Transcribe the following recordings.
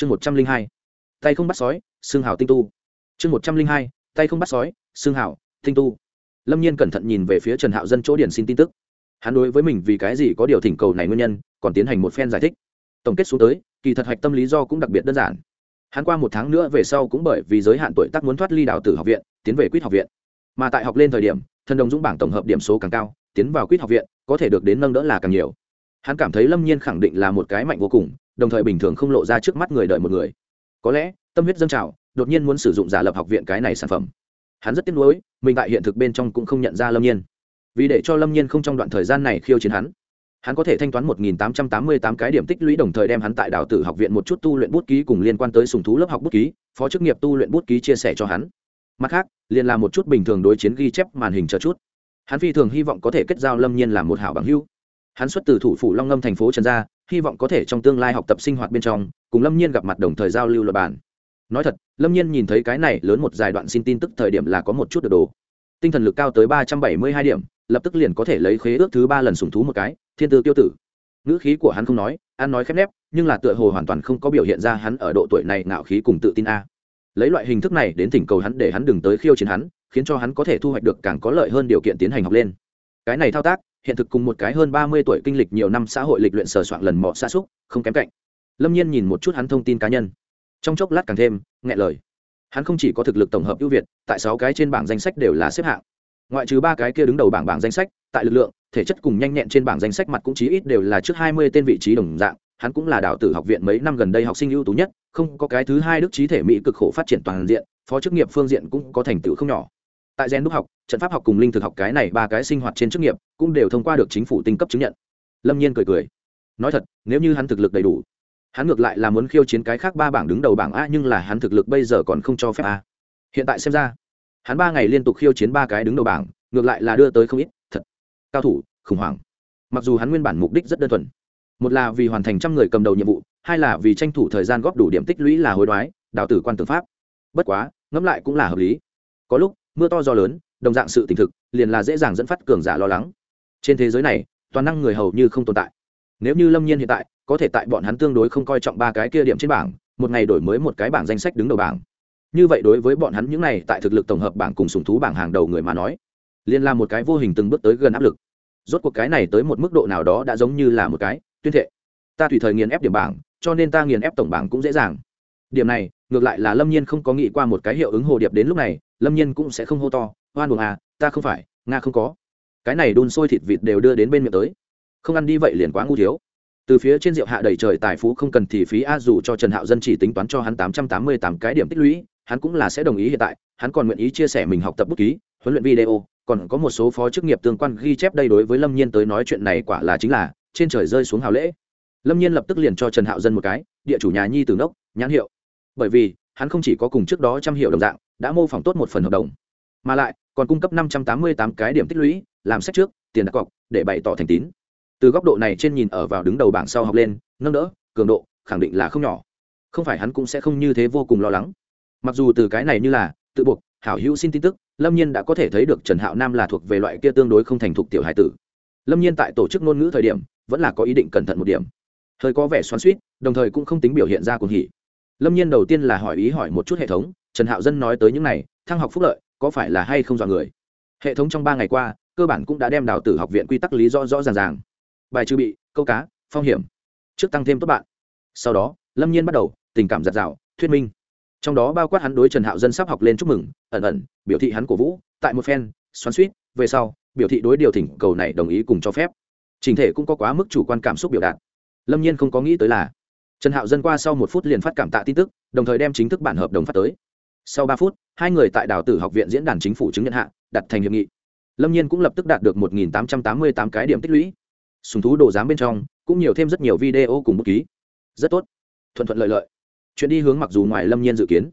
chương một trăm linh hai, tay không bắt sói, xương hào tinh tu. Chương một trăm linh hai, tay không bắt sói, xương hào tinh tu. Lâm nhiên cẩn thận nhìn về phía trần hạo dân chỗ điển xin tin tức. Hắn đối với mình vì cái gì có điều thỉnh cầu này nguyên nhân, còn tiến hành một phen giải thích. Tổng kết xuống tới, kỳ thật hạch tâm lý do cũng đặc biệt đơn giản. Hắn qua một tháng nữa về sau cũng bởi vì giới hạn tuổi tác muốn thoát ly đào tử học viện, tiến về quýt học viện. Mà tại học lên thời điểm, thần đồng dũng bảng tổng hợp điểm số càng cao, tiến vào quýt học viện, có thể được đến nâng đỡ là càng nhiều hắn cảm thấy lâm nhiên khẳng định là một cái mạnh vô cùng, đồng thời bình thường không lộ ra trước mắt người đợi một người. Có lẽ, tâm huyết dân trào, đột nhiên muốn sử dụng giả lập học viện cái này sản phẩm. Hắn rất tiếc nuối, mình tại hiện thực bên trong cũng không nhận ra lâm nhiên. Vì để cho lâm nhiên không trong đoạn thời gian này khiêu chiến hắn hắn có thể thanh toán một nghìn tám trăm tám mươi tám cái điểm tích lũy đồng thời đem hắn tại đào tử học viện một chút tu luyện bút ký cùng liên quan tới sùng thú lớp học bút ký, phó chức nghiệp tu luyện bút ký chia sẻ cho hắn. Mặt khác, liền là một chút bình thường đối chiến ghi chép màn hình chờ chút. Hắn phi thường hy vọng có thể kết giao lâm nhiên làm một hảo bằng hữu hắn xuất từ thủ phủ long ngâm thành phố trần gia, hy vọng có thể trong tương lai học tập sinh hoạt bên trong, cùng lâm nhiên gặp mặt đồng thời giao lưu luật bản nói thật, lâm nhiên nhìn thấy cái này lớn một dài đoạn xin tin tức thời điểm là có một chút được đồ. Tinh thần lực cao tới ba trăm bảy mươi hai điểm, lập tức liền có thể lấy khế ước thứ ba lần sùng thú một cái, thiên tư tiêu tử. Ngữ khí của hắn không nói, ăn nói khép nép, nhưng là tựa hồ hoàn toàn không có biểu hiện ra hắn ở độ tuổi này ngạo khí cùng tự tin a. Lấy loại hình thức này đến thỉnh cầu hắn để hắn đừng tới khiêu chiến hắn, khiến cho hắn có thể thu hoạch được càng có lợi hơn điều kiện tiến hành học lên. Cái này thao tác hiện thực cùng một cái hơn ba mươi tuổi kinh lịch nhiều năm xã hội lịch luyện sờ soạn lần mọ xa xúc, không kém cạnh. Lâm nhiên nhìn một chút hắn thông tin cá nhân. Trong chốc lát càng thêm nghe lời. Hắn không chỉ có thực lực tổng hợp ưu việt, tại sáu cái trên bảng danh sách đều là xếp hạng. Ngoại trừ ba cái kia đứng đầu bảng bảng danh sách, tại lực lượng, thể chất cùng nhanh nhẹn trên bảng danh sách mặt cũng chí ít đều là trước hai mươi tên vị trí đồng dạng, hắn cũng là đạo tử học viện mấy năm gần đây học sinh ưu tú nhất, không có cái thứ hai đức trí thể mỹ cực khổ phát triển toàn diện, phó chức nghiệp phương diện cũng có thành tựu không nhỏ tại gen đúc học, trận pháp học cùng linh thực học cái này ba cái sinh hoạt trên chức nghiệp, cũng đều thông qua được chính phủ tinh cấp chứng nhận. Lâm nhiên cười cười. Nói thật, nếu như hắn thực lực đầy đủ, hắn ngược lại là muốn khiêu chiến cái khác ba bảng đứng đầu bảng a, nhưng là hắn thực lực bây giờ còn không cho phép a. Hiện tại xem ra, hắn ba ngày liên tục khiêu chiến ba cái đứng đầu bảng, ngược lại là đưa tới không ít, thật cao thủ, khủng hoảng. Mặc dù hắn nguyên bản mục đích rất đơn thuần, một là vì hoàn thành trăm người cầm đầu nhiệm vụ, hai là vì tranh thủ thời gian góp đủ điểm tích lũy là hối đoái, đào tử quan tư pháp. Bất quá, ngẫm lại cũng là hợp lý. Có lúc mưa to gió lớn, đồng dạng sự tình thực, liền là dễ dàng dẫn phát cường giả lo lắng. Trên thế giới này, toàn năng người hầu như không tồn tại. Nếu như lâm nhiên hiện tại, có thể tại bọn hắn tương đối không coi trọng ba cái kia điểm trên bảng, một ngày đổi mới một cái bảng danh sách đứng đầu bảng. Như vậy đối với bọn hắn những này tại thực lực tổng hợp bảng cùng sùng thú bảng hàng đầu người mà nói, liền là một cái vô hình từng bước tới gần áp lực. Rốt cuộc cái này tới một mức độ nào đó đã giống như là một cái tuyên thệ. Ta tùy thời nghiền ép điểm bảng, cho nên ta nghiền ép tổng bảng cũng dễ dàng. Điểm này, ngược lại là lâm nhiên không có nghĩ qua một cái hiệu ứng hồ điệp đến lúc này lâm nhiên cũng sẽ không hô to hoan buồng à ta không phải, nga không có. Cái này đun sôi thịt vịt đều đưa đến bên miệng tới. Không ăn đi vậy liền quá ngu thiếu. Từ phía trên rượu hạ đầy trời tài phú không cần thì phí, a, dù cho trần hạo dân chỉ tính toán cho hắn tám trăm tám mươi tám cái điểm tích lũy, hắn cũng là sẽ đồng ý hiện tại, hắn còn nguyện ý chia sẻ mình học tập bút ký, huấn luyện video, còn có một số phó chức nghiệp tương quan ghi chép đây đối với lâm nhiên tới nói chuyện này quả là chính là trên trời rơi xuống hào lễ. Lâm nhiên lập tức liền cho trần hạo dân một cái, địa chủ nhà nhi từ nốc, nhãn hiệu. Bởi vì, hắn không chỉ có cùng trước đó trăm hiệu đồng dạng đã mô phỏng tốt một phần hợp đồng. Mà lại, còn cung cấp năm trăm tám mươi tám cái điểm tích lũy, làm sách trước, tiền đặt cọc, để bày tỏ thành tín. Từ góc độ này trên nhìn ở vào đứng đầu bảng sau học lên, nâng đỡ, cường độ, khẳng định là không nhỏ. Không phải hắn cũng sẽ không như thế vô cùng lo lắng. Mặc dù từ cái này như là, tự buộc, hảo hữu xin tin tức, lâm nhiên đã có thể thấy được trần hạo nam là thuộc về loại kia tương đối không thành thục tiểu hải tử. Lâm nhiên tại tổ chức ngôn ngữ thời điểm, vẫn là có ý định cẩn thận một điểm. Hơi có vẻ xoắn suýt đồng thời cũng không tính biểu hiện ra cuồng hỉ. Lâm nhiên đầu tiên là hỏi ý hỏi một chút hệ thống trần hạo dân nói tới những này, thăng học phúc lợi, có phải là hay không dọn người? Hệ thống trong ba ngày qua, cơ bản cũng đã đem đào tử học viện quy tắc lý do rõ ràng ràng. Bài trừ bị, câu cá, phong hiểm. Trước tăng thêm tốt bạn. Sau đó, lâm nhiên bắt đầu, tình cảm giặt rào, thuyết minh. Trong đó bao quát hắn đối trần hạo dân sắp học lên chúc mừng, ẩn ẩn, biểu thị hắn cổ vũ, tại một phen, xoắn suýt về sau, biểu thị đối điều thỉnh cầu này đồng ý cùng cho phép. Trình thể cũng có quá mức chủ quan cảm xúc biểu đạt. Lâm nhiên không có nghĩ tới là, trần hạo dân qua sau một phút liền phát cảm tạ tin tức, đồng thời đem chính thức bản hợp đồng phát tới sau ba phút, hai người tại đào tử học viện diễn đàn chính phủ chứng nhận hạ, đặt thành hiệp nghị. Lâm nhiên cũng lập tức đạt được một tám trăm tám mươi tám cái điểm tích lũy. Sùng thú đồ giám bên trong, cũng nhiều thêm rất nhiều video cùng bút ký. Rất tốt. Thuận thuận lợi lợi. Chuyện đi hướng mặc dù ngoài lâm nhiên dự kiến,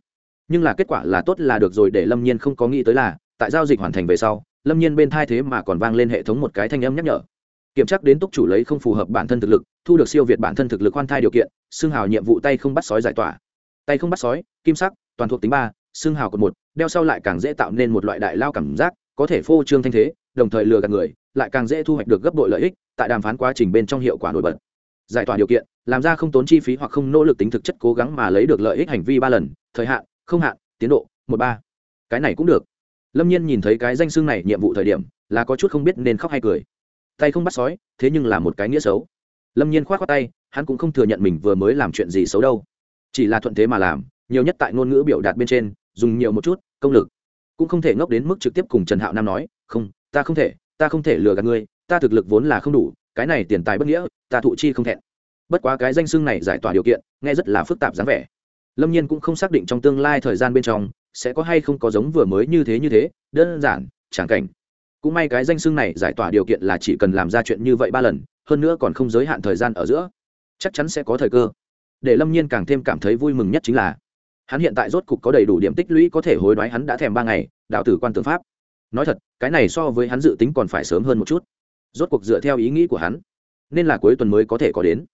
nhưng là kết quả là tốt là được rồi để lâm nhiên không có nghĩ tới là, tại giao dịch hoàn thành về sau, lâm nhiên bên thai thế mà còn vang lên hệ thống một cái thanh âm nhắc nhở. Kiểm tra đến túc chủ lấy không phù hợp bản thân thực lực, thu được siêu việt bản thân thực lực khoan thai điều kiện xương hào nhiệm vụ tay không bắt sói giải tỏa. Tay không bắt sói, kim sắc, toàn thuộc tính ba xương hào cột một, đeo sau lại càng dễ tạo nên một loại đại lao cảm giác, có thể phô trương thanh thế, đồng thời lừa gạt người, lại càng dễ thu hoạch được gấp đội lợi ích, tại đàm phán quá trình bên trong hiệu quả nổi bật. Giải tỏa điều kiện, làm ra không tốn chi phí hoặc không nỗ lực tính thực chất cố gắng mà lấy được lợi ích hành vi ba lần, thời hạn, không hạn, tiến độ, một ba. Cái này cũng được. Lâm nhiên nhìn thấy cái danh xưng này nhiệm vụ thời điểm, là có chút không biết nên khóc hay cười. Tay không bắt sói, thế nhưng là một cái nghĩa xấu. Lâm nhiên k h o á t khoác tay, hắn cũng không thừa nhận mình vừa mới làm chuyện gì xấu đâu. Chỉ là thuận thế mà làm, nhiều nhất tại ngôn ngữ biểu đạt bên trên dùng nhiều một chút, công lực. Cũng không thể ngốc đến mức trực tiếp cùng trần hạo nam nói, không, ta không thể, ta không thể lừa gạt ngươi, ta thực lực vốn là không đủ, cái này tiền tài bất nghĩa, ta thụ chi không thẹn. Bất quá cái danh xưng này giải tỏa điều kiện, nghe rất là phức tạp dáng vẻ. Lâm nhiên cũng không xác định trong tương lai thời gian bên trong sẽ có hay không có giống vừa mới như thế như thế, đơn giản, chẳng cảnh. Cũng may cái danh xưng này giải tỏa điều kiện là chỉ cần làm ra chuyện như vậy ba lần, hơn nữa còn không giới hạn thời gian ở giữa. Chắc chắn sẽ có thời cơ. Để lâm nhiên càng thêm cảm thấy vui mừng nhất chính là hắn hiện tại rốt cục có đầy đủ điểm tích lũy có thể hối đoái hắn đã thèm ba ngày, đạo tử quan tướng pháp. Nói thật, cái này so với hắn dự tính còn phải sớm hơn một chút. Rốt cuộc dựa theo ý nghĩ của hắn, nên là cuối tuần mới có thể có đến.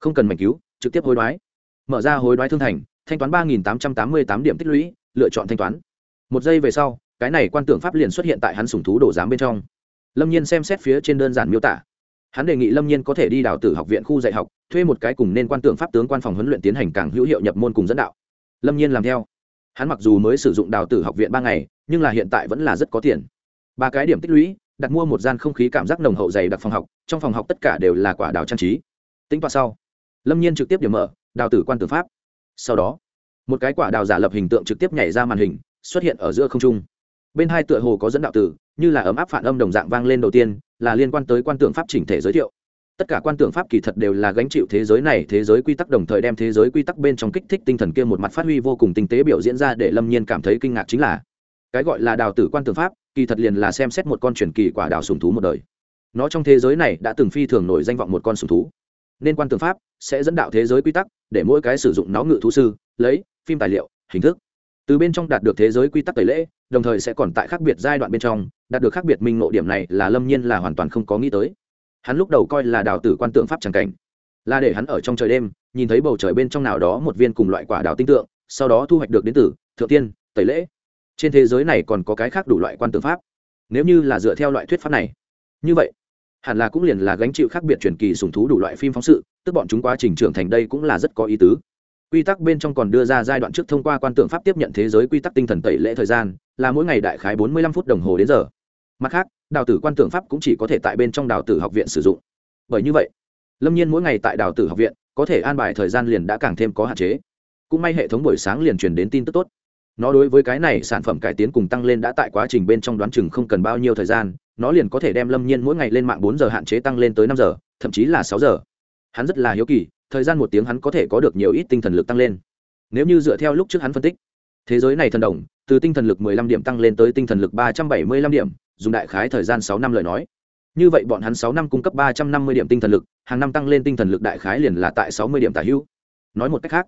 Không cần mảnh cứu, trực tiếp hối đoái. Mở ra hối đoái thương thành, thanh toán ba nghìn tám trăm tám mươi tám điểm tích lũy, lựa chọn thanh toán. Một giây về sau, cái này quan tưởng pháp liền xuất hiện tại hắn sùng thú đổ giám bên trong. Lâm nhiên xem xét phía trên đơn giản miêu tả. Hắn đề nghị lâm nhiên có thể đi đào tử học viện khu dạy học, thuê một cái cùng nên quan tưởng pháp tướng quan phòng huấn luyện tiến hành càng hữu hiệu nhập môn cùng dẫn đạo lâm nhiên làm theo hắn mặc dù mới sử dụng đào tử học viện ba ngày nhưng là hiện tại vẫn là rất có tiền ba cái điểm tích lũy đặt mua một gian không khí cảm giác nồng hậu dày đặc phòng học trong phòng học tất cả đều là quả đào trang trí tính toạ sau lâm nhiên trực tiếp điểm mở đào tử quan tử pháp sau đó một cái quả đào giả lập hình tượng trực tiếp nhảy ra màn hình xuất hiện ở giữa không trung bên hai tựa hồ có dẫn đạo tử như là ấm áp phản âm đồng dạng vang lên đầu tiên là liên quan tới quan tượng pháp chỉnh thể giới thiệu tất cả quan tưởng pháp kỳ thật đều là gánh chịu thế giới này, thế giới quy tắc đồng thời đem thế giới quy tắc bên trong kích thích tinh thần kia một mặt phát huy vô cùng tinh tế biểu diễn ra để lâm nhiên cảm thấy kinh ngạc chính là, cái gọi là đào tử quan tưởng pháp, kỳ thật liền là xem xét một con truyền kỳ quả đào sùng thú một đời. Nó trong thế giới này đã từng phi thường nổi danh vọng một con sùng thú. Nên quan tưởng pháp sẽ dẫn đạo thế giới quy tắc để mỗi cái sử dụng nó ngự thú sư, lấy phim tài liệu, hình thức, từ bên trong đạt được thế giới quy tắc tẩy lễ, đồng thời sẽ còn tại khác biệt giai đoạn bên trong, đạt được khác biệt minh ngộ điểm này là lâm nhiên là hoàn toàn không có nghĩ tới hắn lúc đầu coi là đào tử quan tượng pháp tràng cảnh, là để hắn ở trong trời đêm, nhìn thấy bầu trời bên trong nào đó một viên cùng loại quả đào tinh tượng, sau đó thu hoạch được đến từ thượng tiên, tẩy lễ. Trên thế giới này còn có cái khác đủ loại quan tượng pháp. Nếu như là dựa theo loại thuyết pháp này, như vậy, hẳn là cũng liền là gánh chịu khác biệt truyền kỳ sùng thú đủ loại phim phóng sự, tức bọn chúng quá trình trưởng thành đây cũng là rất có ý tứ. Quy tắc bên trong còn đưa ra giai đoạn trước thông qua quan tượng pháp tiếp nhận thế giới quy tắc tinh thần tẩy lễ thời gian, là mỗi ngày đại khái bốn mươi lăm phút đồng hồ đến giờ. Mặt khác đào tử quan tưởng pháp cũng chỉ có thể tại bên trong đào tử học viện sử dụng. Bởi như vậy, lâm nhiên mỗi ngày tại đào tử học viện, có thể an bài thời gian liền đã càng thêm có hạn chế. Cũng may hệ thống buổi sáng liền truyền đến tin tức tốt. Nó đối với cái này sản phẩm cải tiến cùng tăng lên đã tại quá trình bên trong đoán chừng không cần bao nhiêu thời gian, nó liền có thể đem lâm nhiên mỗi ngày lên mạng bốn giờ hạn chế tăng lên tới năm giờ, thậm chí là sáu giờ. Hắn rất là hiếu kỳ, thời gian một tiếng hắn có thể có được nhiều ít tinh thần lực tăng lên. Nếu như dựa theo lúc trước hắn phân tích, thế giới này thần đồng, từ tinh thần lực mười lăm điểm tăng lên tới tinh thần lực ba trăm bảy mươi lăm điểm dùng đại khái thời gian sáu năm lời nói. Như vậy bọn hắn sáu năm cung cấp ba trăm năm mươi điểm tinh thần lực, hàng năm tăng lên tinh thần lực đại khái liền là tại sáu mươi điểm tả hữu. Nói một cách khác,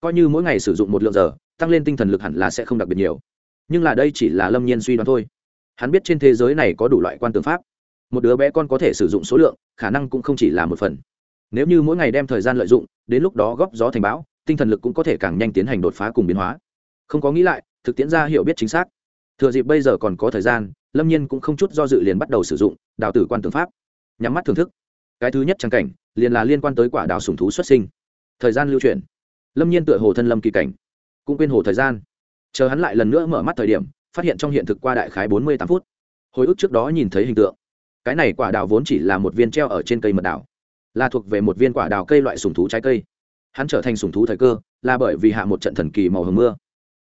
coi như mỗi ngày sử dụng một lượng giờ, tăng lên tinh thần lực hẳn là sẽ không đặc biệt nhiều. Nhưng là đây chỉ là lâm nhiên suy đoán thôi. Hắn biết trên thế giới này có đủ loại quan tưởng pháp. Một đứa bé con có thể sử dụng số lượng, khả năng cũng không chỉ là một phần. Nếu như mỗi ngày đem thời gian lợi dụng, đến lúc đó góp gió thành bão, tinh thần lực cũng có thể càng nhanh tiến hành đột phá cùng biến hóa. Không có nghĩ lại, thực tiễn ra hiểu biết chính xác thừa dịp bây giờ còn có thời gian, lâm nhiên cũng không chút do dự liền bắt đầu sử dụng đào tử quan tư pháp. Nhắm mắt thưởng thức. Cái thứ nhất trang cảnh, liền là liên quan tới quả đào sùng thú xuất sinh. Thời gian lưu chuyển lâm nhiên tựa hồ thân lâm kỳ cảnh, cũng quên hồ thời gian. Chờ hắn lại lần nữa mở mắt thời điểm, phát hiện trong hiện thực qua đại khái bốn mươi tám phút. Hồi ức trước đó nhìn thấy hình tượng. Cái này quả đào vốn chỉ là một viên treo ở trên cây mật đảo là thuộc về một viên quả đào cây loại sùng thú trái cây. Hắn trở thành sùng thú thời cơ, là bởi vì hạ một trận thần kỳ màu hồng mưa.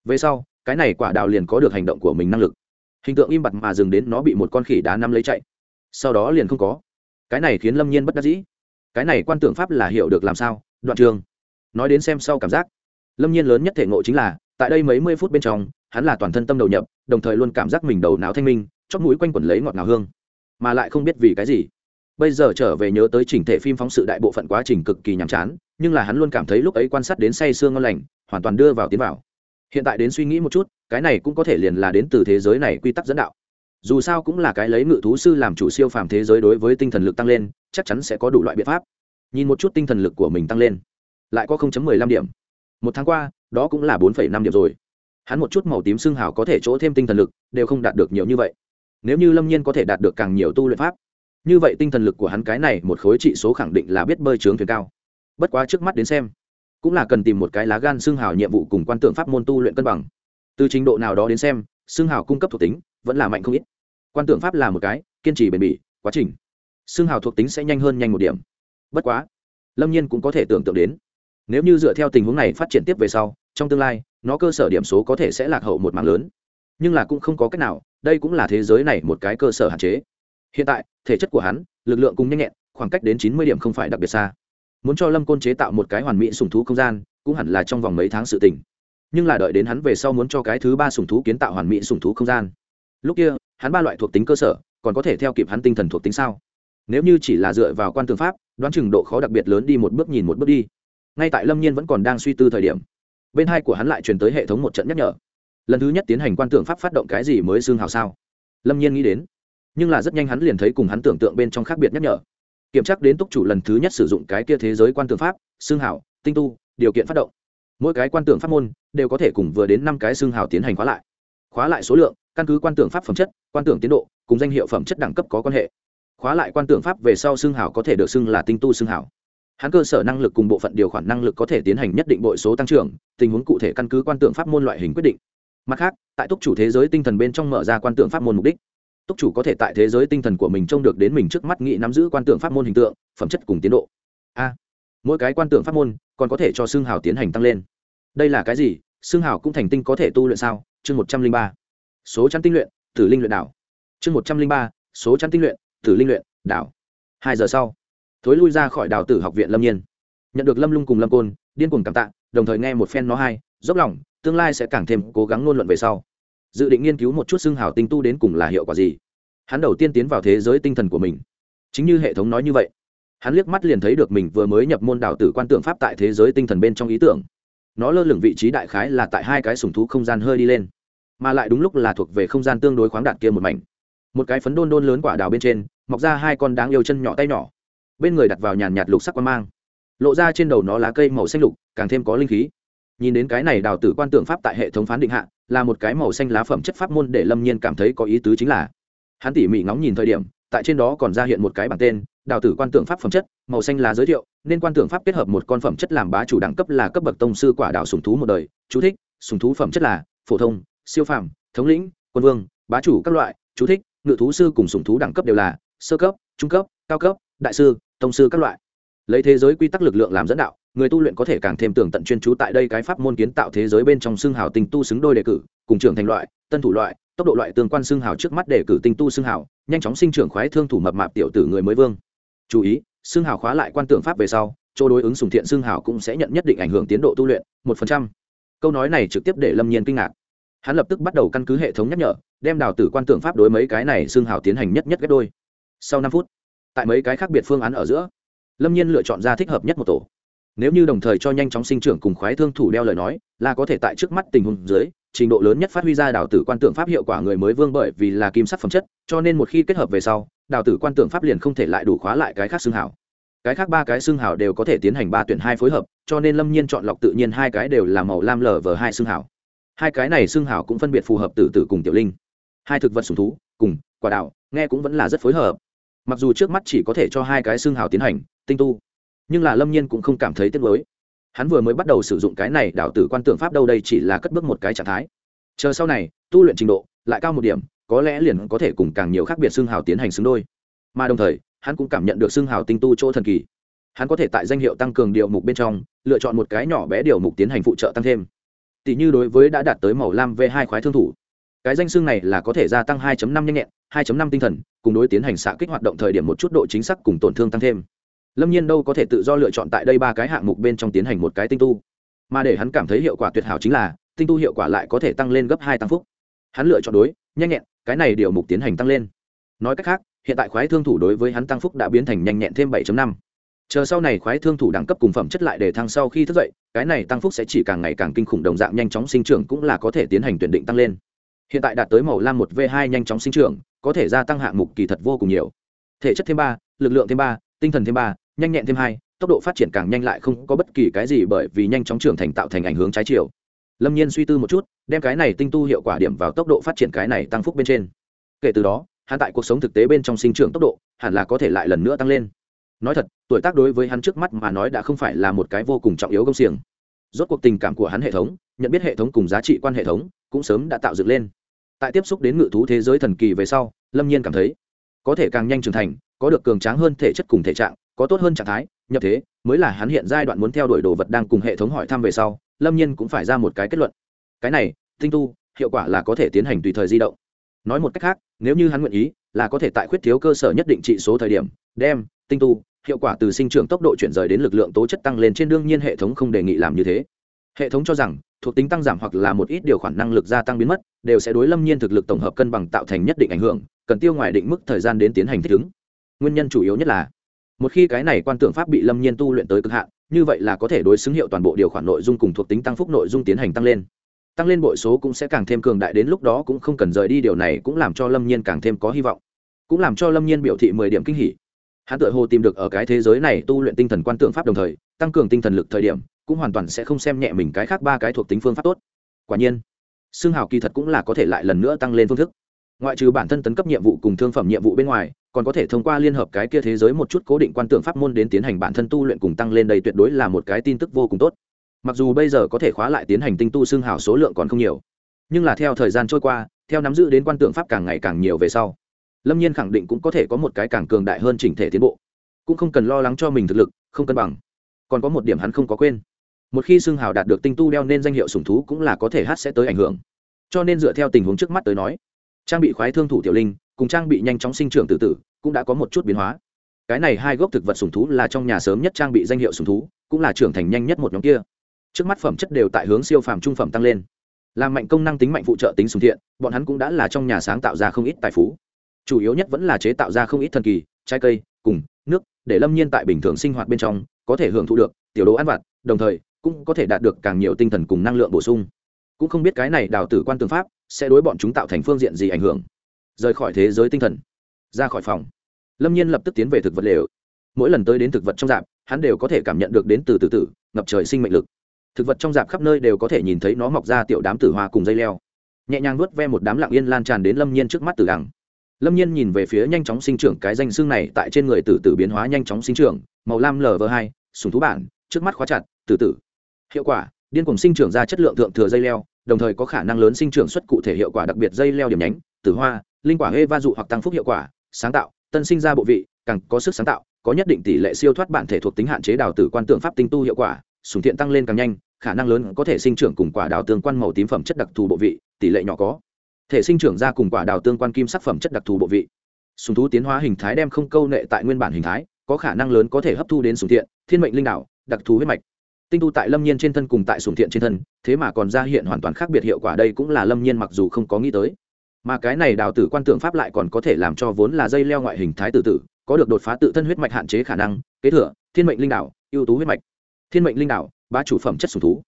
Về sau cái này quả đào liền có được hành động của mình năng lực. Hình tượng im bặt mà dừng đến nó bị một con khỉ đá nắm lấy chạy. Sau đó liền không có. Cái này khiến lâm nhiên bất đắc dĩ. Cái này quan tưởng pháp là hiểu được làm sao? Đoạn trường. Nói đến xem sau cảm giác. Lâm nhiên lớn nhất thể ngộ chính là, tại đây mấy mươi phút bên trong, hắn là toàn thân tâm đầu nhập, đồng thời luôn cảm giác mình đầu não thanh minh chót mũi quanh quẩn lấy ngọt ngào hương. Mà lại không biết vì cái gì. Bây giờ trở về nhớ tới chỉnh thể phim phóng sự đại bộ phận quá trình cực kỳ nhàm chán, nhưng là hắn luôn cảm thấy lúc ấy quan sát đến say sương ngon lành, hoàn toàn đưa vào tiến vào hiện tại đến suy nghĩ một chút cái này cũng có thể liền là đến từ thế giới này quy tắc dẫn đạo. Dù sao cũng là cái lấy ngự thú sư làm chủ siêu phàm thế giới đối với tinh thần lực tăng lên chắc chắn sẽ có đủ loại biện pháp. Nhìn một chút tinh thần lực của mình tăng lên. Lại có 0.15 điểm. Một tháng qua đó cũng là 4,5 điểm rồi. Hắn một chút màu tím xương hào có thể chỗ thêm tinh thần lực đều không đạt được nhiều như vậy. Nếu như lâm nhiên có thể đạt được càng nhiều tu luyện pháp như vậy tinh thần lực của hắn cái này một khối trị số khẳng định là biết bơi trướng thuyền cao. Bất quá trước mắt đến xem cũng là cần tìm một cái lá gan xương hào nhiệm vụ cùng quan tượng pháp môn tu luyện cân bằng. Từ trình độ nào đó đến xem xương hào cung cấp thuộc tính vẫn là mạnh không ít. Quan tượng pháp là một cái, kiên trì bền bỉ, quá trình. Xương hào thuộc tính sẽ nhanh hơn nhanh một điểm. Bất quá, lâm nhiên cũng có thể tưởng tượng đến. Nếu như dựa theo tình huống này phát triển tiếp về sau, trong tương lai, nó cơ sở điểm số có thể sẽ lạc hậu một mạng lớn. Nhưng là cũng không có cách nào, đây cũng là thế giới này một cái cơ sở hạn chế. Hiện tại, thể chất của hắn, lực lượng cùng nhanh nhẹn, khoảng cách đến chín mươi điểm không phải đặc biệt xa muốn cho lâm côn chế tạo một cái hoàn mỹ sùng thú không gian, cũng hẳn là trong vòng mấy tháng sự tình. Nhưng là đợi đến hắn về sau muốn cho cái thứ ba sùng thú kiến tạo hoàn mỹ sùng thú không gian. Lúc kia, hắn ba loại thuộc tính cơ sở, còn có thể theo kịp hắn tinh thần thuộc tính sao? Nếu như chỉ là dựa vào quan tư pháp, đoán chừng độ khó đặc biệt lớn đi một bước nhìn một bước đi. Ngay tại lâm nhiên vẫn còn đang suy tư thời điểm, bên hai của hắn lại truyền tới hệ thống một trận nhắc nhở. Lần thứ nhất tiến hành quan tưởng pháp phát động cái gì mới xương hào sao? Lâm nhiên nghĩ đến, nhưng là rất nhanh hắn liền thấy cùng hắn tưởng tượng bên trong khác biệt nhắc nhở kiểm tra đến túc chủ lần thứ nhất sử dụng cái kia thế giới quan tưởng pháp xương hảo, tinh tu điều kiện phát động. Mỗi cái quan tưởng pháp môn đều có thể cùng vừa đến năm cái xương hảo tiến hành khóa lại. Khóa lại số lượng căn cứ quan tưởng pháp phẩm chất quan tưởng tiến độ cùng danh hiệu phẩm chất đẳng cấp có quan hệ. Khóa lại quan tưởng pháp về sau xương hảo có thể được xưng là tinh tu xương hảo. hắn cơ sở năng lực cùng bộ phận điều khoản năng lực có thể tiến hành nhất định bội số tăng trưởng tình huống cụ thể căn cứ quan tưởng pháp môn loại hình quyết định. Mặt khác tại túc chủ thế giới tinh thần bên trong mở ra quan tưởng pháp môn mục đích túc chủ có thể tại thế giới tinh thần của mình trông được đến mình trước mắt nghĩ nắm giữ quan tượng pháp môn hình tượng, phẩm chất cùng tiến độ. A, mỗi cái quan tượng pháp môn còn có thể cho xương hào tiến hành tăng lên. Đây là cái gì? Xương hào cũng thành tinh có thể tu luyện sao? Chương một trăm linh ba. Số chăn tinh luyện, tử linh luyện đảo. Chương một trăm linh ba, số chăn tinh luyện, tử linh luyện đảo. Hai giờ sau, thối lui ra khỏi đào tử học viện lâm nhiên. Nhận được lâm lung cùng lâm côn, điên cuồng cảm tạ, đồng thời nghe một phen nó hai dốc lòng, tương lai sẽ càng thêm cố gắng ngôn luận về sau dự định nghiên cứu một chút xương hào tinh tu đến cùng là hiệu quả gì. Hắn đầu tiên tiến vào thế giới tinh thần của mình. Chính như hệ thống nói như vậy, hắn liếc mắt liền thấy được mình vừa mới nhập môn đảo tử quan tượng pháp tại thế giới tinh thần bên trong ý tưởng. Nó lơ lửng vị trí đại khái là tại hai cái sùng thú không gian hơi đi lên, mà lại đúng lúc là thuộc về không gian tương đối khoáng đạt kia một mảnh. Một cái phấn đôn đôn lớn quả đào bên trên, mọc ra hai con đáng yêu chân nhỏ tay nhỏ. Bên người đặt vào nhàn nhạt lục sắc quan mang, lộ ra trên đầu nó lá cây màu xanh lục, càng thêm có linh khí nhìn đến cái này đào tử quan tượng pháp tại hệ thống phán định hạ, là một cái màu xanh lá phẩm chất pháp môn để lâm nhiên cảm thấy có ý tứ chính là, hắn tỉ mỉ ngóng nhìn thời điểm, tại trên đó còn ra hiện một cái bảng tên, đào tử quan tượng pháp phẩm chất, màu xanh lá giới thiệu, nên quan tượng pháp kết hợp một con phẩm chất làm bá chủ đẳng cấp là cấp bậc tông sư quả đào sùng thú một đời, chú thích sùng thú phẩm chất là phổ thông, siêu phàm, thống lĩnh, quân vương, bá chủ các loại, chú thích, ngự thú sư cùng sùng thú đẳng cấp đều là sơ cấp, trung cấp, cao cấp, đại sư, tông sư các loại. Lấy thế giới quy tắc lực lượng làm dẫn đạo người tu luyện có thể càng thêm tưởng tận chuyên chú tại đây cái pháp môn kiến tạo thế giới bên trong xương hào tinh tu xứng đôi đề cử, cùng trưởng thành loại, tân thủ loại, tốc độ loại tương quan xương hào trước mắt đề cử tinh tu xương hào, nhanh chóng sinh trưởng khoái thương thủ mập mạp tiểu tử người mới vương. Chú ý xương hào khóa lại quan tượng pháp về sau, chỗ đối ứng sùng thiện xương hào cũng sẽ nhận nhất định ảnh hưởng tiến độ tu luyện, một phần trăm. Câu nói này trực tiếp để lâm nhiên kinh ngạc. Hắn lập tức bắt đầu căn cứ hệ thống nhắc nhở, đem đào tử quan tượng pháp đối mấy cái này xương hào tiến hành nhất nhất ghép đôi. Sau năm phút, tại mấy cái khác biệt phương án ở giữa, lâm nhiên lựa chọn ra thích hợp nhất một tổ nếu như đồng thời cho nhanh chóng sinh trưởng cùng khoái thương thủ đeo lời nói, là có thể tại trước mắt tình huống dưới, trình độ lớn nhất phát huy ra đào tử quan tượng pháp hiệu quả người mới vương bởi vì là kim sắc phẩm chất, cho nên một khi kết hợp về sau đào tử quan tượng pháp liền không thể lại đủ khóa lại cái khác xương hảo. Cái khác ba cái xương hảo đều có thể tiến hành ba tuyển hai phối hợp, cho nên lâm nhiên chọn lọc tự nhiên hai cái đều là màu lam lờ vờ hai xương hảo. Hai cái này xương hảo cũng phân biệt phù hợp tử tử cùng tiểu linh. Hai thực vật sùng thú, cùng, quả đạo nghe cũng vẫn là rất phối hợp. Mặc dù trước mắt chỉ có thể cho hai cái xương hào tiến hành, tinh tu nhưng là lâm nhiên cũng không cảm thấy tiếc mới hắn vừa mới bắt đầu sử dụng cái này đảo tử quan tượng pháp đâu đây chỉ là cất bước một cái trạng thái. Chờ sau này, tu luyện trình độ lại cao một điểm, có lẽ liền có thể cùng càng nhiều khác biệt xương hào tiến hành xứng đôi. Mà đồng thời, hắn cũng cảm nhận được xương hào tinh tu chỗ thần kỳ. Hắn có thể tại danh hiệu tăng cường điều mục bên trong, lựa chọn một cái nhỏ bé điều mục tiến hành phụ trợ tăng thêm. Tỷ như đối với đã đạt tới màu lam v hai khoái thương thủ, cái danh xương này là có thể gia tăng 2 năm nhanh nhẹn 2 năm tinh thần, cùng đối tiến hành xạ kích hoạt động thời điểm một chút độ chính xác cùng tổn thương tăng thêm lâm nhiên đâu có thể tự do lựa chọn tại đây ba cái hạng mục bên trong tiến hành một cái tinh tu. Mà để hắn cảm thấy hiệu quả tuyệt hảo chính là, tinh tu hiệu quả lại có thể tăng lên gấp hai tăng phúc. Hắn lựa chọn đối, nhanh nhẹn, cái này điều mục tiến hành tăng lên. Nói cách khác, hiện tại khoái thương thủ đối với hắn tăng phúc đã biến thành nhanh nhẹn thêm 7 năm. Chờ sau này khoái thương thủ đẳng cấp cùng phẩm chất lại để thăng sau khi thức dậy, cái này tăng phúc sẽ chỉ càng ngày càng kinh khủng đồng dạng nhanh chóng sinh trưởng cũng là có thể tiến hành tuyển định tăng lên. Hiện tại đạt tới màu lam một v hai nhanh chóng sinh trưởng, có thể gia tăng hạng mục kỳ thật vô cùng nhiều. Thể chất thêm ba, lực lượng thêm ba, tinh thần thêm ba nhanh nhẹn thêm hai, tốc độ phát triển càng nhanh lại không có bất kỳ cái gì bởi vì nhanh chóng trưởng thành tạo thành ảnh hướng trái chiều. Lâm nhiên suy tư một chút, đem cái này tinh tu hiệu quả điểm vào tốc độ phát triển cái này tăng phúc bên trên. Kể từ đó, hắn tại cuộc sống thực tế bên trong sinh trưởng tốc độ, hẳn là có thể lại lần nữa tăng lên. Nói thật, tuổi tác đối với hắn trước mắt mà nói đã không phải là một cái vô cùng trọng yếu công xiềng. Rốt cuộc tình cảm của hắn hệ thống, nhận biết hệ thống cùng giá trị quan hệ thống, cũng sớm đã tạo dựng lên. Tại tiếp xúc đến ngự thú thế giới thần kỳ về sau, lâm nhiên cảm thấy, có thể càng nhanh trưởng thành, có được cường tráng hơn thể chất cùng thể trạng có tốt hơn trạng thái, nhập thế, mới là hắn hiện giai đoạn muốn theo đuổi đồ vật đang cùng hệ thống hỏi thăm về sau, lâm nhiên cũng phải ra một cái kết luận. Cái này, tinh tu, hiệu quả là có thể tiến hành tùy thời di động. Nói một cách khác, nếu như hắn nguyện ý, là có thể tại khuyết thiếu cơ sở nhất định trị số thời điểm, đem, tinh tu, hiệu quả từ sinh trưởng tốc độ chuyển rời đến lực lượng tố chất tăng lên trên đương nhiên hệ thống không đề nghị làm như thế. Hệ thống cho rằng, thuộc tính tăng giảm hoặc là một ít điều khoản năng lực gia tăng biến mất, đều sẽ đối lâm nhiên thực lực tổng hợp cân bằng tạo thành nhất định ảnh hưởng, cần tiêu ngoài định mức thời gian đến tiến hành thích ứng. Nguyên nhân chủ yếu nhất là một khi cái này quan tượng pháp bị lâm nhiên tu luyện tới cực hạn, như vậy là có thể đối xứng hiệu toàn bộ điều khoản nội dung cùng thuộc tính tăng phúc nội dung tiến hành tăng lên. Tăng lên bội số cũng sẽ càng thêm cường đại đến lúc đó cũng không cần rời đi điều này cũng làm cho lâm nhiên càng thêm có hy vọng. Cũng làm cho lâm nhiên biểu thị mười điểm kinh hỉ. Hắn tự hồ tìm được ở cái thế giới này tu luyện tinh thần quan tượng pháp đồng thời, tăng cường tinh thần lực thời điểm, cũng hoàn toàn sẽ không xem nhẹ mình cái khác ba cái thuộc tính phương pháp tốt. Quả nhiên, xương hào kỳ thật cũng là có thể lại lần nữa tăng lên phương thức ngoại trừ bản thân tấn cấp nhiệm vụ cùng thương phẩm nhiệm vụ bên ngoài, còn có thể thông qua liên hợp cái kia thế giới một chút cố định quan tượng pháp môn đến tiến hành bản thân tu luyện cùng tăng lên đây tuyệt đối là một cái tin tức vô cùng tốt. Mặc dù bây giờ có thể khóa lại tiến hành tinh tu xương hào số lượng còn không nhiều, nhưng là theo thời gian trôi qua, theo nắm giữ đến quan tượng pháp càng ngày càng nhiều về sau, lâm nhiên khẳng định cũng có thể có một cái càng cường đại hơn chỉnh thể tiến bộ. Cũng không cần lo lắng cho mình thực lực, không cân bằng. Còn có một điểm hắn không có quên, một khi xương hào đạt được tinh tu đeo nên danh hiệu sùng thú cũng là có thể hát sẽ tới ảnh hưởng. Cho nên dựa theo tình huống trước mắt tới nói trang bị khoái thương thủ tiểu linh, cùng trang bị nhanh chóng sinh trưởng tự tử, cũng đã có một chút biến hóa. Cái này hai gốc thực vật sùng thú là trong nhà sớm nhất trang bị danh hiệu sùng thú, cũng là trưởng thành nhanh nhất một nhóm kia. Trước mắt phẩm chất đều tại hướng siêu phàm trung phẩm tăng lên. Làm mạnh công năng tính mạnh phụ trợ tính sùng thiện, bọn hắn cũng đã là trong nhà sáng tạo ra không ít tài phú. Chủ yếu nhất vẫn là chế tạo ra không ít thần kỳ, trái cây, cùng nước, để lâm nhiên tại bình thường sinh hoạt bên trong có thể hưởng thụ được tiểu đồ ăn vặt, đồng thời cũng có thể đạt được càng nhiều tinh thần cùng năng lượng bổ sung cũng không biết cái này đào tử quan tư pháp sẽ đối bọn chúng tạo thành phương diện gì ảnh hưởng. Rời khỏi thế giới tinh thần, ra khỏi phòng, lâm nhiên lập tức tiến về thực vật lều. Mỗi lần tới đến thực vật trong dạp, hắn đều có thể cảm nhận được đến từ từ tử, ngập trời sinh mệnh lực. Thực vật trong dạp khắp nơi đều có thể nhìn thấy nó mọc ra tiểu đám tử hoa cùng dây leo. Nhẹ nhàng nuốt ve một đám lạng yên lan tràn đến lâm nhiên trước mắt từ đằng. Lâm nhiên nhìn về phía nhanh chóng sinh trưởng cái danh xương này tại trên người tử tử biến hóa nhanh chóng sinh trưởng, màu lam lv hai, sùng thú bản, trước mắt khóa chặt, tử tử. Hiệu quả điên cuồng sinh trưởng ra chất lượng thượng thừa dây leo, đồng thời có khả năng lớn sinh trưởng xuất cụ thể hiệu quả đặc biệt dây leo điểm nhánh, tử hoa, linh quả hê va dụ hoặc tăng phúc hiệu quả, sáng tạo, tân sinh ra bộ vị, càng có sức sáng tạo, có nhất định tỷ lệ siêu thoát bản thể thuộc tính hạn chế đào tử quan tượng pháp tinh tu hiệu quả, sùng thiện tăng lên càng nhanh, khả năng lớn có thể sinh trưởng cùng quả đào tương quan màu tím phẩm chất đặc thù bộ vị, tỷ lệ nhỏ có thể sinh trưởng ra cùng quả đào tương quan kim sắc phẩm chất đặc thù bộ vị. Sùng thú tiến hóa hình thái đem không câu nệ tại nguyên bản hình thái, có khả năng lớn có thể hấp thu đến sùng thiện, thiên mệnh linh đạo, đặc thù huyết mạch tinh tu tại lâm nhiên trên thân cùng tại sùng thiện trên thân, thế mà còn ra hiện hoàn toàn khác biệt hiệu quả đây cũng là lâm nhiên mặc dù không có nghĩ tới. Mà cái này đào tử quan tượng pháp lại còn có thể làm cho vốn là dây leo ngoại hình thái tử tử, có được đột phá tự thân huyết mạch hạn chế khả năng, kế thừa, thiên mệnh linh đạo, ưu tú huyết mạch. Thiên mệnh linh đạo ba chủ phẩm chất sùng thú.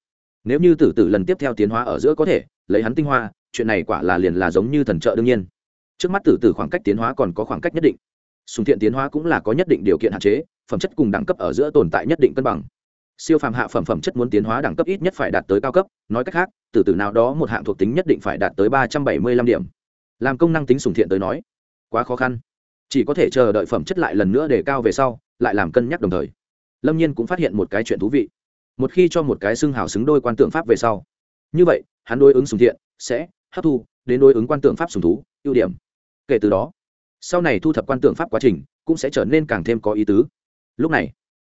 Nếu như tử tử lần tiếp theo tiến hóa ở giữa có thể, lấy hắn tinh hoa, chuyện này quả là liền là giống như thần trợ đương nhiên. Trước mắt tử tử khoảng cách tiến hóa còn có khoảng cách nhất định. Sùng thiện tiến hóa cũng là có nhất định điều kiện hạn chế, phẩm chất cùng đẳng cấp ở giữa tồn tại nhất định cân bằng siêu phàm hạ phẩm phẩm chất muốn tiến hóa đẳng cấp ít nhất phải đạt tới cao cấp, nói cách khác, từ từ nào đó một hạng thuộc tính nhất định phải đạt tới ba trăm bảy mươi lăm điểm. Làm công năng tính sùng thiện tới nói, quá khó khăn. Chỉ có thể chờ đợi phẩm chất lại lần nữa để cao về sau, lại làm cân nhắc đồng thời. Lâm nhiên cũng phát hiện một cái chuyện thú vị. Một khi cho một cái xưng hào xứng đôi quan tượng pháp về sau, như vậy, hắn đối ứng sùng thiện sẽ hấp thu, đến đối ứng quan tượng pháp sùng thú, ưu điểm. Kể từ đó, sau này thu thập quan tượng pháp quá trình cũng sẽ trở nên càng thêm có ý tứ. Lúc này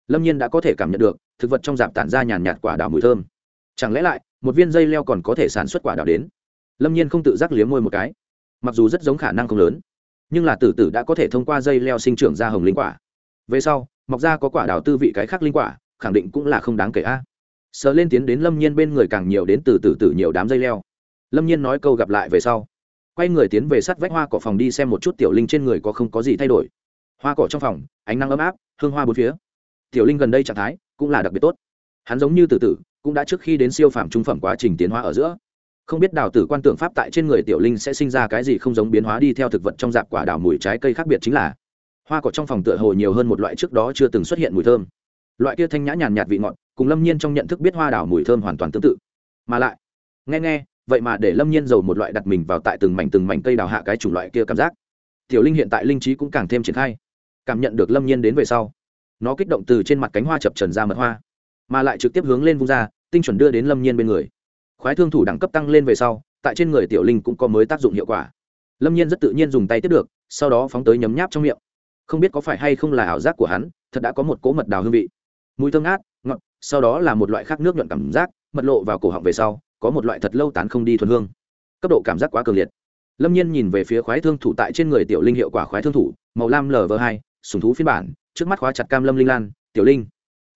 lâm nhiên đã có thể cảm nhận được, thực vật trong dạp tản ra nhàn nhạt quả đào mùi thơm. Chẳng lẽ lại, một viên dây leo còn có thể sản xuất quả đào đến? Lâm nhiên không tự giác liếm môi một cái. Mặc dù rất giống khả năng không lớn, nhưng là tử tử đã có thể thông qua dây leo sinh trưởng ra hồng linh quả. Về sau, mọc ra có quả đào tư vị cái khác linh quả, khẳng định cũng là không đáng kể a. À. sờ lên tiến đến lâm nhiên bên người càng nhiều đến từ tử tử nhiều đám dây leo. Lâm nhiên nói câu gặp lại về sau, quay người tiến về sát vách hoa cỏ phòng đi xem một chút tiểu linh trên người có không có gì thay đổi. Hoa cỏ trong phòng, ánh nắng ấm áp, hương hoa bốn phía tiểu linh gần đây trạng thái cũng là đặc biệt tốt. Hắn giống như từ tử, cũng đã trước khi đến siêu phàm trung phẩm quá trình tiến hóa ở giữa. Không biết đào tử quan tượng pháp tại trên người tiểu linh sẽ sinh ra cái gì không giống biến hóa đi theo thực vật trong dạp quả đào mùi trái cây khác biệt chính là hoa cỏ trong phòng tựa hồ nhiều hơn một loại trước đó chưa từng xuất hiện mùi thơm. Loại kia thanh nhã nhàn nhạt vị ngọt cùng lâm nhiên trong nhận thức biết hoa đào mùi thơm hoàn toàn tương tự. Mà lại, nghe nghe, vậy mà để lâm nhiên giàu một loại đặt mình vào tại từng mảnh từng mảnh cây đào hạ cái chủng loại kia cảm giác. Tiểu linh hiện tại linh trí cũng càng thêm triển khai. Cảm nhận được lâm nhiên đến về sau nó kích động từ trên mặt cánh hoa chập trần ra mật hoa, mà lại trực tiếp hướng lên vung ra, tinh chuẩn đưa đến lâm nhiên bên người. Khoái thương thủ đẳng cấp tăng lên về sau, tại trên người tiểu linh cũng có mới tác dụng hiệu quả. Lâm nhiên rất tự nhiên dùng tay tiếp được, sau đó phóng tới nhấm nháp trong miệng. Không biết có phải hay không là ảo giác của hắn, thật đã có một cỗ mật đào hương vị. Mùi thơm ngát, ngọt, sau đó là một loại khác nước nhuận cảm giác, mật lộ vào cổ họng về sau, có một loại thật lâu tán không đi thuần hương. Cấp độ cảm giác quá cường liệt. Lâm nhiên nhìn về phía khoái thương thủ tại trên người tiểu linh hiệu quả khoái thương thủ, màu lam lv hai, sùng thú phiên bản trước mắt khóa chặt cam lâm linh lan, tiểu linh.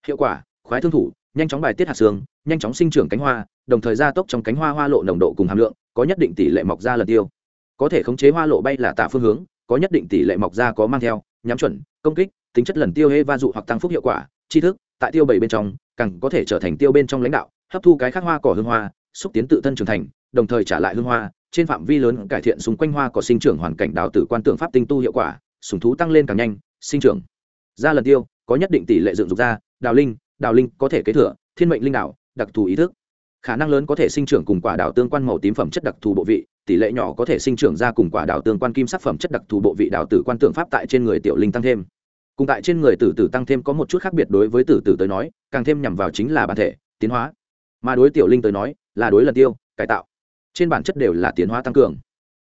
Hiệu quả, khoái thương thủ, nhanh chóng bài tiết hạt xương, nhanh chóng sinh trưởng cánh hoa, đồng thời gia tốc trong cánh hoa hoa lộ nồng độ cùng hàm lượng, có nhất định tỷ lệ mọc ra lần tiêu. Có thể khống chế hoa lộ bay là tạ phương hướng, có nhất định tỷ lệ mọc ra có mang theo, nhắm chuẩn, công kích, tính chất lần tiêu hê va dụ hoặc tăng phúc hiệu quả, tri thức, tại tiêu bảy bên trong, càng có thể trở thành tiêu bên trong lãnh đạo, hấp thu cái khác hoa cỏ hương hoa, xúc tiến tự thân trưởng thành, đồng thời trả lại hương hoa, trên phạm vi lớn cải thiện xung quanh hoa cỏ sinh trưởng hoàn cảnh đào tử quan tượng pháp tinh tu hiệu quả sùng thú tăng lên càng nhanh, sinh trưởng ra lần tiêu, có nhất định tỷ lệ dựng dục ra, đào linh đào linh có thể kế thừa, thiên mệnh linh đạo đặc thù ý thức. Khả năng lớn có thể sinh trưởng cùng quả đào tương quan màu tím phẩm chất đặc thù bộ vị, tỷ lệ nhỏ có thể sinh trưởng ra cùng quả đào tương quan kim sắc phẩm chất đặc thù bộ vị đào tử quan tượng pháp tại trên người tiểu linh tăng thêm. Cùng tại trên người tử tử tăng thêm có một chút khác biệt đối với tử tử tới nói, càng thêm nhằm vào chính là bản thể, tiến hóa. Mà đối tiểu linh tới nói, là đối lần tiêu, cải tạo. Trên bản chất đều là tiến hóa tăng cường,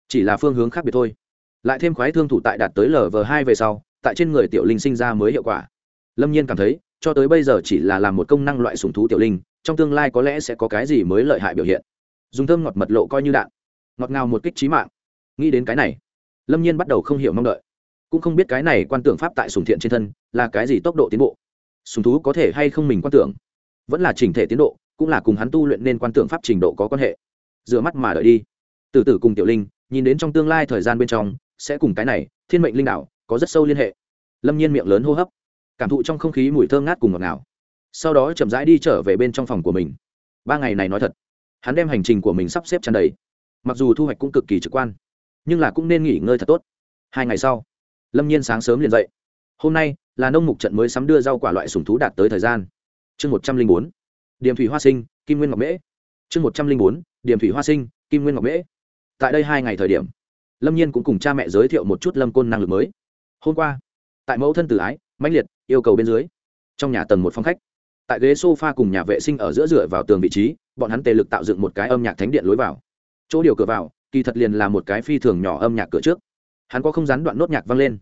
chỉ là phương hướng khác biệt thôi. Lại thêm khoái thương thủ tại đạt tới lv hai về sau tại trên người tiểu linh sinh ra mới hiệu quả. Lâm nhiên cảm thấy, cho tới bây giờ chỉ là làm một công năng loại sùng thú tiểu linh, trong tương lai có lẽ sẽ có cái gì mới lợi hại biểu hiện. Dùng thơm ngọt mật lộ coi như đạn. Ngọt ngào một kích trí mạng. Nghĩ đến cái này, lâm nhiên bắt đầu không hiểu mong đợi. Cũng không biết cái này quan tưởng pháp tại sùng thiện trên thân là cái gì tốc độ tiến bộ. Sùng thú có thể hay không mình quan tưởng? Vẫn là chỉnh thể tiến độ, cũng là cùng hắn tu luyện nên quan tưởng pháp trình độ có quan hệ. Dựa mắt mà đợi đi. Từ từ cùng tiểu linh, nhìn đến trong tương lai thời gian bên trong, sẽ cùng cái này, thiên mệnh linh đạo có rất sâu liên hệ. Lâm nhiên miệng lớn hô hấp. Cảm thụ trong không khí mùi thơm ngát cùng ngọt ngào. Sau đó chậm rãi đi trở về bên trong phòng của mình. Ba ngày này nói thật, hắn đem hành trình của mình sắp xếp tràn đầy. Mặc dù thu hoạch cũng cực kỳ trực quan, nhưng là cũng nên nghỉ ngơi thật tốt. Hai ngày sau, lâm nhiên sáng sớm liền dậy. Hôm nay là nông mục trận mới sắm đưa rau quả loại sùng thú đạt tới thời gian. Chương một trăm linh bốn, điểm thủy hoa sinh, kim nguyên ngọc mễ. Chương một trăm linh bốn, điểm thủy hoa sinh, kim nguyên ngọc mễ. Tại đây hai ngày thời điểm, lâm nhiên cũng cùng cha mẹ giới thiệu một chút lâm côn năng lực mới hôm qua, tại mẫu thân tử ái, mãnh liệt, yêu cầu bên dưới. Trong nhà tầng một phòng khách, tại ghế s o f a cùng nhà vệ sinh ở giữa dựa vào tường vị trí, bọn hắn tề lực tạo dựng một cái âm nhạc thánh điện lối vào. Chỗ điều cửa vào, kỳ thật liền là một cái phi thường nhỏ âm nhạc cửa trước. Hắn có không gián đoạn nốt nhạc vang lên.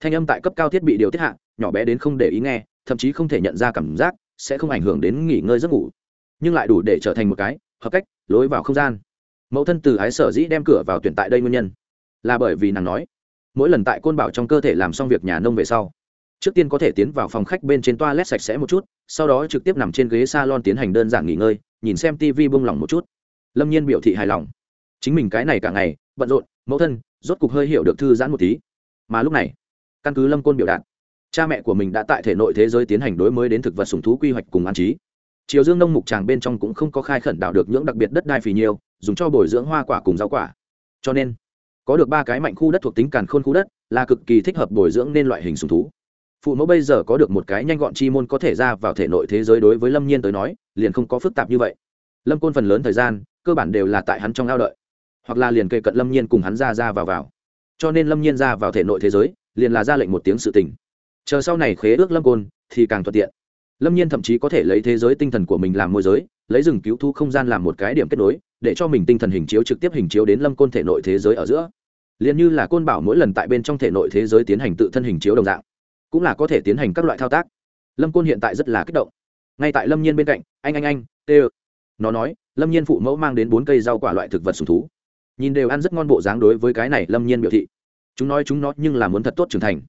Thanh âm tại cấp cao thiết bị điều tiết hạ, nhỏ bé đến không để ý nghe, thậm chí không thể nhận ra cảm giác, sẽ không ảnh hưởng đến nghỉ ngơi giấc ngủ. Nhưng lại đủ để trở thành một cái hợp cách lối vào không gian. Mẫu thân từ ái sở dĩ đem cửa vào tuyển tại đây nguyên nhân, là bởi vì nàng nói mỗi lần tại côn bảo trong cơ thể làm xong việc nhà nông về sau, trước tiên có thể tiến vào phòng khách bên trên toa lét sạch sẽ một chút, sau đó trực tiếp nằm trên ghế s a lon tiến hành đơn giản nghỉ ngơi, nhìn xem tv bông lỏng một chút. Lâm nhiên biểu thị hài lòng. Chính mình cái này cả ngày, bận rộn, mẫu thân, rốt cục hơi hiểu được thư giãn một tí. Mà lúc này, căn cứ lâm côn biểu đạt, cha mẹ của mình đã tại thể nội thế giới tiến hành đối mới đến thực vật sùng thú quy hoạch cùng an trí. Chiều dương nông mục tràng bên trong cũng không có khai khẩn đạo được những đặc biệt đất đai phì nhiều, dùng cho bồi dưỡng hoa quả cùng rau quả. Cho nên có được ba cái mạnh khu đất thuộc tính càn khôn khu đất, là cực kỳ thích hợp bồi dưỡng nên loại hình sùng thú. Phụ mẫu bây giờ có được một cái nhanh gọn chi môn có thể ra vào thể nội thế giới đối với lâm nhiên tới nói, liền không có phức tạp như vậy. Lâm côn phần lớn thời gian, cơ bản đều là tại hắn trong lao đợi, hoặc là liền kề cận lâm nhiên cùng hắn ra ra vào vào. Cho nên lâm nhiên ra vào thể nội thế giới, liền là ra lệnh một tiếng sự tình. Chờ sau này khế ước lâm côn, thì càng thuận tiện. Lâm nhiên thậm chí có thể lấy thế giới tinh thần của mình làm môi giới, lấy rừng cứu thu không gian làm một cái điểm kết nối, để cho mình tinh thần hình chiếu trực tiếp hình chiếu đến lâm côn thể nội thế giới ở giữa liền như là côn bảo mỗi lần tại bên trong thể nội thế giới tiến hành tự thân hình chiếu đồng dạng, cũng là có thể tiến hành các loại thao tác. Lâm côn hiện tại rất là kích động. Ngay tại lâm nhiên bên cạnh, anh anh anh, tê nó nói, lâm nhiên phụ mẫu mang đến bốn cây rau quả loại thực vật sùng thú. Nhìn đều ăn rất ngon bộ dáng đối với cái này lâm nhiên biểu thị. Chúng nói chúng nó nhưng là muốn thật tốt trưởng thành.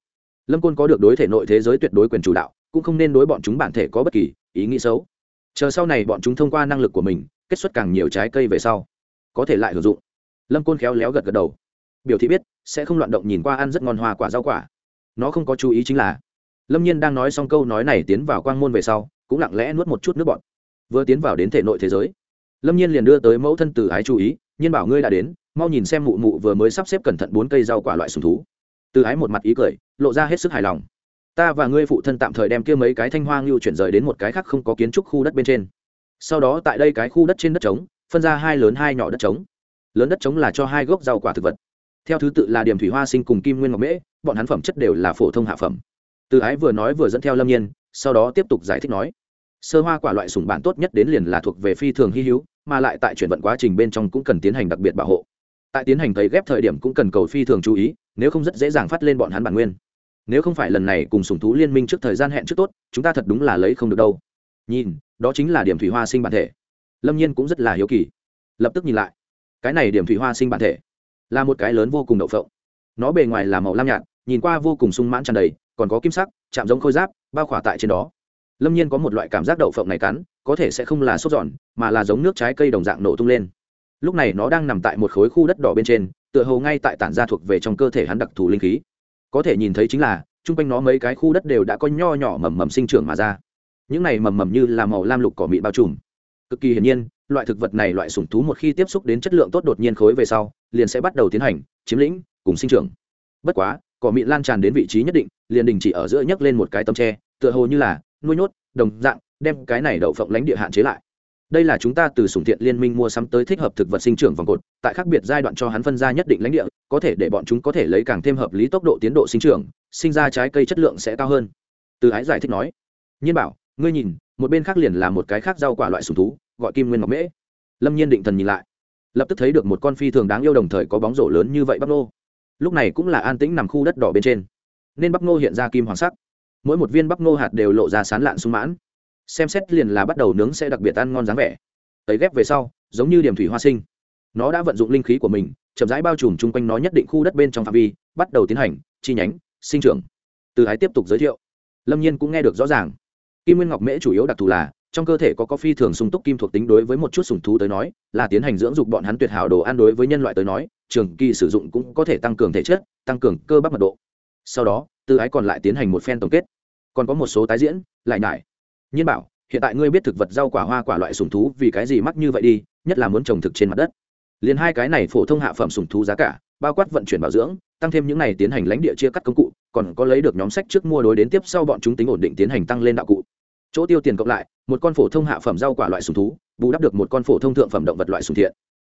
Lâm côn có được đối thể nội thế giới tuyệt đối quyền chủ đạo, cũng không nên đối bọn chúng bản thể có bất kỳ ý nghĩ xấu. Chờ sau này bọn chúng thông qua năng lực của mình, kết xuất càng nhiều trái cây về sau, có thể lại hưởng dụng. Lâm côn khéo léo gật gật đầu biểu thị biết, sẽ không loạn động nhìn qua ăn rất ngon hoa quả rau quả. Nó không có chú ý chính là, lâm nhiên đang nói xong câu nói này tiến vào quang môn về sau, cũng lặng lẽ nuốt một chút nước bọn vừa tiến vào đến thể nội thế giới, lâm nhiên liền đưa tới mẫu thân từ ái chú ý, nhiên bảo ngươi đã đến, mau nhìn xem mụ mụ vừa mới sắp xếp cẩn thận bốn cây rau quả loại sùng thú. Từ ái một mặt ý cười, lộ ra hết sức hài lòng. Ta và ngươi phụ thân tạm thời đem kia mấy cái thanh hoa ngưu chuyển rời đến một cái khác không có kiến trúc khu đất bên trên. Sau đó tại đây cái khu đất trên đất trống, phân ra hai lớn hai nhỏ đất trống. Lớn đất trống là cho hai gốc rau quả thực vật theo thứ tự là điểm thủy hoa sinh cùng kim nguyên ngọc mễ, bọn hắn phẩm chất đều là phổ thông hạ phẩm. Từ ái vừa nói vừa dẫn theo lâm nhiên, sau đó tiếp tục giải thích nói, sơ hoa quả loại sủng bản tốt nhất đến liền là thuộc về phi thường hy hữu, mà lại tại chuyển vận quá trình bên trong cũng cần tiến hành đặc biệt bảo hộ. Tại tiến hành cấy ghép thời điểm cũng cần cầu phi thường chú ý, nếu không rất dễ dàng phát lên bọn hắn bản nguyên. Nếu không phải lần này cùng sủng thú liên minh trước thời gian hẹn trước tốt, chúng ta thật đúng là lấy không được đâu. Nhìn, đó chính là điểm thủy hoa sinh bản thể. Lâm nhiên cũng rất là hiếu kỳ, lập tức nhìn lại. Cái này điểm thủy hoa sinh bản thể là một cái lớn vô cùng đậu phộng. Nó bề ngoài là màu lam nhạt, nhìn qua vô cùng sung mãn tràn đầy, còn có kim sắc, chạm giống khôi giáp, bao khỏa tại trên đó. Lâm nhiên có một loại cảm giác đậu phộng này cắn, có thể sẽ không là sốt giòn, mà là giống nước trái cây đồng dạng nổ tung lên. Lúc này nó đang nằm tại một khối khu đất đỏ bên trên, tựa hồ ngay tại tản ra thuộc về trong cơ thể hắn đặc thù linh khí. Có thể nhìn thấy chính là, chung quanh nó mấy cái khu đất đều đã có nho nhỏ mầm mầm sinh trưởng mà ra. Những này mầm mầm như là màu lam lục cỏ mịn bao trùm cực kỳ hiển nhiên, loại thực vật này loại sủng thú một khi tiếp xúc đến chất lượng tốt đột nhiên khối về sau, liền sẽ bắt đầu tiến hành chiếm lĩnh cùng sinh trưởng. Bất quá, cỏ mịn lan tràn đến vị trí nhất định, liền đình chỉ ở giữa nhấc lên một cái tấm tre, tựa hồ như là nuôi nhốt, đồng dạng, đem cái này đậu phộng lánh địa hạn chế lại. Đây là chúng ta từ sủng thiện liên minh mua sắm tới thích hợp thực vật sinh trưởng vòng cột, tại khác biệt giai đoạn cho hắn phân ra nhất định lãnh địa, có thể để bọn chúng có thể lấy càng thêm hợp lý tốc độ tiến độ sinh trưởng, sinh ra trái cây chất lượng sẽ cao hơn. Từ ái giải thích nói, nhiên bảo, ngươi nhìn một bên khác liền là một cái khác rau quả loại sùng thú, gọi kim nguyên ngọc mễ. Lâm nhiên định thần nhìn lại, lập tức thấy được một con phi thường đáng yêu đồng thời có bóng rổ lớn như vậy bắp nô. Lúc này cũng là an tĩnh nằm khu đất đỏ bên trên, nên bắp nô hiện ra kim hoàng sắc. Mỗi một viên bắp nô hạt đều lộ ra sán lạn sung mãn, xem xét liền là bắt đầu nướng sẽ đặc biệt ăn ngon dáng vẻ. Tấy ghép về sau, giống như điểm thủy hoa sinh, nó đã vận dụng linh khí của mình, chậm rãi bao trùm chung quanh nó nhất định khu đất bên trong phạm vi, bắt đầu tiến hành chi nhánh, sinh trưởng. Từ ái tiếp tục giới thiệu, lâm nhiên cũng nghe được rõ ràng kim nguyên ngọc mễ chủ yếu đặc thù là, trong cơ thể có có phi thường sung túc kim thuộc tính đối với một chút sùng thú tới nói, là tiến hành dưỡng dục bọn hắn tuyệt hảo đồ ăn đối với nhân loại tới nói, trường kỳ sử dụng cũng có thể tăng cường thể chất, tăng cường cơ bắp mật độ. Sau đó, tư ái còn lại tiến hành một phen tổng kết. Còn có một số tái diễn, lại nhải. Nhiên bảo, hiện tại ngươi biết thực vật rau quả hoa quả loại sùng thú vì cái gì mắc như vậy đi, nhất là muốn trồng thực trên mặt đất. Liền hai cái này phổ thông hạ phẩm sùng thú giá cả, bao quát vận chuyển bảo dưỡng, tăng thêm những này tiến hành lãnh địa chia cắt công cụ còn có lấy được nhóm sách trước mua đối đến tiếp sau bọn chúng tính ổn định tiến hành tăng lên đạo cụ. Chỗ tiêu tiền cộng lại, một con phổ thông hạ phẩm rau quả loại sùng thú, bù đắp được một con phổ thông thượng phẩm động vật loại sùng thiện.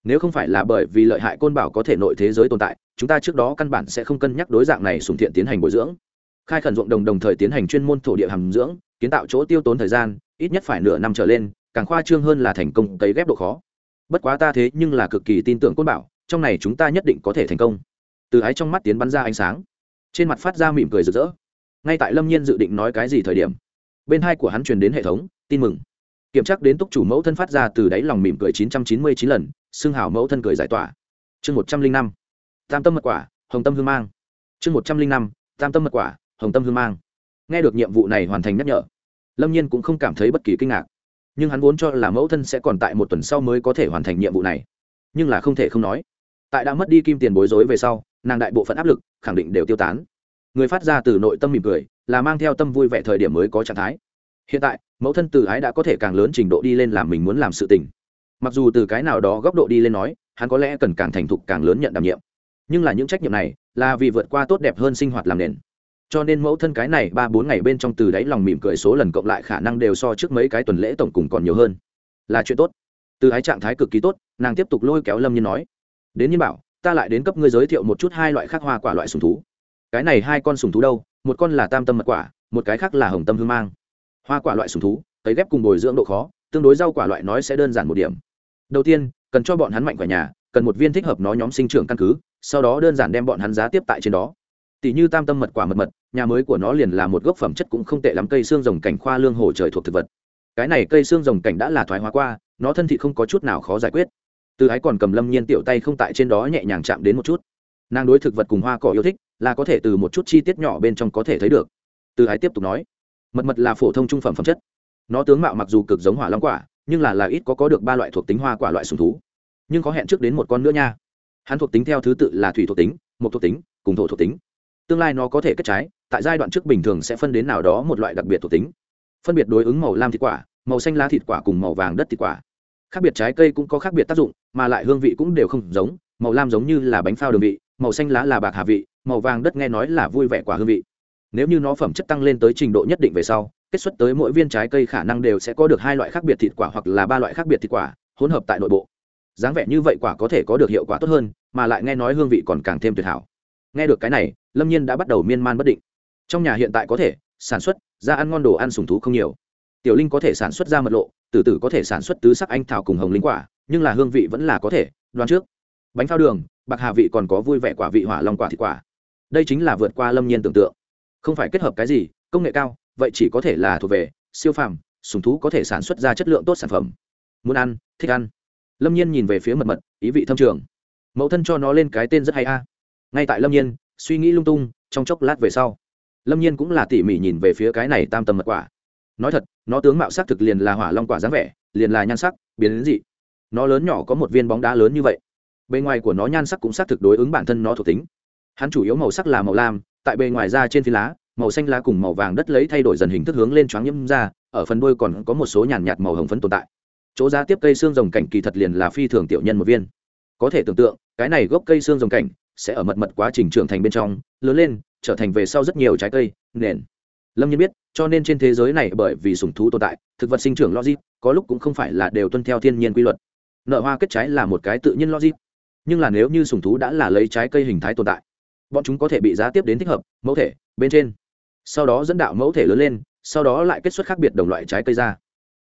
Nếu không phải là bởi vì lợi hại côn bảo có thể nội thế giới tồn tại, chúng ta trước đó căn bản sẽ không cân nhắc đối dạng này sùng thiện tiến hành bồi dưỡng. Khai khẩn ruộng đồng đồng thời tiến hành chuyên môn thổ địa hàm dưỡng, kiến tạo chỗ tiêu tốn thời gian, ít nhất phải nửa năm trở lên, càng khoa trương hơn là thành công cấy ghép độ khó. Bất quá ta thế nhưng là cực kỳ tin tưởng côn bảo trong này chúng ta nhất định có thể thành công. Từ ái trong mắt tiến bắn ra ánh sáng trên mặt phát ra mỉm cười rực rỡ. Ngay tại lâm nhiên dự định nói cái gì thời điểm, bên hai của hắn truyền đến hệ thống, tin mừng. Kiểm tra đến túc chủ mẫu thân phát ra từ đáy lòng mỉm cười chín trăm chín mươi chín lần, xưng hào mẫu thân cười giải tỏa. Chương một trăm linh năm, tam tâm mật quả, hồng tâm hương mang. Chương một trăm linh năm, tam tâm mật quả, hồng tâm hương mang. Nghe được nhiệm vụ này hoàn thành nhắc nhở, lâm nhiên cũng không cảm thấy bất kỳ kinh ngạc. Nhưng hắn vốn cho là mẫu thân sẽ còn tại một tuần sau mới có thể hoàn thành nhiệm vụ này. Nhưng là không thể không nói, tại đã mất đi kim tiền bối rối về sau nàng đại bộ phận áp lực khẳng định đều tiêu tán. Người phát ra từ nội tâm mỉm cười, là mang theo tâm vui vẻ thời điểm mới có trạng thái. Hiện tại, mẫu thân từ ái đã có thể càng lớn trình độ đi lên làm mình muốn làm sự tình. Mặc dù từ cái nào đó góc độ đi lên nói, hắn có lẽ cần càng thành thục càng lớn nhận đảm nhiệm. Nhưng là những trách nhiệm này, là vì vượt qua tốt đẹp hơn sinh hoạt làm nền. Cho nên mẫu thân cái này ba bốn ngày bên trong từ đáy lòng mỉm cười số lần cộng lại khả năng đều so trước mấy cái tuần lễ tổng cùng còn nhiều hơn. Là chuyện tốt. Từ ái trạng thái cực kỳ tốt, nàng tiếp tục lôi kéo lâm nhiên nói. Đến nhiên bảo ta lại đến cấp ngươi giới thiệu một chút hai loại khác hoa quả loại sùng thú. Cái này hai con sùng thú đâu? Một con là tam tâm mật quả, một cái khác là hồng tâm hương mang. Hoa quả loại sùng thú, cấy ghép cùng bồi dưỡng độ khó, tương đối rau quả loại nói sẽ đơn giản một điểm. Đầu tiên, cần cho bọn hắn mạnh quả nhà, cần một viên thích hợp nó nhóm sinh trưởng căn cứ, sau đó đơn giản đem bọn hắn giá tiếp tại trên đó. Tỷ như tam tâm mật quả mật mật, nhà mới của nó liền là một gốc phẩm chất cũng không tệ lắm, cây xương rồng cảnh khoa lương hồ trời thuộc thực vật. Cái này cây xương rồng cảnh đã là thoái hóa qua, nó thân thị không có chút nào khó giải quyết từ ái còn cầm lâm nhiên tiểu tay không tại trên đó nhẹ nhàng chạm đến một chút. Nàng đối thực vật cùng hoa cỏ yêu thích, là có thể từ một chút chi tiết nhỏ bên trong có thể thấy được. Từ ái tiếp tục nói, mật mật là phổ thông trung phẩm phẩm chất. Nó tướng mạo mặc dù cực giống hỏa long quả, nhưng là là ít có có được ba loại thuộc tính hoa quả loại sùng thú. Nhưng có hẹn trước đến một con nữa nha. Hắn thuộc tính theo thứ tự là thủy thuộc tính một thuộc tính, cùng thổ thuộc tính. Tương lai nó có thể kết trái, tại giai đoạn trước bình thường sẽ phân đến nào đó một loại đặc biệt thuộc tính. Phân biệt đối ứng màu lam thịt quả, màu xanh lá thịt quả cùng màu vàng đất thịt quả khác biệt trái cây cũng có khác biệt tác dụng, mà lại hương vị cũng đều không giống, màu lam giống như là bánh phao đường vị, màu xanh lá là bạc hà vị, màu vàng đất nghe nói là vui vẻ quả hương vị. Nếu như nó phẩm chất tăng lên tới trình độ nhất định về sau, kết xuất tới mỗi viên trái cây khả năng đều sẽ có được hai loại khác biệt thịt quả hoặc là ba loại khác biệt thịt quả, hỗn hợp tại nội bộ. Dáng vẻ như vậy quả có thể có được hiệu quả tốt hơn, mà lại nghe nói hương vị còn càng thêm tuyệt hảo. Nghe được cái này, lâm nhiên đã bắt đầu miên man bất định. Trong nhà hiện tại có thể, sản xuất, ra ăn ngon đồ ăn sùng thú không nhiều tiểu linh có thể sản xuất ra mật lộ, từ từ có thể sản xuất tứ sắc anh thảo cùng hồng linh quả, nhưng là hương vị vẫn là có thể, đoán trước. Bánh phao đường, bạc hà vị còn có vui vẻ quả vị hỏa long quả thịt quả. Đây chính là vượt qua lâm nhiên tưởng tượng. Không phải kết hợp cái gì, công nghệ cao, vậy chỉ có thể là thuộc về siêu phàm, sùng thú có thể sản xuất ra chất lượng tốt sản phẩm. Muốn ăn, thích ăn. Lâm nhiên nhìn về phía mật mật, ý vị thâm trường. Mẫu thân cho nó lên cái tên rất hay a. Ngay tại lâm nhiên, suy nghĩ lung tung, trong chốc lát về sau, lâm nhiên cũng là tỉ mỉ nhìn về phía cái này tam tầm mật quả nói thật, nó tướng mạo sắc thực liền là hỏa long quả dáng vẻ, liền là nhan sắc, biến đến dị. Nó lớn nhỏ có một viên bóng đá lớn như vậy. Bề ngoài của nó nhan sắc cũng xác thực đối ứng bản thân nó thuộc tính. Hắn chủ yếu màu sắc là màu lam, tại bề ngoài da trên phi lá, màu xanh lá cùng màu vàng đất lấy thay đổi dần hình thức hướng lên choáng nhiễm ra, ở phần đuôi còn có một số nhàn nhạt màu hồng phấn tồn tại. Chỗ giá tiếp cây xương rồng cảnh kỳ thật liền là phi thường tiểu nhân một viên. Có thể tưởng tượng, cái này gốc cây xương rồng cảnh sẽ ở mật mật quá trình trưởng thành bên trong, lớn lên, trở thành về sau rất nhiều trái cây, nền lâm nhiên biết, cho nên trên thế giới này bởi vì sùng thú tồn tại, thực vật sinh trưởng logic, có lúc cũng không phải là đều tuân theo thiên nhiên quy luật. Nợ hoa kết trái là một cái tự nhiên logic. Nhưng là nếu như sùng thú đã là lấy trái cây hình thái tồn tại, bọn chúng có thể bị giá tiếp đến thích hợp, mẫu thể, bên trên. Sau đó dẫn đạo mẫu thể lớn lên, sau đó lại kết xuất khác biệt đồng loại trái cây ra.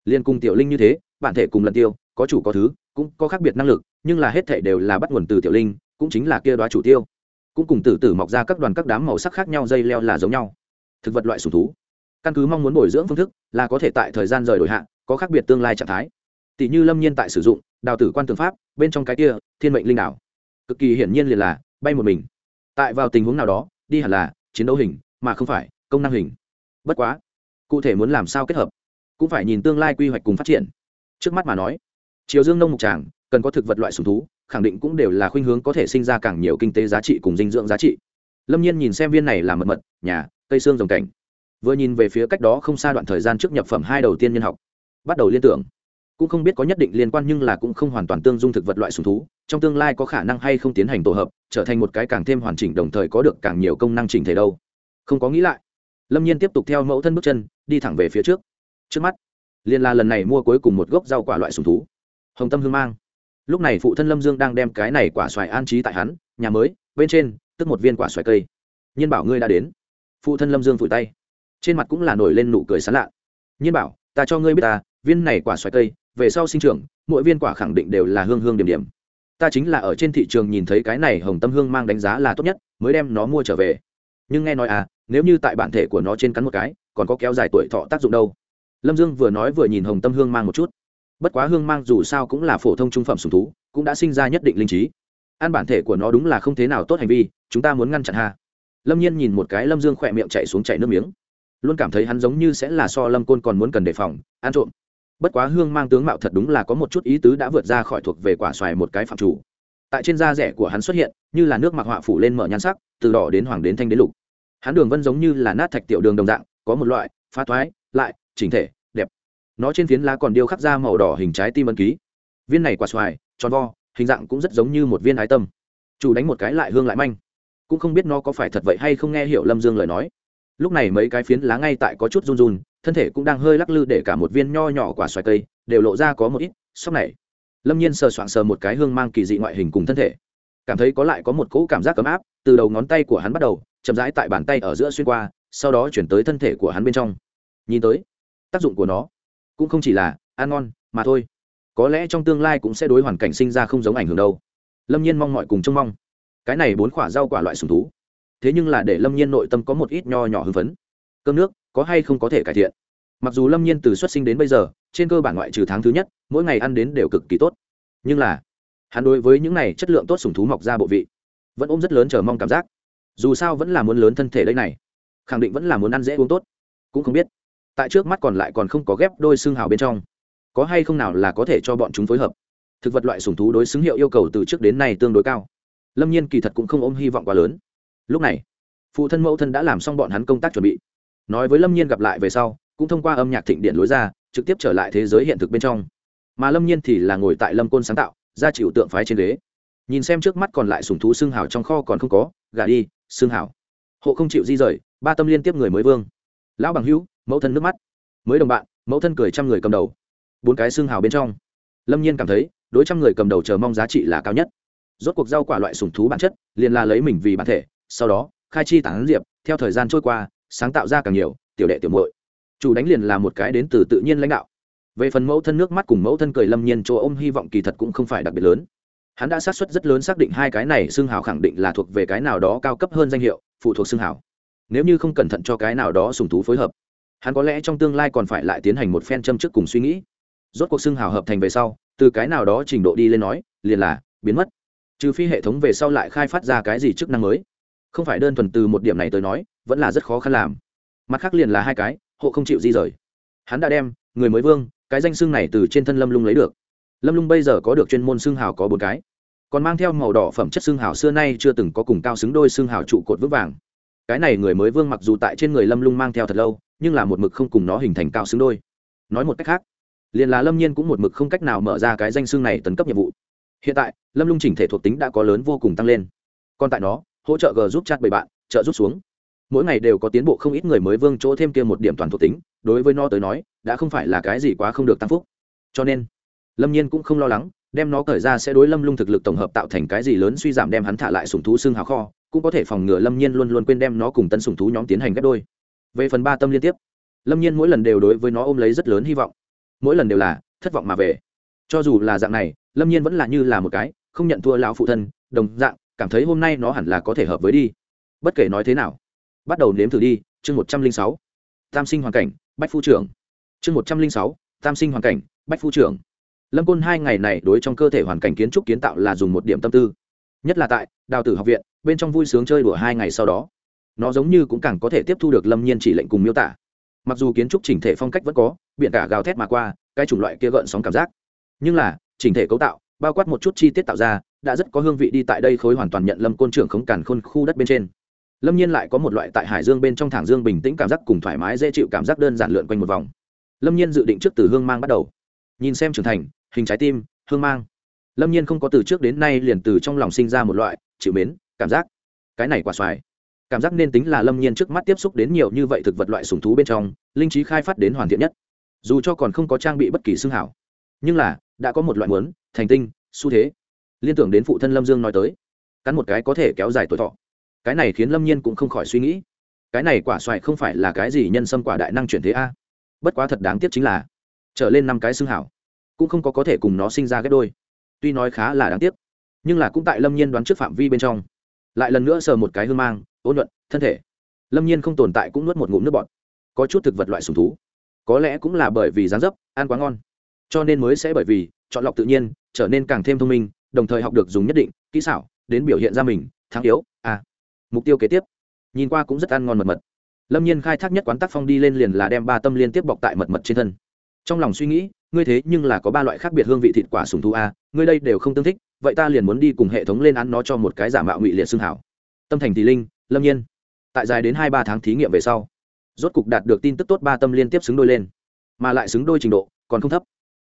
Liên cung tiểu linh như thế, bản thể cùng lần tiêu, có chủ có thứ, cũng có khác biệt năng lực, nhưng là hết thể đều là bắt nguồn từ tiểu linh, cũng chính là kia đoá chủ tiêu. Cũng cùng tử tử mọc ra các đoàn các đám màu sắc khác nhau dây leo là giống nhau thực vật loại sùng thú. Căn cứ mong muốn bồi dưỡng phương thức, là có thể tại thời gian rời đổi hạn có khác biệt tương lai trạng thái. Tỷ như lâm nhiên tại sử dụng, đào tử quan tường pháp, bên trong cái kia, thiên mệnh linh đảo cực kỳ hiển nhiên liền là, bay một mình. Tại vào tình huống nào đó, đi hẳn là, chiến đấu hình, mà không phải, công năng hình. Bất quá, cụ thể muốn làm sao kết hợp, cũng phải nhìn tương lai quy hoạch cùng phát triển. Trước mắt mà nói chiều dương nông mục tràng, cần có thực vật loại sùng thú, khẳng định cũng đều là khuynh hướng có thể sinh ra càng nhiều kinh tế giá trị cùng dinh dưỡng giá trị. Lâm nhiên nhìn xem viên này là mật mật, nhà cây xương rồng cảnh. Vừa nhìn về phía cách đó không xa đoạn thời gian trước nhập phẩm hai đầu tiên nhân học, bắt đầu liên tưởng. Cũng không biết có nhất định liên quan nhưng là cũng không hoàn toàn tương dung thực vật loại sùng thú, trong tương lai có khả năng hay không tiến hành tổ hợp, trở thành một cái càng thêm hoàn chỉnh đồng thời có được càng nhiều công năng chỉnh thể đâu. Không có nghĩ lại, lâm nhiên tiếp tục theo mẫu thân bước chân, đi thẳng về phía trước. Trước mắt liên la lần này mua cuối cùng một gốc rau quả loại sùng thú. Hồng tâm hương mang. Lúc này phụ thân lâm dương đang đem cái này quả xoài an trí tại hắn, nhà mới, bên trên, tức một viên quả xoài cây. Nhiên bảo ngươi đã đến phụ thân lâm dương phủi tay. Trên mặt cũng là nổi lên nụ cười sán lạ. Nhiên bảo, ta cho ngươi biết ta, viên này quả xoài cây, về sau sinh trưởng, mỗi viên quả khẳng định đều là hương hương điểm điểm. Ta chính là ở trên thị trường nhìn thấy cái này hồng tâm hương mang đánh giá là tốt nhất, mới đem nó mua trở về. Nhưng nghe nói à nếu như tại bản thể của nó trên cắn một cái, còn có kéo dài tuổi thọ tác dụng đâu? Lâm dương vừa nói vừa nhìn hồng tâm hương mang một chút. Bất quá hương mang dù sao cũng là phổ thông trung phẩm sùng thú, cũng đã sinh ra nhất định linh trí. Ăn bản thể của nó đúng là không thế nào tốt hành vi, chúng ta muốn ngăn chặn hà? Lâm nhiên nhìn một cái lâm dương khỏe miệng chạy xuống chảy nước miếng. Luôn cảm thấy hắn giống như sẽ là so lâm côn còn muốn cần đề phòng, ăn trộm. Bất quá hương mang tướng mạo thật đúng là có một chút ý tứ đã vượt ra khỏi thuộc về quả xoài một cái phạm chủ. Tại trên da rẻ của hắn xuất hiện, như là nước mặc họa phủ lên mở nhan sắc, từ đỏ đến hoàng đến thanh đến lục. Hắn đường vân giống như là nát thạch tiểu đường đồng dạng, có một loại phá thoái, lại, chỉnh thể, đẹp. Nó trên phiến lá còn điêu khắc ra màu đỏ hình trái tim ân ký. Viên này quả xoài, tròn vo, hình dạng cũng rất giống như một viên ái tâm. Chủ đánh một cái lại hương lại manh cũng không biết nó có phải thật vậy hay không nghe hiểu lâm dương lời nói. Lúc này mấy cái phiến lá ngay tại có chút run run, thân thể cũng đang hơi lắc lư để cả một viên nho nhỏ quả xoài cây đều lộ ra có một ít sóc này. Lâm nhiên sờ soạng sờ một cái hương mang kỳ dị ngoại hình cùng thân thể. Cảm thấy có lại có một cỗ cảm giác ấm áp, từ đầu ngón tay của hắn bắt đầu, chậm rãi tại bàn tay ở giữa xuyên qua, sau đó chuyển tới thân thể của hắn bên trong. Nhìn tới, tác dụng của nó cũng không chỉ là ăn ngon mà thôi. Có lẽ trong tương lai cũng sẽ đối hoàn cảnh sinh ra không giống ảnh hưởng đâu. Lâm nhiên mong mọi cùng trông mong cái này bốn quả rau quả loại sùng thú. Thế nhưng là để lâm nhiên nội tâm có một ít nho nhỏ hưng phấn. Cơm nước, có hay không có thể cải thiện? Mặc dù lâm nhiên từ xuất sinh đến bây giờ, trên cơ bản ngoại trừ tháng thứ nhất, mỗi ngày ăn đến đều cực kỳ tốt. Nhưng là, hắn đối với những này chất lượng tốt sùng thú mọc ra bộ vị, vẫn ôm rất lớn chờ mong cảm giác. Dù sao vẫn là muốn lớn thân thể đây này, khẳng định vẫn là muốn ăn dễ uống tốt, cũng không biết. Tại trước mắt còn lại còn không có ghép đôi xương hào bên trong, có hay không nào là có thể cho bọn chúng phối hợp? Thực vật loại sùng thú đối xứng hiệu yêu cầu từ trước đến nay tương đối cao lâm nhiên kỳ thật cũng không ôm hy vọng quá lớn. Lúc này, phụ thân mẫu thân đã làm xong bọn hắn công tác chuẩn bị. Nói với lâm nhiên gặp lại về sau, cũng thông qua âm nhạc thịnh điện lối ra, trực tiếp trở lại thế giới hiện thực bên trong. Mà lâm nhiên thì là ngồi tại lâm côn sáng tạo, ra chịu tượng phái trên ghế. Nhìn xem trước mắt còn lại sùng thú xương hào trong kho còn không có, gà đi, xương hảo hộ không chịu di rời, ba tâm liên tiếp người mới vương. Lão bằng hữu, mẫu thân nước mắt. Mới đồng bạn, mẫu thân cười trăm người cầm đầu. Bốn cái xương hào bên trong. Lâm nhiên cảm thấy, đối trăm người cầm đầu chờ mong giá trị là cao nhất rốt cuộc rau quả loại sùng thú bản chất, liền là lấy mình vì bản thể, sau đó, khai chi tán diệp, theo thời gian trôi qua, sáng tạo ra càng nhiều, tiểu đệ tiểu muội. Chủ đánh liền là một cái đến từ tự nhiên lãnh đạo. Về phần mẫu thân nước mắt cùng mẫu thân cười lâm nhiên chỗ ôm hy vọng kỳ thật cũng không phải đặc biệt lớn. Hắn đã sát xuất rất lớn xác định hai cái này xương hào khẳng định là thuộc về cái nào đó cao cấp hơn danh hiệu, phụ thuộc xương hào. Nếu như không cẩn thận cho cái nào đó sùng thú phối hợp, hắn có lẽ trong tương lai còn phải lại tiến hành một phen châm trước cùng suy nghĩ. Rốt cuộc xương hào hợp thành về sau, từ cái nào đó trình độ đi lên nói, liền là biến mất trừ phi hệ thống về sau lại khai phát ra cái gì chức năng mới. Không phải đơn thuần từ một điểm này tới nói, vẫn là rất khó khăn làm. Mặt khác liền là hai cái, hộ không chịu di rời. Hắn đã đem, người mới vương, cái danh xưng này từ trên thân lâm lung lấy được. Lâm lung bây giờ có được chuyên môn xương hào có bốn cái. Còn mang theo màu đỏ phẩm chất xương hào xưa nay chưa từng có cùng cao xứng đôi xương hào trụ cột vững vàng. Cái này người mới vương mặc dù tại trên người lâm lung mang theo thật lâu, nhưng là một mực không cùng nó hình thành cao xứng đôi. Nói một cách khác, liền là lâm nhiên cũng một mực không cách nào mở ra cái danh xương này tấn cấp nhiệm vụ hiện tại, lâm lung chỉnh thể thuộc tính đã có lớn vô cùng tăng lên. Còn tại nó hỗ trợ g giúp chat bảy bạn, trợ giúp xuống. Mỗi ngày đều có tiến bộ không ít người mới vương chỗ thêm kia một điểm toàn thuộc tính, đối với nó tới nói, đã không phải là cái gì quá không được tăng phúc. Cho nên, lâm nhiên cũng không lo lắng, đem nó cởi ra sẽ đối lâm lung thực lực tổng hợp tạo thành cái gì lớn suy giảm đem hắn thả lại sùng thú xương hào kho, cũng có thể phòng ngừa lâm nhiên luôn luôn quên đem nó cùng tân sùng thú nhóm tiến hành ghép đôi. Về phần ba tâm liên tiếp, lâm nhiên mỗi lần đều đối với nó ôm lấy rất lớn hy vọng. Mỗi lần đều là thất vọng mà về. Cho dù là dạng này lâm nhiên vẫn là như là một cái, không nhận thua lão phụ thân, đồng dạng, cảm thấy hôm nay nó hẳn là có thể hợp với đi. Bất kể nói thế nào, bắt đầu nếm thử đi, chương một trăm linh sáu, tam sinh hoàn cảnh, bách phu trưởng. Chương một trăm linh sáu, tam sinh hoàn cảnh, bách phu trưởng. Lâm côn hai ngày này đối trong cơ thể hoàn cảnh kiến trúc kiến tạo là dùng một điểm tâm tư. Nhất là tại đào tử học viện, bên trong vui sướng chơi đùa hai ngày sau đó. Nó giống như cũng càng có thể tiếp thu được lâm nhiên chỉ lệnh cùng miêu tả. Mặc dù kiến trúc chỉnh thể phong cách vẫn có, biển cả gào thét mà qua, cái chủng loại kia gợn sóng cảm giác. Nhưng là chỉnh thể cấu tạo, bao quát một chút chi tiết tạo ra, đã rất có hương vị đi tại đây khối hoàn toàn nhận lâm côn trưởng khống càn khôn khu đất bên trên. Lâm nhiên lại có một loại tại hải dương bên trong thảng dương bình tĩnh cảm giác cùng thoải mái dễ chịu cảm giác đơn giản lượn quanh một vòng. Lâm nhiên dự định trước từ hương mang bắt đầu. Nhìn xem trưởng thành, hình trái tim, hương mang. Lâm nhiên không có từ trước đến nay liền từ trong lòng sinh ra một loại chịu mến, cảm giác. Cái này quả xoài. Cảm giác nên tính là lâm nhiên trước mắt tiếp xúc đến nhiều như vậy thực vật loại sùng thú bên trong, linh trí khai phát đến hoàn thiện nhất. Dù cho còn không có trang bị bất kỳ xương hảo nhưng là, đã có một loại muốn, thành tinh, xu thế. Liên tưởng đến phụ thân lâm dương nói tới, cắn một cái có thể kéo dài tuổi thọ. Cái này khiến lâm nhiên cũng không khỏi suy nghĩ. Cái này quả xoài không phải là cái gì nhân sâm quả đại năng chuyển thế a? Bất quá thật đáng tiếc chính là, trở lên năm cái xương hảo, cũng không có có thể cùng nó sinh ra ghép đôi. Tuy nói khá là đáng tiếc, nhưng là cũng tại lâm nhiên đoán trước phạm vi bên trong. Lại lần nữa sờ một cái hương mang, ôn nhuận, thân thể. Lâm nhiên không tồn tại cũng nuốt một ngụm nước bọt. Có chút thực vật loại sùng thú. Có lẽ cũng là bởi vì dáng dấp, ăn quá ngon cho nên mới sẽ bởi vì chọn lọc tự nhiên trở nên càng thêm thông minh, đồng thời học được dùng nhất định kỹ xảo đến biểu hiện ra mình, thắng yếu à. Mục tiêu kế tiếp, nhìn qua cũng rất ăn ngon mật mật. Lâm nhiên khai thác nhất quán tác phong đi lên liền là đem ba tâm liên tiếp bọc tại mật mật trên thân. Trong lòng suy nghĩ, ngươi thế nhưng là có ba loại khác biệt hương vị thịt quả sùng thu a, ngươi đây đều không tương thích, vậy ta liền muốn đi cùng hệ thống lên ăn nó cho một cái giả mạo ngụy liệt xương hảo. Tâm thành thì linh, lâm nhiên. Tại dài đến hai ba tháng thí nghiệm về sau, rốt cục đạt được tin tức tốt ba tâm liên tiếp xứng đôi lên, mà lại xứng đôi trình độ còn không thấp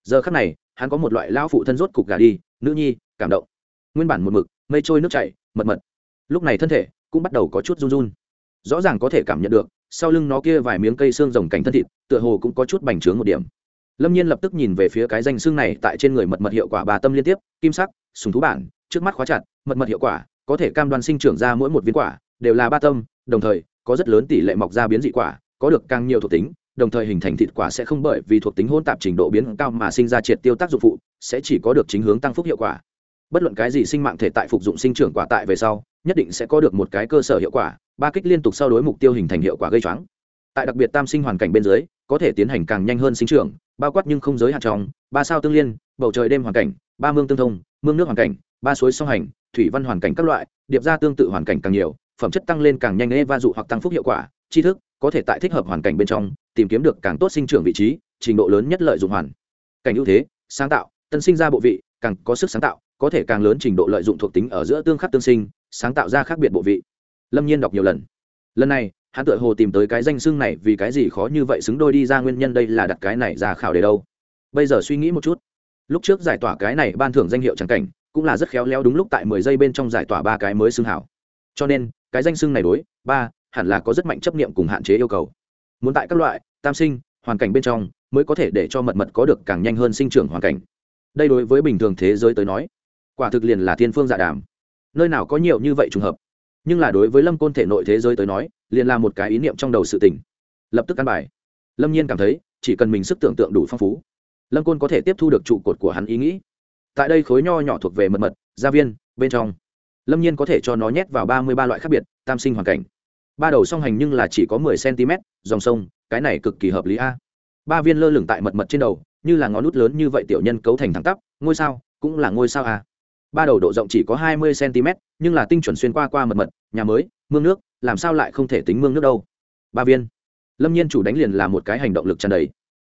giờ khắc này, hắn có một loại lão phụ thân rốt cục gà đi, nữ nhi, cảm động. Nguyên bản một mực, mây trôi nước chảy, mật mật. Lúc này thân thể cũng bắt đầu có chút run run. Rõ ràng có thể cảm nhận được, sau lưng nó kia vài miếng cây xương rồng cánh thân thịt, tựa hồ cũng có chút bành trướng một điểm. Lâm nhiên lập tức nhìn về phía cái danh xương này tại trên người mật mật hiệu quả bà tâm liên tiếp, kim sắc, sùng thú bản, trước mắt khóa chặt, mật mật hiệu quả, có thể cam đoan sinh trưởng ra mỗi một viên quả, đều là ba tâm, đồng thời, có rất lớn tỷ lệ mọc ra biến dị quả, có được càng nhiều thuộc tính đồng thời hình thành thịt quả sẽ không bởi vì thuộc tính hỗn tạp trình độ biến cao mà sinh ra triệt tiêu tác dụng phụ, sẽ chỉ có được chính hướng tăng phúc hiệu quả. Bất luận cái gì sinh mạng thể tại phục dụng sinh trưởng quả tại về sau, nhất định sẽ có được một cái cơ sở hiệu quả, ba kích liên tục sau đối mục tiêu hình thành hiệu quả gây choáng. Tại đặc biệt tam sinh hoàn cảnh bên dưới, có thể tiến hành càng nhanh hơn sinh trưởng, bao quát nhưng không giới hạn trong, ba sao tương liên, bầu trời đêm hoàn cảnh, ba mương tương thông, mương nước hoàn cảnh, ba suối song hành, thủy văn hoàn cảnh các loại, điệp ra tương tự hoàn cảnh càng nhiều, phẩm chất tăng lên càng nhanh ê va dụ hoặc tăng phúc hiệu quả, tri thức có thể tại thích hợp hoàn cảnh bên trong tìm kiếm được càng tốt sinh trưởng vị trí, trình độ lớn nhất lợi dụng hoàn. Cảnh ưu thế, sáng tạo, tân sinh ra bộ vị, càng có sức sáng tạo, có thể càng lớn trình độ lợi dụng thuộc tính ở giữa tương khắc tương sinh, sáng tạo ra khác biệt bộ vị. Lâm nhiên đọc nhiều lần. Lần này, hắn tự hồ tìm tới cái danh xưng này vì cái gì khó như vậy xứng đôi đi ra nguyên nhân đây là đặt cái này ra khảo để đâu. Bây giờ suy nghĩ một chút. Lúc trước giải tỏa cái này ban thưởng danh hiệu trắng cảnh, cũng là rất khéo léo đúng lúc tại mười giây bên trong giải tỏa ba cái mới xưng hảo. Cho nên, cái danh xưng này đối, ba, hẳn là có rất mạnh chấp niệm cùng hạn chế yêu cầu muốn tại các loại, tam sinh, hoàn cảnh bên trong mới có thể để cho mật mật có được càng nhanh hơn sinh trưởng hoàn cảnh. Đây đối với bình thường thế giới tới nói, quả thực liền là thiên phương dạ đàm. Nơi nào có nhiều như vậy trùng hợp. Nhưng là đối với lâm côn thể nội thế giới tới nói, liền là một cái ý niệm trong đầu sự tỉnh lập tức căn bài. Lâm nhiên cảm thấy, chỉ cần mình sức tưởng tượng đủ phong phú, lâm côn có thể tiếp thu được trụ cột của hắn ý nghĩ. Tại đây khối nho nhỏ thuộc về mật mật, gia viên, bên trong. Lâm nhiên có thể cho nó nhét vào ba mươi ba loại khác biệt, tam sinh hoàn cảnh ba đầu song hành nhưng là chỉ có mười cm, dòng sông, cái này cực kỳ hợp lý a. Ba viên lơ lửng tại mật mật trên đầu, như là ngón nút lớn như vậy tiểu nhân cấu thành thẳng tắp, ngôi sao, cũng là ngôi sao a. Ba đầu độ rộng chỉ có hai mươi cm, nhưng là tinh chuẩn xuyên qua qua mật mật, nhà mới, mương nước, làm sao lại không thể tính mương nước đâu. Ba viên. Lâm nhiên chủ đánh liền là một cái hành động lực tràn đầy.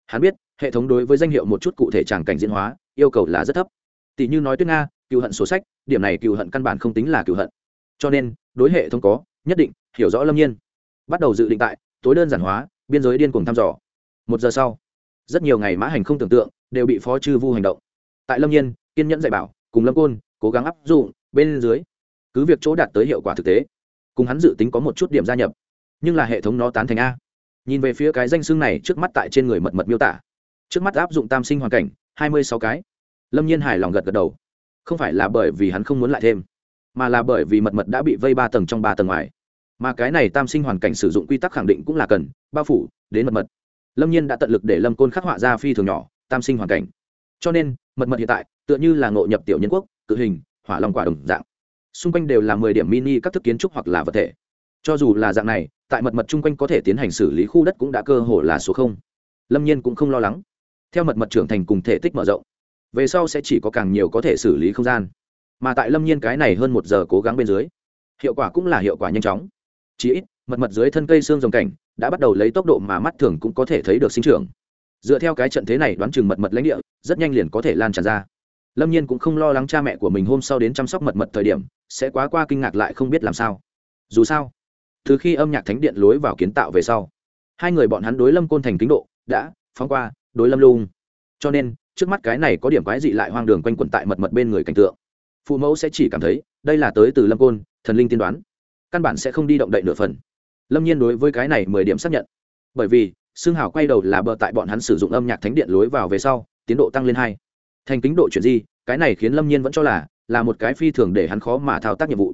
Hắn biết, hệ thống đối với danh hiệu một chút cụ thể tràng cảnh diễn hóa, yêu cầu là rất thấp. Tỷ như nói tuyết nga cựu hận sổ sách, điểm này cựu hận căn bản không tính là cựu hận. Cho nên, đối hệ thống có nhất định, hiểu rõ lâm nhiên. Bắt đầu dự định tại, tối đơn giản hóa, biên giới điên cuồng thăm dò. Một giờ sau, rất nhiều ngày mã hành không tưởng tượng, đều bị phó chư vu hành động. Tại lâm nhiên, kiên nhẫn dạy bảo, cùng lâm côn, cố gắng áp dụng, bên dưới, cứ việc chỗ đạt tới hiệu quả thực tế, cùng hắn dự tính có một chút điểm gia nhập. Nhưng là hệ thống nó tán thành a. Nhìn về phía cái danh xương này trước mắt tại trên người mật mật miêu tả. Trước mắt áp dụng tam sinh hoàn cảnh, hai mươi sáu cái. Lâm nhiên hài lòng gật gật đầu. Không phải là bởi vì hắn không muốn lại thêm, mà là bởi vì mật mật đã bị vây ba tầng trong ba tầng ngoài mà cái này tam sinh hoàn cảnh sử dụng quy tắc khẳng định cũng là cần, bao phủ, đến mật mật. Lâm nhiên đã tận lực để lâm côn khắc họa ra phi thường nhỏ, tam sinh hoàn cảnh. Cho nên, mật mật hiện tại, tựa như là ngộ nhập tiểu nhân quốc, cự hình, hỏa long quả đồng dạng. Xung quanh đều là mười điểm mini các thức kiến trúc hoặc là vật thể. Cho dù là dạng này, tại mật mật chung quanh có thể tiến hành xử lý khu đất cũng đã cơ hồ là số không. Lâm nhiên cũng không lo lắng. Theo mật mật trưởng thành cùng thể tích mở rộng, về sau sẽ chỉ có càng nhiều có thể xử lý không gian. Mà tại lâm nhiên cái này hơn một giờ cố gắng bên dưới, hiệu quả cũng là hiệu quả nhanh chóng chỉ ít, mật mật dưới thân cây xương rồng cảnh, đã bắt đầu lấy tốc độ mà mắt thường cũng có thể thấy được sinh trưởng. Dựa theo cái trận thế này đoán chừng mật mật lãnh địa, rất nhanh liền có thể lan tràn ra. Lâm nhiên cũng không lo lắng cha mẹ của mình hôm sau đến chăm sóc mật mật thời điểm, sẽ quá qua kinh ngạc lại không biết làm sao. Dù sao, từ khi âm nhạc thánh điện lối vào kiến tạo về sau, hai người bọn hắn đối lâm côn thành kính độ đã phóng qua đối lâm lung. Cho nên, trước mắt cái này có điểm quái dị lại hoang đường quanh quẩn tại mật mật bên người cảnh tượng. Phụ mẫu sẽ chỉ cảm thấy đây là tới từ lâm côn, thần linh tiên đoán căn bản sẽ không đi động đậy nửa phần. Lâm nhiên đối với cái này mười điểm xác nhận. Bởi vì xương hào quay đầu là bờ tại bọn hắn sử dụng âm nhạc thánh điện lối vào về sau, tiến độ tăng lên hai. Thành kính độ chuyển di, cái này khiến lâm nhiên vẫn cho là là một cái phi thường để hắn khó mà thao tác nhiệm vụ.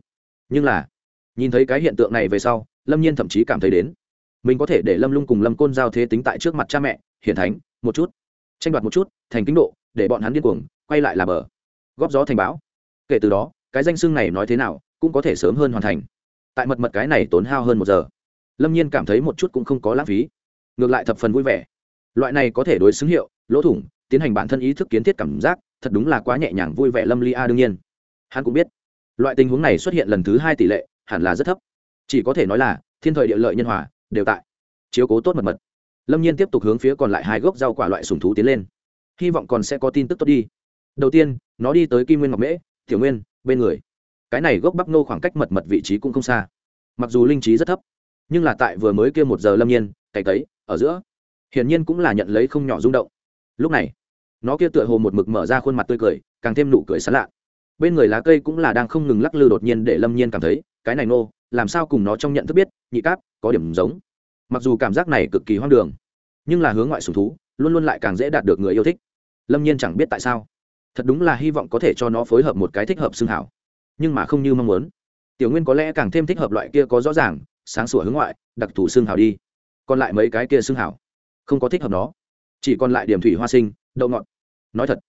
Nhưng là, nhìn thấy cái hiện tượng này về sau, lâm nhiên thậm chí cảm thấy đến. Mình có thể để lâm lung cùng lâm côn giao thế tính tại trước mặt cha mẹ, hiển thánh, một chút. Tranh đoạt một chút, thành kính độ, để bọn hắn điên cuồng, quay lại là bờ. Góp gió thành bão. Kể từ đó, cái danh xương này nói thế nào, cũng có thể sớm hơn hoàn thành tại mật mật cái này tốn hao hơn một giờ. Lâm nhiên cảm thấy một chút cũng không có lãng phí. Ngược lại thập phần vui vẻ. Loại này có thể đối xứng hiệu, lỗ thủng, tiến hành bản thân ý thức kiến thiết cảm giác, thật đúng là quá nhẹ nhàng vui vẻ lâm ly a đương nhiên. Hắn cũng biết, loại tình huống này xuất hiện lần thứ hai tỷ lệ, hẳn là rất thấp. Chỉ có thể nói là, thiên thời địa lợi nhân hòa, đều tại. Chiếu cố tốt mật mật. Lâm nhiên tiếp tục hướng phía còn lại hai gốc rau quả loại sùng thú tiến lên. Hy vọng còn sẽ có tin tức tốt đi. Đầu tiên, nó đi tới kim nguyên ngọc mễ, tiểu nguyên, bên người cái này gốc bắp nô khoảng cách mật mật vị trí cũng không xa. Mặc dù linh trí rất thấp, nhưng là tại vừa mới kia một giờ lâm nhiên cày tấy ở giữa, hiển nhiên cũng là nhận lấy không nhỏ rung động. Lúc này, nó kia tựa hồ một mực mở ra khuôn mặt tươi cười, càng thêm nụ cười sán lạ. Bên người lá cây cũng là đang không ngừng lắc lư đột nhiên để lâm nhiên cảm thấy, cái này nô, làm sao cùng nó trong nhận thức biết, nhị cáp, có điểm giống. Mặc dù cảm giác này cực kỳ hoang đường, nhưng là hướng ngoại sùng thú, luôn luôn lại càng dễ đạt được người yêu thích. Lâm nhiên chẳng biết tại sao, thật đúng là hy vọng có thể cho nó phối hợp một cái thích hợp xương hảo nhưng mà không như mong muốn. Tiểu nguyên có lẽ càng thêm thích hợp loại kia có rõ ràng sáng sủa hướng ngoại đặc thù xương hào đi. Còn lại mấy cái kia xương hào, không có thích hợp nó. Chỉ còn lại điểm thủy hoa sinh đậu ngọt. Nói thật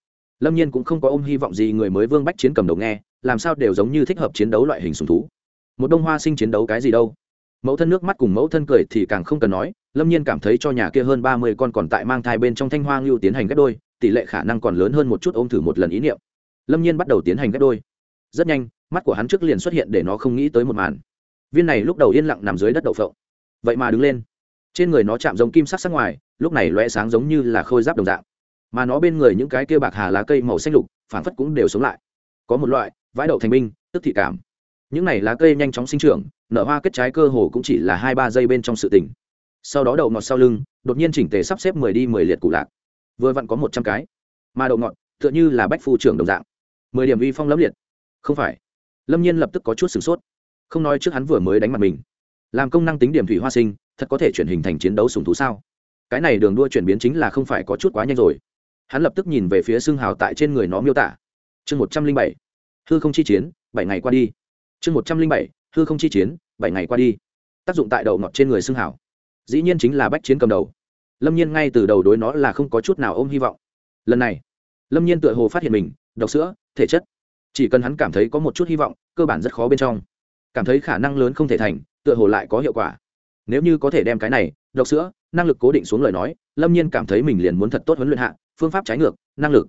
lâm nhiên cũng không có ôm hy vọng gì người mới vương bách chiến cầm đầu nghe làm sao đều giống như thích hợp chiến đấu loại hình sùng thú. Một đông hoa sinh chiến đấu cái gì đâu? Mẫu thân nước mắt cùng mẫu thân cười thì càng không cần nói lâm nhiên cảm thấy cho nhà kia hơn ba mươi con còn tại mang thai bên trong thanh hoa ngưu tiến hành ghép đôi tỷ lệ khả năng còn lớn hơn một chút ôm thử một lần ý niệm. Lâm nhiên bắt đầu tiến hành ghép đôi. Rất nhanh mắt của hắn trước liền xuất hiện để nó không nghĩ tới một màn. Viên này lúc đầu yên lặng nằm dưới đất đậu phộng. Vậy mà đứng lên. Trên người nó chạm giống kim sắc sắc ngoài, lúc này loe sáng giống như là khôi giáp đồng dạng. Mà nó bên người những cái kia bạc hà lá cây màu xanh lục phản phất cũng đều sống lại. Có một loại, vãi đậu thành binh, tức thị cảm. Những này lá cây nhanh chóng sinh trưởng, nở hoa kết trái cơ hồ cũng chỉ là hai ba giây bên trong sự tỉnh. Sau đó đậu ngọt sau lưng, đột nhiên chỉnh tề sắp xếp mười đi mười liệt cụ lạc. Vừa vặn có một trăm cái. Mà đậu ngọt, tựa như là bách phu trưởng đồng dạng. Mười điểm uy phong lẫm liệt. Không phải lâm nhiên lập tức có chút sửng sốt. Không nói trước hắn vừa mới đánh mặt mình. Làm công năng tính điểm thủy hoa sinh, thật có thể chuyển hình thành chiến đấu sùng thú sao? Cái này đường đua chuyển biến chính là không phải có chút quá nhanh rồi. Hắn lập tức nhìn về phía xương hào tại trên người nó miêu tả. Chương một trăm linh bảy. Hư không chi chiến, bảy ngày qua đi. Chương một trăm linh bảy. Hư không chi chiến, bảy ngày qua đi. Tác dụng tại đầu ngọt trên người xương hào. Dĩ nhiên chính là bách chiến cầm đầu. Lâm nhiên ngay từ đầu đối nó là không có chút nào ôm hy vọng. Lần này, lâm nhiên tựa hồ phát hiện mình, độc sữa, thể chất chỉ cần hắn cảm thấy có một chút hy vọng, cơ bản rất khó bên trong. Cảm thấy khả năng lớn không thể thành, tựa hồ lại có hiệu quả. Nếu như có thể đem cái này, độc sữa, năng lực cố định xuống lời nói, lâm nhiên cảm thấy mình liền muốn thật tốt huấn luyện hạ, phương pháp trái ngược, năng lực.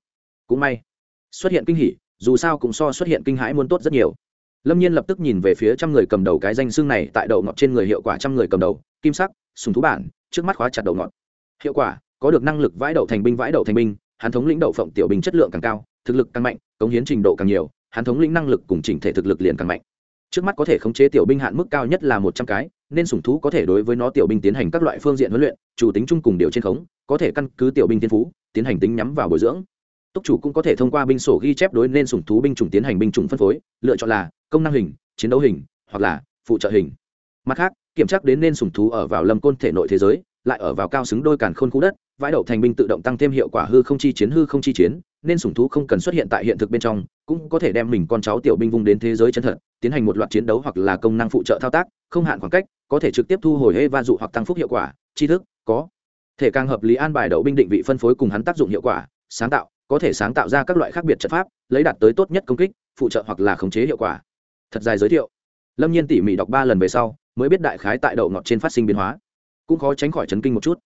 Cũng may, xuất hiện kinh hỉ, dù sao cũng so xuất hiện kinh hãi muốn tốt rất nhiều. Lâm nhiên lập tức nhìn về phía trăm người cầm đầu cái danh xương này tại đậu ngọt trên người hiệu quả trăm người cầm đầu, kim sắc, sùng thú bản, trước mắt khóa chặt đậu ngọt. Hiệu quả, có được năng lực vãi đậu thành binh vãi đậu thành binh, hắn thống lĩnh đậu phộng tiểu binh chất lượng càng cao, thực lực càng mạnh, cống hiến trình độ càng nhiều hắn thống lĩnh năng lực cùng chỉnh thể thực lực liền càng mạnh. Trước mắt có thể khống chế tiểu binh hạn mức cao nhất là một trăm cái, nên sủng thú có thể đối với nó tiểu binh tiến hành các loại phương diện huấn luyện, chủ tính chung cùng điều trên khống, có thể căn cứ tiểu binh tiên phú, tiến hành tính nhắm vào bồi dưỡng. Túc chủ cũng có thể thông qua binh sổ ghi chép đối nên sủng thú binh chủng tiến hành binh chủng phân phối, lựa chọn là công năng hình, chiến đấu hình, hoặc là phụ trợ hình. Mặt khác, kiểm tra đến nên sủng thú ở vào lâm côn thể nội thế giới lại ở vào cao xứng đôi càn khôn khu đất, vãi đậu thành binh tự động tăng thêm hiệu quả hư không chi chiến, hư không chi chiến, nên sủng thú không cần xuất hiện tại hiện thực bên trong, cũng có thể đem mình con cháu tiểu binh vung đến thế giới chân thật, tiến hành một loạt chiến đấu hoặc là công năng phụ trợ thao tác, không hạn khoảng cách, có thể trực tiếp thu hồi hê va dụ hoặc tăng phúc hiệu quả, tri thức, có thể càng hợp lý an bài đậu binh định vị phân phối cùng hắn tác dụng hiệu quả, sáng tạo, có thể sáng tạo ra các loại khác biệt trận pháp, lấy đạt tới tốt nhất công kích, phụ trợ hoặc là khống chế hiệu quả. Thật dài giới thiệu. Lâm nhiên tỉ mỉ đọc ba lần về sau, mới biết đại khái tại đậu ngọt trên phát sinh biến hóa cũng khó tránh khỏi chấn kinh một chút.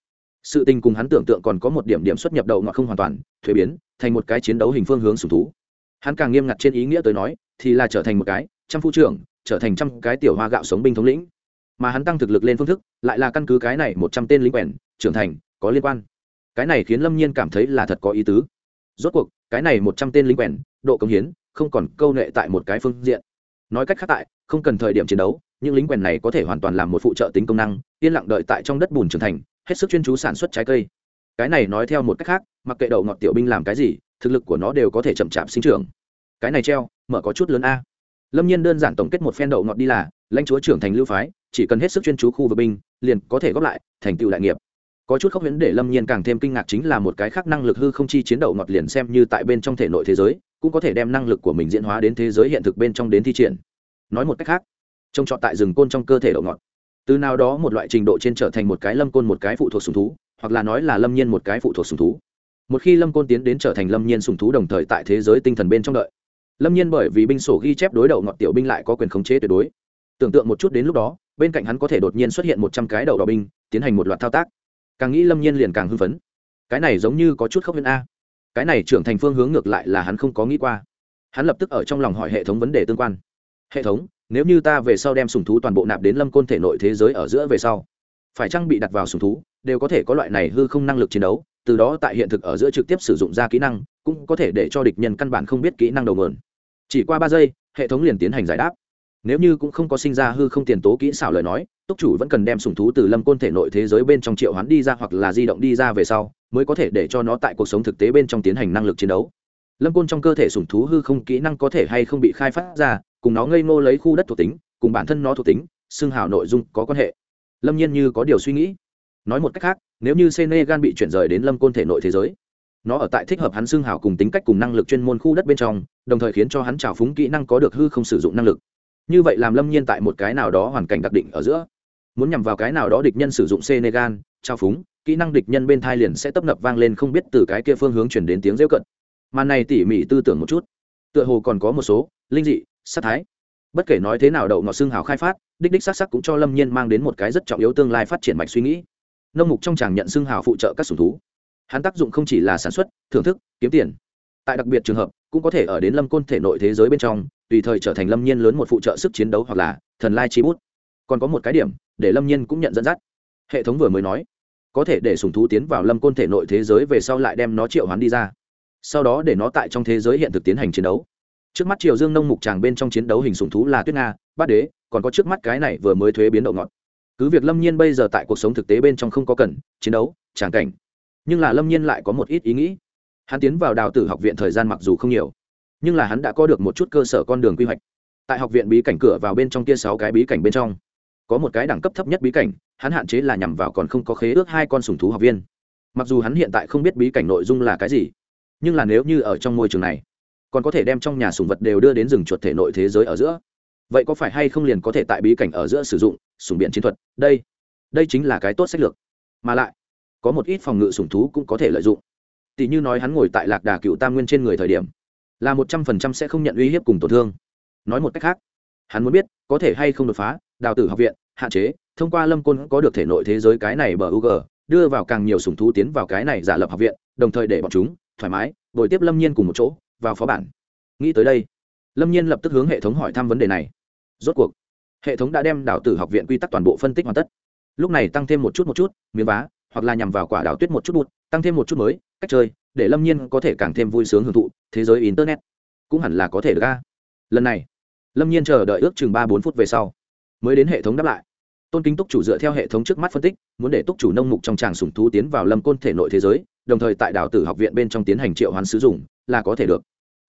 Sự tình cùng hắn tưởng tượng còn có một điểm điểm xuất nhập đầu ngọt không hoàn toàn, thuế biến, thành một cái chiến đấu hình phương hướng sùng thú. Hắn càng nghiêm ngặt trên ý nghĩa tới nói, thì là trở thành một cái trăm phu trưởng, trở thành trăm cái tiểu hoa gạo sống binh thống lĩnh. Mà hắn tăng thực lực lên phương thức, lại là căn cứ cái này một trăm tên lính quèn, trưởng thành, có liên quan. Cái này khiến lâm nhiên cảm thấy là thật có ý tứ. Rốt cuộc, cái này một trăm tên lính quèn, độ công hiến, không còn câu nệ tại một cái phương diện. Nói cách khác tại, không cần thời điểm chiến đấu, những lính quèn này có thể hoàn toàn làm một phụ trợ tính công năng yên lặng đợi tại trong đất bùn trưởng thành, hết sức chuyên chú sản xuất trái cây. Cái này nói theo một cách khác, mặc kệ đậu ngọt tiểu binh làm cái gì, thực lực của nó đều có thể chậm chạp sinh trưởng. Cái này treo, mở có chút lớn a. Lâm nhiên đơn giản tổng kết một phen đậu ngọt đi là, lãnh chúa trưởng thành lưu phái, chỉ cần hết sức chuyên chú khu vực binh, liền có thể góp lại, thành tựu đại nghiệp. Có chút khốc huyễn để lâm nhiên càng thêm kinh ngạc chính là một cái khác năng lực hư không chi chiến đậu ngọt liền xem như tại bên trong thể nội thế giới, cũng có thể đem năng lực của mình diễn hóa đến thế giới hiện thực bên trong đến thi triển. Nói một cách khác, trông trọt tại rừng côn trong cơ thể đậu ngọt từ nào đó một loại trình độ trên trở thành một cái lâm côn một cái phụ thuộc sùng thú, hoặc là nói là lâm nhiên một cái phụ thuộc sùng thú. Một khi lâm côn tiến đến trở thành lâm nhiên sùng thú đồng thời tại thế giới tinh thần bên trong đợi. Lâm nhiên bởi vì binh sổ ghi chép đối đầu ngọn tiểu binh lại có quyền khống chế tuyệt đối. Tưởng tượng một chút đến lúc đó, bên cạnh hắn có thể đột nhiên xuất hiện một trăm cái đầu đỏ binh, tiến hành một loạt thao tác. Càng nghĩ lâm nhiên liền càng hưng phấn. Cái này giống như có chút khốc viên a. Cái này trưởng thành phương hướng ngược lại là hắn không có nghĩ qua. Hắn lập tức ở trong lòng hỏi hệ thống vấn đề tương quan. Hệ thống nếu như ta về sau đem sùng thú toàn bộ nạp đến lâm côn thể nội thế giới ở giữa về sau, phải chăng bị đặt vào sùng thú, đều có thể có loại này hư không năng lực chiến đấu, từ đó tại hiện thực ở giữa trực tiếp sử dụng ra kỹ năng, cũng có thể để cho địch nhân căn bản không biết kỹ năng đầu mượn chỉ qua ba giây, hệ thống liền tiến hành giải đáp. Nếu như cũng không có sinh ra hư không tiền tố kỹ xảo lời nói, túc chủ vẫn cần đem sùng thú từ lâm côn thể nội thế giới bên trong triệu hoán đi ra hoặc là di động đi ra về sau, mới có thể để cho nó tại cuộc sống thực tế bên trong tiến hành năng lực chiến đấu. Lâm côn trong cơ thể sùng thú hư không kỹ năng có thể hay không bị khai phát ra cùng nó ngây ngô lấy khu đất thuộc tính, cùng bản thân nó thuộc tính xương hào nội dung có quan hệ. Lâm nhiên như có điều suy nghĩ. Nói một cách khác, nếu như senegal bị chuyển rời đến lâm côn thể nội thế giới, nó ở tại thích hợp hắn xương hào cùng tính cách cùng năng lực chuyên môn khu đất bên trong, đồng thời khiến cho hắn trào phúng kỹ năng có được hư không sử dụng năng lực. Như vậy làm lâm nhiên tại một cái nào đó hoàn cảnh đặc định ở giữa, muốn nhằm vào cái nào đó địch nhân sử dụng senegal, trao phúng, kỹ năng địch nhân bên thai liền sẽ tấp nập vang lên không biết từ cái kia phương hướng chuyển đến tiếng rêu cận. Màn này tỉ mỉ tư tưởng một chút. Tựa hồ còn có một số, linh dị sát thái. Bất kể nói thế nào đậu ngọt xương hào khai phát, đích đích s á c sắc cũng cho lâm nhiên mang đến một cái rất trọng yếu tương lai phát triển mạch suy nghĩ. Nông mục trong tràng nhận xương hào phụ trợ các sủng thú. Hắn tác dụng không chỉ là sản xuất, thưởng thức, kiếm tiền. Tại đặc biệt trường hợp, cũng có thể ở đến lâm côn thể nội thế giới bên trong, tùy thời trở thành lâm nhiên lớn một phụ trợ sức chiến đấu hoặc là thần lai chi bút. Còn có một cái điểm, để lâm nhiên cũng nhận dẫn dắt. Hệ thống vừa mới nói, có thể để sùng thú tiến vào lâm côn thể nội thế giới về sau lại đem nó triệu hoán đi ra. Sau đó để nó tại trong thế giới hiện thực tiến hành chiến đấu trước mắt triều dương nông mục tràng bên trong chiến đấu hình sùng thú là tuyết nga, bát đế, còn có trước mắt cái này vừa mới thuế biến động ngọt. Cứ việc lâm nhiên bây giờ tại cuộc sống thực tế bên trong không có cần, chiến đấu, tràng cảnh, nhưng là lâm nhiên lại có một ít ý nghĩ. Hắn tiến vào đào tử học viện thời gian mặc dù không nhiều, nhưng là hắn đã có được một chút cơ sở con đường quy hoạch. Tại học viện bí cảnh cửa vào bên trong kia sáu cái bí cảnh bên trong, có một cái đẳng cấp thấp nhất bí cảnh, hắn hạn chế là nhằm vào còn không có khế ước hai con sùng thú học viên. Mặc dù hắn hiện tại không biết bí cảnh nội dung là cái gì, nhưng là nếu như ở trong môi trường này còn có thể đem trong nhà sùng vật đều đưa đến rừng chuột thể nội thế giới ở giữa. Vậy có phải hay không liền có thể tại bí cảnh ở giữa sử dụng sùng biện chiến thuật? Đây đây chính là cái tốt sách lược. Mà lại, có một ít phòng ngự sủng thú cũng có thể lợi dụng. Tỷ như nói hắn ngồi tại lạc đà cựu tam nguyên trên người thời điểm, là một trăm phần trăm sẽ không nhận uy hiếp cùng tổn thương. Nói một cách khác, hắn muốn biết, có thể hay không đột phá, đào tử học viện, hạn chế, thông qua lâm côn có được thể nội thế giới cái này bờ u g đưa vào càng nhiều sủng thú tiến vào cái này giả lập học viện, đồng thời để bọn chúng thoải mái, bồi tiếp lâm nhiên cùng một chỗ vào phó bản. Nghĩ tới đây, lâm nhiên lập tức hướng hệ thống hỏi thăm vấn đề này. Rốt cuộc, hệ thống đã đem đảo tử học viện quy tắc toàn bộ phân tích hoàn tất. Lúc này tăng thêm một chút một chút, miếng vá, hoặc là nhằm vào quả đảo tuyết một chút bụt, tăng thêm một chút mới, cách chơi, để lâm nhiên có thể càng thêm vui sướng hưởng thụ, thế giới internet cũng hẳn là có thể được ra lần này, lâm nhiên chờ đợi ước chừng ba bốn phút về sau, mới đến hệ thống đáp lại. Tôn kính túc chủ dựa theo hệ thống trước mắt phân tích, muốn để túc chủ nông mục trong tràng sùng thú tiến vào lâm côn thể nội thế giới đồng thời tại đảo tử học viện bên trong tiến hành triệu hoán sử dụng, là có thể được.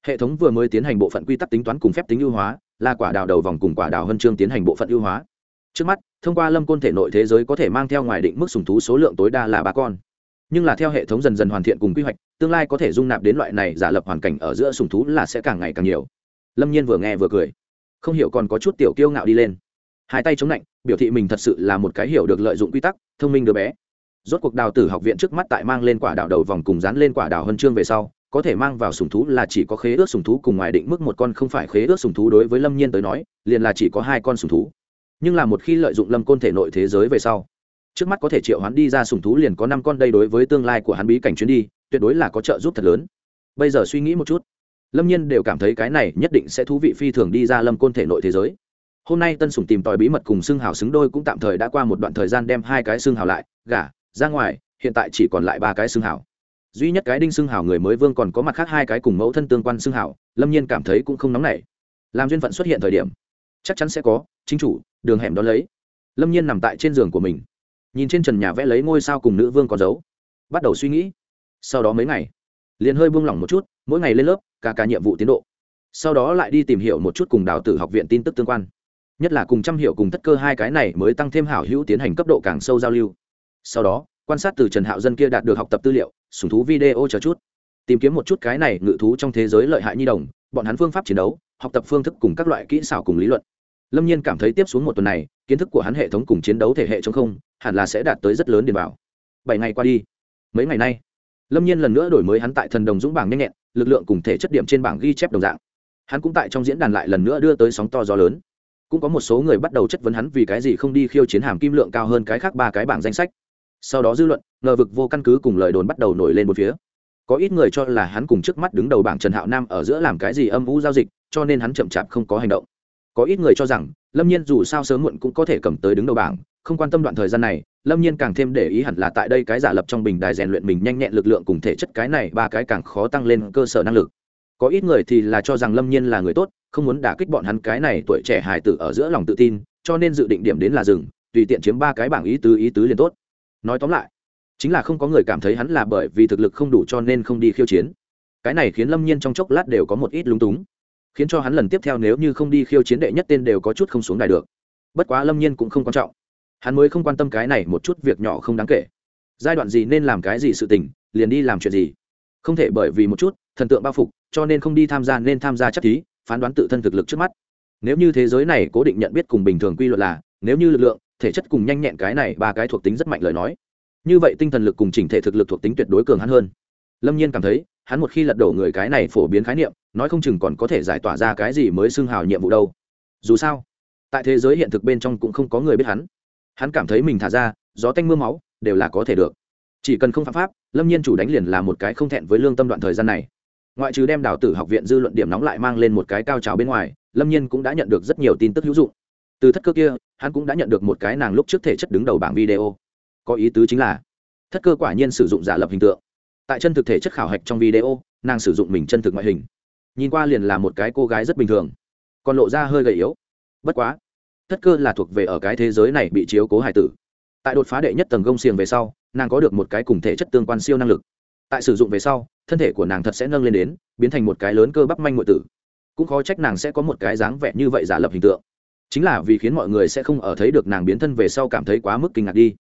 Hệ thống vừa mới tiến hành bộ phận quy tắc tính toán cùng phép tính ưu hóa, là quả đào đầu vòng cùng quả đào huân chương tiến hành bộ phận ưu hóa. Trước mắt, thông qua lâm côn thể nội thế giới có thể mang theo ngoài định mức sùng thú số lượng tối đa là ba con. Nhưng là theo hệ thống dần dần hoàn thiện cùng quy hoạch, tương lai có thể dung nạp đến loại này giả lập hoàn cảnh ở giữa sùng thú là sẽ càng ngày càng nhiều. Lâm nhiên vừa nghe vừa cười. Không hiểu còn có chút tiểu kiêu ngạo đi lên. Hai tay chống lạnh biểu thị mình thật sự là một cái hiểu được lợi dụng quy tắc, thông minh đứa bé rốt cuộc đào tử học viện trước mắt tại mang lên quả đào đầu vòng cùng dán lên quả đào huân chương về sau, có thể mang vào sùng thú là chỉ có khế ước sùng thú cùng ngoài định mức một con không phải khế ước sùng thú đối với lâm nhiên tới nói, liền là chỉ có hai con sùng thú. Nhưng là một khi lợi dụng lâm côn thể nội thế giới về sau, trước mắt có thể triệu hắn đi ra sùng thú liền có năm con đây đối với tương lai của hắn bí cảnh chuyến đi, tuyệt đối là có trợ giúp thật lớn. Bây giờ suy nghĩ một chút, lâm nhiên đều cảm thấy cái này nhất định sẽ thú vị phi thường đi ra lâm côn thể nội thế giới. Hôm nay tân sùng tìm tòi bí mật cùng xương hào xứng đôi cũng tạm thời đã qua một đoạn thời gian đem hai cái xương hào lại, gả ra ngoài, hiện tại chỉ còn lại ba cái xương hào. Duy nhất cái đinh xương hào người mới vương còn có mặt khác hai cái cùng mẫu thân tương quan xương hào, lâm nhiên cảm thấy cũng không nóng nảy. Làm duyên phận xuất hiện thời điểm, chắc chắn sẽ có, chính chủ, đường hẻm đó lấy. Lâm nhiên nằm tại trên giường của mình, nhìn trên trần nhà vẽ lấy ngôi sao cùng nữ vương có dấu. Bắt đầu suy nghĩ. Sau đó mấy ngày, liền hơi buông lỏng một chút, mỗi ngày lên lớp cả cả nhiệm vụ tiến độ. Sau đó lại đi tìm hiểu một chút cùng đào tử học viện tin tức tương quan. Nhất là cùng trăm hiệu cùng tất cơ hai cái này mới tăng thêm hảo hữu tiến hành cấp độ càng sâu giao lưu sau đó, quan sát từ trần hạo dân kia đạt được học tập tư liệu, sùng thú video chờ chút. Tìm kiếm một chút cái này ngự thú trong thế giới lợi hại nhi đồng, bọn hắn phương pháp chiến đấu, học tập phương thức cùng các loại kỹ xảo cùng lý luận. Lâm nhiên cảm thấy tiếp xuống một tuần này, kiến thức của hắn hệ thống cùng chiến đấu thể hệ chống không, hẳn là sẽ đạt tới rất lớn điền bảo bảy ngày qua đi, mấy ngày nay, lâm nhiên lần nữa đổi mới hắn tại thần đồng dũng bảng nhanh nhẹn, lực lượng cùng thể chất điểm trên bảng ghi chép đồng dạng. Hắn cũng tại trong diễn đàn lại lần nữa đưa tới sóng to gió lớn. Cũng có một số người bắt đầu chất vấn hắn vì cái gì không đi khiêu chiến hàm kim lượng cao hơn cái khác ba cái bảng danh sách sau đó dư luận, ngờ vực vô căn cứ cùng lời đồn bắt đầu nổi lên một phía. Có ít người cho là hắn cùng trước mắt đứng đầu bảng trần hạo nam ở giữa làm cái gì âm vũ giao dịch, cho nên hắn chậm chạp không có hành động. Có ít người cho rằng, lâm nhiên dù sao sớm muộn cũng có thể cầm tới đứng đầu bảng, không quan tâm đoạn thời gian này, lâm nhiên càng thêm để ý hẳn là tại đây cái giả lập trong bình đài rèn luyện mình nhanh nhẹn lực lượng cùng thể chất cái này, ba cái càng khó tăng lên cơ sở năng lực. Có ít người thì là cho rằng lâm nhiên là người tốt, không muốn đả kích bọn hắn cái này tuổi trẻ hài tử ở giữa lòng tự tin, cho nên dự định điểm đến là rừng tùy tiện chiếm ba cái bảng ý tứ ý tứ liền tốt nói tóm lại, chính là không có người cảm thấy hắn là bởi vì thực lực không đủ cho nên không đi khiêu chiến. Cái này khiến lâm nhiên trong chốc lát đều có một ít lúng túng, khiến cho hắn lần tiếp theo nếu như không đi khiêu chiến đệ nhất tên đều có chút không xuống đài được. Bất quá lâm nhiên cũng không quan trọng, hắn mới không quan tâm cái này một chút việc nhỏ không đáng kể. Giai đoạn gì nên làm cái gì sự tình, liền đi làm chuyện gì. Không thể bởi vì một chút thần tượng bao phục, cho nên không đi tham gia nên tham gia chắc thí, phán đoán tự thân thực lực trước mắt. Nếu như thế giới này cố định nhận biết cùng bình thường quy luật là, nếu như lực lượng thể chất cùng nhanh nhẹn cái này ba cái thuộc tính rất mạnh lời nói. Như vậy tinh thần lực cùng chỉnh thể thực lực thuộc tính tuyệt đối cường hắn hơn. Lâm nhiên cảm thấy, hắn một khi lật đổ người cái này phổ biến khái niệm, nói không chừng còn có thể giải tỏa ra cái gì mới xưng hào nhiệm vụ đâu. Dù sao, tại thế giới hiện thực bên trong cũng không có người biết hắn. Hắn cảm thấy mình thả ra, gió tanh m ư a máu, đều là có thể được. Chỉ cần không phạm pháp, lâm nhiên chủ đánh liền là một cái không thẹn với lương tâm đoạn thời gian này. Ngoại trừ đem đào tử học viện dư luận điểm nóng lại mang lên một cái cao trào bên ngoài, lâm nhiên cũng đã nhận được rất nhiều tin tức hữu dụng từ thất cơ kia, hắn cũng đã nhận được một cái nàng lúc trước thể chất đứng đầu bảng video. Có ý tứ chính là, thất cơ quả nhiên sử dụng giả lập hình tượng. Tại chân thực thể chất khảo hạch trong video, nàng sử dụng mình chân thực ngoại hình. Nhìn qua liền là một cái cô gái rất bình thường, còn lộ ra hơi gầy yếu. Bất quá, thất cơ là thuộc về ở cái thế giới này bị chiếu cố hải tử. Tại đột phá đệ nhất tầng gông xiềng về sau, nàng có được một cái cùng thể chất tương quan siêu năng lực. Tại sử dụng về sau, thân thể của nàng thật sẽ nâng lên đến, biến thành một cái lớn cơ bắp manh ngụy tử. Cũng khó trách nàng sẽ có một cái dáng vẻ như vậy giả lập hình tượng chính là vì khiến mọi người sẽ không ở thấy được nàng biến thân về sau cảm thấy quá mức kinh ngạc đi.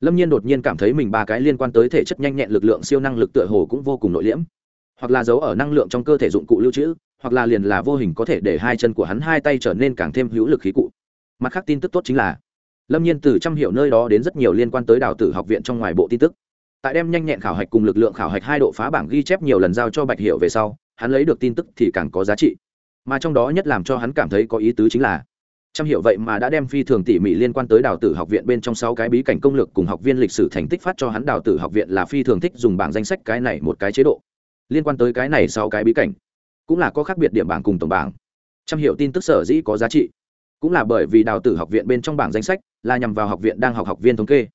Lâm nhiên đột nhiên cảm thấy mình ba cái liên quan tới thể chất nhanh nhẹn lực lượng siêu năng lực tựa hồ cũng vô cùng nội liễm. Hoặc là giấu ở năng lượng trong cơ thể dụng cụ lưu trữ, hoặc là liền là vô hình có thể để hai chân của hắn hai tay trở nên càng thêm hữu lực khí cụ. Mặt khác tin tức tốt chính là, lâm nhiên từ trăm hiệu nơi đó đến rất nhiều liên quan tới đào tử học viện trong ngoài bộ tin tức. Tại đem nhanh nhẹn khảo hạch cùng lực lượng khảo hạch hai độ phá bảng ghi chép nhiều lần giao cho bạch hiệu về sau, hắn lấy được tin tức thì càng có giá trị. Mà trong đó nhất làm cho hắn cảm thấy có ý tứ chính là trăm hiểu vậy mà đã đem phi thường tỉ mỉ liên quan tới đào tử học viện bên trong sáu cái bí cảnh công lược cùng học viên lịch sử thành tích phát cho hắn. Đào tử học viện là phi thường thích dùng bảng danh sách cái này một cái chế độ. Liên quan tới cái này sáu cái bí cảnh, cũng là có khác biệt điểm bảng cùng tổng bảng. Trăm hiểu tin tức sở dĩ có giá trị, cũng là bởi vì đào tử học viện bên trong bảng danh sách là nhằm vào học viện đang học học viên thống kê.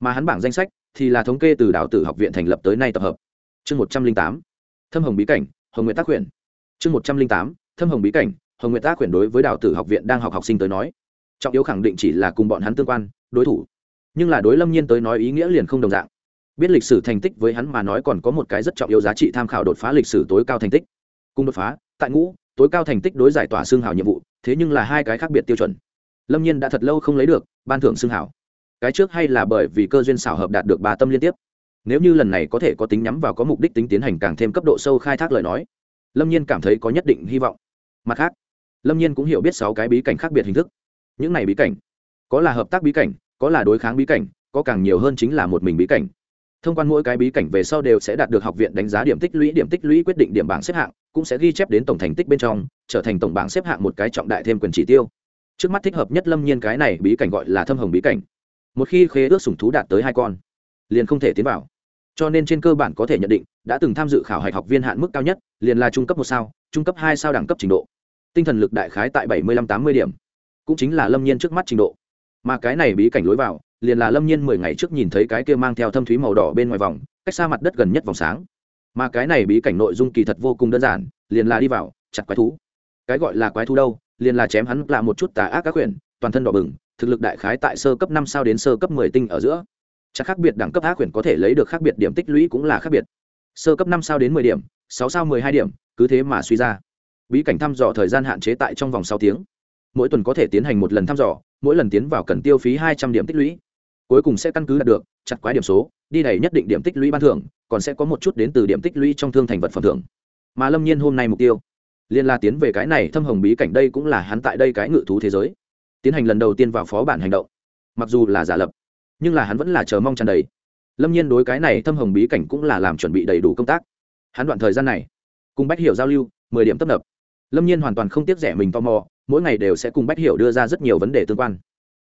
Mà hắn bảng danh sách thì là thống kê từ đào tử học viện thành lập tới nay tập hợp. Chương một trăm linh tám, thâm hồng bí cảnh, hồng Nguyệt tác quyển chương một trăm linh tám, thâm hồng bí cảnh hồng Nguyệt tác quyển đối với đào tử học viện đang học học sinh tới nói, trọng yếu khẳng định chỉ là cùng bọn hắn tương quan, đối thủ. Nhưng là đối lâm nhiên tới nói ý nghĩa liền không đồng dạng. Biết lịch sử thành tích với hắn mà nói còn có một cái rất trọng yếu giá trị tham khảo đột phá lịch sử tối cao thành tích. Cùng đột phá, tại ngũ, tối cao thành tích đối giải tỏa xương hào nhiệm vụ, thế nhưng là hai cái khác biệt tiêu chuẩn. Lâm nhiên đã thật lâu không lấy được ban thưởng xương hào. Cái trước hay là bởi vì cơ duyên xảo hợp đạt được ba tâm liên tiếp. Nếu như lần này có thể có tính nhắm vào có mục đích tính tiến hành càng thêm cấp độ sâu khai thác lời nói, lâm nhiên cảm thấy có nhất định hy vọng. Mặt khác lâm nhiên cũng hiểu biết sáu cái bí cảnh khác biệt hình thức những này bí cảnh có là hợp tác bí cảnh có là đối kháng bí cảnh có càng nhiều hơn chính là một mình bí cảnh thông quan mỗi cái bí cảnh về sau đều sẽ đạt được học viện đánh giá điểm tích lũy điểm tích lũy quyết định điểm bảng xếp hạng cũng sẽ ghi chép đến tổng thành tích bên trong trở thành tổng bảng xếp hạng một cái trọng đại thêm quyền chỉ tiêu trước mắt thích hợp nhất lâm nhiên cái này bí cảnh gọi là thâm hồng bí cảnh một khi khế ước sủng thú đạt tới hai con liền không thể tiến vào cho nên trên cơ bản có thể nhận định đã từng tham dự khảo hạch học viên hạn mức cao nhất liền là trung cấp một sao trung cấp hai sao đẳng cấp trình độ tinh thần lực đại khái tại bảy mươi năm tám mươi điểm, cũng chính là lâm nhiên trước mắt trình độ. Mà cái này bí cảnh lối vào, liền là lâm nhiên mười ngày trước nhìn thấy cái kia mang theo thâm thúy màu đỏ bên ngoài vòng, cách xa mặt đất gần nhất vòng sáng. Mà cái này bí cảnh nội dung kỳ thật vô cùng đơn giản, liền là đi vào, chặt quái thú. Cái gọi là quái thú đâu, liền là chém hắn là một chút tà ác các quyển toàn thân đỏ bừng, thực lực đại khái tại sơ cấp năm sao đến sơ cấp mười tinh ở giữa. Chắc khác biệt đẳng cấp ác quyển có thể lấy được khác biệt điểm tích lũy cũng là khác biệt. Sơ cấp năm sao đến mười điểm, sáu sao mười hai điểm, cứ thế mà suy ra bí cảnh thăm dò thời gian hạn chế tại trong vòng sáu tiếng. Mỗi tuần có thể tiến hành một lần thăm dò, mỗi lần tiến vào cần tiêu phí hai trăm điểm tích lũy. Cuối cùng sẽ căn cứ đạt được, chặt quái điểm số, đi đầy nhất định điểm tích lũy ban thưởng, còn sẽ có một chút đến từ điểm tích lũy trong thương thành vật phẩm thưởng. Mà lâm nhiên hôm nay mục tiêu, liên la tiến về cái này thâm hồng bí cảnh đây cũng là hắn tại đây cái ngự thú thế giới. Tiến hành lần đầu tiên vào phó bản hành động. Mặc dù là giả lập, nhưng là hắn vẫn là chờ mong tràn đầy. Lâm nhiên đối cái này thâm hồng bí cảnh cũng là làm chuẩn bị đầy đủ công tác. Hắn đoạn thời gian này, cùng bách hiểu giao lưu, mười điểm tấp nập lâm nhiên hoàn toàn không tiếc rẻ mình tò mò, mỗi ngày đều sẽ cùng bách hiểu đưa ra rất nhiều vấn đề tương quan.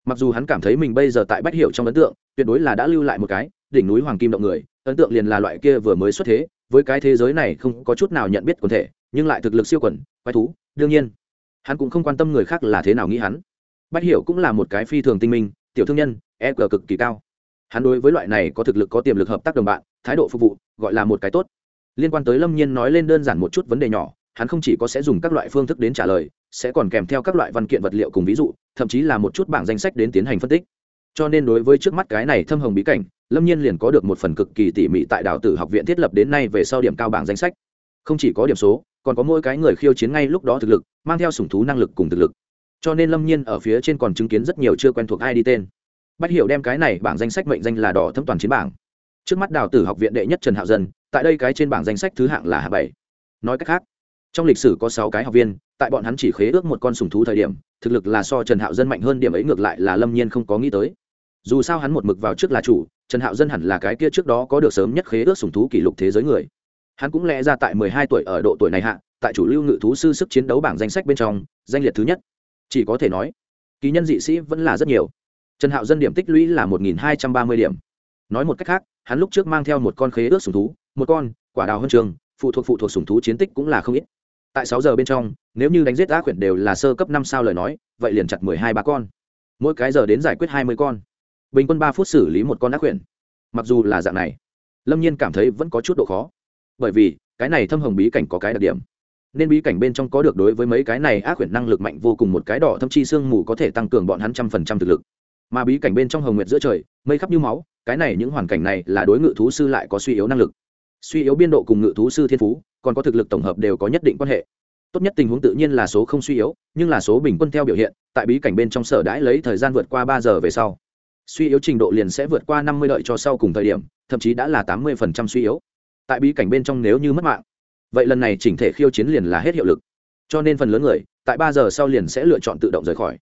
Mặc dù hắn cảm thấy mình bây giờ tại bách hiểu trong ấn tượng, tuyệt đối là đã lưu lại một cái, đỉnh núi hoàng kim động người, ấn tượng liền là loại kia vừa mới xuất thế, với cái thế giới này không có chút nào nhận biết quần thể, nhưng lại thực lực siêu quẩn quái thú, đương nhiên. Hắn cũng không quan tâm người khác là thế nào nghĩ hắn. Bách hiểu cũng là một cái phi thường tinh minh, tiểu thương nhân e g cực kỳ cao. Hắn đối với loại này có thực lực có tiềm lực hợp tác đồng bạn, thái độ phục vụ, gọi là một cái tốt. Liên quan tới lâm nhiên nói lên đơn giản một chút vấn đề nhỏ hắn không chỉ có sẽ dùng các loại phương thức đến trả lời, sẽ còn kèm theo các loại văn kiện vật liệu cùng ví dụ, thậm chí là một chút bảng danh sách đến tiến hành phân tích. Cho nên đối với trước mắt cái này thâm hồng bí cảnh, lâm nhiên liền có được một phần cực kỳ tỉ mỉ tại đào tử học viện thiết lập đến nay về sau điểm cao bảng danh sách. Không chỉ có điểm số, còn có mỗi cái người khiêu chiến ngay lúc đó thực lực, mang theo sủng thú năng lực cùng thực lực. Cho nên lâm nhiên ở phía trên còn chứng kiến rất nhiều chưa quen thuộc ai đi tên. Bắt hiểu đem cái này bảng danh sách mệnh danh là đỏ thâm toàn chiến bảng. Trước mắt đào tử học viện đệ nhất trần hạo dân, tại đây cái trên bảng danh sách thứ hạng là hạ bảy. Nói cách khác trong lịch sử có sáu cái học viên, tại bọn hắn chỉ khế ước một con sùng thú thời điểm, thực lực là so trần hạo dân mạnh hơn điểm ấy ngược lại là lâm nhiên không có nghĩ tới. Dù sao hắn một mực vào trước là chủ, trần hạo dân hẳn là cái kia trước đó có được sớm nhất khế ước sùng thú kỷ lục thế giới người. Hắn cũng lẽ ra tại mười hai tuổi ở độ tuổi này hạ, tại chủ lưu ngự thú sư sức chiến đấu bảng danh sách bên trong, danh liệt thứ nhất. Chỉ có thể nói ký nhân dị sĩ vẫn là rất nhiều. Trần hạo dân điểm tích lũy là một nghìn hai trăm ba mươi điểm. Nói một cách khác, hắn lúc trước mang theo một con khế ước sùng thú, một con quả đào huân trường, phụ thuộc phụ thuộc sùng thú chiến tích cũng là không ít tại sáu giờ bên trong, nếu như đánh giết ác quyển đều là sơ cấp năm sao lời nói, vậy liền chặt mười hai ba con. Mỗi cái giờ đến giải quyết hai mươi con. Bình quân ba phút xử lý một con ác quyển mặc dù là dạng này, lâm nhiên cảm thấy vẫn có chút độ khó. Bởi vì, cái này thâm hồng bí cảnh có cái đặc điểm. Nên bí cảnh bên trong có được đối với mấy cái này ác quyển năng lực mạnh vô cùng một cái đỏ thâm chi sương mù có thể tăng cường bọn hắn trăm phần trăm thực lực. Mà bí cảnh bên trong hồng nguyệt giữa trời, mây khắp như máu, cái này những hoàn cảnh này là đối ngự thú sư lại có suy yếu năng lực. Suy yếu biên độ cùng ngự thú sư thiên phú còn có thực lực tổng hợp đều có nhất định quan hệ. Tốt nhất tình huống tự nhiên là số không suy yếu, nhưng là số bình quân theo biểu hiện, tại bí cảnh bên trong sở đãi lấy thời gian vượt qua ba giờ về sau. Suy yếu trình độ liền sẽ vượt qua năm mươi đợi cho sau cùng thời điểm, thậm chí đã là tám mươi phần trăm suy yếu. Tại bí cảnh bên trong nếu như mất mạng, vậy lần này chỉnh thể khiêu chiến liền là hết hiệu lực. Cho nên phần lớn người, tại ba giờ sau liền sẽ lựa chọn tự động rời khỏi.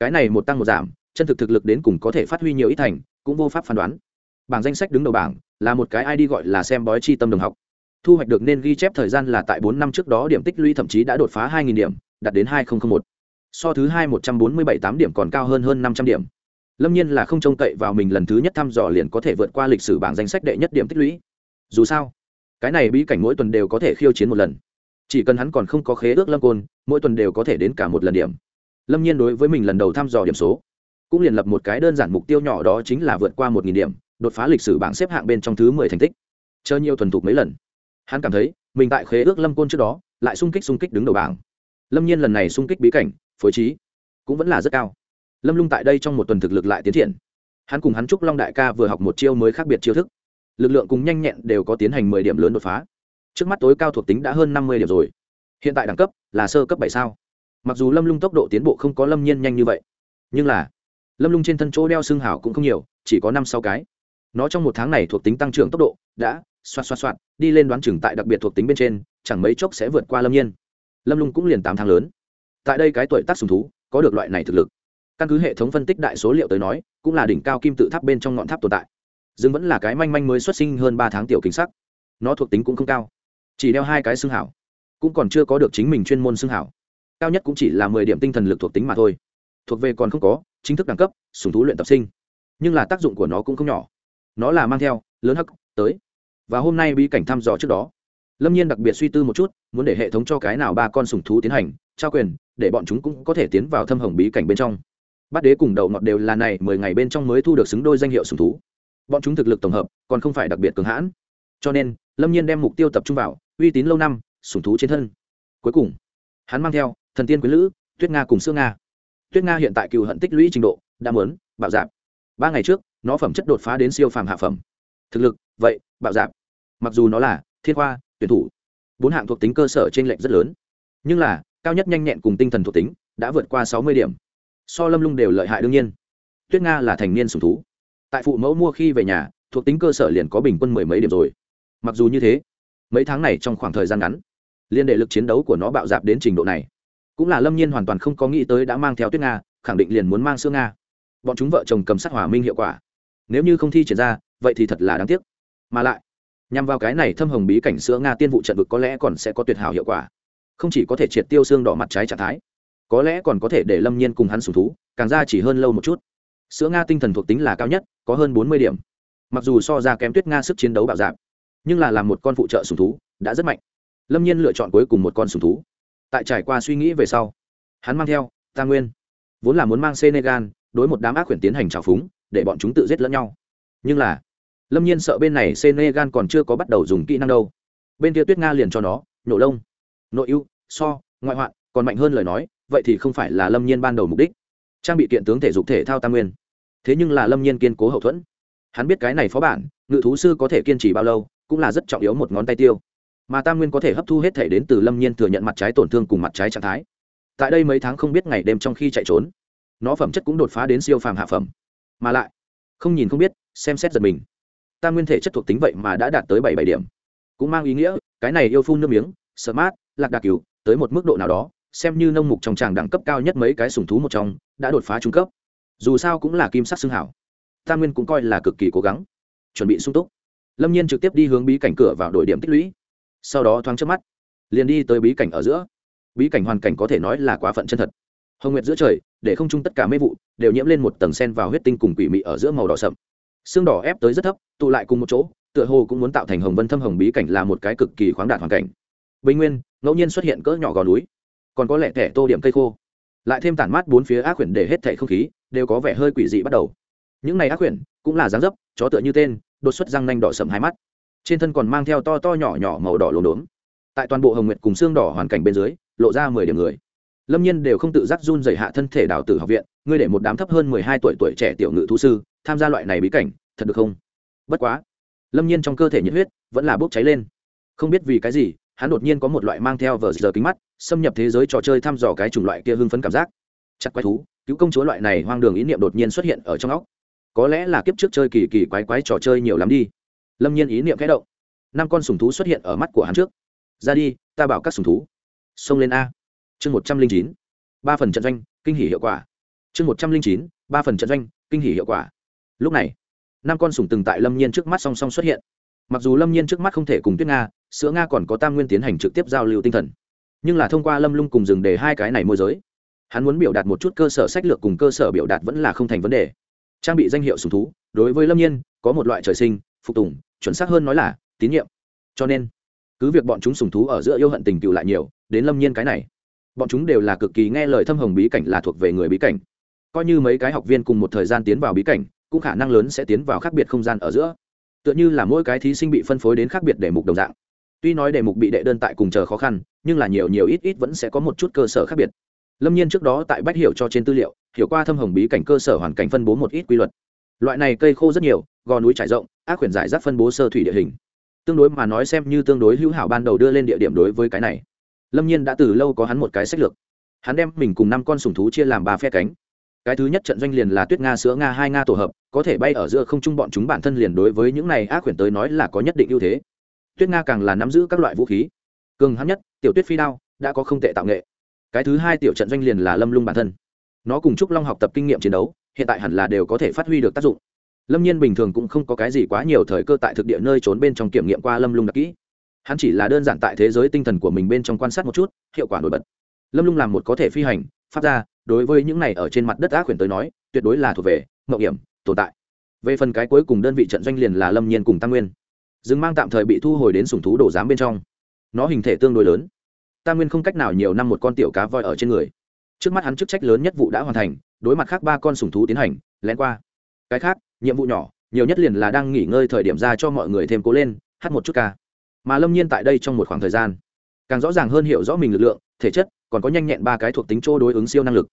Cái này một tăng một giảm, chân thực thực lực đến cùng có thể phát huy nhiều ít thành, cũng vô pháp phán đoán. Bảng danh sách đứng đầu bảng là một cái id gọi là xem bói chi tâm đồng học thu hoạch được nên ghi chép thời gian là tại bốn năm trước đó, điểm tích lũy thậm chí đã đột phá hai nghìn điểm, đạt đến hai nghìn một. So thứ hai một trăm bốn mươi bảy tám điểm còn cao hơn hơn năm trăm điểm. Lâm nhiên là không trông cậy vào mình lần thứ nhất thăm dò liền có thể vượt qua lịch sử bảng danh sách đệ nhất điểm tích lũy. Dù sao, cái này bí cảnh mỗi tuần đều có thể khiêu chiến một lần. Chỉ cần hắn còn không có khế ước lâm côn, mỗi tuần đều có thể đến cả một lần điểm. Lâm nhiên đối với mình lần đầu thăm dò điểm số, cũng liền lập một cái đơn giản mục tiêu nhỏ đó chính là vượt qua một nghìn điểm, đột phá lịch sử bảng xếp hạng bên trong thứ mười thành tích. Chờ nhiều thuần thục mấy lần hắn cảm thấy, mình tại khế ước lâm côn trước đó, lại sung kích sung kích đứng đầu bảng. Lâm nhiên lần này sung kích bí cảnh, phối trí, cũng vẫn là rất cao. Lâm lung tại đây trong một tuần thực lực lại tiến triển. Hắn cùng hắn trúc long đại ca vừa học một chiêu mới khác biệt chiêu thức. Lực lượng cùng nhanh nhẹn đều có tiến hành mười điểm lớn đột phá. Trước mắt tối cao thuộc tính đã hơn năm mươi điểm rồi. Hiện tại đẳng cấp là sơ cấp bảy sao. Mặc dù lâm lung tốc độ tiến bộ không có lâm nhiên nhanh như vậy, nhưng là lâm lung trên thân chỗ đeo xương hảo cũng không nhiều, chỉ có năm sáu cái. Nó trong một tháng này thuộc tính tăng trưởng tốc độ đã xoạt xoạt xoạt, đi lên đoán chừng tại đặc biệt thuộc tính bên trên, chẳng mấy chốc sẽ vượt qua lâm nhiên. Lâm lung cũng liền tám tháng lớn. Tại đây cái tuổi tác sùng thú, có được loại này thực lực. Căn cứ hệ thống phân tích đại số liệu tới nói, cũng là đỉnh cao kim tự tháp bên trong ngọn tháp tồn tại. Dương vẫn là cái manh manh mới xuất sinh hơn ba tháng tiểu kính sắc. Nó thuộc tính cũng không cao. Chỉ đeo hai cái xương hảo. Cũng còn chưa có được chính mình chuyên môn xương hảo. Cao nhất cũng chỉ là mười điểm tinh thần lực thuộc tính mà thôi. Thuộc về còn không có, chính thức đẳng cấp, sùng thú luyện tập sinh. Nhưng là tác dụng của nó cũng không nhỏ. Nó là mang theo, lớn hắc, tới và hôm nay bí cảnh thăm dò trước đó. Lâm nhiên đặc biệt suy tư một chút, muốn để hệ thống cho cái nào ba con sùng thú tiến hành, trao quyền, để bọn chúng cũng có thể tiến vào thâm hồng bí cảnh bên trong. Bát đế cùng đầu ngọt đều là này, mười ngày bên trong mới thu được xứng đôi danh hiệu sùng thú. Bọn chúng thực lực tổng hợp, còn không phải đặc biệt cường hãn. Cho nên, lâm nhiên đem mục tiêu tập trung vào, uy tín lâu năm sùng thú trên thân. Cuối cùng, hắn mang theo, thần tiên quý lữ, tuyết nga cùng sữa nga. Tuyết nga hiện tại cựu hận tích lũy trình độ, đã mớn bạo dạp ba ngày trước, nó phẩm chất đột phá đến siêu phàm hạ phẩm. Thực lực, vậy bạo dạp. Mặc dù nó là thiên khoa, tuyển thủ, bốn hạng thuộc tính cơ sở t r ê n lệch rất lớn, nhưng là cao nhất nhanh nhẹn cùng tinh thần thuộc tính đã vượt qua sáu mươi điểm. So lâm lung đều lợi hại đương nhiên. Tuyết nga là thành niên sùng thú. Tại phụ mẫu mua khi về nhà, thuộc tính cơ sở liền có bình quân mười mấy điểm rồi. Mặc dù như thế, mấy tháng này trong khoảng thời gian ngắn, liên đệ lực chiến đấu của nó bạo dạp đến trình độ này. Cũng là lâm nhiên hoàn toàn không có nghĩ tới đã mang theo tuyết nga, khẳng định liền muốn mang xương nga. Bọn chúng vợ chồng cầm sát hỏa minh hiệu quả. Nếu như không thi triển ra, vậy thì thật là đáng tiếc mà lại, nhằm vào cái này thâm hồng bí cảnh sữa nga tiên vụ trận vực có lẽ còn sẽ có tuyệt hảo hiệu quả. Không chỉ có thể triệt tiêu xương đỏ mặt trái trạng thái, có lẽ còn có thể để lâm nhiên cùng hắn sùng thú, càng ra chỉ hơn lâu một chút. Sữa nga tinh thần thuộc tính là cao nhất, có hơn bốn mươi điểm. Mặc dù so ra kém tuyết nga sức chiến đấu bạo dạp nhưng là làm một con phụ trợ sùng thú, đã rất mạnh. Lâm nhiên lựa chọn cuối cùng một con sùng thú. Tại trải qua suy nghĩ về sau, hắn mang theo ta nguyên, vốn là muốn mang senegal đối một đám ác quyển tiến hành trào phúng, để bọn chúng tự giết lẫn nhau. Nhưng là lâm nhiên sợ bên này senegal còn chưa có bắt đầu dùng kỹ năng đâu. Bên kia tuyết nga liền cho nó, nhổ lông. Nội ưu, so, ngoại hoạn, còn mạnh hơn lời nói, vậy thì không phải là lâm nhiên ban đầu mục đích. Trang bị kiện tướng thể dục thể thao tam nguyên. Thế nhưng là lâm nhiên kiên cố hậu thuẫn. Hắn biết cái này phó bản, ngự thú sư có thể kiên trì bao lâu, cũng là rất trọng yếu một ngón tay tiêu. Mà tam nguyên có thể hấp thu hết thể đến từ lâm nhiên thừa nhận mặt trái tổn thương cùng mặt trái trạng thái. Tại đây mấy tháng không biết ngày đêm trong khi chạy trốn, nó phẩm chất cũng đột phá đến siêu phàm hạ phẩm. Mà lại, không nhìn không biết, xem xét giật mình tam nguyên thể chất thuộc tính vậy mà đã đạt tới bảy bảy điểm. Cũng mang ý nghĩa, cái này yêu phun nước miếng sợ mát lạc đà cứu tới một mức độ nào đó, xem như nông mục trong tràng đẳng cấp cao nhất mấy cái sùng thú một trong, đã đột phá trung cấp. Dù sao cũng là kim sắc xương hảo. Tam nguyên cũng coi là cực kỳ cố gắng. Chuẩn bị sung túc. Lâm nhiên trực tiếp đi hướng bí cảnh cửa vào đội điểm tích lũy. Sau đó thoáng trước mắt, liền đi tới bí cảnh ở giữa. Bí cảnh hoàn cảnh có thể nói là quá phận chân thật. Hồng nguyệt giữa trời, để không chung tất cả mê vụ, đều nhiễm lên một tầng sen vào huyết tinh cùng quỷ mị ở giữa màu đỏ sậm xương đỏ ép tới rất thấp, tụ lại cùng một chỗ, tựa hồ cũng muốn tạo thành hồng vân thâm hồng bí cảnh là một cái cực kỳ khoáng đạt hoàn cảnh. Bình nguyên, ngẫu nhiên xuất hiện cỡ nhỏ gò núi, còn có lẽ thẻ tô điểm cây khô. Lại thêm tản mát bốn phía ác quyển để hết thẻ không khí, đều có vẻ hơi quỷ dị bắt đầu. Những này ác quyển cũng là dáng dấp, chó tựa như tên, đột xuất răng nanh đỏ sậm hai mắt. Trên thân còn mang theo to to nhỏ nhỏ màu đỏ lốm đốm. Tại toàn bộ hồng nguyệt cùng xương đỏ hoàn cảnh bên dưới, lộ ra mười điểm người. Lâm nhiên đều không tự giác run dày hạ thân thể đào tử học viện, ngươi để một đám thấp hơn mười hai tuổi tuổi trẻ tiểu ngự thú sư tham gia loại này bí cảnh, thật được không? Bất quá, lâm nhiên trong cơ thể nhiệt huyết vẫn là bốc cháy lên. Không biết vì cái gì, hắn đột nhiên có một loại mang theo vờ giờ kính mắt, xâm nhập thế giới trò chơi thăm dò cái chủng loại kia hưng phấn cảm giác. Chặt quái thú, cứu công chúa loại này hoang đường ý niệm đột nhiên xuất hiện ở trong óc. Có lẽ là kiếp trước chơi kỳ kỳ quái quái trò chơi nhiều lắm đi. Lâm nhiên ý niệm kẽ động. Năm con sùng thú xuất hiện ở mắt của hắn trước. Ra đi, ta bảo các sùng thú. Xông lên a. Chương một trăm linh chín. Ba phần trận doanh, kinh hỉ hiệu quả. Chương một trăm linh chín, ba phần trận doanh, kinh hỉ hiệu quả lúc này, năm con sủng từng tại lâm nhiên trước mắt song song xuất hiện. Mặc dù lâm nhiên trước mắt không thể cùng tuyết nga, sữa nga còn có tam nguyên tiến hành trực tiếp giao lưu tinh thần, nhưng là thông qua lâm lung cùng dừng để hai cái này môi giới, hắn muốn biểu đạt một chút cơ sở sách lược cùng cơ sở biểu đạt vẫn là không thành vấn đề. Trang bị danh hiệu sùng thú, đối với lâm nhiên, có một loại trời sinh, phục tùng, chuẩn xác hơn nói là tín nhiệm. Cho nên, cứ việc bọn chúng sùng thú ở giữa yêu hận tình cựu lại nhiều, đến lâm nhiên cái này, bọn chúng đều là cực kỳ nghe lời thâm hồng bí cảnh là thuộc về người bí cảnh. Coi như mấy cái học viên cùng một thời gian tiến vào bí cảnh cũng khả năng lớn sẽ tiến vào khác biệt không gian ở giữa. Tựa như là mỗi cái thí sinh bị phân phối đến khác biệt đề mục đồng dạng. Tuy nói đề mục bị đệ đơn tại cùng chờ khó khăn, nhưng là nhiều nhiều ít ít vẫn sẽ có một chút cơ sở khác biệt. Lâm nhiên trước đó tại bách hiểu cho trên tư liệu, hiểu qua thâm hồng bí cảnh cơ sở hoàn cảnh phân bố một ít quy luật. Loại này cây khô rất nhiều, gò núi trải rộng, ác quyển giải rác phân bố sơ thủy địa hình. Tương đối mà nói xem như tương đối hữu hảo ban đầu đưa lên địa điểm đối với cái này. Lâm nhiên đã từ lâu có hắn một cái sách lược. Hắn đem mình cùng năm con sùng thú chia làm ba phe cánh cái thứ nhất trận doanh liền là tuyết nga sữa nga hai nga tổ hợp, có thể bay ở giữa không trung bọn chúng bản thân liền đối với những này ác quyển tới nói là có nhất định ưu thế. Tuyết nga càng là nắm giữ các loại vũ khí. Cường hắn nhất, tiểu tuyết phi đao, đã có không tệ tạo nghệ. Cái thứ hai tiểu trận doanh liền là lâm lung bản thân. Nó cùng trúc long học tập kinh nghiệm chiến đấu, hiện tại hẳn là đều có thể phát huy được tác dụng. Lâm nhiên bình thường cũng không có cái gì quá nhiều thời cơ tại thực địa nơi trốn bên trong kiểm nghiệm qua lâm lung đặc kỹ. Hắn chỉ là đơn giản tại thế giới tinh thần của mình bên trong quan sát một chút, hiệu quả nổi bật. Lâm lung làm một có thể phi hành, phát ra đối với những này ở trên mặt đất ác quyền tới nói, tuyệt đối là thuộc về mậu hiểm, tồn tại. Về phần cái cuối cùng đơn vị trận doanh liền là lâm nhiên cùng tam nguyên. Rừng mang tạm thời bị thu hồi đến sùng thú đổ giám bên trong. Nó hình thể tương đối lớn. Tam nguyên không cách nào nhiều năm một con tiểu cá voi ở trên người. Trước mắt hắn chức trách lớn nhất vụ đã hoàn thành, đối mặt khác ba con sùng thú tiến hành, lén qua. Cái khác, nhiệm vụ nhỏ, nhiều nhất liền là đang nghỉ ngơi thời điểm ra cho mọi người thêm cố lên, hát một chút ca. Mà lâm nhiên tại đây trong một khoảng thời gian, càng rõ ràng hơn hiểu rõ mình lực lượng, thể chất còn có nhanh nhẹn ba cái thuộc tính chỗ đối ứng siêu năng lực.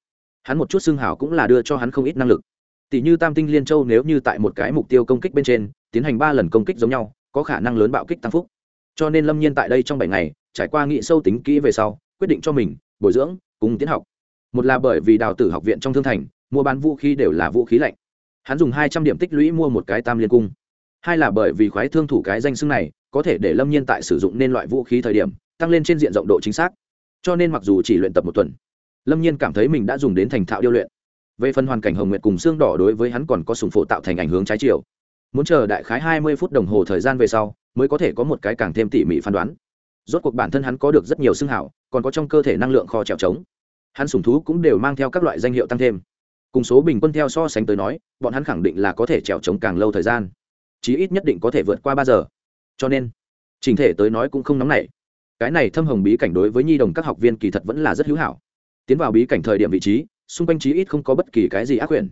Hắn một chút xương hảo cũng là đưa cho hắn không ít năng lực. Tỷ như tam tinh liên châu nếu như tại một cái mục tiêu công kích bên trên, tiến hành ba lần công kích giống nhau, có khả năng lớn bạo kích tăng phúc. Cho nên lâm nhiên tại đây trong bảy ngày, trải qua nghị sâu tính kỹ về sau, quyết định cho mình bồi dưỡng cùng tiến học. Một là bởi vì đào tử học viện trong thương thành, mua bán vũ khí đều là vũ khí lạnh. Hắn dùng hai trăm điểm tích lũy mua một cái tam liên cung. Hai là bởi vì khoái thương thủ cái danh xưng này, có thể để lâm nhiên tại sử dụng nên loại vũ khí thời điểm, tăng lên trên diện rộng độ chính xác cho nên mặc dù chỉ luyện tập một tuần, lâm nhiên cảm thấy mình đã dùng đến thành thạo điêu luyện. Về phần hoàn cảnh hồng nguyệt cùng xương đỏ đối với hắn còn có sùng phổ tạo thành ảnh hướng trái chiều. Muốn chờ đại khái hai mươi phút đồng hồ thời gian về sau, mới có thể có một cái càng thêm tỉ mỉ phán đoán. Rốt cuộc bản thân hắn có được rất nhiều xương hảo, còn có trong cơ thể năng lượng kho trèo trống. Hắn sùng thú cũng đều mang theo các loại danh hiệu tăng thêm. Cùng số bình quân theo so sánh tới nói, bọn hắn khẳng định là có thể trèo trống càng lâu thời gian. Chí ít nhất định có thể vượt qua ba giờ. Cho nên trình thể tới nói cũng không nóng nảy cái này thâm hồng bí cảnh đối với nhi đồng các học viên kỳ thật vẫn là rất hữu hảo. Tiến vào bí cảnh thời điểm vị trí, xung quanh trí ít không có bất kỳ cái gì ác quyền.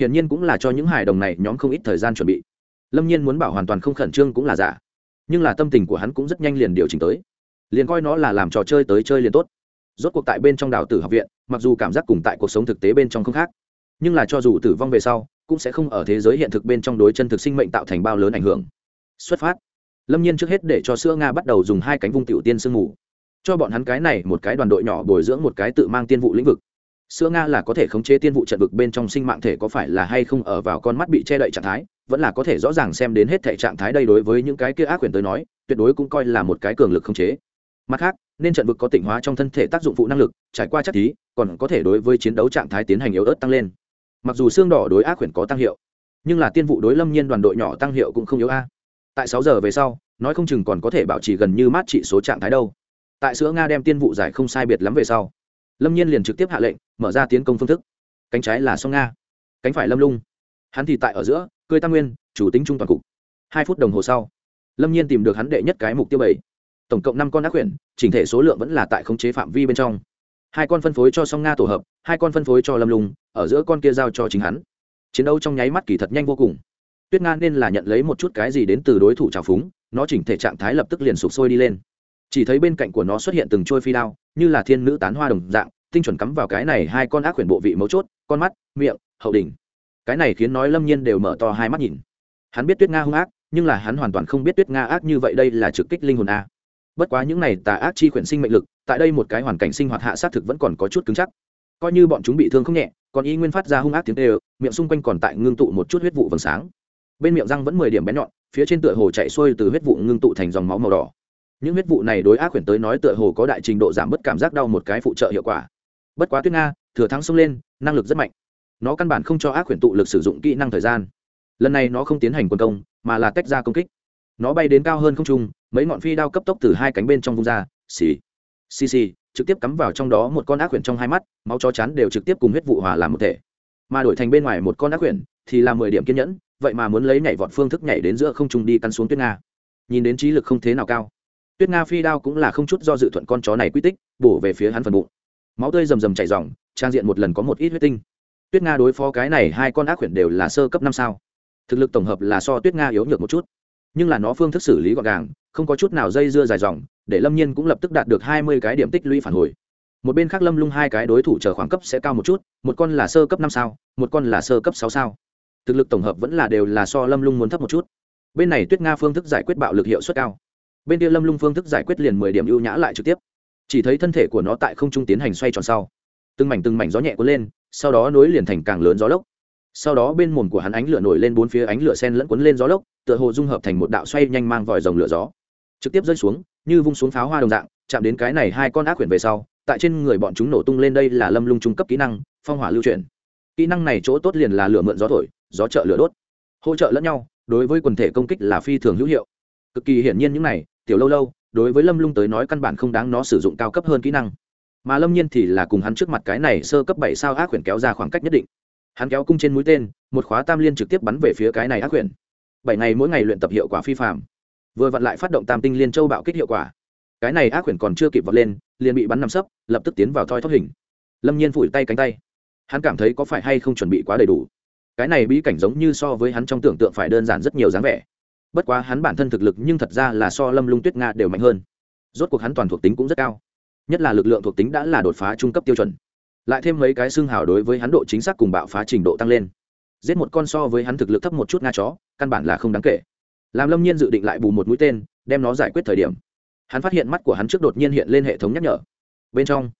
Hiển nhiên cũng là cho những hài đồng này nhóm không ít thời gian chuẩn bị. Lâm nhiên muốn bảo hoàn toàn không khẩn trương cũng là giả. Nhưng là tâm tình của hắn cũng rất nhanh liền điều chỉnh tới. Liền coi nó là làm trò chơi tới chơi liền tốt. Rốt cuộc tại bên trong đào tử học viện, mặc dù cảm giác cùng tại cuộc sống thực tế bên trong không khác, nhưng là cho dù tử vong về sau, cũng sẽ không ở thế giới hiện thực bên trong đối chân thực sinh mệnh tạo thành bao lớn ảnh hưởng. Xuất phát lâm nhiên trước hết để cho sữa nga bắt đầu dùng hai cánh vung tiểu tiên sương mù. Cho bọn hắn cái này một cái đoàn đội nhỏ bồi dưỡng một cái tự mang tiên vụ lĩnh vực. Sữa nga là có thể khống chế tiên vụ trận vực bên trong sinh mạng thể có phải là hay không ở vào con mắt bị che đậy trạng thái, vẫn là có thể rõ ràng xem đến hết thể trạng thái đây đối với những cái kia ác quyền tới nói, tuyệt đối cũng coi là một cái cường lực khống chế. Mặt khác, nên trận vực có tịnh hóa trong thân thể tác dụng phụ năng lực, trải qua chắc thí, còn có thể đối với chiến đấu trạng thái tiến hành yếu ớt tăng lên. Mặc dù xương đỏ đối ác quyền có tăng hiệu, nhưng là tiên vụ đối lâm nhiên đoàn đội nhỏ tăng hiệu cũng không yếu a tại sáu giờ về sau, nói không chừng còn có thể bảo trì gần như mát trị số trạng thái đâu. Tại sữa nga đem tiên vụ giải không sai biệt lắm về sau, lâm nhiên liền trực tiếp hạ lệnh, mở ra tiến công phương thức. Cánh trái là song nga, cánh phải lâm lung. Hắn thì tại ở giữa, cười tam nguyên, chủ tính trung toàn cục. Hai phút đồng hồ sau, lâm nhiên tìm được hắn đệ nhất cái mục tiêu bảy. Tổng cộng năm con ác quyển, chỉnh thể số lượng vẫn là tại khống chế phạm vi bên trong. Hai con phân phối cho song nga tổ hợp, hai con phân phối cho lâm lung, ở giữa con kia giao cho chính hắn. Chiến đấu trong nháy mắt kỳ thật nhanh vô cùng tuyết nga nên là nhận lấy một chút cái gì đến từ đối thủ trào phúng, nó chỉnh thể trạng thái lập tức liền sụp sôi đi lên. Chỉ thấy bên cạnh của nó xuất hiện từng trôi phi đao, như là thiên nữ tán hoa đồng dạng, tinh chuẩn cắm vào cái này hai con ác quyển bộ vị mấu chốt, con mắt, miệng, hậu đỉnh. Cái này khiến nói lâm nhiên đều mở to hai mắt nhìn. Hắn biết tuyết nga hung ác, nhưng là hắn hoàn toàn không biết tuyết nga ác như vậy đây là trực kích linh hồn a. Bất quá những này tà ác chi quyển sinh mệnh lực, tại đây một cái hoàn cảnh sinh hoạt hạ sát thực vẫn còn có chút cứng chắc. Coi như bọn chúng bị thương không nhẹ, còn y nguyên phát ra hung ác tiếng tê miệng xung quanh còn tại ngưng tụ một chút huyết vụ vầng sáng bên miệng răng vẫn mười điểm bén nhọn, phía trên tựa hồ chạy xuôi từ huyết vụ ngưng tụ thành dòng máu màu đỏ. Những huyết vụ này đối ác quyển tới nói tựa hồ có đại trình độ giảm bớt cảm giác đau một cái phụ trợ hiệu quả. Bất quá tuyết nga, thừa thắng xông lên, năng lực rất mạnh. Nó căn bản không cho ác quyển tụ lực sử dụng kỹ năng thời gian. Lần này nó không tiến hành quân công, mà là tách ra công kích. Nó bay đến cao hơn không trung, mấy ngọn phi đao cấp tốc từ hai cánh bên trong vung ra, xì xì xì, trực tiếp cắm vào trong đó một con ác quyển trong hai mắt, máu chó chán đều trực tiếp cùng huyết vụ hòa làm một thể. Mà đổi thành bên ngoài một con ác quyển thì là mười điểm kiên nhẫn vậy mà muốn lấy nhảy vọt phương thức nhảy đến giữa không trung đi căn xuống tuyết nga. Nhìn đến trí lực không thế nào cao. Tuyết nga phi đao cũng là không chút do dự thuận con chó này quy tích, bổ về phía hắn phần bụng. Máu tươi rầm rầm chảy dòng trang diện một lần có một ít huyết tinh. Tuyết nga đối phó cái này hai con ác quyển đều là sơ cấp năm sao. Thực lực tổng hợp là so tuyết nga yếu nhược một chút. Nhưng là nó phương thức xử lý gọn gàng, không có chút nào dây dưa dài dòng, để lâm nhiên cũng lập tức đạt được hai mươi cái điểm tích lũy phản hồi. Một bên khác lâm lung hai cái đối thủ chờ khoảng cấp sẽ cao một chút, một con là sơ cấp năm sao, một con là sơ cấp sáu sao thực lực tổng hợp vẫn là đều là so lâm lung muốn thấp một chút. Bên này tuyết nga phương thức giải quyết bạo lực hiệu suất cao. Bên kia lâm lung phương thức giải quyết liền mười điểm ưu nhã lại trực tiếp. Chỉ thấy thân thể của nó tại không trung tiến hành xoay tròn sau. Từng mảnh từng mảnh gió nhẹ cuốn lên, sau đó nối liền thành càng lớn gió lốc. Sau đó bên mồm của hắn ánh lửa nổi lên bốn phía ánh lửa sen lẫn cuốn lên gió lốc, tựa hồ dung hợp thành một đạo xoay nhanh mang vòi rồng lửa gió. Trực tiếp rơi xuống, như vung xuống pháo hoa đồng dạng, chạm đến cái này hai con ác quyển về sau, tại trên người bọn chúng nổ tung lên đây là lâm lung trung cấp kỹ năng, phong hỏa lưu chuyển. Kỹ năng này chỗ tốt liền là lửa mượn gió thổi gió trợ lửa đốt. Hỗ trợ lẫn nhau, đối với quần thể công kích là phi thường hữu hiệu. Cực kỳ hiển nhiên những này, tiểu lâu lâu, đối với lâm lung tới nói căn bản không đáng nó sử dụng cao cấp hơn kỹ năng. Mà lâm nhiên thì là cùng hắn trước mặt cái này sơ cấp bảy sao ác quyển kéo ra khoảng cách nhất định. Hắn kéo cung trên mũi tên, một khóa tam liên trực tiếp bắn về phía cái này ác quyển bảy ngày mỗi ngày luyện tập hiệu quả phi phạm vừa vặn lại phát động tam tinh liên châu bạo kích hiệu quả. Cái này ác quyển còn chưa kịp vọt lên, liền bị bắn nằm sấp, lập tức tiến vào thoi thoát hình. Lâm nhiên phủi tay cánh tay. Hắn cảm thấy có phải hay không chuẩn bị quá đầy đủ cái này bí cảnh giống như so với hắn trong tưởng tượng phải đơn giản rất nhiều dáng vẻ. Bất quá hắn bản thân thực lực nhưng thật ra là so lâm lung tuyết nga đều mạnh hơn. Rốt cuộc hắn toàn thuộc tính cũng rất cao. Nhất là lực lượng thuộc tính đã là đột phá trung cấp tiêu chuẩn. Lại thêm mấy cái xương hào đối với hắn độ chính xác cùng bạo phá trình độ tăng lên. Giết một con so với hắn thực lực thấp một chút nga chó, căn bản là không đáng kể. Làm lâm nhiên dự định lại bù một mũi tên, đem nó giải quyết thời điểm. Hắn phát hiện mắt của hắn trước đột nhiên hiện lên hệ thống nhắc nhở. Bên trong,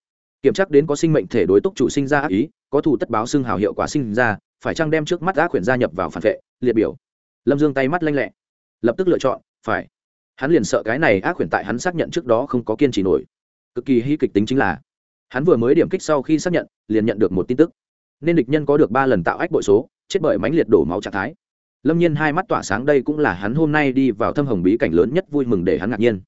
kiểm tra đến có sinh mệnh thể đối túc chủ sinh ra ác ý, có thủ tất báo xương hào hiệu quả sinh ra phải chăng đem trước mắt ác quyển gia nhập vào phản vệ? Liệt biểu. Lâm dương tay mắt lanh lẹ. Lập tức lựa chọn, phải. Hắn liền sợ cái này ác quyển tại hắn xác nhận trước đó không có kiên trì nổi. Cực kỳ hy kịch tính chính là, hắn vừa mới điểm kích sau khi xác nhận, liền nhận được một tin tức. Nên địch nhân có được ba lần tạo ách bội số, chết bởi mãnh liệt đổ máu trạng thái. Lâm nhiên hai mắt tỏa sáng đây cũng là hắn hôm nay đi vào thâm hồng bí cảnh lớn nhất vui mừng để hắn ngạc nhiên.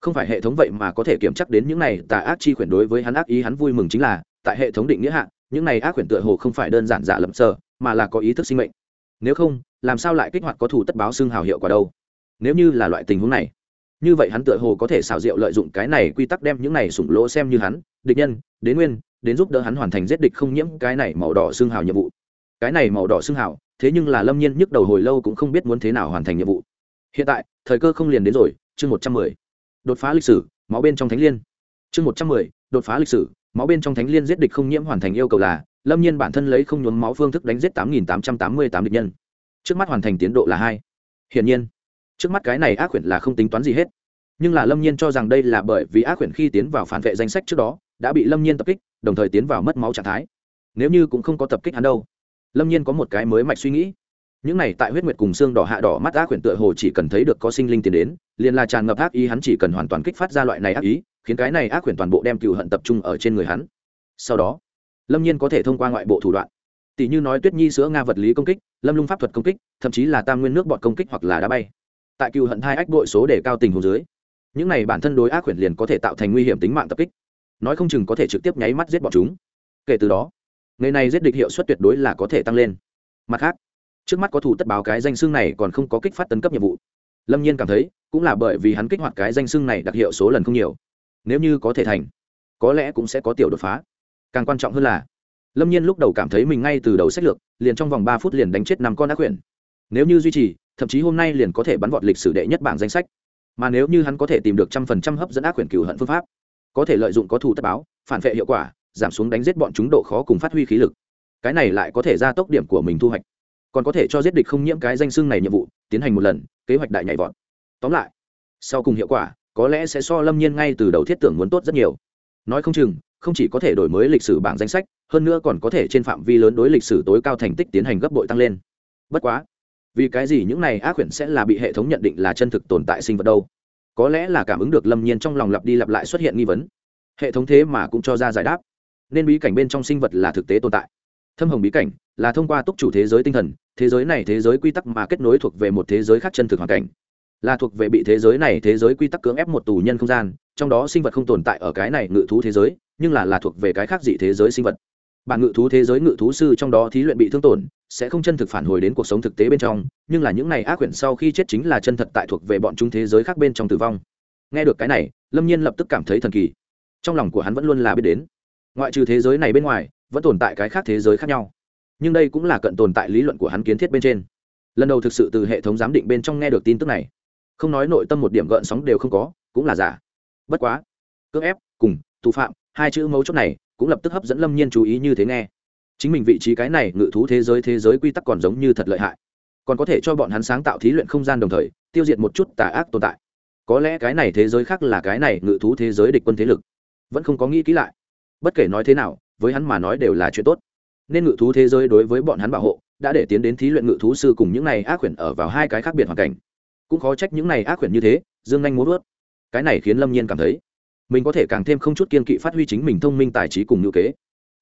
Không phải hệ thống vậy mà có thể kiểm chắc đến những này, tà ác chi khuyển đối với hắn ác ý hắn vui mừng chính là, tại hệ thống định nghĩa hạn những này ác khuyển tựa hồ không phải đơn giản giả lầm sờ mà là có ý thức sinh mệnh. Nếu không, làm sao lại kích hoạt có thủ tất báo xương hào hiệu quả đâu? Nếu như là loại tình huống này, như vậy hắn tựa hồ có thể xảo diệu lợi dụng cái này quy tắc đem những này sủng lỗ xem như hắn, địch nhân đến nguyên, đến giúp đỡ hắn hoàn thành giết địch không nhiễm cái này màu đỏ xương hào nhiệm vụ. Cái này màu đỏ xương hào, thế nhưng là lâm nhiên nhức đầu hồi lâu cũng không biết muốn thế nào hoàn thành nhiệm vụ. Hiện tại, thời cơ không liền đến rồi, chương một trăm mười. Đột phá lịch sử, máu bên trong thánh liên. Chương một trăm mười, đột phá lịch sử, máu bên trong thánh liên giết địch không nhiễm hoàn thành yêu cầu là lâm nhiên bản thân lấy không nhuốm máu phương thức đánh giết tám nghìn tám trăm tám mươi tám địch nhân. Trước mắt hoàn thành tiến độ là hai. Hiển nhiên, trước mắt cái này ác quyển là không tính toán gì hết. Nhưng là lâm nhiên cho rằng đây là bởi vì ác quyển khi tiến vào phản vệ danh sách trước đó, đã bị lâm nhiên tập kích, đồng thời tiến vào mất máu trạng thái. Nếu như cũng không có tập kích hắn đâu. Lâm nhiên có một cái mới mạch suy nghĩ. Những này tại huyết nguyệt cùng xương đỏ hạ đỏ mắt ác quyển tựa hồ chỉ cần thấy được có sinh linh tiến đến, liền là tràn ngập ác ý hắn chỉ cần hoàn toàn kích phát ra loại này ác ý, khiến cái này ác quyển toàn bộ đem cựu hận tập trung ở trên người hắn. Sau đó lâm nhiên có thể thông qua ngoại bộ thủ đoạn. Tỷ như nói tuyết nhi sữa nga vật lý công kích, lâm lung pháp thuật công kích, thậm chí là tam nguyên nước bọt công kích hoặc là đá bay. Tại cựu hận hai ách đội số để cao tình hồ dưới, những này bản thân đối ác quyển liền có thể tạo thành nguy hiểm tính mạng tập kích. Nói không chừng có thể trực tiếp nháy mắt giết bọn chúng. Kể từ đó ngày này giết địch hiệu suất tuyệt đối là có thể tăng lên. Mặt khác, trước mắt có thủ tất báo cái danh xưng này còn không có kích phát tấn cấp nhiệm vụ. Lâm nhiên cảm thấy, cũng là bởi vì hắn kích hoạt cái danh xưng này đặc hiệu số lần không nhiều. Nếu như có thể thành, có lẽ cũng sẽ có tiểu đột phá càng quan trọng hơn là, lâm nhiên lúc đầu cảm thấy mình ngay từ đầu sách lược, liền trong vòng ba phút liền đánh chết năm con ác quyển nếu như duy trì, thậm chí hôm nay liền có thể bắn vọt lịch sử đệ nhất bảng danh sách. Mà nếu như hắn có thể tìm được trăm phần trăm hấp dẫn ác quyển cửu hận phương pháp, có thể lợi dụng có thủ tất báo, phản vệ hiệu quả, giảm xuống đánh giết bọn chúng độ khó cùng phát huy khí lực. Cái này lại có thể ra tốc điểm của mình thu hoạch. Còn có thể cho giết địch không nhiễm cái danh xưng này nhiệm vụ, tiến hành một lần, kế hoạch đại nhảy vọt. Tóm lại, sau cùng hiệu quả, có lẽ sẽ so lâm nhiên ngay từ đầu thiết tưởng muốn tốt rất nhiều. Nói không chừng không chỉ có thể đổi mới lịch sử bảng danh sách, hơn nữa còn có thể trên phạm vi lớn đối lịch sử tối cao thành tích tiến hành gấp bội tăng lên. Bất quá, vì cái gì những này ác quyển sẽ là bị hệ thống nhận định là chân thực tồn tại sinh vật đâu? Có lẽ là cảm ứng được lâm nhiên trong lòng lặp đi lặp lại xuất hiện nghi vấn. Hệ thống thế mà cũng cho ra giải đáp. Nên bí cảnh bên trong sinh vật là thực tế tồn tại. Thâm hồng bí cảnh là thông qua túc chủ thế giới tinh thần, thế giới này thế giới quy tắc mà kết nối thuộc về một thế giới khác chân thực hoàn cảnh. Là thuộc về bị thế giới này thế giới quy tắc cưỡng ép một tù nhân không gian, trong đó sinh vật không tồn tại ở cái này ngự thú thế giới nhưng là là thuộc về cái khác dị thế giới sinh vật. Bản ngự thú thế giới ngự thú sư trong đó thí luyện bị thương tổn, sẽ không chân thực phản hồi đến cuộc sống thực tế bên trong, nhưng là những này ác quyển sau khi chết chính là chân thật tại thuộc về bọn chúng thế giới khác bên trong tử vong. Nghe được cái này, lâm nhiên lập tức cảm thấy thần kỳ. Trong lòng của hắn vẫn luôn là biết đến. Ngoại trừ thế giới này bên ngoài, vẫn tồn tại cái khác thế giới khác nhau. Nhưng đây cũng là cận tồn tại lý luận của hắn kiến thiết bên trên. Lần đầu thực sự từ hệ thống giám định bên trong nghe được tin tức này. Không nói nội tâm một điểm gợn sóng đều không có, cũng là giả. Bất quá, cưỡng ép, cùng tù phạm hai chữ mấu chốt này cũng lập tức hấp dẫn lâm nhiên chú ý như thế nghe. Chính mình vị trí cái này, ngự thú thế giới thế giới quy tắc còn giống như thật lợi hại. Còn có thể cho bọn hắn sáng tạo thí luyện không gian đồng thời, tiêu diệt một chút tà ác tồn tại. Có lẽ cái này thế giới khác là cái này, ngự thú thế giới địch quân thế lực. Vẫn không có nghĩ kỹ lại. Bất kể nói thế nào, với hắn mà nói đều là chuyện tốt. Nên ngự thú thế giới đối với bọn hắn bảo hộ, đã để tiến đến thí luyện ngự thú sư cùng những này ác quyển ở vào hai cái khác biệt hoàn cảnh. Cũng khó trách những này ác quyển như thế, dương nhanh muốn vớt cái này khiến lâm nhiên cảm thấy mình có thể càng thêm không chút kiên kỵ phát huy chính mình thông minh tài trí cùng ngữ kế.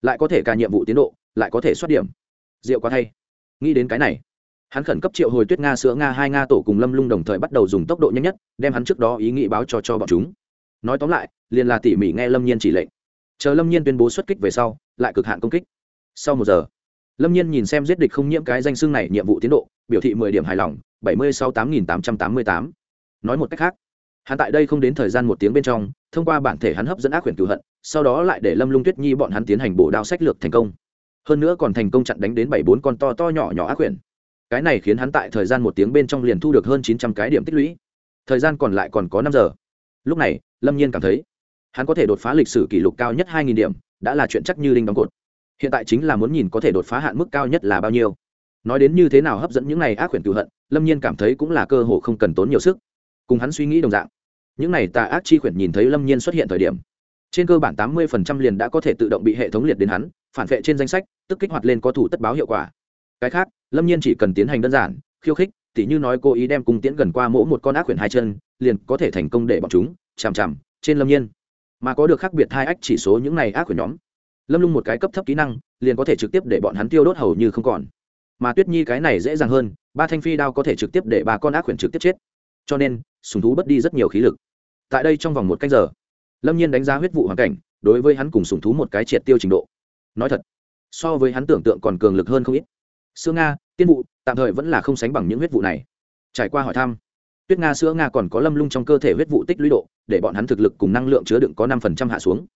Lại có thể cả nhiệm vụ tiến độ, lại có thể xuất điểm. Rượu quá thay. Nghĩ đến cái này, hắn khẩn cấp triệu hồi tuyết nga sữa nga hai nga tổ cùng lâm lung đồng thời bắt đầu dùng tốc độ nhanh nhất, đem hắn trước đó ý nghĩ báo cho cho bọn chúng. Nói tóm lại, liền là tỉ mỉ nghe lâm nhiên chỉ lệnh. Chờ lâm nhiên tuyên bố xuất kích về sau, lại cực hạn công kích. Sau một giờ, lâm nhiên nhìn xem giết địch không nhiễm cái danh xưng này nhiệm vụ tiến độ, biểu thị mười điểm hài lòng, bảy mươi sáu tám nghìn tám trăm tám mươi tám. Nói một cách khác, hắn tại đây không đến thời gian một tiếng bên trong thông qua bản thể hắn hấp dẫn ác quyển cửu hận, sau đó lại để lâm lung tuyết nhi bọn hắn tiến hành bổ đao sách lược thành công. Hơn nữa còn thành công chặn đánh đến bảy bốn con to to nhỏ nhỏ ác quyển cái này khiến hắn tại thời gian một tiếng bên trong liền thu được hơn chín trăm cái điểm tích lũy. Thời gian còn lại còn có năm giờ. Lúc này, lâm nhiên cảm thấy, hắn có thể đột phá lịch sử kỷ lục cao nhất hai nghìn điểm, đã là chuyện chắc như đinh đóng cột. Hiện tại chính là muốn nhìn có thể đột phá hạn mức cao nhất là bao nhiêu. Nói đến như thế nào hấp dẫn những này ác quyển cựu hận, lâm nhiên cảm thấy cũng là cơ hội không cần tốn nhiều sức. Cùng hắn suy nghĩ đồng dạng những này tà ác chi khuyển nhìn thấy lâm nhiên xuất hiện thời điểm, trên cơ bản tám mươi phần trăm liền đã có thể tự động bị hệ thống liệt đến hắn, phản vệ trên danh sách, tức kích hoạt lên có thủ tất báo hiệu quả. Cái khác, lâm nhiên chỉ cần tiến hành đơn giản, khiêu khích, tỉ như nói cố ý đem cung tiễn gần qua mỗ một con ác quyển hai chân, liền có thể thành công để bọn chúng chằm chằm trên lâm nhiên. Mà có được khác biệt hai ách chỉ số những này ác quyển nhóm, lâm lung một cái cấp thấp kỹ năng, liền có thể trực tiếp để bọn hắn tiêu đốt hầu như không còn. Mà tuyết nhi cái này dễ dàng hơn, ba thanh phi đao có thể trực tiếp để ba con ác quyển trực tiếp chết cho nên sùng thú bất đi rất nhiều khí lực. Tại đây trong vòng một cách giờ, lâm nhiên đánh giá huyết vụ hoàn cảnh, đối với hắn cùng sùng thú một cái triệt tiêu trình độ. Nói thật, so với hắn tưởng tượng còn cường lực hơn không ít. Sữa nga, tiên vụ, tạm thời vẫn là không sánh bằng những huyết vụ này. Trải qua hỏi thăm, tuyết nga, sữa nga còn có lâm lung trong cơ thể huyết vụ tích lũy độ, để bọn hắn thực lực cùng năng lượng chứa đựng có năm phần trăm hạ xuống.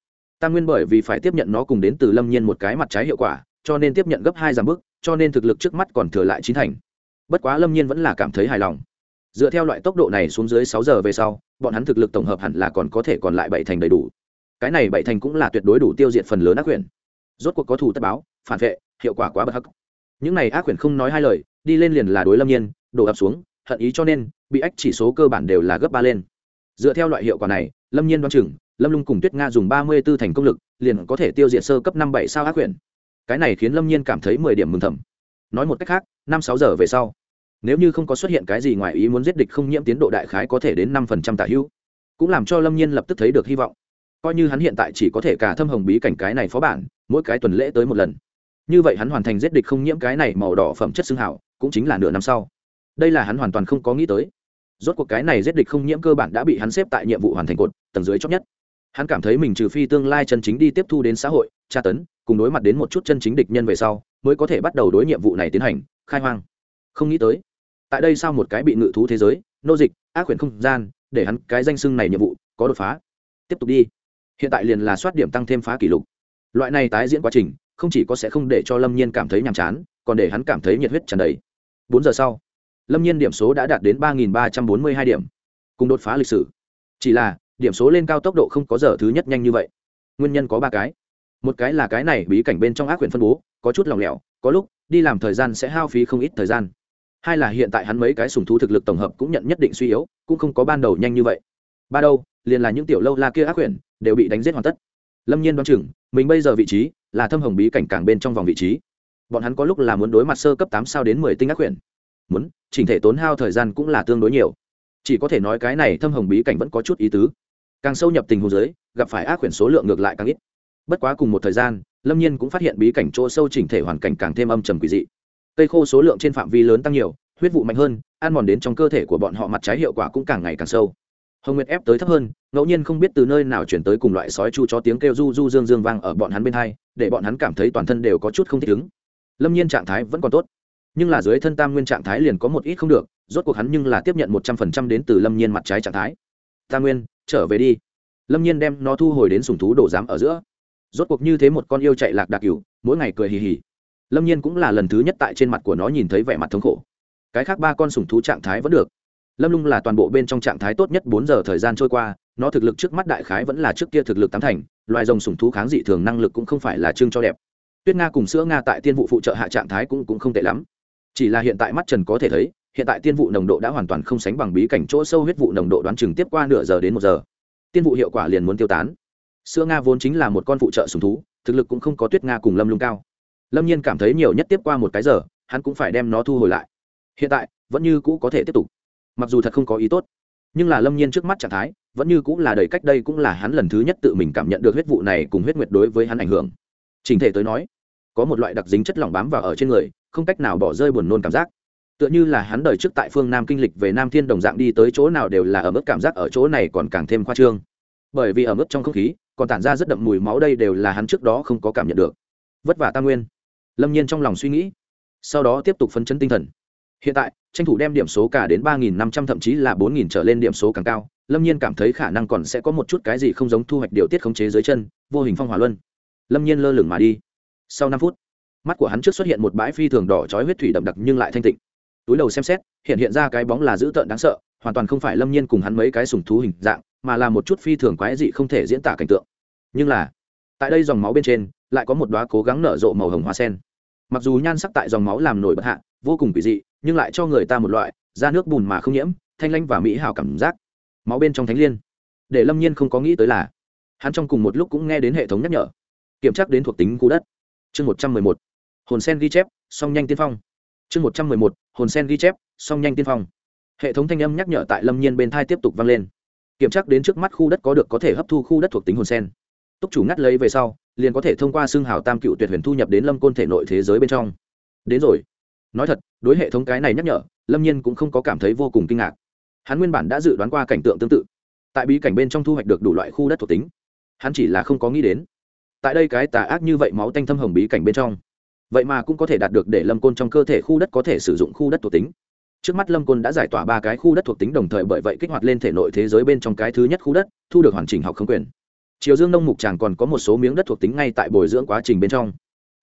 Tam nguyên bởi vì phải tiếp nhận nó cùng đến từ lâm nhiên một cái mặt trái hiệu quả, cho nên tiếp nhận gấp hai giảm bước, cho nên thực lực trước mắt còn thừa lại chín thành. Bất quá lâm nhiên vẫn là cảm thấy hài lòng dựa theo loại tốc độ này xuống dưới sáu giờ về sau, bọn hắn thực lực tổng hợp hẳn là còn có thể còn lại bảy thành đầy đủ. Cái này bảy thành cũng là tuyệt đối đủ tiêu diệt phần lớn ác quyền rốt cuộc có thủ tất báo, phản vệ, hiệu quả quá bất hắc. Những này ác quyền không nói hai lời, đi lên liền là đối lâm nhiên, đổ ập xuống, hận ý cho nên, bị ách chỉ số cơ bản đều là gấp ba lên. Dựa theo loại hiệu quả này, lâm nhiên đoán chừng, lâm lung cùng tuyết nga dùng ba mươi b ố thành công lực, liền có thể tiêu diệt sơ cấp năm bảy sao ác quyển. Cái này khiến lâm nhiên cảm thấy mười điểm mừng thầm. Nói một cách khác, năm sáu giờ về sau nếu như không có xuất hiện cái gì ngoài ý muốn giết địch không nhiễm tiến độ đại khái có thể đến năm phần trăm tả hữu. Cũng làm cho lâm nhiên lập tức thấy được hy vọng. Coi như hắn hiện tại chỉ có thể cả thâm hồng bí cảnh cái này phó bản, mỗi cái tuần lễ tới một lần. Như vậy hắn hoàn thành giết địch không nhiễm cái này màu đỏ phẩm chất xương hảo cũng chính là nửa năm sau. Đây là hắn hoàn toàn không có nghĩ tới. Rốt cuộc cái này giết địch không nhiễm cơ bản đã bị hắn xếp tại nhiệm vụ hoàn thành cột, tầng dưới chót nhất. Hắn cảm thấy mình trừ phi tương lai chân chính đi tiếp thu đến xã hội, tra tấn, cùng đối mặt đến một chút chân chính địch nhân về sau, mới có thể bắt đầu đối nhiệm vụ này tiến hành, khai hoang không nghĩ tới. Tại đây sao một cái bị ngự thú thế giới, nô dịch, ác quyển không gian, để hắn cái danh xưng này nhiệm vụ, có đột phá. Tiếp tục đi. Hiện tại liền là soát điểm tăng thêm phá kỷ lục. Loại này tái diễn quá trình, không chỉ có sẽ không để cho lâm nhiên cảm thấy nhàm chán, còn để hắn cảm thấy nhiệt huyết tràn đầy. Bốn giờ sau, lâm nhiên điểm số đã đạt đến ba ba trăm bốn mươi hai điểm. Cùng đột phá lịch sử. Chỉ là, điểm số lên cao tốc độ không có giờ thứ nhất nhanh như vậy. Nguyên nhân có ba cái. Một cái là cái này bí cảnh bên trong ác quyển phân bố, có chút lòng lẻo, có lúc, đi làm thời gian sẽ hao phí không ít thời gian hai là hiện tại hắn mấy cái sùng thú thực lực tổng hợp cũng nhận nhất định suy yếu, cũng không có ban đầu nhanh như vậy. Ba đâu, liền là những tiểu lâu la kia ác quyển, đều bị đánh giết hoàn tất. Lâm nhiên đoán chừng, mình bây giờ vị trí, là thâm hồng bí cảnh càng bên trong vòng vị trí. Bọn hắn có lúc là muốn đối mặt sơ cấp tám sao đến mười tinh ác quyển. Muốn, chỉnh thể tốn hao thời gian cũng là tương đối nhiều. Chỉ có thể nói cái này thâm hồng bí cảnh vẫn có chút ý tứ. Càng sâu nhập tình hồ giới gặp phải ác quyển số lượng ngược lại càng ít. Bất quá cùng một thời gian, lâm nhiên cũng phát hiện bí cảnh chỗ sâu chỉnh thể hoàn cảnh càng thêm âm trầm quỷ dị cây khô số lượng trên phạm vi lớn tăng nhiều, huyết vụ mạnh hơn, ăn mòn đến trong cơ thể của bọn họ mặt trái hiệu quả cũng càng ngày càng sâu. Hồng nguyệt ép tới thấp hơn, ngẫu nhiên không biết từ nơi nào chuyển tới cùng loại sói chu cho tiếng kêu du du dương dương vang ở bọn hắn bên hai, để bọn hắn cảm thấy toàn thân đều có chút không thích ứng. Lâm nhiên trạng thái vẫn còn tốt, nhưng là dưới thân tam nguyên trạng thái liền có một ít không được, rốt cuộc hắn nhưng là tiếp nhận một trăm phần trăm đến từ lâm nhiên mặt trái trạng thái. Tam nguyên, trở về đi. Lâm nhiên đem nó thu hồi đến sùng thú đổ giám ở giữa. Rốt cuộc như thế một con yêu chạy lạc đặc cửu mỗi ngày cười hì hì lâm nhiên cũng là lần thứ nhất tại trên mặt của nó nhìn thấy vẻ mặt thống khổ. Cái khác ba con sùng thú trạng thái vẫn được. Lâm lung là toàn bộ bên trong trạng thái tốt nhất bốn giờ thời gian trôi qua nó thực lực trước mắt đại khái vẫn là trước kia thực lực tám thành loài rồng sùng thú kháng dị thường năng lực cũng không phải là chương cho đẹp. Tuyết nga cùng sữa nga tại tiên vụ phụ trợ hạ trạng thái cũng, cũng không tệ lắm. Chỉ là hiện tại mắt trần có thể thấy hiện tại tiên vụ nồng độ đã hoàn toàn không sánh bằng bí cảnh chỗ sâu huyết vụ nồng độ đoán chừng tiếp qua nửa giờ đến một giờ. Tiên vụ hiệu quả liền muốn tiêu tán. Sữa nga vốn chính là một con phụ trợ sùng thú thực lực cũng không có tuyết nga cùng lâm lung cao lâm nhiên cảm thấy nhiều nhất tiếp qua một cái giờ, hắn cũng phải đem nó thu hồi lại. Hiện tại, vẫn như cũ có thể tiếp tục. Mặc dù thật không có ý tốt, nhưng là lâm nhiên trước mắt trạng thái, vẫn như cũng là đầy cách đây cũng là hắn lần thứ nhất tự mình cảm nhận được huyết vụ này cùng huyết nguyệt đối với hắn ảnh hưởng. Trình thể tới nói, có một loại đặc dính chất lỏng bám vào ở trên người, không cách nào bỏ rơi buồn nôn cảm giác. Tựa như là hắn đời trước tại phương nam kinh lịch về nam thiên đồng dạng đi tới chỗ nào đều là ở mức cảm giác ở chỗ này còn càng thêm khoa trương. Bởi vì ở mức trong không khí, còn tản ra rất đậm mùi máu đây đều là hắn trước đó không có cảm nhận được. Vất vả Tam nguyên lâm nhiên trong lòng suy nghĩ, sau đó tiếp tục phấn chấn tinh thần. Hiện tại, tranh thủ đem điểm số cả đến ba nghìn năm trăm, thậm chí là bốn nghìn trở lên điểm số càng cao, lâm nhiên cảm thấy khả năng còn sẽ có một chút cái gì không giống thu hoạch điều tiết khống chế dưới chân, vô hình phong hỏa luân. Lâm nhiên lơ lửng mà đi. Sau năm phút, mắt của hắn trước xuất hiện một bãi phi thường đỏ trói huyết thủy đậm đặc nhưng lại thanh tịnh. Túi đầu xem xét, hiện hiện ra cái bóng là dữ tợn đáng sợ, hoàn toàn không phải lâm nhiên cùng hắn mấy cái sùng thú hình dạng, mà là một chút phi thường quái dị không thể diễn tả cảnh tượng. Nhưng là, tại đây dòng máu bên trên lại có một đóa cố gắng nở rộ màu hồng hoa sen. Mặc dù nhan sắc tại dòng máu làm nổi bật hạ, vô cùng kỳ dị, nhưng lại cho người ta một loại, da nước bùn mà không nhiễm, thanh lãnh và mỹ hào cảm giác. Máu bên trong thánh liên. Để lâm nhiên không có nghĩ tới là, hắn trong cùng một lúc cũng nghe đến hệ thống nhắc nhở. Kiểm tra đến thuộc tính khu đất. Chương một trăm mười một. Hồn sen ghi chép, song nhanh tiên phong. Chương một trăm mười một. Hồn sen ghi chép, song nhanh tiên phong. Hệ thống thanh âm nhắc nhở tại lâm nhiên bên thai tiếp tục vang lên. Kiểm tra đến trước mắt khu đất có được có thể hấp thu khu đất thuộc tính hồn sen. Túc chủ ngắt lấy về sau liền có thể thông qua xương hào tam cựu tuyệt huyền thu nhập đến lâm côn thể nội thế giới bên trong. Đến rồi. Nói thật, đối hệ thống cái này nhắc nhở, lâm nhiên cũng không có cảm thấy vô cùng kinh ngạc. Hắn nguyên bản đã dự đoán qua cảnh tượng tương tự. Tại bí cảnh bên trong thu hoạch được đủ loại khu đất thuộc tính. Hắn chỉ là không có nghĩ đến. Tại đây cái tà ác như vậy máu tanh thâm hồng bí cảnh bên trong. Vậy mà cũng có thể đạt được để lâm côn trong cơ thể khu đất có thể sử dụng khu đất thuộc tính. Trước mắt lâm côn đã giải tỏa ba cái khu đất thuộc tính đồng thời bởi vậy kích hoạt lên thể nội thế giới bên trong cái thứ nhất khu đất, thu được hoàn chỉnh học không quyền triều dương nông mục tràng còn có một số miếng đất thuộc tính ngay tại bồi dưỡng quá trình bên trong.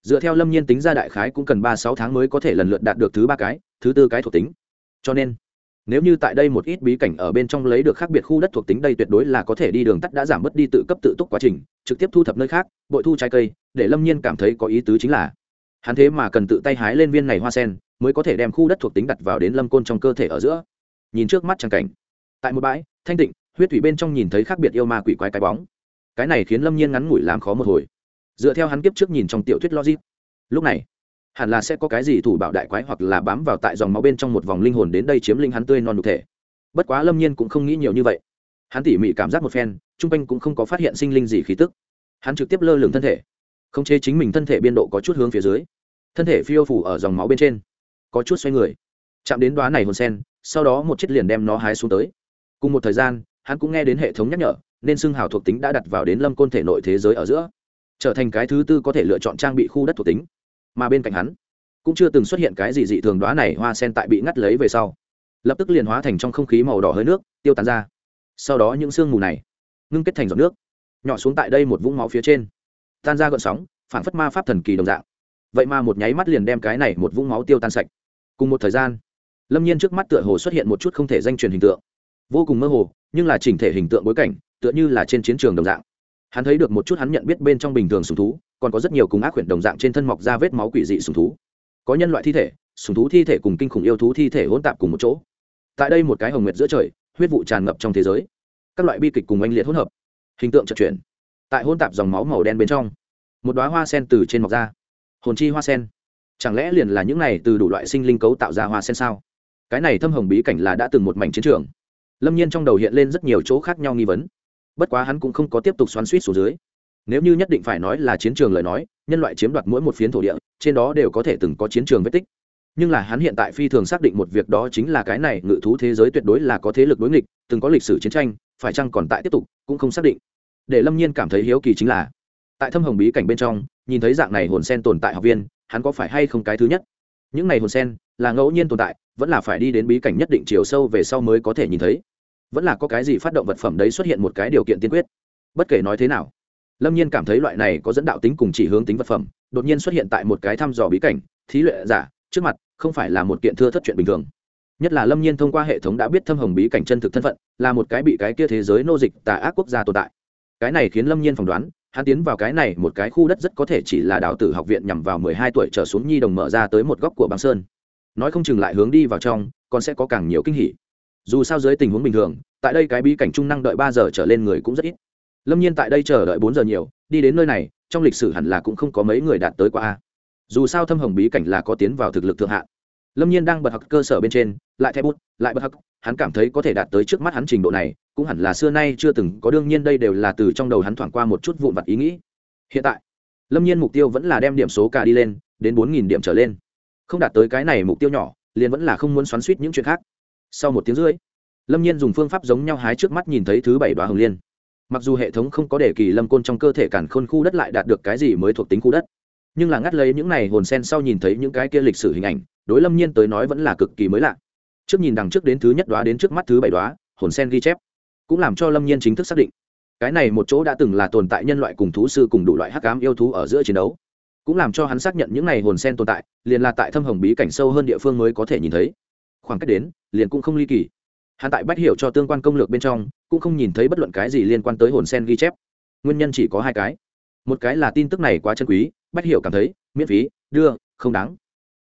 Dựa theo lâm nhiên tính ra đại khái cũng cần ba sáu tháng mới có thể lần lượt đạt được thứ ba cái, thứ tư cái thuộc tính. Cho nên, nếu như tại đây một ít bí cảnh ở bên trong lấy được khác biệt khu đất thuộc tính đây tuyệt đối là có thể đi đường tắt đã giảm bớt đi tự cấp tự túc quá trình, trực tiếp thu thập nơi khác, bội thu trái cây, để lâm nhiên cảm thấy có ý tứ chính là, hắn thế mà cần tự tay hái lên viên này hoa sen, mới có thể đem khu đất thuộc tính đặt vào đến lâm côn trong cơ thể ở giữa. Nhìn trước mắt trang cảnh, tại một bãi, thanh tịnh, huyết thủy bên trong nhìn thấy khác biệt yêu ma quỷ quái cái bóng cái này khiến lâm nhiên ngắn ngủi làm khó một hồi dựa theo hắn kiếp trước nhìn trong tiểu thuyết logic lúc này hẳn là sẽ có cái gì thủ bảo đại quái hoặc là bám vào tại dòng máu bên trong một vòng linh hồn đến đây chiếm linh hắn tươi non đục thể bất quá lâm nhiên cũng không nghĩ nhiều như vậy hắn tỉ mỉ cảm giác một phen chung quanh cũng không có phát hiện sinh linh gì khí tức hắn trực tiếp lơ lửng thân thể không chế chính mình thân thể biên độ có chút hướng phía dưới thân thể phiêu phủ ở dòng máu bên trên có chút xoay người chạm đến đoá này hồn sen sau đó một chiếc liền đem nó hái xuống tới cùng một thời gian hắn cũng nghe đến hệ thống nhắc nhở nên xưng hào thuộc tính đã đặt vào đến lâm côn thể nội thế giới ở giữa. Trở thành cái thứ tư có thể lựa chọn trang bị khu đất thuộc tính. Mà bên cạnh hắn, cũng chưa từng xuất hiện cái gì dị thường đoá này hoa sen tại bị ngắt lấy về sau. Lập tức liền hóa thành trong không khí màu đỏ hơi nước, tiêu tán ra. Sau đó những sương mù này ngưng kết thành giọt nước, nhỏ xuống tại đây một vũng máu phía trên. Tan ra gợn sóng phản phất ma pháp thần kỳ đồng dạng. Vậy mà một nháy mắt liền đem cái này một vũng máu tiêu tan sạch. Cùng một thời gian, lâm nhiên trước mắt tựa hồ xuất hiện một chút không thể danh truyền hình tượng. Vô cùng mơ hồ, nhưng là chỉnh thể hình tượng bối cảnh tựa như là trên chiến trường đồng dạng. Hắn thấy được một chút hắn nhận biết bên trong bình thường sùng thú, còn có rất nhiều cùng ác quyển đồng dạng trên thân mọc ra vết máu quỷ dị sùng thú. Có nhân loại thi thể, sùng thú thi thể cùng kinh khủng yêu thú thi thể hỗn tạp cùng một chỗ. Tại đây một cái hồng nguyệt giữa trời, huyết vụ tràn ngập trong thế giới. Các loại bi kịch cùng oanh liệt hỗn hợp, hình tượng trật chuyển. Tại hỗn tạp dòng máu màu đen bên trong, một đoá hoa sen từ trên mọc ra. Hồn chi hoa sen. Chẳng lẽ liền là những này từ đủ loại sinh linh cấu tạo ra hoa sen sao? Cái này thâm hồng bí cảnh là đã từng một mảnh chiến trường. Lâm nhiên trong đầu hiện lên rất nhiều chỗ khác nhau nghi vấn bất quá hắn cũng không có tiếp tục xoắn suýt xuống dưới. Nếu như nhất định phải nói là chiến trường lời nói, nhân loại chiếm đoạt mỗi một phiến thổ địa, trên đó đều có thể từng có chiến trường vết tích. Nhưng là hắn hiện tại phi thường xác định một việc đó chính là cái này ngự thú thế giới tuyệt đối là có thế lực đối nghịch, từng có lịch sử chiến tranh, phải chăng còn tại tiếp tục, cũng không xác định. Để lâm nhiên cảm thấy hiếu kỳ chính là, tại thâm hồng bí cảnh bên trong, nhìn thấy dạng này hồn sen tồn tại học viên, hắn có phải hay không cái thứ nhất? Những này hồn sen là ngẫu nhiên tồn tại, vẫn là phải đi đến bí cảnh nhất định chiều sâu về sau mới có thể nhìn thấy vẫn là có cái gì phát động vật phẩm đấy xuất hiện một cái điều kiện tiên quyết. Bất kể nói thế nào, lâm nhiên cảm thấy loại này có dẫn đạo tính cùng chỉ hướng tính vật phẩm, đột nhiên xuất hiện tại một cái thăm dò bí cảnh, thí lệ giả, trước mặt, không phải là một kiện thưa thất chuyện bình thường. Nhất là lâm nhiên thông qua hệ thống đã biết thâm hồng bí cảnh chân thực thân phận, là một cái bị cái kia thế giới nô dịch tà ác quốc gia tồn tại. Cái này khiến lâm nhiên phỏng đoán, hắn tiến vào cái này một cái khu đất rất có thể chỉ là đào tử học viện nhằm vào mười hai tuổi trở xuống nhi đồng mở ra tới một góc của băng sơn. Nói không chừng lại hướng đi vào trong, còn sẽ có càng nhiều kinh hỉ dù sao dưới tình huống bình thường, tại đây cái bí cảnh trung năng đợi ba giờ trở lên người cũng rất ít. Lâm nhiên tại đây chờ đợi bốn giờ nhiều, đi đến nơi này, trong lịch sử hẳn là cũng không có mấy người đạt tới qua a. Dù sao thâm hồng bí cảnh là có tiến vào thực lực thượng hạn lâm nhiên đang bật học cơ sở bên trên, lại thay bút, lại bật học, hắn cảm thấy có thể đạt tới trước mắt hắn trình độ này, cũng hẳn là xưa nay chưa từng có, đương nhiên đây đều là từ trong đầu hắn thoảng qua một chút vụn vặt ý nghĩ. Hiện tại, lâm nhiên mục tiêu vẫn là đem điểm số cả đi lên, đến bốn nghìn điểm trở lên. Không đạt tới cái này mục tiêu nhỏ, liền vẫn là không muốn xoắn suýt những chuyện khác sau một tiếng rưỡi, lâm nhiên dùng phương pháp giống nhau hái trước mắt nhìn thấy thứ bảy đoá hồng liên. Mặc dù hệ thống không có đề kỳ lâm côn trong cơ thể cản khôn khu đất lại đạt được cái gì mới thuộc tính khu đất, nhưng là ngắt lấy những này hồn sen sau nhìn thấy những cái kia lịch sử hình ảnh, đối lâm nhiên tới nói vẫn là cực kỳ mới lạ. Trước nhìn đằng trước đến thứ nhất đoá đến trước mắt thứ bảy đoá hồn sen ghi chép, cũng làm cho lâm nhiên chính thức xác định. Cái này một chỗ đã từng là tồn tại nhân loại cùng thú sư cùng đủ loại hắc ám yêu thú ở giữa chiến đấu, cũng làm cho hắn xác nhận những này hồn sen tồn tại, liền là tại thâm hồng bí cảnh sâu hơn địa phương mới có thể nhìn thấy khoảng cách đến, liền cũng không ly kỳ. Hắn tại bách hiểu cho tương quan công lược bên trong, cũng không nhìn thấy bất luận cái gì liên quan tới hồn sen ghi chép. Nguyên nhân chỉ có hai cái. Một cái là tin tức này quá chân quý, bách hiểu cảm thấy, miễn phí, đưa, không đáng.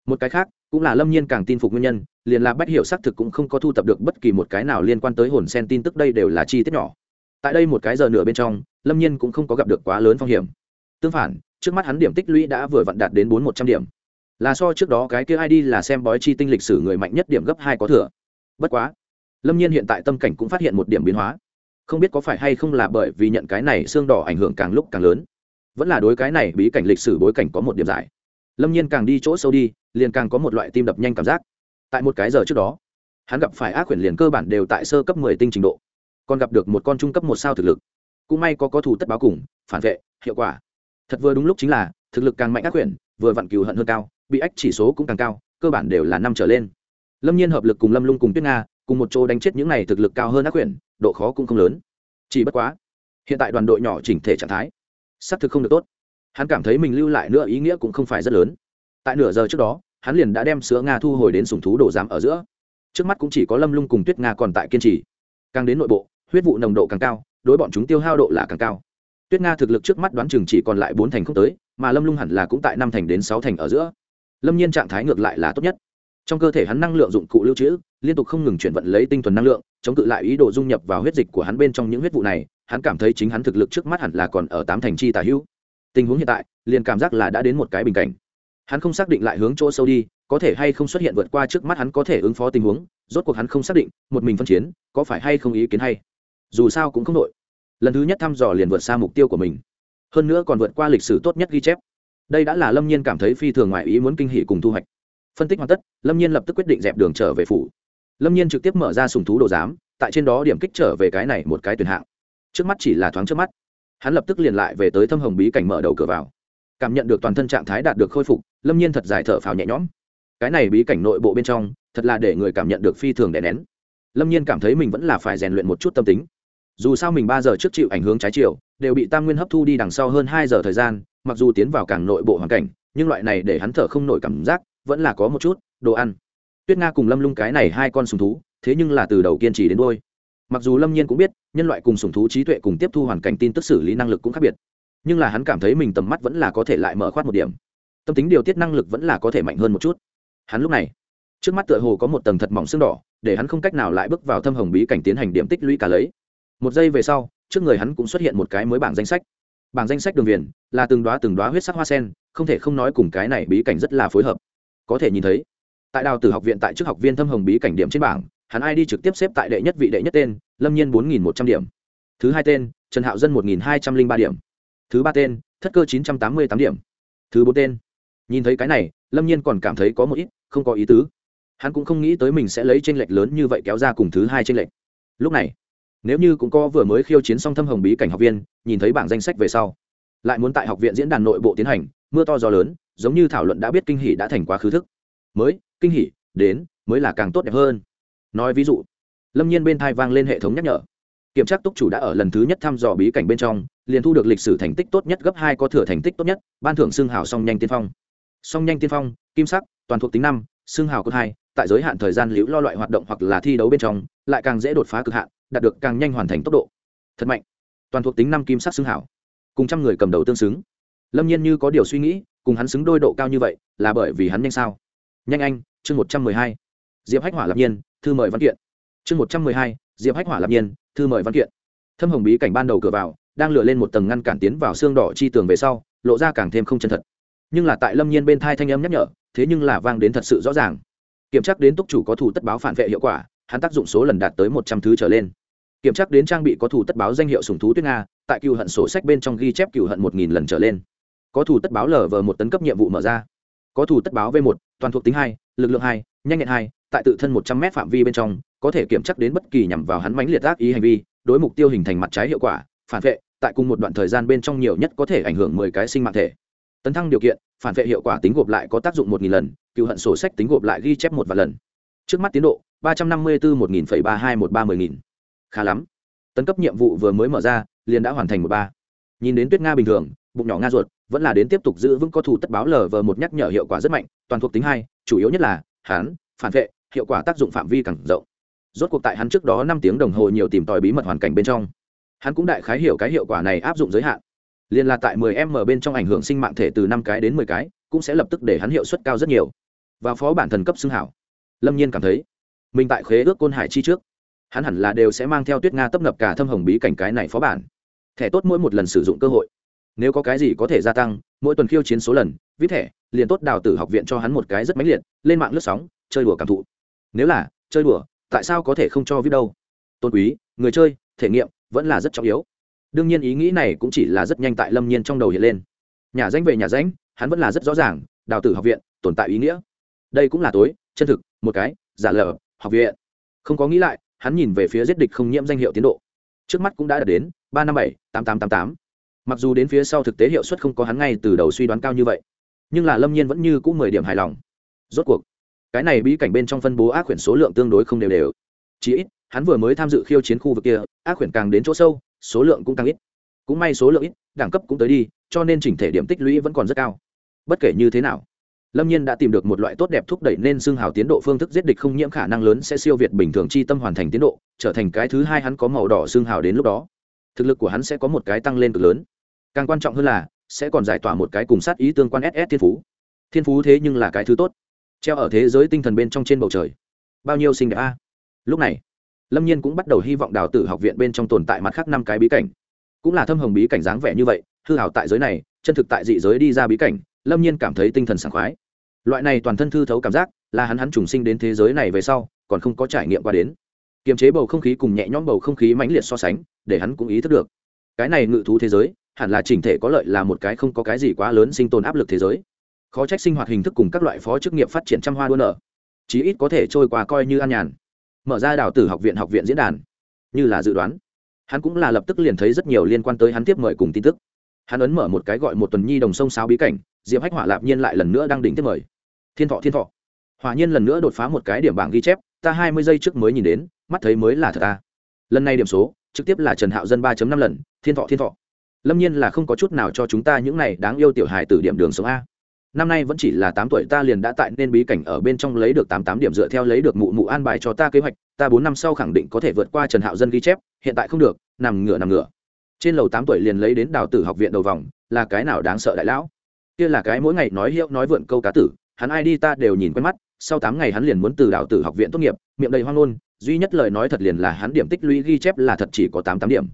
Một cái khác, cũng là lâm nhiên càng tin phục nguyên nhân, liền là bách hiểu xác thực cũng không có thu tập được bất kỳ một cái nào liên quan tới hồn sen tin tức đây đều là chi tiết nhỏ. Tại đây một cái giờ nửa bên trong, lâm nhiên cũng không có gặp được quá lớn phong hiểm. Tương phản, trước mắt hắn điểm tích lũy đã vừa vặn đạt đến bốn một trăm điểm là so trước đó cái kia id là xem bói chi tinh lịch sử người mạnh nhất điểm gấp hai có thừa. Bất quá, lâm nhiên hiện tại tâm cảnh cũng phát hiện một điểm biến hóa. Không biết có phải hay không là bởi vì nhận cái này xương đỏ ảnh hưởng càng lúc càng lớn. Vẫn là đối cái này bí cảnh lịch sử bối cảnh có một điểm giải. Lâm nhiên càng đi chỗ sâu đi, liền càng có một loại tim đập nhanh cảm giác. Tại một cái giờ trước đó, hắn gặp phải ác quyển liền cơ bản đều tại sơ cấp mười tinh trình độ. Còn gặp được một con trung cấp một sao thực lực. Cũng may có có thủ tất báo cùng, phản vệ, hiệu quả. Thật vừa đúng lúc chính là, thực lực càng mạnh ác quyển vừa vặn cừu hận hơn cao bị ách chỉ số cũng càng cao, cơ bản đều là năm trở lên. Lâm nhiên hợp lực cùng lâm lung cùng tuyết nga, cùng một chỗ đánh chết những này thực lực cao hơn ác quyển, độ khó cũng không lớn. Chỉ bất quá, hiện tại đoàn đội nhỏ chỉnh thể trạng thái, xác thực không được tốt. Hắn cảm thấy mình lưu lại nữa ý nghĩa cũng không phải rất lớn. Tại nửa giờ trước đó, hắn liền đã đem sữa nga thu hồi đến sùng thú đổ giám ở giữa. Trước mắt cũng chỉ có lâm lung cùng tuyết nga còn tại kiên trì. Càng đến nội bộ, huyết vụ nồng độ càng cao, đối bọn chúng tiêu hao độ là càng cao. Tuyết nga thực lực trước mắt đoán chừng chỉ còn lại bốn thành không tới, mà lâm lung hẳn là cũng tại năm thành đến sáu thành ở giữa lâm nhiên trạng thái ngược lại là tốt nhất. Trong cơ thể hắn năng lượng dụng cụ lưu trữ, liên tục không ngừng chuyển vận lấy tinh thuần năng lượng, chống cự lại ý đồ dung nhập vào huyết dịch của hắn bên trong những huyết vụ này, hắn cảm thấy chính hắn thực lực trước mắt hẳn là còn ở tám thành chi tả hữu. Tình huống hiện tại, liền cảm giác là đã đến một cái bình cảnh. Hắn không xác định lại hướng chỗ sâu đi, có thể hay không xuất hiện vượt qua trước mắt hắn có thể ứng phó tình huống, rốt cuộc hắn không xác định, một mình phân chiến, có phải hay không ý kiến hay? Dù sao cũng không đội. Lần thứ nhất thăm dò liền vượt xa mục tiêu của mình. Hơn nữa còn vượt qua lịch sử tốt nhất ghi chép đây đã là lâm nhiên cảm thấy phi thường ngoại ý muốn kinh hỷ cùng thu hoạch phân tích hoàn tất lâm nhiên lập tức quyết định dẹp đường trở về phủ lâm nhiên trực tiếp mở ra sùng thú đồ giám tại trên đó điểm kích trở về cái này một cái tuyển hạng trước mắt chỉ là thoáng trước mắt hắn lập tức liền lại về tới thâm hồng bí cảnh mở đầu cửa vào cảm nhận được toàn thân trạng thái đạt được khôi phục lâm nhiên thật dài thở phào nhẹ nhõm cái này bí cảnh nội bộ bên trong thật là để người cảm nhận được phi thường đè nén lâm nhiên cảm thấy mình vẫn là phải rèn luyện một chút tâm tính dù sao mình ba giờ trước chịu ảnh hưởng trái chiều đều bị tam nguyên hấp thu đi đằng sau hơn hai giờ thời gian, mặc dù tiến vào càng nội bộ hoàn cảnh, nhưng loại này để hắn thở không nổi cảm giác, vẫn là có một chút, đồ ăn. Tuyết nga cùng lâm lung cái này hai con sùng thú, thế nhưng là từ đầu kiên trì đến đôi mặc dù lâm nhiên cũng biết, nhân loại cùng sùng thú trí tuệ cùng tiếp thu hoàn cảnh tin tức xử lý năng lực cũng khác biệt. Nhưng là hắn cảm thấy mình tầm mắt vẫn là có thể lại mở khoát một điểm. Tâm tính điều tiết năng lực vẫn là có thể mạnh hơn một chút. Hắn lúc này, trước mắt tựa hồ có một tầng thật mỏng xương đỏ, để hắn không cách nào lại bước vào thâm hồng bí cảnh tiến hành điểm tích lũy cả lấy. Một giây về sau trước người hắn cũng xuất hiện một cái mới bảng danh sách. Bảng danh sách đường viền, là từng đoá từng đoá huyết sắc hoa sen, không thể không nói cùng cái này bí cảnh rất là phối hợp. Có thể nhìn thấy, tại đào tử học viện tại trước học viên thâm hồng bí cảnh điểm trên bảng, hắn ai đi trực tiếp xếp tại đệ nhất vị đệ nhất tên, lâm nhiên bốn nghìn một trăm điểm. Thứ hai tên, trần hạo dân một nghìn hai trăm linh ba điểm. Thứ ba tên, thất cơ chín trăm tám mươi tám điểm. Thứ bốn tên. Nhìn thấy cái này, lâm nhiên còn cảm thấy có một ít không có ý tứ. Hắn cũng không nghĩ tới mình sẽ lấy tranh lệch lớn như vậy kéo ra cùng thứ hai tranh lệch. Lúc này nếu như cũng có vừa mới khiêu chiến xong thâm hồng bí cảnh học viên, nhìn thấy bảng danh sách về sau, lại muốn tại học viện diễn đàn nội bộ tiến hành, mưa to gió lớn, giống như thảo luận đã biết kinh hỷ đã thành quá khứ thức. Mới, kinh hỷ đến, mới là càng tốt đẹp hơn. Nói ví dụ, lâm nhiên bên thai vang lên hệ thống nhắc nhở. Kiểm tra túc chủ đã ở lần thứ nhất thăm dò bí cảnh bên trong, liền thu được lịch sử thành tích tốt nhất gấp hai có thừa thành tích tốt nhất, ban thưởng xương hào song nhanh tiên phong. Song nhanh tiên phong, kim sắc, toàn thuộc tính năm xương hào cốt hai tại giới hạn thời gian liễu lo loại hoạt động hoặc là thi đấu bên trong, lại càng dễ đột phá cực hạn, đạt được càng nhanh hoàn thành tốc độ. Thật mạnh. Toàn thuộc tính năm kim sắc xương hảo. Cùng trăm người cầm đầu tương xứng. Lâm nhiên như có điều suy nghĩ, cùng hắn xứng đôi độ cao như vậy, là bởi vì hắn nhanh sao? Nhanh anh, chương một trăm mười hai. Diệp hách hỏa lạc nhiên, thư mời văn kiện. Chương một trăm mười hai, diệp hách hỏa lạc nhiên, thư mời văn kiện. Thâm hồng bí cảnh ban đầu cửa vào, đang lửa lên một tầng ngăn cản tiến vào xương đỏ chi tường về sau, lộ ra càng thêm không chân thật. Nhưng là tại lâm nhiên bên thai thanh âm nhắc nhở, thế nhưng là vang đến thật sự rõ ràng kiểm tra đến túc chủ có thủ tất báo phản vệ hiệu quả, hắn tác dụng số lần đạt tới một trăm thứ trở lên. Kiểm tra đến trang bị có thủ tất báo danh hiệu sùng thú tuyết nga, tại cựu hận sổ sách bên trong ghi chép cựu hận một nghìn lần trở lên. Có thủ tất báo lờ vờ một tấn cấp nhiệm vụ mở ra. Có thủ tất báo v một, toàn thuộc tính hai, lực lượng hai, nhanh nhẹn hai, tại tự thân một trăm m phạm vi bên trong, có thể kiểm chắc đến bất kỳ nhằm vào hắn mãnh liệt ác ý hành vi, đối mục tiêu hình thành mặt trái hiệu quả, phản vệ, tại cùng một đoạn thời gian bên trong nhiều nhất có thể ảnh hưởng mười cái sinh mạng thể. Tấn thăng điều kiện, phản vệ hiệu quả tính gộp lại có tác dụng một nghìn lần cựu hận sổ sách tính gộp lại ghi chép một vài lần. Trước mắt tiến độ, ba trăm năm mươi bốn một nghìn ba hai một ba mươi nghìn. Khá lắm. Tấn cấp nhiệm vụ vừa mới mở ra, liền đã hoàn thành một ba. Nhìn đến tuyết nga bình thường, bụng nhỏ nga ruột, vẫn là đến tiếp tục giữ vững có thủ tất báo lờ vờ một nhắc nhở hiệu quả rất mạnh, toàn thuộc tính hai, chủ yếu nhất là hán phản vệ, hiệu quả tác dụng phạm vi càng rộng. Rốt cuộc tại hắn trước đó năm tiếng đồng hồ nhiều tìm tòi bí mật hoàn cảnh bên trong, hắn cũng đại khái hiểu cái hiệu quả này áp dụng giới hạn. Liên là tại 10 m bên trong ảnh hưởng sinh mạng thể từ năm cái đến 10 cái, cũng sẽ lập tức để hắn hiệu suất cao rất nhiều và phó bản thần cấp xưng hảo. Lâm nhiên cảm thấy, mình tại khế ước côn hải chi trước, hắn hẳn là đều sẽ mang theo tuyết nga tấp nập cả thâm hồng bí cảnh cái này phó bản. Thẻ tốt mỗi một lần sử dụng cơ hội. Nếu có cái gì có thể gia tăng, mỗi tuần khiêu chiến số lần, viết thẻ, liền tốt đào tử học viện cho hắn một cái rất mãnh liệt, lên mạng lướt sóng, chơi đùa cảm thụ. Nếu là, chơi đùa, tại sao có thể không cho viết đâu? Tôn quý, người chơi, thể nghiệm, vẫn là rất trọng yếu. Đương nhiên ý nghĩ này cũng chỉ là rất nhanh tại lâm nhiên trong đầu hiện lên. Nhà danh về nhà danh, hắn vẫn là rất rõ ràng, đào tử học viện, tồn tại ý nghĩa đây cũng là tối, chân thực, một cái, giả lờ, học viện. Không có nghĩ lại, hắn nhìn về phía giết địch không nhiễm danh hiệu tiến độ. Trước mắt cũng đã đạt đến ba năm bảy, tám tám tám tám. Mặc dù đến phía sau thực tế hiệu suất không có hắn ngay từ đầu suy đoán cao như vậy, nhưng là lâm nhiên vẫn như cũng mười điểm hài lòng. Rốt cuộc, cái này bí cảnh bên trong phân bố ác quyển số lượng tương đối không đều đều. Chỉ ít, hắn vừa mới tham dự khiêu chiến khu vực kia, ác quyển càng đến chỗ sâu, số lượng cũng càng ít. Cũng may số lượng ít, đẳng cấp cũng tới đi, cho nên chỉnh thể điểm tích lũy vẫn còn rất cao. Bất kể như thế nào lâm nhiên đã tìm được một loại tốt đẹp thúc đẩy nên xương hào tiến độ phương thức giết địch không nhiễm khả năng lớn sẽ siêu việt bình thường chi tâm hoàn thành tiến độ, trở thành cái thứ hai hắn có màu đỏ xương hào đến lúc đó. Thực lực của hắn sẽ có một cái tăng lên cực lớn. Càng quan trọng hơn là, sẽ còn giải tỏa một cái cùng sát ý tương quan ss thiên phú. Thiên phú thế nhưng là cái thứ tốt. Treo ở thế giới tinh thần bên trong trên bầu trời. Bao nhiêu sinh đẹp a. Lúc này, lâm nhiên cũng bắt đầu hy vọng đào tử học viện bên trong tồn tại mặt khác năm cái bí cảnh. Cũng là thâm hồng bí cảnh dáng vẻ như vậy, hư hảo tại giới này, chân thực tại dị giới đi ra bí cảnh, lâm nhiên cảm thấy tinh thần sảng khoái loại này toàn thân thư thấu cảm giác, là hắn hắn trùng sinh đến thế giới này về sau, còn không có trải nghiệm qua đến. Kiềm chế bầu không khí cùng nhẹ nhõm bầu không khí mãnh liệt so sánh, để hắn cũng ý thức được. Cái này ngự thú thế giới, hẳn là chỉnh thể có lợi là một cái không có cái gì quá lớn sinh tồn áp lực thế giới. Khó trách sinh hoạt hình thức cùng các loại phó chức nghiệp phát triển trăm hoa đua nở. Chí ít có thể trôi qua coi như an nhàn. Mở ra đào tử học viện học viện diễn đàn. Như là dự đoán. Hắn cũng là lập tức liền thấy rất nhiều liên quan tới hắn tiếp mời cùng tin tức. Hắn ấn mở một cái gọi một tuần nhi đồng sông sáo bí cảnh, diệp hách hỏa lạp nhiên lại lần nữa đang đỉnh tiếp mời thiên thọ thiên thọ. Hòa nhiên lần nữa đột phá một cái điểm bảng ghi chép, ta hai mươi giây trước mới nhìn đến, mắt thấy mới là thật ta lần này điểm số, trực tiếp là trần hạo dân ba năm lần, thiên thọ thiên thọ. Lâm nhiên là không có chút nào cho chúng ta những này đáng yêu tiểu hài từ điểm đường sống a. Năm nay vẫn chỉ là tám tuổi, ta liền đã tại nên bí cảnh ở bên trong lấy được tám tám điểm dựa theo lấy được mụ mụ an bài cho ta kế hoạch, ta bốn năm sau khẳng định có thể vượt qua trần hạo dân ghi chép, hiện tại không được, nằm ngửa nằm ngửa. Trên lầu tám tuổi liền lấy đến đào tử học viện đầu vòng, là cái nào đáng sợ đại lão? Kia là cái mỗi ngày nói hiệu, nói vượn câu cá tử hắn ai đi ta đều nhìn quen mắt, sau tám ngày hắn liền muốn từ đào tử học viện tốt nghiệp, miệng đầy hoang ngôn, duy nhất lời nói thật liền là hắn điểm tích lũy ghi chép là thật chỉ có tám tám điểm.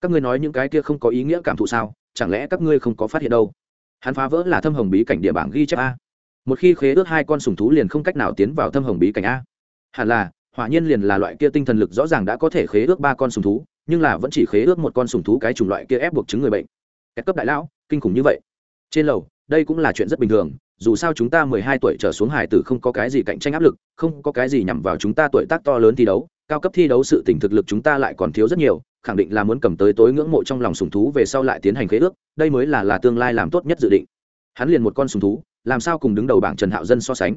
Các ngươi nói những cái kia không có ý nghĩa cảm thụ sao, chẳng lẽ các ngươi không có phát hiện đâu? Hắn phá vỡ là thâm hồng bí cảnh địa bảng ghi chép a. Một khi khế ước hai con sùng thú liền không cách nào tiến vào thâm hồng bí cảnh a. Hẳn là, hỏa nhiên liền là loại kia tinh thần lực rõ ràng đã có thể khế ước ba con sùng thú, nhưng là vẫn chỉ khế ước một con sùng thú cái chủng loại kia ép buộc chứng người bệnh. Các cấp đại lão, kinh khủng như vậy. Trên lầu, đây cũng là chuyện rất bình thường dù sao chúng ta mười hai tuổi trở xuống hải tử không có cái gì cạnh tranh áp lực, không có cái gì nhằm vào chúng ta tuổi tác to lớn thi đấu, cao cấp thi đấu sự tỉnh thực lực chúng ta lại còn thiếu rất nhiều, khẳng định là muốn cầm tới tối ngưỡng mộ trong lòng sùng thú về sau lại tiến hành khế ước, đây mới là là tương lai làm tốt nhất dự định. Hắn liền một con sùng thú, làm sao cùng đứng đầu bảng trần hạo dân so sánh?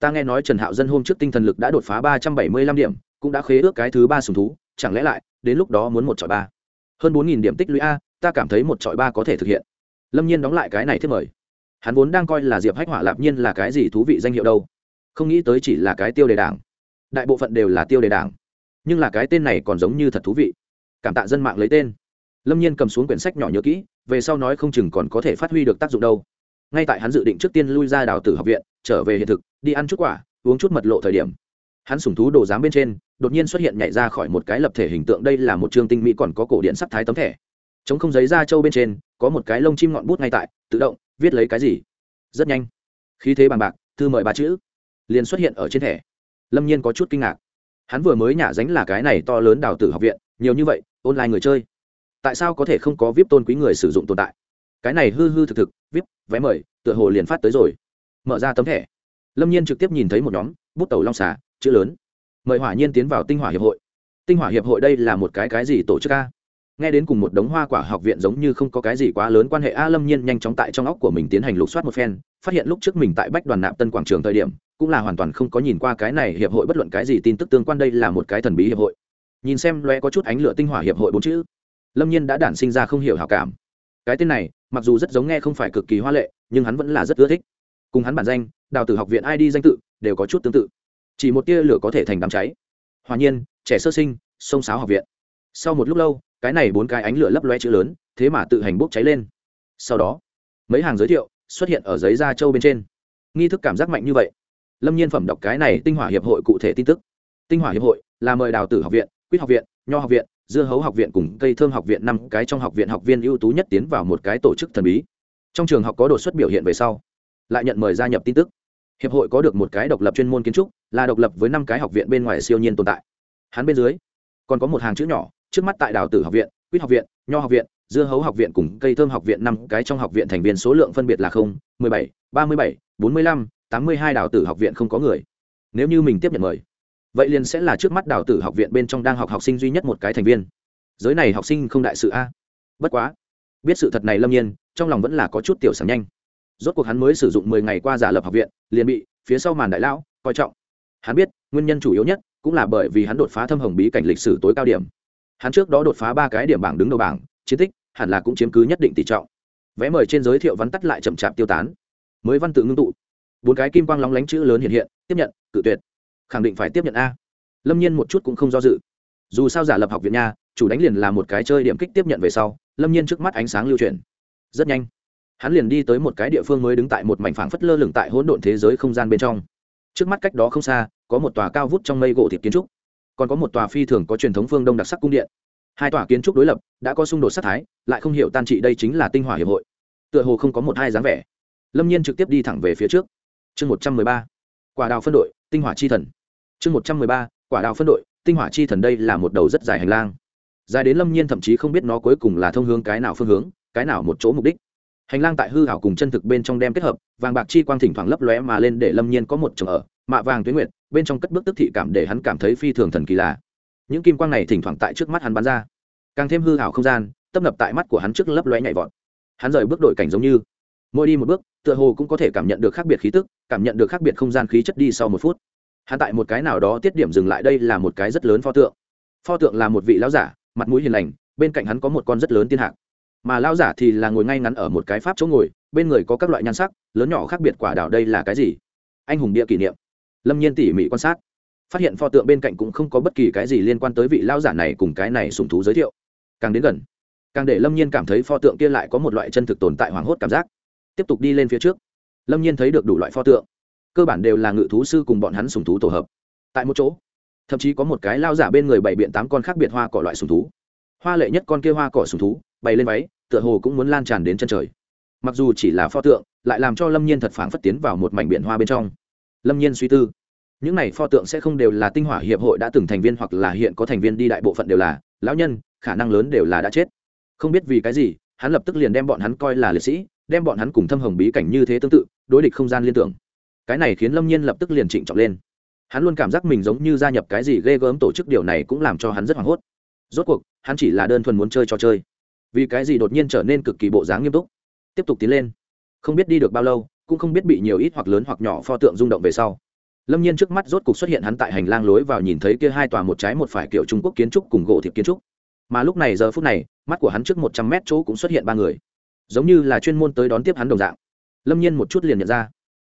Ta nghe nói trần hạo dân hôm trước tinh thần lực đã đột phá ba trăm bảy mươi lăm điểm, cũng đã khế ước cái thứ ba sùng thú, chẳng lẽ lại, đến lúc đó muốn một trọi ba? Hơn bốn nghìn điểm tích lũy a, ta cảm thấy một trọi ba có thể thực hiện. Lâm nhiên đóng lại cái này thiết mời hắn vốn đang coi là diệp hách hỏa lạp nhiên là cái gì thú vị danh hiệu đâu, không nghĩ tới chỉ là cái tiêu đề đảng. đại bộ phận đều là tiêu đề đảng, nhưng là cái tên này còn giống như thật thú vị. cảm tạ dân mạng lấy tên. lâm nhiên cầm xuống quyển sách nhỏ nhớ kỹ, về sau nói không chừng còn có thể phát huy được tác dụng đâu. ngay tại hắn dự định trước tiên lui ra đào tử học viện, trở về hiện thực, đi ăn chút quả, uống chút mật lộ thời điểm, hắn sủng thú đồ giám bên trên, đột nhiên xuất hiện nhảy ra khỏi một cái lập thể hình tượng, đây là một chương tinh mỹ còn có cổ điện sắc thái tấm thẻ. chống không giấy da trâu bên trên, có một cái lông chim ngọn bút ngay tại, tự động viết lấy cái gì? Rất nhanh. Khí thế bằng bạc, thư mời ba chữ. Liền xuất hiện ở trên thẻ. Lâm nhiên có chút kinh ngạc. Hắn vừa mới nhả dánh là cái này to lớn đào tử học viện, nhiều như vậy, online người chơi. Tại sao có thể không có vip tôn quý người sử dụng tồn tại? Cái này hư hư thực thực, vip, vé mời, tựa hồ liền phát tới rồi. Mở ra tấm thẻ. Lâm nhiên trực tiếp nhìn thấy một nhóm, bút tàu long xà, chữ lớn. Mời hỏa nhiên tiến vào tinh hỏa hiệp hội. Tinh hỏa hiệp hội đây là một cái cái gì tổ chức a? Nghe đến cùng một đống hoa quả học viện giống như không có cái gì quá lớn, quan hệ a lâm nhiên nhanh chóng tại trong óc của mình tiến hành lục soát một phen, phát hiện lúc trước mình tại bách đoàn nạp tân quảng trường thời điểm, cũng là hoàn toàn không có nhìn qua cái này hiệp hội bất luận cái gì tin tức tương quan, đây là một cái thần bí hiệp hội. Nhìn xem loe có chút ánh lửa tinh hỏa hiệp hội bốn chữ. Lâm nhiên đã đản sinh ra không hiểu hảo cảm. Cái tên này, mặc dù rất giống nghe không phải cực kỳ hoa lệ, nhưng hắn vẫn là rất ưa thích. Cùng hắn bản danh, đào tử học viện id danh tự, đều có chút tương tự. Chỉ một tia lửa có thể thành đám cháy. Hòa nhiên, trẻ sơ sinh, sông sáo học viện. Sau một lúc lâu cái này bốn cái ánh lửa lấp loe chữ lớn, thế mà tự hành bốc cháy lên. Sau đó, mấy hàng giới thiệu xuất hiện ở giấy da châu bên trên. Nghi thức cảm giác mạnh như vậy. Lâm nhiên phẩm đọc cái này tinh hỏa hiệp hội cụ thể tin tức. Tinh hỏa hiệp hội là mời đào tử học viện, quýt học viện, nho học viện, dưa hấu học viện cùng cây thơm học viện năm cái trong học viện học viên ưu tú nhất tiến vào một cái tổ chức thần bí. Trong trường học có đột xuất biểu hiện về sau, lại nhận mời gia nhập tin tức. Hiệp hội có được một cái độc lập chuyên môn kiến trúc, là độc lập với năm cái học viện bên ngoài siêu nhiên tồn tại. Hắn bên dưới còn có một hàng chữ nhỏ trước mắt tại đào tử học viện, quýt học viện, nho học viện, dưa hấu học viện cùng cây thơm học viện năm cái trong học viện thành viên số lượng phân biệt là không, mười bảy, ba mươi bảy, bốn mươi lăm, tám mươi hai đào tử học viện không có người. Nếu như mình tiếp nhận mời, vậy liền sẽ là trước mắt đào tử học viện bên trong đang học học sinh duy nhất một cái thành viên. Giới này học sinh không đại sự a. Bất quá, biết sự thật này lâm nhiên, trong lòng vẫn là có chút tiểu sản nhanh. Rốt cuộc hắn mới sử dụng mười ngày qua giả lập học viện, liền bị phía sau màn đại lão coi trọng. Hắn biết, nguyên nhân chủ yếu nhất cũng là bởi vì hắn đột phá thâm hồng bí cảnh lịch sử tối cao điểm hắn trước đó đột phá ba cái điểm bảng đứng đầu bảng, chiến tích, hẳn là cũng chiếm cứ nhất định tỷ trọng. Vẽ mời trên giới thiệu vắn tắt lại chậm chạp tiêu tán. Mới văn tự ngưng tụ. Bốn cái kim quang lóng lánh chữ lớn hiện hiện, tiếp nhận, cự tuyệt. Khẳng định phải tiếp nhận a. Lâm nhiên một chút cũng không do dự. Dù sao giả lập học viện nha, chủ đánh liền là một cái chơi điểm kích tiếp nhận về sau, lâm nhiên trước mắt ánh sáng lưu truyền rất nhanh. Hắn liền đi tới một cái địa phương mới đứng tại một mảnh phảng phất lơ lửng tại hỗn độn thế giới không gian bên trong. Trước mắt cách đó không xa, có một tòa cao vút trong mây gỗ thịt kiến trúc còn có một tòa phi thường có truyền thống phương đông đặc sắc cung điện. Hai tòa kiến trúc đối lập, đã có xung đột sát thái, lại không hiểu tan trị đây chính là tinh hỏa hiệp hội. Tựa hồ không có một hai dáng vẻ. Lâm nhiên trực tiếp đi thẳng về phía trước. Chương một trăm mười ba, quả đào phân đội, tinh hỏa chi thần. Chương một trăm mười ba, quả đào phân đội, tinh hỏa chi thần đây là một đầu rất dài hành lang. Dài đến lâm nhiên thậm chí không biết nó cuối cùng là thông hướng cái nào phương hướng, cái nào một chỗ mục đích. Hành lang tại hư hảo cùng chân thực bên trong đem kết hợp, vàng bạc chi quang thỉnh thoảng lấp lóe mà lên để lâm nhiên có một chỗ ở mạ vàng tuyến nguyệt, bên trong cất bước tức thị cảm để hắn cảm thấy phi thường thần kỳ lạ những kim quang này thỉnh thoảng tại trước mắt hắn bắn ra, càng thêm hư hảo không gian, tấp nập tại mắt của hắn trước lấp lóe nhảy vọt. Hắn rời bước đổi cảnh giống như, mỗi đi một bước, tựa hồ cũng có thể cảm nhận được khác biệt khí tức, cảm nhận được khác biệt không gian khí chất đi sau một phút. Hắn tại một cái nào đó tiết điểm dừng lại đây là một cái rất lớn pho tượng. Pho tượng là một vị lão giả, mặt mũi hiền lành, bên cạnh hắn có một con rất lớn tiên hạc. Mà lão giả thì là ngồi ngay ngắn ở một cái pháp chỗ ngồi, bên người có các loại nhan sắc, lớn nhỏ khác biệt quả đảo đây là cái gì? Anh hùng địa kỷ niệm lâm nhiên tỉ mỉ quan sát, phát hiện pho tượng bên cạnh cũng không có bất kỳ cái gì liên quan tới vị lão giả này cùng cái này sùng thú giới thiệu. Càng đến gần, càng để lâm nhiên cảm thấy pho tượng kia lại có một loại chân thực tồn tại hoảng hốt cảm giác. Tiếp tục đi lên phía trước, lâm nhiên thấy được đủ loại pho tượng, cơ bản đều là ngự thú sư cùng bọn hắn sùng thú tổ hợp. Tại một chỗ, thậm chí có một cái lao giả bên người bảy biện tám con khác biệt hoa cỏ loại sùng thú. Hoa lệ nhất con kia hoa cỏ sùng thú, bày lên váy, tựa hồ cũng muốn lan tràn đến chân trời. Mặc dù chỉ là pho tượng, lại làm cho lâm nhiên thật phảng phất tiến vào một mảnh biển hoa bên trong lâm nhiên suy tư. Những này pho tượng sẽ không đều là tinh hỏa hiệp hội đã từng thành viên hoặc là hiện có thành viên đi đại bộ phận đều là, lão nhân, khả năng lớn đều là đã chết. Không biết vì cái gì, hắn lập tức liền đem bọn hắn coi là liệt sĩ, đem bọn hắn cùng thâm hồng bí cảnh như thế tương tự, đối địch không gian liên tưởng. Cái này khiến lâm nhiên lập tức liền trịnh trọng lên. Hắn luôn cảm giác mình giống như gia nhập cái gì ghê gớm tổ chức điều này cũng làm cho hắn rất hoảng hốt. Rốt cuộc, hắn chỉ là đơn thuần muốn chơi trò chơi. Vì cái gì đột nhiên trở nên cực kỳ bộ dáng nghiêm túc? Tiếp tục tiến lên. Không biết đi được bao lâu cũng không biết bị nhiều ít hoặc lớn hoặc nhỏ pho tượng rung động về sau. Lâm nhiên trước mắt rốt cục xuất hiện hắn tại hành lang lối vào nhìn thấy kia hai tòa một trái một phải kiểu trung quốc kiến trúc cùng gỗ thiệp kiến trúc. Mà lúc này giờ phút này, mắt của hắn trước một trăm mét chỗ cũng xuất hiện ba người, giống như là chuyên môn tới đón tiếp hắn đồng dạng. Lâm nhiên một chút liền nhận ra,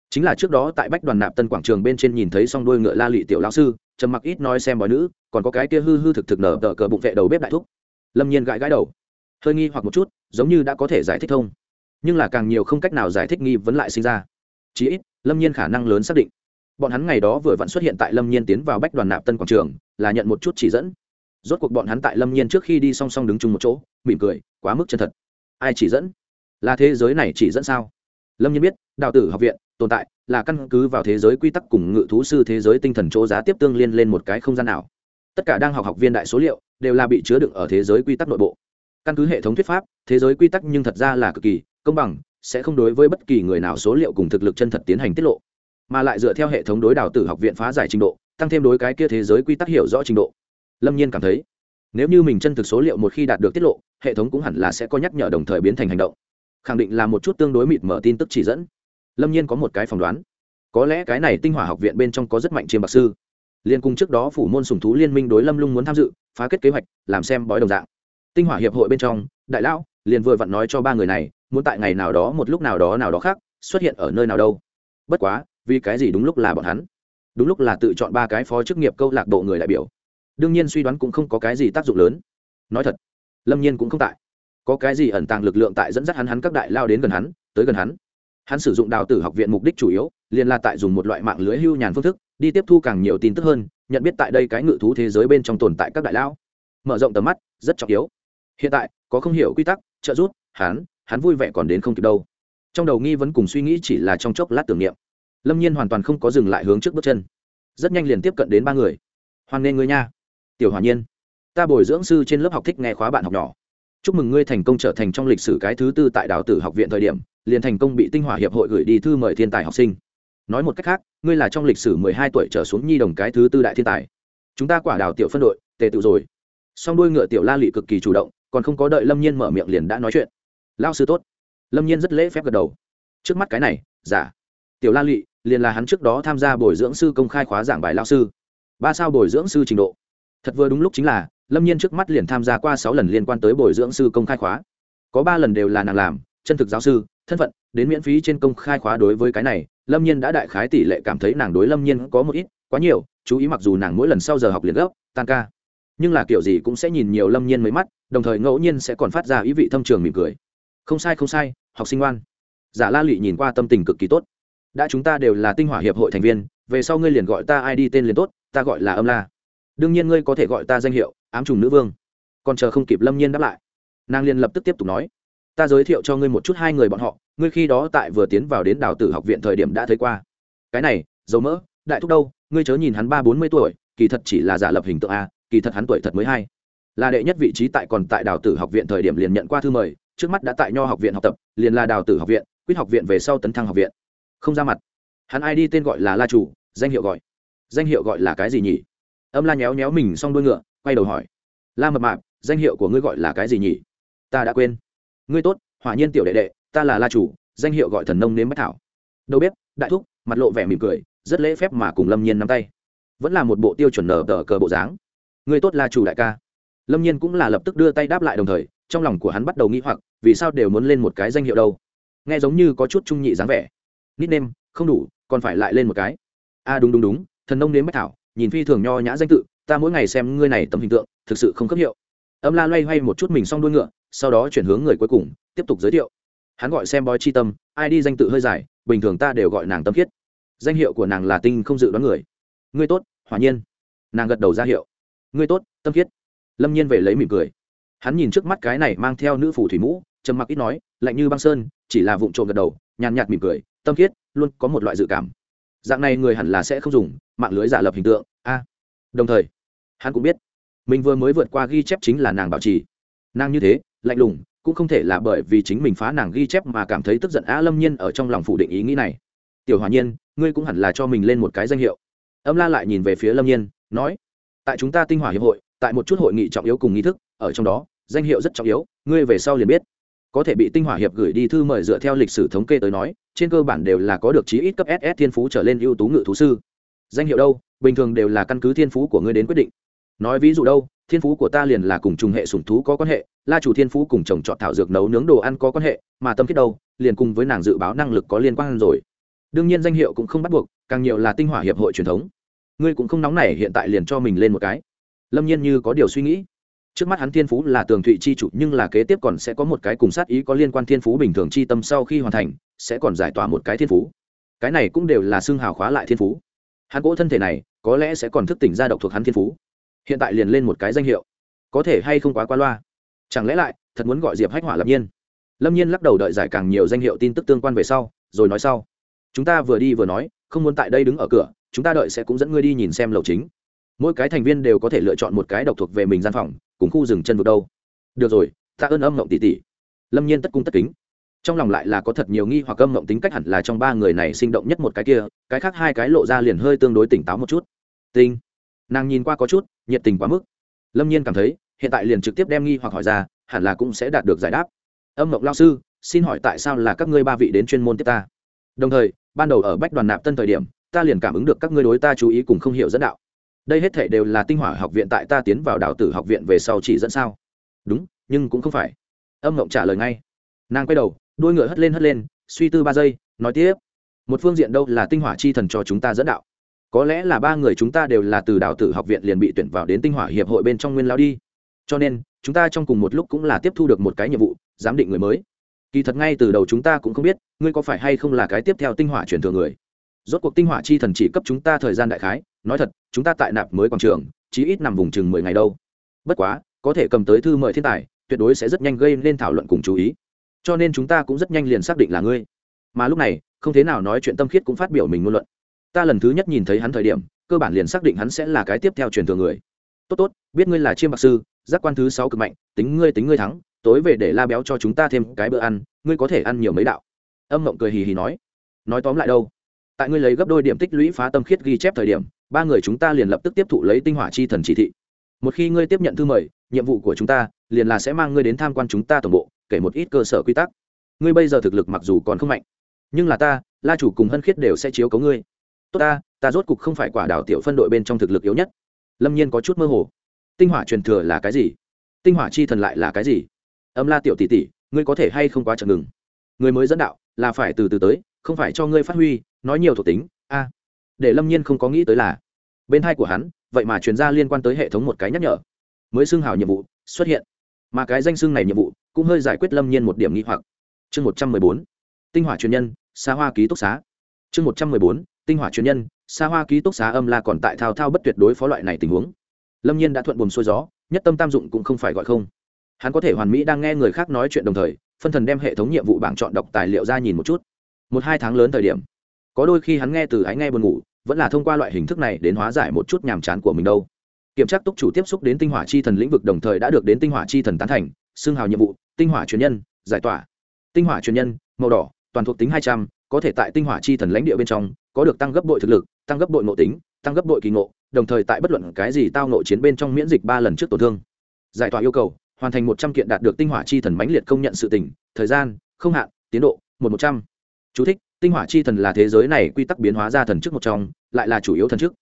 chính là trước đó tại bách đoàn nạp tân quảng trường bên trên nhìn thấy song đôi ngựa la lị tiểu lão sư, trầm mặc ít nói xem bói nữ, còn có cái kia hư hư thực thực nở tờ cờ bụng vệ đầu bếp đại thúc. Lâm nhiên gãi gãi đầu, hơi nghi hoặc một chút, giống như đã có thể giải thích thông nhưng là càng nhiều không cách nào giải thích nghi vấn lại sinh ra. Chí ít, lâm nhiên khả năng lớn xác định. Bọn hắn ngày đó vừa vặn xuất hiện tại lâm nhiên tiến vào bách đoàn nạp tân quảng trường, là nhận một chút chỉ dẫn. Rốt cuộc bọn hắn tại lâm nhiên trước khi đi song song đứng chung một chỗ, mỉm cười, quá mức chân thật. Ai chỉ dẫn? Là thế giới này chỉ dẫn sao? Lâm nhiên biết, Đào tử học viện tồn tại là căn cứ vào thế giới quy tắc cùng ngự thú sư thế giới tinh thần chỗ giá tiếp tương liên lên một cái không gian nào. Tất cả đang học học viên đại số liệu đều là bị chứa đựng ở thế giới quy tắc nội bộ. Căn cứ hệ thống thuyết pháp, thế giới quy tắc nhưng thật ra là cực kỳ công bằng, sẽ không đối với bất kỳ người nào số liệu cùng thực lực chân thật tiến hành tiết lộ, mà lại dựa theo hệ thống đối đào tử học viện phá giải trình độ, tăng thêm đối cái kia thế giới quy tắc hiểu rõ trình độ. Lâm nhiên cảm thấy, nếu như mình chân thực số liệu một khi đạt được tiết lộ, hệ thống cũng hẳn là sẽ có nhắc nhở đồng thời biến thành hành động. Khẳng định là một chút tương đối mịt mở tin tức chỉ dẫn. Lâm nhiên có một cái phỏng đoán. Có lẽ cái này tinh hỏa học viện bên trong có rất mạnh chiêm bạc sư. Liên cung trước đó phủ môn sùng thú liên minh đối lâm lung muốn tham dự, phá kết kế hoạch, làm xem bói đồng dạng. Tinh hỏa hiệp hội bên trong, đại lão liền vừa vặn nói cho ba người này muốn tại ngày nào đó một lúc nào đó nào đó khác, xuất hiện ở nơi nào đâu. Bất quá, vì cái gì đúng lúc là bọn hắn? Đúng lúc là tự chọn ba cái phó chức nghiệp câu lạc bộ người đại biểu. Đương nhiên suy đoán cũng không có cái gì tác dụng lớn. Nói thật, lâm nhiên cũng không tại. Có cái gì ẩn tàng lực lượng tại dẫn dắt hắn hắn các đại lao đến gần hắn, tới gần hắn. Hắn sử dụng đào tử học viện mục đích chủ yếu, liền là tại dùng một loại mạng lưới hưu nhàn phương thức, đi tiếp thu càng nhiều tin tức hơn, nhận biết tại đây cái ngự thú thế giới bên trong tồn tại các đại lao. Mở rộng tầm mắt, rất trọng yếu. Hiện tại, có không hiểu quy tắc, trợ giúp, hắn hắn vui vẻ còn đến không kịp đâu. Trong đầu nghi vấn cùng suy nghĩ chỉ là trong chốc lát tưởng niệm. Lâm nhiên hoàn toàn không có dừng lại hướng trước bước chân. Rất nhanh liền tiếp cận đến ba người. Hoan nghê ngươi nha. Tiểu hòa nhiên, ta bồi dưỡng sư trên lớp học thích nghe khóa bạn học nhỏ. Chúc mừng ngươi thành công trở thành trong lịch sử cái thứ tư tại đào tử học viện thời điểm, liền thành công bị tinh hỏa hiệp hội gửi đi thư mời thiên tài học sinh. Nói một cách khác, ngươi là trong lịch sử mười hai tuổi trở xuống nhi đồng cái thứ tư đại thiên tài. Chúng ta quả đào tiểu phân đội, tề tự rồi. Song đuôi ngựa tiểu la lị cực kỳ chủ động, còn không có đợi lâm nhiên mở miệng liền đã nói chuyện lao sư tốt. Lâm nhiên rất lễ phép gật đầu. Trước mắt cái này, giả. Tiểu la lụy, liền là hắn trước đó tham gia bồi dưỡng sư công khai khóa giảng bài lao sư. Ba sao bồi dưỡng sư trình độ. Thật vừa đúng lúc chính là, lâm nhiên trước mắt liền tham gia qua sáu lần liên quan tới bồi dưỡng sư công khai khóa. Có ba lần đều là nàng làm, chân thực giáo sư, thân phận, đến miễn phí trên công khai khóa đối với cái này, lâm nhiên đã đại khái tỷ lệ cảm thấy nàng đối lâm nhiên có một ít, quá nhiều, chú ý mặc dù nàng mỗi lần sau giờ học liền gấp, tan ca. Nhưng là kiểu gì cũng sẽ nhìn nhiều lâm nhiên mấy mắt, đồng thời ngẫu nhiên sẽ còn phát ra ý vị thâm trường mỉm cười không sai không sai, học sinh ngoan. Giả la lụy nhìn qua tâm tình cực kỳ tốt. Đã chúng ta đều là tinh hỏa hiệp hội thành viên, về sau ngươi liền gọi ta ai đi tên liền tốt, ta gọi là âm la. Đương nhiên ngươi có thể gọi ta danh hiệu, ám trùng nữ vương. Còn chờ không kịp lâm nhiên đáp lại. Nàng liền lập tức tiếp tục nói, ta giới thiệu cho ngươi một chút hai người bọn họ, ngươi khi đó tại vừa tiến vào đến đào tử học viện thời điểm đã thấy qua. Cái này, dầu mỡ, đại thúc đâu, ngươi chớ nhìn hắn ba bốn mươi tuổi, kỳ thật chỉ là giả lập hình tượng a, kỳ thật hắn tuổi thật mới hai. Là đệ nhất vị trí tại còn tại đào tử học viện thời điểm liền nhận qua thư mời trước mắt đã tại nho học viện học tập, liền là đào tử học viện, quyết học viện về sau tấn thăng học viện. Không ra mặt. Hắn ai đi tên gọi là la chủ, danh hiệu gọi. Danh hiệu gọi là cái gì nhỉ? Âm la nhéo nhéo mình xong đuôi ngựa, quay đầu hỏi. La mập mạp, danh hiệu của ngươi gọi là cái gì nhỉ? Ta đã quên. Ngươi tốt, hỏa nhiên tiểu đệ đệ, ta là la chủ, danh hiệu gọi thần nông nếm bách thảo. Đâu biết đại thúc, mặt lộ vẻ mỉm cười, rất lễ phép mà cùng lâm nhiên nắm tay. Vẫn là một bộ tiêu chuẩn nở tờ cờ bộ dáng. Ngươi tốt la chủ đại ca. Lâm nhiên cũng là lập tức đưa tay đáp lại đồng thời trong lòng của hắn bắt đầu nghĩ hoặc vì sao đều muốn lên một cái danh hiệu đâu? Nghe giống như có chút trung nhị dáng vẻ. Nít nêm không đủ còn phải lại lên một cái. A à, đúng đúng đúng thần nông nếm bách thảo nhìn phi thường nho nhã danh tự ta mỗi ngày xem ngươi này tấm hình tượng thực sự không cấp hiệu. Âm la loay hoay một chút mình xong đuôi ngựa sau đó chuyển hướng người cuối cùng tiếp tục giới thiệu. Hắn gọi xem bói chi tâm ai đi danh tự hơi dài bình thường ta đều gọi nàng tâm khiết. Danh hiệu của nàng là tinh không dự đoán người. Ngươi tốt hỏa nhiên. Nàng gật đầu ra hiệu. Ngươi tốt tâm khiết. Lâm nhiên về lấy mỉm cười hắn nhìn trước mắt cái này mang theo nữ phủ thủy mũ, trầm mặc ít nói, lạnh như băng sơn, chỉ là vụng trộm gật đầu, nhàn nhạt mỉm cười, tâm khiết, luôn có một loại dự cảm. Dạng này người hẳn là sẽ không dùng, mạng lưới giả lập hình tượng, a. Đồng thời, hắn cũng biết, mình vừa mới vượt qua ghi chép chính là nàng bảo trì. Nàng như thế, lạnh lùng, cũng không thể là bởi vì chính mình phá nàng ghi chép mà cảm thấy tức giận a lâm nhiên ở trong lòng phủ định ý nghĩ này. Tiểu hòa nhiên, ngươi cũng hẳn là cho mình lên một cái danh hiệu. Âm la lại nhìn về phía lâm nhiên, nói, tại chúng ta tinh hỏa hiệp hội, tại một chút hội nghị trọng yếu cùng nghi thức, ở trong đó danh hiệu rất trọng yếu, ngươi về sau liền biết. Có thể bị tinh hỏa hiệp gửi đi thư mời dựa theo lịch sử thống kê tới nói, trên cơ bản đều là có được chí ít cấp ss thiên phú trở lên ưu tú ngự thú sư. Danh hiệu đâu? Bình thường đều là căn cứ thiên phú của ngươi đến quyết định. Nói ví dụ đâu? Thiên phú của ta liền là cùng trùng hệ sủng thú có quan hệ, la chủ thiên phú cùng chồng chọn thảo dược nấu nướng đồ ăn có quan hệ, mà tâm kết đâu? Liền cùng với nàng dự báo năng lực có liên quan rồi. Đương nhiên danh hiệu cũng không bắt buộc, càng nhiều là tinh hỏa hiệp hội truyền thống. Ngươi cũng không nóng nảy hiện tại liền cho mình lên một cái. Lâm nhiên như có điều suy nghĩ trước mắt hắn thiên phú là tường thụy chi chủ, nhưng là kế tiếp còn sẽ có một cái cùng sát ý có liên quan thiên phú bình thường chi tâm sau khi hoàn thành, sẽ còn giải tỏa một cái thiên phú. Cái này cũng đều là xương hào khóa lại thiên phú. Hắn cỗ thân thể này, có lẽ sẽ còn thức tỉnh ra độc thuộc hắn thiên phú. Hiện tại liền lên một cái danh hiệu. Có thể hay không quá qua loa? Chẳng lẽ lại, thật muốn gọi diệp hách hỏa lập nhiên? Lâm nhiên lắc đầu đợi giải càng nhiều danh hiệu tin tức tương quan về sau, rồi nói sau. Chúng ta vừa đi vừa nói, không muốn tại đây đứng ở cửa, chúng ta đợi sẽ cũng dẫn ngươi đi nhìn xem lầu chính. Mỗi cái thành viên đều có thể lựa chọn một cái độc thuộc về mình gian phòng cùng khu rừng chân vực đâu. Được rồi, ta ơn âm mộng tỷ tỷ. Lâm nhiên tất cung tất kính. Trong lòng lại là có thật nhiều nghi hoặc âm mộng tính cách hẳn là trong ba người này sinh động nhất một cái kia, cái khác hai cái lộ ra liền hơi tương đối tỉnh táo một chút. Tinh. Nàng nhìn qua có chút, nhiệt tình quá mức. Lâm nhiên cảm thấy, hiện tại liền trực tiếp đem nghi hoặc hỏi ra, hẳn là cũng sẽ đạt được giải đáp. Âm mộng lao sư, xin hỏi tại sao là các ngươi ba vị đến chuyên môn tiếp ta? Đồng thời, ban đầu ở bách đoàn nạp tân thời điểm, ta liền cảm ứng được các ngươi đối ta chú ý cùng không hiểu dẫn đạo đây hết thể đều là tinh hỏa học viện tại ta tiến vào đạo tử học viện về sau chỉ dẫn sao? Đúng, nhưng cũng không phải. Âm mộng trả lời ngay. Nàng quay đầu đuôi ngựa hất lên hất lên, suy tư ba giây, nói tiếp. Một phương diện đâu là tinh hỏa chi thần cho chúng ta dẫn đạo? Có lẽ là ba người chúng ta đều là từ đạo tử học viện liền bị tuyển vào đến tinh hỏa hiệp hội bên trong nguyên lao đi. Cho nên, chúng ta trong cùng một lúc cũng là tiếp thu được một cái nhiệm vụ, giám định người mới. Kỳ thật ngay từ đầu chúng ta cũng không biết, ngươi có phải hay không là cái tiếp theo tinh hỏa truyền thừa người. Rốt cuộc tinh hỏa chi thần chỉ cấp chúng ta thời gian đại khái nói thật, chúng ta tại nạp mới quảng trường, chí ít nằm vùng chừng mười ngày đâu. Bất quá, có thể cầm tới thư mời thiên tài, tuyệt đối sẽ rất nhanh gây nên thảo luận cùng chú ý. Cho nên chúng ta cũng rất nhanh liền xác định là ngươi. Mà lúc này, không thế nào nói chuyện tâm khiết cũng phát biểu mình ngôn luận. Ta lần thứ nhất nhìn thấy hắn thời điểm, cơ bản liền xác định hắn sẽ là cái tiếp theo truyền thừa người. Tốt tốt, biết ngươi là chiêm bạc sư, giác quan thứ sáu cực mạnh, tính ngươi tính ngươi thắng, tối về để la béo cho chúng ta thêm cái bữa ăn, ngươi có thể ăn nhiều mấy đạo. Âm mộng cười hì hì nói. Nói tóm lại đâu? Tại ngươi lấy gấp đôi điểm tích lũy phá tâm khiết ghi chép thời điểm ba người chúng ta liền lập tức tiếp thụ lấy tinh hỏa chi thần chỉ thị. Một khi ngươi tiếp nhận thư mời, nhiệm vụ của chúng ta liền là sẽ mang ngươi đến tham quan chúng ta tổng bộ, kể một ít cơ sở quy tắc. Ngươi bây giờ thực lực mặc dù còn không mạnh, nhưng là ta, la chủ cùng hân khiết đều sẽ chiếu cấu ngươi. Tốt ta ta rốt cục không phải quả đảo tiểu phân đội bên trong thực lực yếu nhất. Lâm nhiên có chút mơ hồ. Tinh hỏa truyền thừa là cái gì? Tinh hỏa chi thần lại là cái gì? Âm la tiểu tỷ tỷ, ngươi có thể hay không quá chậm ngừng? Người mới dẫn đạo, là phải từ từ tới, không phải cho ngươi phát huy, nói nhiều thuộc tính. A để lâm nhiên không có nghĩ tới là bên hai của hắn, vậy mà truyền ra liên quan tới hệ thống một cái nhắc nhở. Mới xưng hào nhiệm vụ, xuất hiện. Mà cái danh xưng này nhiệm vụ cũng hơi giải quyết lâm nhiên một điểm nghi hoặc. Chương một trăm mười bốn, tinh hỏa truyền nhân xa hoa ký túc xá. Chương một trăm mười bốn, tinh hỏa truyền nhân xa hoa ký túc xá âm la còn tại thao thao bất tuyệt đối phó loại này tình huống. Lâm nhiên đã thuận buồm xuôi gió, nhất tâm tam dụng cũng không phải gọi không. Hắn có thể hoàn mỹ đang nghe người khác nói chuyện đồng thời, phân thần đem hệ thống nhiệm vụ bảng chọn đọc tài liệu ra nhìn một chút. Một hai tháng lớn thời điểm, có đôi khi hắn nghe từ ái nghe buồn ngủ vẫn là thông qua loại hình thức này đến hóa giải một chút nhàm chán của mình đâu. Kiểm tra túc chủ tiếp xúc đến tinh hỏa chi thần lĩnh vực đồng thời đã được đến tinh hỏa chi thần tán thành xương hào nhiệm vụ tinh hỏa truyền nhân giải tỏa. Tinh hỏa truyền nhân màu đỏ toàn thuộc tính hai trăm có thể tại tinh hỏa chi thần lãnh địa bên trong có được tăng gấp bội thực lực tăng gấp bội nội tính tăng gấp bội kỳ ngộ đồng thời tại bất luận cái gì tao nội chiến bên trong miễn dịch ba lần trước tổn thương. Giải tỏa yêu cầu hoàn thành một trăm kiện đạt được tinh hỏa chi thần mãnh liệt công nhận sự tỉnh thời gian không hạn tiến độ một một trăm. Chú thích, tinh hỏa chi thần là thế giới này quy tắc biến hóa ra thần chức một trong, lại là chủ yếu thần chức.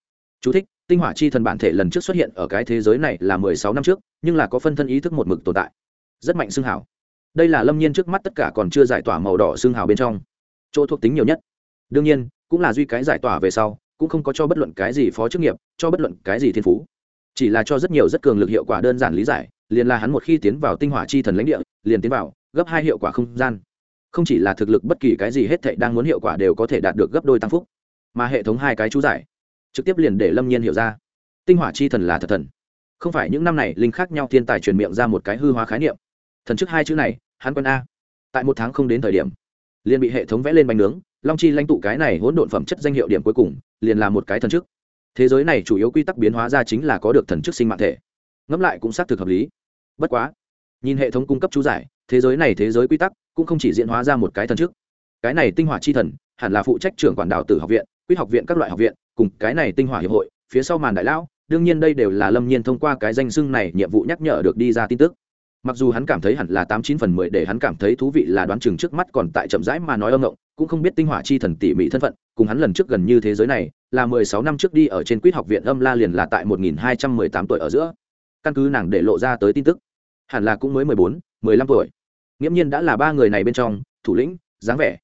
Chú thích, tinh hỏa chi thần bản thể lần trước xuất hiện ở cái thế giới này là mười sáu năm trước, nhưng là có phân thân ý thức một mực tồn tại. Rất mạnh xương hảo. Đây là Lâm Nhiên trước mắt tất cả còn chưa giải tỏa màu đỏ xương hào bên trong. Chỗ thuộc tính nhiều nhất. Đương nhiên, cũng là duy cái giải tỏa về sau, cũng không có cho bất luận cái gì phó chức nghiệp, cho bất luận cái gì thiên phú. Chỉ là cho rất nhiều rất cường lực hiệu quả đơn giản lý giải, liền là hắn một khi tiến vào tinh hỏa chi thần lãnh địa, liền tiến vào, gấp hai hiệu quả không gian không chỉ là thực lực bất kỳ cái gì hết thệ đang muốn hiệu quả đều có thể đạt được gấp đôi tăng phúc, mà hệ thống hai cái chú giải, trực tiếp liền để lâm nhiên hiểu ra. Tinh hỏa chi thần là thật thần. Không phải những năm này linh khác nhau thiên tài truyền miệng ra một cái hư hóa khái niệm. Thần trước hai chữ này, hắn quân a. Tại một tháng không đến thời điểm, liền bị hệ thống vẽ lên bánh nướng, long chi lãnh tụ cái này hỗn độn phẩm chất danh hiệu điểm cuối cùng, liền là một cái thần chức thế giới này chủ yếu quy tắc biến hóa ra chính là có được thần chức sinh mạng thể. Ngẫm lại cũng xác thực hợp lý. Bất quá nhìn hệ thống cung cấp chú giải, thế giới này thế giới quy tắc cũng không chỉ diễn hóa ra một cái thần trước. Cái này tinh hỏa chi thần, hẳn là phụ trách trưởng quản đạo tử học viện, quýt học viện các loại học viện, cùng cái này tinh hỏa hiệp hội, phía sau màn đại lão, đương nhiên đây đều là lâm nhiên thông qua cái danh xưng này nhiệm vụ nhắc nhở được đi ra tin tức. Mặc dù hắn cảm thấy hẳn là tám chín phần mười để hắn cảm thấy thú vị là đoán chừng trước mắt còn tại chậm rãi mà nói âm ngộng, cũng không biết tinh hỏa chi thần tỉ mỉ thân phận, cùng hắn lần trước gần như thế giới này, là mười sáu năm trước đi ở trên quýt học viện âm la liền là tại một nghìn hai trăm mười tám tuổi ở giữa. Căn cứ nàng để lộ ra tới tin tức hẳn là cũng mới mười bốn, mười lăm tuổi. Nghiễm nhiên đã là ba người này bên trong, thủ lĩnh, dáng vẻ.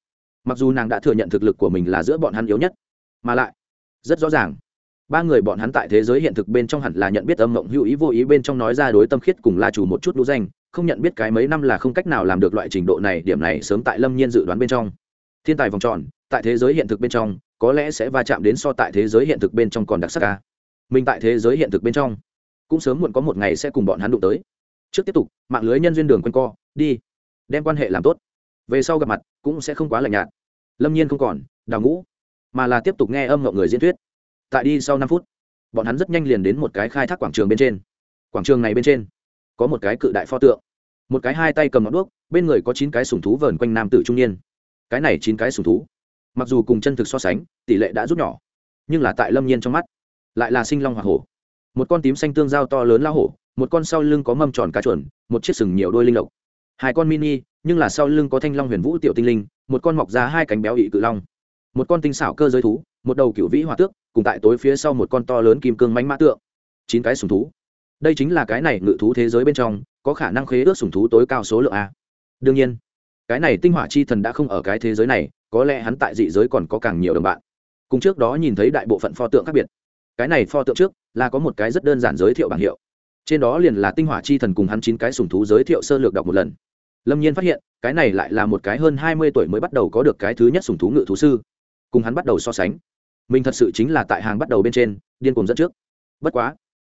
Mặc dù nàng đã thừa nhận thực lực của mình là giữa bọn hắn yếu nhất, mà lại, rất rõ ràng. Ba người bọn hắn tại thế giới hiện thực bên trong hẳn là nhận biết âm mộng hữu ý vô ý bên trong nói ra đối tâm khiết cùng la chủ một chút lũ danh, không nhận biết cái mấy năm là không cách nào làm được loại trình độ này, điểm này sớm tại lâm nhiên dự đoán bên trong. Thiên tài vòng tròn, tại thế giới hiện thực bên trong, có lẽ sẽ va chạm đến so tại thế giới hiện thực bên trong còn đặc sắc ca. Mình tại thế giới hiện thực bên trong, cũng sớm muộn có một ngày sẽ cùng bọn hắn đụng tới trước tiếp tục, mạng lưới nhân duyên đường q co, đi. Đem quan hệ làm tốt. Về sau gặp mặt, cũng sẽ không quá lạnh nhạt. Lâm nhiên không còn, đào ngũ, mà là tiếp tục nghe âm ngộng người diễn thuyết. Tại đi sau năm phút, bọn hắn rất nhanh liền đến một cái khai thác quảng trường bên trên. Quảng trường này bên trên, có một cái cự đại pho tượng. Một cái hai tay cầm ngọn đuốc, bên người có chín cái sùng thú vờn quanh nam tử trung niên. Cái này chín cái sùng thú, mặc dù cùng chân thực so sánh, tỷ lệ đã rút nhỏ, nhưng là tại lâm nhiên trong mắt, lại là sinh long hoa hổ. Một con tím xanh tương giao to lớn lao hổ một con sau lưng có mâm tròn cá chuẩn một chiếc sừng nhiều đôi linh lộc. Hai con mini, nhưng là sau lưng có thanh long huyền vũ tiểu tinh linh, một con mọc ra hai cánh béo ị cự long. Một con tinh xảo cơ giới thú, một đầu cựu vĩ hòa tước, cùng tại tối phía sau một con to lớn kim cương mánh mã tượng. Chín cái sùng thú. Đây chính là cái này ngự thú thế giới bên trong, có khả năng khế ước sùng thú tối cao số lượng a. Đương nhiên, cái này tinh hỏa chi thần đã không ở cái thế giới này, có lẽ hắn tại dị giới còn có càng nhiều đồng bạn. Cùng trước đó nhìn thấy đại bộ phận pho tượng khác biệt. Cái này pho tượng trước là có một cái rất đơn giản giới thiệu bảng hiệu trên đó liền là tinh hỏa chi thần cùng hắn chín cái sùng thú giới thiệu sơ lược đọc một lần. Lâm nhiên phát hiện, cái này lại là một cái hơn hai mươi tuổi mới bắt đầu có được cái thứ nhất sùng thú ngự thú sư. Cùng hắn bắt đầu so sánh. Mình thật sự chính là tại hàng bắt đầu bên trên, điên cùng dẫn trước. Bất quá,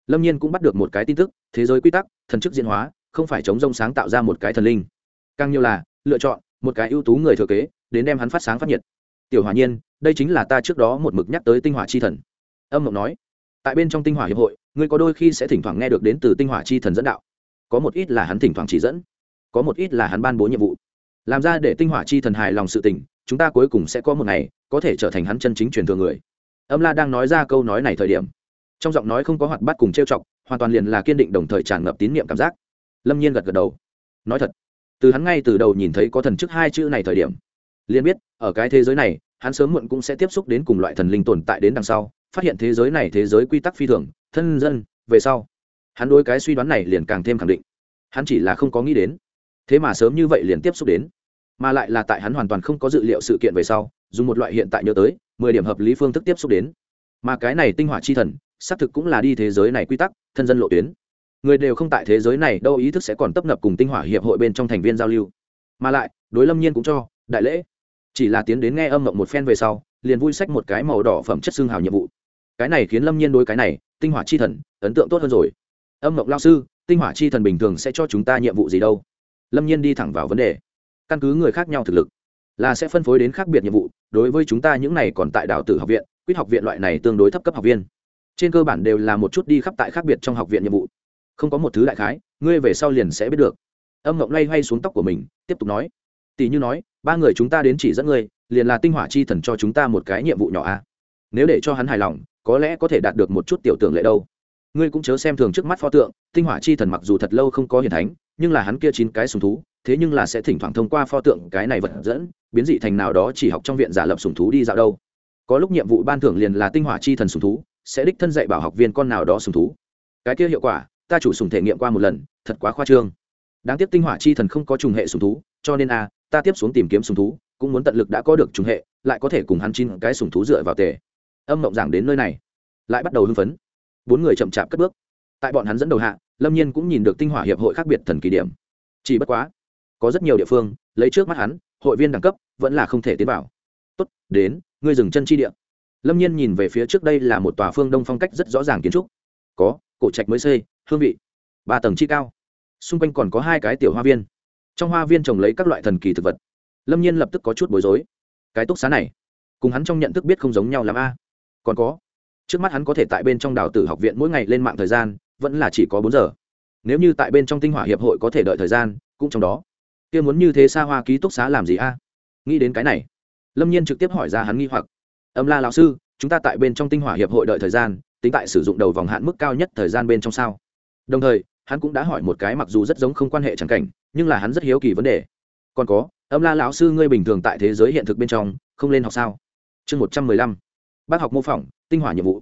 lâm nhiên cũng bắt được một cái tin tức, thế giới quy tắc, thần chức diễn hóa, không phải chống rông sáng tạo ra một cái thần linh. Càng nhiều là, lựa chọn một cái ưu tú người thừa kế, đến đem hắn phát sáng phát nhiệt. Tiểu hòa nhiên, đây chính là ta trước đó một mực nhắc tới tinh hỏa chi thần. Âm mộng nói, tại bên trong tinh hỏa hiệp hội ngươi có đôi khi sẽ thỉnh thoảng nghe được đến từ tinh hỏa chi thần dẫn đạo. Có một ít là hắn thỉnh thoảng chỉ dẫn, có một ít là hắn ban bố nhiệm vụ. Làm ra để tinh hỏa chi thần hài lòng sự tình, chúng ta cuối cùng sẽ có một ngày, có thể trở thành hắn chân chính truyền thừa người. Âm la đang nói ra câu nói này thời điểm, trong giọng nói không có hoạt bát cùng trêu chọc, hoàn toàn liền là kiên định đồng thời tràn ngập tín nhiệm cảm giác. Lâm nhiên gật gật đầu. Nói thật, từ hắn ngay từ đầu nhìn thấy có thần chức hai chữ này thời điểm, liền biết, ở cái thế giới này, hắn sớm muộn cũng sẽ tiếp xúc đến cùng loại thần linh tồn tại đến đằng sau, phát hiện thế giới này thế giới quy tắc phi thường thân dân, về sau, hắn đối cái suy đoán này liền càng thêm khẳng định. Hắn chỉ là không có nghĩ đến. Thế mà sớm như vậy liền tiếp xúc đến. Mà lại là tại hắn hoàn toàn không có dự liệu sự kiện về sau, dùng một loại hiện tại nhớ tới, mười điểm hợp lý phương thức tiếp xúc đến. Mà cái này tinh hỏa chi thần, xác thực cũng là đi thế giới này quy tắc, thân dân lộ tuyến. Người đều không tại thế giới này, đâu ý thức sẽ còn tấp nập cùng tinh hỏa hiệp hội bên trong thành viên giao lưu. Mà lại, đối lâm nhiên cũng cho, đại lễ. Chỉ là tiến đến nghe âm mộng một phen về sau, liền vui sách một cái màu đỏ phẩm chất xương hào nhiệm vụ cái này khiến lâm nhiên đối cái này tinh hỏa chi thần ấn tượng tốt hơn rồi âm mộng lao sư tinh hỏa chi thần bình thường sẽ cho chúng ta nhiệm vụ gì đâu lâm nhiên đi thẳng vào vấn đề căn cứ người khác nhau thực lực là sẽ phân phối đến khác biệt nhiệm vụ đối với chúng ta những này còn tại đào tử học viện quýt học viện loại này tương đối thấp cấp học viên trên cơ bản đều là một chút đi khắp tại khác biệt trong học viện nhiệm vụ không có một thứ đại khái ngươi về sau liền sẽ biết được âm ngộng lay hay xuống tóc của mình tiếp tục nói tỷ như nói ba người chúng ta đến chỉ dẫn ngươi liền là tinh hỏa chi thần cho chúng ta một cái nhiệm vụ nhỏ a nếu để cho hắn hài lòng, có lẽ có thể đạt được một chút tiểu tưởng lệ đâu. Ngươi cũng chớ xem thường trước mắt pho tượng, tinh hỏa chi thần mặc dù thật lâu không có hiền thánh, nhưng là hắn kia chín cái sùng thú, thế nhưng là sẽ thỉnh thoảng thông qua pho tượng cái này vật dẫn, biến dị thành nào đó chỉ học trong viện giả lập sùng thú đi dạo đâu. Có lúc nhiệm vụ ban thưởng liền là tinh hỏa chi thần sùng thú, sẽ đích thân dạy bảo học viên con nào đó sùng thú. Cái kia hiệu quả, ta chủ sùng thể nghiệm qua một lần, thật quá khoa trương. Đáng tiếc tinh hỏa chi thần không có trùng hệ sùng thú, cho nên a, ta tiếp xuống tìm kiếm sùng thú, cũng muốn tận lực đã có được trùng hệ, lại có thể cùng hắn chín cái sùng thú dựa vào tề âm mộng giảng đến nơi này, lại bắt đầu hưng phấn. Bốn người chậm chạp cất bước. Tại bọn hắn dẫn đầu hạ, lâm nhiên cũng nhìn được tinh hỏa hiệp hội khác biệt thần kỳ điểm. Chỉ bất quá, có rất nhiều địa phương, lấy trước mắt hắn, hội viên đẳng cấp vẫn là không thể tiến vào. Tốt, đến, ngươi dừng chân chi địa. Lâm nhiên nhìn về phía trước đây là một tòa phương đông phong cách rất rõ ràng kiến trúc. Có, cổ trạch mới xây, hương vị, ba tầng chi cao. Xung quanh còn có hai cái tiểu hoa viên. Trong hoa viên trồng lấy các loại thần kỳ thực vật. Lâm nhiên lập tức có chút bối rối. Cái túc xá này, cùng hắn trong nhận thức biết không giống nhau l a còn có. Trước mắt hắn có thể tại bên trong đào tử học viện mỗi ngày lên mạng thời gian, vẫn là chỉ có bốn giờ. Nếu như tại bên trong tinh hỏa hiệp hội có thể đợi thời gian, cũng trong đó. Kia muốn như thế xa hoa ký túc xá làm gì a? Nghĩ đến cái này, lâm nhiên trực tiếp hỏi ra hắn nghi hoặc. Âm la lão sư, chúng ta tại bên trong tinh hỏa hiệp hội đợi thời gian, tính tại sử dụng đầu vòng hạn mức cao nhất thời gian bên trong sao? Đồng thời, hắn cũng đã hỏi một cái mặc dù rất giống không quan hệ chẳng cảnh, nhưng là hắn rất hiếu kỳ vấn đề. Còn có, âm la lão sư ngươi bình thường tại thế giới hiện thực bên trong, không lên học sao? Chương một trăm mười lăm bác học mô phỏng, tinh hỏa nhiệm vụ.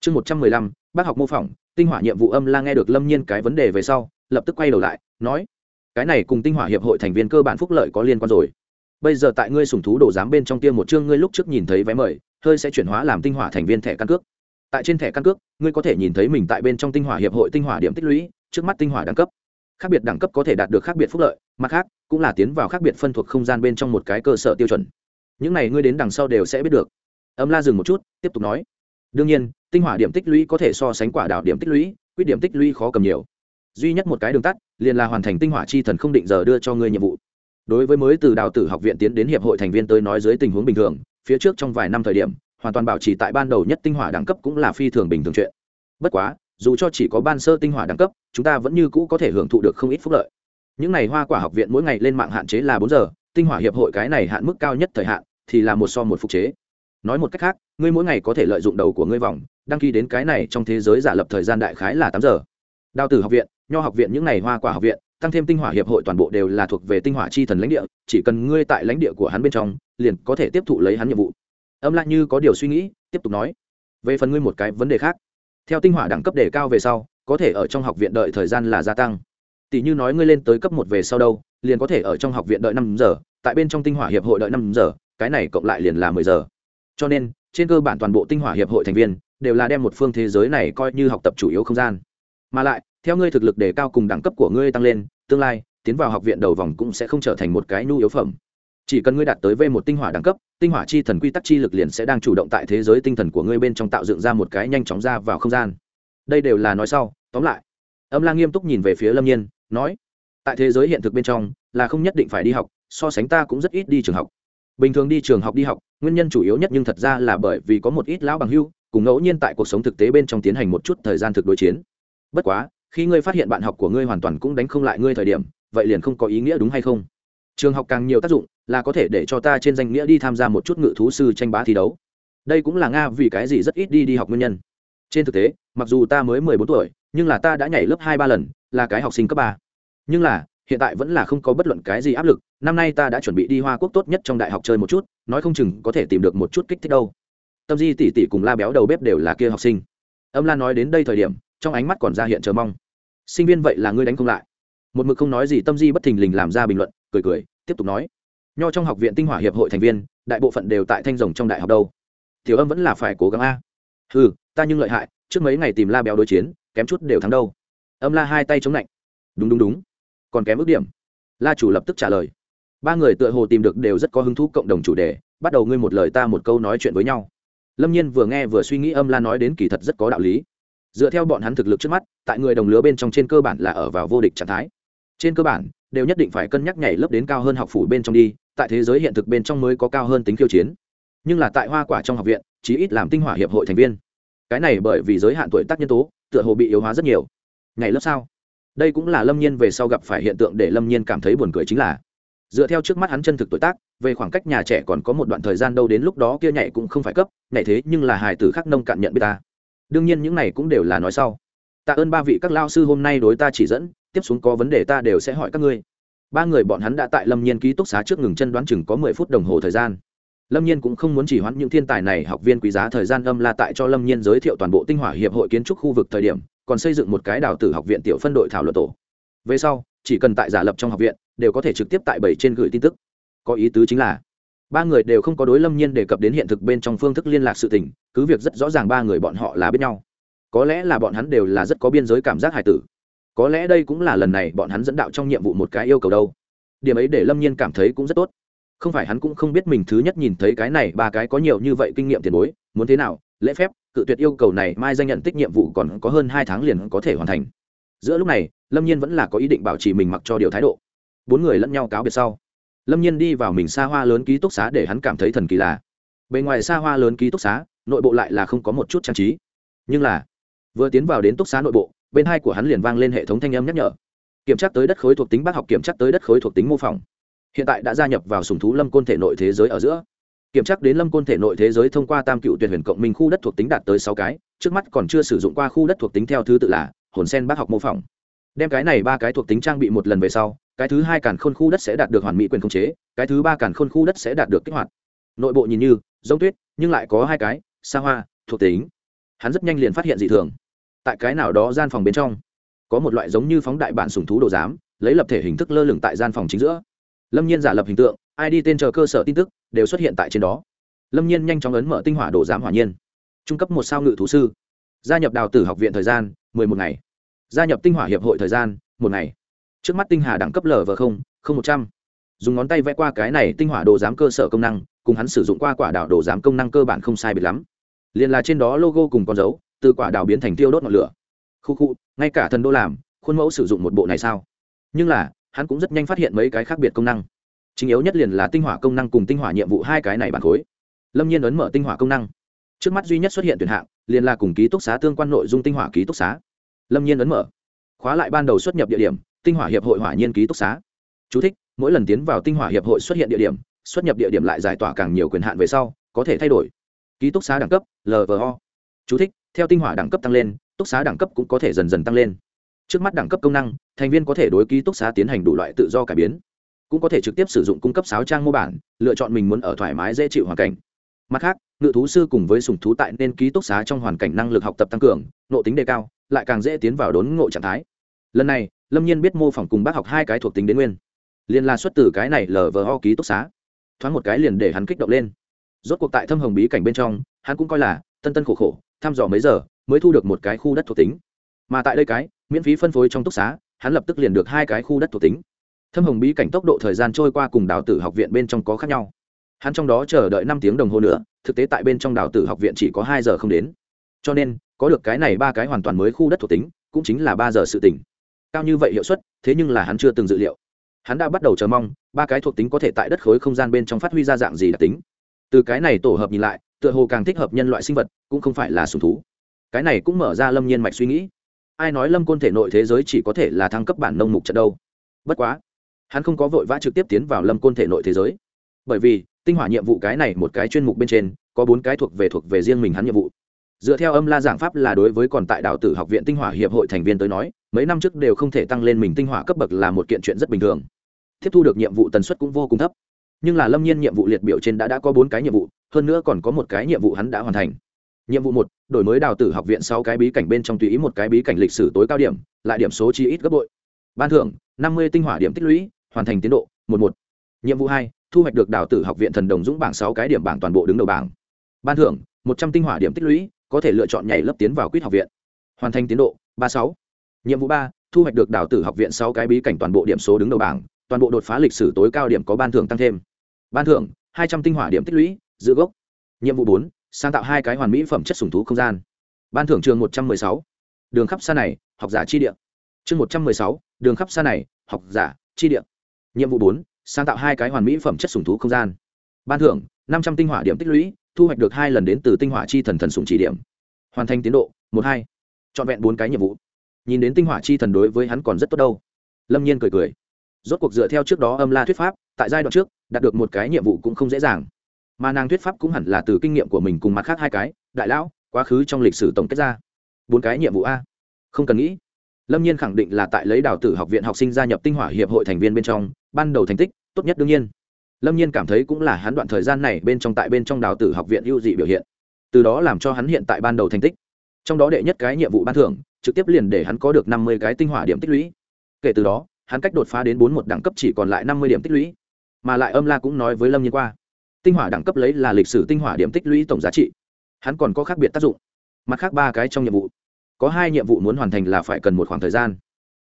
Chương một trăm mười lăm, bác học mô phỏng, tinh hỏa nhiệm vụ âm la nghe được lâm nhiên cái vấn đề về sau, lập tức quay đầu lại, nói, cái này cùng tinh hỏa hiệp hội thành viên cơ bản phúc lợi có liên quan rồi. Bây giờ tại ngươi sùng thú đồ giám bên trong tiêm một chương ngươi lúc trước nhìn thấy vé mời, hơi sẽ chuyển hóa làm tinh hỏa thành viên thẻ căn cước. Tại trên thẻ căn cước, ngươi có thể nhìn thấy mình tại bên trong tinh hỏa hiệp hội tinh hỏa điểm tích lũy, trước mắt tinh hỏa đẳng cấp. Khác biệt đẳng cấp có thể đạt được khác biệt phúc lợi, mặt khác, cũng là tiến vào khác biệt phân thuộc không gian bên trong một cái cơ sở tiêu chuẩn. Những này ngươi đến đằng sau đều sẽ biết được âm la dừng một chút, tiếp tục nói. Đương nhiên, tinh hỏa điểm tích lũy có thể so sánh quả đảo điểm tích lũy, quyết điểm tích lũy khó cầm nhiều. Duy nhất một cái đường tắt, liền là hoàn thành tinh hỏa chi thần không định giờ đưa cho ngươi nhiệm vụ. Đối với mới từ đào tử học viện tiến đến hiệp hội thành viên tới nói dưới tình huống bình thường, phía trước trong vài năm thời điểm, hoàn toàn bảo trì tại ban đầu nhất tinh hỏa đẳng cấp cũng là phi thường bình thường chuyện. Bất quá, dù cho chỉ có ban sơ tinh hỏa đẳng cấp, chúng ta vẫn như cũ có thể hưởng thụ được không ít phúc lợi. Những n à y hoa quả học viện mỗi ngày lên mạng hạn chế là bốn giờ, tinh hỏa hiệp hội cái này hạn mức cao nhất thời hạn thì là một so một phục chế nói một cách khác, ngươi mỗi ngày có thể lợi dụng đầu của ngươi vòng, đăng ký đến cái này trong thế giới giả lập thời gian đại khái là tám giờ. Đào tử học viện, nho học viện những n à y hoa quả học viện, tăng thêm tinh hỏa hiệp hội toàn bộ đều là thuộc về tinh hỏa chi thần lãnh địa, chỉ cần ngươi tại lãnh địa của hắn bên trong, liền có thể tiếp thụ lấy hắn nhiệm vụ. Âm lại như có điều suy nghĩ, tiếp tục nói. Về phần ngươi một cái vấn đề khác, theo tinh hỏa đẳng cấp đề cao về sau, có thể ở trong học viện đợi thời gian là gia tăng. Tỷ như nói ngươi lên tới cấp một về sau đâu, liền có thể ở trong học viện đợi năm giờ, tại bên trong tinh hỏa hiệp hội đợi năm giờ, cái này cộng lại liền là mười giờ cho nên, trên cơ bản toàn bộ tinh hỏa hiệp hội thành viên đều là đem một phương thế giới này coi như học tập chủ yếu không gian. Mà lại, theo ngươi thực lực đề cao cùng đẳng cấp của ngươi tăng lên, tương lai, tiến vào học viện đầu vòng cũng sẽ không trở thành một cái nhu yếu phẩm. Chỉ cần ngươi đạt tới v một tinh hỏa đẳng cấp, tinh hỏa chi thần quy tắc chi lực liền sẽ đang chủ động tại thế giới tinh thần của ngươi bên trong tạo dựng ra một cái nhanh chóng ra vào không gian. Đây đều là nói sau, tóm lại. Âm la nghiêm túc nhìn về phía lâm nhiên, nói, tại thế giới hiện thực bên trong, là không nhất định phải đi học, so sánh ta cũng rất ít đi trường học. Bình thường đi trường học đi học nguyên nhân chủ yếu nhất nhưng thật ra là bởi vì có một ít lão bằng hưu cùng ngẫu nhiên tại cuộc sống thực tế bên trong tiến hành một chút thời gian thực đối chiến. Bất quá, khi ngươi phát hiện bạn học của ngươi hoàn toàn cũng đánh không lại ngươi thời điểm, vậy liền không có ý nghĩa đúng hay không? Trường học càng nhiều tác dụng là có thể để cho ta trên danh nghĩa đi tham gia một chút ngự thú sư tranh bá thi đấu. Đây cũng là nga vì cái gì rất ít đi đi học nguyên nhân. Trên thực tế, mặc dù ta mới mười bốn tuổi, nhưng là ta đã nhảy lớp hai ba lần, là cái học sinh cấp ba. Nhưng là hiện tại vẫn là không có bất luận cái gì áp lực, năm nay ta đã chuẩn bị đi hoa quốc tốt nhất trong đại học chơi một chút, nói không chừng có thể tìm được một chút kích thích đâu. Tâm di tỉ tỉ cùng la béo đầu bếp đều là kia học sinh. Âm la nói đến đây thời điểm, trong ánh mắt còn ra hiện chờ mong. Sinh viên vậy là ngươi đánh không lại. Một mực không nói gì tâm di bất thình lình làm ra bình luận, cười cười, tiếp tục nói. Nho trong học viện tinh hỏa hiệp hội thành viên, đại bộ phận đều tại thanh rồng trong đại học đâu. Thiếu âm vẫn là phải cố gắng a. Ừ ta nhưng lợi hại, trước mấy ngày tìm la béo đối chiến, kém chút đều thắng đâu. Âm la hai tay chống lạnh. Đúng đúng đúng còn kém ước điểm. La chủ lập tức trả lời. Ba người tựa hồ tìm được đều rất có hứng thú cộng đồng chủ đề, bắt đầu ngươi một lời ta một câu nói chuyện với nhau. Lâm nhiên vừa nghe vừa suy nghĩ âm la nói đến kỳ thật rất có đạo lý. Dựa theo bọn hắn thực lực trước mắt, tại người đồng lứa bên trong trên cơ bản là ở vào vô địch trạng thái. Trên cơ bản, đều nhất định phải cân nhắc nhảy lớp đến cao hơn học phủ bên trong đi, tại thế giới hiện thực bên trong mới có cao hơn tính khiêu chiến. Nhưng là tại hoa quả trong học viện, chí ít làm tinh hỏa hiệp hội thành viên. Cái này bởi vì giới hạn tuổi tác nhân tố, tựa hồ bị yếu hóa rất nhiều. Nhảy lớp sao? Đây cũng là lâm nhiên về sau gặp phải hiện tượng để lâm nhiên cảm thấy buồn cười chính là, dựa theo trước mắt hắn chân thực tuổi tác, về khoảng cách nhà trẻ còn có một đoạn thời gian đâu đến lúc đó kia nhảy cũng không phải cấp, nhảy thế nhưng là hài tử khắc nông cạn nhận biết ta. Đương nhiên những này cũng đều là nói sau. Tạ ơn ba vị các lao sư hôm nay đối ta chỉ dẫn, tiếp xuống có vấn đề ta đều sẽ hỏi các ngươi. Ba người bọn hắn đã tại lâm nhiên ký túc xá trước ngừng chân đoán chừng có mười phút đồng hồ thời gian. Lâm nhiên cũng không muốn chỉ hoãn những thiên tài này, học viên quý giá thời gian âm la tại cho lâm nhiên giới thiệu toàn bộ tinh hỏa hiệp hội kiến trúc khu vực thời điểm còn xây dựng một cái đào tử học viện tiểu phân đội thảo luận tổ. Về sau, chỉ cần tại giả lập trong học viện, đều có thể trực tiếp tại bảy trên gửi tin tức. Có ý tứ chính là, ba người đều không có đối lâm nhiên đề cập đến hiện thực bên trong phương thức liên lạc sự tình, cứ việc rất rõ ràng ba người bọn họ là biết nhau. Có lẽ là bọn hắn đều là rất có biên giới cảm giác hài tử. Có lẽ đây cũng là lần này bọn hắn dẫn đạo trong nhiệm vụ một cái yêu cầu đâu. Điểm ấy để lâm nhiên cảm thấy cũng rất tốt. Không phải hắn cũng không biết mình thứ nhất nhìn thấy cái này, ba cái có nhiều như vậy kinh nghiệm tiền bối, muốn thế nào, lễ phép cự tuyệt yêu cầu này mai danh nhận tích nhiệm vụ còn có hơn hai tháng liền có thể hoàn thành. Giữa lúc này, lâm nhiên vẫn là có ý định bảo trì mình mặc cho điều thái độ. Bốn người lẫn nhau cáo biệt sau, lâm nhiên đi vào mình xa hoa lớn ký túc xá để hắn cảm thấy thần kỳ lạ bề ngoài xa hoa lớn ký túc xá, nội bộ lại là không có một chút trang trí. Nhưng là, vừa tiến vào đến túc xá nội bộ, bên hai của hắn liền vang lên hệ thống thanh âm nhắc nhở. Kiểm tra tới đất khối thuộc tính bác học, kiểm tra tới đất khối thuộc tính mô phỏng. Hiện tại đã gia nhập vào sùng thú lâm côn thể nội thế giới ở giữa kiểm tra đến lâm côn thể nội thế giới thông qua tam cựu tuyệt huyền cộng minh khu đất thuộc tính đạt tới sáu cái, trước mắt còn chưa sử dụng qua khu đất thuộc tính theo thứ tự là hồn sen bác học mô phỏng. Đem cái này ba cái thuộc tính trang bị một lần về sau, cái thứ hai càn khôn khu đất sẽ đạt được hoàn mỹ quyền khống chế, cái thứ ba càn khôn khu đất sẽ đạt được kích hoạt. Nội bộ nhìn như, giống tuyết, nhưng lại có hai cái, xa hoa, thuộc tính. Hắn rất nhanh liền phát hiện dị thường. Tại cái nào đó gian phòng bên trong, có một loại giống như phóng đại bản sùng thú đồ giám, lấy lập thể hình thức lơ lửng tại gian phòng chính giữa lâm nhiên giả lập hình tượng id tên chờ cơ sở tin tức, đều xuất hiện tại trên đó. Lâm nhiên nhanh chóng ấn mở tinh hỏa đồ giám hỏa nhiên. Trung cấp một sao ngự thú sư. Gia nhập đào tử học viện thời gian, mười một ngày. Gia nhập tinh hỏa hiệp hội thời gian, một ngày. Trước mắt tinh hà đẳng cấp lv không không một trăm. Dùng ngón tay vẽ qua cái này tinh hỏa đồ giám cơ sở công năng, cùng hắn sử dụng qua quả đảo đồ giám công năng cơ bản không sai biệt lắm. Liền là trên đó logo cùng con dấu, từ quả đảo biến thành tiêu đốt ngọn lửa. Khu khu, ngay cả thần đô làm, khuôn mẫu sử dụng một bộ này sao? Nhưng là hắn cũng rất nhanh phát hiện mấy cái khác biệt công năng. Chính yếu nhất liền là tinh hỏa công năng cùng tinh hỏa nhiệm vụ hai cái này bản khối. Lâm nhiên ấn mở tinh hỏa công năng. Trước mắt duy nhất xuất hiện tuyển hạng liền là cùng ký túc xá tương quan nội dung tinh hỏa ký túc xá. Lâm nhiên ấn mở. Khóa lại ban đầu xuất nhập địa điểm tinh hỏa hiệp hội hỏa nhiên ký túc xá. Chú thích, mỗi lần tiến vào tinh hỏa hiệp hội xuất hiện địa điểm xuất nhập địa điểm lại giải tỏa càng nhiều quyền hạn về sau có thể thay đổi. Ký túc xá đẳng cấp lvo Chú thích, theo tinh hỏa đẳng cấp tăng lên túc xá đẳng cấp cũng có thể dần dần tăng lên trước mắt đẳng cấp công năng, thành viên có thể đối ký túc xá tiến hành đủ loại tự do cải biến. Cũng có thể trực tiếp sử dụng cung cấp sáo trang mô bản, lựa chọn mình muốn ở thoải mái, dễ chịu hoàn cảnh. Mặt khác, ngự thú sư cùng với sùng thú tại nên ký túc xá trong hoàn cảnh năng lực học tập tăng cường, nộ tính đề cao, lại càng dễ tiến vào đốn ngộ trạng thái. Lần này, lâm nhiên biết mô phỏng cùng bác học hai cái thuộc tính đến nguyên. Liền là xuất từ cái này lờ vờ ho ký túc xá. Thoáng một cái liền để hắn kích động lên. Rốt cuộc tại thâm hồng bí cảnh bên trong, hắn cũng coi là tân tân khổ khổ, thăm dò mấy giờ, mới thu được một cái khu đất thuộc tính mà tại đây cái, miễn phí phân phối trong túc xá, hắn lập tức liền được hai cái khu đất thuộc tính. Thâm hồng bí cảnh tốc độ thời gian trôi qua cùng đào tử học viện bên trong có khác nhau. Hắn trong đó chờ đợi năm tiếng đồng hồ nữa, thực tế tại bên trong đào tử học viện chỉ có hai giờ không đến. Cho nên, có được cái này ba cái hoàn toàn mới khu đất thuộc tính, cũng chính là ba giờ sự tỉnh. Cao như vậy hiệu suất, thế nhưng là hắn chưa từng dự liệu. Hắn đã bắt đầu chờ mong, ba cái thuộc tính có thể tại đất khối không gian bên trong phát huy ra dạng gì đặc tính. Từ cái này tổ hợp nhìn lại, tựa hồ càng thích hợp nhân loại sinh vật, cũng không phải là sùng thú. Cái này cũng mở ra lâm nhiên mạch suy nghĩ ai nói lâm côn thể nội thế giới chỉ có thể là thăng cấp bản nông mục trận đâu? Bất quá, hắn không có vội vã trực tiếp tiến vào lâm côn thể nội thế giới. Bởi vì, tinh hỏa nhiệm vụ cái này một cái chuyên mục bên trên, có bốn cái thuộc về thuộc về riêng mình hắn nhiệm vụ. Dựa theo âm la giảng pháp là đối với còn tại đạo tử học viện tinh hỏa hiệp hội thành viên tới nói, mấy năm trước đều không thể tăng lên mình tinh hỏa cấp bậc là một kiện chuyện rất bình thường. Tiếp thu được nhiệm vụ tần suất cũng vô cùng thấp. Nhưng là lâm nhiên nhiệm vụ liệt biểu trên đã đã có bốn cái nhiệm vụ, hơn nữa còn có một cái nhiệm vụ hắn đã hoàn thành nhiệm vụ một, đổi mới đào tử học viện sau cái bí cảnh bên trong tùy ý một cái bí cảnh lịch sử tối cao điểm, lại điểm số chi ít gấp bội. Ban thưởng, năm mươi tinh hỏa điểm tích lũy, hoàn thành tiến độ, một một. Nhiệm vụ hai, thu hoạch được đào tử học viện thần đồng dũng bảng sáu cái điểm bảng toàn bộ đứng đầu bảng. Ban thưởng, một trăm tinh hỏa điểm tích lũy, có thể lựa chọn nhảy lớp tiến vào quýt học viện. Hoàn thành tiến độ, ba sáu. Nhiệm vụ ba, thu hoạch được đào tử học viện sáu cái bí cảnh toàn bộ điểm số đứng đầu bảng, toàn bộ đột phá lịch sử tối cao điểm có ban thưởng tăng thêm. Ban thưởng, hai trăm tinh hỏa điểm tích lũy, giữ gốc. Nhiệm vụ bốn sáng tạo hai cái hoàn mỹ phẩm chất sùng thú không gian. Ban thưởng trường một trăm mười sáu. Đường khắp xa này, học giả chi địa. Chương một trăm mười sáu, đường khắp xa này, học giả chi địa. Nhiệm vụ bốn, sáng tạo hai cái hoàn mỹ phẩm chất sùng thú không gian. Ban thưởng, năm trăm tinh hỏa điểm tích lũy, thu hoạch được hai lần đến từ tinh hỏa chi thần thần sùng chỉ điểm. Hoàn thành tiến độ, một hai. Trọn vẹn bốn cái nhiệm vụ. Nhìn đến tinh hỏa chi thần đối với hắn còn rất tốt đâu. Lâm nhiên cười cười. Rốt cuộc dựa theo trước đó âm la thuyết pháp, tại giai đoạn trước, đạt được một cái nhiệm vụ cũng không dễ dàng mà nàng thuyết pháp cũng hẳn là từ kinh nghiệm của mình cùng mặt khác hai cái, đại lão, quá khứ trong lịch sử tổng kết ra. Bốn cái nhiệm vụ a. Không cần nghĩ. Lâm nhiên khẳng định là tại lấy đào tử học viện học sinh gia nhập tinh hỏa hiệp hội thành viên bên trong, ban đầu thành tích, tốt nhất đương nhiên. Lâm nhiên cảm thấy cũng là hắn đoạn thời gian này bên trong tại bên trong đào tử học viện ưu dị biểu hiện. Từ đó làm cho hắn hiện tại ban đầu thành tích. Trong đó đệ nhất cái nhiệm vụ ban thưởng, trực tiếp liền để hắn có được năm mươi cái tinh hỏa điểm tích lũy. Kể từ đó, hắn cách đột phá đến bốn một đẳng cấp chỉ còn lại năm mươi điểm tích lũy. Mà lại âm la cũng nói với lâm nhiên qua tinh hỏa đẳng cấp lấy là lịch sử tinh hỏa điểm tích lũy tổng giá trị. Hắn còn có khác biệt tác dụng. Mặt khác ba cái trong nhiệm vụ. Có hai nhiệm vụ muốn hoàn thành là phải cần một khoảng thời gian.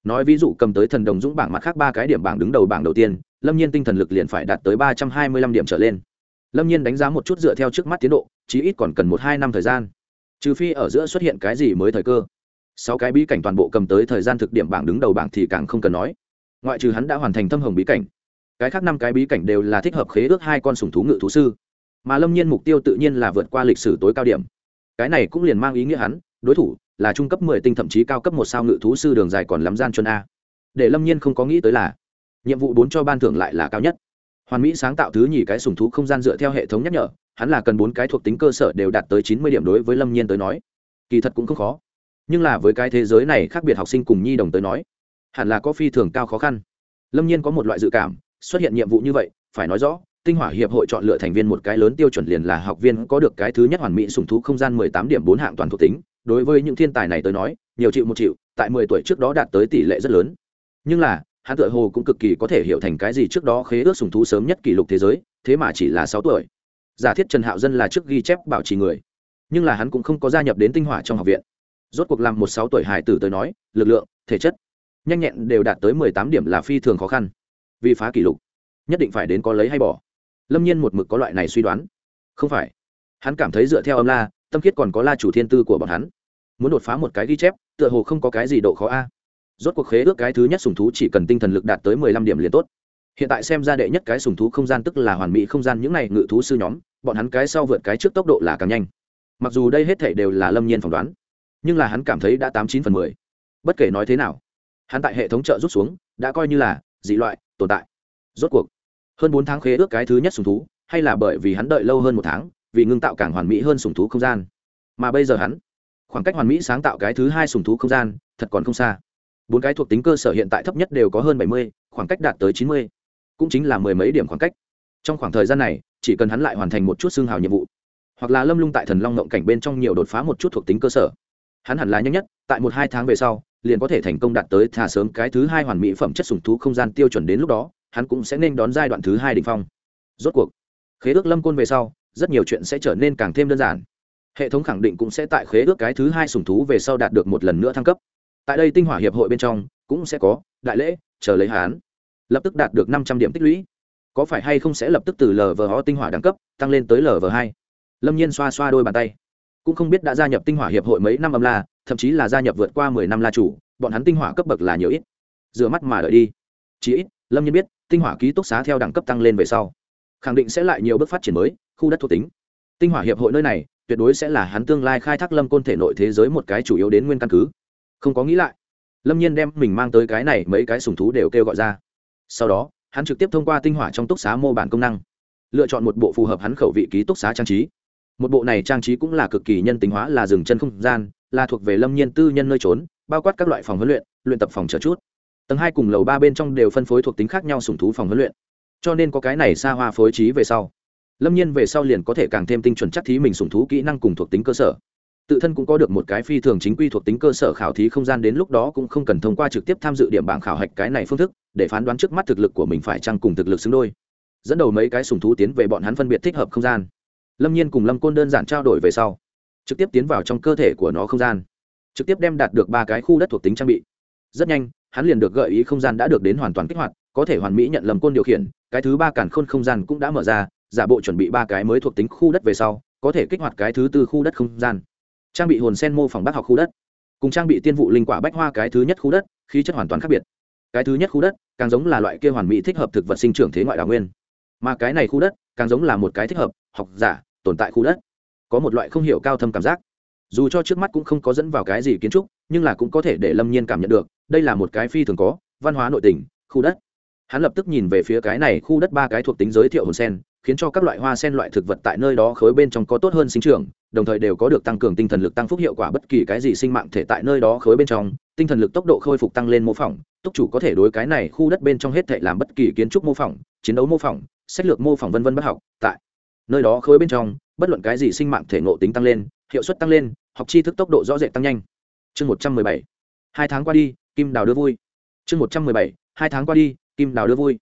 Nói ví dụ cầm tới thần đồng dũng bảng mặt khác ba cái điểm bảng đứng đầu bảng đầu tiên, lâm nhiên tinh thần lực liền phải đạt tới ba trăm hai mươi lăm điểm trở lên. Lâm nhiên đánh giá một chút dựa theo trước mắt tiến độ, chí ít còn cần một hai năm thời gian. Trừ phi ở giữa xuất hiện cái gì mới thời cơ. Sáu cái bí cảnh toàn bộ cầm tới thời gian thực điểm bảng đứng đầu bảng thì càng không cần nói. Ngoại trừ hắn đã hoàn thành thâm hồng bí cảnh cái khác năm cái bí cảnh đều là thích hợp khế ước hai con sùng thú ngự thú sư. Mà lâm nhiên mục tiêu tự nhiên là vượt qua lịch sử tối cao điểm. Cái này cũng liền mang ý nghĩa hắn, đối thủ, là trung cấp mười tinh thậm chí cao cấp một sao ngự thú sư đường dài còn lắm gian chân a. Để lâm nhiên không có nghĩ tới là, nhiệm vụ bốn cho ban thưởng lại là cao nhất. Hoàn mỹ sáng tạo thứ nhì cái sùng thú không gian dựa theo hệ thống nhắc nhở, hắn là cần bốn cái thuộc tính cơ sở đều đạt tới chín mươi điểm đối với lâm nhiên tới nói. Kỳ thật cũng không khó. Nhưng là với cái thế giới này khác biệt học sinh cùng nhi đồng tới nói, hẳn là có phi thường cao khó khăn. Lâm nhiên có một loại dự cảm xuất hiện nhiệm vụ như vậy, phải nói rõ, tinh hỏa hiệp hội chọn lựa thành viên một cái lớn tiêu chuẩn liền là học viên có được cái thứ nhất hoàn mỹ sùng thú không gian mười tám điểm bốn hạng toàn thuộc tính. Đối với những thiên tài này tới nói, nhiều triệu một triệu tại mười tuổi trước đó đạt tới tỷ lệ rất lớn. Nhưng là, hắn tựa hồ cũng cực kỳ có thể hiểu thành cái gì trước đó khế ước sùng thú sớm nhất kỷ lục thế giới, thế mà chỉ là sáu tuổi. Giả thiết trần hạo dân là trước ghi chép bảo trì người. Nhưng là hắn cũng không có gia nhập đến tinh hỏa trong học viện. Rốt cuộc làm một sáu tuổi hải tử tới nói, lực lượng, thể chất, nhanh nhẹn đều đạt tới mười tám điểm là phi thường khó khăn vì phá kỷ lục, nhất định phải đến có lấy hay bỏ. Lâm nhiên một mực có loại này suy đoán. Không phải. Hắn cảm thấy dựa theo âm la, tâm khiết còn có la chủ thiên tư của bọn hắn. Muốn đột phá một cái ghi chép, tựa hồ không có cái gì độ khó a. Rốt cuộc khế ước cái thứ nhất sùng thú chỉ cần tinh thần lực đạt tới mười lăm điểm liền tốt. Hiện tại xem ra đệ nhất cái sùng thú không gian tức là hoàn mỹ không gian những này ngự thú sư nhóm, bọn hắn cái sau vượt cái trước tốc độ là càng nhanh. Mặc dù đây hết thể đều là lâm nhiên phỏng đoán, nhưng là hắn cảm thấy đã tám chín phần mười. Bất kể nói thế nào, hắn tại hệ thống trợ rút xuống, đã coi như là dị loại tồn tại. Rốt cuộc, hơn bốn tháng khế ước cái thứ nhất sùng thú, hay là bởi vì hắn đợi lâu hơn một tháng, vì ngưng tạo càng hoàn mỹ hơn sùng thú không gian. Mà bây giờ hắn, khoảng cách hoàn mỹ sáng tạo cái thứ hai sùng thú không gian, thật còn không xa. Bốn cái thuộc tính cơ sở hiện tại thấp nhất đều có hơn bảy mươi, khoảng cách đạt tới chín mươi. Cũng chính là mười mấy điểm khoảng cách. Trong khoảng thời gian này, chỉ cần hắn lại hoàn thành một chút xương hào nhiệm vụ, hoặc là lâm lung tại thần long ngộng cảnh bên trong nhiều đột phá một chút thuộc tính cơ sở, hắn hẳn là nhanh nhất, tại một hai tháng về sau liền có thể thành công đạt tới thả sớm cái thứ hai hoàn mỹ phẩm chất sùng thú không gian tiêu chuẩn đến lúc đó, hắn cũng sẽ nên đón giai đoạn thứ hai đ ỉ n h phong. Rốt cuộc, khế ước lâm côn về sau, rất nhiều chuyện sẽ trở nên càng thêm đơn giản. Hệ thống khẳng định cũng sẽ tại khế ước cái thứ hai sùng thú về sau đạt được một lần nữa thăng cấp. Tại đây tinh hỏa hiệp hội bên trong, cũng sẽ có đại lễ, chờ lấy hán lập tức đạt được năm trăm điểm tích lũy. Có phải hay không sẽ lập tức từ lv ho tinh hỏa đẳng cấp, tăng lên tới lv hai? Lâm nhiên xoa xoa đôi bàn tay cũng không biết đã gia nhập tinh hỏa hiệp hội mấy năm âm la, thậm chí là gia nhập vượt qua mười năm la chủ, bọn hắn tinh hỏa cấp bậc là nhiều ít. Rửa mắt mà đợi đi. Chỉ ít, lâm nhiên biết, tinh hỏa ký túc xá theo đẳng cấp tăng lên về sau, khẳng định sẽ lại nhiều bước phát triển mới, khu đất thuộc tính. Tinh hỏa hiệp hội nơi này, tuyệt đối sẽ là hắn tương lai khai thác lâm côn thể nội thế giới một cái chủ yếu đến nguyên căn cứ. Không có nghĩ lại, lâm nhiên đem mình mang tới cái này mấy cái sùng thú đều kêu gọi ra. Sau đó, hắn trực tiếp thông qua tinh hỏa trong túc xá mô bản công năng, lựa chọn một bộ phù hợp hắn khẩu vị ký túc xá trang trí một bộ này trang trí cũng là cực kỳ nhân tính hóa, là dừng chân không gian, là thuộc về lâm nhiên tư nhân nơi trốn, bao quát các loại phòng huấn luyện luyện tập phòng chờ chút. Tầng hai cùng lầu ba bên trong đều phân phối thuộc tính khác nhau sùng thú phòng huấn luyện. Cho nên có cái này xa hoa phối trí về sau, lâm nhiên về sau liền có thể càng thêm tinh chuẩn chắc thí mình sùng thú kỹ năng cùng thuộc tính cơ sở. Tự thân cũng có được một cái phi thường chính quy thuộc tính cơ sở khảo thí không gian đến lúc đó cũng không cần thông qua trực tiếp tham dự điểm bảng khảo hạch cái này phương thức, để phán đoán trước mắt thực lực của mình phải chăng cùng thực lực xứng đôi. Dẫn đầu mấy cái sùng thú tiến về bọn hắn phân biệt thích hợp không gian lâm nhiên cùng lâm côn đơn giản trao đổi về sau, trực tiếp tiến vào trong cơ thể của nó không gian, trực tiếp đem đạt được ba cái khu đất thuộc tính trang bị. Rất nhanh, hắn liền được gợi ý không gian đã được đến hoàn toàn kích hoạt, có thể hoàn mỹ nhận lầm côn điều khiển, cái thứ ba cản khôn không gian cũng đã mở ra, giả bộ chuẩn bị ba cái mới thuộc tính khu đất về sau, có thể kích hoạt cái thứ tư khu đất không gian. Trang bị hồn sen mô phỏng bác học khu đất, cùng trang bị tiên vụ linh quả bách hoa cái thứ nhất khu đất, khí chất hoàn toàn khác biệt. Cái thứ nhất khu đất, càng giống là loại kia hoàn mỹ thích hợp thực vật sinh trưởng thế ngoại đào nguyên. Mà cái này khu đất, càng giống là một cái thích hợp học giả tồn tại khu đất. Có một loại không hiểu cao thâm cảm giác. Dù cho trước mắt cũng không có dẫn vào cái gì kiến trúc, nhưng là cũng có thể để lâm nhiên cảm nhận được, đây là một cái phi thường có, văn hóa nội tình, khu đất. Hắn lập tức nhìn về phía cái này khu đất ba cái thuộc tính giới thiệu hồn sen, khiến cho các loại hoa sen loại thực vật tại nơi đó khối bên trong có tốt hơn sinh trưởng, đồng thời đều có được tăng cường tinh thần lực tăng phúc hiệu quả bất kỳ cái gì sinh mạng thể tại nơi đó khối bên trong. Tinh thần lực tốc độ khôi phục tăng lên mô phỏng túc chủ có thể đối cái này khu đất bên trong hết thể làm bất kỳ kiến trúc mô phỏng, chiến đấu mô phỏng, sách lược mô phỏng vân vân bất học, tại nơi đó khối bên trong, bất luận cái gì sinh mạng thể ngộ tính tăng lên, hiệu suất tăng lên, học tri thức tốc độ rõ rệt tăng nhanh. Chương một trăm mười bảy. Hai tháng qua đi, kim đào đưa vui. Chương một trăm mười bảy. Hai tháng qua đi, kim đào đưa vui.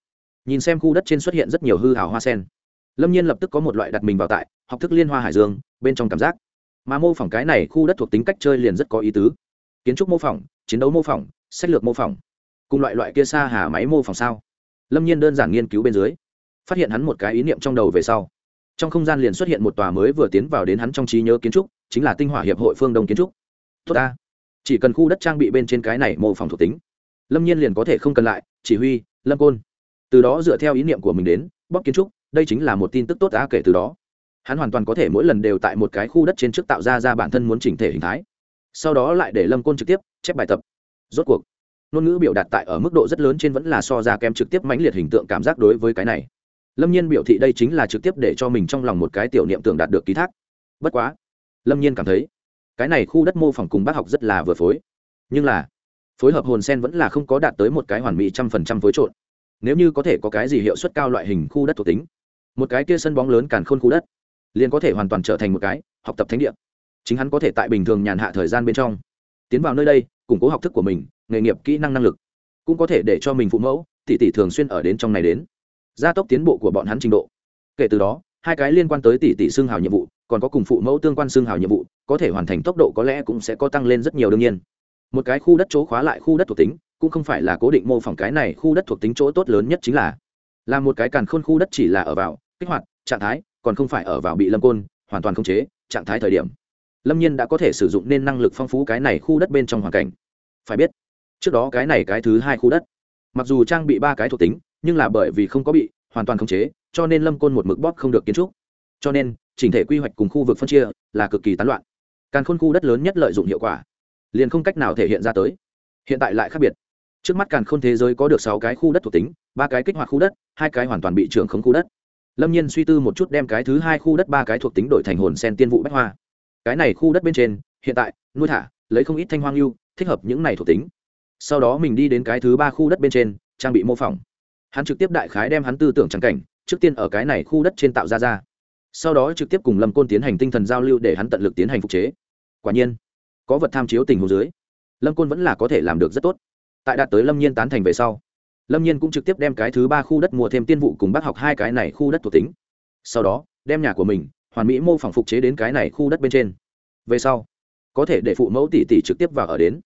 Nhìn xem khu đất trên xuất hiện rất nhiều hư hảo hoa sen. Lâm nhiên lập tức có một loại đặt mình vào tại, học thức liên hoa hải dương, bên trong cảm giác. Mà mô phỏng cái này khu đất thuộc tính cách chơi liền rất có ý tứ. Kiến trúc mô phỏng, chiến đấu mô phỏng, sách lược mô phỏng. Cùng loại loại kia xa hà máy mô phỏng sao? Lâm nhiên đơn giản nghiên cứu bên dưới, phát hiện hắn một cái ý niệm trong đầu về sau trong không gian liền xuất hiện một tòa mới vừa tiến vào đến hắn trong trí nhớ kiến trúc, chính là tinh hỏa hiệp hội phương đông kiến trúc. Tốt ta. Chỉ cần khu đất trang bị bên trên cái này mô phỏng thuộc tính, lâm nhiên liền có thể không cần lại, chỉ huy, lâm côn. Từ đó dựa theo ý niệm của mình đến bóc kiến trúc, đây chính là một tin tức tốt đã kể từ đó. Hắn hoàn toàn có thể mỗi lần đều tại một cái khu đất trên trước tạo ra ra bản thân muốn chỉnh thể hình thái. Sau đó lại để lâm côn trực tiếp chép bài tập. Rốt cuộc, ngôn ngữ biểu đạt tại ở mức độ rất lớn trên vẫn là so ra kém trực tiếp mãnh liệt hình tượng cảm giác đối với cái này lâm nhiên biểu thị đây chính là trực tiếp để cho mình trong lòng một cái tiểu niệm tưởng đạt được ký thác. Bất quá, lâm nhiên cảm thấy, cái này khu đất mô phỏng cùng bác học rất là vừa phối. Nhưng là, phối hợp hồn sen vẫn là không có đạt tới một cái hoàn mỹ trăm phần trăm phối trộn. Nếu như có thể có cái gì hiệu suất cao loại hình khu đất thuộc tính, một cái kia sân bóng lớn càn khôn khu đất, liền có thể hoàn toàn trở thành một cái học tập thánh địa. Chính hắn có thể tại bình thường nhàn hạ thời gian bên trong, tiến vào nơi đây, củng cố học thức của mình, nghề nghiệp kỹ năng năng lực, cũng có thể để cho mình phụ mẫu, tỷ tỷ thường xuyên ở đến trong này đến gia tốc tiến bộ của bọn hắn trình độ. Kể từ đó, hai cái liên quan tới tỷ tỷ xương hào nhiệm vụ, còn có cùng phụ mẫu tương quan xương hào nhiệm vụ, có thể hoàn thành tốc độ có lẽ cũng sẽ có tăng lên rất nhiều đương nhiên. Một cái khu đất chỗ khóa lại khu đất thuộc tính, cũng không phải là cố định mô phỏng cái này khu đất thuộc tính chỗ tốt lớn nhất chính là là một cái càn khôn khu đất chỉ là ở vào kích hoạt, trạng thái, còn không phải ở vào bị lâm côn, hoàn toàn không chế, trạng thái thời điểm. Lâm nhiên đã có thể sử dụng nên năng lực phong phú cái này khu đất bên trong hoàn cảnh. Phải biết, trước đó cái này cái thứ hai khu đất, mặc dù trang bị ba cái thuộc tính nhưng là bởi vì không có bị, hoàn toàn khống chế, cho nên lâm côn một mực bóp không được kiến trúc. Cho nên, chỉnh thể quy hoạch cùng khu vực phân chia là cực kỳ tán loạn. Càng khôn khu đất lớn nhất lợi dụng hiệu quả, liền không cách nào thể hiện ra tới. Hiện tại lại khác biệt. Trước mắt càn khôn thế giới có được sáu cái khu đất thuộc tính, ba cái kích hoạt khu đất, hai cái hoàn toàn bị trưởng không khu đất. Lâm nhiên suy tư một chút đem cái thứ hai khu đất ba cái thuộc tính đổi thành hồn sen tiên vụ bách hoa. Cái này khu đất bên trên, hiện tại, nuôi thả, lấy không ít thanh hoang lưu thích hợp những này thuộc tính. Sau đó mình đi đến cái thứ ba khu đất bên trên, trang bị mô phỏng hắn trực tiếp đại khái đem hắn tư tưởng trắng cảnh, trước tiên ở cái này khu đất trên tạo ra ra. Sau đó trực tiếp cùng lâm côn tiến hành tinh thần giao lưu để hắn tận lực tiến hành phục chế. Quả nhiên, có vật tham chiếu tình hồ dưới, lâm côn vẫn là có thể làm được rất tốt. Tại đạt tới lâm nhiên tán thành về sau, lâm nhiên cũng trực tiếp đem cái thứ ba khu đất mua thêm tiên vụ cùng bác học hai cái này khu đất thuộc tính. Sau đó, đem nhà của mình, hoàn mỹ mô phỏng phục chế đến cái này khu đất bên trên. Về sau, có thể để phụ mẫu tỷ tỷ trực tiếp vào ở đến.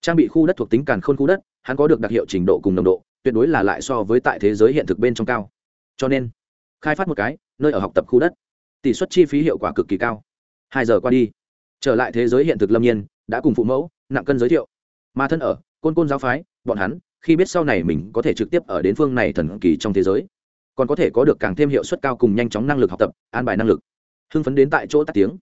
Trang bị khu đất thuộc tính càn khôn khu đất, hắn có được đặc hiệu trình độ cùng nồng độ tuyệt đối là lại so với tại thế giới hiện thực bên trong cao. Cho nên, khai phát một cái, nơi ở học tập khu đất, tỷ suất chi phí hiệu quả cực kỳ cao. Hai giờ qua đi, trở lại thế giới hiện thực lâm nhiên, đã cùng phụ mẫu, nặng cân giới thiệu. Mà thân ở, côn côn giáo phái, bọn hắn, khi biết sau này mình có thể trực tiếp ở đến phương này thần kỳ trong thế giới, còn có thể có được càng thêm hiệu suất cao cùng nhanh chóng năng lực học tập, an bài năng lực. Hưng phấn đến tại chỗ tắt tiếng.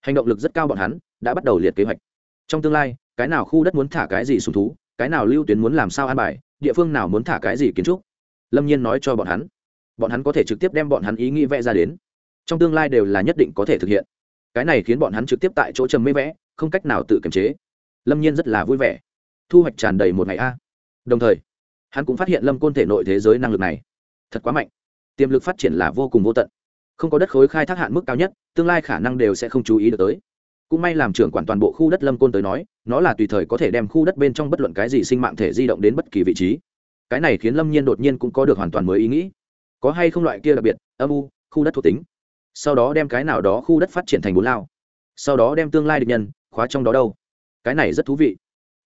Hành động lực rất cao bọn hắn, đã bắt đầu liệt kế hoạch. Trong tương lai, cái nào khu đất muốn thả cái gì sùng thú, cái nào lưu tuyến muốn làm sao an bài địa phương nào muốn thả cái gì kiến trúc? Lâm nhiên nói cho bọn hắn. Bọn hắn có thể trực tiếp đem bọn hắn ý nghĩ vẽ ra đến. Trong tương lai đều là nhất định có thể thực hiện. Cái này khiến bọn hắn trực tiếp tại chỗ trầm mê vẽ, không cách nào tự kiềm chế. Lâm nhiên rất là vui vẻ. Thu hoạch tràn đầy một ngày a. Đồng thời, hắn cũng phát hiện lâm côn thể nội thế giới năng lực này thật quá mạnh. Tiềm lực phát triển là vô cùng vô tận. Không có đất khối khai thác hạn mức cao nhất, tương lai khả năng đều sẽ không chú ý được tới cũng may làm trưởng quản toàn bộ khu đất lâm côn tới nói, nó là tùy thời có thể đem khu đất bên trong bất luận cái gì sinh mạng thể di động đến bất kỳ vị trí. Cái này khiến lâm nhiên đột nhiên cũng có được hoàn toàn mới ý nghĩ. Có hay không loại kia đặc biệt, âm u, khu đất thuộc tính? Sau đó đem cái nào đó khu đất phát triển thành bốn lao. Sau đó đem tương lai địch nhân, khóa trong đó đâu. Cái này rất thú vị.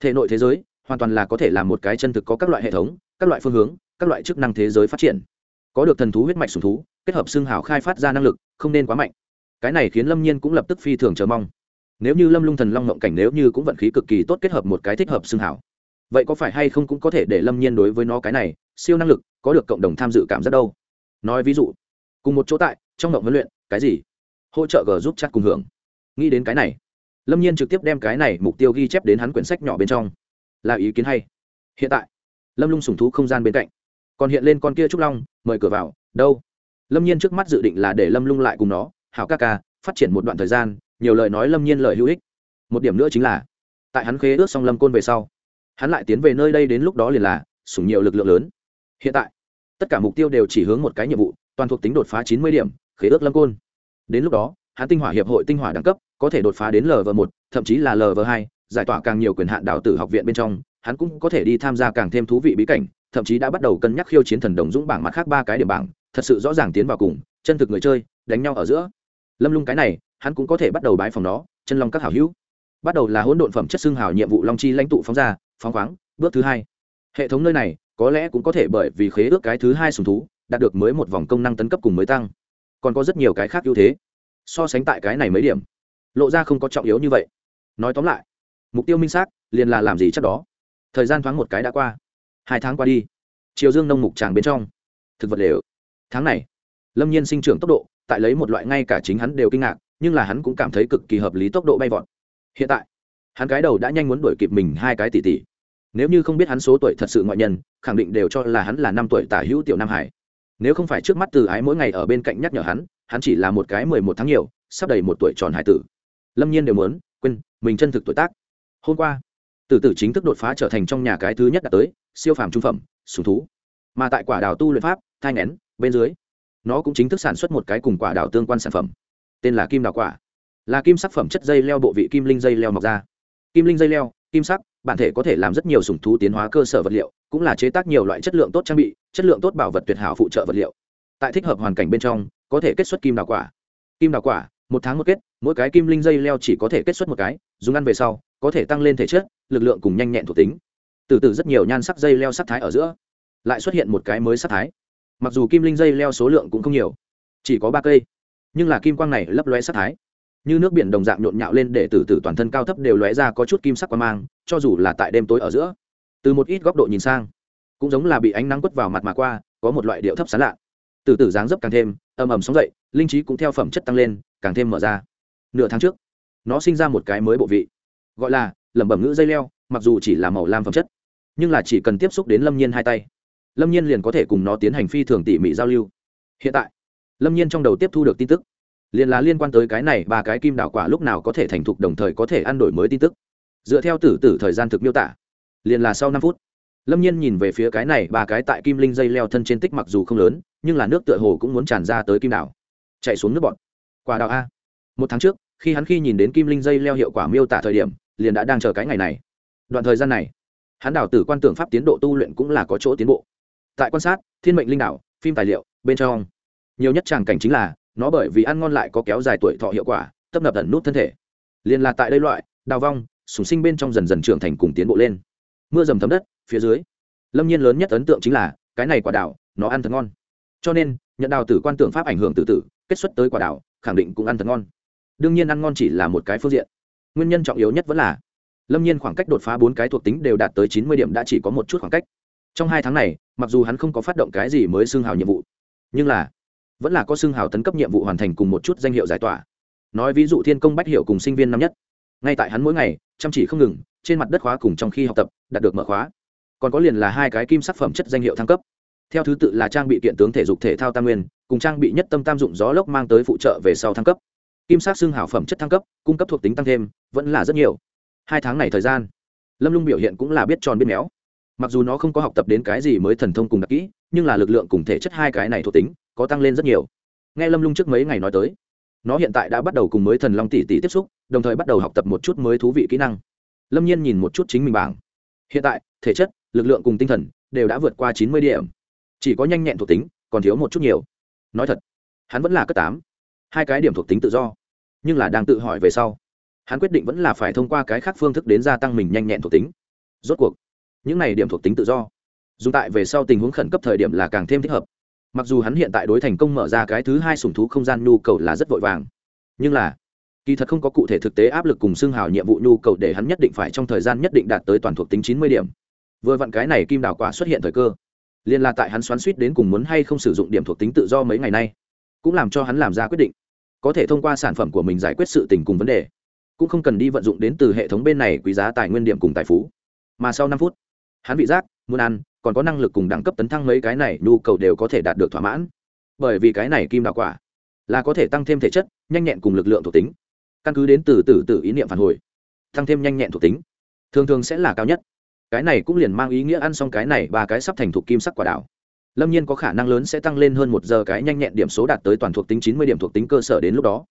Thể nội thế giới, hoàn toàn là có thể làm một cái chân thực có các loại hệ thống, các loại phương hướng, các loại chức năng thế giới phát triển. Có được thần thú huyết mạch sùng thú, kết hợp xương hào khai phát ra năng lực, không nên quá mạnh. Cái này khiến lâm nhiên cũng lập tức phi thường chờ mong nếu như lâm lung thần long ngộng cảnh nếu như cũng vận khí cực kỳ tốt kết hợp một cái thích hợp xương hảo, vậy có phải hay không cũng có thể để lâm nhiên đối với nó cái này, siêu năng lực, có được cộng đồng tham dự cảm giác đâu? Nói ví dụ, cùng một chỗ tại, trong ngộng huấn luyện, cái gì? Hỗ trợ g giúp chắc cùng hưởng. Nghĩ đến cái này, lâm nhiên trực tiếp đem cái này mục tiêu ghi chép đến hắn quyển sách nhỏ bên trong. Là ý kiến hay? Hiện tại, lâm lung sùng thú không gian bên cạnh. Còn hiện lên con kia trúc long, mời cửa vào, đâu? Lâm nhiên trước mắt dự định là để lâm lung lại cùng nó, hảo ca ca, phát triển một đoạn thời gian nhiều lời nói lâm nhiên lời hữu ích. Một điểm nữa chính là, tại hắn khế ước xong lâm côn về sau, hắn lại tiến về nơi đây đến lúc đó liền là sủng nhiều lực lượng lớn. Hiện tại, tất cả mục tiêu đều chỉ hướng một cái nhiệm vụ, toàn thuộc tính đột phá chín mươi điểm, khế ước lâm côn. Đến lúc đó, hắn tinh hỏa hiệp hội tinh hỏa đẳng cấp có thể đột phá đến lv một, thậm chí là lv hai, giải tỏa càng nhiều quyền hạn đạo tử học viện bên trong, hắn cũng có thể đi tham gia càng thêm thú vị bí cảnh, thậm chí đã bắt đầu cân nhắc khiêu chiến thần đồng dũng bảng mặt khác ba cái điểm bảng, thật sự rõ ràng tiến vào cùng, chân thực người chơi, đánh nhau ở giữa. Lâm lung cái này hắn cũng có thể bắt đầu bái phòng nó, chân long các hảo hữu. Bắt đầu là hỗn độn phẩm chất xương hào nhiệm vụ long chi lãnh tụ phóng ra, phóng khoáng, bước thứ hai. Hệ thống nơi này, có lẽ cũng có thể bởi vì khế ước cái thứ hai sùng thú, đạt được mới một vòng công năng tấn cấp cùng mới tăng. Còn có rất nhiều cái khác ưu thế. So sánh tại cái này mấy điểm, lộ ra không có trọng yếu như vậy. Nói tóm lại, mục tiêu minh xác, liền là làm gì chắc đó. Thời gian thoáng một cái đã qua. Hai tháng qua đi. Chiều dương nông mục tràng bên trong. Thực vật đều tháng này, lâm nhiên sinh trưởng tốc độ, tại lấy một loại ngay cả chính hắn đều kinh ngạc nhưng là hắn cũng cảm thấy cực kỳ hợp lý tốc độ bay vọt. Hiện tại, hắn cái đầu đã nhanh muốn đuổi kịp mình hai cái tỷ tỷ. Nếu như không biết hắn số tuổi thật sự ngoại nhân, khẳng định đều cho là hắn là năm tuổi tả hữu tiểu nam hải. Nếu không phải trước mắt từ ái mỗi ngày ở bên cạnh nhắc nhở hắn hắn chỉ là một cái mười một tháng nhiều, sắp đầy một tuổi tròn hải tử. Lâm nhiên đều muốn, quên, mình chân thực tuổi tác. Hôm qua, tử tử chính thức đột phá trở thành trong nhà cái thứ nhất đã tới, siêu phàm trung phẩm sùng thú. Mà tại quả đào tu luyện pháp, thai ngén, bên dưới, nó cũng chính thức sản xuất một cái cùng quả đào tương quan sản phẩm tên là kim đào quả. Là kim sắc phẩm chất dây leo bộ vị kim linh dây leo mọc ra. Kim linh dây leo, kim sắc, bản thể có thể làm rất nhiều sùng thú tiến hóa cơ sở vật liệu, cũng là chế tác nhiều loại chất lượng tốt trang bị, chất lượng tốt bảo vật tuyệt hảo phụ trợ vật liệu. Tại thích hợp hoàn cảnh bên trong, có thể kết xuất kim đào quả. Kim đào quả, một tháng một kết, mỗi cái kim linh dây leo chỉ có thể kết xuất một cái, dùng ăn về sau, có thể tăng lên thể chất, lực lượng cùng nhanh nhẹn thuộc tính. Từ từ rất nhiều nhan sắc dây leo sắc thái ở giữa, lại xuất hiện một cái mới sắc thái. Mặc dù kim linh dây leo số lượng cũng không nhiều, chỉ có ba cây nhưng là kim quang này lấp lóe sắc thái. Như nước biển đồng dạng nhộn nhạo lên để từ từ toàn thân cao thấp đều lóe ra có chút kim sắc quang mang, cho dù là tại đêm tối ở giữa, từ một ít góc độ nhìn sang, cũng giống là bị ánh nắng quất vào mặt mà qua, có một loại điệu thấp sán lạ. Từ từ dáng dấp càng thêm, ầm ầm sóng dậy, linh trí cũng theo phẩm chất tăng lên, càng thêm mở ra. Nửa tháng trước, nó sinh ra một cái mới bộ vị, gọi là lẩm bẩm ngữ dây leo, mặc dù chỉ là màu lam phẩm chất, nhưng là chỉ cần tiếp xúc đến lâm nhiên hai tay, lâm nhiên liền có thể cùng nó tiến hành phi thường tỉ mỉ giao lưu. Hiện tại lâm nhiên trong đầu tiếp thu được tin tức. Liền là liên quan tới cái này, ba cái kim đảo quả lúc nào có thể thành thục đồng thời có thể ăn đổi mới tin tức. Dựa theo tử tử thời gian thực miêu tả liền là sau năm phút, lâm nhiên nhìn về phía cái này, ba cái tại kim linh dây leo thân trên tích mặc dù không lớn, nhưng là nước tựa hồ cũng muốn tràn ra tới kim đảo. Chạy xuống nước bọn. Quả đào a. Một tháng trước, khi hắn khi nhìn đến kim linh dây leo hiệu quả miêu tả thời điểm, liền đã đang chờ cái ngày này. Đoạn thời gian này, hắn đảo tử quan tưởng pháp tiến độ tu luyện cũng là có chỗ tiến bộ. Tại quan sát, thiên mệnh linh đảo, phim tài liệu, bên trong nhiều nhất tràng cảnh chính là, nó bởi vì ăn ngon lại có kéo dài tuổi thọ hiệu quả, tấp nập ẩn nút thân thể. Liền là tại đây loại, đào vong, sùng sinh bên trong dần dần trưởng thành cùng tiến bộ lên. Mưa dầm thấm đất, phía dưới. Lâm nhiên lớn nhất ấn tượng chính là, cái này quả đào, nó ăn thật ngon. Cho nên, nhận đào tử quan tưởng pháp ảnh hưởng tự tử, kết xuất tới quả đào, khẳng định cũng ăn thật ngon. Đương nhiên ăn ngon chỉ là một cái phương diện. Nguyên nhân trọng yếu nhất vẫn là, lâm nhiên khoảng cách đột phá bốn cái thuộc tính đều đạt tới chín mươi điểm đã chỉ có một chút khoảng cách. Trong hai tháng này, mặc dù hắn không có phát động cái gì mới xương hào nhiệm vụ, nhưng là vẫn là có xương hào tấn cấp nhiệm vụ hoàn thành cùng một chút danh hiệu giải tỏa. Nói ví dụ thiên công bách hiệu cùng sinh viên năm nhất. Ngay tại hắn mỗi ngày, chăm chỉ không ngừng, trên mặt đất khóa cùng trong khi học tập, đạt được mở khóa. Còn có liền là hai cái kim sắc phẩm chất danh hiệu thăng cấp. Theo thứ tự là trang bị kiện tướng thể dục thể thao tam nguyên, cùng trang bị nhất tâm tam dụng gió lốc mang tới phụ trợ về sau thăng cấp. Kim sắc xương hào phẩm chất thăng cấp, cung cấp thuộc tính tăng thêm, vẫn là rất nhiều. Hai tháng này thời gian, lâm lung biểu hiện cũng là biết tròn biết méo. Mặc dù nó không có học tập đến cái gì mới thần thông cùng đặc kỹ, nhưng là lực lượng cùng thể chất hai cái này thuộc tính có tăng lên rất nhiều. Nghe lâm lung trước mấy ngày nói tới, nó hiện tại đã bắt đầu cùng mới thần long tỷ tỷ tiếp xúc, đồng thời bắt đầu học tập một chút mới thú vị kỹ năng. Lâm nhiên nhìn một chút chính mình bảng. Hiện tại, thể chất, lực lượng cùng tinh thần đều đã vượt qua chín mươi điểm. Chỉ có nhanh nhẹn thuộc tính, còn thiếu một chút nhiều. Nói thật, hắn vẫn là cấp tám. Hai cái điểm thuộc tính tự do. Nhưng là đang tự hỏi về sau, hắn quyết định vẫn là phải thông qua cái khác phương thức đến gia tăng mình nhanh nhẹn thuộc tính. Rốt cuộc, những này điểm thuộc tính tự do dùng tại về sau tình huống khẩn cấp thời điểm là càng thêm thích hợp mặc dù hắn hiện tại đối thành công mở ra cái thứ hai sủng thú không gian nhu cầu là rất vội vàng, nhưng là, kỳ thật không có cụ thể thực tế áp lực cùng xương hào nhiệm vụ nhu cầu để hắn nhất định phải trong thời gian nhất định đạt tới toàn thuộc tính chín mươi điểm. Vừa vặn cái này kim đảo quả xuất hiện thời cơ liên là tại hắn xoắn suýt đến cùng muốn hay không sử dụng điểm thuộc tính tự do mấy ngày nay, cũng làm cho hắn làm ra quyết định. Có thể thông qua sản phẩm của mình giải quyết sự tình cùng vấn đề, cũng không cần đi vận dụng đến từ hệ thống bên này quý giá tài nguyên điểm cùng tài phú. Mà sau năm phút, hắn vị giác, muốn ăn còn có năng lực cùng đẳng cấp tấn thăng mấy cái này, nhu cầu đều có thể đạt được thỏa mãn. Bởi vì cái này kim đạo quả là có thể tăng thêm thể chất, nhanh nhẹn cùng lực lượng thuộc tính. Căn cứ đến từ từ từ ý niệm phản hồi, tăng thêm nhanh nhẹn thuộc tính, thường thường sẽ là cao nhất. Cái này cũng liền mang ý nghĩa ăn xong cái này ba cái sắp thành thuộc kim sắc quả đảo. Lâm nhiên có khả năng lớn sẽ tăng lên hơn một giờ cái nhanh nhẹn điểm số đạt tới toàn thuộc tính chín mươi điểm thuộc tính cơ sở đến lúc đó.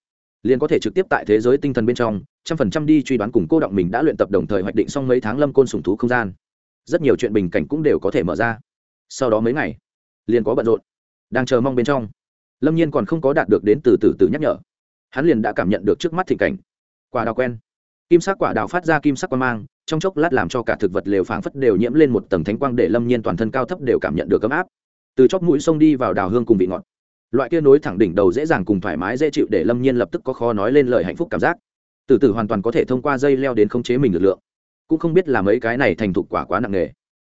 Liền có thể trực tiếp tại thế giới tinh thần bên trong, trăm phần trăm đi truy đoán cùng cô động mình đã luyện tập đồng thời hoạch định xong mấy tháng lâm côn sùng thú không gian rất nhiều chuyện bình cảnh cũng đều có thể mở ra. Sau đó mấy ngày, liền có bận rộn, đang chờ mong bên trong. Lâm nhiên còn không có đạt được đến từ từ từ nhắc nhở. Hắn liền đã cảm nhận được trước mắt thịnh cảnh. Quả đào quen. Kim sắc quả đào phát ra kim sắc quang mang, trong chốc lát làm cho cả thực vật lều phảng phất đều nhiễm lên một tầng thánh quang để lâm nhiên toàn thân cao thấp đều cảm nhận được ấm áp. Từ chóp mũi sông đi vào đào hương cùng vị ngọt. Loại kia nối thẳng đỉnh đầu dễ dàng cùng thoải mái dễ chịu để lâm nhiên lập tức có khó nói lên lời hạnh phúc cảm giác. Từ từ hoàn toàn có thể thông qua dây leo đến khống chế mình lực lượng cũng không biết là mấy cái này thành thục quả quá nặng nề.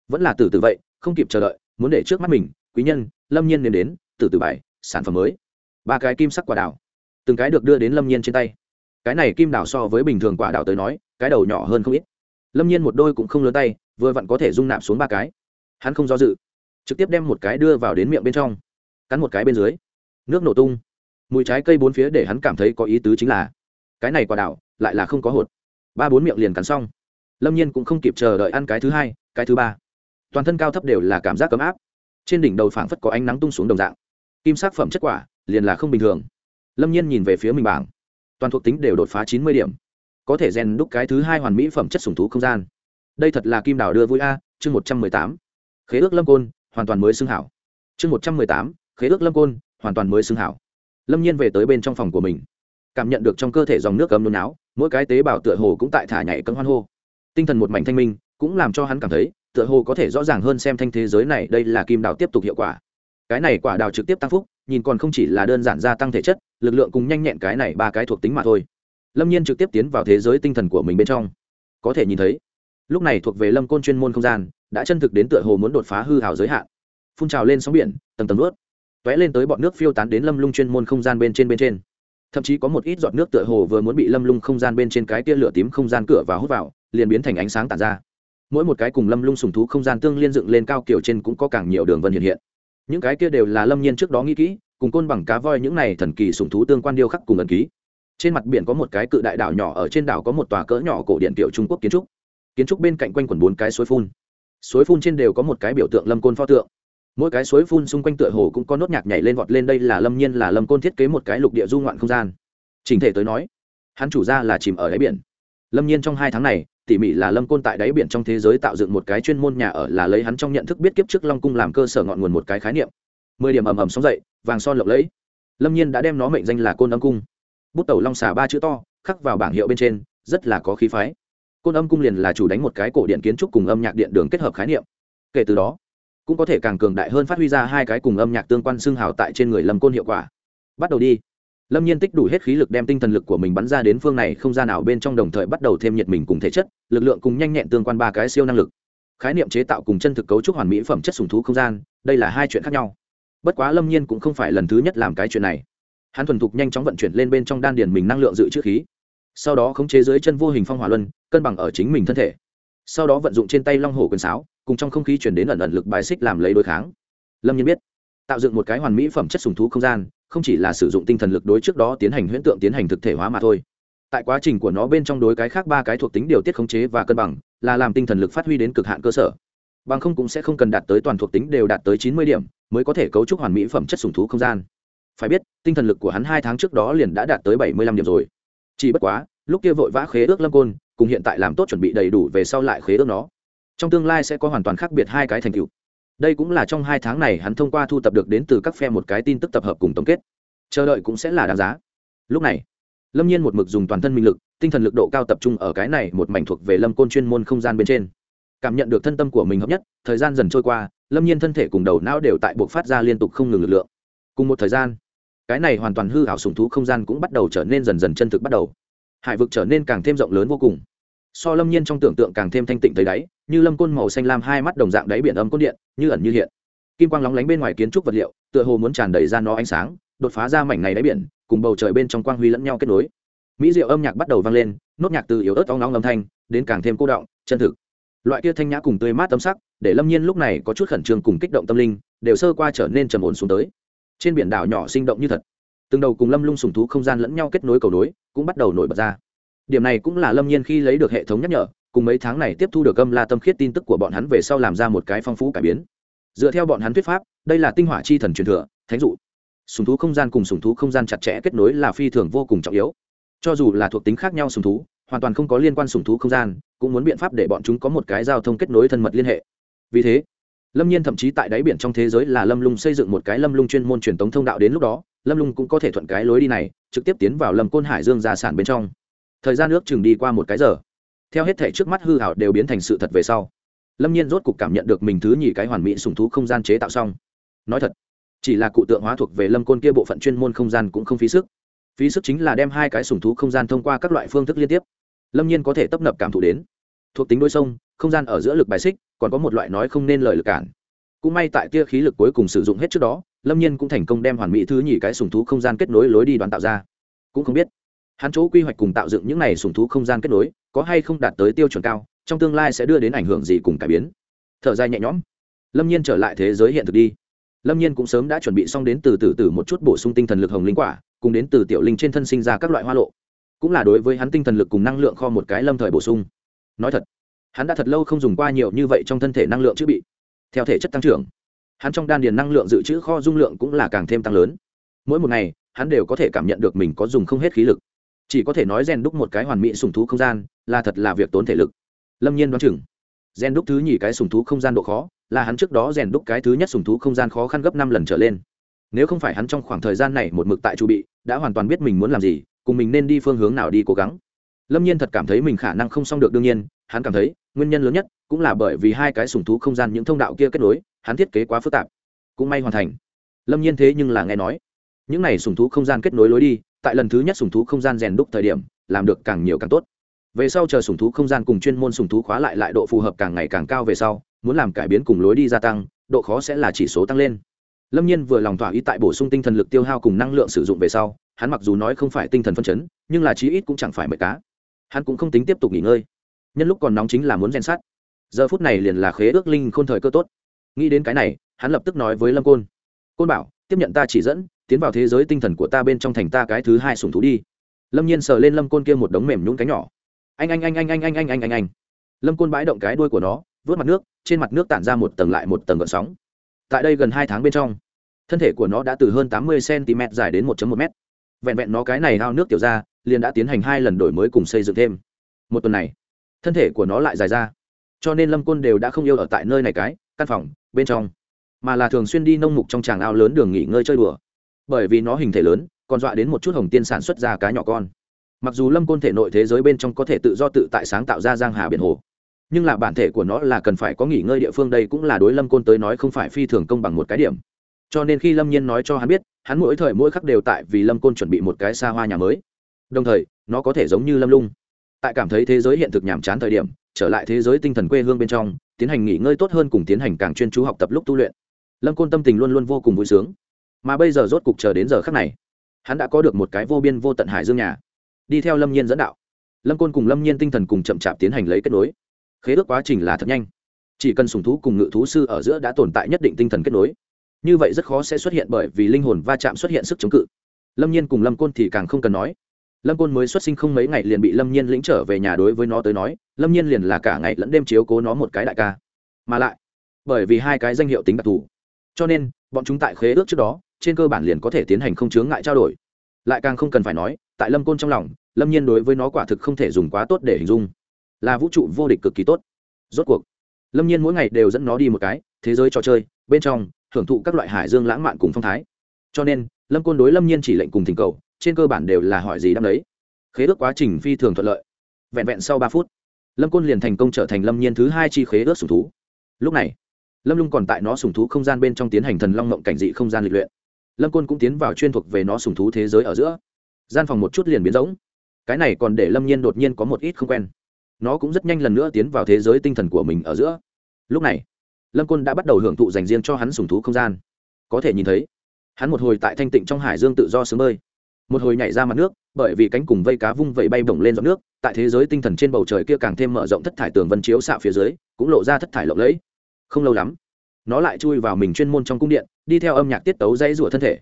Vẫn là từ từ vậy, không kịp chờ đợi, muốn để trước mắt mình, quý nhân, lâm nhiên nên đến, từ từ bài, sản phẩm mới. Ba cái kim sắc quả đào. Từng cái được đưa đến lâm nhiên trên tay. Cái này kim đào so với bình thường quả đào tới nói, cái đầu nhỏ hơn không ít. Lâm nhiên một đôi cũng không lớn tay, vừa vặn có thể rung nạp xuống ba cái. Hắn không do dự, trực tiếp đem một cái đưa vào đến miệng bên trong, cắn một cái bên dưới. Nước nổ tung. Mùi trái cây bốn phía để hắn cảm thấy có ý tứ chính là, cái này quả đào lại là không có hột. Ba bốn miệng liền cắn xong lâm nhiên cũng không kịp chờ đợi ăn cái thứ hai, cái thứ ba. Toàn thân cao thấp đều là cảm giác ấm áp. Trên đỉnh đầu phảng phất có ánh nắng tung xuống đồng dạng. Kim sắc phẩm chất quả, liền là không bình thường. Lâm nhiên nhìn về phía mình bảng. Toàn thuộc tính đều đột phá chín mươi điểm. Có thể rèn đúc cái thứ hai hoàn mỹ phẩm chất sùng thú không gian. Đây thật là kim đào đưa vui a, chương một trăm mười tám. Khế ước lâm côn, hoàn toàn mới xưng hảo. Chương một trăm mười tám, khế ước lâm côn, hoàn toàn mới xưng hảo. Lâm nhiên về tới bên trong phòng của mình. Cảm nhận được trong cơ thể dòng nước cấm nôn áo mỗi cái tế bào tựa hồ cũng tại thả nhảy cấm hoan hô tinh thần một mảnh thanh minh, cũng làm cho hắn cảm thấy, tựa hồ có thể rõ ràng hơn xem thanh thế giới này đây là kim đào tiếp tục hiệu quả. Cái này quả đào trực tiếp tăng phúc, nhìn còn không chỉ là đơn giản gia tăng thể chất, lực lượng cùng nhanh nhẹn cái này ba cái thuộc tính mà thôi. Lâm nhiên trực tiếp tiến vào thế giới tinh thần của mình bên trong. Có thể nhìn thấy, lúc này thuộc về lâm côn chuyên môn không gian, đã chân thực đến tựa hồ muốn đột phá hư hào giới hạn. Phun trào lên sóng biển, tầng tầng ướt t ó é lên tới bọn nước phiêu tán đến lâm lung chuyên môn không gian bên trên bên trên. Thậm chí có một ít giọt nước tựa hồ vừa muốn bị lâm lung không gian bên trên cái tia lửa tím không gian cửa và hút vào liền biến thành ánh sáng tản ra. Mỗi một cái cùng lâm lung sùng thú không gian tương liên dựng lên cao kiểu trên cũng có càng nhiều đường vân hiện hiện. Những cái kia đều là lâm nhiên trước đó nghĩ kỹ, cùng côn bằng cá voi những này thần kỳ sùng thú tương quan điêu khắc cùng ẩn ký. Trên mặt biển có một cái cự đại đảo nhỏ, ở trên đảo có một tòa cỡ nhỏ cổ điện tiểu trung quốc kiến trúc. Kiến trúc bên cạnh quanh quần bốn cái suối phun. Suối phun trên đều có một cái biểu tượng lâm côn pho tượng. Mỗi cái suối phun xung quanh tựa hồ cũng có nốt nhạc nhảy lên vọt lên đây là lâm nhiên, là lâm côn thiết kế một cái lục địa du ngoạn không gian. Chỉnh thể tới nói, hắn chủ ra là chìm ở đáy biển. Lâm nhiên trong hai tháng này tỉ mỉ là lâm côn tại đáy biển trong thế giới tạo dựng một cái chuyên môn nhà ở là lấy hắn trong nhận thức biết kiếp trước long cung làm cơ sở ngọn nguồn một cái khái niệm. Mười điểm ầm ầm sóng dậy, vàng son lộng lẫy. Lâm nhiên đã đem nó mệnh danh là côn âm cung. Bút tàu long xà ba chữ to, khắc vào bảng hiệu bên trên, rất là có khí phái. Côn âm cung liền là chủ đánh một cái cổ điện kiến trúc cùng âm nhạc điện đường kết hợp khái niệm. Kể từ đó, cũng có thể càng cường đại hơn phát huy ra hai cái cùng âm nhạc tương quan xương hào tại trên người lâm côn hiệu quả. Bắt đầu đi lâm nhiên tích đủ hết khí lực đem tinh thần lực của mình bắn ra đến phương này không gian nào bên trong đồng thời bắt đầu thêm nhiệt mình cùng thể chất, lực lượng cùng nhanh nhẹn tương quan ba cái siêu năng lực. Khái niệm chế tạo cùng chân thực cấu trúc hoàn mỹ phẩm chất sùng thú không gian, đây là hai chuyện khác nhau. Bất quá lâm nhiên cũng không phải lần thứ nhất làm cái chuyện này. Hắn thuần thục nhanh chóng vận chuyển lên bên trong đan điền mình năng lượng dự trữ khí. Sau đó khống chế dưới chân vô hình phong hỏa luân, cân bằng ở chính mình thân thể. Sau đó vận dụng trên tay long hồ quyền sáo, cùng trong không khí chuyển đến ẩn ẩn lực bài xích làm lấy đối kháng. Lâm nhiên biết tạo dựng một cái hoàn mỹ phẩm chất sùng thú không gian, không chỉ là sử dụng tinh thần lực đối trước đó tiến hành huyễn tượng tiến hành thực thể hóa mà thôi. Tại quá trình của nó bên trong đối cái khác ba cái thuộc tính điều tiết khống chế và cân bằng, là làm tinh thần lực phát huy đến cực hạn cơ sở. Bằng không cũng sẽ không cần đạt tới toàn thuộc tính đều đạt tới chín mươi điểm mới có thể cấu trúc hoàn mỹ phẩm chất sùng thú không gian. Phải biết, tinh thần lực của hắn hai tháng trước đó liền đã đạt tới bảy mươi lăm điểm rồi. Chỉ bất quá, lúc kia vội vã khế ước lâm côn, cùng hiện tại làm tốt chuẩn bị đầy đủ về sau lại khế ước nó. Trong tương lai sẽ có hoàn toàn khác biệt hai cái thành tựu đây cũng là trong hai tháng này hắn thông qua thu tập được đến từ các phe một cái tin tức tập hợp cùng tổng kết. Chờ đợi cũng sẽ là đáng giá. Lúc này, lâm nhiên một mực dùng toàn thân minh lực, tinh thần lực độ cao tập trung ở cái này một mảnh thuộc về lâm côn chuyên môn không gian bên trên. Cảm nhận được thân tâm của mình hợp nhất, thời gian dần trôi qua, lâm nhiên thân thể cùng đầu não đều tại buộc phát ra liên tục không ngừng lực lượng. Cùng một thời gian, cái này hoàn toàn hư hảo sùng thú không gian cũng bắt đầu trở nên dần dần chân thực bắt đầu. Hải vực trở nên càng thêm rộng lớn vô cùng so lâm nhiên trong tưởng tượng càng thêm thanh tịnh thấy đáy, như lâm côn màu xanh lam hai mắt đồng dạng đáy biển âm côn điện, như ẩn như hiện. Kim quang lóng lánh bên ngoài kiến trúc vật liệu, tựa hồ muốn tràn đầy ra nó ánh sáng, đột phá ra mảnh này đáy biển, cùng bầu trời bên trong quang huy lẫn nhau kết nối. Mỹ diệu âm nhạc bắt đầu vang lên, nốt nhạc từ yếu ớt óng nóng âm thanh, đến càng thêm cô động, chân thực. Loại kia thanh nhã cùng tươi mát tâm sắc, để lâm nhiên lúc này có chút khẩn trương cùng kích động tâm linh, đều sơ qua trở nên trầm ổn xuống tới. Trên biển đảo nhỏ sinh động như thật. Từng đầu cùng lâm lung sùng thú không gian lẫn nhau kết nối cầu nối, cũng bắt đầu nổi bật ra điểm này cũng là lâm nhiên khi lấy được hệ thống nhắc nhở, cùng mấy tháng này tiếp thu được âm la tâm khiết tin tức của bọn hắn về sau làm ra một cái phong phú cải biến. Dựa theo bọn hắn thuyết pháp, đây là tinh hỏa chi thần truyền thừa, thánh dụ. Sùng thú không gian cùng sùng thú không gian chặt chẽ kết nối là phi thường vô cùng trọng yếu. Cho dù là thuộc tính khác nhau sùng thú, hoàn toàn không có liên quan sùng thú không gian, cũng muốn biện pháp để bọn chúng có một cái giao thông kết nối thân mật liên hệ. Vì thế, lâm nhiên thậm chí tại đáy biển trong thế giới là lâm lung xây dựng một cái lâm lung chuyên môn truyền tống thông đạo đến lúc đó, lâm lung cũng có thể thuận cái lối đi này, trực tiếp tiến vào lâm côn hải dương gia sản bên trong thời gian nước chừng đi qua một cái giờ. Theo hết thể trước mắt hư hảo đều biến thành sự thật về sau. Lâm nhiên rốt cục cảm nhận được mình thứ nhì cái hoàn mỹ sùng thú không gian chế tạo xong. Nói thật, chỉ là cụ tượng hóa thuộc về lâm côn kia bộ phận chuyên môn không gian cũng không phí sức. Phí sức chính là đem hai cái sùng thú không gian thông qua các loại phương thức liên tiếp. Lâm nhiên có thể tấp nập cảm thụ đến. Thuộc tính đôi sông, không gian ở giữa lực bài xích, còn có một loại nói không nên lời lực cản. Cũng may tại kia khí lực cuối cùng sử dụng hết trước đó, lâm nhiên cũng thành công đem hoàn mỹ thứ nhì cái sùng thú không gian kết nối lối đi đoàn tạo ra. Cũng không biết hắn chỗ quy hoạch cùng tạo dựng những này sùng thú không gian kết nối, có hay không đạt tới tiêu chuẩn cao, trong tương lai sẽ đưa đến ảnh hưởng gì cùng cải biến? Thở dài nhẹ nhõm. Lâm nhiên trở lại thế giới hiện thực đi. Lâm nhiên cũng sớm đã chuẩn bị xong đến từ từ từ một chút bổ sung tinh thần lực hồng linh quả, cùng đến từ tiểu linh trên thân sinh ra các loại hoa lộ. Cũng là đối với hắn tinh thần lực cùng năng lượng kho một cái lâm thời bổ sung. Nói thật, hắn đã thật lâu không dùng qua nhiều như vậy trong thân thể năng lượng chữ bị. Theo thể chất tăng trưởng, hắn trong đan điền năng lượng dự trữ kho dung lượng cũng là càng thêm tăng lớn. Mỗi một ngày, hắn đều có thể cảm nhận được mình có dùng không hết khí lực chỉ có thể nói rèn đúc một cái hoàn mỹ sùng thú không gian là thật là việc tốn thể lực. Lâm nhiên đoán chừng rèn đúc thứ nhì cái sùng thú không gian độ khó là hắn trước đó rèn đúc cái thứ nhất sùng thú không gian khó khăn gấp năm lần trở lên. Nếu không phải hắn trong khoảng thời gian này một mực tại chu bị, đã hoàn toàn biết mình muốn làm gì, cùng mình nên đi phương hướng nào đi cố gắng. Lâm nhiên thật cảm thấy mình khả năng không xong được đương nhiên, hắn cảm thấy nguyên nhân lớn nhất cũng là bởi vì hai cái sùng thú không gian những thông đạo kia kết nối, hắn thiết kế quá phức tạp. Cũng may hoàn thành. Lâm nhiên thế nhưng là nghe nói, những này sùng thú không gian kết nối lối đi tại lần thứ nhất sùng thú không gian rèn đúc thời điểm, làm được càng nhiều càng tốt. Về sau chờ sùng thú không gian cùng chuyên môn sùng thú khóa lại lại độ phù hợp càng ngày càng cao về sau, muốn làm cải biến cùng lối đi gia tăng, độ khó sẽ là chỉ số tăng lên. Lâm nhiên vừa lòng thỏa ý tại bổ sung tinh thần lực tiêu hao cùng năng lượng sử dụng về sau, hắn mặc dù nói không phải tinh thần phân chấn, nhưng là chí ít cũng chẳng phải mệt cá. Hắn cũng không tính tiếp tục nghỉ ngơi. Nhân lúc còn nóng chính là muốn rèn sát giờ phút này liền là khế ước linh khôn thời cơ tốt. Nghĩ đến cái này, hắn lập tức nói với lâm côn. Côn bảo, tiếp nhận ta chỉ dẫn tiến vào thế giới tinh thần của ta bên trong thành ta cái thứ hai sùng thú đi. Lâm nhiên sờ lên lâm côn kia một đống mềm nhún cánh nhỏ. Anh anh anh anh anh anh anh anh anh anh. Lâm côn bãi động cái đuôi của nó, vớt mặt nước, trên mặt nước tản ra một tầng lại một tầng gợn sóng. Tại đây gần hai tháng bên trong, thân thể của nó đã từ hơn tám mươi cm dài đến 1 một m vẹn vẹn nó cái này hao nước tiểu ra, liền đã tiến hành hai lần đổi mới cùng xây dựng thêm. Một tuần này, thân thể của nó lại dài ra. Cho nên lâm côn đều đã không yêu ở tại nơi này cái, căn phòng, bên trong. Mà là thường xuyên đi nông mục trong tràng ao lớn đường nghỉ ngơi chơi đùa bởi vì nó hình thể lớn, còn dọa đến một chút hồng tiên sản xuất ra cá nhỏ con. Mặc dù lâm côn thể nội thế giới bên trong có thể tự do tự tại sáng tạo ra giang hà biển hồ, nhưng là bản thể của nó là cần phải có nghỉ ngơi địa phương đây cũng là đối lâm côn tới nói không phải phi thường công bằng một cái điểm. Cho nên khi lâm nhiên nói cho hắn biết, hắn mỗi thời mỗi khắc đều tại vì lâm côn chuẩn bị một cái xa hoa nhà mới. Đồng thời, nó có thể giống như lâm lung. Tại cảm thấy thế giới hiện thực nhàm chán thời điểm, trở lại thế giới tinh thần quê hương bên trong, tiến hành nghỉ ngơi tốt hơn cùng tiến hành càng chuyên chú học tập lúc tu luyện. Lâm côn tâm tình luôn luôn vô cùng vui sướng mà bây giờ rốt cục chờ đến giờ khắc này, hắn đã có được một cái vô biên vô tận hải dương nhà. Đi theo lâm nhiên dẫn đạo, lâm côn cùng lâm nhiên tinh thần cùng chậm chạp tiến hành lấy kết nối. Khế ước quá trình là thật nhanh. Chỉ cần sùng thú cùng ngự thú sư ở giữa đã tồn tại nhất định tinh thần kết nối, như vậy rất khó sẽ xuất hiện bởi vì linh hồn va chạm xuất hiện sức chống cự. Lâm nhiên cùng lâm côn thì càng không cần nói. Lâm côn mới xuất sinh không mấy ngày liền bị lâm nhiên lĩnh trở về nhà đối với nó tới nói, lâm nhiên liền là cả ngày lẫn đêm chiếu cố nó một cái đại ca. Mà lại, bởi vì hai cái danh hiệu tính đặc thù, cho nên, bọn chúng tại khế ước trước đó trên cơ bản liền có thể tiến hành không chướng ngại trao đổi. Lại càng không cần phải nói, tại lâm côn trong lòng, lâm nhiên đối với nó quả thực không thể dùng quá tốt để hình dung. Là vũ trụ vô địch cực kỳ tốt. Rốt cuộc, lâm nhiên mỗi ngày đều dẫn nó đi một cái, thế giới trò chơi, bên trong, hưởng thụ các loại hải dương lãng mạn cùng phong thái. Cho nên, lâm côn đối lâm nhiên chỉ lệnh cùng thỉnh cầu, trên cơ bản đều là hỏi gì đ đấy khế ước quá trình phi thường thuận lợi. Vẹn vẹn sau ba phút, lâm côn liền thành công trở thành lâm nhiên thứ hai chi khế ước sùng thú. Lúc này, lâm lung còn tại nó sùng thú không gian bên trong tiến hành thần long mộng cảnh dị không gian lịch luyện lâm côn cũng tiến vào chuyên thuộc về nó sùng thú thế giới ở giữa. Gian phòng một chút liền biến rỗng. Cái này còn để lâm nhiên đột nhiên có một ít không quen. Nó cũng rất nhanh lần nữa tiến vào thế giới tinh thần của mình ở giữa. Lúc này, lâm côn đã bắt đầu hưởng thụ dành riêng cho hắn sùng thú không gian. Có thể nhìn thấy, hắn một hồi tại thanh tịnh trong hải dương tự do sướng bơi. Một hồi nhảy ra mặt nước, bởi vì cánh cùng vây cá vung vẩy bay bổng lên giọt nước, tại thế giới tinh thần trên bầu trời kia càng thêm mở rộng thất thải tường vân chiếu xạ phía dưới, cũng lộ ra thất thải lộng lẫy. Không lâu lắm nó lại chui vào mình chuyên môn trong cung điện, đi theo âm nhạc tiết tấu dãy rủa thân thể.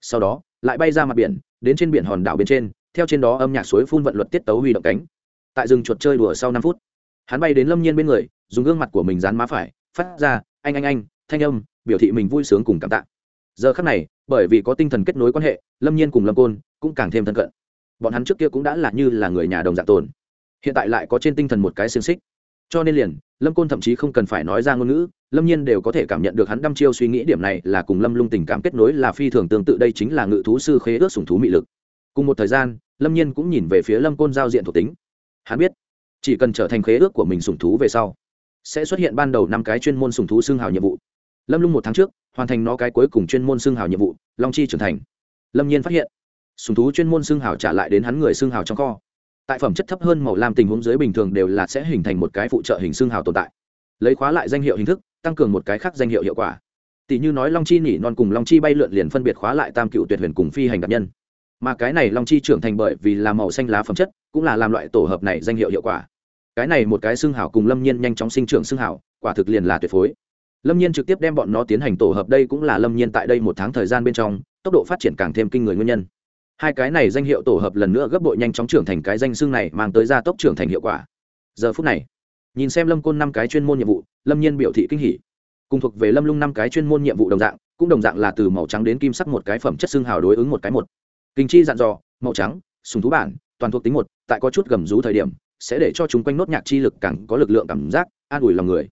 Sau đó, lại bay ra mặt biển, đến trên biển hòn đảo bên trên, theo trên đó âm nhạc suối phun vận luật tiết tấu huy động cánh. Tại rừng chuột chơi đùa sau năm phút, hắn bay đến lâm nhiên bên người, dùng gương mặt của mình dán má phải, phát ra anh anh anh, thanh âm, biểu thị mình vui sướng cùng cảm tạ. Giờ khắc này, bởi vì có tinh thần kết nối quan hệ, lâm nhiên cùng lâm côn cũng càng thêm thân cận. Bọn hắn trước kia cũng đã là như là người nhà đồng dạng tồn. Hiện tại lại có trên tinh thần một cái xương xích cho nên liền, lâm côn thậm chí không cần phải nói ra ngôn ngữ, lâm nhiên đều có thể cảm nhận được hắn đăm chiêu suy nghĩ điểm này là cùng lâm lung tình cảm kết nối là phi thường tương tự, đây chính là ngự thú sư khế ước sùng thú mị lực. Cùng một thời gian, lâm nhiên cũng nhìn về phía lâm côn giao diện thuộc tính. Hắn biết, chỉ cần trở thành khế ước của mình sùng thú về sau, sẽ xuất hiện ban đầu năm cái chuyên môn sùng thú xương hào nhiệm vụ. Lâm lung một tháng trước, hoàn thành nó cái cuối cùng chuyên môn xương hào nhiệm vụ, long chi trưởng thành. Lâm nhiên phát hiện sùng thú chuyên môn xương hào trả lại đến hắn người xương hào trong kho tại phẩm chất thấp hơn màu lam tình huống dưới bình thường đều là sẽ hình thành một cái phụ trợ hình xương hào tồn tại. Lấy khóa lại danh hiệu hình thức tăng cường một cái khác danh hiệu hiệu quả. Tỷ như nói long chi nỉ non cùng long chi bay lượn liền phân biệt khóa lại tam cựu tuyệt huyền cùng phi hành đặc nhân. Mà cái này long chi trưởng thành bởi vì là màu xanh lá phẩm chất cũng là làm loại tổ hợp này danh hiệu hiệu quả. Cái này một cái xương hào cùng lâm nhiên nhanh chóng sinh trưởng xương hào, quả thực liền là tuyệt phối. Lâm nhiên trực tiếp đem bọn nó tiến hành tổ hợp đây cũng là lâm nhiên tại đây một tháng thời gian bên trong tốc độ phát triển càng thêm kinh người nguyên nhân hai cái này danh hiệu tổ hợp lần nữa gấp bội nhanh chóng trưởng thành cái danh xương này mang tới gia tốc trưởng thành hiệu quả. Giờ phút này, nhìn xem lâm côn năm cái chuyên môn nhiệm vụ, lâm nhiên biểu thị kinh hỉ. Cùng thuộc về lâm lung năm cái chuyên môn nhiệm vụ đồng dạng, cũng đồng dạng là từ màu trắng đến kim sắc một cái phẩm chất xương hào đối ứng một cái một. Kinh chi dặn dò, màu trắng, sùng thú bản, toàn thuộc tính một, tại có chút gầm rú thời điểm, sẽ để cho chúng quanh nốt nhạc chi lực càng có lực lượng cảm giác, an ủi lòng người.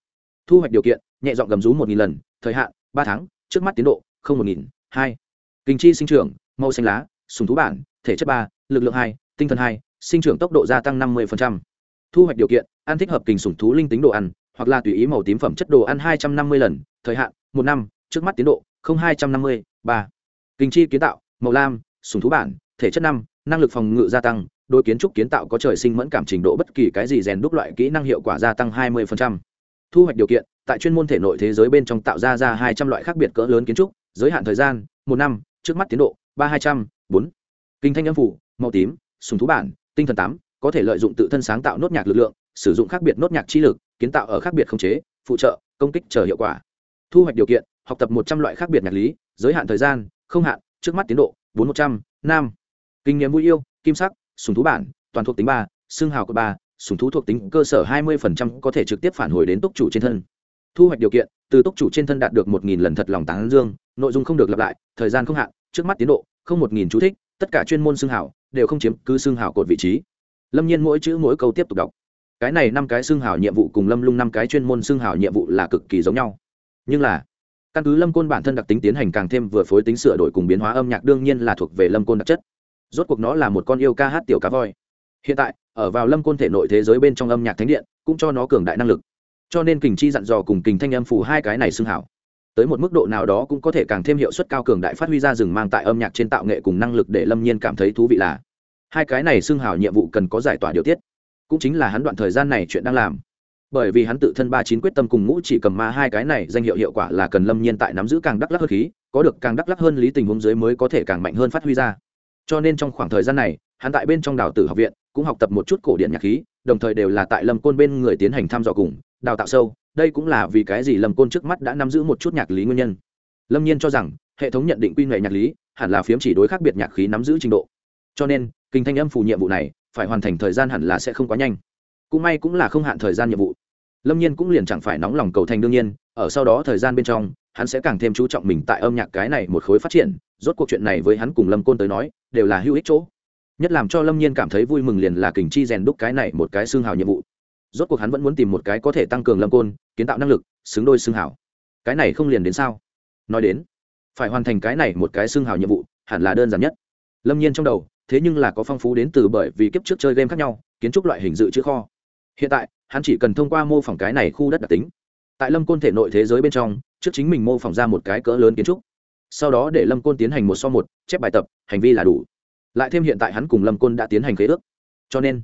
Thu hoạch điều kiện, nhẹ dọn gầm rú một nghìn lần, thời hạn, ba tháng, trước mắt tiến độ, không một nghìn, hai. Kinh chi sinh trưởng, màu xanh lá sùng thú bản, thể chất ba, lực lượng hai, tinh thần hai, sinh trưởng tốc độ gia tăng năm mươi thu hoạch điều kiện, ăn thích hợp kình sùng thú linh tính đồ ăn, hoặc là tùy ý màu tím phẩm chất đồ ăn hai trăm năm mươi lần, thời hạn, một năm, trước mắt tiến độ, không hai trăm năm mươi ba. Kinh chi kiến tạo, màu lam, sùng thú bản, thể chất năm, năng lực phòng ngự gia tăng, đôi kiến trúc kiến tạo có trời sinh mẫn cảm trình độ bất kỳ cái gì rèn đúc loại kỹ năng hiệu quả gia tăng hai mươi thu hoạch điều kiện, tại chuyên môn thể nội thế giới bên trong tạo ra ra hai trăm loại khác biệt cỡ lớn kiến trúc, giới hạn thời gian, một năm, trước mắt tiến độ, ba hai trăm bốn. Kinh thanh âm phủ, màu tím, sùng thú bản, tinh thần tám, có thể lợi dụng tự thân sáng tạo nốt nhạc lực lượng, sử dụng khác biệt nốt nhạc chi lực, kiến tạo ở khác biệt khống chế, phụ trợ, công kích chờ hiệu quả. Thu hoạch điều kiện, học tập một trăm loại khác biệt nhạc lý, giới hạn thời gian, không hạn, trước mắt tiến độ, bốn một trăm, năm. Kinh nghiệm vui yêu, kim sắc, sùng thú bản, toàn thuộc tính ba, xương hào của ba, sùng thú thuộc tính cơ sở hai mươi có thể trực tiếp phản hồi đến túc chủ trên thân. Thu hoạch điều kiện, từ túc chủ trên thân đạt được một nghìn lần thật lòng tán dương, nội dung không được lặp lại, thời gian không hạn, trước mắt tiến độ không một nghìn chú thích, tất cả chuyên môn xương hảo, đều không chiếm cứ xương hảo cột vị trí. Lâm nhiên mỗi chữ mỗi câu tiếp tục đọc. Cái này năm cái xương hảo nhiệm vụ cùng lâm lung năm cái chuyên môn xương hảo nhiệm vụ là cực kỳ giống nhau. Nhưng là, căn cứ lâm côn bản thân đặc tính tiến hành càng thêm vừa phối tính sửa đổi cùng biến hóa âm nhạc đương nhiên là thuộc về lâm côn đặc chất. Rốt cuộc nó là một con yêu ca hát tiểu cá voi. Hiện tại, ở vào lâm côn thể nội thế giới bên trong âm nhạc thánh điện, cũng cho nó cường đại năng lực. Cho nên kình chi dặn dò cùng kình thanh âm phù hai cái này xưng hảo tới một mức độ nào đó cũng có thể càng thêm hiệu suất cao cường đại phát huy ra rừng mang tại âm nhạc trên tạo nghệ cùng năng lực để lâm nhiên cảm thấy thú vị là, hai cái này xưng hào nhiệm vụ cần có giải tỏa điều tiết. Cũng chính là hắn đoạn thời gian này chuyện đang làm. Bởi vì hắn tự thân ba chín quyết tâm cùng ngũ chỉ cầm ma hai cái này danh hiệu hiệu quả là cần lâm nhiên tại nắm giữ càng đắc lắc hơn khí, có được càng đắc lắc hơn lý tình huống dưới mới có thể càng mạnh hơn phát huy ra. Cho nên trong khoảng thời gian này, hắn tại bên trong đào tử học viện, cũng học tập một chút cổ điện nhạc khí, đồng thời đều là tại lâm côn bên người tiến hành thăm dò cùng, đào tạo sâu đây cũng là vì cái gì lâm côn trước mắt đã nắm giữ một chút nhạc lý nguyên nhân. Lâm nhiên cho rằng, hệ thống nhận định quy nghệ nhạc lý hẳn là phiếm chỉ đối khác biệt nhạc khí nắm giữ trình độ. Cho nên, kinh thanh âm phủ nhiệm vụ này phải hoàn thành thời gian hẳn là sẽ không quá nhanh. Cũng may cũng là không hạn thời gian nhiệm vụ. Lâm nhiên cũng liền chẳng phải nóng lòng cầu thành đương nhiên, ở sau đó thời gian bên trong, hắn sẽ càng thêm chú trọng mình tại âm nhạc cái này một khối phát triển, rốt cuộc chuyện này với hắn cùng lâm côn tới nói, đều là hữu ích chỗ. Nhất làm cho lâm nhiên cảm thấy vui mừng liền là kình chi rèn đúc cái này một cái xương hào nhiệm vụ rốt cuộc hắn vẫn muốn tìm một cái có thể tăng cường lâm côn, kiến tạo năng lực, xứng đôi xương hảo. cái này không liền đến sao? Nói đến, phải hoàn thành cái này một cái xương hảo nhiệm vụ, hẳn là đơn giản nhất. Lâm nhiên trong đầu, thế nhưng là có phong phú đến từ bởi vì kiếp trước chơi game khác nhau, kiến trúc loại hình dự trữ kho. Hiện tại, hắn chỉ cần thông qua mô phỏng cái này khu đất đặc tính. Tại lâm côn thể nội thế giới bên trong, trước chính mình mô phỏng ra một cái cỡ lớn kiến trúc. Sau đó để lâm côn tiến hành một so một, chép bài tập, hành vi là đủ. Lại thêm hiện tại hắn cùng lâm côn đã tiến hành khế ước. Cho nên,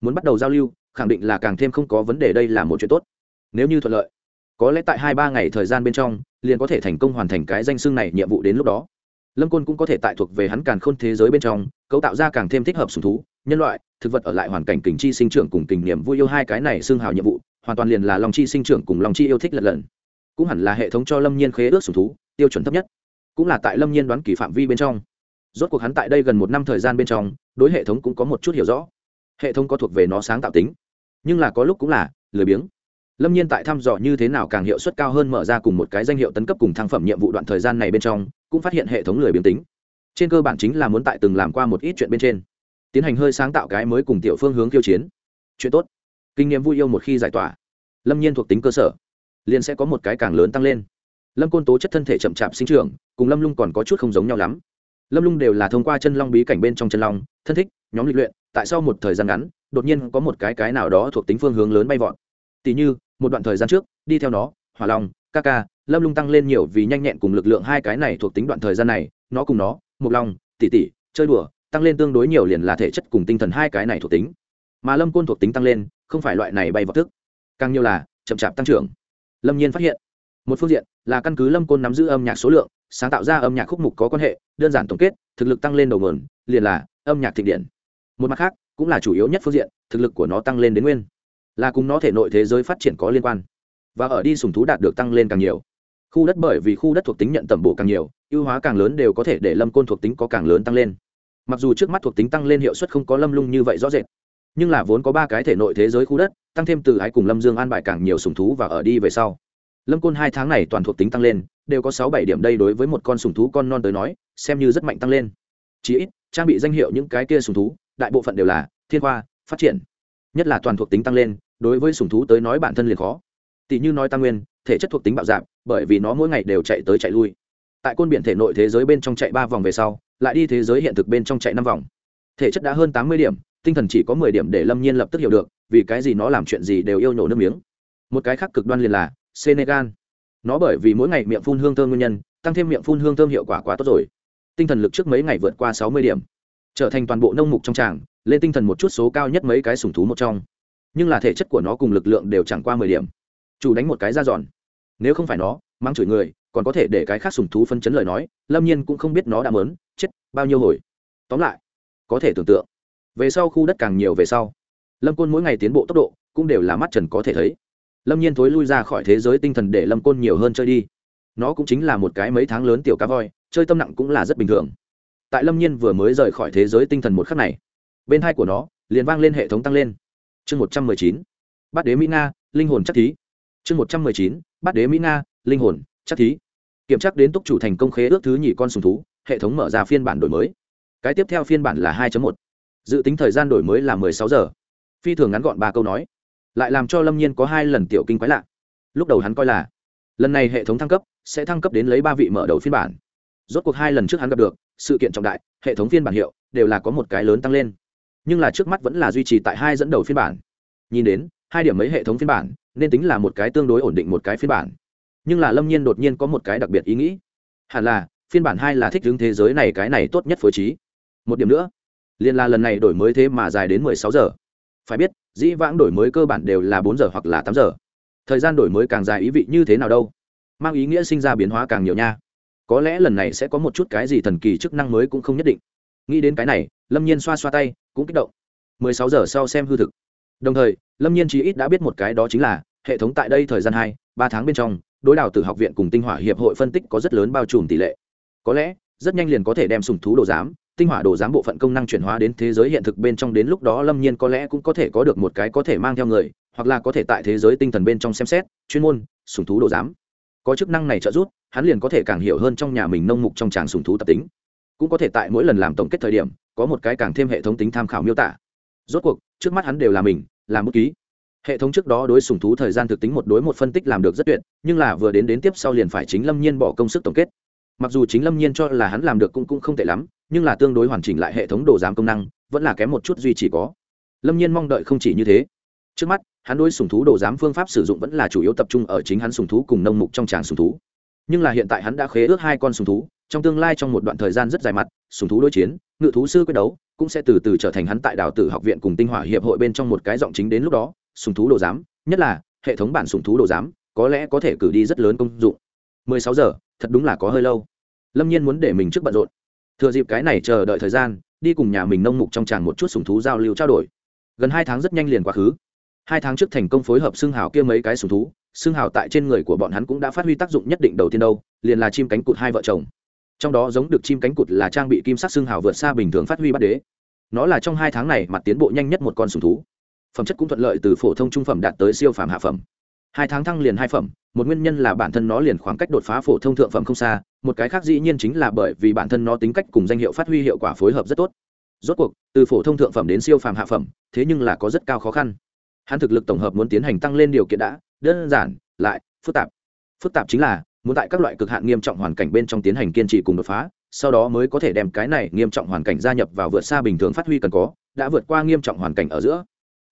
muốn bắt đầu giao lưu khẳng định là càng thêm không có vấn đề đây là một chuyện tốt. Nếu như thuận lợi, có lẽ tại hai ba ngày thời gian bên trong, liền có thể thành công hoàn thành cái danh xưng này nhiệm vụ đến lúc đó. Lâm côn cũng có thể tại thuộc về hắn càn khôn thế giới bên trong, cấu tạo ra càng thêm thích hợp sùng thú, nhân loại, thực vật ở lại hoàn cảnh kình chi sinh trưởng cùng tình niềm vui yêu hai cái này xưng hào nhiệm vụ, hoàn toàn liền là lòng chi sinh trưởng cùng lòng chi yêu thích lần lần cũng hẳn là hệ thống cho lâm nhiên khế ước sùng thú, tiêu chuẩn thấp nhất. Cũng là tại lâm nhiên đoán kỳ phạm vi bên trong. Rốt cuộc hắn tại đây gần một năm thời gian bên trong, đối hệ thống cũng có một chút hiểu rõ. Hệ thống có thuộc về nó sáng tạo tính nhưng là có lúc cũng là lười biếng. Lâm nhiên tại thăm dò như thế nào càng hiệu suất cao hơn mở ra cùng một cái danh hiệu tấn cấp cùng thăng phẩm nhiệm vụ đoạn thời gian này bên trong, cũng phát hiện hệ thống lười biếng tính. Trên cơ bản chính là muốn tại từng làm qua một ít chuyện bên trên. Tiến hành hơi sáng tạo cái mới cùng tiểu phương hướng tiêu chiến. Chuyện tốt. Kinh nghiệm vui yêu một khi giải tỏa. Lâm nhiên thuộc tính cơ sở. Liền sẽ có một cái càng lớn tăng lên. Lâm côn tố chất thân thể chậm chạp sinh trưởng, cùng lâm lung còn có chút không giống nhau lắm. Lâm lung đều là thông qua chân long bí cảnh bên trong chân long, thân thích, nhóm lịch luyện, tại sau một thời gian ngắn đột nhiên có một cái cái nào đó thuộc tính phương hướng lớn bay vọt. Tỷ như, một đoạn thời gian trước, đi theo nó, hỏa long ca ca lâm lung tăng lên nhiều vì nhanh nhẹn cùng lực lượng hai cái này thuộc tính đoạn thời gian này, nó cùng nó mục long tỷ tỷ chơi đùa, tăng lên tương đối nhiều liền là thể chất cùng tinh thần hai cái này thuộc tính. Mà lâm côn thuộc tính tăng lên, không phải loại này bay vào thức. Càng nhiều là, chậm chạp tăng trưởng. Lâm nhiên phát hiện, một phương diện là căn cứ lâm côn nắm giữ âm nhạc số lượng, sáng tạo ra âm nhạc khúc mục có quan hệ, đơn giản tổng kết, thực lực tăng lên đầu nguồn, liền là âm nhạc thịnh điện. Một mặt khác cũng là chủ yếu nhất phương diện, thực lực của nó tăng lên đến nguyên. Là cùng nó thể nội thế giới phát triển có liên quan. Và ở đi sùng thú đạt được tăng lên càng nhiều. Khu đất bởi vì khu đất thuộc tính nhận tẩm bổ càng nhiều, ưu hóa càng lớn đều có thể để lâm côn thuộc tính có càng lớn tăng lên. Mặc dù trước mắt thuộc tính tăng lên hiệu suất không có lâm lung như vậy rõ rệt, nhưng là vốn có ba cái thể nội thế giới khu đất, tăng thêm từ ái cùng lâm dương an bài càng nhiều sùng thú và ở đi về sau. Lâm côn hai tháng này toàn thuộc tính tăng lên, đều có sáu bảy điểm đây đối với một con sùng thú con non tới nói, xem như rất mạnh tăng lên. Chỉ ít, trang bị danh hiệu những cái kia sùng thú đại bộ phận đều là thiên khoa, phát triển. Nhất là toàn thuộc tính tăng lên, đối với sùng thú tới nói bản thân liền khó. Tỷ như nói tăng nguyên, thể chất thuộc tính bạo dạng bởi vì nó mỗi ngày đều chạy tới chạy lui. Tại côn biển thể nội thế giới bên trong chạy ba vòng về sau, lại đi thế giới hiện thực bên trong chạy năm vòng. Thể chất đã hơn tám mươi điểm, tinh thần chỉ có mười điểm để lâm nhiên lập tức hiểu được, vì cái gì nó làm chuyện gì đều yêu nhổ nước miếng. Một cái khác cực đoan liền là senegal. Nó bởi vì mỗi ngày miệng phun hương thơm nguyên nhân, tăng thêm miệng phun hương thơm hiệu quả quá tốt rồi. Tinh thần lực trước mấy ngày vượt qua sáu mươi điểm trở thành toàn bộ nông mục trong tràng, lên tinh thần một chút số cao nhất mấy cái sùng thú một trong. Nhưng là thể chất của nó cùng lực lượng đều chẳng qua mười điểm. Chủ đánh một cái ra giòn. Nếu không phải nó, mang chửi người, còn có thể để cái khác sùng thú phân chấn lời nói, lâm nhiên cũng không biết nó đã mớn, chết, bao nhiêu hồi. Tóm lại, có thể tưởng tượng, về sau khu đất càng nhiều về sau, lâm côn mỗi ngày tiến bộ tốc độ cũng đều là mắt trần có thể thấy. Lâm nhiên thối lui ra khỏi thế giới tinh thần để lâm côn nhiều hơn chơi đi. Nó cũng chính là một cái mấy tháng lớn tiểu cá voi, chơi tâm nặng cũng là rất bình thường tại lâm nhiên vừa mới rời khỏi thế giới tinh thần một khắc này, bên hai của nó liền vang lên hệ thống tăng lên. Chương một trăm mười chín, bát đế mỹ nga, linh hồn chắc thí. Chương một trăm mười chín, bát đế mỹ nga, linh hồn chắc thí. Kiểm tra đến túc chủ thành công khế ước thứ nhì con sùng thú, hệ thống mở ra phiên bản đổi mới. Cái tiếp theo phiên bản là hai một. Dự tính thời gian đổi mới là 16 giờ. Phi thường ngắn gọn ba câu nói. Lại làm cho lâm nhiên có hai lần tiểu kinh quái lạ. Lúc đầu hắn coi là, lần này hệ thống thăng cấp, sẽ thăng cấp đến lấy ba vị mở đầu phiên bản. Rốt cuộc hai lần trước hắn gặp được sự kiện trọng đại, hệ thống phiên bản hiệu đều là có một cái lớn tăng lên. Nhưng là trước mắt vẫn là duy trì tại hai dẫn đầu phiên bản. Nhìn đến, hai điểm mấy hệ thống phiên bản, nên tính là một cái tương đối ổn định một cái phiên bản. Nhưng là lâm nhiên đột nhiên có một cái đặc biệt ý nghĩ. Hẳn là, phiên bản hai là thích hướng thế giới này cái này tốt nhất phối trí. Một điểm nữa liên là lần này đổi mới thế mà dài đến mười sáu giờ. Phải biết, dĩ vãng đổi mới cơ bản đều là bốn giờ hoặc là tám giờ. Thời gian đổi mới càng dài ý vị như thế nào đâu? Mang ý nghĩa sinh ra biến hóa càng nhiều nha có lẽ lần này sẽ có một chút cái gì thần kỳ chức năng mới cũng không nhất định. Nghĩ đến cái này, lâm nhiên xoa xoa tay, cũng kích động. Mười sáu giờ sau xem hư thực. Đồng thời, lâm nhiên chí ít đã biết một cái đó chính là, hệ thống tại đây thời gian hai, ba tháng bên trong, đối đảo từ học viện cùng tinh hỏa hiệp hội phân tích có rất lớn bao trùm tỷ lệ. Có lẽ, rất nhanh liền có thể đem sùng thú đồ giám, tinh hỏa đồ giám bộ phận công năng chuyển hóa đến thế giới hiện thực bên trong đến lúc đó lâm nhiên có lẽ cũng có thể có được một cái có thể mang theo người, hoặc là có thể tại thế giới tinh thần bên trong xem xét, chuyên môn, sùng thú đồ giám có chức năng này trợ giúp, hắn liền có thể càng hiểu hơn trong nhà mình nông mục trong tràng sùng thú tập tính. Cũng có thể tại mỗi lần làm tổng kết thời điểm, có một cái càng thêm hệ thống tính tham khảo miêu tả. Rốt cuộc, trước mắt hắn đều là mình làm bút ký. Hệ thống trước đó đối sùng thú thời gian thực tính một đối một phân tích làm được rất tuyệt, nhưng là vừa đến đến tiếp sau liền phải chính lâm nhiên bỏ công sức tổng kết. Mặc dù chính lâm nhiên cho là hắn làm được cũng cũng không tệ lắm, nhưng là tương đối hoàn chỉnh lại hệ thống đồ giám công năng, vẫn là kém một chút duy chỉ có. Lâm nhiên mong đợi không chỉ như thế. Trước mắt hắn đối sùng thú đồ giám phương pháp sử dụng vẫn là chủ yếu tập trung ở chính hắn sùng thú cùng nông mục trong tràng sùng thú. Nhưng là hiện tại hắn đã khế ước hai con sùng thú, trong tương lai trong một đoạn thời gian rất dài mặt, sùng thú đối chiến, ngự thú sư quyết đấu, cũng sẽ từ từ trở thành hắn tại đào tử học viện cùng tinh hỏa hiệp hội bên trong một cái giọng chính đến lúc đó, sùng thú đồ giám, nhất là, hệ thống bản sùng thú đồ giám, có lẽ có thể cử đi rất lớn công dụng. 16 giờ, thật đúng là có hơi lâu. Lâm nhiên muốn để mình trước bận rộn. Thừa dịp cái này chờ đợi thời gian, đi cùng nhà mình nông mục trong tràng một chút sùng thú giao lưu trao đổi. Gần hai tháng rất nhanh liền quá khứ hai tháng trước thành công phối hợp xương hào kia mấy cái sùng thú, xương hào tại trên người của bọn hắn cũng đã phát huy tác dụng nhất định đầu tiên đâu, liền là chim cánh cụt hai vợ chồng. Trong đó giống được chim cánh cụt là trang bị kim sắc xương hào vượt xa bình thường phát huy bắt đế. Nó là trong hai tháng này mặt tiến bộ nhanh nhất một con sùng thú. Phẩm chất cũng thuận lợi từ phổ thông trung phẩm đạt tới siêu phẩm hạ phẩm. Hai tháng thăng liền hai phẩm, một nguyên nhân là bản thân nó liền khoảng cách đột phá phổ thông thượng phẩm không xa, một cái khác dĩ nhiên chính là bởi vì bản thân nó tính cách cùng danh hiệu phát huy hiệu quả phối hợp rất tốt. Rốt cuộc, từ phổ thông thượng phẩm đến siêu phàm hạ phẩm, thế nhưng là có rất cao khó khăn hắn thực lực tổng hợp muốn tiến hành tăng lên điều kiện đã, đơn giản, lại, phức tạp. Phức tạp chính là, muốn tại các loại cực hạn nghiêm trọng hoàn cảnh bên trong tiến hành kiên trì cùng đột phá, sau đó mới có thể đem cái này nghiêm trọng hoàn cảnh gia nhập vào vượt xa bình thường phát huy cần có, đã vượt qua nghiêm trọng hoàn cảnh ở giữa.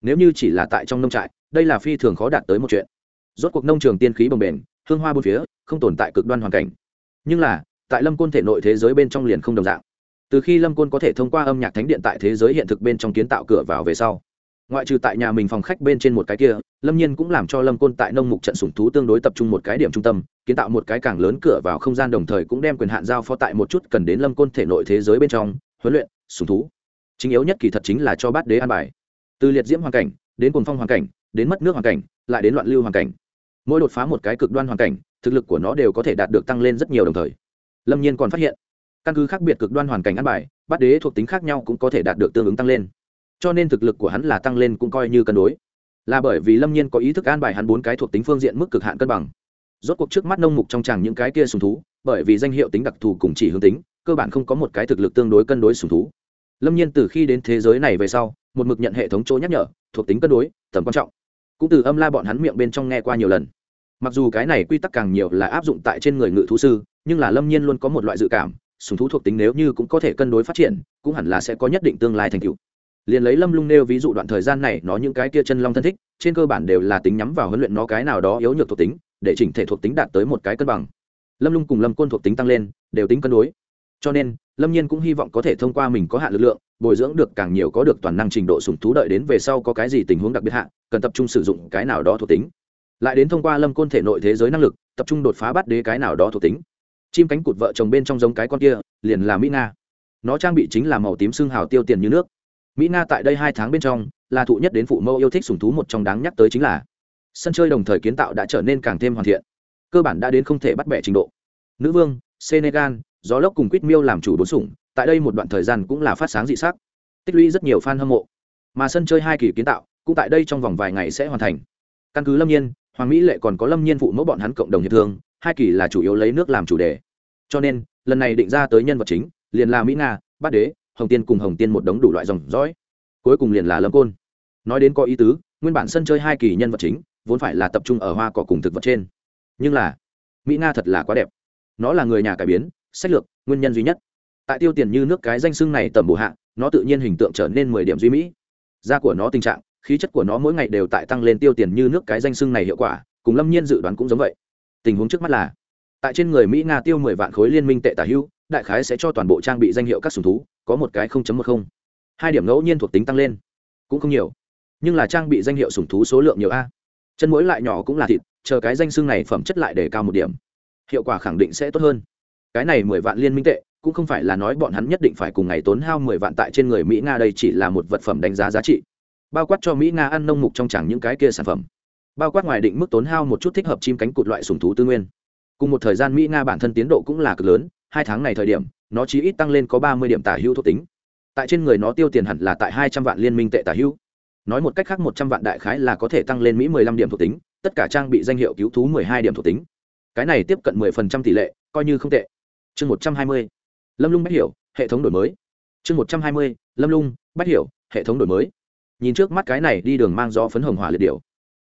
Nếu như chỉ là tại trong nông trại, đây là phi thường khó đạt tới một chuyện. Rốt cuộc nông trường tiên khí bồng bềnh, hương hoa bốn phía, không tồn tại cực đoan hoàn cảnh. Nhưng là, tại lâm côn thể nội thế giới bên trong liền không đồng dạng. Từ khi lâm côn có thể thông qua âm nhạc thánh điện tại thế giới hiện thực bên trong kiến tạo cửa vào về sau ngoại trừ tại nhà mình phòng khách bên trên một cái kia, lâm nhiên cũng làm cho lâm côn tại nông mục trận sủng thú tương đối tập trung một cái điểm trung tâm, kiến tạo một cái càng lớn cửa vào không gian đồng thời cũng đem quyền hạn giao phó tại một chút cần đến lâm côn thể nội thế giới bên trong, huấn luyện, sủng thú. Chính yếu nhất kỳ thật chính là cho bát đế an bài. Từ liệt diễm hoàn cảnh, đến cồn phong hoàn cảnh, đến mất nước hoàn cảnh, lại đến loạn lưu hoàn cảnh. Mỗi đột phá một cái cực đoan hoàn cảnh, thực lực của nó đều có thể đạt được tăng lên rất nhiều đồng thời. Lâm nhiên còn phát hiện, căn cứ khác biệt cực đoan hoàn cảnh ăn bài, bát đế thuộc tính khác nhau cũng có thể đạt được tương ứng tăng lên cho nên thực lực của hắn là tăng lên cũng coi như cân đối. Là bởi vì lâm nhiên có ý thức an bài hắn bốn cái thuộc tính phương diện mức cực hạn cân bằng. Rốt cuộc trước mắt nông mục trong chàng những cái kia sùng thú, bởi vì danh hiệu tính đặc thù cùng chỉ hướng tính, cơ bản không có một cái thực lực tương đối cân đối sùng thú. Lâm nhiên từ khi đến thế giới này về sau, một mực nhận hệ thống chỗ nhắc nhở, thuộc tính cân đối, tầm quan trọng. Cũng từ âm la bọn hắn miệng bên trong nghe qua nhiều lần. Mặc dù cái này quy tắc càng nhiều là áp dụng tại trên người ngự thú sư, nhưng là lâm nhiên luôn có một loại dự cảm, sùng thú thuộc tính nếu như cũng có thể cân đối phát triển, cũng hẳn là sẽ có nhất định tương lai thành tựu liền lấy lâm lung nêu ví dụ đoạn thời gian này nó những cái kia chân long thân thích, trên cơ bản đều là tính nhắm vào huấn luyện nó cái nào đó yếu nhược thuộc tính, để chỉnh thể thuộc tính đạt tới một cái cân bằng. Lâm lung cùng lâm côn thuộc tính tăng lên, đều tính cân đối. Cho nên, lâm nhiên cũng hy vọng có thể thông qua mình có hạn lực lượng, bồi dưỡng được càng nhiều có được toàn năng trình độ sùng thú đợi đến về sau có cái gì tình huống đặc biệt hạn cần tập trung sử dụng cái nào đó thuộc tính. Lại đến thông qua lâm côn thể nội thế giới năng lực, tập trung đột phá bắt đế cái nào đó thuộc tính. Chim cánh cụt vợ chồng bên trong giống cái con kia, liền là mỹ nga. Nó trang bị chính là màu tím xương hào tiêu tiền như nước mỹ nga tại đây hai tháng bên trong, là thụ nhất đến phụ mẫu yêu thích sùng thú một trong đáng nhắc tới chính là sân chơi đồng thời kiến tạo đã trở nên càng thêm hoàn thiện, cơ bản đã đến không thể bắt bẻ trình độ. Nữ vương, senegal, gió lốc cùng quýt miêu làm chủ bốn sủng, tại đây một đoạn thời gian cũng là phát sáng dị sắc, tích lũy rất nhiều fan hâm mộ. Mà sân chơi hai kỳ kiến tạo cũng tại đây trong vòng vài ngày sẽ hoàn thành. Căn cứ lâm nhiên, hoàng mỹ lệ còn có lâm nhiên phụ mẫu bọn hắn cộng đồng hiệp thương, hai kỳ là chủ yếu lấy nước làm chủ đề. Cho nên, lần này định ra tới nhân vật chính liền là mỹ nga bát đế hồng tiên cùng hồng tiên một đống đủ loại dòng dõi, cuối cùng liền là lâm côn. Nói đến có ý tứ, nguyên bản sân chơi hai kỳ nhân vật chính, vốn phải là tập trung ở hoa cỏ cùng thực vật trên. Nhưng là, mỹ nga thật là quá đẹp. Nó là người nhà cải biến, sách lược, nguyên nhân duy nhất. Tại tiêu tiền như nước cái danh xưng này tầm bổ hạ, nó tự nhiên hình tượng trở nên mười điểm duy mỹ. Da của nó tình trạng, khí chất của nó mỗi ngày đều tại tăng lên tiêu tiền như nước cái danh xưng này hiệu quả, cùng lâm nhiên dự đoán cũng giống vậy. Tình huống trước mắt là, tại trên người mỹ nga tiêu mười vạn khối liên minh tệ tả hưu đại khái sẽ cho toàn bộ trang bị danh hiệu các sùng thú, có một cái một không. Hai điểm ngẫu nhiên thuộc tính tăng lên, cũng không nhiều, nhưng là trang bị danh hiệu sùng thú số lượng nhiều a. Chân mũi lại nhỏ cũng là thịt, chờ cái danh xưng này phẩm chất lại để cao một điểm, hiệu quả khẳng định sẽ tốt hơn. Cái này mười vạn liên minh tệ, cũng không phải là nói bọn hắn nhất định phải cùng ngày tốn hao mười vạn tại trên người mỹ nga đây chỉ là một vật phẩm đánh giá giá trị. Bao quát cho mỹ nga ăn nông mục trong chẳng những cái kia sản phẩm, bao quát ngoài định mức tốn hao một chút thích hợp chim cánh cụt loại sùng thú tư nguyên. Cùng một thời gian mỹ nga bản thân tiến độ cũng là cực lớn hai tháng này thời điểm, nó chỉ ít tăng lên có ba mươi điểm tả hữu thuộc tính. Tại trên người nó tiêu tiền hẳn là tại hai trăm vạn liên minh tệ tả hữu. Nói một cách khác, một trăm vạn đại khái là có thể tăng lên mỹ mười lăm điểm thuộc tính, tất cả trang bị danh hiệu cứu thú mười hai điểm thuộc tính. Cái này tiếp cận mười phần trăm tỷ lệ, coi như không tệ. Chương một trăm hai mươi, lâm lung bắt hiểu, hệ thống đổi mới. Chương một trăm hai mươi, lâm lung bắt hiểu, hệ thống đổi mới. Nhìn trước mắt cái này đi đường mang gió phấn hồng hỏa liệt điều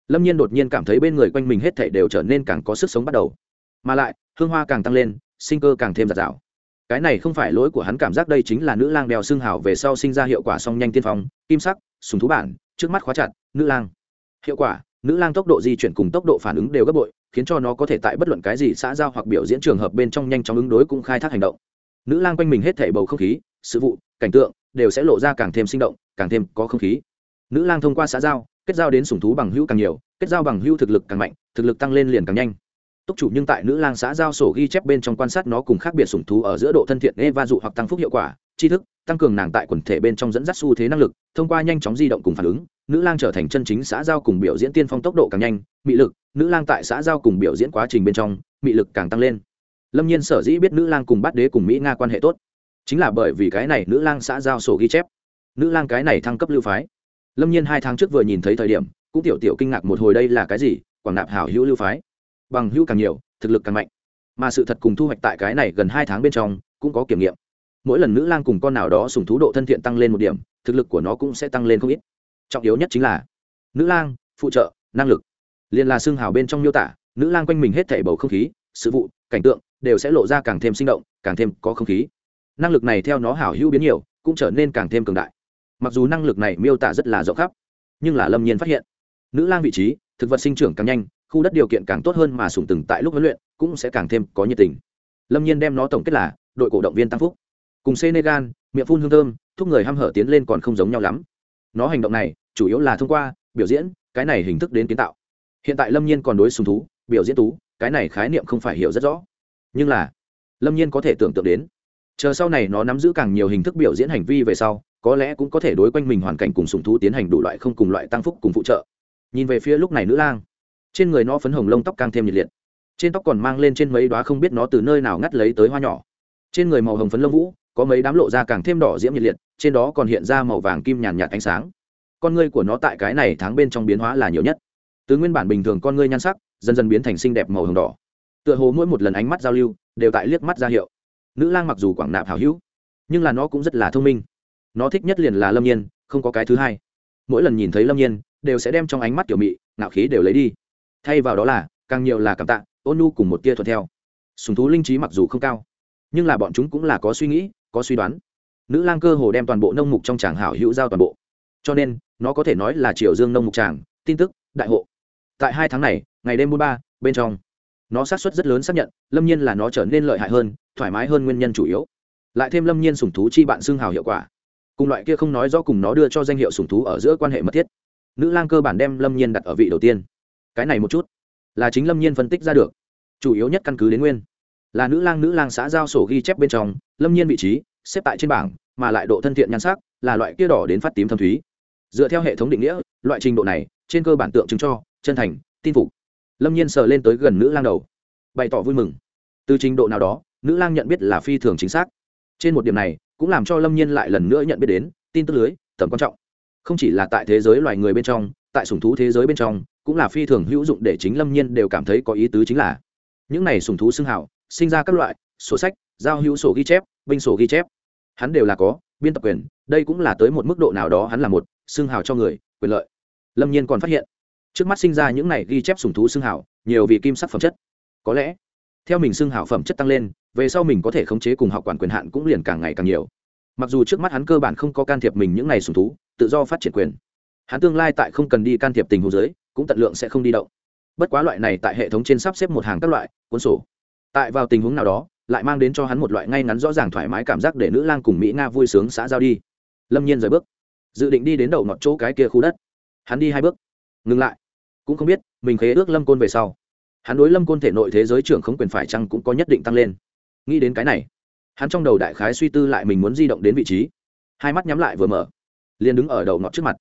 lâm nhiên đột nhiên cảm thấy bên người quanh mình hết thảy đều trở nên càng có sức sống bắt đầu. Mà lại, hương hoa càng tăng lên sinh cơ càng thêm giạt rào. Cái này không phải lỗi của hắn, cảm giác đây chính là nữ lang đèo xương hảo về sau sinh ra hiệu quả song nhanh tiên phong, kim sắc súng thú bản, trước mắt khóa chặt, nữ lang. Hiệu quả, nữ lang tốc độ di chuyển cùng tốc độ phản ứng đều gấp bội, khiến cho nó có thể tại bất luận cái gì xã giao hoặc biểu diễn trường hợp bên trong nhanh chóng ứng đối cũng khai thác hành động. Nữ lang quanh mình hết thể bầu không khí, sự vụ, cảnh tượng đều sẽ lộ ra càng thêm sinh động, càng thêm có không khí. Nữ lang thông qua xã giao, kết giao đến sùng thú bằng hữu càng nhiều, kết giao bằng hữu thực lực càng mạnh, thực lực tăng lên liền càng nhanh túc chủ nhưng tại nữ lang xã giao sổ ghi chép bên trong quan sát nó cùng khác biệt sủng thú ở giữa độ thân thiện e va dụ hoặc tăng phúc hiệu quả, tri thức, tăng cường nàng tại quần thể bên trong dẫn dắt xu thế năng lực, thông qua nhanh chóng di động cùng phản ứng, nữ lang trở thành chân chính xã giao cùng biểu diễn tiên phong tốc độ càng nhanh, mị lực, nữ lang tại xã giao cùng biểu diễn quá trình bên trong, mị lực càng tăng lên. Lâm nhiên sở dĩ biết nữ lang cùng bát đế cùng mỹ nga quan hệ tốt, chính là bởi vì cái này nữ lang xã giao sổ ghi chép. Nữ lang cái này thăng cấp lưu phái. Lâm nhiên hai tháng trước vừa nhìn thấy thời điểm, cũng tiểu tiểu kinh ngạc một hồi đây là cái gì, quảng nạp hảo hữu lưu phái bằng hữu càng nhiều, thực lực càng mạnh. Mà sự thật cùng thu hoạch tại cái này gần hai tháng bên trong cũng có kiểm nghiệm. Mỗi lần nữ lang cùng con nào đó sùng thú độ thân thiện tăng lên một điểm, thực lực của nó cũng sẽ tăng lên không ít. Trọng yếu nhất chính là nữ lang, phụ trợ, năng lực. Liền là xương hào bên trong miêu tả, nữ lang quanh mình hết thảy bầu không khí, sự vụ, cảnh tượng đều sẽ lộ ra càng thêm sinh động, càng thêm có không khí. Năng lực này theo nó hảo hữu biến nhiều, cũng trở nên càng thêm cường đại. Mặc dù năng lực này miêu tả rất là rộng khắp, nhưng là lâm nhiên phát hiện, nữ lang vị trí, thực vật sinh trưởng càng nhanh khu đất điều kiện càng tốt hơn mà sùng từng tại lúc huấn luyện cũng sẽ càng thêm có nhiệt tình. Lâm nhiên đem nó tổng kết là, đội cổ động viên tăng phúc. Cùng senegal, miệng phun hương thơm, thúc người h hở tiến lên còn không giống nhau lắm. Nó hành động này, chủ yếu là thông qua, biểu diễn, cái này hình thức đến kiến tạo. Hiện tại lâm nhiên còn đối sùng thú, biểu diễn tú, cái này khái niệm không phải hiểu rất rõ. Nhưng là, lâm nhiên có thể tưởng tượng đến, chờ sau này nó nắm giữ càng nhiều hình thức biểu diễn hành vi về sau, có lẽ cũng có thể đối quanh mình hoàn cảnh cùng sùng thú tiến hành đủ loại không cùng loại tăng phúc cùng phụ trợ. Nhìn về phía lúc này nữ lang trên người nó phấn hồng lông tóc càng thêm nhiệt liệt. Trên tóc còn mang lên trên mấy đoá không biết nó từ nơi nào ngắt lấy tới hoa nhỏ. Trên người màu hồng phấn lông vũ, có mấy đám lộ ra càng thêm đỏ diễm nhiệt liệt, trên đó còn hiện ra màu vàng kim nhàn nhạt ánh sáng. Con ngươi của nó tại cái này tháng bên trong biến hóa là nhiều nhất. Từ nguyên bản bình thường con ngươi nhan sắc, dần dần biến thành xinh đẹp màu hồng đỏ. Tựa hồ mỗi một lần ánh mắt giao lưu, đều tại liếc mắt ra hiệu. Nữ lang mặc dù quảng nạp hào hữu, nhưng là nó cũng rất là thông minh. Nó thích nhất liền là lâm nhiên, không có cái thứ hai. Mỗi lần nhìn thấy lâm nhiên, đều sẽ đem trong ánh mắt kiểu mị, ngạo khí đều lấy đi thay vào đó là, càng nhiều là cảm tạ, ôn nhu cùng một tia thuận theo. Sùng thú linh trí mặc dù không cao, nhưng là bọn chúng cũng là có suy nghĩ, có suy đoán. Nữ lang cơ hồ đem toàn bộ nông mục trong tràng hảo hữu giao toàn bộ. Cho nên, nó có thể nói là triều dương nông mục tràng, tin tức, đại hộ. Tại hai tháng này, ngày đêm bốn ba, bên trong, nó sát xuất rất lớn xác nhận, lâm nhiên là nó trở nên lợi hại hơn, thoải mái hơn nguyên nhân chủ yếu. Lại thêm lâm nhiên sủng thú chi bạn xưng hào hiệu quả. Cùng loại kia không nói do cùng nó đưa cho danh hiệu sủng thú ở giữa quan hệ mật thiết. Nữ lang cơ bản đem lâm nhiên đặt ở vị đầu tiên cái này một chút, là chính lâm nhiên phân tích ra được. Chủ yếu nhất căn cứ đến nguyên, là nữ lang nữ lang xã giao sổ ghi chép bên trong, lâm nhiên vị trí, xếp tại trên bảng, mà lại độ thân thiện nhan sắc, là loại kia đỏ đến phát tím thâm thúy. Dựa theo hệ thống định nghĩa, loại trình độ này, trên cơ bản tượng chứng cho, chân thành, tin phục. Lâm nhiên sờ lên tới gần nữ lang đầu, bày tỏ vui mừng. Từ trình độ nào đó, nữ lang nhận biết là phi thường chính xác. Trên một điểm này, cũng làm cho lâm nhiên lại lần nữa nhận biết đến, tin tức lưới, tầm quan trọng. Không chỉ là tại thế giới loài người bên trong, tại sùng thú thế giới bên trong cũng là phi thường hữu dụng để chính lâm nhiên đều cảm thấy có ý tứ chính là. Những này sùng thú xưng hào, sinh ra các loại, sổ sách, giao hữu sổ ghi chép, binh sổ ghi chép. Hắn đều là có, biên tập quyền, đây cũng là tới một mức độ nào đó hắn là một, xưng hào cho người, quyền lợi. Lâm nhiên còn phát hiện, trước mắt sinh ra những này ghi chép sùng thú xưng hào, nhiều vì kim sắc phẩm chất. Có lẽ, theo mình xưng hào phẩm chất tăng lên, về sau mình có thể khống chế cùng học quản quyền hạn cũng liền càng ngày càng nhiều. Mặc dù trước mắt hắn cơ bản không có can thiệp mình những này sùng thú, tự do phát triển quyền, hắn tương lai tại không cần đi can thiệp tình hồ giới cũng tận lượng sẽ không đi động. Bất quá loại này tại hệ thống trên sắp xếp một hàng các loại, cuốn sổ. Tại vào tình huống nào đó, lại mang đến cho hắn một loại ngay ngắn rõ ràng thoải mái cảm giác để nữ lang cùng mỹ nga vui sướng xã giao đi. Lâm nhiên rời bước. Dự định đi đến đầu ngọt chỗ cái kia khu đất. Hắn đi hai bước. Ngừng lại. Cũng không biết, mình khế ước lâm côn về sau. Hắn đối lâm côn thể nội thế giới trưởng không quyền phải chăng cũng có nhất định tăng lên. Nghĩ đến cái này, hắn trong đầu đại khái suy tư lại mình muốn di động đến vị trí. Hai mắt nhắm lại vừa mở. Liền đứng ở đầu ngọt trước mặt.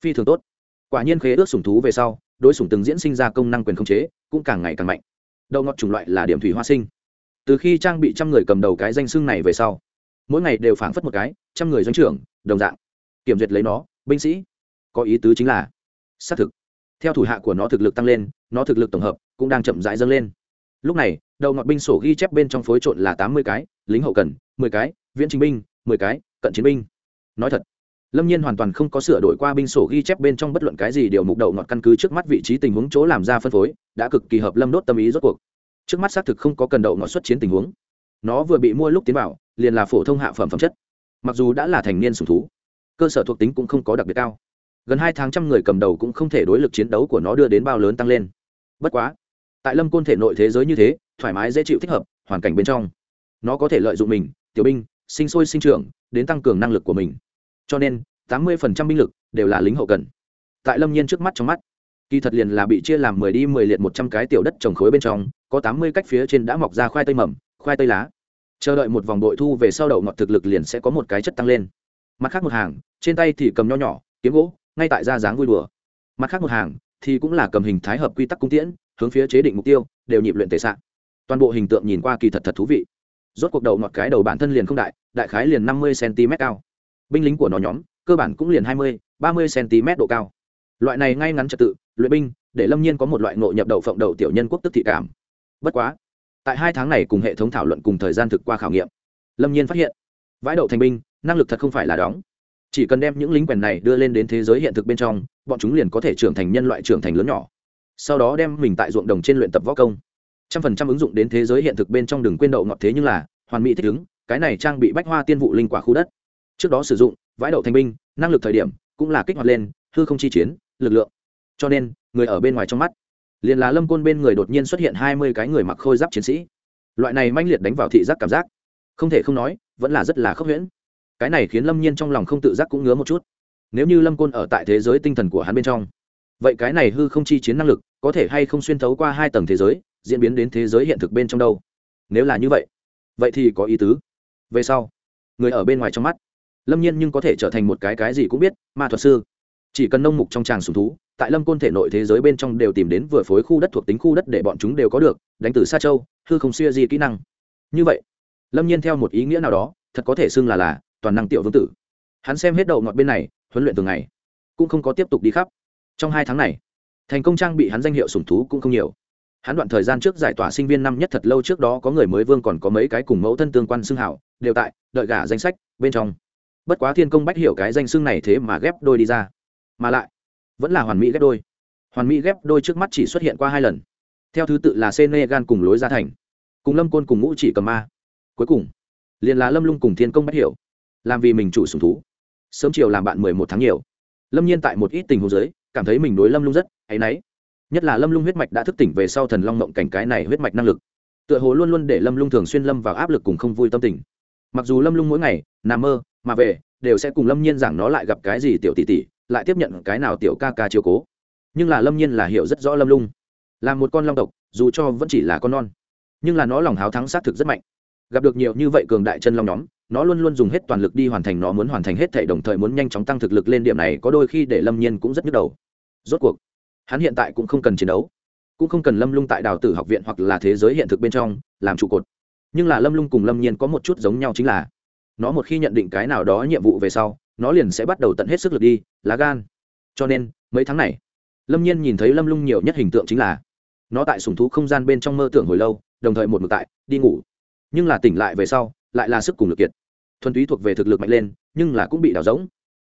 Phi thường tốt. Quả nhiên khế ước sủng thú về sau đối sủng từng diễn sinh ra công năng quyền khống chế, cũng càng ngày càng mạnh. Đầu ngọt chủng loại là điểm thủy hoa sinh. Từ khi trang bị trăm người cầm đầu cái danh xưng này về sau, mỗi ngày đều phảng phất một cái, trăm người doanh trưởng, đồng dạng, kiểm duyệt lấy nó, binh sĩ. Có ý tứ chính là, xác thực, theo thủ hạ của nó thực lực tăng lên, nó thực lực tổng hợp cũng đang chậm rãi dâng lên. Lúc này đầu ngọt binh sổ ghi chép bên trong phối trộn là tám mươi cái, lính hậu cần, mười cái, viễn chính binh, mười cái, cận chiến binh. Nói thật lâm nhiên hoàn toàn không có sửa đổi qua binh sổ ghi chép bên trong bất luận cái gì điều mục đầu ngọt căn cứ trước mắt vị trí tình huống chỗ làm ra phân phối, đã cực kỳ hợp lâm đốt tâm ý rốt cuộc. Trước mắt xác thực không có cần đậu ngọt xuất chiến tình huống. Nó vừa bị mua lúc tiến vào, liền là phổ thông hạ phẩm phẩm chất. Mặc dù đã là thành niên sùng thú, cơ sở thuộc tính cũng không có đặc biệt cao. Gần hai tháng trăm người cầm đầu cũng không thể đối lực chiến đấu của nó đưa đến bao lớn tăng lên. Bất quá, tại lâm côn thể nội thế giới như thế, thoải mái dễ chịu thích hợp, hoàn cảnh bên trong, nó có thể lợi dụng mình, tiểu binh, sinh sôi sinh trưởng, đến tăng cường năng lực của mình cho nên, tám mươi phần trăm binh lực đều là lính hậu cần. Tại lâm nhiên trước mắt trong mắt, kỳ thật liền là bị chia làm mười đi, mười liệt một trăm cái tiểu đất trồng khối bên trong, có tám mươi cách phía trên đã mọc ra khoai tây mầm, khoai tây lá. Chờ đợi một vòng đội thu về sau đậu ngọt thực lực liền sẽ có một cái chất tăng lên. Mặt khác một hàng, trên tay thì cầm nho nhỏ, kiếm gỗ, ngay tại ra dáng vui đùa. Mặt khác một hàng thì cũng là cầm hình thái hợp quy tắc cung tiễn, hướng phía chế định mục tiêu, đều nhịp luyện tệ sạn toàn bộ hình tượng nhìn qua kỳ thật thật thú vị. Rốt cuộc đầu ngọt cái đầu bản thân liền không đại đại khái liền năm mươi cm cao binh lính của nó nhóm, cơ bản cũng liền hai mươi, ba mươi cm độ cao. Loại này ngay ngắn trật tự, luyện binh, để lâm nhiên có một loại ngộ nhập đậu phộng đầu tiểu nhân quốc tức thị cảm. Bất quá, tại hai tháng này cùng hệ thống thảo luận cùng thời gian thực qua khảo nghiệm, lâm nhiên phát hiện, vãi đậu thành binh, năng lực thật không phải là đóng. Chỉ cần đem những lính quèn này đưa lên đến thế giới hiện thực bên trong, bọn chúng liền có thể trưởng thành nhân loại trưởng thành lớn nhỏ. Sau đó đem mình tại ruộng đồng trên luyện tập võ công. Trăm phần trăm ứng dụng đến thế giới hiện thực bên trong đừng quên đậu ngọt thế nhưng là, hoàn mỹ thích ứng, cái này trang bị bách hoa tiên vụ linh quả khu đất trước đó sử dụng, vãi đậu thành binh, năng lực thời điểm cũng là kích hoạt lên, hư không chi chiến, lực lượng. Cho nên, người ở bên ngoài trong mắt, liền là lâm côn bên người đột nhiên xuất hiện hai mươi cái người mặc khôi giáp chiến sĩ. Loại này manh liệt đánh vào thị giác cảm giác, không thể không nói, vẫn là rất là khốc huyễn. Cái này khiến lâm nhiên trong lòng không tự giác cũng ngứa một chút. Nếu như lâm côn ở tại thế giới tinh thần của hắn bên trong, vậy cái này hư không chi chiến năng lực có thể hay không xuyên thấu qua hai tầng thế giới, diễn biến đến thế giới hiện thực bên trong đâu? Nếu là như vậy vậy thì có ý tứ. Về sau, người ở bên ngoài trong mắt lâm nhiên nhưng có thể trở thành một cái cái gì cũng biết, ma thuật sư. Chỉ cần nông mục trong tràng sùng thú, tại lâm côn thể nội thế giới bên trong đều tìm đến vừa phối khu đất thuộc tính khu đất để bọn chúng đều có được, đánh từ xa châu, hư không xuya di kỹ năng. Như vậy, lâm nhiên theo một ý nghĩa nào đó, thật có thể xưng là là toàn năng tiểu vương tử. Hắn xem hết đầu ngọt bên này, huấn luyện từng ngày, cũng không có tiếp tục đi khắp. Trong hai tháng này, thành công trang bị hắn danh hiệu sùng thú cũng không nhiều. Hắn đoạn thời gian trước giải tỏa sinh viên năm nhất thật lâu trước đó có người mới vương còn có mấy cái cùng mẫu thân tương quan xưng hảo, đều tại đợi gả danh sách bên trong bất quá thiên công bách hiểu cái danh xưng này thế mà ghép đôi đi ra. Mà lại, vẫn là hoàn mỹ ghép đôi. Hoàn mỹ ghép đôi trước mắt chỉ xuất hiện qua hai lần. Theo thứ tự là senegal cùng lối ra thành. Cùng lâm côn cùng ngũ chỉ cầm ma. Cuối cùng, liền là lâm lung cùng thiên công bách hiểu. Làm vì mình chủ sùng thú. Sớm chiều làm bạn mười một tháng nhiều. Lâm nhiên tại một ít tình hồ giới cảm thấy mình đối lâm lung rất áy náy. Nhất là lâm lung huyết mạch đã thức tỉnh về sau thần long mộng cảnh cái này huyết mạch năng lực. Tựa hồ luôn luôn để lâm lung thường xuyên lâm vào áp lực cùng không vui tâm tình. Mặc dù lâm lung mỗi ngày nằm mơ mà về, đều sẽ cùng lâm nhiên rằng nó lại gặp cái gì tiểu tỷ tỷ, lại tiếp nhận cái nào tiểu ca ca chiều cố. Nhưng là lâm nhiên là hiểu rất rõ lâm lung. Là một con long tộc, dù cho vẫn chỉ là con non. Nhưng là nó lòng háo thắng xác thực rất mạnh. Gặp được nhiều như vậy cường đại chân long nhóm, nó luôn luôn dùng hết toàn lực đi hoàn thành, nó muốn hoàn thành hết thể đồng thời muốn nhanh chóng tăng thực lực lên điểm này, có đôi khi để lâm nhiên cũng rất nhức đầu. Rốt cuộc, hắn hiện tại cũng không cần chiến đấu. Cũng không cần lâm lung tại đào tử học viện hoặc là thế giới hiện thực bên trong, làm trụ cột. Nhưng là lâm lung cùng lâm nhiên có một chút giống nhau chính là nó một khi nhận định cái nào đó nhiệm vụ về sau, nó liền sẽ bắt đầu tận hết sức lực đi, lá gan. Cho nên, mấy tháng này, lâm nhiên nhìn thấy lâm lung nhiều nhất hình tượng chính là, nó tại sùng thú không gian bên trong mơ tưởng hồi lâu, đồng thời một mực tại, đi ngủ. Nhưng là tỉnh lại về sau, lại là sức cùng lực kiệt. Thuần túy thuộc về thực lực mạnh lên, nhưng là cũng bị đảo rỗng.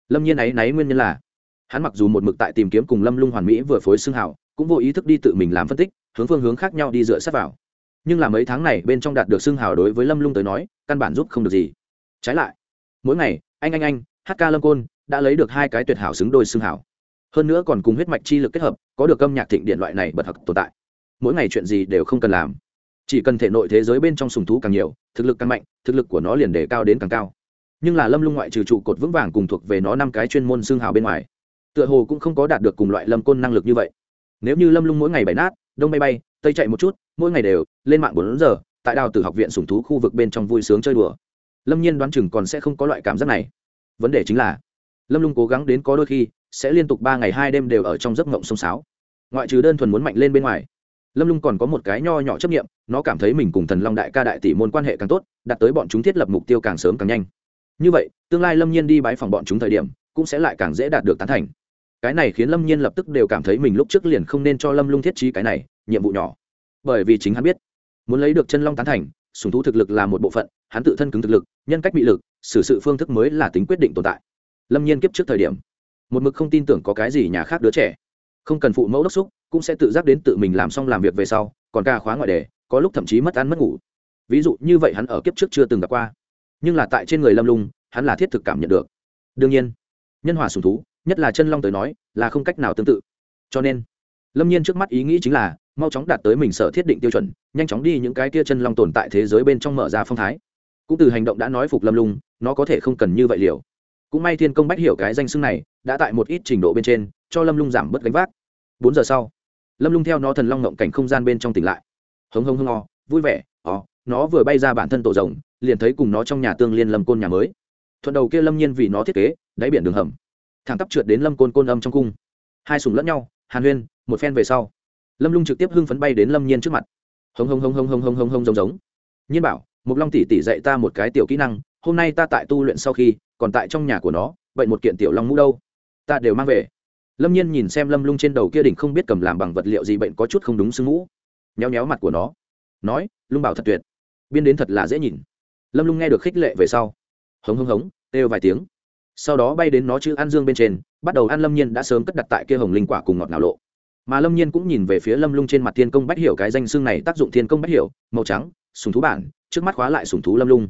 Lâm nhiên ấy náy nguyên nhân là, hắn mặc dù một mực tại tìm kiếm cùng lâm lung hoàn mỹ vừa phối xương hảo cũng vô ý thức đi tự mình làm phân tích, hướng phương hướng khác nhau đi dựa sát vào. Nhưng là mấy tháng này bên trong đạt được xương hào đối với lâm lung tới nói, căn bản giúp không được gì trái lại, mỗi ngày, anh anh anh hk lâm côn đã lấy được hai cái tuyệt hảo xứng đôi xương hảo. Hơn nữa còn cùng huyết mạch chi lực kết hợp, có được âm nhạc thịnh điện loại này bật hặc tồn tại. Mỗi ngày chuyện gì đều không cần làm. Chỉ cần thể nội thế giới bên trong sùng thú càng nhiều, thực lực càng mạnh, thực lực của nó liền đề cao đến càng cao. Nhưng là lâm lung ngoại trừ trụ cột vững vàng cùng thuộc về nó năm cái chuyên môn xương hào bên ngoài, tựa hồ cũng không có đạt được cùng loại lâm côn năng lực như vậy. Nếu như lâm lung mỗi ngày bày nát, đông bay bay, tây chạy một chút, mỗi ngày đều, lên mạng bốn giờ, tại đào tử học viện sùng thú khu vực bên trong vui sướng chơi đùa lâm nhiên đoán chừng còn sẽ không có loại cảm giác này vấn đề chính là lâm lung cố gắng đến có đôi khi sẽ liên tục ba ngày hai đêm đều ở trong giấc ngộng sông sáo ngoại trừ đơn thuần muốn mạnh lên bên ngoài lâm lung còn có một cái nho nhỏ chấp nghiệm nó cảm thấy mình cùng thần long đại ca đại tỷ môn quan hệ càng tốt đạt tới bọn chúng thiết lập mục tiêu càng sớm càng nhanh như vậy tương lai lâm nhiên đi bái phòng bọn chúng thời điểm cũng sẽ lại càng dễ đạt được tán thành cái này khiến lâm nhiên lập tức đều cảm thấy mình lúc trước liền không nên cho lâm lung thiết trí cái này nhiệm vụ nhỏ bởi vì chính hắn biết muốn lấy được chân long tán thành sùng thú thực lực là một bộ phận, hắn tự thân cứng thực lực, nhân cách bị lực, xử sự phương thức mới là tính quyết định tồn tại. Lâm nhiên kiếp trước thời điểm, một mực không tin tưởng có cái gì nhà khác đứa trẻ. Không cần phụ mẫu đốc xúc, cũng sẽ tự giác đến tự mình làm xong làm việc về sau, còn ca khóa ngoại đề, có lúc thậm chí mất ăn mất ngủ. Ví dụ như vậy hắn ở kiếp trước chưa từng gặp qua. Nhưng là tại trên người lâm lung, hắn là thiết thực cảm nhận được. Đương nhiên, nhân hòa sùng thú, nhất là chân long tới nói, là không cách nào tương tự. Cho nên, lâm nhiên trước mắt ý nghĩ chính là mau chóng đạt tới mình sở thiết định tiêu chuẩn nhanh chóng đi những cái kia chân long tồn tại thế giới bên trong mở ra phong thái. Cũng từ hành động đã nói phục lâm lung nó có thể không cần như vậy liều. Cũng may thiên công bách hiểu cái danh xưng này đã tại một ít trình độ bên trên cho lâm lung giảm bớt gánh vác. Bốn giờ sau lâm lung theo nó thần long ngộng cảnh không gian bên trong tỉnh lại. Hống hống hống o vui vẻ o, nó vừa bay ra bản thân tổ rồng liền thấy cùng nó trong nhà tương liên lâm côn nhà mới. Thuận đầu kia lâm nhiên vì nó thiết kế đáy biển đường hầm. Thẳng tắp trượt đến lâm côn côn âm trong cung. Hai sùng lẫn nhau hàn huyên một phen về sau lâm lung trực tiếp hưng phấn bay đến lâm nhiên trước mặt. Hông hông hông hông hông hông hông hông giống giống. Nhiên bảo mục long tỷ tỷ dạy ta một cái tiểu kỹ năng, hôm nay ta tại tu luyện sau khi, còn tại trong nhà của nó, vậy một kiện tiểu long mũ đâu? Ta đều mang về. Lâm nhiên nhìn xem lâm lung trên đầu kia đỉnh không biết cầm làm bằng vật liệu gì bệnh có chút không đúng xương mũ. Nhéo nhéo mặt của nó. Nói, lung bảo thật tuyệt. Biên đến thật là dễ nhìn. Lâm lung nghe được khích lệ về sau. Hống hống hống, kêu vài tiếng. Sau đó bay đến nó chữ ăn dương bên trên, bắt đầu ăn lâm nhiên đã sớm cất đặt tại kia hồng linh quả cùng ngọt nào lộ mà lâm nhiên cũng nhìn về phía lâm lung trên mặt thiên công bách hiểu cái danh xương này tác dụng thiên công bách hiểu, màu trắng, sùng thú bản, trước mắt khóa lại sùng thú lâm lung.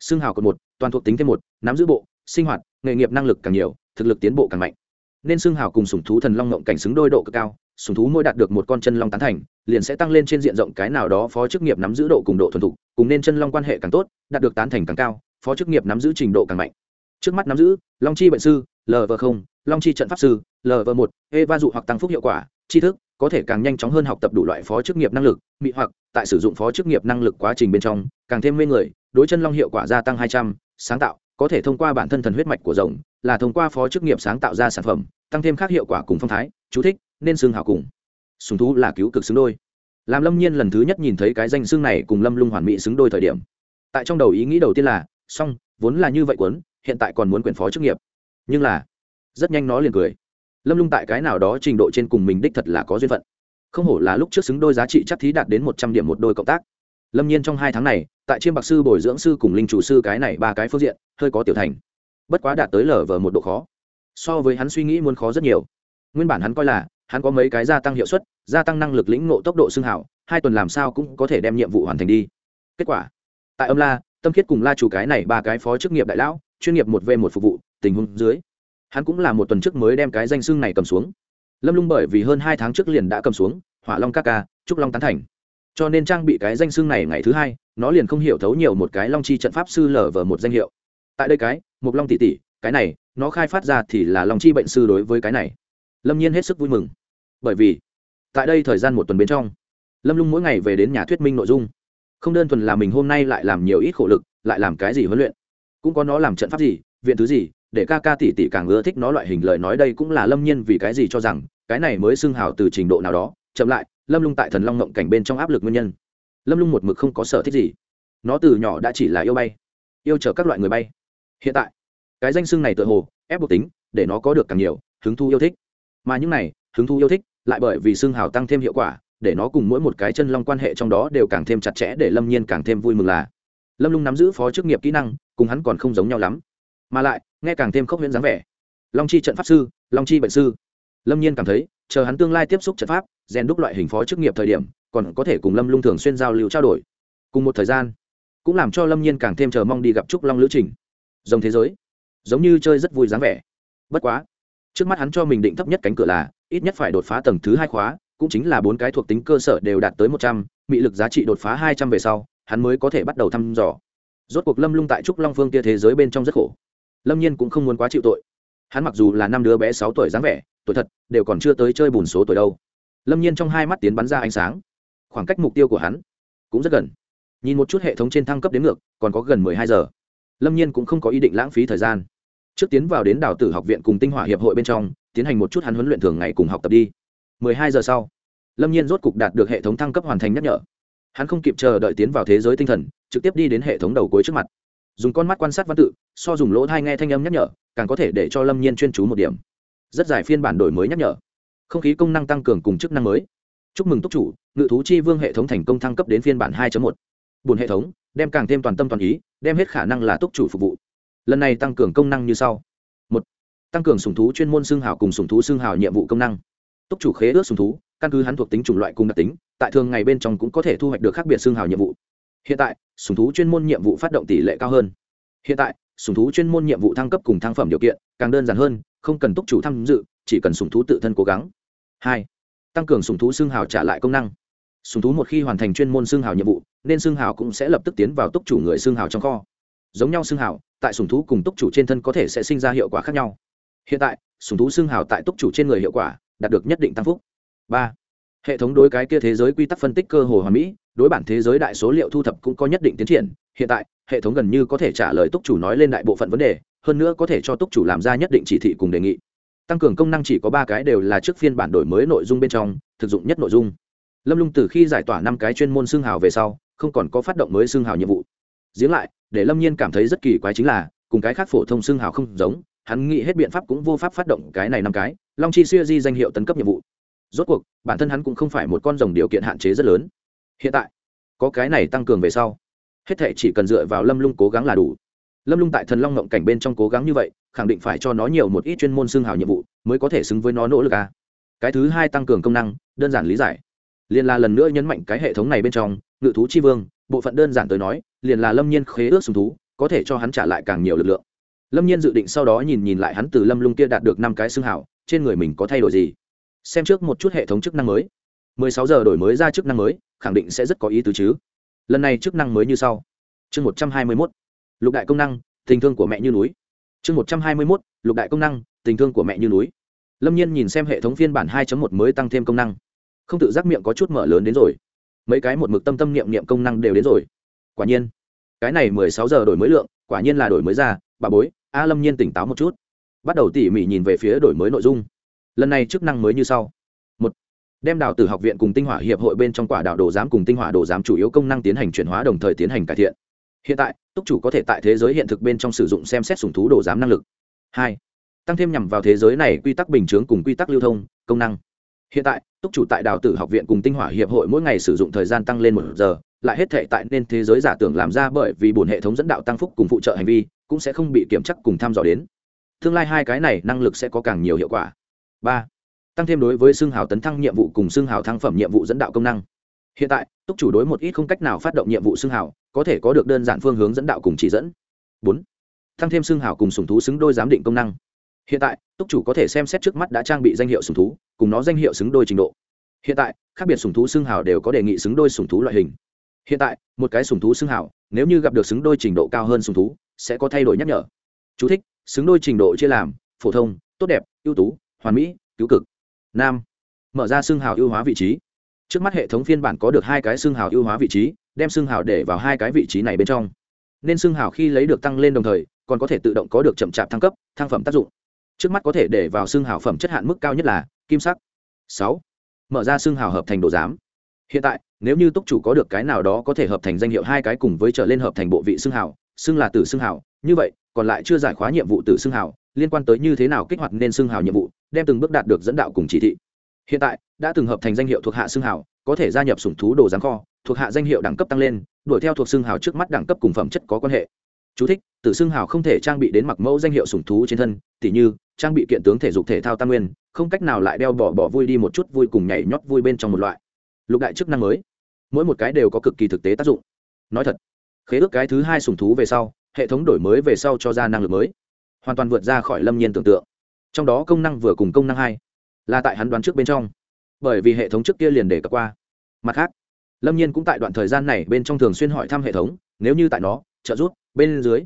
Xương hào còn một, toàn thuộc tính thêm một, nắm giữ bộ, sinh hoạt, nghề nghiệp năng lực càng nhiều, thực lực tiến bộ càng mạnh. Nên xương hào cùng sùng thú thần long ngộng cảnh xứng đôi độ cực cao, sùng thú mỗi đạt được một con chân long tán thành, liền sẽ tăng lên trên diện rộng cái nào đó phó chức nghiệp nắm giữ độ cùng độ thuần thục, cùng nên chân long quan hệ càng tốt, đạt được tán thành càng cao, phó chức nghiệp nắm giữ trình độ càng mạnh. Trước mắt nắm giữ, long chi bệnh sư lv không, long chi trận pháp sư lv một eva dụ hoặc tăng phúc hiệu quả tri thức, có thể càng nhanh chóng hơn học tập đủ loại phó chức nghiệp năng lực, mị hoặc, tại sử dụng phó chức nghiệp năng lực quá trình bên trong, càng thêm mê người, đối chân long hiệu quả gia tăng hai trăm, sáng tạo, có thể thông qua bản thân thần huyết mạch của rồng, là thông qua phó chức nghiệp sáng tạo ra sản phẩm, tăng thêm khác hiệu quả cùng phong thái, chú thích, nên xương hào cùng. Sùng thú là cứu cực xứng đôi. Làm lâm nhiên lần thứ nhất nhìn thấy cái danh xương này cùng lâm lung hoàn mỹ xứng đôi thời điểm. Tại trong đầu ý nghĩ đầu tiên là song vốn là như vậy quấn hiện tại còn muốn quyền phó chức nghiệp. Nhưng là, rất nhanh nó liền cười lâm lung tại cái nào đó trình độ trên cùng mình đích thật là có duyên phận. Không hổ là lúc trước xứng đôi giá trị chắc thí đạt đến một trăm điểm một đôi cộng tác. Lâm nhiên trong hai tháng này, tại chiêm bạc sư, bồi dưỡng sư cùng linh chủ sư cái này ba cái phương diện, hơi có tiểu thành. Bất quá đạt tới lở vờ một độ khó. So với hắn suy nghĩ muốn khó rất nhiều. Nguyên bản hắn coi là, hắn có mấy cái gia tăng hiệu suất, gia tăng năng lực lĩnh ngộ tốc độ xương hảo, hai tuần làm sao cũng có thể đem nhiệm vụ hoàn thành đi. Kết quả, tại âm la, tâm khiết cùng la chủ cái này ba cái phó chức nghiệp đại lão, chuyên nghiệp một v một phục vụ, tình huống dưới hắn cũng là một tuần trước mới đem cái danh xưng này cầm xuống. Lâm lung bởi vì hơn hai tháng trước liền đã cầm xuống, hỏa long ca ca, trúc long tán thành. Cho nên trang bị cái danh xưng này ngày thứ hai, nó liền không hiểu thấu nhiều một cái long chi trận pháp sư lở vờ một danh hiệu. Tại đây cái một long tỷ tỷ, cái này, nó khai phát ra thì là long chi bệnh sư đối với cái này. Lâm nhiên hết sức vui mừng. Bởi vì, tại đây thời gian một tuần bên trong, lâm lung mỗi ngày về đến nhà thuyết minh nội dung. Không đơn thuần là mình hôm nay lại làm nhiều ít khổ lực, lại làm cái gì huấn luyện. Cũng có nó làm trận pháp gì, viện thứ gì để ca ca tỷ tỷ càng ưa thích nó loại hình lời nói đây cũng là lâm nhiên vì cái gì cho rằng cái này mới xưng hào từ trình độ nào đó. Chậm lại, lâm lung tại thần long ngộng cảnh bên trong áp lực nguyên nhân. Lâm lung một mực không có sở thích gì. Nó từ nhỏ đã chỉ là yêu bay, yêu chở các loại người bay. Hiện tại, cái danh xưng này tự hồ ép buộc tính, để nó có được càng nhiều hứng thu yêu thích. Mà những này hứng thu yêu thích lại bởi vì xưng hào tăng thêm hiệu quả, để nó cùng mỗi một cái chân long quan hệ trong đó đều càng thêm chặt chẽ, để lâm nhiên càng thêm vui mừng là lâm lung nắm giữ phó chức nghiệp kỹ năng, cùng hắn còn không giống nhau lắm mà lại, nghe càng thêm khốc huyễn dáng vẻ. Long chi trận pháp sư, long chi bệnh sư. Lâm nhiên cảm thấy, chờ hắn tương lai tiếp xúc trận pháp, rèn đúc loại hình phó chức nghiệp thời điểm, còn có thể cùng lâm lung thường xuyên giao lưu trao đổi. Cùng một thời gian, cũng làm cho lâm nhiên càng thêm chờ mong đi gặp trúc long lữ trình. Dòng thế giới, giống như chơi rất vui dáng vẻ. Bất quá, trước mắt hắn cho mình định thấp nhất cánh cửa là, ít nhất phải đột phá tầng thứ hai khóa, cũng chính là bốn cái thuộc tính cơ sở đều đạt tới một trăm, mị lực giá trị đột phá hai trăm về sau, hắn mới có thể bắt đầu thăm dò. Rốt cuộc lâm lung tại trúc long phương kia thế giới bên trong rất khổ lâm nhiên cũng không muốn quá chịu tội. Hắn mặc dù là năm đứa bé sáu tuổi dáng vẻ, tuổi thật, đều còn chưa tới chơi bùn số tuổi đâu. Lâm nhiên trong hai mắt tiến bắn ra ánh sáng. Khoảng cách mục tiêu của hắn cũng rất gần. Nhìn một chút hệ thống trên thăng cấp đến ngược, còn có gần mười hai giờ. Lâm nhiên cũng không có ý định lãng phí thời gian. Trước tiến vào đến đào tử học viện cùng tinh hỏa hiệp hội bên trong, tiến hành một chút hắn huấn luyện thường ngày cùng học tập đi. mười hai giờ sau, lâm nhiên rốt cục đạt được hệ thống thăng cấp hoàn thành nhắc nhở. Hắn không kịp chờ đợi tiến vào thế giới tinh thần, trực tiếp đi đến hệ thống đầu cuối trước mặt dùng con mắt quan sát văn tự, so dùng lỗ thai nghe thanh âm nhắc nhở, càng có thể để cho lâm nhiên chuyên chú một điểm. Rất dài phiên bản đổi mới nhắc nhở. Không khí công năng tăng cường cùng chức năng mới. Chúc mừng túc chủ, ngự thú chi vương hệ thống thành công thăng cấp đến phiên bản 2 một. Bùn hệ thống, đem càng thêm toàn tâm toàn ý, đem hết khả năng là túc chủ phục vụ. Lần này tăng cường công năng như sau. Một, tăng cường sùng thú chuyên môn xương hào cùng sùng thú xương hào nhiệm vụ công năng. Túc chủ khế ước sùng thú, căn cứ hắn thuộc tính chủng loại cùng đặc tính, tại thường ngày bên trong cũng có thể thu hoạch được khác biệt xương hào nhiệm vụ hiện tại, sùng thú chuyên môn nhiệm vụ phát động tỷ lệ cao hơn. Hiện tại, sùng thú chuyên môn nhiệm vụ thăng cấp cùng thăng phẩm điều kiện càng đơn giản hơn, không cần túc chủ tham dự, chỉ cần sùng thú tự thân cố gắng. Hai, tăng cường sùng thú xương hào trả lại công năng. Sùng thú một khi hoàn thành chuyên môn xương hào nhiệm vụ, nên xương hào cũng sẽ lập tức tiến vào túc chủ người xương hào trong kho. Giống nhau xương hào, tại sùng thú cùng túc chủ trên thân có thể sẽ sinh ra hiệu quả khác nhau. Hiện tại, sùng thú xương hào tại túc chủ trên người hiệu quả đạt được nhất định tăng phúc. Ba, hệ thống đối cái kia thế giới quy tắc phân tích cơ hồ hoàn mỹ đối bản thế giới đại số liệu thu thập cũng có nhất định tiến triển, hiện tại, hệ thống gần như có thể trả lời túc chủ nói lên đại bộ phận vấn đề, hơn nữa có thể cho túc chủ làm ra nhất định chỉ thị cùng đề nghị. Tăng cường công năng chỉ có ba cái đều là trước phiên bản đổi mới nội dung bên trong, thực dụng nhất nội dung. Lâm lung từ khi giải tỏa năm cái chuyên môn xương hào về sau, không còn có phát động mới xương hào nhiệm vụ. Giếng lại, để lâm nhiên cảm thấy rất kỳ quái chính là, cùng cái khác phổ thông xương hào không giống, hắn nghĩ hết biện pháp cũng vô pháp phát động cái này năm cái, long chi siêu di danh hiệu tấn cấp nhiệm vụ. Rốt cuộc, bản thân hắn cũng không phải một con rồng điều kiện hạn chế rất lớn hiện tại, có cái này tăng cường về sau, hết thệ chỉ cần dựa vào lâm lung cố gắng là đủ. Lâm lung tại thần long ngộng cảnh bên trong cố gắng như vậy, khẳng định phải cho nó nhiều một ít chuyên môn xương hào nhiệm vụ mới có thể xứng với nó nỗ lực à. cái thứ hai tăng cường công năng, đơn giản lý giải. Liền là lần nữa nhấn mạnh cái hệ thống này bên trong, ngự thú chi vương, bộ phận đơn giản tới nói, liền là lâm nhiên khế ước sùng thú, có thể cho hắn trả lại càng nhiều lực lượng. Lâm nhiên dự định sau đó nhìn nhìn lại hắn từ lâm lung kia đạt được năm cái xương hào, trên người mình có thay đổi gì? Xem trước một chút hệ thống chức năng mới. 16 giờ đổi mới ra chức năng mới, khẳng định sẽ rất có ý tứ chứ. Lần này chức năng mới như sau. Chương 121 lục đại công năng, tình thương của mẹ như núi. Chương 121 lục đại công năng, tình thương của mẹ như núi. Lâm nhiên nhìn xem hệ thống phiên bản 2.1 mới tăng thêm công năng. Không tự giác miệng có chút mở lớn đến rồi. Mấy cái một mực tâm tâm niệm niệm công năng đều đến rồi. Quả nhiên, cái này mười sáu giờ đổi mới lượng, quả nhiên là đổi mới ra. Bà bối, a lâm nhiên tỉnh táo một chút. Bắt đầu tỉ mỉ nhìn về phía đổi mới nội dung. Lần này chức năng mới như sau đem đào từ học viện cùng tinh hỏa hiệp hội bên trong quả đạo đồ giám cùng tinh hỏa đồ giám chủ yếu công năng tiến hành chuyển hóa đồng thời tiến hành cải thiện. Hiện tại, túc chủ có thể tại thế giới hiện thực bên trong sử dụng xem xét sùng thú đồ giám năng lực. Hai, tăng thêm nhằm vào thế giới này quy tắc bình chướng cùng quy tắc lưu thông, công năng. Hiện tại, túc chủ tại đào tử học viện cùng tinh hỏa hiệp hội mỗi ngày sử dụng thời gian tăng lên một giờ, lại hết thể tại nên thế giới giả tưởng làm ra bởi vì bổn hệ thống dẫn đạo tăng phúc cùng phụ trợ hành vi, cũng sẽ không bị kiểm chắc cùng thăm dò đến. Tương lai hai cái này năng lực sẽ có càng nhiều hiệu quả. Ba tăng thêm đối với xương hào tấn thăng nhiệm vụ cùng xương hào thăng phẩm nhiệm vụ dẫn đạo công năng. Hiện tại túc chủ đối một ít không cách nào phát động nhiệm vụ xương hào có thể có được đơn giản phương hướng dẫn đạo cùng chỉ dẫn. Bốn tăng thêm xương hào cùng sùng thú xứng đôi giám định công năng. Hiện tại túc chủ có thể xem xét trước mắt đã trang bị danh hiệu sùng thú cùng nó danh hiệu xứng đôi trình độ. Hiện tại khác biệt sùng thú xương hào đều có đề nghị xứng đôi sùng thú loại hình. Hiện tại một cái sùng thú xương hào nếu như gặp được xứng đôi trình độ cao hơn sùng thú sẽ có thay đổi nhắc nhở. Chú thích, xứng đôi trình độ chia làm phổ thông tốt đẹp ưu tú hoàn mỹ cứu cực nam. Mở ra xương hào ưu hóa vị trí. Trước mắt hệ thống phiên bản có được hai cái xương hào ưu hóa vị trí, đem xương hào để vào hai cái vị trí này bên trong. Nên xương hào khi lấy được tăng lên đồng thời, còn có thể tự động có được chậm chạp thăng cấp, thăng phẩm tác dụng. Trước mắt có thể để vào xương hào phẩm chất hạn mức cao nhất là kim sắc. Sáu. Mở ra xương hào hợp thành đồ giám. Hiện tại, nếu như túc chủ có được cái nào đó có thể hợp thành danh hiệu hai cái cùng với trở lên hợp thành bộ vị xương hào xương là tử xương hào, như vậy, còn lại chưa giải khóa nhiệm vụ tử xương hào, liên quan tới như thế nào kích hoạt nên xương hào nhiệm vụ đem từng bước đạt được dẫn đạo cùng chỉ thị hiện tại đã từng hợp thành danh hiệu thuộc hạ xương hào có thể gia nhập sủng thú đồ giáng kho thuộc hạ danh hiệu đẳng cấp tăng lên đuổi theo thuộc xương hào trước mắt đẳng cấp cùng phẩm chất có quan hệ Chú thích: Tử xương hào không thể trang bị đến mặc mẫu danh hiệu sủng thú trên thân, tỉ như trang bị kiện tướng thể dục thể thao tam nguyên, không cách nào lại đeo bỏ bỏ vui đi một chút vui cùng nhảy nhót vui bên trong một loại. Lục đại chức năng mới, mỗi một cái đều có cực kỳ thực tế tác dụng. Nói thật, khế ước cái thứ hai sủng thú về sau, hệ thống đổi mới về sau cho ra năng lực mới, hoàn toàn vượt ra khỏi Lâm Nhiên tưởng tượng. Trong đó công năng vừa cùng công năng hai, là tại hắn đoán trước bên trong, bởi vì hệ thống trước kia liền để cập qua. Mặt khác, Lâm Nhiên cũng tại đoạn thời gian này bên trong thường xuyên hỏi thăm hệ thống, nếu như tại nó trợ giúp bên dưới.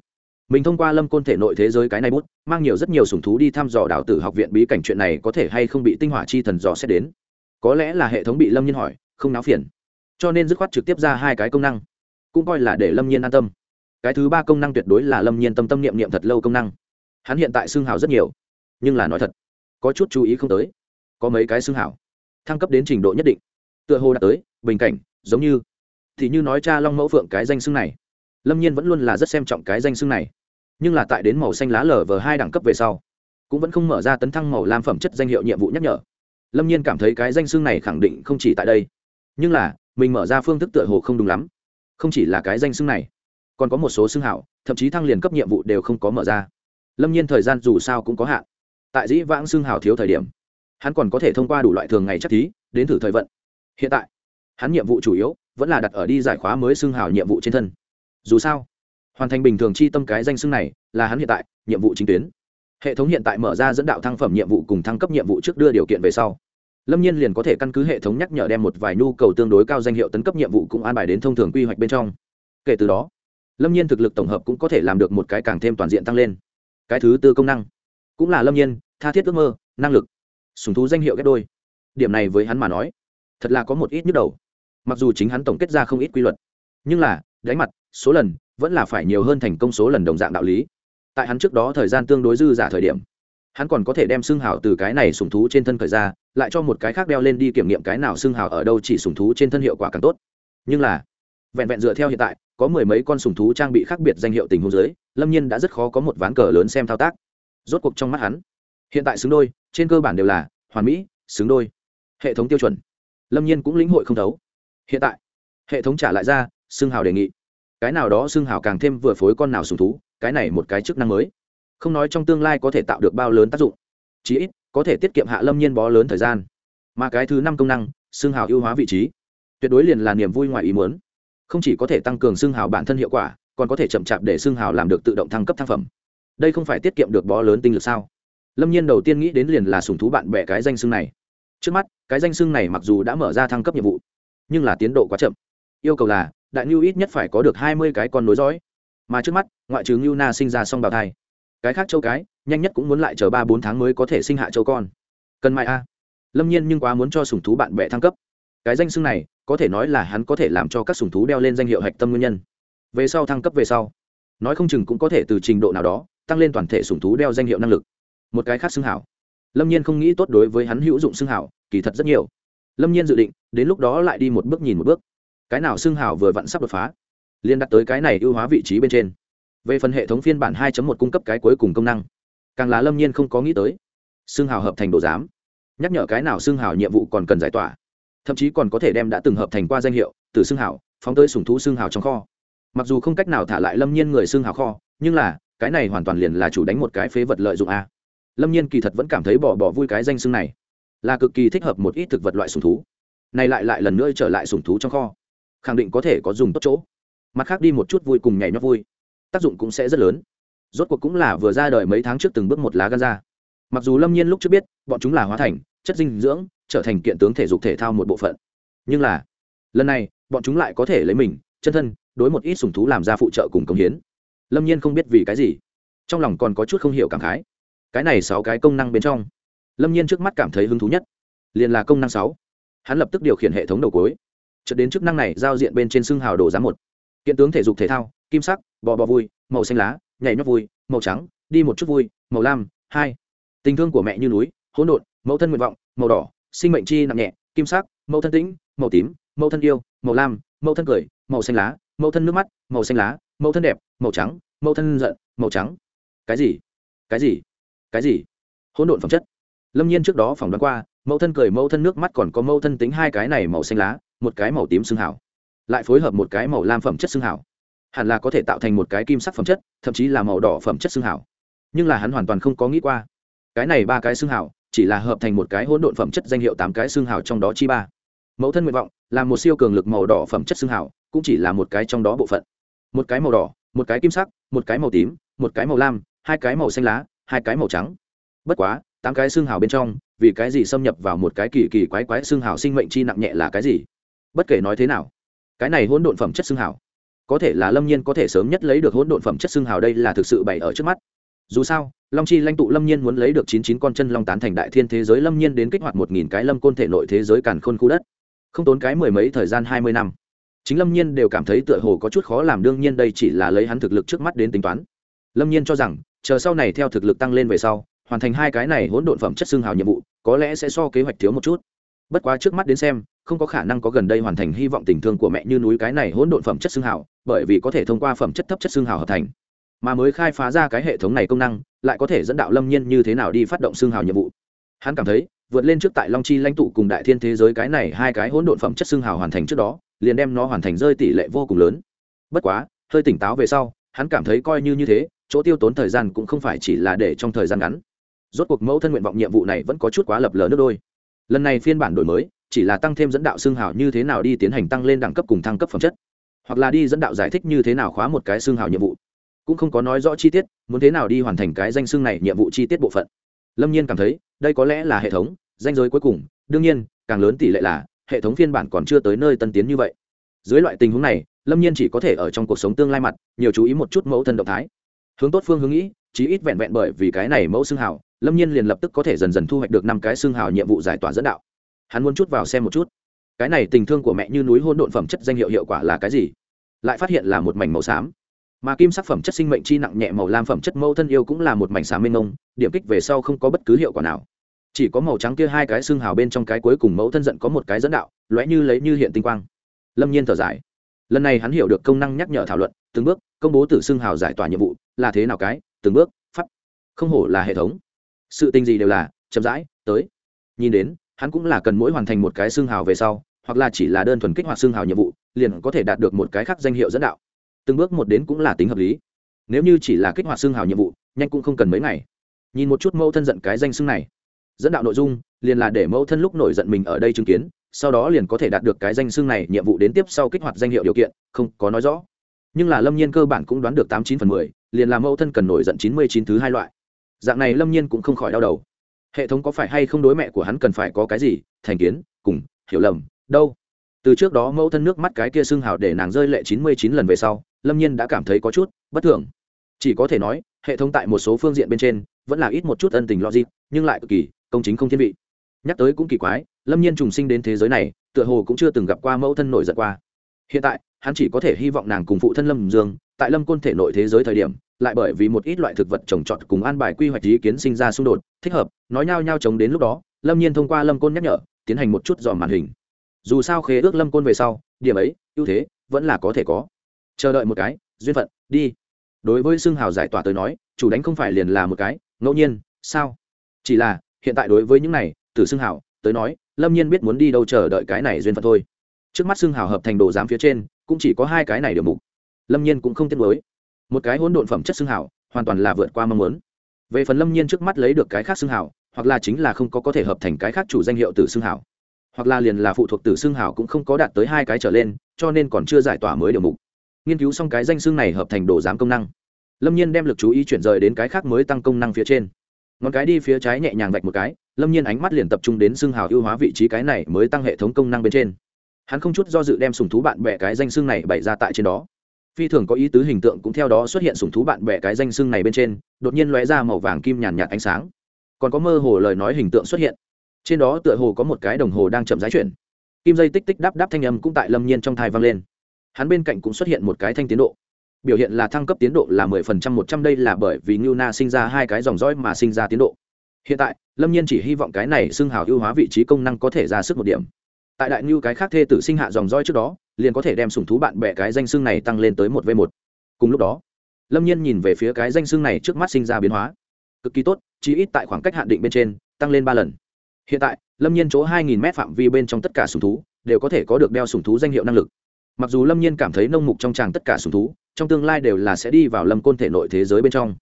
Mình thông qua lâm côn thể nội thế giới cái này bút mang nhiều rất nhiều sùng thú đi thăm dò đào tử học viện bí cảnh chuyện này có thể hay không bị tinh hỏa chi thần dò xét đến. Có lẽ là hệ thống bị lâm nhiên hỏi không náo phiền. Cho nên dứt khoát trực tiếp ra hai cái công năng. Cũng coi là để lâm nhiên an tâm. Cái thứ ba công năng tuyệt đối là lâm nhiên tâm tâm niệm niệm thật lâu công năng. Hắn hiện tại xương hào rất nhiều nhưng là nói thật, có chút chú ý không tới, có mấy cái xương hào thăng cấp đến trình độ nhất định, tựa hồ đã tới, bình cảnh, giống như, thì như nói cha long mẫu phượng cái danh xưng này. Lâm nhiên vẫn luôn là rất xem trọng cái danh xưng này, nhưng là tại đến màu xanh lá lở vờ hai đẳng cấp về sau, cũng vẫn không mở ra tấn thăng màu lam phẩm chất danh hiệu nhiệm vụ nhắc nhở. Lâm nhiên cảm thấy cái danh xưng này khẳng định không chỉ tại đây, nhưng là, mình mở ra phương thức tựa hồ không đúng lắm. Không chỉ là cái danh xưng này, còn có một số xưng hảo, thậm chí thăng liền cấp nhiệm vụ đều không có mở ra. Lâm nhiên thời gian dù sao cũng có hạn tại dĩ vãng xưng hào thiếu thời điểm, hắn còn có thể thông qua đủ loại thường ngày chắc thí, đến thử thời vận. Hiện tại, hắn nhiệm vụ chủ yếu vẫn là đặt ở đi giải khóa mới xưng hào nhiệm vụ trên thân. Dù sao, hoàn thành bình thường chi tâm cái danh xưng này là hắn hiện tại nhiệm vụ chính tuyến. Hệ thống hiện tại mở ra dẫn đạo thăng phẩm nhiệm vụ cùng thăng cấp nhiệm vụ trước đưa điều kiện về sau. Lâm nhiên liền có thể căn cứ hệ thống nhắc nhở đem một vài nhu cầu tương đối cao danh hiệu tấn cấp nhiệm vụ cũng an bài đến thông thường quy hoạch bên trong. Kể từ đó, lâm nhiên thực lực tổng hợp cũng có thể làm được một cái càng thêm toàn diện tăng lên. Cái thứ tư công năng cũng là lâm nhiên, tha thiết ước mơ, năng lực. Sùng thú danh hiệu ghép đôi. Điểm này với hắn mà nói, thật là có một ít nhức đầu. Mặc dù chính hắn tổng kết ra không ít quy luật, nhưng là đánh mặt, số lần, vẫn là phải nhiều hơn thành công số lần đồng dạng đạo lý. Tại hắn trước đó thời gian tương đối dư giả thời điểm, hắn còn có thể đem xương hào từ cái này sùng thú trên thân thời ra, lại cho một cái khác đeo lên đi kiểm nghiệm cái nào xương hào ở đâu chỉ sùng thú trên thân hiệu quả càng tốt. Nhưng là, vẹn vẹn dựa theo hiện tại, có mười mấy con sùng thú trang bị khác biệt danh hiệu tình huống dưới, lâm nhiên đã rất khó có một ván cờ lớn xem thao tác rốt cuộc trong mắt hắn, hiện tại xứng đôi, trên cơ bản đều là hoàn mỹ, xứng đôi. Hệ thống tiêu chuẩn, lâm nhiên cũng lĩnh hội không thấu. Hiện tại, hệ thống trả lại ra xương hào đề nghị. Cái nào đó xương hào càng thêm vừa phối con nào sùng thú, cái này một cái chức năng mới. Không nói trong tương lai có thể tạo được bao lớn tác dụng, chí ít có thể tiết kiệm hạ lâm nhiên bó lớn thời gian. Mà cái thứ năm công năng xương hào ưu hóa vị trí. Tuyệt đối liền là niềm vui ngoài ý muốn. Không chỉ có thể tăng cường xương hào bản thân hiệu quả, còn có thể chậm chạp để xương hào làm được tự động thăng cấp thăng phẩm đây không phải tiết kiệm được bó lớn tinh lực sao? Lâm nhiên đầu tiên nghĩ đến liền là sùng thú bạn bè cái danh xưng này. Trước mắt, cái danh xưng này mặc dù đã mở ra thăng cấp nhiệm vụ, nhưng là tiến độ quá chậm. Yêu cầu là, đại ngưu ít nhất phải có được hai mươi cái con nối dõi. Mà trước mắt, ngoại trừ ngưu na sinh ra xong bào thai, cái khác châu cái, nhanh nhất cũng muốn lại chờ ba bốn tháng mới có thể sinh hạ châu con. Cần mai a. Lâm nhiên nhưng quá muốn cho sùng thú bạn bè thăng cấp. Cái danh xưng này, có thể nói là hắn có thể làm cho các sùng thú đeo lên danh hiệu hạch tâm nguyên nhân. Về sau thăng cấp về sau, nói không chừng cũng có thể từ trình độ nào đó tăng lên toàn thể sùng thú đeo danh hiệu năng lực. Một cái khác xưng hảo. Lâm nhiên không nghĩ tốt đối với hắn hữu dụng xưng hảo, kỳ thật rất nhiều. Lâm nhiên dự định, đến lúc đó lại đi một bước nhìn một bước. Cái nào xưng hảo vừa vặn sắp đột phá. Liên đặt tới cái này ưu hóa vị trí bên trên. Về phần hệ thống phiên bản 2 một cung cấp cái cuối cùng công năng, càng là lâm nhiên không có nghĩ tới. Xưng hào hợp thành đồ giám. Nhắc nhở cái nào xưng hào nhiệm vụ còn cần giải tỏa. Thậm chí còn có thể đem đã từng hợp thành qua danh hiệu, từ xưng hào phóng tới sùng thú xưng hào trong kho. Mặc dù không cách nào thả lại lâm nhiên người xưng hào kho, nhưng là cái này hoàn toàn liền là chủ đánh một cái phế vật lợi dụng a. Lâm nhiên kỳ thật vẫn cảm thấy bỏ bỏ vui cái danh xưng này là cực kỳ thích hợp một ít thực vật loại sùng thú. Này lại lại lần nữa trở lại sùng thú trong kho, khẳng định có thể có dùng tốt chỗ. Mặt khác đi một chút vui cùng nhảy nhót vui, tác dụng cũng sẽ rất lớn. Rốt cuộc cũng là vừa ra đời mấy tháng trước từng bước một lá gan ra. Mặc dù lâm nhiên lúc trước biết, bọn chúng là hóa thành chất dinh dưỡng, trở thành kiện tướng thể dục thể thao một bộ phận. Nhưng là, lần này, bọn chúng lại có thể lấy mình, chân thân, đối một ít sùng thú làm ra phụ trợ cùng công hiến lâm nhiên không biết vì cái gì trong lòng còn có chút không hiểu cảm khái cái này sáu cái công năng bên trong lâm nhiên trước mắt cảm thấy hứng thú nhất liền là công năng sáu hắn lập tức điều khiển hệ thống đầu cối chợt đến chức năng này giao diện bên trên xương hào đồ giá một kiện tướng thể dục thể thao kim sắc bò bò vui màu xanh lá nhảy nhót vui màu trắng đi một chút vui màu lam hai tình thương của mẹ như núi hỗn độn mẫu thân nguyện vọng màu đỏ sinh mệnh chi nặng nhẹ kim sắc mẫu thân tĩnh màu tím mẫu thân yêu màu lam mẫu thân cười màu xanh lá mẫu thân nước mắt màu xanh lá mẫu thân đẹp màu trắng, mẫu thân giận màu trắng. Cái gì? Cái gì? Cái gì? Hỗn độn phẩm chất. Lâm nhiên trước đó phỏng đoán qua, mẫu thân cười, mẫu thân nước mắt còn có mẫu thân tính hai cái này màu xanh lá, một cái màu tím xương hảo lại phối hợp một cái màu lam phẩm chất xương hảo hẳn là có thể tạo thành một cái kim sắc phẩm chất, thậm chí là màu đỏ phẩm chất xương hảo nhưng là hắn hoàn toàn không có nghĩ qua. Cái này ba cái xương hảo chỉ là hợp thành một cái hỗn độn phẩm chất danh hiệu tám cái xương hảo trong đó chi ba. Mẫu thân nguyện vọng là một siêu cường lực màu đỏ phẩm chất xương hảo cũng chỉ là một cái trong đó bộ phận một cái màu đỏ, một cái kim sắc, một cái màu tím, một cái màu lam, hai cái màu xanh lá, hai cái màu trắng. Bất quá, tám cái xương hào bên trong, vì cái gì xâm nhập vào một cái kỳ kỳ quái quái xương hào sinh mệnh chi nặng nhẹ là cái gì? Bất kể nói thế nào, cái này hỗn độn phẩm chất xương hào, có thể là lâm nhiên có thể sớm nhất lấy được hỗn độn phẩm chất xương hào đây là thực sự bày ở trước mắt. Dù sao, long chi lãnh tụ lâm nhiên muốn lấy được chín chín con chân long tán thành đại thiên thế giới lâm nhiên đến kích hoạt một nghìn cái lâm côn thể nội thế giới càn khôn khu đất. Không tốn cái mười mấy thời gian hai mươi năm chính lâm nhiên đều cảm thấy tựa hồ có chút khó làm, đương nhiên đây chỉ là lấy hắn thực lực trước mắt đến tính toán. Lâm nhiên cho rằng, chờ sau này theo thực lực tăng lên về sau, hoàn thành hai cái này hỗn độn phẩm chất xương hào nhiệm vụ, có lẽ sẽ so kế hoạch thiếu một chút. Bất quá trước mắt đến xem, không có khả năng có gần đây hoàn thành hy vọng tình thương của mẹ như núi cái này hỗn độn phẩm chất xương hào, bởi vì có thể thông qua phẩm chất thấp chất xương hào hợp thành. Mà mới khai phá ra cái hệ thống này công năng, lại có thể dẫn đạo lâm nhiên như thế nào đi phát động xương hào nhiệm vụ. Hắn cảm thấy, vượt lên trước tại long chi lãnh tụ cùng đại thiên thế giới cái này hai cái hỗn độn phẩm chất xương hào hoàn thành trước đó liền đem nó hoàn thành rơi tỷ lệ vô cùng lớn. Bất quá, hơi tỉnh táo về sau, hắn cảm thấy coi như như thế, chỗ tiêu tốn thời gian cũng không phải chỉ là để trong thời gian ngắn. Rốt cuộc mẫu thân nguyện vọng nhiệm vụ này vẫn có chút quá lập lờ nước đôi. Lần này phiên bản đổi mới, chỉ là tăng thêm dẫn đạo xương hào như thế nào đi tiến hành tăng lên đẳng cấp cùng thăng cấp phẩm chất, hoặc là đi dẫn đạo giải thích như thế nào khóa một cái xương hào nhiệm vụ. Cũng không có nói rõ chi tiết, muốn thế nào đi hoàn thành cái danh xương này nhiệm vụ chi tiết bộ phận. Lâm nhiên cảm thấy, đây có lẽ là hệ thống, danh giới cuối cùng, đương nhiên, càng lớn tỷ lệ là hệ thống phiên bản còn chưa tới nơi tân tiến như vậy. Dưới loại tình huống này, lâm nhiên chỉ có thể ở trong cuộc sống tương lai mặt, nhiều chú ý một chút mẫu thân động thái. Hướng tốt phương hướng nghĩ, chí ít vẹn vẹn bởi vì cái này mẫu xương hào, lâm nhiên liền lập tức có thể dần dần thu hoạch được năm cái xương hào nhiệm vụ giải tỏa dẫn đạo. Hắn muốn chút vào xem một chút. Cái này tình thương của mẹ như núi hôn độn phẩm chất danh hiệu hiệu quả là cái gì? Lại phát hiện là một mảnh màu xám. Mà kim sắc phẩm chất sinh mệnh chi nặng nhẹ màu lam phẩm chất mẫu thân yêu cũng là một mảnh xám mênh mông, điểm kích về sau không có bất cứ hiệu quả nào chỉ có màu trắng kia hai cái xương hào bên trong cái cuối cùng mẫu thân giận có một cái dẫn đạo, lóe như lấy như hiện tinh quang. Lâm nhiên thở dài. Lần này hắn hiểu được công năng nhắc nhở thảo luận, từng bước công bố tử xương hào giải tỏa nhiệm vụ, là thế nào cái, từng bước, pháp. Không hổ là hệ thống. Sự tình gì đều là, chậm rãi, tới. Nhìn đến, hắn cũng là cần mỗi hoàn thành một cái xương hào về sau, hoặc là chỉ là đơn thuần kích hoạt xương hào nhiệm vụ, liền có thể đạt được một cái khác danh hiệu dẫn đạo. Từng bước một đến cũng là tính hợp lý. Nếu như chỉ là kích hoạt xương hào nhiệm vụ, nhanh cũng không cần mấy ngày. Nhìn một chút mẫu thân giận cái danh xương này dẫn đạo nội dung, liền là để mẫu thân lúc nổi giận mình ở đây chứng kiến, sau đó liền có thể đạt được cái danh xưng này, nhiệm vụ đến tiếp sau kích hoạt danh hiệu điều kiện, không có nói rõ. Nhưng là lâm nhiên cơ bản cũng đoán được tám chín phần mười, liền là mẫu thân cần nổi giận chín mươi chín thứ hai loại. Dạng này lâm nhiên cũng không khỏi đau đầu. Hệ thống có phải hay không đối mẹ của hắn cần phải có cái gì? Thành kiến, cùng, hiểu lầm, đâu? Từ trước đó mẫu thân nước mắt cái kia xương hào để nàng rơi lệ chín mươi chín lần về sau, lâm nhiên đã cảm thấy có chút bất thường. Chỉ có thể nói, hệ thống tại một số phương diện bên trên, vẫn là ít một chút ân tình logic, nhưng lại cực kỳ công chính không thiên vị. Nhắc tới cũng kỳ quái, lâm nhiên trùng sinh đến thế giới này, tựa hồ cũng chưa từng gặp qua mẫu thân nổi giận qua. Hiện tại, hắn chỉ có thể hy vọng nàng cùng phụ thân lâm dương, tại lâm côn thể nội thế giới thời điểm, lại bởi vì một ít loại thực vật trồng trọt cùng an bài quy hoạch ý kiến sinh ra xung đột, thích hợp, nói nhau nhau chống đến lúc đó, lâm nhiên thông qua lâm côn nhắc nhở, tiến hành một chút dòm màn hình. Dù sao khế ước lâm côn về sau, điểm ấy, ưu thế, vẫn là có thể có. Chờ đợi một cái, duyên phận, đi. Đối với xương hào giải tỏa tới nói, chủ đánh không phải liền là một cái, ngẫu nhiên, sao? Chỉ là hiện tại đối với những này, từ xương hào tới nói, lâm nhiên biết muốn đi đâu chờ đợi cái này duyên phận thôi. Trước mắt xương hào hợp thành đồ giám phía trên, cũng chỉ có hai cái này điều mục. Lâm nhiên cũng không tiếc mới một cái hỗn độn phẩm chất xương hào hoàn toàn là vượt qua mong muốn. Về phần lâm nhiên trước mắt lấy được cái khác xương hào hoặc là chính là không có có thể hợp thành cái khác chủ danh hiệu từ xương hào hoặc là liền là phụ thuộc từ xương hào cũng không có đạt tới hai cái trở lên, cho nên còn chưa giải tỏa mới điều mục. Nghiên cứu xong cái danh xương này hợp thành đồ giám công năng, lâm nhiên đem lực chú ý chuyển rời đến cái khác mới tăng công năng phía trên ngón cái đi phía trái nhẹ nhàng vạch một cái, lâm nhiên ánh mắt liền tập trung đến xương hào ưu hóa vị trí cái này mới tăng hệ thống công năng bên trên. Hắn không chút do dự đem sùng thú bạn bè cái danh xương này bày ra tại trên đó. Phi thường có ý tứ hình tượng cũng theo đó xuất hiện sùng thú bạn bè cái danh xương này bên trên, đột nhiên lóe ra màu vàng kim nhàn nhạt ánh sáng. Còn có mơ hồ lời nói hình tượng xuất hiện. Trên đó tựa hồ có một cái đồng hồ đang chậm rãi chuyển. Kim dây tích tích đáp đáp thanh âm cũng tại lâm nhiên trong thai vang lên. Hắn bên cạnh cũng xuất hiện một cái thanh tiến độ biểu hiện là thăng cấp tiến độ là mười phần trăm, một trăm đây là bởi vì ngưu na sinh ra hai cái dòng dõi mà sinh ra tiến độ. Hiện tại, lâm nhiên chỉ hy vọng cái này xưng hào ưu hóa vị trí công năng có thể ra sức một điểm. Tại đại ngưu cái khác thê tử sinh hạ dòng dõi trước đó, liền có thể đem sủng thú bạn bè cái danh xưng này tăng lên tới một v một. Cùng lúc đó, lâm nhiên nhìn về phía cái danh xưng này trước mắt sinh ra biến hóa. Cực kỳ tốt chỉ ít tại khoảng cách hạn định bên trên, tăng lên ba lần. Hiện tại, lâm nhiên chỗ hai nghìn m phạm vi bên trong tất cả sủng thú, đều có thể có được đeo sủng thú danh hiệu năng lực. Mặc dù lâm nhiên cảm thấy nông mục trong tràng tất cả sùng thú trong tương lai đều là sẽ đi vào lâm côn thể nội thế giới bên trong.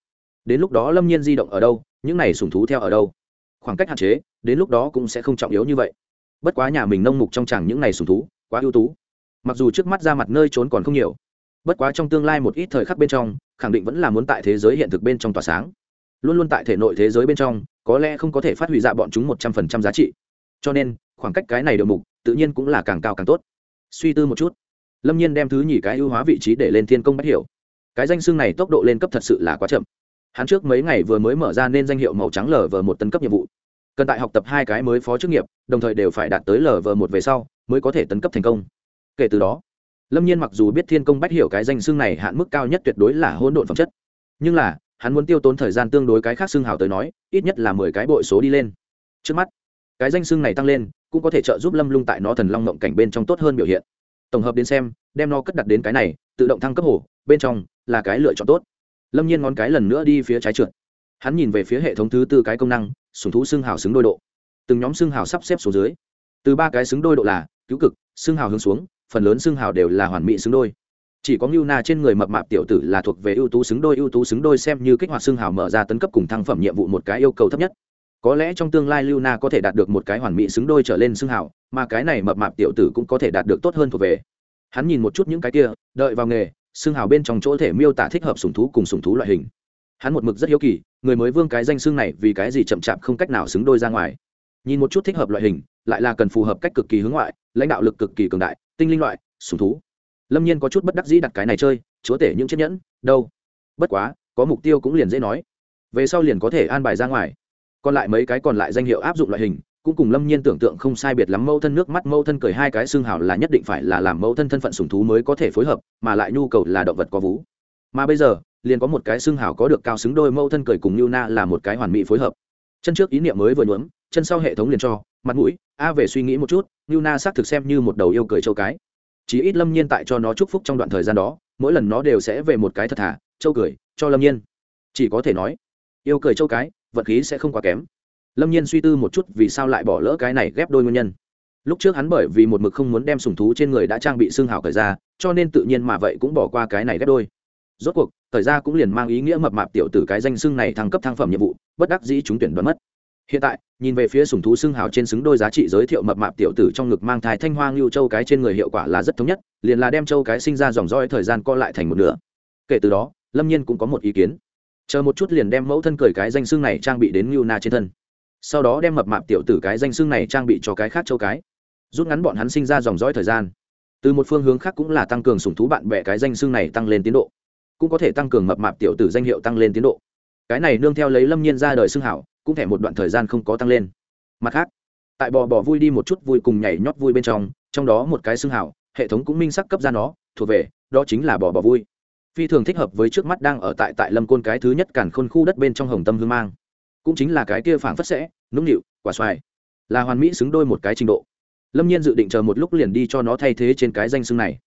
Đến lúc đó lâm nhiên di động ở đâu, những này sùng thú theo ở đâu? Khoảng cách hạn chế, đến lúc đó cũng sẽ không trọng yếu như vậy. Bất quá nhà mình nông mục trong chẳng những này sùng thú, quá ưu tú. Mặc dù trước mắt ra mặt nơi trốn còn không nhiều, bất quá trong tương lai một ít thời khắc bên trong, khẳng định vẫn là muốn tại thế giới hiện thực bên trong tỏa sáng. Luôn luôn tại thể nội thế giới bên trong, có lẽ không có thể phát huy dạ bọn chúng một trăm phần trăm giá trị. Cho nên, khoảng cách cái này đều mục, tự nhiên cũng là càng cao càng tốt. Suy tư một chút lâm nhiên đem thứ nhì cái ưu hóa vị trí để lên thiên công Bách hiểu cái danh xưng này tốc độ lên cấp thật sự là quá chậm. Hắn trước mấy ngày vừa mới mở ra nên danh hiệu màu trắng lờ vờ một tấn cấp nhiệm vụ. Cần tại học tập hai cái mới phó chức nghiệp, đồng thời đều phải đạt tới lờ vờ một về sau, mới có thể tấn cấp thành công. Kể từ đó, lâm nhiên mặc dù biết thiên công bách hiểu cái danh xưng này hạn mức cao nhất tuyệt đối là hỗn độn phẩm chất. Nhưng là, hắn muốn tiêu tốn thời gian tương đối cái khác xưng hào tới nói, ít nhất là mười cái bội số đi lên. Trước mắt, cái danh xưng này tăng lên, cũng có thể trợ giúp lâm lung tại nó thần long ngộng cảnh bên trong tốt hơn biểu hiện tổng hợp đến xem, đem nó cất đặt đến cái này, tự động thăng cấp hồ, bên trong là cái lựa chọn tốt. Lâm nhiên ngón cái lần nữa đi phía trái trượt. Hắn nhìn về phía hệ thống thứ tư cái công năng sùng thú xương hào xứng đôi độ. Từng nhóm xương hào sắp xếp xuống dưới. Từ ba cái xứng đôi độ là cứu cực, xương hào hướng xuống, phần lớn xương hào đều là hoàn mỹ xứng đôi. Chỉ có ngưu na trên người mập mạp tiểu tử là thuộc về ưu tú xứng đôi, ưu tú xứng đôi xem như kích hoạt xương hào mở ra tấn cấp cùng thăng phẩm nhiệm vụ một cái yêu cầu thấp nhất có lẽ trong tương lai lưu na có thể đạt được một cái hoàn mỹ xứng đôi trở lên xưng hào, mà cái này mập mạp tiểu tử cũng có thể đạt được tốt hơn thuộc về. Hắn nhìn một chút những cái kia, đợi vào nghề, xưng hào bên trong chỗ thể miêu tả thích hợp sùng thú cùng sùng thú loại hình. Hắn một mực rất hiếu kỳ, người mới vương cái danh xưng này vì cái gì chậm chạp không cách nào xứng đôi ra ngoài. Nhìn một chút thích hợp loại hình, lại là cần phù hợp cách cực kỳ hướng ngoại, lãnh đạo lực cực kỳ cường đại, tinh linh loại sùng thú. Lâm nhiên có chút bất đắc dĩ đặt cái này chơi, chúa tể những chiếc nhẫn, đâu? Bất quá, có mục tiêu cũng liền dễ nói. Về sau liền có thể an bài ra ngoài còn lại mấy cái còn lại danh hiệu áp dụng loại hình, cũng cùng lâm nhiên tưởng tượng không sai biệt lắm mâu thân nước mắt mâu thân cười hai cái xương hào là nhất định phải là làm mâu thân thân phận sùng thú mới có thể phối hợp, mà lại nhu cầu là động vật có vú. Mà bây giờ, liền có một cái xương hào có được cao xứng đôi mâu thân cười cùng như na là một cái hoàn mỹ phối hợp. Chân trước ý niệm mới vừa nhuốm, chân sau hệ thống liền cho, mặt mũi, a về suy nghĩ một chút như na xác thực xem như một đầu yêu cười châu cái. Chỉ ít lâm nhiên tại cho nó chúc phúc trong đoạn thời gian đó, mỗi lần nó đều sẽ về một cái thật thà, châu cười, cho lâm nhiên. Chỉ có thể nói, yêu cười châu cái Vận khí sẽ không quá kém. Lâm nhiên suy tư một chút vì sao lại bỏ lỡ cái này ghép đôi nguyên nhân. Lúc trước hắn bởi vì một mực không muốn đem sùng thú trên người đã trang bị xương hào cởi ra, cho nên tự nhiên mà vậy cũng bỏ qua cái này ghép đôi. Rốt cuộc thời ra cũng liền mang ý nghĩa mập mạp tiểu tử cái danh xưng này thăng cấp thăng phẩm nhiệm vụ, bất đắc dĩ chúng tuyển đoán mất. Hiện tại, nhìn về phía sùng thú xưng hào trên xứng đôi giá trị giới thiệu mập mạp tiểu tử trong ngực mang thai thanh hoa ngưu châu cái trên người hiệu quả là rất thống nhất, liền là đem châu cái sinh ra dòng roi thời gian co lại thành một nửa. Kể từ đó, lâm nhiên cũng có một ý kiến chờ một chút liền đem mẫu thân cười cái danh xương này trang bị đến ngưu na trên thân. Sau đó đem mập mạp tiểu tử cái danh xương này trang bị cho cái khác châu cái. Rút ngắn bọn hắn sinh ra dòng dõi thời gian. Từ một phương hướng khác cũng là tăng cường sủng thú bạn bè cái danh xương này tăng lên tiến độ. Cũng có thể tăng cường mập mạp tiểu tử danh hiệu tăng lên tiến độ. Cái này nương theo lấy lâm nhiên ra đời xương hảo, cũng thể một đoạn thời gian không có tăng lên. Mặt khác, tại bò bò vui đi một chút vui cùng nhảy nhót vui bên trong trong đó một cái xương hảo, hệ thống cũng minh sắc cấp ra nó, thuộc về, đó chính là bò bò vui phi thường thích hợp với trước mắt đang ở tại tại lâm côn cái thứ nhất cản khôn khu đất bên trong hồng tâm hương mang. Cũng chính là cái kia phảng phất sẽ, nũng nịu, quả xoài. Là hoàn mỹ xứng đôi một cái trình độ. Lâm nhiên dự định chờ một lúc liền đi cho nó thay thế trên cái danh xưng này.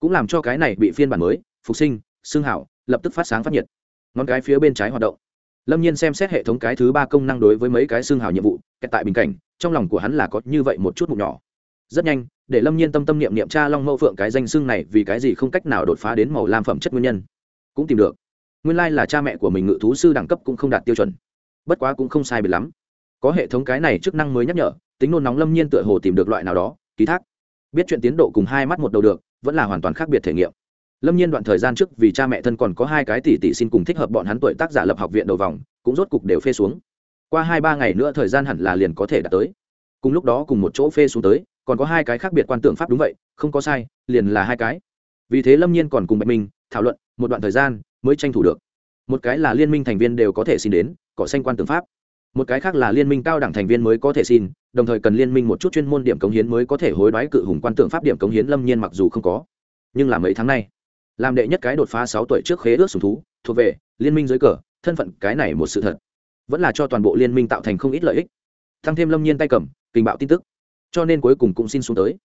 Cũng làm cho cái này bị phiên bản mới, phục sinh xưng hảo, lập tức phát sáng phát nhiệt. Ngón cái phía bên trái hoạt động. Lâm nhiên xem xét hệ thống cái thứ ba công năng đối với mấy cái xương hào nhiệm vụ, kẹt tại bình cảnh, trong lòng của hắn là có như vậy một chút mục nhỏ rất nhanh, để lâm nhiên tâm tâm niệm niệm cha long mẫu phượng cái danh xưng này vì cái gì không cách nào đột phá đến màu lam phẩm chất nguyên nhân. Cũng tìm được. Nguyên lai là cha mẹ của mình ngự thú sư đẳng cấp cũng không đạt tiêu chuẩn. Bất quá cũng không sai biệt lắm. Có hệ thống cái này chức năng mới nhắc nhở, tính nôn nóng lâm nhiên tựa hồ tìm được loại nào đó, ký thác. Biết chuyện tiến độ cùng hai mắt một đầu được, vẫn là hoàn toàn khác biệt thể nghiệm. Lâm nhiên đoạn thời gian trước vì cha mẹ thân còn có hai cái tỷ tỷ xin cùng thích hợp bọn hắn tuổi tác giả lập học viện đầu vòng, cũng rốt cục đều phê xuống. Qua hai ba ngày nữa thời gian hẳn là liền có thể đạt tới. Cùng lúc đó cùng một chỗ phê xuống tới còn có hai cái khác biệt quan tượng pháp đúng vậy, không có sai, liền là hai cái. Vì thế lâm nhiên còn cùng bạch minh thảo luận, một đoạn thời gian mới tranh thủ được. Một cái là liên minh thành viên đều có thể xin đến cỏ xanh quan tượng pháp. Một cái khác là liên minh cao đẳng thành viên mới có thể xin, đồng thời cần liên minh một chút chuyên môn điểm cống hiến mới có thể hối đoái cự hùng quan tượng pháp điểm cống hiến lâm nhiên mặc dù không có. Nhưng là mấy tháng nay, làm đệ nhất cái đột phá sáu tuổi trước khế ước sùng thú, thuộc về liên minh dưới cờ, thân phận cái này một sự thật. Vẫn là cho toàn bộ liên minh tạo thành không ít lợi ích. Tăng thêm lâm nhiên tay cầm tình bạo tin tức cho nên cuối cùng cũng xin xuống tới.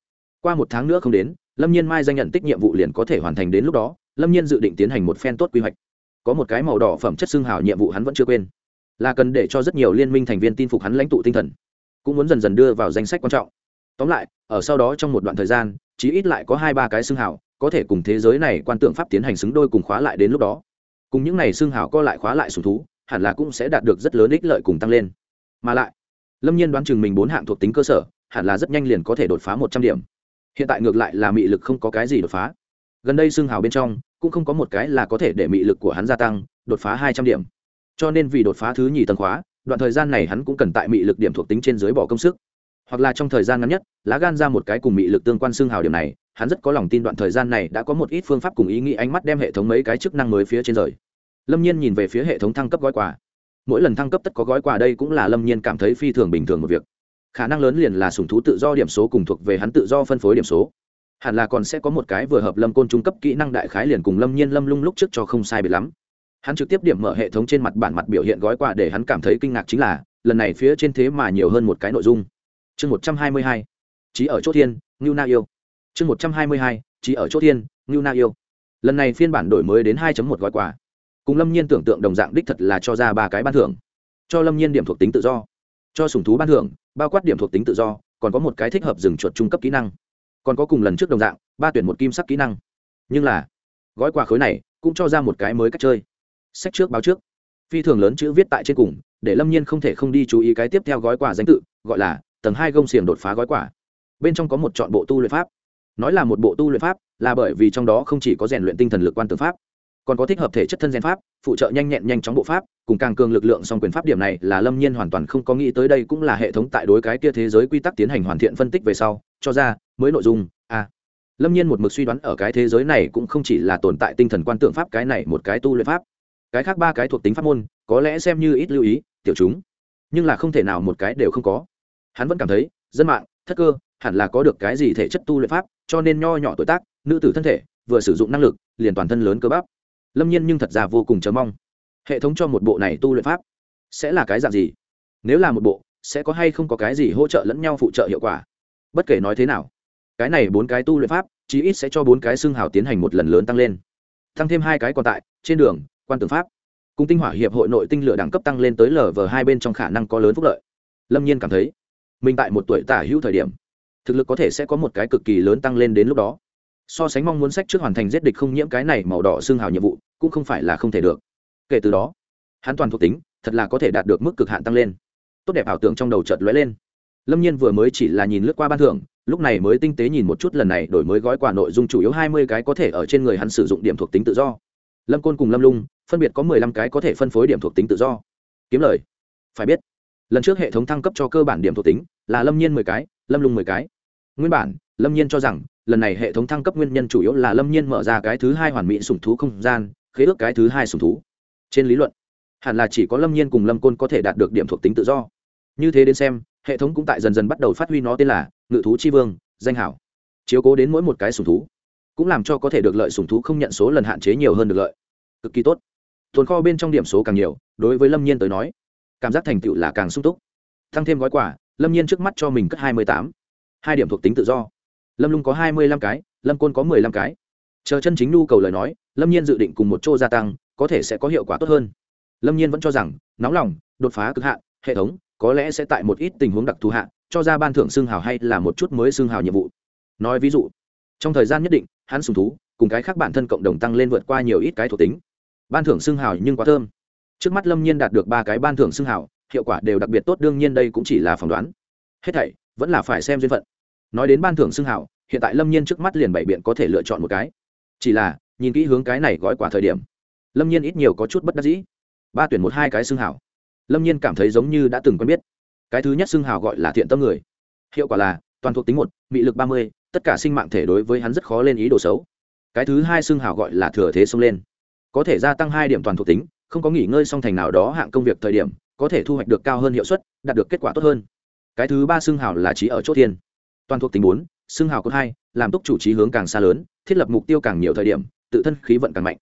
Qua một tháng nữa không đến, lâm nhiên mai danh nhận tích nhiệm vụ liền có thể hoàn thành đến lúc đó, lâm nhiên dự định tiến hành một phen tốt quy hoạch. Có một cái màu đỏ phẩm chất xương hào nhiệm vụ hắn vẫn chưa quên. Là cần để cho rất nhiều liên minh thành viên tin phục hắn lãnh tụ tinh thần, cũng muốn dần dần đưa vào danh sách quan trọng. Tóm lại, ở sau đó trong một đoạn thời gian, chí ít lại có hai ba cái xương hào, có thể cùng thế giới này quan tượng pháp tiến hành xứng đôi cùng khóa lại đến lúc đó. Cùng những này xương hào co lại khóa lại sùng thú, hẳn là cũng sẽ đạt được rất lớn ích lợi cùng tăng lên. Mà lại, lâm nhiên đoán chừng mình bốn hạng thuộc tính cơ sở hẳn là rất nhanh liền có thể đột phá một trăm điểm. Hiện tại ngược lại là mị lực không có cái gì đột phá. Gần đây xương hào bên trong, cũng không có một cái là có thể để mị lực của hắn gia tăng, đột phá hai trăm điểm. Cho nên vì đột phá thứ nhì tầng khóa, đoạn thời gian này hắn cũng cần tại mị lực điểm thuộc tính trên dưới bỏ công sức. Hoặc là trong thời gian ngắn nhất, lá gan ra một cái cùng mị lực tương quan xương hào điểm này, hắn rất có lòng tin đoạn thời gian này đã có một ít phương pháp cùng ý nghĩ ánh mắt đem hệ thống mấy cái chức năng mới phía trên rời. Lâm nhiên nhìn về phía hệ thống thăng cấp gói quà. Mỗi lần thăng cấp tất có gói quà đây cũng là lâm nhiên cảm thấy phi thường bình thường một việc khả năng lớn liền là sùng thú tự do điểm số cùng thuộc về hắn tự do phân phối điểm số. Hẳn là còn sẽ có một cái vừa hợp lâm côn trung cấp kỹ năng đại khái liền cùng lâm nhiên lâm lung lúc trước cho không sai biệt lắm. Hắn trực tiếp điểm mở hệ thống trên mặt bản mặt biểu hiện gói quà để hắn cảm thấy kinh ngạc chính là, lần này phía trên thế mà nhiều hơn một cái nội dung. Chương một trăm hai mươi hai trí ở chốt thiên, ngưu na yêu. Chương một trăm hai mươi hai trí ở chốt thiên, ngưu na yêu. Lần này phiên bản đổi mới đến hai một gói quà. Cùng lâm nhiên tưởng tượng đồng dạng đích thật là cho ra ba cái ban thưởng. Cho lâm nhiên điểm thuộc tính tự do cho sùng thú ban thưởng, bao quát điểm thuộc tính tự do, còn có một cái thích hợp dừng chuột trung cấp kỹ năng. Còn có cùng lần trước đồng dạng, ba tuyển một kim sắc kỹ năng. Nhưng là, gói quà khối này cũng cho ra một cái mới cách chơi. Sách trước báo trước. Phi thường lớn chữ viết tại trên cùng, để lâm nhiên không thể không đi chú ý cái tiếp theo gói quà danh tự, gọi là tầng hai gông xiềng đột phá gói quà. Bên trong có một chọn bộ tu luyện pháp. Nói là một bộ tu luyện pháp, là bởi vì trong đó không chỉ có rèn luyện tinh thần lực quan tư pháp còn có thích hợp thể chất thân gen pháp, phụ trợ nhanh nhẹn nhanh chóng bộ pháp, cùng càng cường lực lượng song quyền pháp điểm này là lâm nhiên hoàn toàn không có nghĩ tới đây cũng là hệ thống tại đối cái kia thế giới quy tắc tiến hành hoàn thiện phân tích về sau, cho ra, mới nội dung a lâm nhiên một mực suy đoán ở cái thế giới này cũng không chỉ là tồn tại tinh thần quan tượng pháp cái này một cái tu luyện pháp. Cái khác ba cái thuộc tính pháp môn, có lẽ xem như ít lưu ý, tiểu chúng. Nhưng là không thể nào một cái đều không có. Hắn vẫn cảm thấy, dân mạng, thất cơ, hẳn là có được cái gì thể chất tu luyện pháp, cho nên nho nhỏ tuổi tác, nữ tử thân thể, vừa sử dụng năng lực, liền toàn thân lớn cơ bắp lâm nhiên nhưng thật ra vô cùng chờ mong. Hệ thống cho một bộ này tu luyện pháp, sẽ là cái dạng gì? Nếu là một bộ, sẽ có hay không có cái gì hỗ trợ lẫn nhau phụ trợ hiệu quả? Bất kể nói thế nào, cái này bốn cái tu luyện pháp, chí ít sẽ cho bốn cái xương hào tiến hành một lần lớn tăng lên. Tăng thêm hai cái còn tại, trên đường, quan tưởng pháp, cùng tinh hỏa hiệp hội nội tinh lửa đẳng cấp tăng lên tới lv hai bên trong khả năng có lớn phúc lợi. Lâm nhiên cảm thấy, mình tại một tuổi tả hữu thời điểm, thực lực có thể sẽ có một cái cực kỳ lớn tăng lên đến lúc đó so sánh mong muốn sách trước hoàn thành giết địch không nhiễm cái này màu đỏ xương hào nhiệm vụ, cũng không phải là không thể được. Kể từ đó, hắn toàn thuộc tính, thật là có thể đạt được mức cực hạn tăng lên. Tốt đẹp ảo tưởng trong đầu chợt lóe lên. Lâm nhiên vừa mới chỉ là nhìn lướt qua ban thưởng, lúc này mới tinh tế nhìn một chút lần này đổi mới gói quà nội dung chủ yếu hai mươi cái có thể ở trên người hắn sử dụng điểm thuộc tính tự do. Lâm côn cùng lâm lung, phân biệt có mười lăm cái có thể phân phối điểm thuộc tính tự do. Kiếm lời. Phải biết, lần trước hệ thống thăng cấp cho cơ bản điểm thuộc tính là lâm nhiên mười cái, lâm lung mười cái. Nguyên bản, lâm nhiên cho rằng lần này hệ thống thăng cấp nguyên nhân chủ yếu là lâm nhiên mở ra cái thứ hai hoàn mỹ sùng thú không gian, khế ước cái thứ hai sùng thú. Trên lý luận, hẳn là chỉ có lâm nhiên cùng lâm côn có thể đạt được điểm thuộc tính tự do. Như thế đến xem, hệ thống cũng tại dần dần bắt đầu phát huy nó tên là ngự thú chi vương, danh hảo. Chiếu cố đến mỗi một cái sùng thú, cũng làm cho có thể được lợi sùng thú không nhận số lần hạn chế nhiều hơn được lợi. Cực kỳ tốt. Tồn kho bên trong điểm số càng nhiều, đối với lâm nhiên tới nói, cảm giác thành tựu là càng sung túc. Tăng thêm gói quả lâm nhiên trước mắt cho mình cất hai mươi tám. Hai điểm thuộc tính tự do lâm lung có hai mươi lăm cái, lâm côn có mười lăm cái. Chờ chân chính nhu cầu lời nói, lâm nhiên dự định cùng một chỗ gia tăng, có thể sẽ có hiệu quả tốt hơn. Lâm nhiên vẫn cho rằng, nóng lòng, đột phá cực hạn, hệ thống, có lẽ sẽ tại một ít tình huống đặc thù hạn cho ra ban thưởng xương hào hay là một chút mới xương hào nhiệm vụ. Nói ví dụ, trong thời gian nhất định, hắn sùng thú, cùng cái khác bản thân cộng đồng tăng lên vượt qua nhiều ít cái thuộc tính. Ban thưởng xương hào nhưng quá thơm. Trước mắt lâm nhiên đạt được ba cái ban thưởng xương hào, hiệu quả đều đặc biệt tốt, đương nhiên đây cũng chỉ là phỏng đoán. Hết thảy vẫn là phải xem duyên phận nói đến ban thưởng xưng hào hiện tại lâm nhiên trước mắt liền bảy biện có thể lựa chọn một cái. Chỉ là, nhìn kỹ hướng cái này gói quả thời điểm, lâm nhiên ít nhiều có chút bất đắc dĩ. Ba tuyển một hai cái xưng hào lâm nhiên cảm thấy giống như đã từng quen biết. Cái thứ nhất xưng hào gọi là thiện tâm người. Hiệu quả là, toàn thuộc tính một bị lực ba mươi, tất cả sinh mạng thể đối với hắn rất khó lên ý đồ xấu. Cái thứ hai xưng hào gọi là thừa thế xông lên. Có thể gia tăng hai điểm toàn thuộc tính, không có nghỉ ngơi song thành nào đó hạng công việc thời điểm, có thể thu hoạch được cao hơn hiệu suất, đạt được kết quả tốt hơn. Cái thứ ba xưng hào là trí ở chốt thiên toàn thuộc tính bốn, xưng hào cốt hai, làm túc chủ trí hướng càng xa lớn, thiết lập mục tiêu càng nhiều thời điểm, tự thân khí vận càng mạnh.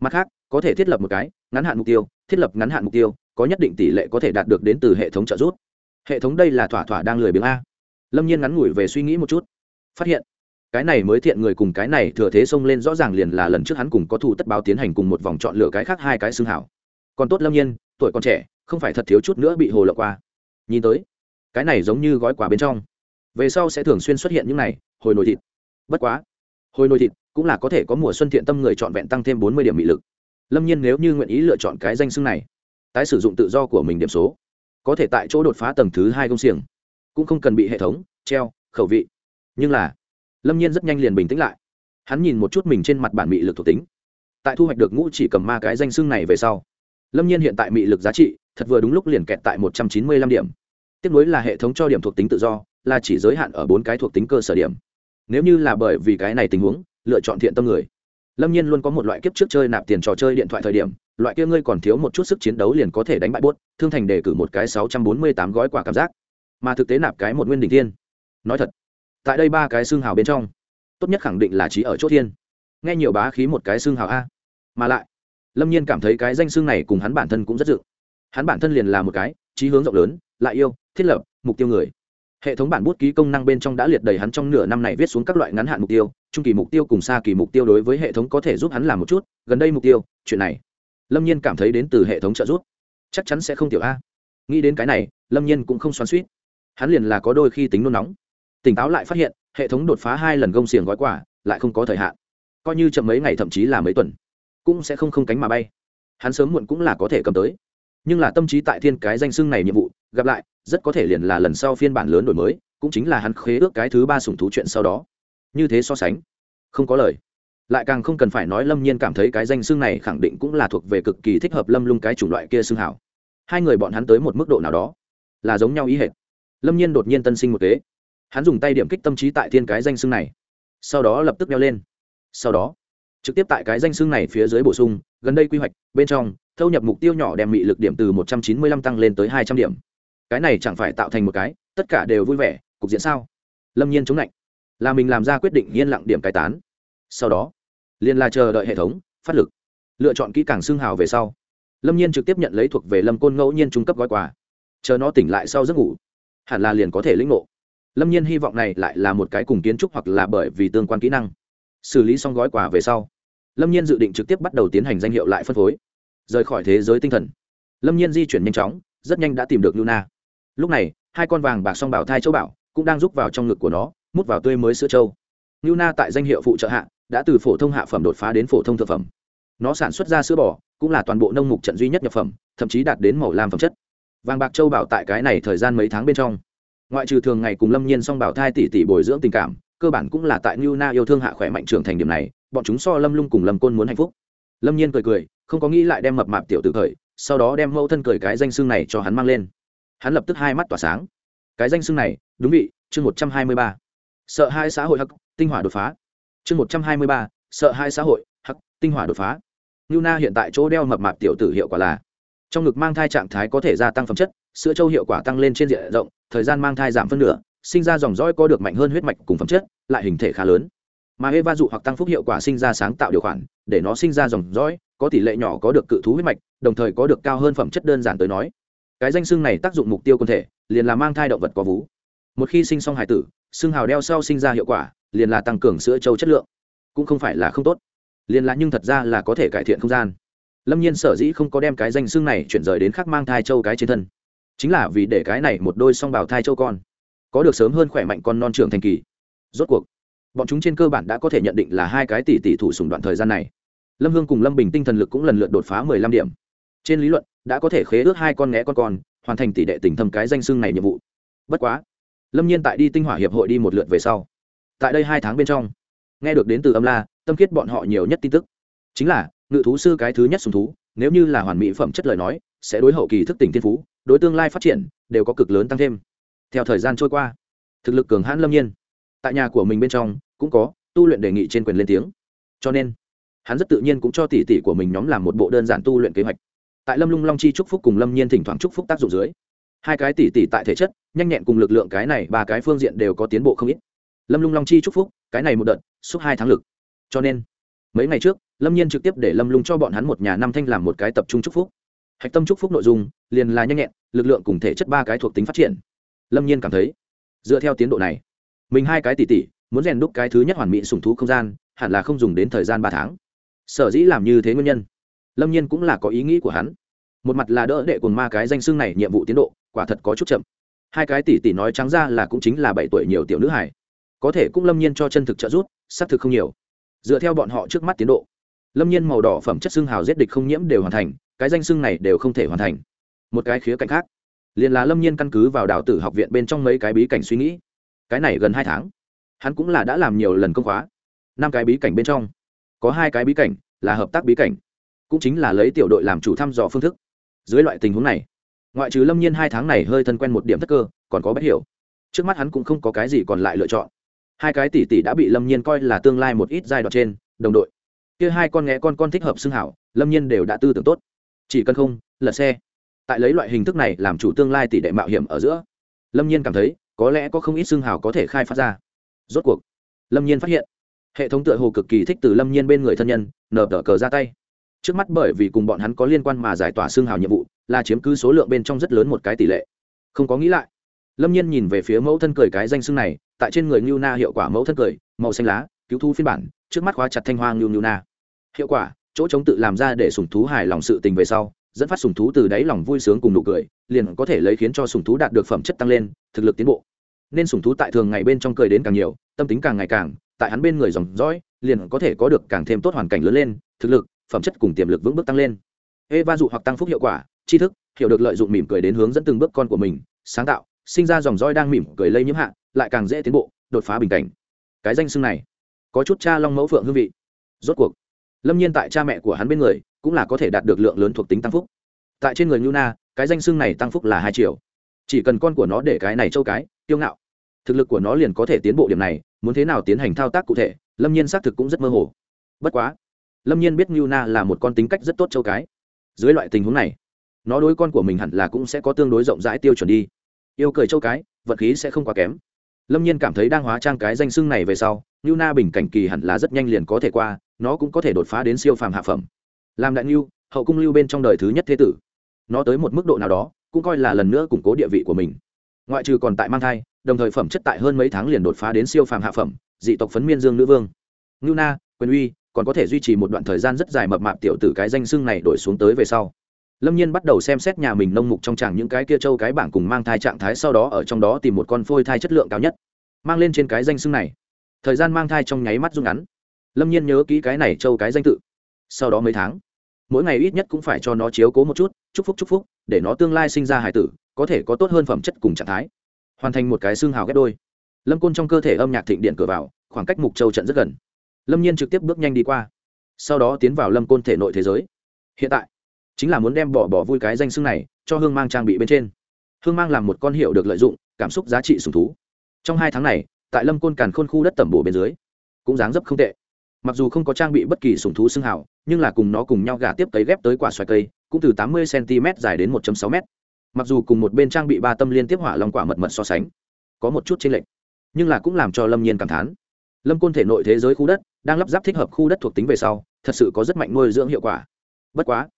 Mặt khác, có thể thiết lập một cái, ngắn hạn mục tiêu, thiết lập ngắn hạn mục tiêu, có nhất định tỷ lệ có thể đạt được đến từ hệ thống trợ giúp. Hệ thống đây là thỏa thỏa đang lười biếng a. Lâm nhiên ngắn ngủi về suy nghĩ một chút. Phát hiện, cái này mới thiện người cùng cái này thừa thế xông lên rõ ràng liền là lần trước hắn cùng có thủ tất báo tiến hành cùng một vòng chọn lựa cái khác hai cái xương hảo còn tốt lâm nhiên, tuổi còn trẻ, không phải thật thiếu chút nữa bị hồ lộ qua. Nhìn tới, cái này giống như gói quà bên trong về sau sẽ thường xuyên xuất hiện những này, hồi nồi thịt. Bất quá, hồi nồi thịt cũng là có thể có mùa xuân thiện tâm người trọn vẹn tăng thêm bốn mươi điểm bị lực. Lâm nhiên nếu như nguyện ý lựa chọn cái danh xưng này, tái sử dụng tự do của mình điểm số, có thể tại chỗ đột phá tầng thứ hai công xiềng, cũng không cần bị hệ thống, treo, khẩu vị. Nhưng là, lâm nhiên rất nhanh liền bình tĩnh lại. Hắn nhìn một chút mình trên mặt bản mị lực thuộc tính. Tại thu hoạch được ngũ chỉ cầm ma cái danh xưng này về sau, lâm nhiên hiện tại mị lực giá trị thật vừa đúng lúc liền kẹt tại một trăm chín mươi lăm điểm. Tiếp nối là hệ thống cho điểm thuộc tính tự do là chỉ giới hạn ở bốn cái thuộc tính cơ sở điểm. Nếu như là bởi vì cái này tình huống, lựa chọn thiện tâm người. Lâm nhiên luôn có một loại kiếp trước chơi nạp tiền trò chơi điện thoại thời điểm, loại kia ngươi còn thiếu một chút sức chiến đấu liền có thể đánh bại buốt, thương thành đề cử một cái sáu trăm bốn mươi tám gói quả cảm giác. Mà thực tế nạp cái một nguyên đỉnh thiên. Nói thật, tại đây ba cái xương hào bên trong, tốt nhất khẳng định là trí ở chỗ thiên. Nghe nhiều bá khí một cái xương hào a. Mà lại, lâm nhiên cảm thấy cái danh xương này cùng hắn bản thân cũng rất dự. Hắn bản thân liền là một cái, trí hướng rộng lớn, lại yêu, thiết lập, mục tiêu người hệ thống bản bút ký công năng bên trong đã liệt đầy hắn trong nửa năm này viết xuống các loại ngắn hạn mục tiêu, trung kỳ mục tiêu cùng xa kỳ mục tiêu đối với hệ thống có thể giúp hắn làm một chút, gần đây mục tiêu, chuyện này, lâm nhiên cảm thấy đến từ hệ thống trợ giúp. Chắc chắn sẽ không tiểu a. Nghĩ đến cái này, lâm nhiên cũng không xoắn suýt hắn liền là có đôi khi tính nôn nóng. Tỉnh táo lại phát hiện, hệ thống đột phá hai lần gông xiềng gói quả lại không có thời hạn. Coi như chậm mấy ngày thậm chí là mấy tuần, cũng sẽ không không cánh mà bay. Hắn sớm muộn cũng là có thể cầm tới. Nhưng là tâm trí tại thiên cái danh xưng này nhiệm vụ gặp lại, rất có thể liền là lần sau phiên bản lớn đổi mới, cũng chính là hắn khế ước cái thứ ba sủng thú chuyện sau đó. Như thế so sánh, không có lời. Lại càng không cần phải nói lâm nhiên cảm thấy cái danh xưng này khẳng định cũng là thuộc về cực kỳ thích hợp lâm lung cái chủng loại kia xưng hảo. Hai người bọn hắn tới một mức độ nào đó, là giống nhau ý hệt. Lâm nhiên đột nhiên tân sinh một kế. Hắn dùng tay điểm kích tâm trí tại thiên cái danh xưng này. Sau đó lập tức đeo lên. Sau đó, trực tiếp tại cái danh xưng này phía dưới bổ sung, gần đây quy hoạch, bên trong, thâu nhập mục tiêu nhỏ đem mị lực điểm từ một trăm chín mươi lăm tăng lên tới hai trăm điểm cái này chẳng phải tạo thành một cái, tất cả đều vui vẻ, cục diện sao? Lâm nhiên chống lạnh. Là mình làm ra quyết định yên lặng điểm cải tán. Sau đó, liền là chờ đợi hệ thống, phát lực. Lựa chọn kỹ càng xương hào về sau. Lâm nhiên trực tiếp nhận lấy thuộc về lâm côn ngẫu nhiên trung cấp gói quà. Chờ nó tỉnh lại sau giấc ngủ, hẳn là liền có thể lĩnh ngộ. Lâm nhiên hy vọng này lại là một cái cùng kiến trúc hoặc là bởi vì tương quan kỹ năng. Xử lý xong gói quà về sau, lâm nhiên dự định trực tiếp bắt đầu tiến hành danh hiệu lại phân phối. Rời khỏi thế giới tinh thần, lâm nhiên di chuyển nhanh chóng, rất nhanh đã tìm được luna lúc này hai con vàng bạc song bảo thai châu bảo cũng đang rúc vào trong ngực của nó mút vào tươi mới sữa châu luna tại danh hiệu phụ trợ hạ đã từ phổ thông hạ phẩm đột phá đến phổ thông thực phẩm nó sản xuất ra sữa bò cũng là toàn bộ nông mục trận duy nhất nhập phẩm thậm chí đạt đến màu lam phẩm chất vàng bạc châu bảo tại cái này thời gian mấy tháng bên trong ngoại trừ thường ngày cùng lâm nhiên song bảo thai tỷ tỷ bồi dưỡng tình cảm cơ bản cũng là tại ngưu Na yêu thương hạ khỏe mạnh trưởng thành điểm này, bọn chúng so Lâm Lung cùng Lâm Côn muốn hạnh phúc. Lâm Nhiên cười cười, không có nghĩ lại đem mập mạp tiểu tử khởi, sau đó đem mẫu thân cười cái danh xương này cho hắn mang lên. Hắn lập tức hai mắt tỏa sáng. Cái danh xưng này, đúng vị, chương một trăm hai mươi ba Sợ hai xã hội hắc, tinh hỏa đột phá. Chương một trăm hai mươi ba sợ hai xã hội hắc, tinh hỏa đột phá. New Na hiện tại chỗ đeo mập mạp tiểu tử hiệu quả là trong ngực mang thai trạng thái có thể gia tăng phẩm chất sữa châu hiệu quả tăng lên trên diện rộng thời gian mang thai giảm phân nửa sinh ra dòng dõi có được mạnh hơn huyết mạch cùng phẩm chất lại hình thể khá lớn mà eva dụ hoặc tăng phúc hiệu quả sinh ra sáng tạo điều khoản để nó sinh ra dòng dõi có tỷ lệ nhỏ có được cự thú huyết mạch đồng thời có được cao hơn phẩm chất đơn giản tới nói cái danh xưng này tác dụng mục tiêu quân thể, liền là mang thai động vật có vú. Một khi sinh xong hải tử xưng hào đeo sau sinh ra hiệu quả, liền là tăng cường sữa trâu chất lượng. Cũng không phải là không tốt. Liền là nhưng thật ra là có thể cải thiện không gian. Lâm nhiên sở dĩ không có đem cái danh xưng này chuyển rời đến khắc mang thai châu cái trên thân. Chính là vì để cái này một đôi song bào thai châu con, có được sớm hơn khỏe mạnh con non trưởng thành kỳ. Rốt cuộc, bọn chúng trên cơ bản đã có thể nhận định là hai cái tỷ tỷ thủ sùng đoạn thời gian này. Lâm hương cùng lâm bình tinh thần lực cũng lần lượt đột phá mười lăm điểm. Trên lý luận đã có thể khế ước hai con nghé con con, hoàn thành tỷ đệ tình thâm cái danh xưng này nhiệm vụ. Bất quá, lâm nhiên tại đi tinh hỏa hiệp hội đi một lượt về sau, tại đây hai tháng bên trong, nghe được đến từ âm la, tâm khiết bọn họ nhiều nhất tin tức. Chính là, ngự thú sư cái thứ nhất sùng thú, nếu như là hoàn mỹ phẩm chất lời nói, sẽ đối hậu kỳ thức tỉnh thiên phú, đối tương lai phát triển, đều có cực lớn tăng thêm. Theo thời gian trôi qua, thực lực cường hãn lâm nhiên, tại nhà của mình bên trong, cũng có tu luyện đề nghị trên quyền lên tiếng. Cho nên, hắn rất tự nhiên cũng cho tỷ tỷ của mình nhóm làm một bộ đơn giản tu luyện kế hoạch tại lâm lung long chi trúc phúc cùng lâm nhiên thỉnh thoảng trúc phúc tác dụng dưới. Hai cái tỷ tỷ tại thể chất, nhanh nhẹn cùng lực lượng cái này ba cái phương diện đều có tiến bộ không ít. Lâm lung long chi trúc phúc, cái này một đợt suốt hai tháng lực. Cho nên, mấy ngày trước, lâm nhiên trực tiếp để lâm lung cho bọn hắn một nhà năm thanh làm một cái tập trung trúc phúc. Hạch tâm trúc phúc nội dung, liền là nhanh nhẹn, lực lượng cùng thể chất ba cái thuộc tính phát triển. Lâm nhiên cảm thấy, dựa theo tiến độ này, mình hai cái tỷ tỷ, muốn rèn đúc cái thứ nhất hoàn mỹ sùng thú không gian, hẳn là không dùng đến thời gian ba tháng. Sở dĩ làm như thế nguyên nhân lâm nhiên cũng là có ý nghĩ của hắn một mặt là đỡ đệ cồn ma cái danh xưng này nhiệm vụ tiến độ quả thật có chút chậm hai cái tỷ tỷ nói trắng ra là cũng chính là bảy tuổi nhiều tiểu nữ hải có thể cũng lâm nhiên cho chân thực trợ giúp xác thực không nhiều dựa theo bọn họ trước mắt tiến độ lâm nhiên màu đỏ phẩm chất xưng hào giết địch không nhiễm đều hoàn thành cái danh xưng này đều không thể hoàn thành một cái khía cạnh khác liền là lâm nhiên căn cứ vào đào tử học viện bên trong mấy cái bí cảnh suy nghĩ cái này gần hai tháng hắn cũng là đã làm nhiều lần công khóa năm cái bí cảnh bên trong có hai cái bí cảnh là hợp tác bí cảnh cũng chính là lấy tiểu đội làm chủ thăm dò phương thức. Dưới loại tình huống này, ngoại trừ lâm nhiên hai tháng này hơi thân quen một điểm thất cơ, còn có bất hiểu. Trước mắt hắn cũng không có cái gì còn lại lựa chọn. Hai cái tỷ tỷ đã bị lâm nhiên coi là tương lai một ít giai đoạn trên, đồng đội. Kia hai con nghe con con thích hợp xưng hảo, lâm nhiên đều đã tư tưởng tốt. Chỉ cần không lật xe. Tại lấy loại hình thức này làm chủ tương lai tỷ đệ mạo hiểm ở giữa, lâm nhiên cảm thấy, có lẽ có không ít xưng hảo có thể khai phát ra. Rốt cuộc, lâm nhiên phát hiện, hệ thống tựa hồ cực kỳ thích từ lâm nhiên bên người thân nhân, nở tờ cờ ra tay trước mắt bởi vì cùng bọn hắn có liên quan mà giải tỏa xương hào nhiệm vụ, là chiếm cứ số lượng bên trong rất lớn một cái tỷ lệ. Không có nghĩ lại. Lâm nhiên nhìn về phía mẫu thân cười cái danh xưng này, tại trên người ngưu na hiệu quả mẫu thân cười, màu xanh lá, cứu thu phiên bản, trước mắt khóa chặt thanh hoa ngưu ngưu na. Hiệu quả, chỗ chống tự làm ra để sùng thú hài lòng sự tình về sau, dẫn phát sùng thú từ đáy lòng vui sướng cùng nụ cười, liền có thể lấy khiến cho sùng thú đạt được phẩm chất tăng lên, thực lực tiến bộ. Nên sùng thú tại thường ngày bên trong cười đến càng nhiều, tâm tính càng ngày càng, tại hắn bên người dòng dõi, liền có thể có được càng thêm tốt hoàn cảnh lớn lên, thực lực phẩm chất cùng tiềm lực vững bước tăng lên. Eva dụ hoặc tăng phúc hiệu quả, tri thức, hiểu được lợi dụng mỉm cười đến hướng dẫn từng bước con của mình, sáng tạo, sinh ra dòng roi đang mỉm cười lây nhiễm hạ, lại càng dễ tiến bộ, đột phá bình cảnh. Cái danh xưng này, có chút cha long mẫu phượng hương vị. Rốt cuộc, lâm nhiên tại cha mẹ của hắn bên người, cũng là có thể đạt được lượng lớn thuộc tính tăng phúc. Tại trên người nhu na, cái danh xưng này tăng phúc là hai triệu. Chỉ cần con của nó để cái này châu cái tiêu ngạo. Thực lực của nó liền có thể tiến bộ điểm này, muốn thế nào tiến hành thao tác cụ thể, lâm nhiên xác thực cũng rất mơ hồ. Bất quá lâm nhiên biết ngưu na là một con tính cách rất tốt châu cái. Dưới loại tình huống này, nó đối con của mình hẳn là cũng sẽ có tương đối rộng rãi tiêu chuẩn đi. Yêu cười châu cái, vật khí sẽ không quá kém. Lâm nhiên cảm thấy đang hóa trang cái danh xưng này về sau, ngưu na bình cảnh kỳ hẳn là rất nhanh liền có thể qua, nó cũng có thể đột phá đến siêu phàm hạ phẩm. Làm đại ngưu, hậu cung lưu bên trong đời thứ nhất thế tử. Nó tới một mức độ nào đó, cũng coi là lần nữa củng cố địa vị của mình. Ngoại trừ còn tại mang thai, đồng thời phẩm chất tại hơn mấy tháng liền đột phá đến siêu phàm hạ phẩm, dị tộc phấn miên dương nữ vương. Ngưu na, quyền uy còn có thể duy trì một đoạn thời gian rất dài mập mạp tiểu tử cái danh xưng này đổi xuống tới về sau. Lâm nhiên bắt đầu xem xét nhà mình nông mục trong chẳng những cái kia trâu cái bảng cùng mang thai trạng thái sau đó ở trong đó tìm một con phôi thai chất lượng cao nhất, mang lên trên cái danh xưng này. Thời gian mang thai trong nháy mắt rút ngắn. Lâm nhiên nhớ kỹ cái này trâu cái danh tự. Sau đó mấy tháng, mỗi ngày ít nhất cũng phải cho nó chiếu cố một chút, chúc phúc chúc phúc, để nó tương lai sinh ra hải tử, có thể có tốt hơn phẩm chất cùng trạng thái. Hoàn thành một cái xương hào ghép đôi. Lâm côn trong cơ thể âm nhạc thịnh điện cửa vào, khoảng cách mục châu trận rất gần lâm nhiên trực tiếp bước nhanh đi qua sau đó tiến vào lâm côn thể nội thế giới hiện tại chính là muốn đem bỏ bỏ vui cái danh xưng này cho hương mang trang bị bên trên hương mang làm một con hiệu được lợi dụng cảm xúc giá trị sùng thú trong hai tháng này tại lâm côn càn khôn khu đất tẩm bổ bên dưới cũng dáng dấp không tệ mặc dù không có trang bị bất kỳ sùng thú xưng hào nhưng là cùng nó cùng nhau gà tiếp cấy ghép tới quả xoài cây cũng từ tám mươi cm dài đến một sáu m mặc dù cùng một bên trang bị ba tâm liên tiếp hỏa long quả mật mật so sánh có một chút chênh lệch nhưng là cũng làm cho lâm nhiên cảm thán lâm côn thể nội thế giới khu đất đang lắp ráp thích hợp khu đất thuộc tính về sau, thật sự có rất mạnh nuôi dưỡng hiệu quả. Bất quá,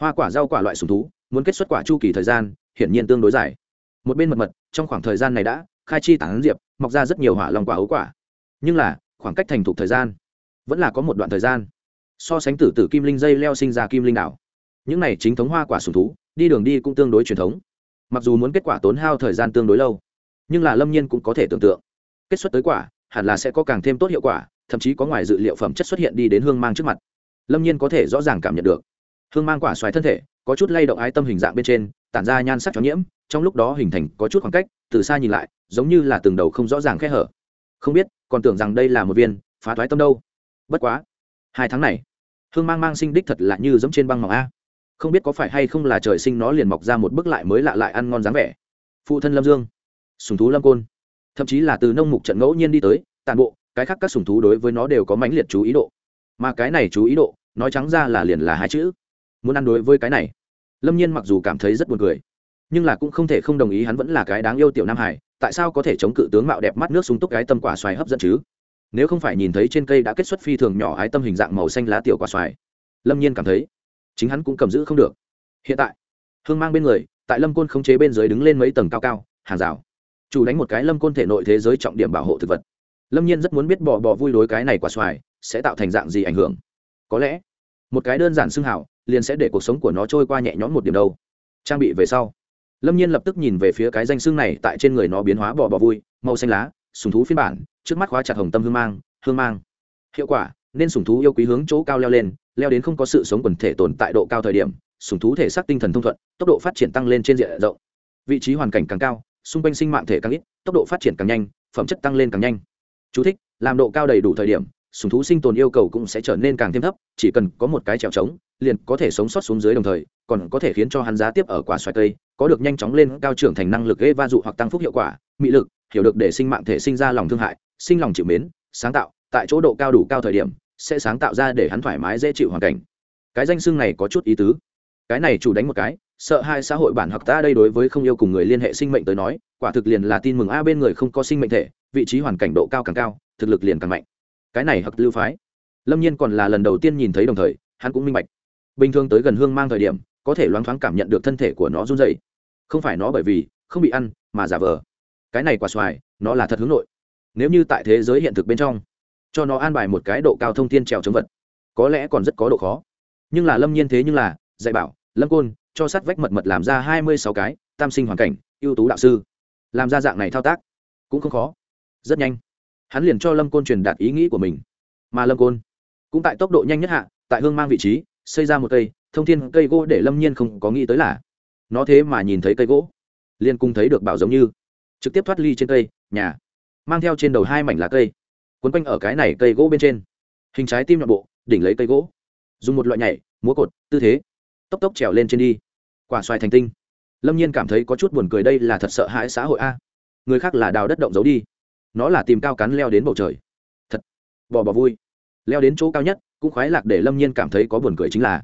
hoa quả rau quả loại sùng thú, muốn kết xuất quả chu kỳ thời gian, hiển nhiên tương đối dài. Một bên mật mật, trong khoảng thời gian này đã khai chi tán diệp, mọc ra rất nhiều hỏa lòng quả ấu quả. Nhưng là, khoảng cách thành thục thời gian vẫn là có một đoạn thời gian. So sánh tử tử kim linh dây leo sinh ra kim linh đảo, những này chính thống hoa quả sùng thú, đi đường đi cũng tương đối truyền thống. Mặc dù muốn kết quả tốn hao thời gian tương đối lâu, nhưng là lâm nhiên cũng có thể tưởng tượng, kết xuất tới quả, hẳn là sẽ có càng thêm tốt hiệu quả thậm chí có ngoài dự liệu phẩm chất xuất hiện đi đến hương mang trước mặt. Lâm nhiên có thể rõ ràng cảm nhận được. Hương mang quả xoài thân thể, có chút lay động ái tâm hình dạng bên trên, tản ra nhan sắc cho nhiễm, trong lúc đó hình thành có chút khoảng cách, từ xa nhìn lại, giống như là từng đầu không rõ ràng khe hở. Không biết, còn tưởng rằng đây là một viên phá thoái tâm đâu. Bất quá, hai tháng này, hương mang mang sinh đích thật là như giống trên băng mỏng a. Không biết có phải hay không là trời sinh nó liền mọc ra một bức lại mới lạ lại ăn ngon dáng vẻ. Phụ thân lâm dương, sùng thú lâm côn. Thậm chí là từ nông mục trận ngẫu nhiên đi tới tàn bộ cái khác các sùng thú đối với nó đều có mãnh liệt chú ý độ. Mà cái này chú ý độ, nói trắng ra là liền là hai chữ. Muốn ăn đối với cái này, lâm nhiên mặc dù cảm thấy rất buồn cười, nhưng là cũng không thể không đồng ý hắn vẫn là cái đáng yêu tiểu nam hải, tại sao có thể chống cự tướng mạo đẹp mắt nước súng túc cái tâm quả xoài hấp dẫn chứ? Nếu không phải nhìn thấy trên cây đã kết xuất phi thường nhỏ ái tâm hình dạng màu xanh lá tiểu quả xoài, lâm nhiên cảm thấy, chính hắn cũng cầm giữ không được. Hiện tại, hương mang bên người, tại lâm côn khống chế bên dưới đứng lên mấy tầng cao cao, hàng rào. Chủ đánh một cái lâm côn thể nội thế giới trọng điểm bảo hộ thực vật lâm nhiên rất muốn biết bò bò vui đối cái này quả xoài sẽ tạo thành dạng gì ảnh hưởng. Có lẽ, một cái đơn giản xưng hảo, liền sẽ để cuộc sống của nó trôi qua nhẹ nhõm một điểm đâu. Trang bị về sau, lâm nhiên lập tức nhìn về phía cái danh xưng này tại trên người nó biến hóa bò bò vui, màu xanh lá, sùng thú phiên bản, trước mắt khóa chặt hồng tâm hương mang hương mang. Hiệu quả, nên sùng thú yêu quý hướng chỗ cao leo lên, leo đến không có sự sống quần thể tồn tại độ cao thời điểm, sùng thú thể xác tinh thần thông thuận, tốc độ phát triển tăng lên trên diện rộng. Vị trí hoàn cảnh càng cao, xung quanh sinh mạng thể càng ít, tốc độ phát triển càng nhanh, phẩm chất tăng lên càng nhanh. Chú thích, làm độ cao đầy đủ thời điểm sùng thú sinh tồn yêu cầu cũng sẽ trở nên càng thêm thấp chỉ cần có một cái trèo trống liền có thể sống sót xuống dưới đồng thời còn có thể khiến cho hắn giá tiếp ở quả xoài cây có được nhanh chóng lên cao trưởng thành năng lực gây va dụ hoặc tăng phúc hiệu quả mị lực hiểu được để sinh mạng thể sinh ra lòng thương hại sinh lòng chịu mến sáng tạo tại chỗ độ cao đủ cao thời điểm sẽ sáng tạo ra để hắn thoải mái dễ chịu hoàn cảnh. Cái danh xưng này có chút ý tứ. Cái này chủ đánh một cái sợ hai xã hội bản học ta đây đối với không yêu cùng người liên hệ sinh mệnh tới nói, quả thực liền là tin mừng a bên người không có sinh mệnh thể, vị trí hoàn cảnh độ cao càng cao, thực lực liền càng mạnh. Cái này hoặc lưu phái. Lâm nhiên còn là lần đầu tiên nhìn thấy đồng thời, hắn cũng minh bạch. Bình thường tới gần hương mang thời điểm, có thể loáng thoáng cảm nhận được thân thể của nó run dày không phải nó bởi vì không bị ăn mà giả vờ. Cái này quả xoài, nó là thật hướng nội. Nếu như tại thế giới hiện thực bên trong, cho nó an bài một cái độ cao thông thiên trèo chống vật, có lẽ còn rất có độ khó. Nhưng là lâm nhiên thế nhưng là, dạy bảo, lâm côn cho sắt vách mật mật làm ra hai mươi sáu cái, tam sinh hoàn cảnh, ưu tú đạo sư. Làm ra dạng này thao tác, cũng không khó. Rất nhanh, hắn liền cho lâm côn truyền đạt ý nghĩ của mình. Mà lâm côn cũng tại tốc độ nhanh nhất hạ, tại hương mang vị trí, xây ra một cây thông thiên cây gỗ để lâm nhiên không có nghĩ tới là nó thế mà nhìn thấy cây gỗ, liền cùng thấy được bảo giống như. Trực tiếp thoát ly trên cây, nhà, mang theo trên đầu hai mảnh lá cây, quấn quanh ở cái này cây gỗ bên trên. Hình trái tim nhọn bộ, đỉnh lấy cây gỗ, dùng một loại nhảy, múa cột, tư thế tốc tốc trèo lên trên đi. Quả xoài thành tinh. Lâm nhiên cảm thấy có chút buồn cười đây là thật sợ hãi xã hội a. Người khác là đào đất động giấu đi. Nó là tìm cao cắn leo đến bầu trời. Thật. Bò bò vui. Leo đến chỗ cao nhất, cũng khoái lạc để lâm nhiên cảm thấy có buồn cười chính là,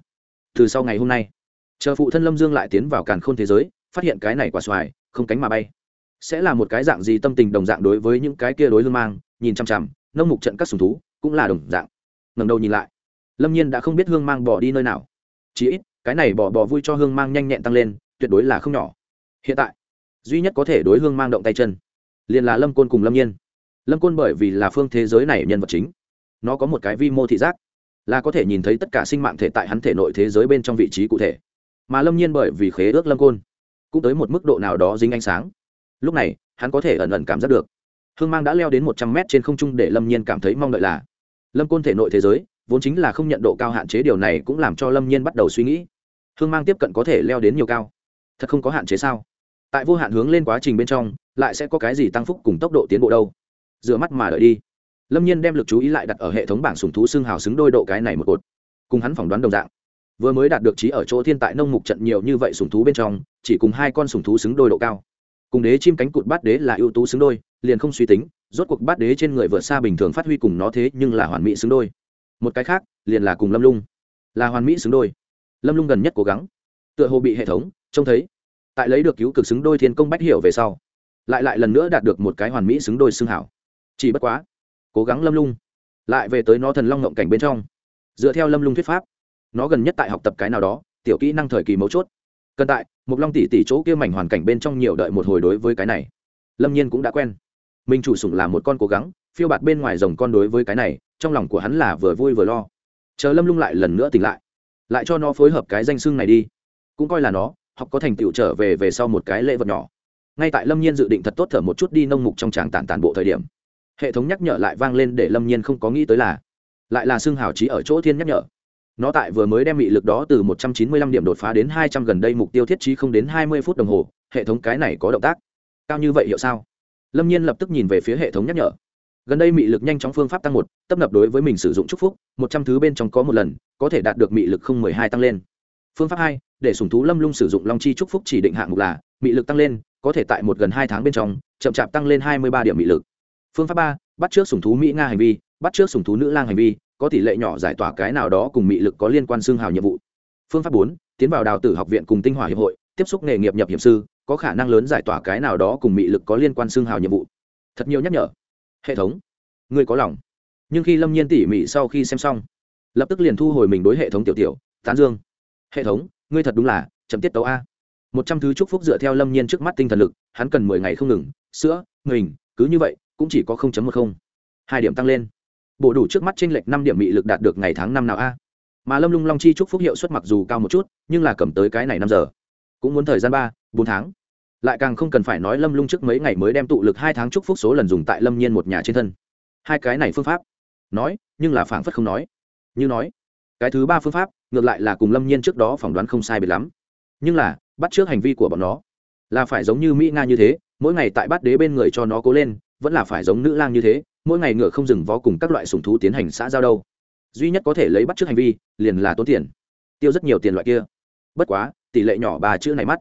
từ sau ngày hôm nay, chờ phụ thân lâm dương lại tiến vào càn khôn thế giới, phát hiện cái này quả xoài, không cánh mà bay. Sẽ là một cái dạng gì tâm tình đồng dạng đối với những cái kia đối lương mang, nhìn chằm chằm, nông mục trận các sùng thú, cũng là đồng dạng. Ngầm đầu nhìn lại. Lâm nhiên đã không biết hương mang bỏ đi nơi nào. Chỉ ít cái này bỏ bỏ vui cho hương mang nhanh nhẹn tăng lên, tuyệt đối là không nhỏ. Hiện tại, duy nhất có thể đối hương mang động tay chân, liền là lâm côn cùng lâm nhiên. Lâm côn bởi vì là phương thế giới này nhân vật chính, nó có một cái vi mô thị giác, là có thể nhìn thấy tất cả sinh mạng thể tại hắn thể nội thế giới bên trong vị trí cụ thể. Mà lâm nhiên bởi vì khế ước lâm côn, cũng tới một mức độ nào đó dính ánh sáng. Lúc này, hắn có thể ẩn ẩn cảm giác được, hương mang đã leo đến một trăm mét trên không trung để lâm nhiên cảm thấy mong đợi là, lâm côn thể nội thế giới, vốn chính là không nhận độ cao hạn chế, điều này cũng làm cho lâm nhiên bắt đầu suy nghĩ hương mang tiếp cận có thể leo đến nhiều cao. Thật không có hạn chế sao? Tại vô hạn hướng lên quá trình bên trong, lại sẽ có cái gì tăng phúc cùng tốc độ tiến bộ đâu? Dựa mắt mà đợi đi. Lâm nhiên đem l ự c chú ý lại đặt ở hệ thống bảng sùng thú xương hào xứng đôi độ cái này một cột. Cùng hắn phỏng đoán đồng dạng. Vừa mới đạt được trí ở chỗ thiên tại nông mục trận nhiều như vậy sùng thú bên trong, chỉ cùng hai con sùng thú xứng đôi độ cao. Cùng đế chim cánh cụt bát đế là ưu tú xứng đôi, liền không suy tính, rốt cuộc bát đế trên người vượt xa bình thường phát huy cùng nó thế nhưng là hoàn mỹ xứng đôi. Một cái khác, liền là cùng lâm lung. Là hoàn mỹ xứng đôi lâm lung gần nhất cố gắng tựa hồ bị hệ thống trông thấy tại lấy được cứu cực xứng đôi thiên công bách hiểu về sau lại lại lần nữa đạt được một cái hoàn mỹ xứng đôi xưng hảo chỉ bất quá cố gắng lâm lung lại về tới nó thần long ngộng cảnh bên trong dựa theo lâm lung thuyết pháp nó gần nhất tại học tập cái nào đó tiểu kỹ năng thời kỳ mấu chốt cần tại một long tỷ tỷ chỗ kia mảnh hoàn cảnh bên trong nhiều đợi một hồi đối với cái này lâm nhiên cũng đã quen minh chủ sủng là một con cố gắng phiêu bạt bên ngoài rồng con đối với cái này trong lòng của hắn là vừa vui vừa lo chờ lâm lung lại lần nữa tỉnh lại lại cho nó phối hợp cái danh xưng này đi. Cũng coi là nó, học có thành tựu trở về về sau một cái lễ vật nhỏ. Ngay tại lâm nhiên dự định thật tốt thở một chút đi nông mục trong tràng tản tản bộ thời điểm, hệ thống nhắc nhở lại vang lên để lâm nhiên không có nghĩ tới là, lại là xưng hào trí ở chỗ thiên nhắc nhở. Nó tại vừa mới đem bị lực đó từ một trăm chín mươi lăm điểm đột phá đến hai trăm gần đây mục tiêu thiết trí không đến hai mươi phút đồng hồ, hệ thống cái này có động tác. Cao như vậy hiệu sao? Lâm nhiên lập tức nhìn về phía hệ thống nhắc nhở gần đây mị lực nhanh chóng phương pháp tăng một, tấp nập đối với mình sử dụng chúc phúc, một trăm thứ bên trong có một lần, có thể đạt được mị lực không mười hai tăng lên. Phương pháp hai, để sùng thú lâm lung sử dụng long chi chúc phúc chỉ định hạng mục là, mị lực tăng lên, có thể tại một gần hai tháng bên trong, chậm chạp tăng lên hai mươi ba điểm mị lực. Phương pháp ba, bắt trước sùng thú mỹ nga hành vi, bắt trước sùng thú nữ lang hành vi, có tỷ lệ nhỏ giải tỏa cái nào đó cùng mị lực có liên quan xương hào nhiệm vụ. Phương pháp bốn, tiến vào đào tử học viện cùng tinh hỏa hiệp hội, tiếp xúc nghề nghiệp nhập hiểm sư, có khả năng lớn giải tỏa cái nào đó cùng mị lực có liên quan xương hào nhiệm vụ. Thật nhiều nhắc nhở hệ thống. Ngươi có lòng. Nhưng khi lâm nhiên tỉ mỉ sau khi xem xong, lập tức liền thu hồi mình đối hệ thống tiểu tiểu, tán dương. Hệ thống, ngươi thật đúng là chậm tiết tấu a. Một trăm thứ chúc phúc dựa theo lâm nhiên trước mắt tinh thần lực, hắn cần mười ngày không ngừng, sữa mình cứ như vậy, cũng chỉ có một không. Hai điểm tăng lên. Bổ đủ trước mắt t r ê n lệch năm điểm mị lực đạt được ngày tháng năm nào a. Mà lâm lung long chi chúc phúc hiệu suất mặc dù cao một chút, nhưng là cầm tới cái này năm giờ. Cũng muốn thời gian ba, bốn tháng lại càng không cần phải nói lâm lung trước mấy ngày mới đem tụ lực hai tháng chúc phúc số lần dùng tại lâm nhiên một nhà trên thân. Hai cái này phương pháp. Nói, nhưng là phảng phất không nói. Như nói, cái thứ ba phương pháp, ngược lại là cùng lâm nhiên trước đó phỏng đoán không sai biệt lắm. Nhưng là, bắt trước hành vi của bọn nó, là phải giống như mỹ nga như thế, mỗi ngày tại bát đế bên người cho nó cố lên, vẫn là phải giống nữ lang như thế, mỗi ngày ngựa không dừng vó cùng các loại sùng thú tiến hành xã giao đâu. Duy nhất có thể lấy bắt trước hành vi, liền là tốn tiền. Tiêu rất nhiều tiền loại kia. Bất quá, tỷ lệ nhỏ ba chữ này mắt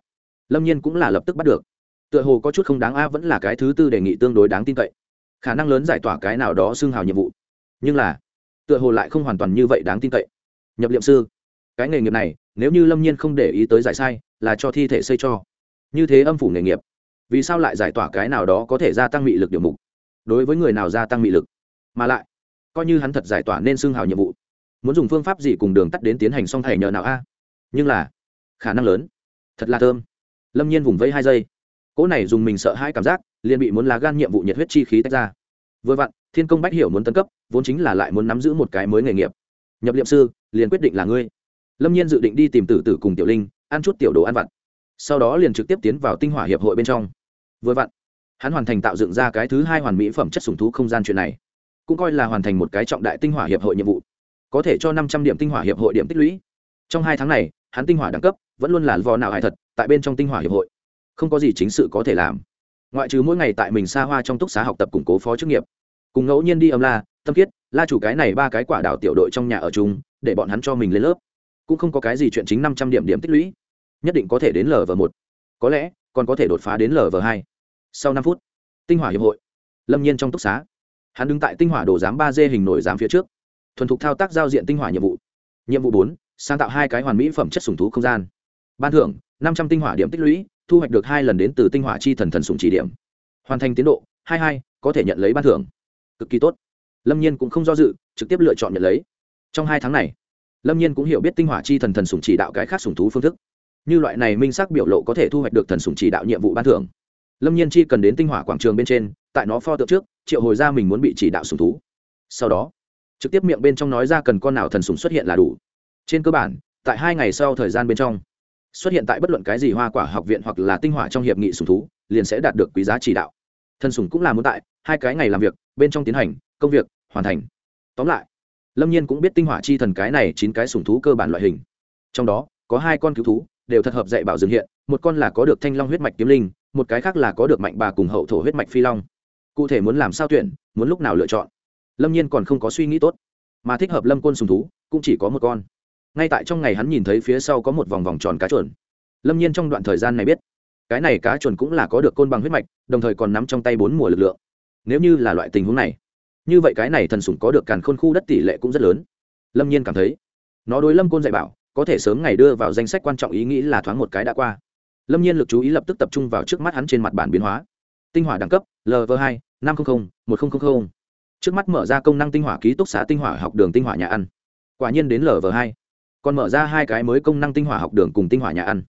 lâm nhiên cũng là lập tức bắt được tựa hồ có chút không đáng a vẫn là cái thứ tư đề nghị tương đối đáng tin cậy khả năng lớn giải tỏa cái nào đó xưng hào nhiệm vụ nhưng là tựa hồ lại không hoàn toàn như vậy đáng tin cậy nhập liệm sư cái nghề nghiệp này nếu như lâm nhiên không để ý tới giải sai là cho thi thể xây cho như thế âm phủ nghề nghiệp vì sao lại giải tỏa cái nào đó có thể gia tăng mị lực điều mục đối với người nào gia tăng mị lực mà lại coi như hắn thật giải tỏa nên xưng hào nhiệm vụ muốn dùng phương pháp gì cùng đường tắt đến tiến hành song thầy nhờ nào a nhưng là khả năng lớn thật là thơm lâm nhiên vùng vẫy hai giây cỗ này dùng mình sợ hai cảm giác liền bị muốn lá gan nhiệm vụ nhiệt huyết chi khí tách ra vừa vặn thiên công bách hiểu muốn tấn cấp vốn chính là lại muốn nắm giữ một cái mới nghề nghiệp nhập liệm sư liền quyết định là ngươi lâm nhiên dự định đi tìm tử tử cùng tiểu linh ăn chút tiểu đồ ăn vặt sau đó liền trực tiếp tiến vào tinh hỏa hiệp hội bên trong vừa vặn hắn hoàn thành tạo dựng ra cái thứ hai hoàn mỹ phẩm chất sùng thú không gian chuyện này cũng coi là hoàn thành một cái trọng đại tinh hỏa hiệp hội nhiệm vụ có thể cho năm trăm điểm tinh hỏa hiệp hội điểm tích lũy trong hai tháng này hắn tinh hỏa đẳng cấp, vẫn luôn là vò nào hại thật, tại bên trong tinh hỏa hiệp hội. Không có gì chính sự có thể làm. Ngoại trừ mỗi ngày tại mình xa hoa trong túc xá học tập củng cố phó chức nghiệp. Cùng ngẫu nhiên đi âm la, tâm kiết la chủ cái này ba cái quả đảo tiểu đội trong nhà ở chung, để bọn hắn cho mình lên lớp. Cũng không có cái gì chuyện chính năm trăm điểm điểm tích lũy. Nhất định có thể đến lv một. Có lẽ, còn có thể đột phá đến lv hai. Sau năm phút, tinh hỏa hiệp hội. Lâm nhiên trong túc xá. Hắn đứng tại tinh hỏa đồ giám ba d hình nổi giám phía trước. Thuần thục thao tác giao diện tinh hỏa nhiệm vụ. Nhiệm vụ bốn sáng tạo hai cái hoàn mỹ phẩm chất sùng thú không gian. Ban thưởng, năm trăm tinh hỏa điểm tích lũy, thu hoạch được hai lần đến từ tinh hỏa chi thần thần sùng chỉ điểm. Hoàn thành tiến độ, hai hai, có thể nhận lấy ban thưởng. Cực kỳ tốt. Lâm nhiên cũng không do dự, trực tiếp lựa chọn nhận lấy. Trong hai tháng này, lâm nhiên cũng hiểu biết tinh hỏa chi thần thần sùng chỉ đạo cái khác sùng thú phương thức. Như loại này minh xác biểu lộ có thể thu hoạch được thần sùng chỉ đạo nhiệm vụ ban thưởng. Lâm nhiên chi cần đến tinh hỏa quảng trường bên trên, tại nó pho tượng trước, triệu hồi ra mình muốn bị chỉ đạo sùng thú. Sau đó, trực tiếp miệng bên trong nói ra cần con nào thần sùng xuất hiện là đủ trên cơ bản, tại hai ngày sau thời gian bên trong, xuất hiện tại bất luận cái gì hoa quả học viện hoặc là tinh hỏa trong hiệp nghị sùng thú, liền sẽ đạt được quý giá chỉ đạo. Thần sùng cũng là muốn tại hai cái ngày làm việc, bên trong tiến hành, công việc, hoàn thành. Tóm lại, lâm nhiên cũng biết tinh hỏa chi thần cái này chín cái sùng thú cơ bản loại hình. Trong đó, có hai con cứu thú, đều thật hợp dạy bảo dừng hiện, một con là có được thanh long huyết mạch kiếm linh, một cái khác là có được mạnh bà cùng hậu thổ huyết mạch phi long. Cụ thể muốn làm sao tuyển, muốn lúc nào lựa chọn, lâm nhiên còn không có suy nghĩ tốt. Mà thích hợp lâm côn sùng thú, cũng chỉ có một con ngay tại trong ngày hắn nhìn thấy phía sau có một vòng vòng tròn cá chuồn. Lâm nhiên trong đoạn thời gian này biết, cái này cá chuồn cũng là có được côn bằng huyết mạch, đồng thời còn nắm trong tay bốn mùa lực lượng. Nếu như là loại tình huống này, như vậy cái này thần sủng có được càn khôn khu đất tỷ lệ cũng rất lớn. Lâm nhiên cảm thấy, nó đối lâm côn dạy bảo, có thể sớm ngày đưa vào danh sách quan trọng ý nghĩ là thoáng một cái đã qua. Lâm nhiên lực chú ý lập tức tập trung vào trước mắt hắn trên mặt bản biến hóa. Tinh hỏa đẳng cấp lv hai, năm trăm linh một nghìn trước mắt mở ra công năng tinh hỏa ký túc xá tinh hỏa học đường tinh hỏa nhà ăn. Quả nhiên đến lv hai còn mở ra hai cái mới công năng tinh hỏa học đường cùng tinh hỏa nhà ăn.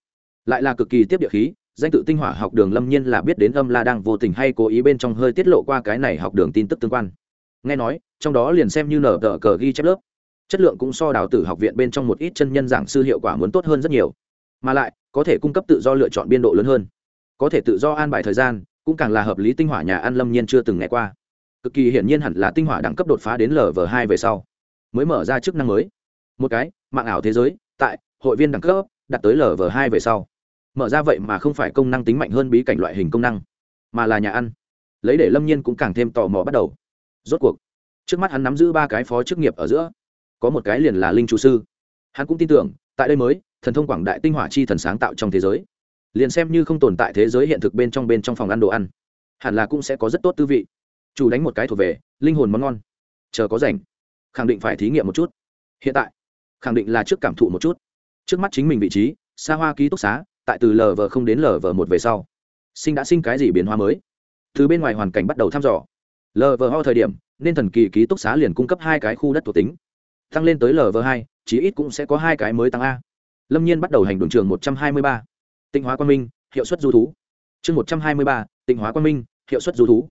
Lại là cực kỳ tiếp địa khí, danh tự tinh hỏa học đường lâm nhiên là biết đến âm la đang vô tình hay cố ý bên trong hơi tiết lộ qua cái này học đường tin tức tương quan. Nghe nói, trong đó liền xem như nở tờ cờ ghi chép lớp. Chất lượng cũng so đào tử học viện bên trong một ít chân nhân giảng sư hiệu quả muốn tốt hơn rất nhiều. Mà lại, có thể cung cấp tự do lựa chọn biên độ lớn hơn. Có thể tự do an bài thời gian, cũng càng là hợp lý tinh hỏa nhà ăn lâm nhiên chưa từng nghe qua. Cực kỳ hiển nhiên hẳn là tinh hỏa đẳng cấp đột phá đến lv hai về sau, mới mở ra chức năng mới một cái, mạng ảo thế giới, tại, hội viên đẳng cấp đặt tới lv hai về sau. Mở ra vậy mà không phải công năng tính mạnh hơn bí cảnh loại hình công năng, mà là nhà ăn. Lấy để lâm nhiên cũng càng thêm tò mò bắt đầu. Rốt cuộc, trước mắt hắn nắm giữ ba cái phó chức nghiệp ở giữa, có một cái liền là linh chủ sư. Hắn cũng tin tưởng, tại đây mới, thần thông quảng đại tinh hỏa chi thần sáng tạo trong thế giới. Liền xem như không tồn tại thế giới hiện thực bên trong bên trong phòng ăn đồ ăn, hẳn là cũng sẽ có rất tốt tư vị. Chủ đánh một cái thuộc về, linh hồn món ngon. Chờ có rảnh, khẳng định phải thí nghiệm một chút. Hiện tại khẳng định là trước cảm thụ một chút. Trước mắt chính mình vị trí xa hoa ký túc xá, tại từ lờ vờ không đến lờ vờ một về sau, sinh đã sinh cái gì biến hóa mới? Từ bên ngoài hoàn cảnh bắt đầu thăm dò. Lờ vờ ho thời điểm, nên thần kỳ ký túc xá liền cung cấp hai cái khu đất thuộc tính. Tăng lên tới lờ vờ hai, chí ít cũng sẽ có hai cái mới tăng a. Lâm nhiên bắt đầu hành đường trường một trăm hai mươi ba. Tinh hóa quang minh, hiệu suất du thú. Chương một trăm hai mươi ba tinh hóa quang minh, hiệu suất du thú.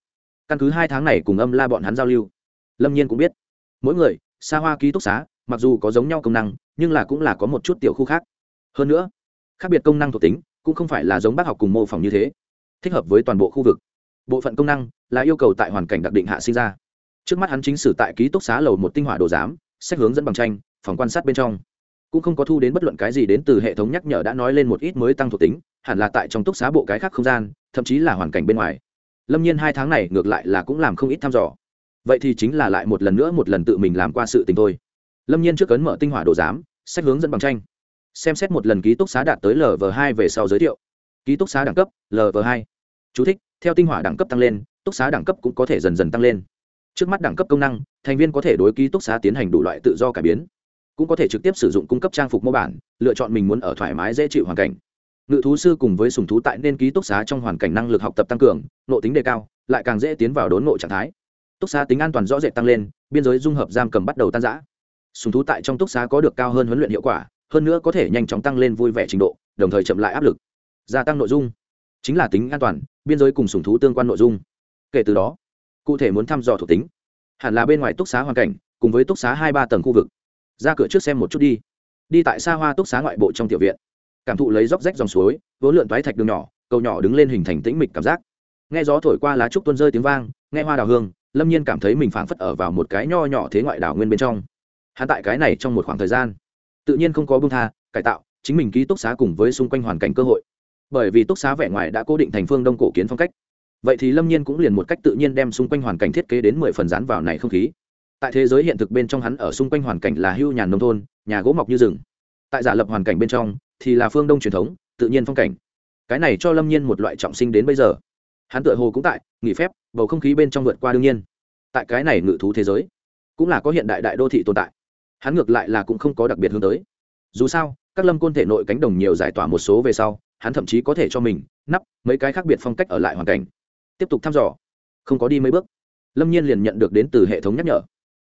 Căn cứ hai tháng này cùng âm la bọn hắn giao lưu, lâm nhiên cũng biết. Mỗi người xa hoa ký túc xá mặc dù có giống nhau công năng, nhưng là cũng là có một chút tiểu khu khác. Hơn nữa, khác biệt công năng thuộc tính cũng không phải là giống bác học cùng mô phỏng như thế, thích hợp với toàn bộ khu vực. Bộ phận công năng là yêu cầu tại hoàn cảnh đặc định hạ sinh ra. Trước mắt hắn chính sử tại ký túc xá lầu một tinh hỏa đồ giám, sách hướng dẫn bằng tranh, phòng quan sát bên trong. Cũng không có thu đến bất luận cái gì đến từ hệ thống nhắc nhở đã nói lên một ít mới tăng thuộc tính, hẳn là tại trong túc xá bộ cái khác không gian, thậm chí là hoàn cảnh bên ngoài. Lâm nhiên hai tháng này ngược lại là cũng làm không ít thăm dò. Vậy thì chính là lại một lần nữa một lần tự mình làm qua sự tình thôi lâm nhiên trước cấn mở tinh hỏa đồ giám sách hướng dẫn bằng tranh. Xem xét một lần ký túc xá đạt tới lv hai về sau giới thiệu. Ký túc xá đẳng cấp lv hai. Chú thích, theo tinh hỏa đẳng cấp tăng lên túc xá đẳng cấp cũng có thể dần dần tăng lên. Trước mắt đẳng cấp công năng thành viên có thể đối ký túc xá tiến hành đủ loại tự do cải biến. Cũng có thể trực tiếp sử dụng cung cấp trang phục mô bản lựa chọn mình muốn ở thoải mái dễ chịu hoàn cảnh. Ngự thú sư cùng với sùng thú tại nên ký túc xá trong hoàn cảnh năng lực học tập tăng cường nộ tính đề cao lại càng dễ tiến vào đốn ngộ trạng thái. Túc xá tính an toàn rõ rệt tăng lên biên giới dung hợp giam cầm bắt đầu tan giã sùng thú tại trong túc xá có được cao hơn huấn luyện hiệu quả, hơn nữa có thể nhanh chóng tăng lên vui vẻ trình độ, đồng thời chậm lại áp lực. Gia tăng nội dung. Chính là tính an toàn, biên giới cùng sùng thú tương quan nội dung. Kể từ đó, cụ thể muốn thăm dò thuộc tính. Hẳn là bên ngoài túc xá hoàn cảnh, cùng với túc xá hai ba tầng khu vực. Ra cửa trước xem một chút đi. Đi tại xa hoa túc xá ngoại bộ trong tiểu viện. Cảm thụ lấy róc rách dòng suối, vốn lượn toái thạch đường nhỏ, cầu nhỏ đứng lên hình thành tĩnh mịch cảm giác. Nghe gió thổi qua lá trúc tuôn rơi tiếng vang, nghe hoa đào hương, lâm nhiên cảm thấy mình phảng phất ở vào một cái nho nhỏ thế ngoại đảo nguyên bên trong hắn tại cái này trong một khoảng thời gian, tự nhiên không có bưng tha, cải tạo, chính mình ký túc xá cùng với xung quanh hoàn cảnh cơ hội. Bởi vì túc xá vẻ ngoài đã cố định thành phương đông cổ kiến phong cách. Vậy thì lâm nhiên cũng liền một cách tự nhiên đem xung quanh hoàn cảnh thiết kế đến mười phần rán vào này không khí. Tại thế giới hiện thực bên trong hắn ở xung quanh hoàn cảnh là hưu nhàn nông thôn, nhà gỗ mọc như rừng. Tại giả lập hoàn cảnh bên trong, thì là phương đông truyền thống, tự nhiên phong cảnh. Cái này cho lâm nhiên một loại trọng sinh đến bây giờ. Hắn tựa hồ cũng tại, nghỉ phép, bầu không khí bên trong vượt qua đương nhiên. Tại cái này ngự thú thế giới, cũng là có hiện đại đại đô thị tồn tại hắn ngược lại là cũng không có đặc biệt hướng tới. Dù sao, các lâm côn thể nội cánh đồng nhiều giải tỏa một số về sau, hắn thậm chí có thể cho mình nắp mấy cái khác biệt phong cách ở lại hoàn cảnh. Tiếp tục thăm dò. Không có đi mấy bước, lâm nhiên liền nhận được đến từ hệ thống nhắc nhở.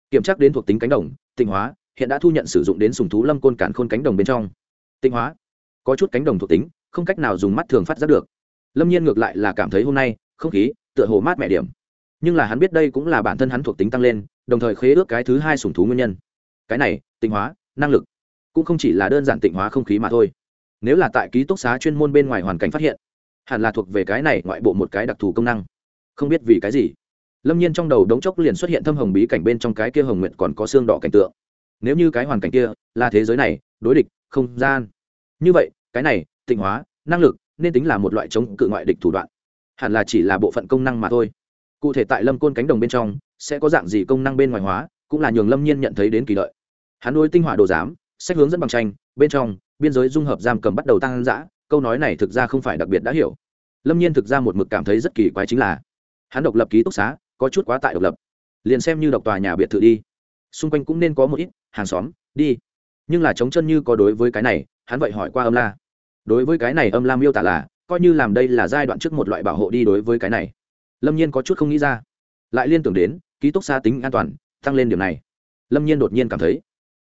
Kiểm tra đến thuộc tính cánh đồng, tịnh hóa, hiện đã thu nhận sử dụng đến sùng thú lâm côn cản khôn cánh đồng bên trong. Tịnh hóa. Có chút cánh đồng thuộc tính, không cách nào dùng mắt thường phát giác được. Lâm nhiên ngược lại là cảm thấy hôm nay, không khí, tựa hồ mát mẻ điểm. Nhưng là hắn biết đây cũng là bản thân hắn thuộc tính tăng lên, đồng thời khế ước cái thứ hai sùng thú nguyên nhân cái này, tịnh hóa, năng lực, cũng không chỉ là đơn giản tịnh hóa không khí mà thôi. Nếu là tại ký túc xá chuyên môn bên ngoài hoàn cảnh phát hiện, hẳn là thuộc về cái này ngoại bộ một cái đặc thù công năng. Không biết vì cái gì, lâm nhiên trong đầu đống chốc liền xuất hiện thâm hồng bí cảnh bên trong cái kia hồng nguyện còn có xương đỏ cảnh tượng. Nếu như cái hoàn cảnh kia là thế giới này, đối địch, không gian. Như vậy, cái này, tịnh hóa, năng lực, nên tính là một loại chống cự ngoại địch thủ đoạn. Hẳn là chỉ là bộ phận công năng mà thôi. Cụ thể tại lâm côn cánh đồng bên trong, sẽ có dạng gì công năng bên ngoài hóa, cũng là nhường lâm nhiên nhận thấy đến kỳ lợi hắn nuôi tinh hỏa đồ giám, sách hướng dẫn bằng tranh, bên trong, biên giới dung hợp giam cầm bắt đầu tăng giã câu nói này thực ra không phải đặc biệt đã hiểu. Lâm nhiên thực ra một mực cảm thấy rất kỳ quái chính là, hắn độc lập ký túc xá, có chút quá tại độc lập. Liền xem như độc tòa nhà biệt thự đi. Xung quanh cũng nên có một ít, hàng xóm, đi. Nhưng là chống chân như có đối với cái này, hắn vậy hỏi qua âm la. Đối với cái này âm la miêu tả là, coi như làm đây là giai đoạn trước một loại bảo hộ đi đối với cái này. Lâm nhiên có chút không nghĩ ra. Lại liên tưởng đến, ký túc xa tính an toàn, tăng lên điểm này. Lâm nhiên đột nhiên cảm thấy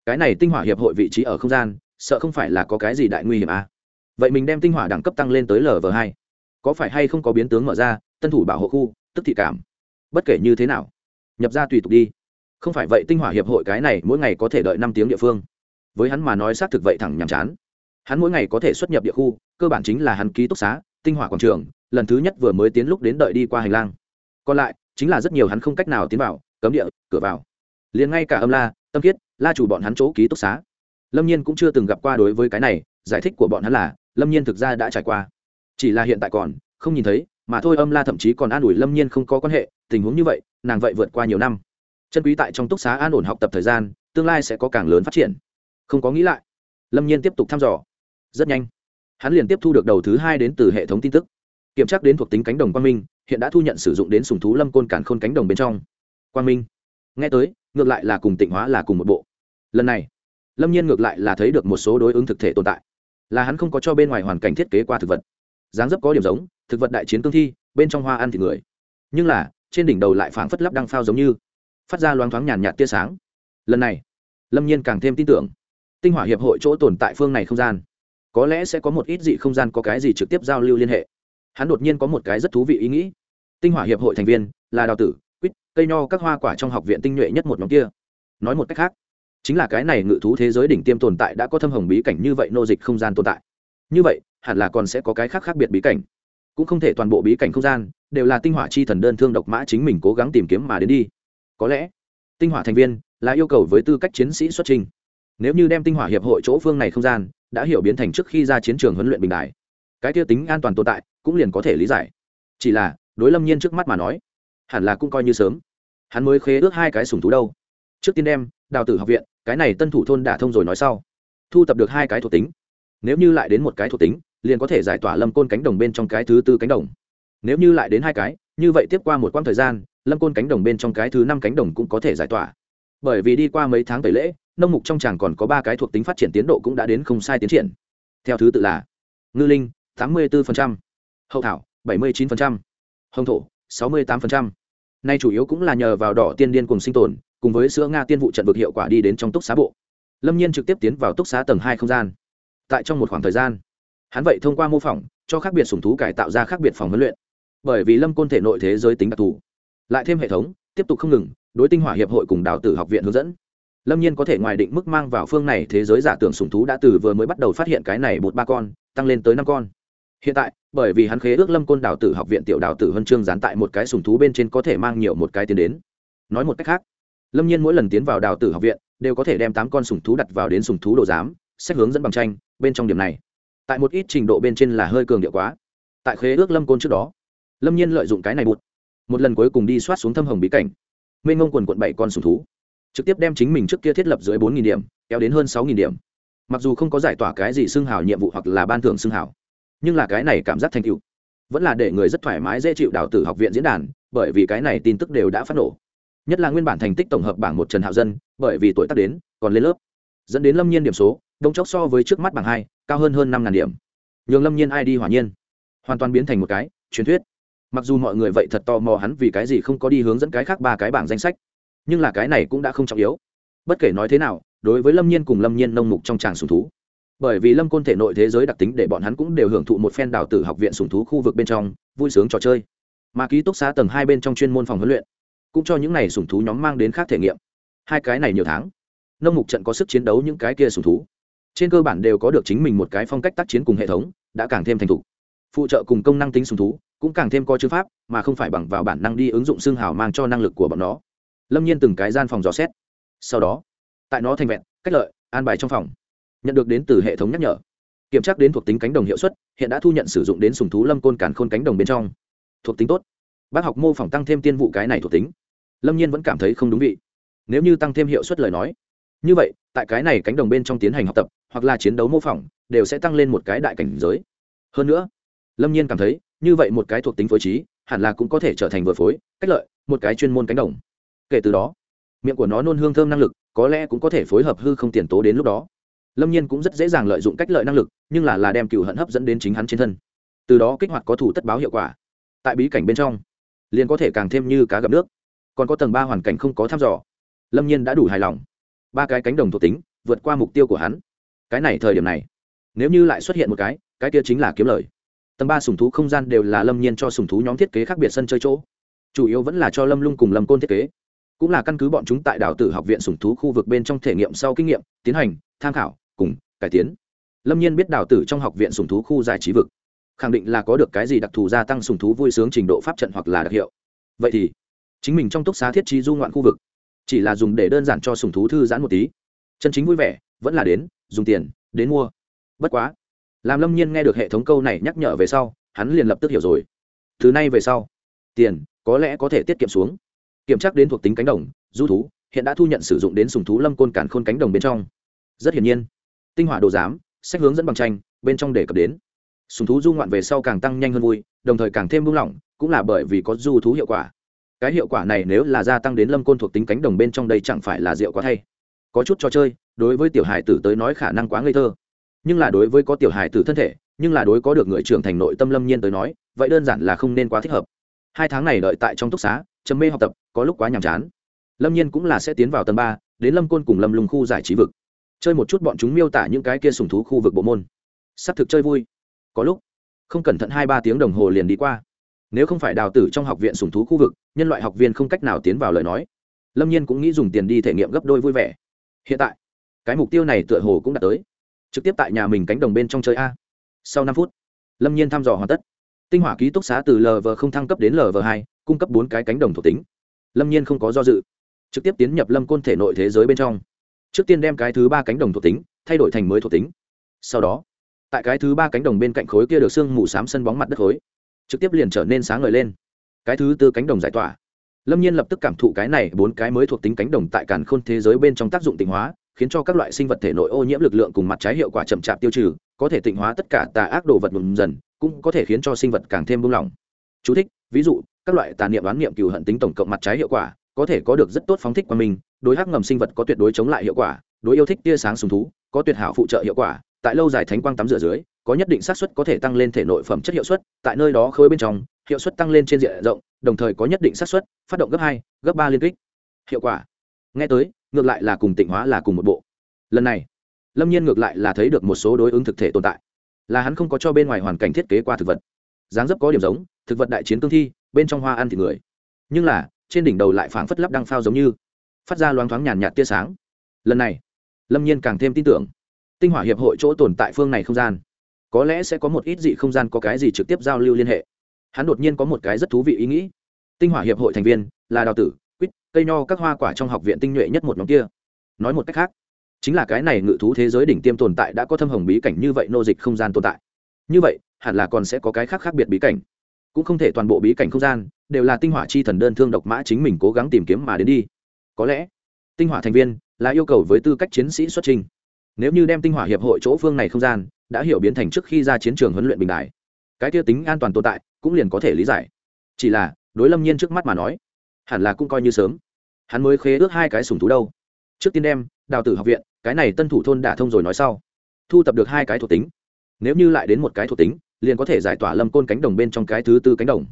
cái này tinh hỏa hiệp hội vị trí ở không gian, sợ không phải là có cái gì đại nguy hiểm à. vậy mình đem tinh hỏa đẳng cấp tăng lên tới lv hai. Có phải hay không có biến tướng mở ra, tân thủ bảo hộ khu, tức thị cảm. Bất kể như thế nào, nhập ra tùy tục đi. Không phải vậy tinh hỏa hiệp hội cái này mỗi ngày có thể đợi năm tiếng địa phương. Với hắn mà nói xác thực vậy thẳng nhàm chán. Hắn mỗi ngày có thể xuất nhập địa khu, cơ bản chính là hắn ký túc xá, tinh hỏa quảng trường, lần thứ nhất vừa mới tiến lúc đến đợi đi qua hành lang. Còn lại, chính là rất nhiều hắn không cách nào tiến vào, cấm địa, cửa vào. Liền ngay cả âm la, tâm kiết la chủ bọn hắn chỗ ký túc xá. Lâm nhiên cũng chưa từng gặp qua đối với cái này, giải thích của bọn hắn là, lâm nhiên thực ra đã trải qua. Chỉ là hiện tại còn, không nhìn thấy, mà thôi âm la thậm chí còn an ủi lâm nhiên không có quan hệ, tình huống như vậy, nàng vậy vượt qua nhiều năm. Chân quý tại trong túc xá an ổn học tập thời gian, tương lai sẽ có càng lớn phát triển. Không có nghĩ lại, lâm nhiên tiếp tục thăm dò. Rất nhanh, hắn liền tiếp thu được đầu thứ hai đến từ hệ thống tin tức. Kiểm tra đến thuộc tính cánh đồng quang minh, hiện đã thu nhận sử dụng đến sùng thú lâm côn cản khôn cánh đồng bên trong. Quang minh. Nghe tới, ngược lại là cùng tịnh hóa là cùng một bộ lần này, lâm nhiên ngược lại là thấy được một số đối ứng thực thể tồn tại, là hắn không có cho bên ngoài hoàn cảnh thiết kế qua thực vật. Dáng dấp có điểm giống, thực vật đại chiến cương thi, bên trong hoa ăn thịt người. Nhưng là, trên đỉnh đầu lại phảng phất lắp đăng phao giống như, phát ra loáng thoáng nhàn nhạt tia sáng. Lần này, lâm nhiên càng thêm tin tưởng, tinh hỏa hiệp hội chỗ tồn tại phương này không gian, có lẽ sẽ có một ít dị không gian có cái gì trực tiếp giao lưu liên hệ. Hắn đột nhiên có một cái rất thú vị ý nghĩ. Tinh hỏa hiệp hội thành viên là đào tử, quýt, cây nho các hoa quả trong học viện tinh nhuệ nhất một nhóm kia. Nói một cách khác chính là cái này ngự thú thế giới đỉnh tiêm tồn tại đã có thâm hồng bí cảnh như vậy nô dịch không gian tồn tại. Như vậy, hẳn là còn sẽ có cái khác khác biệt bí cảnh. Cũng không thể toàn bộ bí cảnh không gian đều là tinh hỏa chi thần đơn thương độc mã chính mình cố gắng tìm kiếm mà đến đi. Có lẽ, tinh hỏa thành viên là yêu cầu với tư cách chiến sĩ xuất trình. Nếu như đem tinh hỏa hiệp hội chỗ phương này không gian đã hiểu biến thành trước khi ra chiến trường huấn luyện bình đại cái tiêu tính an toàn tồn tại cũng liền có thể lý giải. Chỉ là, đối lâm nhiên trước mắt mà nói, hẳn là cũng coi như sớm. Hắn mới khế ước hai cái sùng thú đâu. Trước tiên đem đào tử học viện cái này tân thủ thôn đả thông rồi nói sau. Thu tập được hai cái thuộc tính. Nếu như lại đến một cái thuộc tính liền có thể giải tỏa lâm côn cánh đồng bên trong cái thứ tư cánh đồng. Nếu như lại đến hai cái như vậy tiếp qua một quãng thời gian lâm côn cánh đồng bên trong cái thứ năm cánh đồng cũng có thể giải tỏa. Bởi vì đi qua mấy tháng tẩy lễ nông mục trong tràng còn có ba cái thuộc tính phát triển tiến độ cũng đã đến không sai tiến triển. Theo thứ tự là ngư linh tám mươi 84%, hậu thảo bảy mươi 79%, hồng thổ sáu mươi 68%. nay chủ yếu cũng là nhờ vào đỏ tiên điên cùng sinh tồn cùng với sữa nga tiên vụ trận vực hiệu quả đi đến trong túc xá bộ. Lâm nhiên trực tiếp tiến vào túc xá tầng hai không gian. Tại trong một khoảng thời gian, hắn vậy thông qua mô phỏng, cho khác biệt sùng thú cải tạo ra khác biệt phòng huấn luyện. Bởi vì lâm côn thể nội thế giới tính đặc thù, lại thêm hệ thống, tiếp tục không ngừng, đối tinh hỏa hiệp hội cùng đào tử học viện hướng dẫn. Lâm nhiên có thể ngoài định mức mang vào phương này thế giới giả tưởng sùng thú đã từ vừa mới bắt đầu phát hiện cái này một ba con, tăng lên tới năm con. Hiện tại, bởi vì hắn khế ước lâm côn đào tử học viện tiểu đào tử huân chương dán tại một cái sùng thú bên trên có thể mang nhiều một cái tiến đến. Nói một cách khác lâm nhiên mỗi lần tiến vào đào tử học viện, đều có thể đem tám con sùng thú đặt vào đến sùng thú đồ giám xét hướng dẫn bằng tranh, bên trong điểm này. Tại một ít trình độ bên trên là hơi cường điệu quá. Tại khế ước lâm côn trước đó, lâm nhiên lợi dụng cái này bụt. Một lần cuối cùng đi soát xuống thâm hồng bí cảnh. Mênh ngông quần quận bảy con sùng thú. Trực tiếp đem chính mình trước kia thiết lập dưới bốn điểm, kéo đến hơn sáu điểm. Mặc dù không có giải tỏa cái gì xưng hào nhiệm vụ hoặc là ban thưởng xưng hào, nhưng là cái này cảm giác thành tựu. Vẫn là để người rất thoải mái dễ chịu đào tử học viện diễn đàn, bởi vì cái này tin tức đều đã phát nổ nhất là nguyên bản thành tích tổng hợp bảng một trần hạo dân, bởi vì tuổi tác đến, còn lên lớp. Dẫn đến lâm nhiên điểm số, đông chốc so với trước mắt bảng hai, cao hơn hơn năm ngàn điểm. Nhường lâm nhiên ai đi hỏa nhiên? Hoàn toàn biến thành một cái, truyền thuyết. Mặc dù mọi người vậy thật tò mò hắn vì cái gì không có đi hướng dẫn cái khác ba cái bảng danh sách, nhưng là cái này cũng đã không trọng yếu. Bất kể nói thế nào, đối với lâm nhiên cùng lâm nhiên nông mục trong tràng sùng thú. Bởi vì lâm côn thể nội thế giới đặc tính để bọn hắn cũng đều hưởng thụ một phen đào tử học viện sùng thú khu vực bên trong, vui sướng trò chơi. Mà ký túc xá tầng hai bên trong chuyên môn phòng huấn luyện cũng cho những này sùng thú nhóm mang đến khác thể nghiệm. Hai cái này nhiều tháng, nông mục trận có sức chiến đấu những cái kia sùng thú. Trên cơ bản đều có được chính mình một cái phong cách tác chiến cùng hệ thống, đã càng thêm thành thục. Phụ trợ cùng công năng tính sùng thú, cũng càng thêm có chữ pháp, mà không phải bằng vào bản năng đi ứng dụng xương hào mang cho năng lực của bọn nó. Lâm nhiên từng cái gian phòng dò xét. Sau đó, tại nó thành vẹn, cách lợi, an bài trong phòng. Nhận được đến từ hệ thống nhắc nhở. Kiểm tra đến thuộc tính cánh đồng hiệu suất, hiện đã thu nhận sử dụng đến sùng thú lâm côn cản khôn cánh đồng bên trong. Thuộc tính tốt. Bác học mô phỏng tăng thêm tiên vụ cái này thuộc tính lâm nhiên vẫn cảm thấy không đúng vị. Nếu như tăng thêm hiệu suất lời nói, như vậy, tại cái này cánh đồng bên trong tiến hành học tập, hoặc là chiến đấu mô phỏng, đều sẽ tăng lên một cái đại cảnh giới. Hơn nữa, lâm nhiên cảm thấy, như vậy một cái thuộc tính phối trí, hẳn là cũng có thể trở thành vừa phối, cách lợi, một cái chuyên môn cánh đồng. Kể từ đó, miệng của nó nôn hương thơm năng lực, có lẽ cũng có thể phối hợp hư không tiền tố đến lúc đó. Lâm nhiên cũng rất dễ dàng lợi dụng cách lợi năng lực, nhưng là là đem cựu hận hấp dẫn đến chính hắn trên thân. Từ đó kích hoạt có thủ tất báo hiệu quả. Tại bí cảnh bên trong, liền có thể càng thêm như cá gặp nước còn có tầng ba hoàn cảnh không có thăm dò. Lâm nhiên đã đủ hài lòng. Ba cái cánh đồng thuộc tính, vượt qua mục tiêu của hắn. Cái này thời điểm này, nếu như lại xuất hiện một cái cái kia chính là kiếm lời. Tầng ba sùng thú không gian đều là lâm nhiên cho sùng thú nhóm thiết kế khác biệt sân chơi chỗ. Chủ yếu vẫn là cho lâm lung cùng lâm côn thiết kế. Cũng là căn cứ bọn chúng tại đảo tử học viện sùng thú khu vực bên trong thể nghiệm sau kinh nghiệm, tiến hành, tham khảo, cùng, cải tiến. Lâm nhiên biết đảo tử trong học viện sùng thú khu giải trí vực, khẳng định là có được cái gì đặc thù gia tăng sùng thú vui sướng trình độ pháp trận hoặc là đặc hiệu. Vậy thì chính mình trong túc xá thiết trí du ngoạn khu vực, chỉ là dùng để đơn giản cho sùng thú thư giãn một tí. Chân chính vui vẻ, vẫn là đến, dùng tiền, đến mua. Bất quá làm lâm nhiên nghe được hệ thống câu này nhắc nhở về sau, hắn liền lập tức hiểu rồi. Thứ này về sau, tiền, có lẽ có thể tiết kiệm xuống. Kiểm tra đến thuộc tính cánh đồng, du thú, hiện đã thu nhận sử dụng đến sùng thú lâm côn cản khôn cánh đồng bên trong. Rất hiển nhiên, tinh hỏa đồ giám, sách hướng dẫn bằng tranh, bên trong đề cập đến. Sùng thú du ngoạn về sau càng tăng nhanh hơn vui, đồng thời càng thêm buông lỏng, cũng là bởi vì có du thú hiệu quả cái hiệu quả này nếu là gia tăng đến lâm côn thuộc tính cánh đồng bên trong đây chẳng phải là rượu quá thay. Có chút trò chơi, đối với tiểu hài tử tới nói khả năng quá ngây thơ. Nhưng là đối với có tiểu hài tử thân thể, nhưng là đối có được người trưởng thành nội tâm lâm nhiên tới nói, vậy đơn giản là không nên quá thích hợp. Hai tháng này đợi tại trong túc xá chấm mê học tập, có lúc quá nhàm chán. Lâm nhiên cũng là sẽ tiến vào tầng ba, đến lâm côn cùng lâm lùng khu giải trí vực. Chơi một chút bọn chúng miêu tả những cái kia sùng thú khu vực bộ môn. S ắ c thực chơi vui. Có lúc, không cẩn thận hai ba tiếng đồng hồ liền đi qua nếu không phải đào tử trong học viện sùng thú khu vực, nhân loại học viên không cách nào tiến vào lời nói. Lâm nhiên cũng nghĩ dùng tiền đi thể nghiệm gấp đôi vui vẻ. Hiện tại, cái mục tiêu này tựa hồ cũng đã tới. Trực tiếp tại nhà mình cánh đồng bên trong chơi a. Sau năm phút, lâm nhiên thăm dò hoàn tất. Tinh hỏa ký túc xá từ lv không thăng cấp đến lv hai, cung cấp bốn cái cánh đồng thuộc tính. Lâm nhiên không có do dự, trực tiếp tiến nhập lâm côn thể nội thế giới bên trong. Trước tiên đem cái thứ ba cánh đồng thuộc tính thay đổi thành mới thuộc tính. Sau đó, tại cái thứ ba cánh đồng bên cạnh khối kia được sương mù s á m sân bóng mặt đất khối trực tiếp liền trở nên sáng ngời lên. Cái thứ tư cánh đồng giải tỏa. Lâm nhiên lập tức cảm thụ cái này bốn cái mới thuộc tính cánh đồng tại càn khôn thế giới bên trong tác dụng tịnh hóa khiến cho các loại sinh vật thể nội ô nhiễm lực lượng cùng mặt trái hiệu quả chậm chạp tiêu trừ có thể tịnh hóa tất cả tà ác đồ vật ngừng dần cũng có thể khiến cho sinh vật càng thêm buông lỏng. Chú thích, ví dụ các loại tà niệm đoán niệm cừu hận tính tổng cộng mặt trái hiệu quả có thể có được rất tốt phóng thích qua mình đối hắc ngầm sinh vật có tuyệt đối chống lại hiệu quả đối yêu thích tia sáng sùng thú có tuyệt hảo phụ trợ hiệu quả tại lâu dài thánh quang tắm rửa dưới có nhất định xác suất có thể tăng lên thể nội phẩm chất hiệu suất, tại nơi đó khơi bên trong, hiệu suất tăng lên trên diện rộng, đồng thời có nhất định xác suất, phát động gấp hai, gấp ba liên kích. Hiệu quả. Nghe tới, ngược lại là cùng tịnh hóa là cùng một bộ. Lần này, lâm nhiên ngược lại là thấy được một số đối ứng thực thể tồn tại. Là hắn không có cho bên ngoài hoàn cảnh thiết kế qua thực vật. Dáng dấp có điểm giống, thực vật đại chiến cương thi, bên trong hoa ăn thịt người. Nhưng là, trên đỉnh đầu lại phảng phất lắp đăng phao giống như, phát ra loáng thoáng nhàn nhạt tia sáng. Lần này, lâm nhiên càng thêm tin tưởng. Tinh hỏa hiệp hội chỗ tồn tại phương này không gian có lẽ sẽ có một ít dị không gian có cái gì trực tiếp giao lưu liên hệ. Hắn đột nhiên có một cái rất thú vị ý nghĩ. Tinh hỏa hiệp hội thành viên, là đào tử, quýt, cây nho các hoa quả trong học viện tinh nhuệ nhất một nhóm kia. Nói một cách khác, chính là cái này ngự thú thế giới đỉnh tiêm tồn tại đã có thâm hồng bí cảnh như vậy nô dịch không gian tồn tại. Như vậy, hẳn là còn sẽ có cái khác khác biệt bí cảnh. Cũng không thể toàn bộ bí cảnh không gian đều là tinh hỏa chi thần đơn thương độc mã chính mình cố gắng tìm kiếm mà đến đi. Có lẽ, tinh hỏa thành viên là yêu cầu với tư cách chiến sĩ xuất trình nếu như đem tinh hỏa hiệp hội chỗ phương này không gian, đã hiểu biến thành trước khi ra chiến trường huấn luyện bình đại cái kia tính an toàn tồn tại cũng liền có thể lý giải. Chỉ là, đối lâm nhiên trước mắt mà nói, hẳn là cũng coi như sớm. Hắn mới khế ước hai cái sùng thú đâu. Trước tiên đem, đào tử học viện, cái này tân thủ thôn đả thông rồi nói sau. Thu tập được hai cái thuộc tính. Nếu như lại đến một cái thuộc tính, liền có thể giải tỏa lâm côn cánh đồng bên trong cái thứ tư cánh đồng.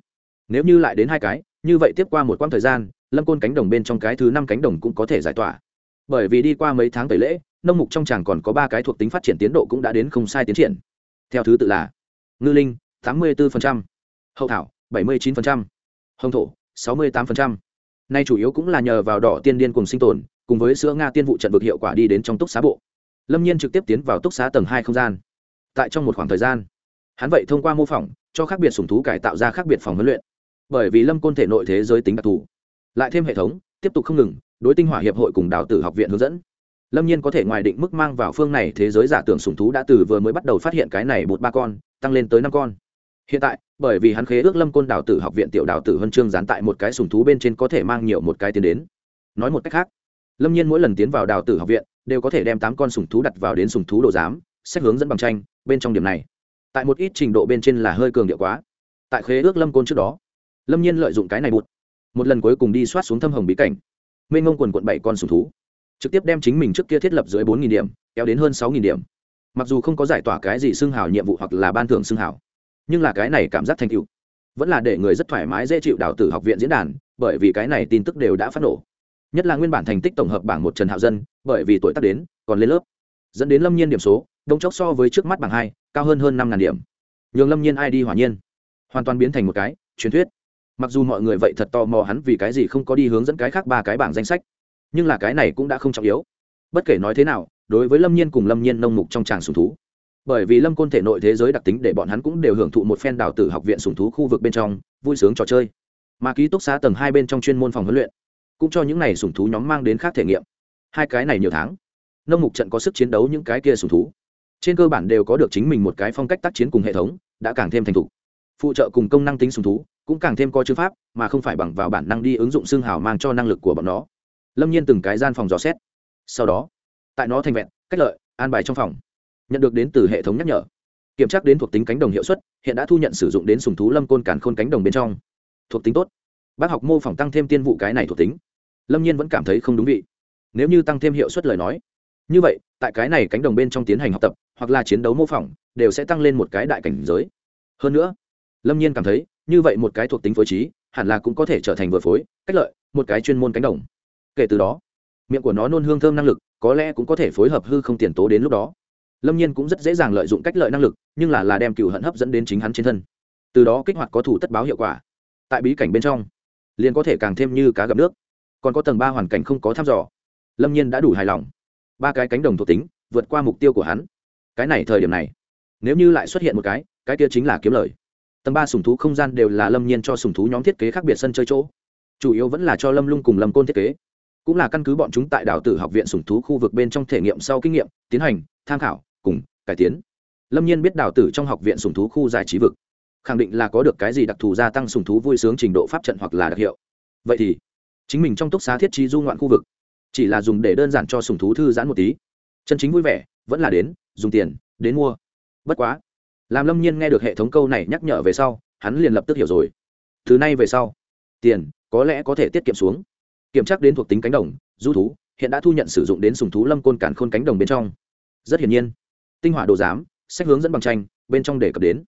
Nếu như lại đến hai cái, như vậy tiếp qua một quãng thời gian, lâm côn cánh đồng bên trong cái thứ năm cánh đồng cũng có thể giải tỏa. Bởi vì đi qua mấy tháng tẩy lễ nông mục trong chàng còn có ba cái thuộc tính phát triển tiến độ cũng đã đến không sai tiến triển. Theo thứ tự là ngư linh tám mươi 84%, hậu thảo bảy mươi 79%, hồng thổ sáu mươi 68%. nay chủ yếu cũng là nhờ vào đỏ tiên điên cùng sinh tồn cùng với sữa nga tiên vụ trận vực hiệu quả đi đến trong túc xá bộ. Lâm nhiên trực tiếp tiến vào túc xá tầng hai không gian. Tại trong một khoảng thời gian hắn vậy thông qua mô phỏng cho khác biệt sùng thú cải tạo ra khác biệt phòng huấn luyện. Bởi vì lâm côn thể nội thế giới tính đặc thù lại thêm hệ thống tiếp tục không ngừng đối tinh hỏa hiệp hội cùng đào tử học viện hướng dẫn lâm nhiên có thể ngoài định mức mang vào phương này thế giới giả tưởng sùng thú đã từ vừa mới bắt đầu phát hiện cái này một ba con, tăng lên tới năm con. Hiện tại, bởi vì hắn khế ước lâm côn đào tử học viện tiểu đào tử huân chương dán tại một cái sùng thú bên trên có thể mang nhiều một cái tiến đến. Nói một cách khác, lâm nhiên mỗi lần tiến vào đào tử học viện, đều có thể đem tám con sùng thú đặt vào đến sùng thú đồ giám xét hướng dẫn bằng tranh, bên trong điểm này. Tại một ít trình độ bên trên là hơi cường điệu quá. Tại khế ước lâm côn trước đó, lâm nhiên lợi dụng cái này bụt, một lần cuối cùng đi soát xuống thâm hồng bí cảnh, mênh ngông quần quận bảy con sùng thú trực tiếp đem chính mình trước kia thiết lập dưới bốn điểm, kéo đến hơn sáu nghìn điểm. Mặc dù không có giải tỏa cái gì xưng hào nhiệm vụ hoặc là ban thưởng xưng hào, nhưng là cái này cảm giác thành tựu. Vẫn là để người rất thoải mái dễ chịu đào tử học viện diễn đàn, bởi vì cái này tin tức đều đã phát nổ. Nhất là nguyên bản thành tích tổng hợp bảng một trần hạo dân, bởi vì tuổi tác đến, còn lên lớp. Dẫn đến lâm nhiên điểm số, đông chốc so với trước mắt bảng hai, cao hơn hơn năm ngàn điểm. Nhường lâm nhiên ai đi hỏa nhiên? Hoàn toàn biến thành một cái, truyền thuyết. Mặc dù mọi người vậy thật tò mò hắn vì cái gì không có đi hướng dẫn cái khác ba cái bảng danh sách nhưng là cái này cũng đã không trọng yếu. Bất kể nói thế nào, đối với lâm nhiên cùng lâm nhiên nông mục trong tràng sùng thú, bởi vì lâm côn thể nội thế giới đặc tính để bọn hắn cũng đều hưởng thụ một phen đào tử học viện sùng thú khu vực bên trong, vui sướng trò chơi. Mà ký túc xá tầng hai bên trong chuyên môn phòng huấn luyện, cũng cho những n à y sùng thú nhóm mang đến khác thể nghiệm. Hai cái này nhiều tháng, nông mục trận có sức chiến đấu những cái kia sùng thú. Trên cơ bản đều có được chính mình một cái phong cách tác chiến cùng hệ thống, đã càng thêm thành thục. Phụ trợ cùng công năng tính sùng thú, cũng càng thêm có chữ pháp, mà không phải bằng vào bản năng đi ứng dụng xương hào mang cho năng lực của bọn nó lâm nhiên từng cái gian phòng dò xét. Sau đó, tại nó thành vẹn, cách lợi, an bài trong phòng. Nhận được đến từ hệ thống nhắc nhở. Kiểm tra đến thuộc tính cánh đồng hiệu suất, hiện đã thu nhận sử dụng đến sùng thú lâm côn cản khôn cánh đồng bên trong. Thuộc tính tốt. Bác học mô phỏng tăng thêm tiên vụ cái này thuộc tính. Lâm nhiên vẫn cảm thấy không đúng vị. Nếu như tăng thêm hiệu suất lời nói. Như vậy, tại cái này cánh đồng bên trong tiến hành học tập, hoặc là chiến đấu mô phỏng, đều sẽ tăng lên một cái đại cảnh giới. Hơn nữa, lâm nhiên cảm thấy, như vậy một cái thuộc tính phối trí, hẳn là cũng có thể trở thành vừa phối, cách lợi, một cái chuyên môn cánh đồng kể từ đó, miệng của nó nôn hương thơm năng lực, có lẽ cũng có thể phối hợp hư không tiền tố đến lúc đó. Lâm nhiên cũng rất dễ dàng lợi dụng cách lợi năng lực, nhưng là là đem cựu hận hấp dẫn đến chính hắn trên thân. Từ đó kích hoạt có thủ tất báo hiệu quả. Tại bí cảnh bên trong, liền có thể càng thêm như cá gặp nước. Còn có tầng ba hoàn cảnh không có thăm dò. Lâm nhiên đã đủ hài lòng. Ba cái cánh đồng thuộc tính, vượt qua mục tiêu của hắn. Cái này thời điểm này, nếu như lại xuất hiện một cái cái kia chính là kiếm lời. Tầng ba sùng thú không gian đều là lâm nhiên cho sùng thú nhóm thiết kế khác biệt sân chơi chỗ. Chủ yếu vẫn là cho lâm lung cùng lâm côn thiết kế cũng là căn cứ bọn chúng tại đảo tử học viện sùng thú khu vực bên trong thể nghiệm sau kinh nghiệm, tiến hành, tham khảo, cùng, cải tiến. Lâm nhiên biết đảo tử trong học viện sùng thú khu giải trí vực, khẳng định là có được cái gì đặc thù gia tăng sùng thú vui sướng trình độ pháp trận hoặc là đặc hiệu. Vậy thì, chính mình trong túc xá thiết trí du ngoạn khu vực, chỉ là dùng để đơn giản cho sùng thú thư giãn một tí. Chân chính vui vẻ, vẫn là đến, dùng tiền, đến mua. Bất quá, làm lâm nhiên nghe được hệ thống câu này nhắc nhở về sau, hắn liền lập tức hiểu rồi. Thứ này về sau, tiền, có lẽ có thể tiết kiệm xuống kiểm tra đến thuộc tính cánh đồng, du thú, hiện đã thu nhận sử dụng đến sùng thú lâm côn cản khôn cánh đồng bên trong. Rất hiển nhiên, tinh hỏa đồ giám, sách hướng dẫn bằng tranh, bên trong để cập đến.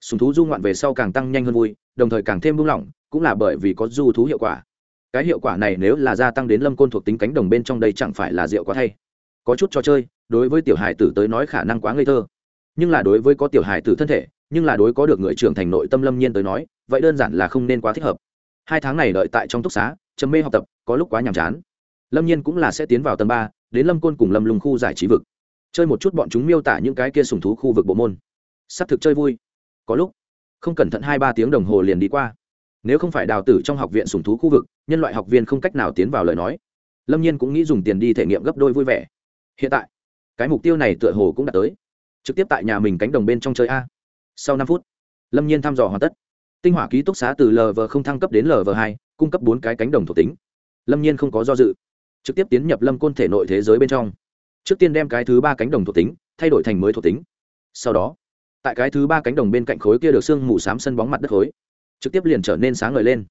Sùng thú du ngoạn về sau càng tăng nhanh hơn vui, đồng thời càng thêm buông lỏng, cũng là bởi vì có du thú hiệu quả. Cái hiệu quả này nếu là gia tăng đến lâm côn thuộc tính cánh đồng bên trong đây chẳng phải là rượu quá thay. Có chút trò chơi, đối với tiểu hài tử tới nói khả năng quá ngây thơ. Nhưng là đối với có tiểu hài tử thân thể, nhưng là đối có được người trưởng thành nội tâm lâm nhiên tới nói, vậy đơn giản là không nên quá thích hợp. Hai tháng này đợi tại trong túc xá, chấm mê học tập có lúc quá nhàm chán. Lâm nhiên cũng là sẽ tiến vào tầng ba, đến lâm côn cùng lâm lùng khu giải trí vực. Chơi một chút bọn chúng miêu tả những cái kia sùng thú khu vực bộ môn. S ắ c thực chơi vui. Có lúc, không cẩn thận hai ba tiếng đồng hồ liền đi qua. Nếu không phải đào tử trong học viện sùng thú khu vực, nhân loại học viên không cách nào tiến vào lời nói. Lâm nhiên cũng nghĩ dùng tiền đi thể nghiệm gấp đôi vui vẻ. Hiện tại, cái mục tiêu này tựa hồ cũng đã tới. Trực tiếp tại nhà mình cánh đồng bên trong chơi a. Sau năm phút, lâm nhiên thăm dò hoàn tất. Tinh hỏa ký túc xá từ lv không thăng cấp đến lv hai, cung cấp bốn cái cánh đồng thuộc tính lâm nhiên không có do dự trực tiếp tiến nhập lâm côn thể nội thế giới bên trong trước tiên đem cái thứ ba cánh đồng thuộc tính thay đổi thành mới thuộc tính sau đó tại cái thứ ba cánh đồng bên cạnh khối kia được sương mù s á m sân bóng mặt đất khối trực tiếp liền trở nên sáng ngời lên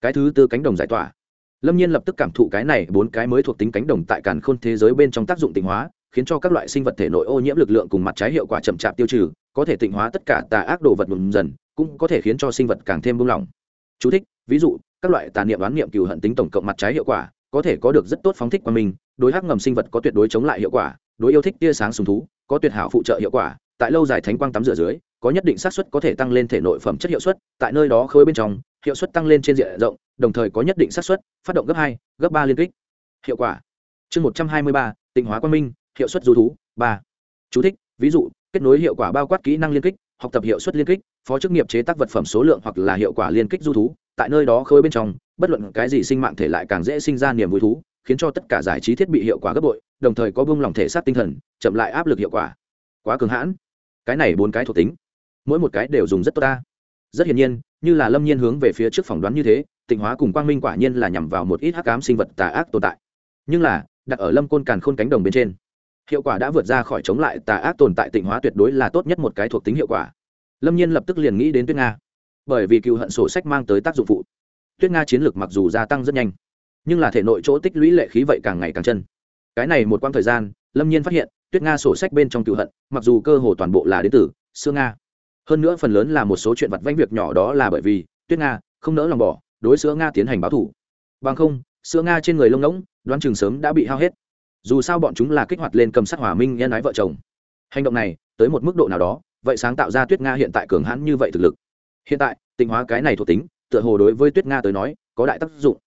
cái thứ tư cánh đồng giải tỏa lâm nhiên lập tức cảm thụ cái này bốn cái mới thuộc tính cánh đồng tại càn khôn thế giới bên trong tác dụng tịnh hóa khiến cho các loại sinh vật thể nội ô nhiễm lực lượng cùng mặt trái hiệu quả chậm chạp tiêu trừ có thể tịnh hóa tất cả tà ác đồ vật ngừng dần cũng có thể khiến cho sinh vật càng thêm buông lỏng. Chú thích, ví dụ các loại tà niệm đoán niệm cừu hận tính tổng cộng mặt trái hiệu quả có thể có được rất tốt phóng thích qua mình đối hắc ngầm sinh vật có tuyệt đối chống lại hiệu quả đối yêu thích tia sáng sùng thú có tuyệt hảo phụ trợ hiệu quả tại lâu dài thánh quang tắm rửa dưới có nhất định xác suất có thể tăng lên thể nội phẩm chất hiệu suất tại nơi đó khơi bên trong hiệu suất tăng lên trên diện rộng đồng thời có nhất định xác suất phát động gấp hai gấp ba liên kích. Hiệu quả. Chương một trăm hai mươi ba tịnh hóa quang minh hiệu suất du thú ba. Chú thích, ví dụ kết nối hiệu quả bao quát kỹ năng liên kích học tập hiệu suất liên kích, phó chức nghiệp chế tác vật phẩm số lượng hoặc là hiệu quả liên kích du thú, tại nơi đó khơi bên trong, bất luận cái gì sinh mạng thể lại càng dễ sinh ra niềm vui thú, khiến cho tất cả giải trí thiết bị hiệu quả gấp bội, đồng thời có bông lòng thể xác tinh thần, chậm lại áp lực hiệu quả. Quá cường hãn. Cái này bốn cái thuộc tính, mỗi một cái đều dùng rất tốt ta. Rất hiển nhiên, như là lâm nhiên hướng về phía trước phỏng đoán như thế, tịnh hóa cùng quang minh quả nhiên là nhằm vào một ít hắc ám sinh vật tà ác tồn tại. Nhưng là, đặt ở lâm côn càn khôn cánh đồng bên trên hiệu quả đã vượt ra khỏi chống lại, tà ác tồn tại tịnh hóa tuyệt đối là tốt nhất một cái thuộc tính hiệu quả. Lâm nhiên lập tức liền nghĩ đến tuyết nga. Bởi vì cựu hận sổ sách mang tới tác dụng phụ. Tuyết nga chiến lược mặc dù gia tăng rất nhanh, nhưng là thể nội chỗ tích lũy lệ khí vậy càng ngày càng chân. Cái này một quãng thời gian, lâm nhiên phát hiện, tuyết nga sổ sách bên trong cựu hận, mặc dù cơ hồ toàn bộ là đến từ xương nga. Hơn nữa phần lớn là một số chuyện vặt vãnh việc nhỏ đó là bởi vì, tuyết nga không nỡ lòng bỏ, đối sữa nga tiến hành báo thủ. Bằng không sữa nga trên người lông ngỗng, đoán chừng sớm đã bị hao hết dù sao bọn chúng là kích hoạt lên cầm sát hòa minh nhân ái vợ chồng. Hành động này, tới một mức độ nào đó, vậy sáng tạo ra tuyết nga hiện tại cường hãn như vậy thực lực. Hiện tại tịnh hóa cái này thuộc tính, tựa hồ đối với tuyết nga tới nói, có đại tác dụng.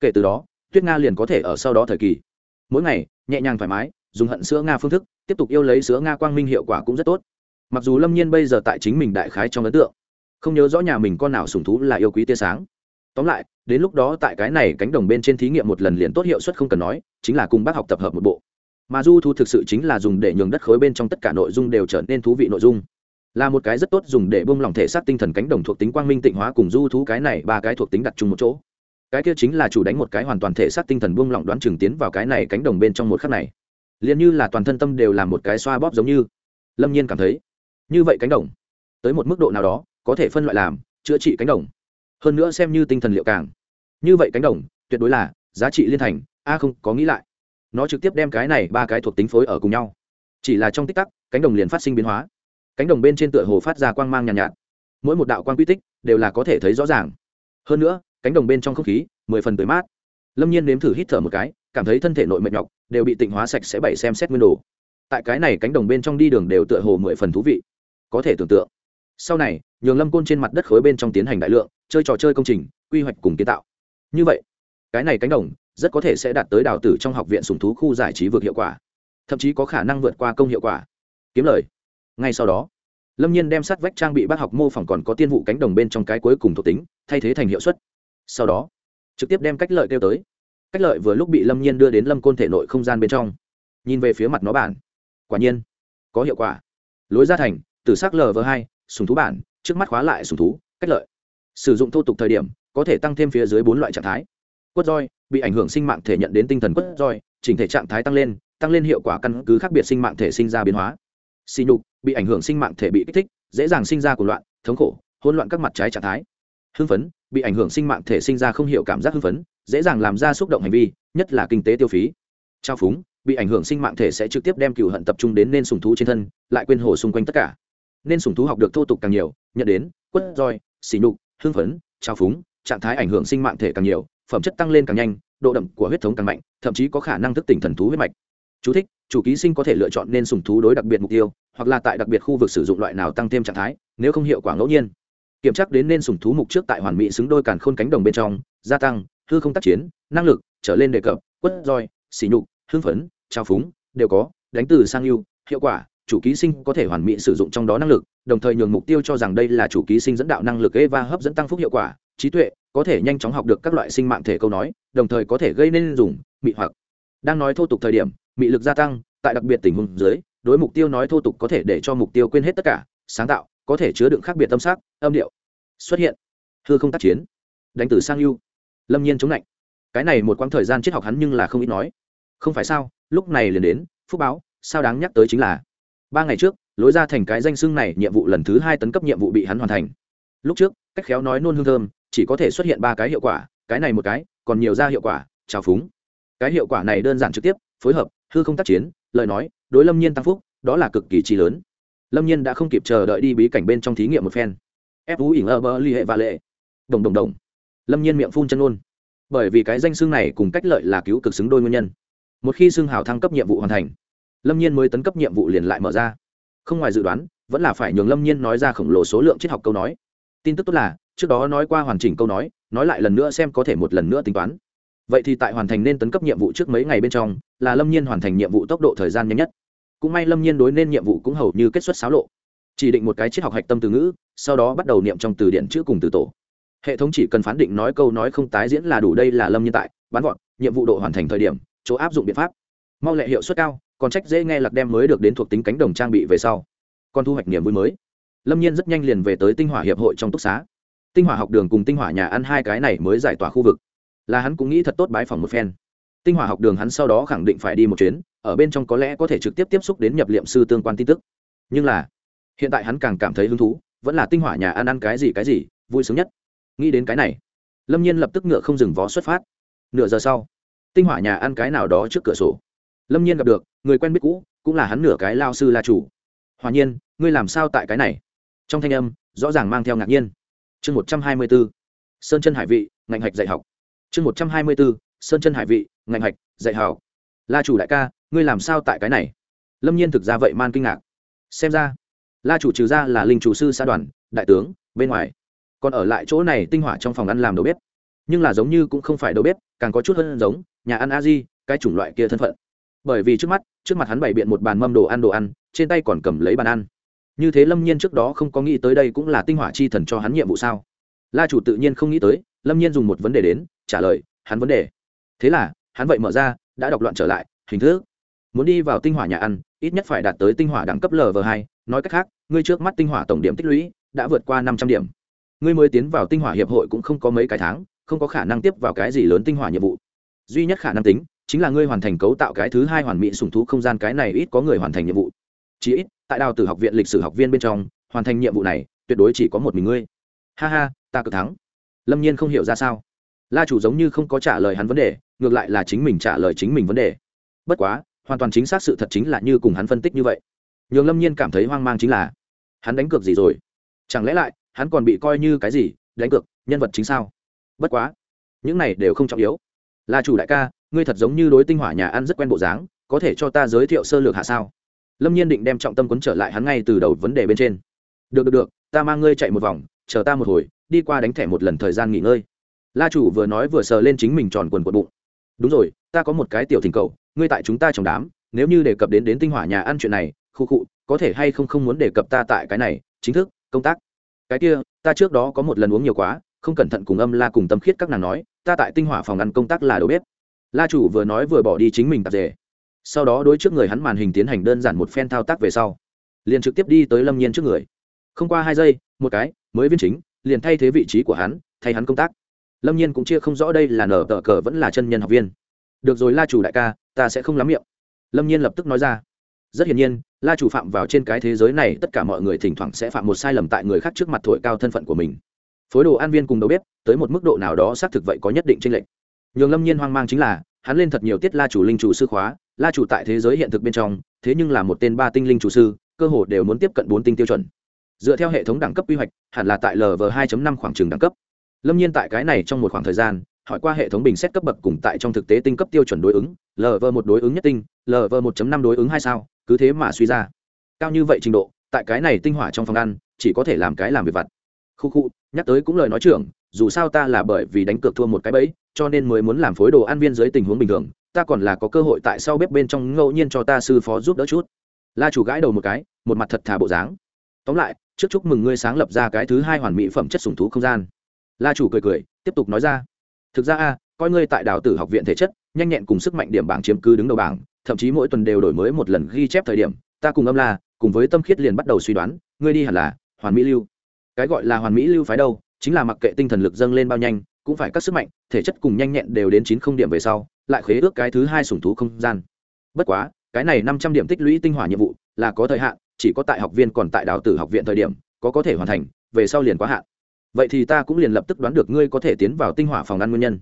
Kể từ đó, tuyết nga liền có thể ở sau đó thời kỳ. Mỗi ngày, nhẹ nhàng thoải mái, dùng hận sữa nga phương thức, tiếp tục yêu lấy sữa nga quang minh hiệu quả cũng rất tốt. Mặc dù lâm nhiên bây giờ tại chính mình đại khái trong ấn tượng, không nhớ rõ nhà mình con nào sùng thú là yêu quý tia sáng tóm lại, đến lúc đó tại cái này cánh đồng bên trên thí nghiệm một lần liền tốt hiệu suất không cần nói, chính là cùng bác học tập hợp một bộ. Mà du thu thực sự chính là dùng để nhường đất khối bên trong tất cả nội dung đều trở nên thú vị nội dung. Là một cái rất tốt dùng để bông lỏng thể xác tinh thần cánh đồng thuộc tính quang minh tịnh hóa cùng du thú cái này ba cái thuộc tính đặt chung một chỗ. Cái kia chính là chủ đánh một cái hoàn toàn thể xác tinh thần buông lỏng đoán chừng tiến vào cái này cánh đồng bên trong một khắc này. Liền như là toàn thân tâm đều là một cái xoa bóp giống như. Lâm nhiên cảm thấy, như vậy cánh đồng, tới một mức độ nào đó, có thể phân loại làm chữa trị cánh đồng hơn nữa xem như tinh thần liệu càng. Như vậy cánh đồng tuyệt đối là giá trị liên thành a không có nghĩ lại. Nó trực tiếp đem cái này ba cái thuộc tính phối ở cùng nhau. Chỉ là trong tích tắc cánh đồng liền phát sinh biến hóa. Cánh đồng bên trên tựa hồ phát ra quang mang nhàn nhạt, nhạt. Mỗi một đạo quang quy tích đều là có thể thấy rõ ràng. Hơn nữa cánh đồng bên trong không khí mười phần tới mát. Lâm nhiên nếm thử hít thở một cái cảm thấy thân thể nội mệt nhọc đều bị tịnh hóa sạch sẽ bảy xem xét nguyên đồ. Tại cái này cánh đồng bên trong đi đường đều tựa hồ mười phần thú vị. Có thể tưởng tượng. Sau này nhường lâm côn trên mặt đất khối bên trong tiến hành đại lượng chơi trò chơi công trình, quy hoạch cùng kiến tạo. Như vậy, cái này cánh đồng rất có thể sẽ đạt tới đào tử trong học viện sùng thú khu giải trí vượt hiệu quả, thậm chí có khả năng vượt qua công hiệu quả. Kiếm lời. Ngay sau đó, lâm nhiên đem sát vách trang bị bác học mô phỏng còn có tiên vụ cánh đồng bên trong cái cuối cùng thuộc tính, thay thế thành hiệu suất. Sau đó, trực tiếp đem cách lợi kêu tới. Cách lợi vừa lúc bị lâm nhiên đưa đến lâm côn thể nội không gian bên trong. Nhìn về phía mặt nó bản. Quả nhiên, có hiệu quả. Lối ra thành, từ sắc lv hai sùng thú bản, trước mắt khóa lại sùng thú, cách lợi sử dụng thô tục thời điểm, có thể tăng thêm phía dưới bốn loại trạng thái. Quất roi, bị ảnh hưởng sinh mạng thể nhận đến tinh thần quất roi, chỉnh thể trạng thái tăng lên tăng lên hiệu quả căn cứ khác biệt sinh mạng thể sinh ra biến hóa. Xì nhục, bị ảnh hưởng sinh mạng thể bị kích thích, dễ dàng sinh ra của loạn, thống khổ, hỗn loạn các mặt trái trạng thái. Hưng phấn, bị ảnh hưởng sinh mạng thể sinh ra không hiểu cảm giác hưng phấn, dễ dàng làm ra xúc động hành vi, nhất là kinh tế tiêu phí. Trao phúng, bị ảnh hưởng sinh mạng thể sẽ trực tiếp đem cựu hận tập trung đến nên sùng thú trên thân, lại quên hồ xung quanh tất cả. Nên sùng thú học được thô tục càng nhiều, nhận đến quất roi, xỉ nhục hưng phấn trao phúng trạng thái ảnh hưởng sinh mạng thể càng nhiều phẩm chất tăng lên càng nhanh độ đậm của huyết thống càng mạnh thậm chí có khả năng thức tỉnh thần thú huyết mạch. Chú thích, chủ ký sinh có thể lựa chọn nên sùng thú đối đặc biệt mục tiêu hoặc là tại đặc biệt khu vực sử dụng loại nào tăng thêm trạng thái nếu không hiệu quả ngẫu nhiên. Kiểm tra đến nên sùng thú mục trước tại hoàn mỹ xứng đôi càn khôn cánh đồng bên trong gia tăng hư không tác chiến năng lực trở lên đề cập quất roi xỉ nhục hưng phấn trao phúng đều có đánh từ sang yêu hiệu quả chủ ký sinh có thể hoàn mỹ sử dụng trong đó năng lực đồng thời nhường mục tiêu cho rằng đây là chủ ký sinh dẫn đạo năng lực eva hấp dẫn tăng phúc hiệu quả, trí tuệ, có thể nhanh chóng học được các loại sinh mạng thể câu nói, đồng thời có thể gây nên dùng, mị hoặc. Đang nói thô tục thời điểm, mị lực gia tăng, tại đặc biệt tình huống dưới, đối mục tiêu nói thô tục có thể để cho mục tiêu quên hết tất cả, sáng tạo, có thể chứa đựng khác biệt tâm sắc, âm điệu. Xuất hiện. Hư không tác chiến. Đánh tử sang ưu. Lâm nhiên chống lạnh. Cái này một quãng thời gian triết học hắn nhưng là không ít nói. Không phải sao, lúc này liền đến, phúc báo, sao đáng nhắc tới chính là, ba ngày trước lối ra thành cái danh xưng này nhiệm vụ lần thứ hai tấn cấp nhiệm vụ bị hắn hoàn thành. Lúc trước, cách khéo nói nôn hương thơm, chỉ có thể xuất hiện ba cái hiệu quả, cái này một cái, còn nhiều ra hiệu quả, trào phúng. Cái hiệu quả này đơn giản trực tiếp, phối hợp, hư không tác chiến, lời nói, đối lâm nhiên tăng phúc, đó là cực kỳ trí lớn. Lâm nhiên đã không kịp chờ đợi đi bí cảnh bên trong thí nghiệm một phen. Ép vũ ỉng ơ bơ ly hệ và lệ. Đồng đồng đồng. Lâm nhiên miệng phun chân ôn bởi vì cái danh xưng này cùng cách lợi là cứu cực xứng đôi nguyên nhân. Một khi xưng hào thăng cấp nhiệm vụ hoàn thành, lâm nhiên mới tấn cấp nhiệm vụ liền lại mở ra không ngoài dự đoán, vẫn là phải nhường lâm nhiên nói ra khổng lồ số lượng triết học câu nói. Tin tức tốt là, trước đó nói qua hoàn chỉnh câu nói nói lại lần nữa xem có thể một lần nữa tính toán. Vậy thì tại hoàn thành nên tấn cấp nhiệm vụ trước mấy ngày bên trong, là lâm nhiên hoàn thành nhiệm vụ tốc độ thời gian nhanh nhất. Cũng may lâm nhiên đối nên nhiệm vụ cũng hầu như kết xuất xáo lộ. Chỉ định một cái triết học hạch tâm từ ngữ, sau đó bắt đầu niệm trong từ điển chữ cùng từ tổ. Hệ thống chỉ cần phán định nói câu nói không tái diễn là đủ đây là lâm nhiên tại, bán gọn, nhiệm vụ độ hoàn thành thời điểm, chỗ áp dụng biện pháp. Mau lệ hiệu suất cao còn trách dễ nghe lạc đem mới được đến thuộc tính cánh đồng trang bị về sau. Còn thu hoạch niềm vui mới. Lâm nhiên rất nhanh liền về tới tinh hỏa hiệp hội trong túc xá. Tinh hỏa học đường cùng tinh hỏa nhà ăn hai cái này mới giải tỏa khu vực. Là hắn cũng nghĩ thật tốt bái phòng một phen. Tinh hỏa học đường hắn sau đó khẳng định phải đi một chuyến, ở bên trong có lẽ có thể trực tiếp tiếp xúc đến nhập liệm sư tương quan tin tức. Nhưng là, hiện tại hắn càng cảm thấy hứng thú, vẫn là tinh hỏa nhà ăn ăn cái gì cái gì, vui sướng nhất. Nghĩ đến cái này, lâm nhiên lập tức ngựa không dừng vó xuất phát. Nửa giờ sau, tinh hỏa nhà ăn cái nào đó trước cửa sổ. Lâm nhiên gặp được người quen biết cũ, cũng là hắn nửa cái lao sư la chủ. Hòa nhiên, ngươi làm sao tại cái này? Trong thanh âm, rõ ràng mang theo ngạc nhiên. Chương một trăm hai mươi b ố sơn chân hải vị ngành hạch dạy học. Chương một trăm hai mươi b ố sơn chân hải vị ngành hạch dạy học. La chủ đại ca, ngươi làm sao tại cái này? Lâm nhiên thực ra vậy man kinh ngạc. Xem ra, la chủ trừ ra là linh chủ sư xã đoàn, đại tướng, bên ngoài. Còn ở lại chỗ này tinh hỏa trong phòng ăn làm đầu bếp. Nhưng là giống như cũng không phải đầu bếp, càng có chút hơn giống, nhà ăn a di, cái chủng loại kia thân phận bởi vì trước mắt, trước mặt hắn bày biện một bàn mâm đồ ăn đồ ăn, trên tay còn cầm lấy bàn ăn. Như thế lâm nhiên trước đó không có nghĩ tới đây cũng là tinh hỏa chi thần cho hắn nhiệm vụ sao? La chủ tự nhiên không nghĩ tới, lâm nhiên dùng một vấn đề đến, trả lời, hắn vấn đề. Thế là, hắn vậy mở ra, đã đọc loạn trở lại, hình thức. Muốn đi vào tinh hỏa nhà ăn, ít nhất phải đạt tới tinh hỏa đẳng cấp lv hai. Nói cách khác, ngươi trước mắt tinh hỏa tổng điểm tích lũy đã vượt qua năm trăm điểm. Ngươi mới tiến vào tinh hỏa hiệp hội cũng không có mấy cái tháng, không có khả năng tiếp vào cái gì lớn tinh hỏa nhiệm vụ. Duy nhất khả năng tính chính là ngươi hoàn thành cấu tạo cái thứ hai hoàn mỹ sùng thú không gian, cái này ít có người hoàn thành nhiệm vụ. Chỉ ít, tại đào tử học viện lịch sử học viên bên trong, hoàn thành nhiệm vụ này, tuyệt đối chỉ có một mình ngươi. Ha ha, ta cực thắng. Lâm nhiên không hiểu ra sao. La chủ giống như không có trả lời hắn vấn đề, ngược lại là chính mình trả lời chính mình vấn đề. Bất quá, hoàn toàn chính xác sự thật chính là như cùng hắn phân tích như vậy. Nhường lâm nhiên cảm thấy hoang mang chính là, hắn đánh cược gì rồi? Chẳng lẽ lại, hắn còn bị coi như cái gì, đánh cược, nhân vật chính sao? Bất quá, những này đều không trọng yếu. Là chủ đại ca ngươi thật giống như đối tinh hỏa nhà ăn rất quen bộ dáng, có thể cho ta giới thiệu sơ lược hạ sao? Lâm nhiên định đem trọng tâm quấn trở lại hắn ngay từ đầu vấn đề bên trên. Được được được, ta mang ngươi chạy một vòng, chờ ta một hồi, đi qua đánh thẻ một lần thời gian nghỉ ngơi. La chủ vừa nói vừa sờ lên chính mình tròn quần quần bụng. Đúng rồi, ta có một cái tiểu thỉnh cầu, ngươi tại chúng ta trong đám, nếu như đề cập đến đến tinh hỏa nhà ăn chuyện này, khu cụ có thể hay không không muốn đề cập ta tại cái này, chính thức, công tác? Cái kia, ta trước đó có một lần uống nhiều quá, không cẩn thận cùng âm la cùng tâm khiết các nàng nói, ta tại tinh hỏa phòng ăn công tác là đầu bếp la chủ vừa nói vừa bỏ đi chính mình tạp dề. Sau đó đối trước người hắn màn hình tiến hành đơn giản một phen thao tác về sau, liền trực tiếp đi tới lâm nhiên trước người. Không qua hai giây, một cái, mới viên chính, liền thay thế vị trí của hắn, thay hắn công tác. Lâm nhiên cũng chia không rõ đây là nở tờ cờ vẫn là chân nhân học viên. Được rồi la chủ đại ca, ta sẽ không lắm miệng. Lâm nhiên lập tức nói ra. Rất hiển nhiên, la chủ phạm vào trên cái thế giới này, tất cả mọi người thỉnh thoảng sẽ phạm một sai lầm tại người khác trước mặt thổi cao thân phận của mình. Phối đồ an viên cùng đầu bếp, tới một mức độ nào đó xác thực vậy có nhất định tranh lệch nhường lâm nhiên hoang mang chính là, hắn lên thật nhiều tiết la chủ linh chủ sư khóa, la chủ tại thế giới hiện thực bên trong, thế nhưng là một tên ba tinh linh chủ sư, cơ hồ đều muốn tiếp cận bốn tinh tiêu chuẩn. Dựa theo hệ thống đẳng cấp quy hoạch, hẳn là tại lv 2.5 khoảng trường đẳng cấp. Lâm nhiên tại cái này trong một khoảng thời gian, hỏi qua hệ thống bình xét cấp bậc cùng tại trong thực tế tinh cấp tiêu chuẩn đối ứng lv một đối ứng nhất tinh lv 1.5 đối ứng hai sao, cứ thế mà suy ra. Cao như vậy trình độ, tại cái này tinh hỏa trong phòng ăn, chỉ có thể làm cái làm việc vặt. Khu khu, nhắc tới cũng lời nói trưởng, dù sao ta là bởi vì đánh cược thua một cái bẫy cho nên mới muốn làm phối đồ ăn viên dưới tình huống bình thường, ta còn là có cơ hội tại sau bếp bên trong ngẫu nhiên cho ta sư phó giúp đỡ chút. La chủ gãi đầu một cái, một mặt thật thà bộ dáng. Tóm lại, trước chúc mừng ngươi sáng lập ra cái thứ hai hoàn mỹ phẩm chất sùng thú không gian. La chủ cười cười, tiếp tục nói ra. Thực ra a, coi ngươi tại đào tử học viện thể chất, nhanh nhẹn cùng sức mạnh điểm bảng chiếm cứ đứng đầu bảng, thậm chí mỗi tuần đều đổi mới một lần ghi chép thời điểm, ta cùng âm la, cùng với tâm khiết liền bắt đầu suy đoán, ngươi đi hẳn là hoàn mỹ lưu. Cái gọi là hoàn mỹ lưu phái đâu, chính là mặc kệ tinh thần lực dâng lên bao nhanh cũng phải các sức mạnh, thể chất cùng nhanh nhẹn đều đến chín không điểm về sau, lại khế ước cái thứ hai sủng thú không gian. Bất quá, cái này năm trăm điểm tích lũy tinh hỏa nhiệm vụ là có thời hạn, chỉ có tại học viên còn tại đào tử học viện thời điểm có có thể hoàn thành, về sau liền quá hạn. Vậy thì ta cũng liền lập tức đoán được ngươi có thể tiến vào tinh hỏa phòng ăn nguyên nhân.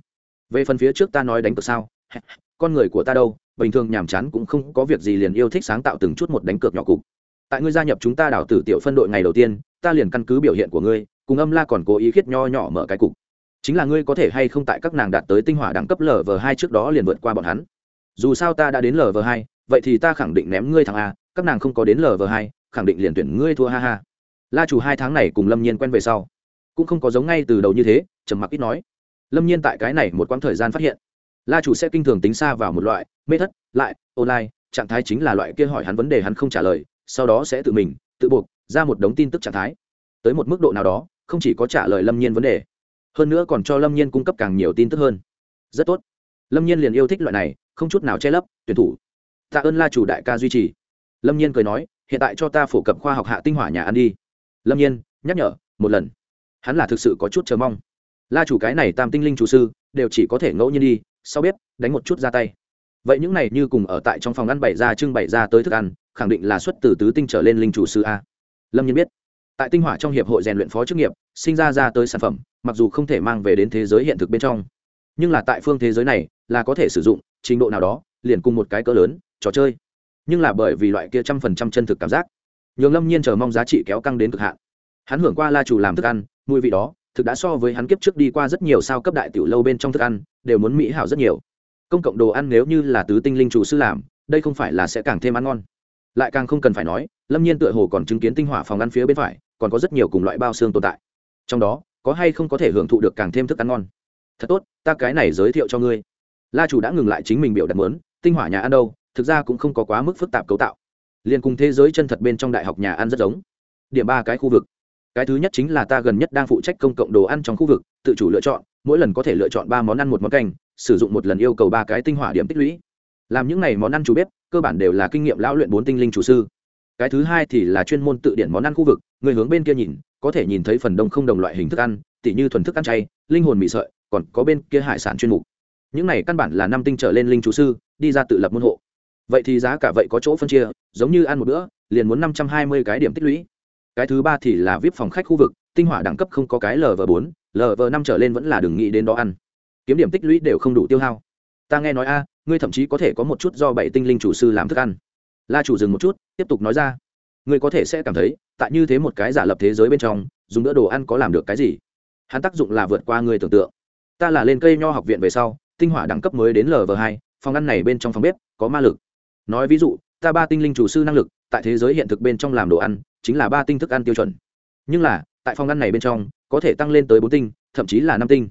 Về phần phía trước ta nói đánh cược sao? Con người của ta đâu? Bình thường nhàm chán cũng không có việc gì liền yêu thích sáng tạo từng chút một đánh cược nhỏ cục. Tại ngươi gia nhập chúng ta đào tử tiểu phân đội ngày đầu tiên, ta liền căn cứ biểu hiện của ngươi, cùng âm la còn cố ý khiết nho nhỏ mở cái cục chính là ngươi có thể hay không tại các nàng đạt tới tinh hỏa đẳng cấp lv hai trước đó liền vượt qua bọn hắn. Dù sao ta đã đến lv hai, vậy thì ta khẳng định ném ngươi thằng a, các nàng không có đến lv hai, khẳng định liền tuyển ngươi thua, ha ha. La chủ hai tháng này cùng lâm nhiên quen về sau, cũng không có giống ngay từ đầu như thế, trầm mặc ít nói. Lâm nhiên tại cái này một quãng thời gian phát hiện, la chủ sẽ kinh thường tính xa vào một loại, mê thất, lại, online, trạng thái chính là loại kia hỏi hắn vấn đề hắn không trả lời, sau đó sẽ tự mình, tự buộc, ra một đống tin tức trạng thái. Tới một mức độ nào đó, không chỉ có trả lời lâm nhiên vấn đề hơn nữa còn cho lâm nhiên cung cấp càng nhiều tin tức hơn. Rất tốt. Lâm nhiên liền yêu thích loại này, không chút nào che lấp, tuyển thủ. Tạ ơn la chủ đại ca duy trì. Lâm nhiên cười nói, hiện tại cho ta phổ cập khoa học hạ tinh hỏa nhà ăn đi. Lâm nhiên, nhắc nhở, một lần. Hắn là thực sự có chút chờ mong. La chủ cái này tam tinh linh chủ sư, đều chỉ có thể ngẫu nhiên đi, sau bếp, đánh một chút ra tay. Vậy những này như cùng ở tại trong phòng ăn bày ra trưng bày ra tới thức ăn, khẳng định là xuất từ tứ tinh trở lên linh chủ sư a. Lâm nhiên biết. Tại tinh hỏa trong hiệp hội rèn luyện phó chức nghiệp, sinh ra ra tới sản phẩm mặc dù không thể mang về đến thế giới hiện thực bên trong, nhưng là tại phương thế giới này là có thể sử dụng, trình độ nào đó, liền cùng một cái cỡ lớn, trò chơi. Nhưng là bởi vì loại kia trăm phần trăm chân thực cảm giác nhường lâm nhiên chờ mong giá trị kéo căng đến cực hạn. Hắn hưởng qua la chủ làm thức ăn, mùi vị đó, thực đã so với hắn kiếp trước đi qua rất nhiều sao cấp đại tiểu lâu bên trong thức ăn, đều muốn mỹ hảo rất nhiều. Công cộng đồ ăn nếu như là tứ tinh linh chủ sư làm, đây không phải là sẽ càng thêm ăn ngon. Lại càng không cần phải nói, lâm nhiên tựa hồ còn chứng kiến tinh hỏa phòng ăn phía bên phải, còn có rất nhiều cùng loại bao xương tồn tại. Trong đó có hay không có thể hưởng thụ được càng thêm thức ăn ngon? Thật tốt, ta cái này giới thiệu cho ngươi. La chủ đã ngừng lại chính mình biểu đặt mớn tinh hỏa nhà ăn đâu, thực ra cũng không có quá mức phức tạp cấu tạo. Liền cùng thế giới chân thật bên trong đại học nhà ăn rất giống. Điểm ba cái khu vực. Cái thứ nhất chính là ta gần nhất đang phụ trách công cộng đồ ăn trong khu vực, tự chủ lựa chọn, mỗi lần có thể lựa chọn ba món ăn một món canh, sử dụng một lần yêu cầu ba cái tinh hỏa điểm tích lũy. Làm những n à y món ăn chủ bếp, cơ bản đều là kinh nghiệm lão luyện bốn tinh linh chủ sư cái thứ hai thì là chuyên môn tự điển món ăn khu vực, người hướng bên kia nhìn, có thể nhìn thấy phần đông không đồng loại hình thức ăn, tỉ như thuần thức ăn chay, linh hồn mị sợi, còn có bên kia hải sản chuyên mục. Những này căn bản là năm tinh trở lên linh chủ sư, đi ra tự lập môn hộ. Vậy thì giá cả vậy có chỗ phân chia, giống như ăn một bữa, liền muốn năm trăm hai mươi cái điểm tích lũy. Cái thứ ba thì là vip phòng khách khu vực, tinh hỏa đẳng cấp không có cái lv bốn lv năm trở lên vẫn là đừng nghĩ đến đó ăn. Kiếm điểm tích lũy đều không đủ tiêu hao. Ta nghe nói a, ngươi thậm chí có thể có một chút do bảy tinh linh chủ sư làm thức ăn la chủ dừng một chút, tiếp tục nói ra. Ngươi có thể sẽ cảm thấy, tại như thế một cái giả lập thế giới bên trong, dùng bữa đồ ăn có làm được cái gì? Hắn tác dụng là vượt qua người tưởng tượng. Ta là lên cây nho học viện về sau, tinh hỏa đẳng cấp mới đến lv hai, phòng ăn này bên trong phòng bếp có ma lực. Nói ví dụ, ta ba tinh linh chủ sư năng lực, tại thế giới hiện thực bên trong làm đồ ăn, chính là ba tinh thức ăn tiêu chuẩn. Nhưng là, tại phòng ăn này bên trong, có thể tăng lên tới bốn tinh, thậm chí là năm tinh.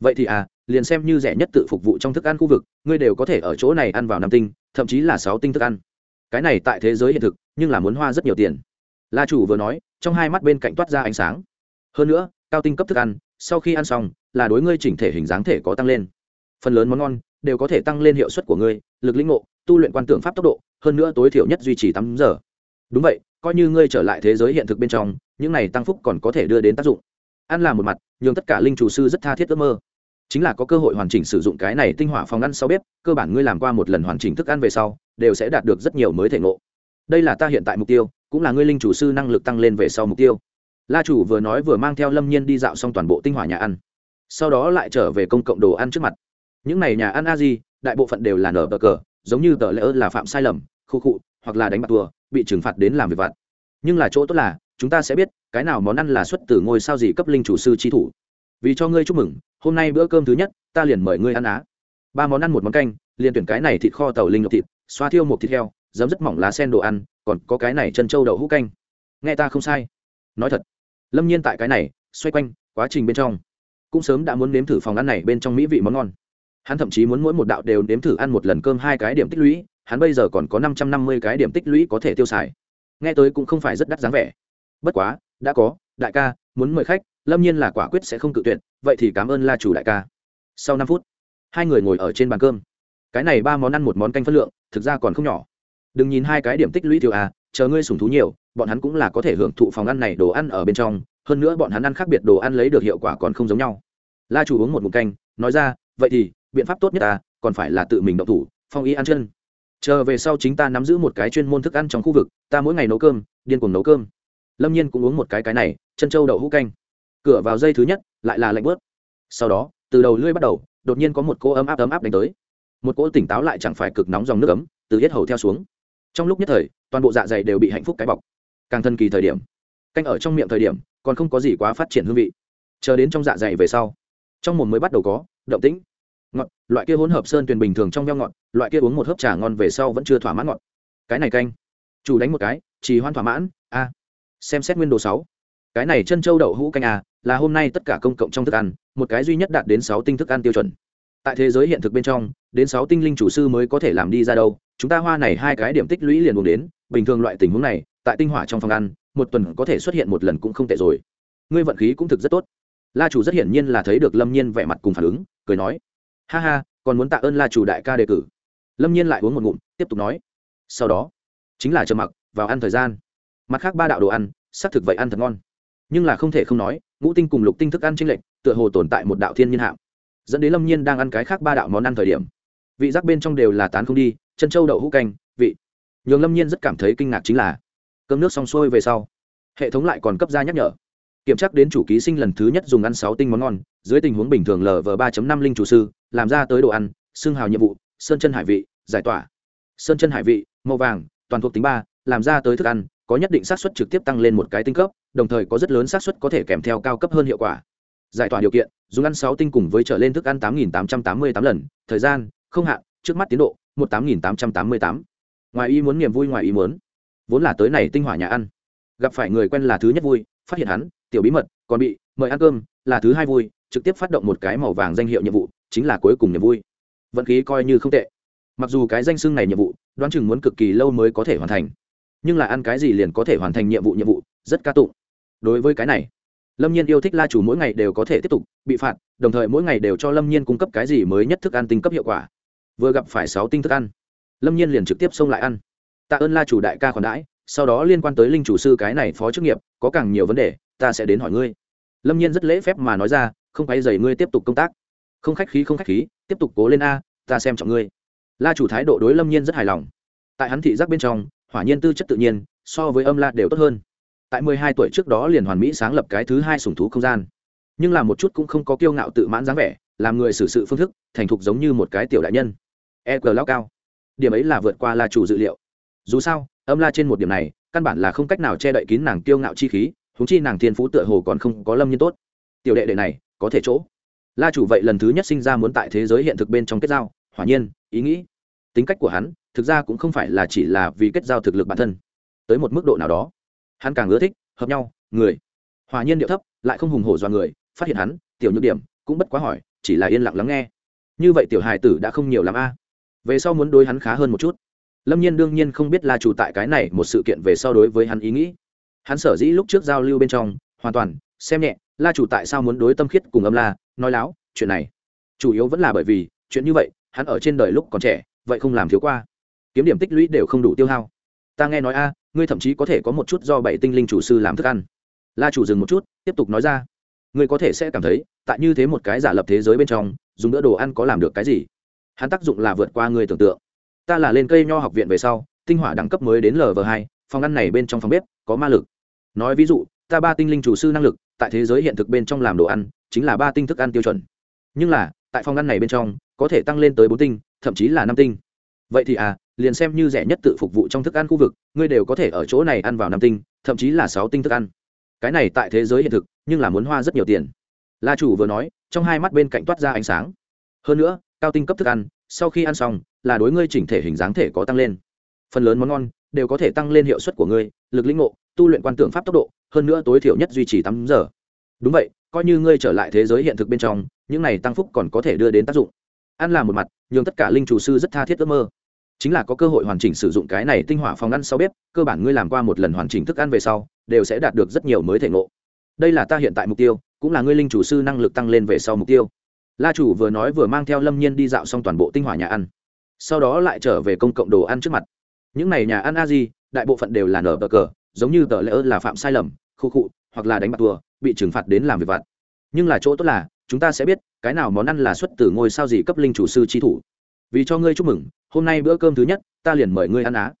Vậy thì à liền xem như rẻ nhất tự phục vụ trong thức ăn khu vực, ngươi đều có thể ở chỗ này ăn vào năm tinh, thậm chí là sáu tinh thức ăn cái này tại thế giới hiện thực, nhưng là muốn hoa rất nhiều tiền. La chủ vừa nói, trong hai mắt bên cạnh toát ra ánh sáng. Hơn nữa, cao tinh cấp thức ăn, sau khi ăn xong, là đối ngươi chỉnh thể hình dáng thể có tăng lên. Phần lớn món ngon đều có thể tăng lên hiệu suất của ngươi, lực lĩnh ngộ, tu luyện quan tưởng pháp tốc độ, hơn nữa tối thiểu nhất duy trì tám giờ. Đúng vậy, coi như ngươi trở lại thế giới hiện thực bên trong, những này tăng phúc còn có thể đưa đến tác dụng. Ăn là một mặt nhưng tất cả linh chủ sư rất tha thiết ước mơ. Chính là có cơ hội hoàn chỉnh sử dụng cái này tinh hỏa phòng ăn sau bếp, cơ bản ngươi làm qua một lần hoàn chỉnh thức ăn về sau đều sẽ đạt được rất nhiều mới thể ngộ. Đây là ta hiện tại mục tiêu cũng là ngươi linh chủ sư năng lực tăng lên về sau mục tiêu. La chủ vừa nói vừa mang theo lâm nhiên đi dạo xong toàn bộ tinh hỏa nhà ăn. Sau đó lại trở về công cộng đồ ăn trước mặt. Những n à y nhà ăn a di đại bộ phận đều là nở bờ cờ giống như tờ lễ là phạm sai lầm khu khụ hoặc là đánh bạc tua, bị trừng phạt đến làm việc vặt. Nhưng là chỗ tốt là chúng ta sẽ biết cái nào món ăn là xuất từ ngôi sao gì cấp linh chủ sư trí thủ. Vì cho ngươi chúc mừng hôm nay bữa cơm thứ nhất ta liền mời ngươi ăn á. Ba món ăn một món canh liền tuyển cái này thịt kho tàu linh lộc thịt xoa thiêu một thịt heo, giấm rất mỏng lá sen đồ ăn, còn có cái này chân trâu đậu hũ canh. Nghe ta không sai. Nói thật, lâm nhiên tại cái này, xoay quanh, quá trình bên trong. Cũng sớm đã muốn nếm thử phòng ăn này bên trong mỹ vị món ngon. Hắn thậm chí muốn mỗi một đạo đều nếm thử ăn một lần cơm hai cái điểm tích lũy, hắn bây giờ còn có năm trăm năm mươi cái điểm tích lũy có thể tiêu xài. Nghe tới cũng không phải rất đắt dáng vẻ. Bất quá, đã có, đại ca, muốn mời khách, lâm nhiên là quả quyết sẽ không cự tuyệt, vậy thì cảm ơn la chủ đại ca. Sau năm phút, hai người ngồi ở trên bàn cơm cái này ba món ăn một món canh phân lượng, thực ra còn không nhỏ. Đừng nhìn hai cái điểm tích lũy tiêu à chờ ngươi sùng thú nhiều, bọn hắn cũng là có thể hưởng thụ phòng ăn này đồ ăn ở bên trong, hơn nữa bọn hắn ăn khác biệt đồ ăn lấy được hiệu quả còn không giống nhau. La chủ uống một mục canh, nói ra, vậy thì, biện pháp tốt nhất ta còn phải là tự mình động thủ, phong y ăn chân. Chờ về sau chính ta nắm giữ một cái chuyên môn thức ăn trong khu vực, ta mỗi ngày nấu cơm, điên cuồng nấu cơm. Lâm nhiên cũng uống một cái cái này, chân trâu đậu hũ canh. Cửa vào dây thứ nhất, lại là lạnh bớt. Sau đó, từ đầu lưỡi bắt đầu, đột nhiên có một cô ấm áp ấm áp đánh tới một cỗ tỉnh táo lại chẳng phải cực nóng dòng nước ấm, từ hết hầu theo xuống. Trong lúc nhất thời, toàn bộ dạ dày đều bị hạnh phúc cái bọc. Càng thân kỳ thời điểm, canh ở trong miệng thời điểm, còn không có gì quá phát triển hương vị. Chờ đến trong dạ dày về sau, trong mồm mới bắt đầu có động tĩnh. Ngọt, loại kia hỗn hợp sơn tuyền bình thường trong veo ngọt, loại kia uống một hớp trà ngon về sau vẫn chưa thỏa mãn ngọt. Cái này canh, chủ đánh một cái, chỉ hoan thỏa mãn, a. Xem xét nguyên đồ sáu. Cái này chân châu đậu hũ canh a là hôm nay tất cả công cộng trong thức ăn, một cái duy nhất đạt đến sáu tinh thức ăn tiêu chuẩn tại thế giới hiện thực bên trong, đến sáu tinh linh chủ sư mới có thể làm đi ra đâu. Chúng ta hoa này hai cái điểm tích lũy liền buồn đến. Bình thường loại tình huống này, tại tinh hỏa trong phòng ăn, một tuần có thể xuất hiện một lần cũng không tệ rồi. Ngươi vận khí cũng thực rất tốt. La chủ rất hiển nhiên là thấy được lâm nhiên vẻ mặt cùng phản ứng, cười nói, ha ha, còn muốn tạ ơn la chủ đại ca đề cử. Lâm nhiên lại uống một ngụm, tiếp tục nói, sau đó, chính là chờ mặc, vào ăn thời gian. Mặt khác ba đạo đồ ăn, xác thực vậy ăn thật ngon. Nhưng là không thể không nói, ngũ tinh cùng lục tinh thức ăn tranh lệch, tựa hồ tồn tại một đạo thiên nhiên hạng dẫn đến lâm nhiên đang ăn cái khác ba đạo món ăn thời điểm vị giác bên trong đều là tán không đi chân trâu đậu hũ canh vị nhường lâm nhiên rất cảm thấy kinh ngạc chính là cơm nước xong xuôi về sau hệ thống lại còn cấp ra nhắc nhở kiểm tra đến chủ ký sinh lần thứ nhất dùng ăn sáu tinh món ngon dưới tình huống bình thường lv ba năm linh chủ sư làm ra tới đồ ăn xương hào nhiệm vụ sơn chân hải vị giải tỏa sơn chân hải vị màu vàng toàn thuộc tính ba làm ra tới thức ăn có nhất định xác suất trực tiếp tăng lên một cái tinh cấp đồng thời có rất lớn xác suất có thể kèm theo cao cấp hơn hiệu quả giải tỏa điều kiện, dùng ăn sáu tinh cùng với trở lên thức ăn tám nghìn tám trăm tám mươi tám lần, thời gian, không hạn, trước mắt tiến độ, một tám nghìn tám trăm tám mươi tám. Ngoài ý muốn niềm vui, ngoài ý muốn. Vốn là tới này tinh hỏa nhà ăn. Gặp phải người quen là thứ nhất vui, phát hiện hắn, tiểu bí mật, còn bị mời ăn cơm, là thứ hai vui, trực tiếp phát động một cái màu vàng danh hiệu nhiệm vụ, chính là cuối cùng niềm vui. Vận khí coi như không tệ. Mặc dù cái danh xưng này nhiệm vụ, đoán chừng muốn cực kỳ lâu mới có thể hoàn thành. Nhưng là ăn cái gì liền có thể hoàn thành nhiệm vụ nhiệm vụ, rất ca tụng. Đối với cái này lâm nhiên yêu thích la chủ mỗi ngày đều có thể tiếp tục bị phạt, đồng thời mỗi ngày đều cho lâm nhiên cung cấp cái gì mới nhất thức ăn tinh cấp hiệu quả. Vừa gặp phải sáu tinh thức ăn, lâm nhiên liền trực tiếp xông lại ăn. Tạ ơn la chủ đại ca khoản đãi, sau đó liên quan tới linh chủ sư cái này phó chức nghiệp, có càng nhiều vấn đề, ta sẽ đến hỏi ngươi. Lâm nhiên rất lễ phép mà nói ra, không quay dày ngươi tiếp tục công tác. Không khách khí, không khách khí, tiếp tục cố lên a, ta xem trọng ngươi. La chủ thái độ đối lâm nhiên rất hài lòng. Tại hắn thị giác bên trong, hỏa nhiên tư chất tự nhiên, so với âm la đều tốt hơn tại mười hai tuổi trước đó liền hoàn mỹ sáng lập cái thứ hai sủng thú không gian. Nhưng là một chút cũng không có kiêu ngạo tự mãn dáng vẻ, làm người xử sự phương thức, thành thục giống như một cái tiểu đại nhân. E g lao cao. Điểm ấy là vượt qua la chủ dự liệu. Dù sao, âm la trên một điểm này, căn bản là không cách nào che đậy kín nàng kiêu ngạo chi khí húng chi nàng thiên phú tựa hồ còn không có lâm nhiên tốt. Tiểu đệ đệ này, có thể chỗ. La chủ vậy lần thứ nhất sinh ra muốn tại thế giới hiện thực bên trong kết giao, hỏa nhiên, ý nghĩ. Tính cách của hắn, thực ra cũng không phải là chỉ là vì kết giao thực lực bản thân. Tới một mức độ nào đó hắn càng ưa thích, hợp nhau, người. Hòa nhiên điệu thấp, lại không hùng hổ do người, phát hiện hắn, tiểu nhược điểm, cũng bất quá hỏi, chỉ là yên lặng lắng nghe. Như vậy tiểu hài tử đã không nhiều l a. Về sau muốn đối hắn khá hơn một chút. Lâm nhiên đương nhiên không biết là chủ tại cái này một sự kiện về sau đối với hắn ý nghĩ. Hắn sở dĩ lúc trước giao lưu bên trong, hoàn toàn, xem nhẹ la chủ tại sao muốn đối tâm khiết cùng âm la, nói láo, chuyện này. Chủ yếu vẫn là bởi vì, chuyện như vậy, hắn ở trên đời lúc còn trẻ, vậy không làm thiếu qua. Kiếm điểm tích lũy đều không đủ tiêu hao ta nghe nói a, ngươi thậm chí có thể có một chút do bảy tinh linh chủ sư làm thức ăn. La chủ dừng một chút, tiếp tục nói ra. Ngươi có thể sẽ cảm thấy, tại như thế một cái giả lập thế giới bên trong, dùng bữa đồ ăn có làm được cái gì? Hắn tác dụng là vượt qua người tưởng tượng. Ta là lên cây nho học viện về sau, tinh hỏa đẳng cấp mới đến lv hai, phòng ăn này bên trong phòng bếp có ma lực. Nói ví dụ, ta ba tinh linh chủ sư năng lực, tại thế giới hiện thực bên trong làm đồ ăn, chính là ba tinh thức ăn tiêu chuẩn. Nhưng là, tại phòng ăn này bên trong, có thể tăng lên tới bốn tinh, thậm chí là năm tinh. Vậy thì à liền xem như rẻ nhất tự phục vụ trong thức ăn khu vực, ngươi đều có thể ở chỗ này ăn vào năm tinh, thậm chí là sáu tinh thức ăn. Cái này tại thế giới hiện thực, nhưng là muốn hoa rất nhiều tiền. La chủ vừa nói, trong hai mắt bên cạnh toát ra ánh sáng. Hơn nữa, cao tinh cấp thức ăn, sau khi ăn xong, là đối ngươi chỉnh thể hình dáng thể có tăng lên. Phần lớn món ngon, đều có thể tăng lên hiệu suất của ngươi, lực lĩnh ngộ, tu luyện quan tưởng pháp tốc độ, hơn nữa tối thiểu nhất duy trì tám giờ. Đúng vậy, coi như ngươi trở lại thế giới hiện thực bên trong, những này tăng phúc còn có thể đưa đến tác dụng. Ăn là một mặt nhưng tất cả linh chủ sư rất tha thiết ước mơ chính là có cơ hội hoàn chỉnh sử dụng cái này tinh hỏa phòng ăn sau bếp, cơ bản ngươi làm qua một lần hoàn chỉnh thức ăn về sau, đều sẽ đạt được rất nhiều mới thể ngộ. Đây là ta hiện tại mục tiêu, cũng là ngươi linh chủ sư năng lực tăng lên về sau mục tiêu. La chủ vừa nói vừa mang theo lâm nhiên đi dạo xong toàn bộ tinh hỏa nhà ăn. Sau đó lại trở về công cộng đồ ăn trước mặt. Những n à y nhà ăn a di đại bộ phận đều là nở bờ cờ, giống như tờ lễ là phạm sai lầm, khu khụ, hoặc là đánh bạc tùa bị trừng phạt đến làm việc vặt. Nhưng là chỗ tốt là, chúng ta sẽ biết, cái nào món ăn là xuất từ ngôi sao gì cấp linh chủ sư trí thủ. Vì cho ngươi chúc mừng hôm nay bữa cơm thứ nhất, ta liền mời ngươi ăn á.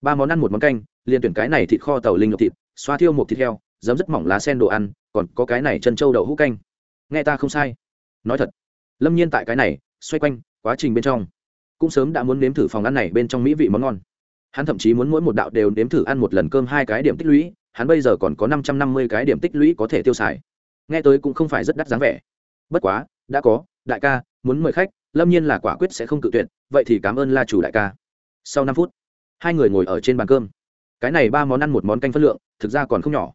Ba món ăn một món canh, liền tuyển cái này thịt kho tàu linh lộc thịt, xoa thiêu một thịt heo, giấm rất mỏng lá sen đồ ăn, còn có cái này chân trâu đậu hũ canh. Nghe ta không sai. Nói thật, lâm nhiên tại cái này, xoay quanh, quá trình bên trong. Cũng sớm đã muốn nếm thử phòng ăn này bên trong mỹ vị món ngon. Hắn thậm chí muốn mỗi một đạo đều nếm thử ăn một lần cơm hai cái điểm tích lũy, hắn bây giờ còn có năm trăm năm mươi cái điểm tích lũy có thể tiêu xài. Nghe tới cũng không phải rất đắt dáng vẻ. Bất quá, đã có, đại ca, muốn mời khách lâm nhiên là quả quyết sẽ không cự tuyệt, vậy thì cảm ơn la chủ đại ca. Sau năm phút, hai người ngồi ở trên bàn cơm. Cái này ba món ăn một món canh phân lượng, thực ra còn không nhỏ.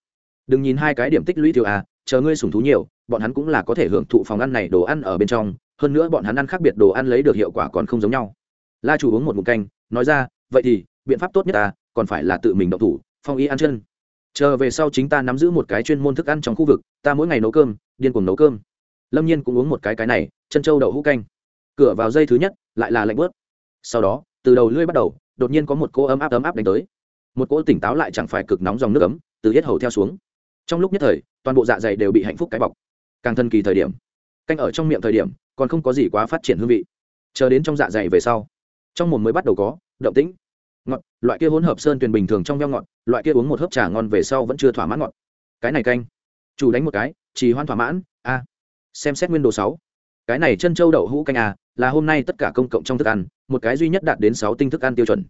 Đừng nhìn hai cái điểm tích lũy tiêu à chờ ngươi sùng thú nhiều, bọn hắn cũng là có thể hưởng thụ phòng ăn này đồ ăn ở bên trong, hơn nữa bọn hắn ăn khác biệt đồ ăn lấy được hiệu quả còn không giống nhau. La chủ uống một mục canh, nói ra, vậy thì, biện pháp tốt nhất ta còn phải là tự mình động thủ, phong y ăn chân. Chờ về sau chính ta nắm giữ một cái chuyên môn thức ăn trong khu vực, ta mỗi ngày nấu cơm, điên cuồng nấu cơm. Lâm nhiên cũng uống một cái cái này, chân trâu đậu hũ canh cửa vào dây thứ nhất, lại là lạnh bớt. Sau đó, từ đầu lưỡi bắt đầu, đột nhiên có một cỗ ấm áp ấm áp đánh tới. Một cỗ tỉnh táo lại chẳng phải cực nóng dòng nước ấm, từ hết hầu theo xuống. Trong lúc nhất thời, toàn bộ dạ dày đều bị hạnh phúc cái bọc. Càng thân kỳ thời điểm, canh ở trong miệng thời điểm, còn không có gì quá phát triển hương vị. Chờ đến trong dạ dày về sau, trong mồm mới bắt đầu có động tĩnh. Ngọt, loại kia hỗn hợp sơn tuyền bình thường trong veo ngọt, loại kia uống một hớp trà ngon về sau vẫn chưa thỏa mãn ngọt. Cái này canh, chủ đánh một cái, chỉ hoan thỏa mãn, a. Xem xét nguyên đồ sáu. Cái này chân châu đậu hũ canh a là hôm nay tất cả công cộng trong thức ăn, một cái duy nhất đạt đến sáu tinh thức ăn tiêu chuẩn.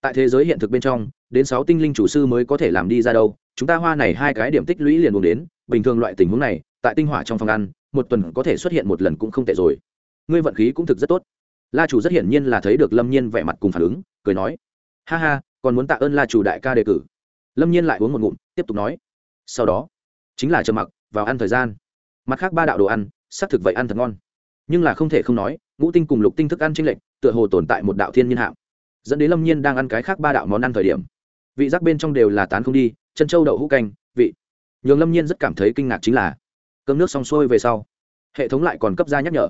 Tại thế giới hiện thực bên trong, đến sáu tinh linh chủ sư mới có thể làm đi ra đâu, chúng ta hoa này hai cái điểm tích lũy liền buồn đến, bình thường loại tình huống này, tại tinh hỏa trong phòng ăn, một tuần có thể xuất hiện một lần cũng không tệ rồi. Ngươi vận khí cũng thực rất tốt. La chủ rất hiển nhiên là thấy được lâm nhiên vẻ mặt cùng phản ứng, cười nói, ha ha, còn muốn tạ ơn la chủ đại ca đề cử. Lâm nhiên lại uống một ngụm, tiếp tục nói, sau đó, chính là chờ mặc, vào ăn thời gian. Mặt khác ba đạo đồ ăn, xác thực vậy ăn thật ngon. Nhưng là không thể không nói ngũ tinh cùng lục tinh thức ăn chênh lệch, tựa hồ tồn tại một đạo thiên nhiên hạng dẫn đến lâm nhiên đang ăn cái khác ba đạo món ăn thời điểm. Vị giác bên trong đều là tán không đi, chân trâu đậu hũ canh, vị. Nhường lâm nhiên rất cảm thấy kinh ngạc chính là, cơm nước xong xuôi về sau, hệ thống lại còn cấp ra nhắc nhở.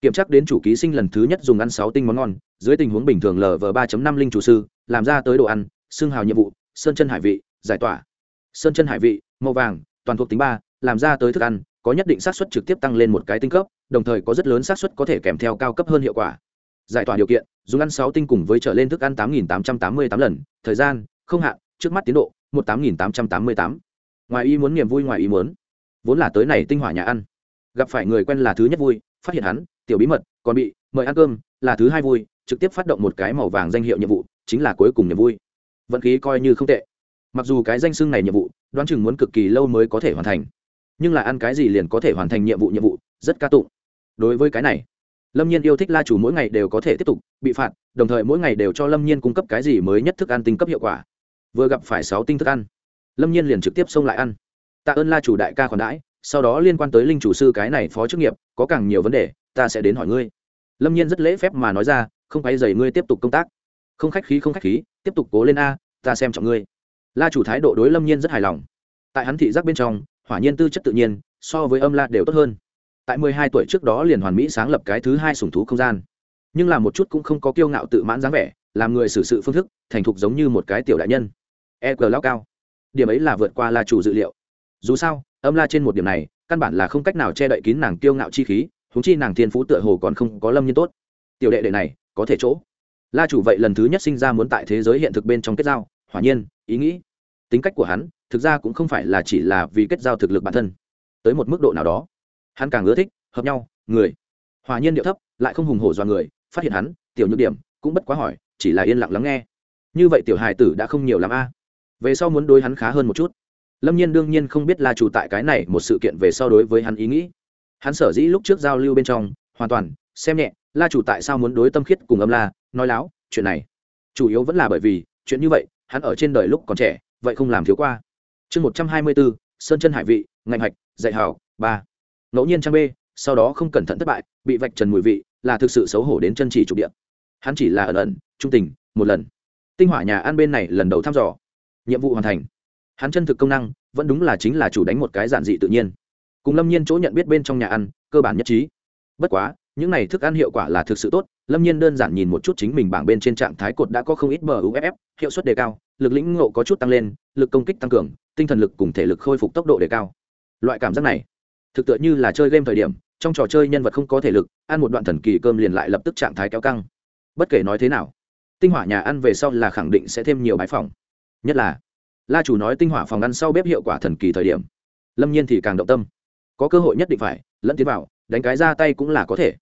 Kiểm tra đến chủ ký sinh lần thứ nhất dùng ăn sáu tinh món ngon, dưới tình huống bình thường lv ba năm linh chủ sư, làm ra tới đồ ăn, xương hào nhiệm vụ, sơn chân hải vị, giải tỏa. Sơn chân hải vị, màu vàng, toàn thuộc tính ba, làm ra tới thức ăn có nhất định xác suất trực tiếp tăng lên một cái tinh cấp, đồng thời có rất lớn xác suất có thể kèm theo cao cấp hơn hiệu quả. Giải tỏa điều kiện, dùng ăn sáu tinh cùng với trở lên thức ăn tám nghìn tám trăm tám mươi tám lần, thời gian, không hạn, trước mắt tiến độ, một tám nghìn tám trăm tám mươi tám. Ngoài ý muốn niềm vui, ngoài ý muốn. Vốn là tới này tinh hỏa nhà ăn. Gặp phải người quen là thứ nhất vui, phát hiện hắn, tiểu bí mật, còn bị mời ăn cơm, là thứ hai vui, trực tiếp phát động một cái màu vàng danh hiệu nhiệm vụ, chính là cuối cùng niềm vui. Vận khí coi như không tệ. Mặc dù cái danh xưng này nhiệm vụ, đoán chừng muốn cực kỳ lâu mới có thể hoàn thành nhưng là ăn cái gì liền có thể hoàn thành nhiệm vụ nhiệm vụ, rất ca tụng. Đối với cái này, lâm nhiên yêu thích la chủ mỗi ngày đều có thể tiếp tục bị phạt, đồng thời mỗi ngày đều cho lâm nhiên cung cấp cái gì mới nhất thức ăn tinh cấp hiệu quả. Vừa gặp phải sáu tinh thức ăn, lâm nhiên liền trực tiếp xông lại ăn. Tạ ơn la chủ đại ca khoản đãi, sau đó liên quan tới linh chủ sư cái này phó chức nghiệp, có càng nhiều vấn đề, ta sẽ đến hỏi ngươi. Lâm nhiên rất lễ phép mà nói ra, không quay dày ngươi tiếp tục công tác. Không khách khí, không khách khí, tiếp tục cố lên a, ta xem trọng ngươi. La chủ thái độ đối lâm nhiên rất hài lòng. Tại hắn thị giác bên trong hỏa nhiên tư chất tự nhiên, so với âm la đều tốt hơn. Tại mười hai tuổi trước đó liền hoàn mỹ sáng lập cái thứ hai sủng thú không gian. Nhưng là một chút cũng không có kiêu ngạo tự mãn dáng vẻ, làm người xử sự phương thức, thành thục giống như một cái tiểu đại nhân. E g lao cao. Điểm ấy là vượt qua la chủ dự liệu. Dù sao, âm la trên một điểm này, căn bản là không cách nào che đậy kín nàng kiêu ngạo chi khí húng chi nàng thiên phú tựa hồ còn không có lâm nhiên tốt. Tiểu đệ đệ này, có thể chỗ. La chủ vậy lần thứ nhất sinh ra muốn tại thế giới hiện thực bên trong kết giao, hỏa nhiên, ý nghĩ, tính cách của hắn thực ra cũng không phải là chỉ là vì kết giao thực lực bản thân, tới một mức độ nào đó. Hắn càng ưa thích hợp nhau, người. Hòa nhiên điệu thấp, lại không hùng hổ do người, phát hiện hắn, tiểu nhược điểm, cũng bất quá hỏi, chỉ là yên lặng lắng nghe. Như vậy tiểu hài tử đã không nhiều l a. Về sau muốn đối hắn khá hơn một chút. Lâm nhiên đương nhiên không biết là chủ tại cái này một sự kiện về sau đối với hắn ý nghĩ. Hắn sở dĩ lúc trước giao lưu bên trong, hoàn toàn, xem nhẹ la chủ tại sao muốn đối tâm khiết cùng âm la, nói láo, chuyện này. Chủ yếu vẫn là bởi vì, chuyện như vậy, hắn ở trên đời lúc còn trẻ, vậy không làm thiếu qua chương một trăm hai mươi bốn, sơn chân hải vị, ngạnh hạch dạy hảo ba. Ngẫu nhiên trang b sau đó không cẩn thận thất bại, bị vạch trần mùi vị, là thực sự xấu hổ đến chân chỉ trục địa. Hắn chỉ là ẩn ẩn, trung tình, một lần. Tinh hỏa nhà ăn bên này lần đầu thăm dò. Nhiệm vụ hoàn thành. Hắn chân thực công năng, vẫn đúng là chính là chủ đánh một cái giản dị tự nhiên. Cùng lâm nhiên chỗ nhận biết bên trong nhà ăn, cơ bản nhất trí. Bất quá, những này thức ăn hiệu quả là thực sự tốt, lâm nhiên đơn giản nhìn một chút chính mình bảng bên trên trạng thái cột đã có không ít bờ uff hiệu suất đề cao, lực lĩnh ngộ có chút tăng lên, lực công kích tăng cường tinh thần lực cùng thể lực khôi phục tốc độ đề cao. Loại cảm giác này, thực tựa như là chơi game thời điểm, trong trò chơi nhân vật không có thể lực, ăn một đoạn thần kỳ cơm liền lại lập tức trạng thái kéo căng. Bất kể nói thế nào, tinh hỏa nhà ăn về sau là khẳng định sẽ thêm nhiều bãi phòng. Nhất là, la chủ nói tinh hỏa phòng ăn sau bếp hiệu quả thần kỳ thời điểm, lâm nhiên thì càng động tâm. Có cơ hội nhất định phải, lẫn tiến vào, đánh cái ra tay cũng là có thể.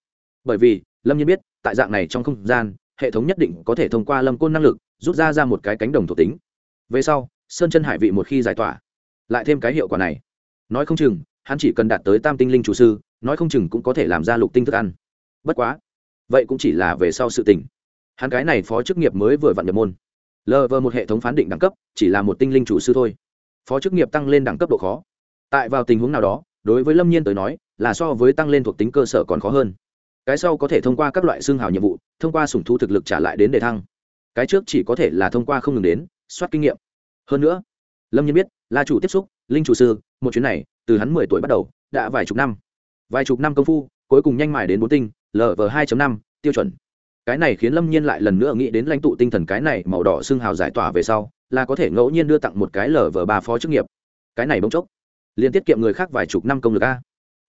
Bởi vì, lâm nhiên biết, tại dạng này trong không gian, hệ thống nhất định có thể thông qua lâm côn năng lực, rút ra ra một cái cánh đồng thuộc tính. Về sau sơn chân hải vị một khi giải tỏa, lại thêm cái hiệu quả này. Nói không chừng, hắn chỉ cần đạt tới tam tinh linh chủ sư, nói không chừng cũng có thể làm ra lục tinh thức ăn. Bất quá, vậy cũng chỉ là về sau sự tình. Hắn cái này phó chức nghiệp mới vừa vặn nhập môn. Lờ vờ một hệ thống phán định đẳng cấp, chỉ là một tinh linh chủ sư thôi. Phó chức nghiệp tăng lên đẳng cấp độ khó. Tại vào tình huống nào đó, đối với lâm nhiên tới nói, là so với tăng lên thuộc tính cơ sở còn khó hơn. Cái sau có thể thông qua các loại xương hào nhiệm vụ, thông qua sủng thu thực lực trả lại đến đề thăng. Cái trước chỉ có thể là thông qua không ngừng đến, soát kinh nghiệm hơn nữa, lâm nhiên biết là chủ tiếp xúc, linh chủ sư, một chuyến này, từ hắn mười tuổi bắt đầu, đã vài chục năm. Vài chục năm công phu, cuối cùng nhanh mài đến bốn tinh lv hai năm, tiêu chuẩn. Cái này khiến lâm nhiên lại lần nữa nghĩ đến lãnh tụ tinh thần cái này màu đỏ xương hào giải tỏa về sau, là có thể ngẫu nhiên đưa tặng một cái lv ba phó chức nghiệp. Cái này bỗng chốc, liền tiết kiệm người khác vài chục năm công lực a.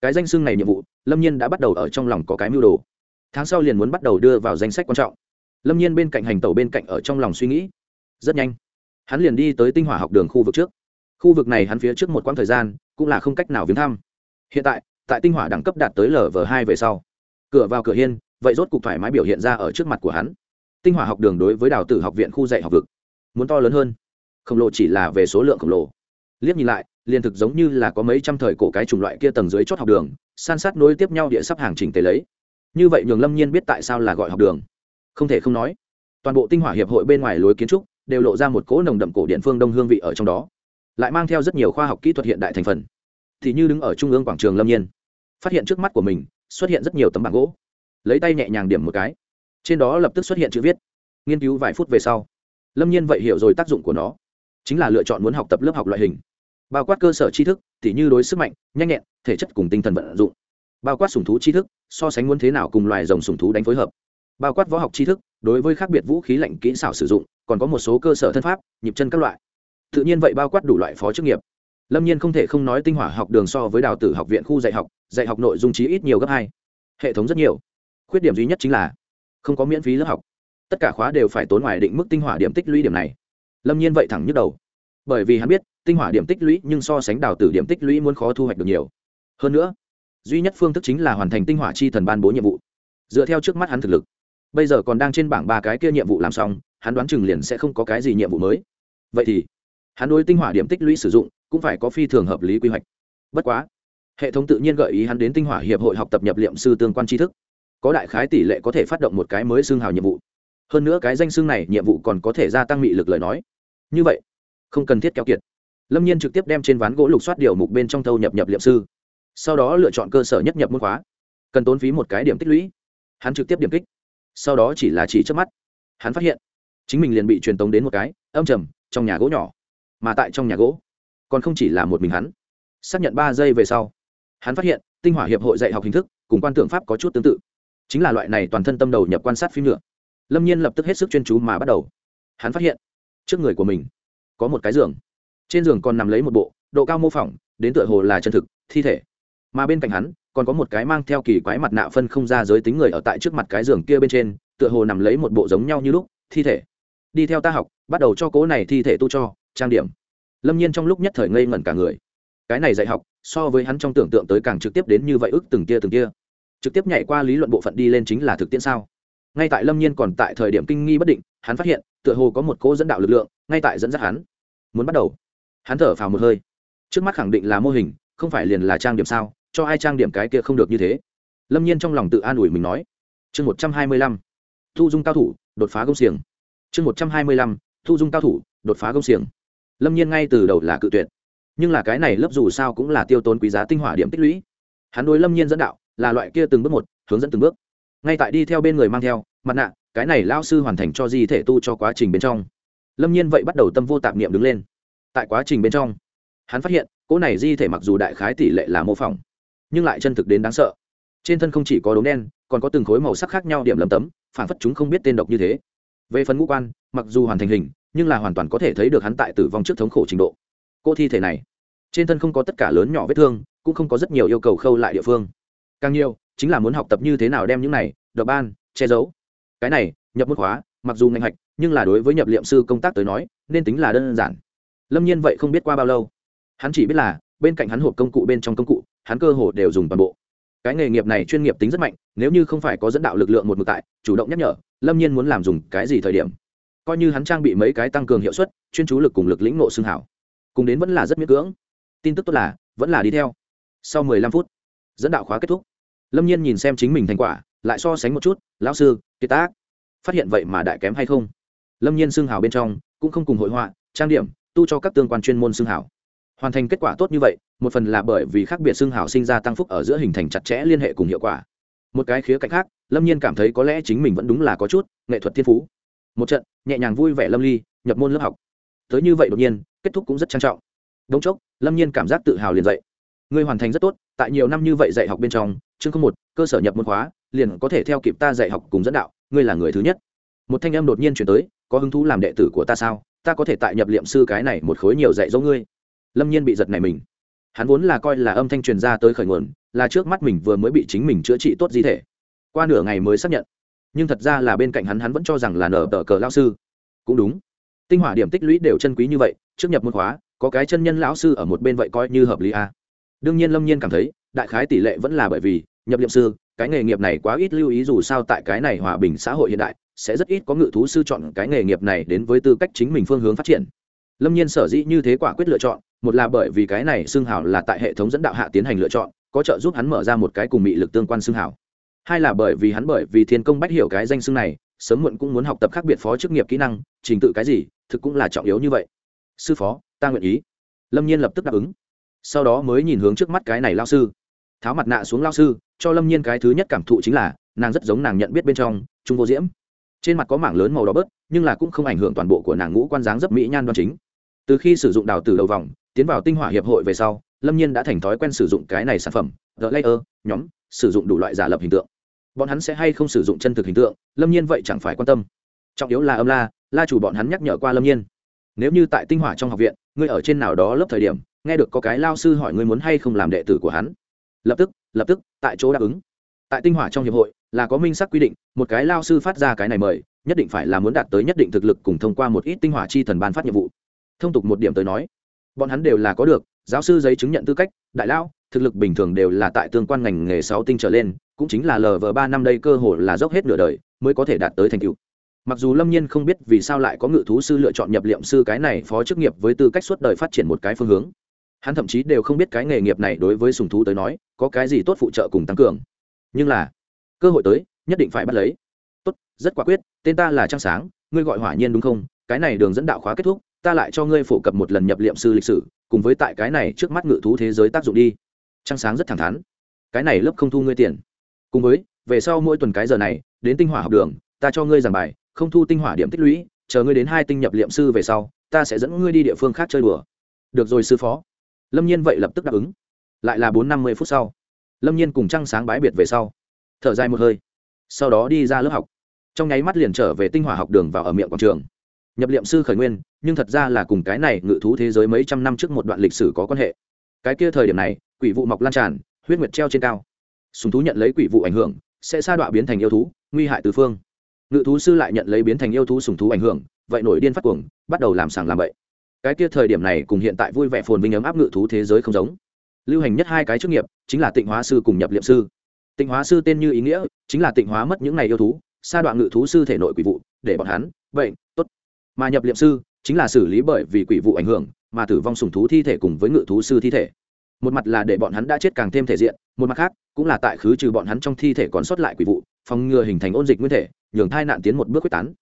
Cái danh xưng này nhiệm vụ, lâm nhiên đã bắt đầu ở trong lòng có cái mưu đồ. Tháng sau liền muốn bắt đầu đưa vào danh sách quan trọng. Lâm nhiên bên cạnh hành tàu bên cạnh ở trong lòng suy nghĩ. Rất nhanh hắn liền đi tới tinh hỏa học đường khu vực trước. Khu vực này hắn phía trước một quãng thời gian cũng là không cách nào viếng thăm. Hiện tại tại tinh hỏa đẳng cấp đạt tới lv hai về sau, cửa vào cửa hiên, vậy rốt cục thoải mái biểu hiện ra ở trước mặt của hắn. Tinh hỏa học đường đối với đào tử học viện khu dạy học vực, muốn to lớn hơn. Khổng lồ chỉ là về số lượng khổng lồ. Liếc nhìn lại, liền thực giống như là có mấy trăm thời cổ cái chủng loại kia tầng dưới chót học đường, san sát nối tiếp nhau địa sắp hàng chỉnh tề lấy. Như vậy nhường lâm nhiên biết tại sao là gọi học đường. Không thể không nói, toàn bộ tinh hỏa hiệp hội bên ngoài lối kiến trúc đều lộ ra một cỗ nồng đậm cổ điện phương đông hương vị ở trong đó. Lại mang theo rất nhiều khoa học kỹ thuật hiện đại thành phần. Thì như đứng ở trung ương quảng trường lâm nhiên, phát hiện trước mắt của mình xuất hiện rất nhiều tấm bảng gỗ. Lấy tay nhẹ nhàng điểm một cái, trên đó lập tức xuất hiện chữ viết. Nghiên cứu vài phút về sau, lâm nhiên vậy hiểu rồi tác dụng của nó, chính là lựa chọn muốn học tập lớp học loại hình. Bao quát cơ sở tri thức thì như đối sức mạnh, nhanh nhẹn, thể chất cùng tinh thần vận dụng. Bao quát sùng thú tri thức, so sánh muốn thế nào cùng loài rồng sùng thú đánh phối hợp. Bao quát võ học tri thức đối với khác biệt vũ khí lạnh kỹ xảo sử dụng, còn có một số cơ sở thân pháp, nhịp chân các loại. Tự nhiên vậy bao quát đủ loại phó chức nghiệp. Lâm nhiên không thể không nói tinh hỏa học đường so với đào tử học viện khu dạy học dạy học nội dung trí ít nhiều gấp hai. Hệ thống rất nhiều. Khuyết điểm duy nhất chính là không có miễn phí lớp học. Tất cả khóa đều phải tốn ngoài định mức tinh hỏa điểm tích lũy điểm này. Lâm nhiên vậy thẳng nhức đầu. Bởi vì hắn biết, tinh hỏa điểm tích lũy nhưng so sánh đào tử điểm tích lũy muốn khó thu hoạch được nhiều. Hơn nữa, duy nhất phương thức chính là hoàn thành tinh hỏa chi thần ban bố nhiệm vụ. Dựa theo trước mắt hắn thực lực bây giờ còn đang trên bảng ba cái kia nhiệm vụ làm xong, hắn đoán chừng liền sẽ không có cái gì nhiệm vụ mới. Vậy thì, hắn đối tinh hỏa điểm tích lũy sử dụng cũng phải có phi thường hợp lý quy hoạch. Bất quá, hệ thống tự nhiên gợi ý hắn đến tinh hỏa hiệp hội học tập nhập liệm sư tương quan tri thức. Có đại khái tỷ lệ có thể phát động một cái mới xương hào nhiệm vụ. Hơn nữa cái danh xương này nhiệm vụ còn có thể gia tăng mị lực lời nói. Như vậy, không cần thiết kéo kiệt. Lâm nhiên trực tiếp đem trên ván gỗ lục soát điều mục bên trong thâu nhập nhập liệm sư. Sau đó lựa chọn cơ sở nhất nhập môn khóa. Cần tốn phí một cái điểm tích lũy. Hắn trực tiếp điểm kích sau đó chỉ là chỉ trước mắt. Hắn phát hiện, chính mình liền bị truyền tống đến một cái, âm trầm, trong nhà gỗ nhỏ. Mà tại trong nhà gỗ, còn không chỉ là một mình hắn. Xác nhận ba giây về sau, hắn phát hiện, tinh hỏa hiệp hội dạy học hình thức cùng quan tượng pháp có chút tương tự. Chính là loại này toàn thân tâm đầu nhập quan sát phim nữa. Lâm nhiên lập tức hết sức chuyên chú mà bắt đầu. Hắn phát hiện, trước người của mình có một cái giường. Trên giường còn nằm lấy một bộ độ cao mô phỏng, đến tựa hồ là chân thực, thi thể. Mà bên cạnh hắn còn có một cái mang theo kỳ quái mặt nạ phân không ra giới tính người ở tại trước mặt cái giường kia bên trên tựa hồ nằm lấy một bộ giống nhau như lúc thi thể. Đi theo ta học bắt đầu cho cố này thi thể tu cho trang điểm. Lâm nhiên trong lúc nhất thời ngây ngẩn cả người. Cái này dạy học so với hắn trong tưởng tượng tới càng trực tiếp đến như vậy ức từng kia từng kia, trực tiếp nhảy qua lý luận bộ phận đi lên chính là thực tiễn sao? Ngay tại lâm nhiên còn tại thời điểm kinh nghi bất định hắn phát hiện tựa hồ có một cỗ dẫn đạo lực lượng ngay tại dẫn dắt hắn. Muốn bắt đầu. Hắn thở phào một hơi. Trước mắt khẳng định là mô hình không phải liền là trang điểm sao? Cho ai trang điểm cái kia không được như thế. Lâm nhiên trong lòng tự an ủi mình nói, chương một trăm hai mươi lăm, thu dung cao thủ, đột phá công xiềng. Chương một trăm hai mươi lăm, thu dung cao thủ, đột phá công xiềng. Lâm nhiên ngay từ đầu là cự tuyệt, nhưng là cái này lớp dù sao cũng là tiêu tốn quý giá tinh hỏa điểm tích lũy. Hắn đối lâm nhiên dẫn đạo là loại kia từng bước một, hướng dẫn từng bước. Ngay tại đi theo bên người mang theo, mặt nạ, cái này lao sư hoàn thành cho di thể tu cho quá trình bên trong. Lâm nhiên vậy bắt đầu tâm vô tạp niệm đứng lên. Tại quá trình bên trong, hắn phát hiện, cỗ này di thể mặc dù đại khái tỷ lệ là mô phỏng nhưng lại chân thực đến đáng sợ. Trên thân không chỉ có đốm đen, còn có từng khối màu sắc khác nhau điểm lầm tấm phản phất chúng không biết tên độc như thế. Về phần ngũ quan, mặc dù hoàn thành hình, nhưng là hoàn toàn có thể thấy được hắn tại tử vong trước thống khổ trình độ. Cô thi thể này, trên thân không có tất cả lớn nhỏ vết thương, cũng không có rất nhiều yêu cầu khâu lại địa phương. Càng nhiều, chính là muốn học tập như thế nào đem những này, độc ban, che giấu. Cái này, nhập môn hóa mặc dù ngành hạch, nhưng là đối với nhập liệm sư công tác tới nói, nên tính là đơn giản. Lâm nhiên vậy không biết qua bao lâu. Hắn chỉ biết là, bên cạnh hắn hộp công cụ bên trong công cụ hắn cơ hồ đều dùng toàn bộ. Cái nghề nghiệp này chuyên nghiệp tính rất mạnh, nếu như không phải có dẫn đạo lực lượng một mực tại, chủ động nhắc nhở, lâm nhiên muốn làm dùng cái gì thời điểm? Coi như hắn trang bị mấy cái tăng cường hiệu suất, chuyên chú lực cùng lực lĩnh nộ xương hảo. Cùng đến vẫn là rất miễn cưỡng. Tin tức tốt là, vẫn là đi theo. Sau mười lăm phút, dẫn đạo khóa kết thúc. Lâm nhiên nhìn xem chính mình thành quả, lại so sánh một chút, lão sư, kiệt tác. Phát hiện vậy mà đại kém hay không? Lâm nhiên xương hảo bên trong, cũng không cùng hội họa, trang điểm, tu cho các tương quan chuyên môn xương hảo hoàn thành kết quả tốt như vậy, một phần là bởi vì khác biệt xương hào sinh ra tăng phúc ở giữa hình thành chặt chẽ liên hệ cùng hiệu quả. Một cái khía cạnh khác, lâm nhiên cảm thấy có lẽ chính mình vẫn đúng là có chút nghệ thuật thiên phú. Một trận, nhẹ nhàng vui vẻ lâm ly, nhập môn lớp học. Tới như vậy đột nhiên, kết thúc cũng rất trang trọng. Đống chốc, lâm nhiên cảm giác tự hào liền dạy ngươi hoàn thành rất tốt, tại nhiều năm như vậy dạy học bên trong, chương không một, cơ sở nhập môn khóa, liền có thể theo kịp ta dạy học cùng dẫn đạo, ngươi là người thứ nhất. Một thanh em đột nhiên chuyển tới, có hứng thú làm đệ tử của ta sao? Ta có thể tại nhập liệm sư cái này một khối nhiều dạy dỗ ngươi lâm nhiên bị giật này mình. Hắn vốn là coi là âm thanh truyền ra tới khởi nguồn, là trước mắt mình vừa mới bị chính mình chữa trị tốt di thể. Qua nửa ngày mới xác nhận. Nhưng thật ra là bên cạnh hắn hắn vẫn cho rằng là nở tờ cờ lao sư. Cũng đúng. Tinh hỏa điểm tích lũy đều chân quý như vậy, trước nhập môn khóa, có cái chân nhân lão sư ở một bên vậy coi như hợp lý a à. đương nhiên lâm nhiên cảm thấy, đại khái tỷ lệ vẫn là bởi vì, nhập liệm sư, cái nghề nghiệp này quá ít lưu ý dù sao tại cái này hòa bình xã hội hiện đại, sẽ rất ít có ngự thú sư chọn cái nghề nghiệp này đến với tư cách chính mình phương hướng phát triển lâm nhiên sở dĩ như thế quả quyết lựa chọn, một là bởi vì cái này xương hảo là tại hệ thống dẫn đạo hạ tiến hành lựa chọn, có trợ giúp hắn mở ra một cái cùng mị lực tương quan xương hảo. hai là bởi vì hắn bởi vì thiên công bách hiểu cái danh xương này, sớm muộn cũng muốn học tập khác biệt phó chức nghiệp kỹ năng, trình tự cái gì, thực cũng là trọng yếu như vậy. Sư phó, ta nguyện ý. Lâm nhiên lập tức đáp ứng. Sau đó mới nhìn hướng trước mắt cái này lao sư. Tháo mặt nạ xuống lao sư, cho lâm nhiên cái thứ nhất cảm thụ chính là, nàng rất giống nàng nhận biết bên trong, trung vô diễm. Trên mặt có mảng lớn màu đỏ bớt, nhưng là cũng không ảnh hưởng toàn bộ của nàng ngũ quan dáng dấp mỹ nhan đoan chính từ khi sử dụng đào từ đầu vòng, tiến vào tinh hỏa hiệp hội về sau, lâm nhiên đã thành thói quen sử dụng cái này sản phẩm, the layer, nhóm, sử dụng đủ loại giả lập hình tượng. Bọn hắn sẽ hay không sử dụng chân thực hình tượng, lâm nhiên vậy chẳng phải quan tâm. Trọng yếu là âm la la chủ bọn hắn nhắc nhở qua lâm nhiên. Nếu như tại tinh hỏa trong học viện, ngươi ở trên nào đó lớp thời điểm, nghe được có cái lao sư hỏi ngươi muốn hay không làm đệ tử của hắn. Lập tức lập tức, tại chỗ đáp ứng. Tại tinh hỏa trong hiệp hội, là có minh sắc quy định, một cái lao sư phát ra cái này mời, nhất định phải là muốn đạt tới nhất định thực lực cùng thông qua một ít tinh hỏa chi thần ban phát nhiệm vụ thông tục một điểm tới nói, bọn hắn đều là có được, giáo sư giấy chứng nhận tư cách, đại lao thực lực bình thường đều là tại tương quan ngành nghề sáu tinh trở lên, cũng chính là lv ba năm đây cơ hội là dốc hết nửa đời mới có thể đạt tới thành tựu. Mặc dù lâm nhiên không biết vì sao lại có ngự thú sư lựa chọn nhập liệm sư cái này phó chức nghiệp với tư cách suốt đời phát triển một cái phương hướng. Hắn thậm chí đều không biết cái nghề nghiệp này đối với sùng thú tới nói, có cái gì tốt phụ trợ cùng tăng cường. Nhưng là, cơ hội tới, nhất định phải bắt lấy. Tốt, rất quả quyết, tên ta là trang sáng, ngươi gọi hỏa nhiên đúng không? Cái này đường dẫn đạo khóa kết thúc ta lại cho ngươi phổ cập một lần nhập liệm sư lịch sử, cùng với tại cái này trước mắt ngự thú thế giới tác dụng đi. Trang sáng rất thẳng thắn. Cái này lớp không thu ngươi tiền. Cùng với, về sau mỗi tuần cái giờ này, đến tinh hỏa học đường, ta cho ngươi giảng bài, không thu tinh hỏa điểm tích lũy, chờ ngươi đến hai tinh nhập liệm sư về sau, ta sẽ dẫn ngươi đi địa phương khác chơi đùa. Được rồi sư phó. Lâm nhiên vậy lập tức đáp ứng. Lại là bốn năm mươi phút sau. Lâm nhiên cùng trăng sáng bái biệt về sau. Thở dài một hơi. Sau đó đi ra lớp học. Trong nháy mắt liền trở về tinh hỏa học đường vào ở miệng quảng trường nhập liệm sư khởi nguyên, nhưng thật ra là cùng cái này ngự thú thế giới mấy trăm năm trước một đoạn lịch sử có quan hệ. Cái kia thời điểm này, quỷ vụ mọc lan tràn, huyết nguyệt treo trên cao. Sùng thú nhận lấy quỷ vụ ảnh hưởng, sẽ sa đọa biến thành yêu thú, nguy hại từ phương. Ngự thú sư lại nhận lấy biến thành yêu thú sùng thú ảnh hưởng, vậy nổi điên phát cuồng, bắt đầu làm sàng làm bậy. Cái kia thời điểm này cùng hiện tại vui vẻ phồn vinh ấm áp ngự thú thế giới không giống. Lưu hành nhất hai cái chức nghiệp, chính là tịnh hóa sư cùng nhập liệm sư. Tịnh hóa sư tên như ý nghĩa, chính là tịnh hóa mất những ngày yêu thú, sa đoạn ngự thú sư thể nội quỷ vụ, để bọn hắn, bệnh mà nhập liệm sư chính là xử lý bởi vì quỷ vụ ảnh hưởng mà tử vong sùng thú thi thể cùng với ngự thú sư thi thể. Một mặt là để bọn hắn đã chết càng thêm thể diện, một mặt khác cũng là tại khứ trừ bọn hắn trong thi thể còn sót lại quỷ vụ, phòng ngừa hình thành ôn dịch nguyên thể, nhường thai nạn tiến một bước quyết tán.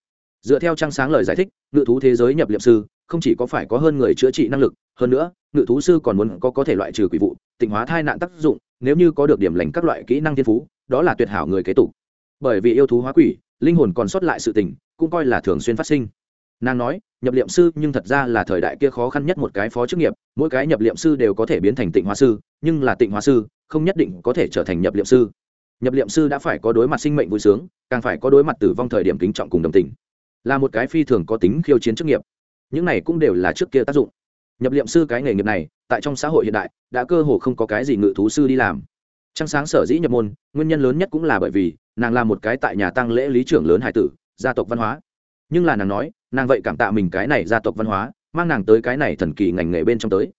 Dựa theo trang sáng lời giải thích, ngự thú thế giới nhập liệm sư không chỉ có phải có hơn người chữa trị năng lực, hơn nữa, ngự thú sư còn muốn có có thể loại trừ quỷ vụ, tịnh hóa thai nạn tác dụng, nếu như có được điểm lành các loại kỹ năng thiên phú, đó là tuyệt hảo người kế tục. Bởi vì yêu thú hóa quỷ, linh hồn còn sót lại sự tình, cũng coi là thường xuyên phát sinh nàng nói, nhập liệm sư nhưng thật ra là thời đại kia khó khăn nhất một cái phó chức nghiệp, mỗi cái nhập liệm sư đều có thể biến thành tịnh hóa sư, nhưng là tịnh hóa sư không nhất định có thể trở thành nhập liệm sư. Nhập liệm sư đã phải có đối mặt sinh mệnh vui sướng, càng phải có đối mặt tử vong thời điểm kính trọng cùng đồng tình. Là một cái phi thường có tính khiêu chiến chức nghiệp. Những này cũng đều là trước kia tác dụng. Nhập liệm sư cái nghề nghiệp này, tại trong xã hội hiện đại, đã cơ hồ không có cái gì ngự thú sư đi làm. Trăng sáng sở dĩ nhập môn, nguyên nhân lớn nhất cũng là bởi vì nàng là một cái tại nhà tăng lễ lý trưởng lớn hải tử, gia tộc văn hóa nhưng là nàng nói, nàng vậy cảm tạ mình cái này gia tộc văn hóa, mang nàng tới cái này thần kỳ ngành nghề bên trong tới.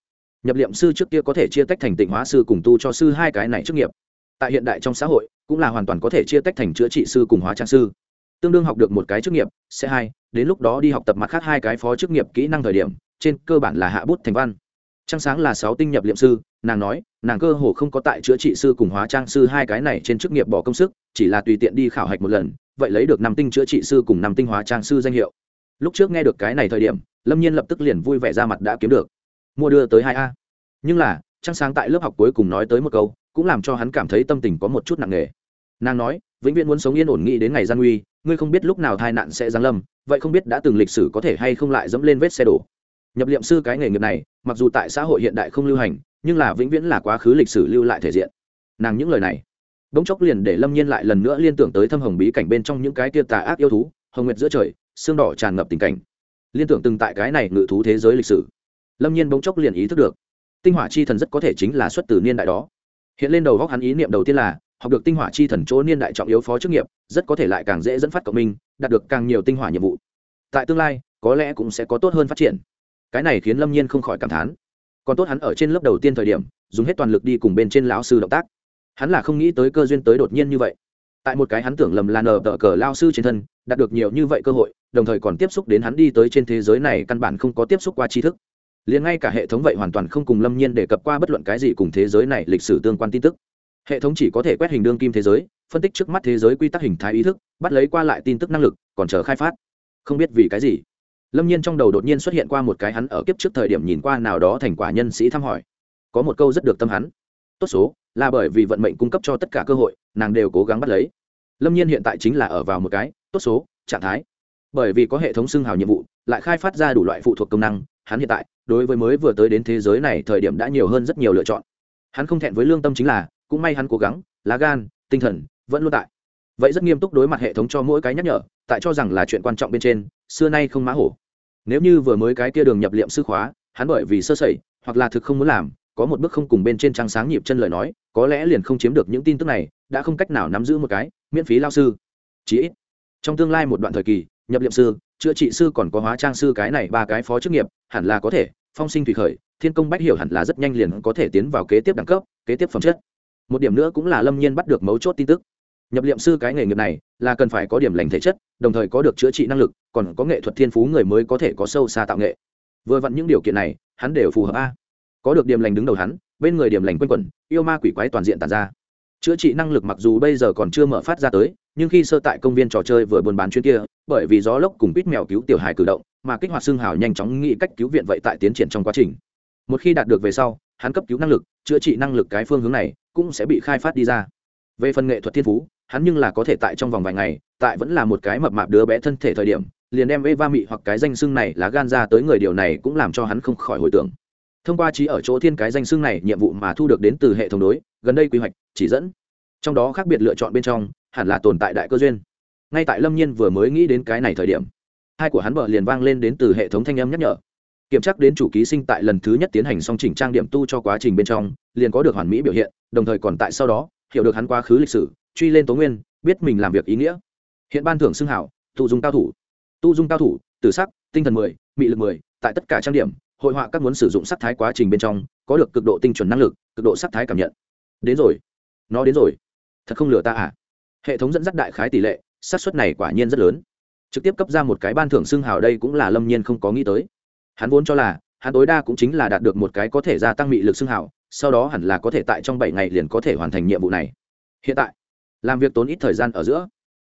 Nhập liệm sư trước kia có thể chia tách thành tịnh hóa sư cùng tu cho sư hai cái này chức nghiệp. Tại hiện đại trong xã hội, cũng là hoàn toàn có thể chia tách thành chữa trị sư cùng hóa trang sư. Tương đương học được một cái chức nghiệp, sẽ hai, đến lúc đó đi học tập mặt khác hai cái phó chức nghiệp kỹ năng thời điểm, trên cơ bản là hạ bút thành văn. Trăng sáng là sáu tinh nhập liệm sư, nàng nói, nàng cơ hồ không có tại chữa trị sư cùng hóa trang sư hai cái này trên chức nghiệp bỏ công sức, chỉ là tùy tiện đi khảo hạch một lần vậy lấy được năm tinh chữa trị sư cùng năm tinh hóa trang sư danh hiệu. Lúc trước nghe được cái này thời điểm, lâm nhiên lập tức liền vui vẻ ra mặt đã kiếm được. Mua đưa tới hai a. Nhưng là, trăng sáng tại lớp học cuối cùng nói tới một câu, cũng làm cho hắn cảm thấy tâm tình có một chút nặng nề. Nàng nói, vĩnh viễn muốn sống yên ổn nghĩ đến ngày gian nguy ngươi không biết lúc nào tai nạn sẽ giáng lâm, vậy không biết đã từng lịch sử có thể hay không lại dẫm lên vết xe đổ. Nhập liệm sư cái nghề nghiệp này, mặc dù tại xã hội hiện đại không lưu hành, nhưng là vĩnh viễn là quá khứ lịch sử lưu lại thể diện. Nàng những lời này bỗng chốc liền để lâm nhiên lại lần nữa liên tưởng tới thâm hồng bí cảnh bên trong những cái tia tà ác yêu thú, hồng nguyệt giữa trời, xương đỏ tràn ngập tình cảnh. Liên tưởng từng tại cái này ngự thú thế giới lịch sử. Lâm nhiên bỗng chốc liền ý thức được, tinh hỏa chi thần rất có thể chính là xuất từ niên đại đó. Hiện lên đầu góc hắn ý niệm đầu tiên là, học được tinh hỏa chi thần chỗ niên đại trọng yếu phó chức nghiệp, rất có thể lại càng dễ dẫn phát cộng minh, đạt được càng nhiều tinh hỏa nhiệm vụ. Tại tương lai, có lẽ cũng sẽ có tốt hơn phát triển. Cái này khiến lâm nhiên không khỏi cảm thán. Còn tốt hắn ở trên lớp đầu tiên thời điểm, dùng hết toàn lực đi cùng bên trên lão sư động tác hắn là không nghĩ tới cơ duyên tới đột nhiên như vậy. Tại một cái hắn tưởng lầm là nờ tờ cờ lao sư trên thân, đạt được nhiều như vậy cơ hội, đồng thời còn tiếp xúc đến hắn đi tới trên thế giới này căn bản không có tiếp xúc qua tri thức. Liền ngay cả hệ thống vậy hoàn toàn không cùng lâm nhiên đề cập qua bất luận cái gì cùng thế giới này lịch sử tương quan tin tức. Hệ thống chỉ có thể quét hình đương kim thế giới, phân tích trước mắt thế giới quy tắc hình thái ý thức, bắt lấy qua lại tin tức năng lực, còn chờ khai phát. Không biết vì cái gì, lâm nhiên trong đầu đột nhiên xuất hiện qua một cái hắn ở kiếp trước thời điểm nhìn qua nào đó thành quả nhân sĩ thăm hỏi. Có một câu rất được tâm hắn. Tốt số là bởi vì vận mệnh cung cấp cho tất cả cơ hội, nàng đều cố gắng bắt lấy. Lâm nhiên hiện tại chính là ở vào một cái tốt số, trạng thái. Bởi vì có hệ thống xưng hào nhiệm vụ, lại khai phát ra đủ loại phụ thuộc công năng, hắn hiện tại, đối với mới vừa tới đến thế giới này thời điểm đã nhiều hơn rất nhiều lựa chọn. Hắn không thẹn với lương tâm chính là, cũng may hắn cố gắng, lá gan, tinh thần, vẫn luôn tại. Vậy rất nghiêm túc đối mặt hệ thống cho mỗi cái nhắc nhở, tại cho rằng là chuyện quan trọng bên trên, xưa nay không mã hổ. Nếu như vừa mới cái kia đường nhập liệm sư khóa, hắn bởi vì sơ sẩy, hoặc là thực không muốn làm có một bước không cùng bên trên trang sáng nhịp chân lời nói, có lẽ liền không chiếm được những tin tức này, đã không cách nào nắm giữ một cái, miễn phí lao sư. Chí ít, trong tương lai một đoạn thời kỳ, nhập liệm sư, chữa trị sư còn có hóa trang sư cái này ba cái phó chức nghiệp, hẳn là có thể, phong sinh thủy khởi, thiên công bách hiểu hẳn là rất nhanh liền có thể tiến vào kế tiếp đẳng cấp, kế tiếp phẩm chất. Một điểm nữa cũng là lâm nhiên bắt được mấu chốt tin tức. Nhập liệm sư cái nghề nghiệp này, là cần phải có điểm lành thể chất, đồng thời có được chữa trị năng lực, còn có nghệ thuật thiên phú người mới có thể có sâu xa tạo nghệ. Vừa vặn những điều kiện này, hắn đều phù hợp a có được điểm lành đứng đầu hắn, bên người điểm lành quanh quẩn, yêu ma quỷ quái toàn diện tàn ra. Chữa trị năng lực mặc dù bây giờ còn chưa mở phát ra tới, nhưng khi sơ tại công viên trò chơi vừa buôn bán chuyến kia, bởi vì gió lốc cùng pít mèo cứu tiểu hài cử động, mà kích hoạt xương hào nhanh chóng nghĩ cách cứu viện vậy tại tiến triển trong quá trình. Một khi đạt được về sau, hắn cấp cứu năng lực, chữa trị năng lực cái phương hướng này cũng sẽ bị khai phát đi ra. Về phần nghệ thuật thiên phú, hắn nhưng là có thể tại trong vòng vài ngày, tại vẫn là một cái mập mạp đứa bé thân thể thời điểm, liền đem eva mị hoặc cái danh xưng này là gan ra tới người, điều này cũng làm cho hắn không khỏi hồi tưởng thông qua trí ở chỗ thiên cái danh xưng này, nhiệm vụ mà thu được đến từ hệ thống đối, gần đây quy hoạch, chỉ dẫn. Trong đó khác biệt lựa chọn bên trong, hẳn là tồn tại đại cơ duyên. Ngay tại lâm nhiên vừa mới nghĩ đến cái này thời điểm, hai của hắn vợ liền vang lên đến từ hệ thống thanh âm nhắc nhở. Kiểm tra đến chủ ký sinh tại lần thứ nhất tiến hành song chỉnh trang điểm tu cho quá trình bên trong, liền có được hoàn mỹ biểu hiện, đồng thời còn tại sau đó, hiểu được hắn quá khứ lịch sử, truy lên tố nguyên, biết mình làm việc ý nghĩa. Hiện ban thưởng xưng hảo, tu dung cao thủ. Tu dung cao thủ, tử sắc, tinh thần mười, mị lực mười, tại tất cả trang điểm hội họa các muốn sử dụng sắc thái quá trình bên trong, có được cực độ tinh chuẩn năng lực, cực độ sắc thái cảm nhận. Đến rồi. Nó đến rồi. Thật không lừa ta à? Hệ thống dẫn dắt đại khái tỷ lệ, xác suất này quả nhiên rất lớn. Trực tiếp cấp ra một cái ban thưởng xưng hào đây cũng là lâm nhiên không có nghĩ tới. Hắn vốn cho là, hắn tối đa cũng chính là đạt được một cái có thể gia tăng mị lực xưng hào, sau đó hẳn là có thể tại trong bảy ngày liền có thể hoàn thành nhiệm vụ này. Hiện tại, làm việc tốn ít thời gian ở giữa.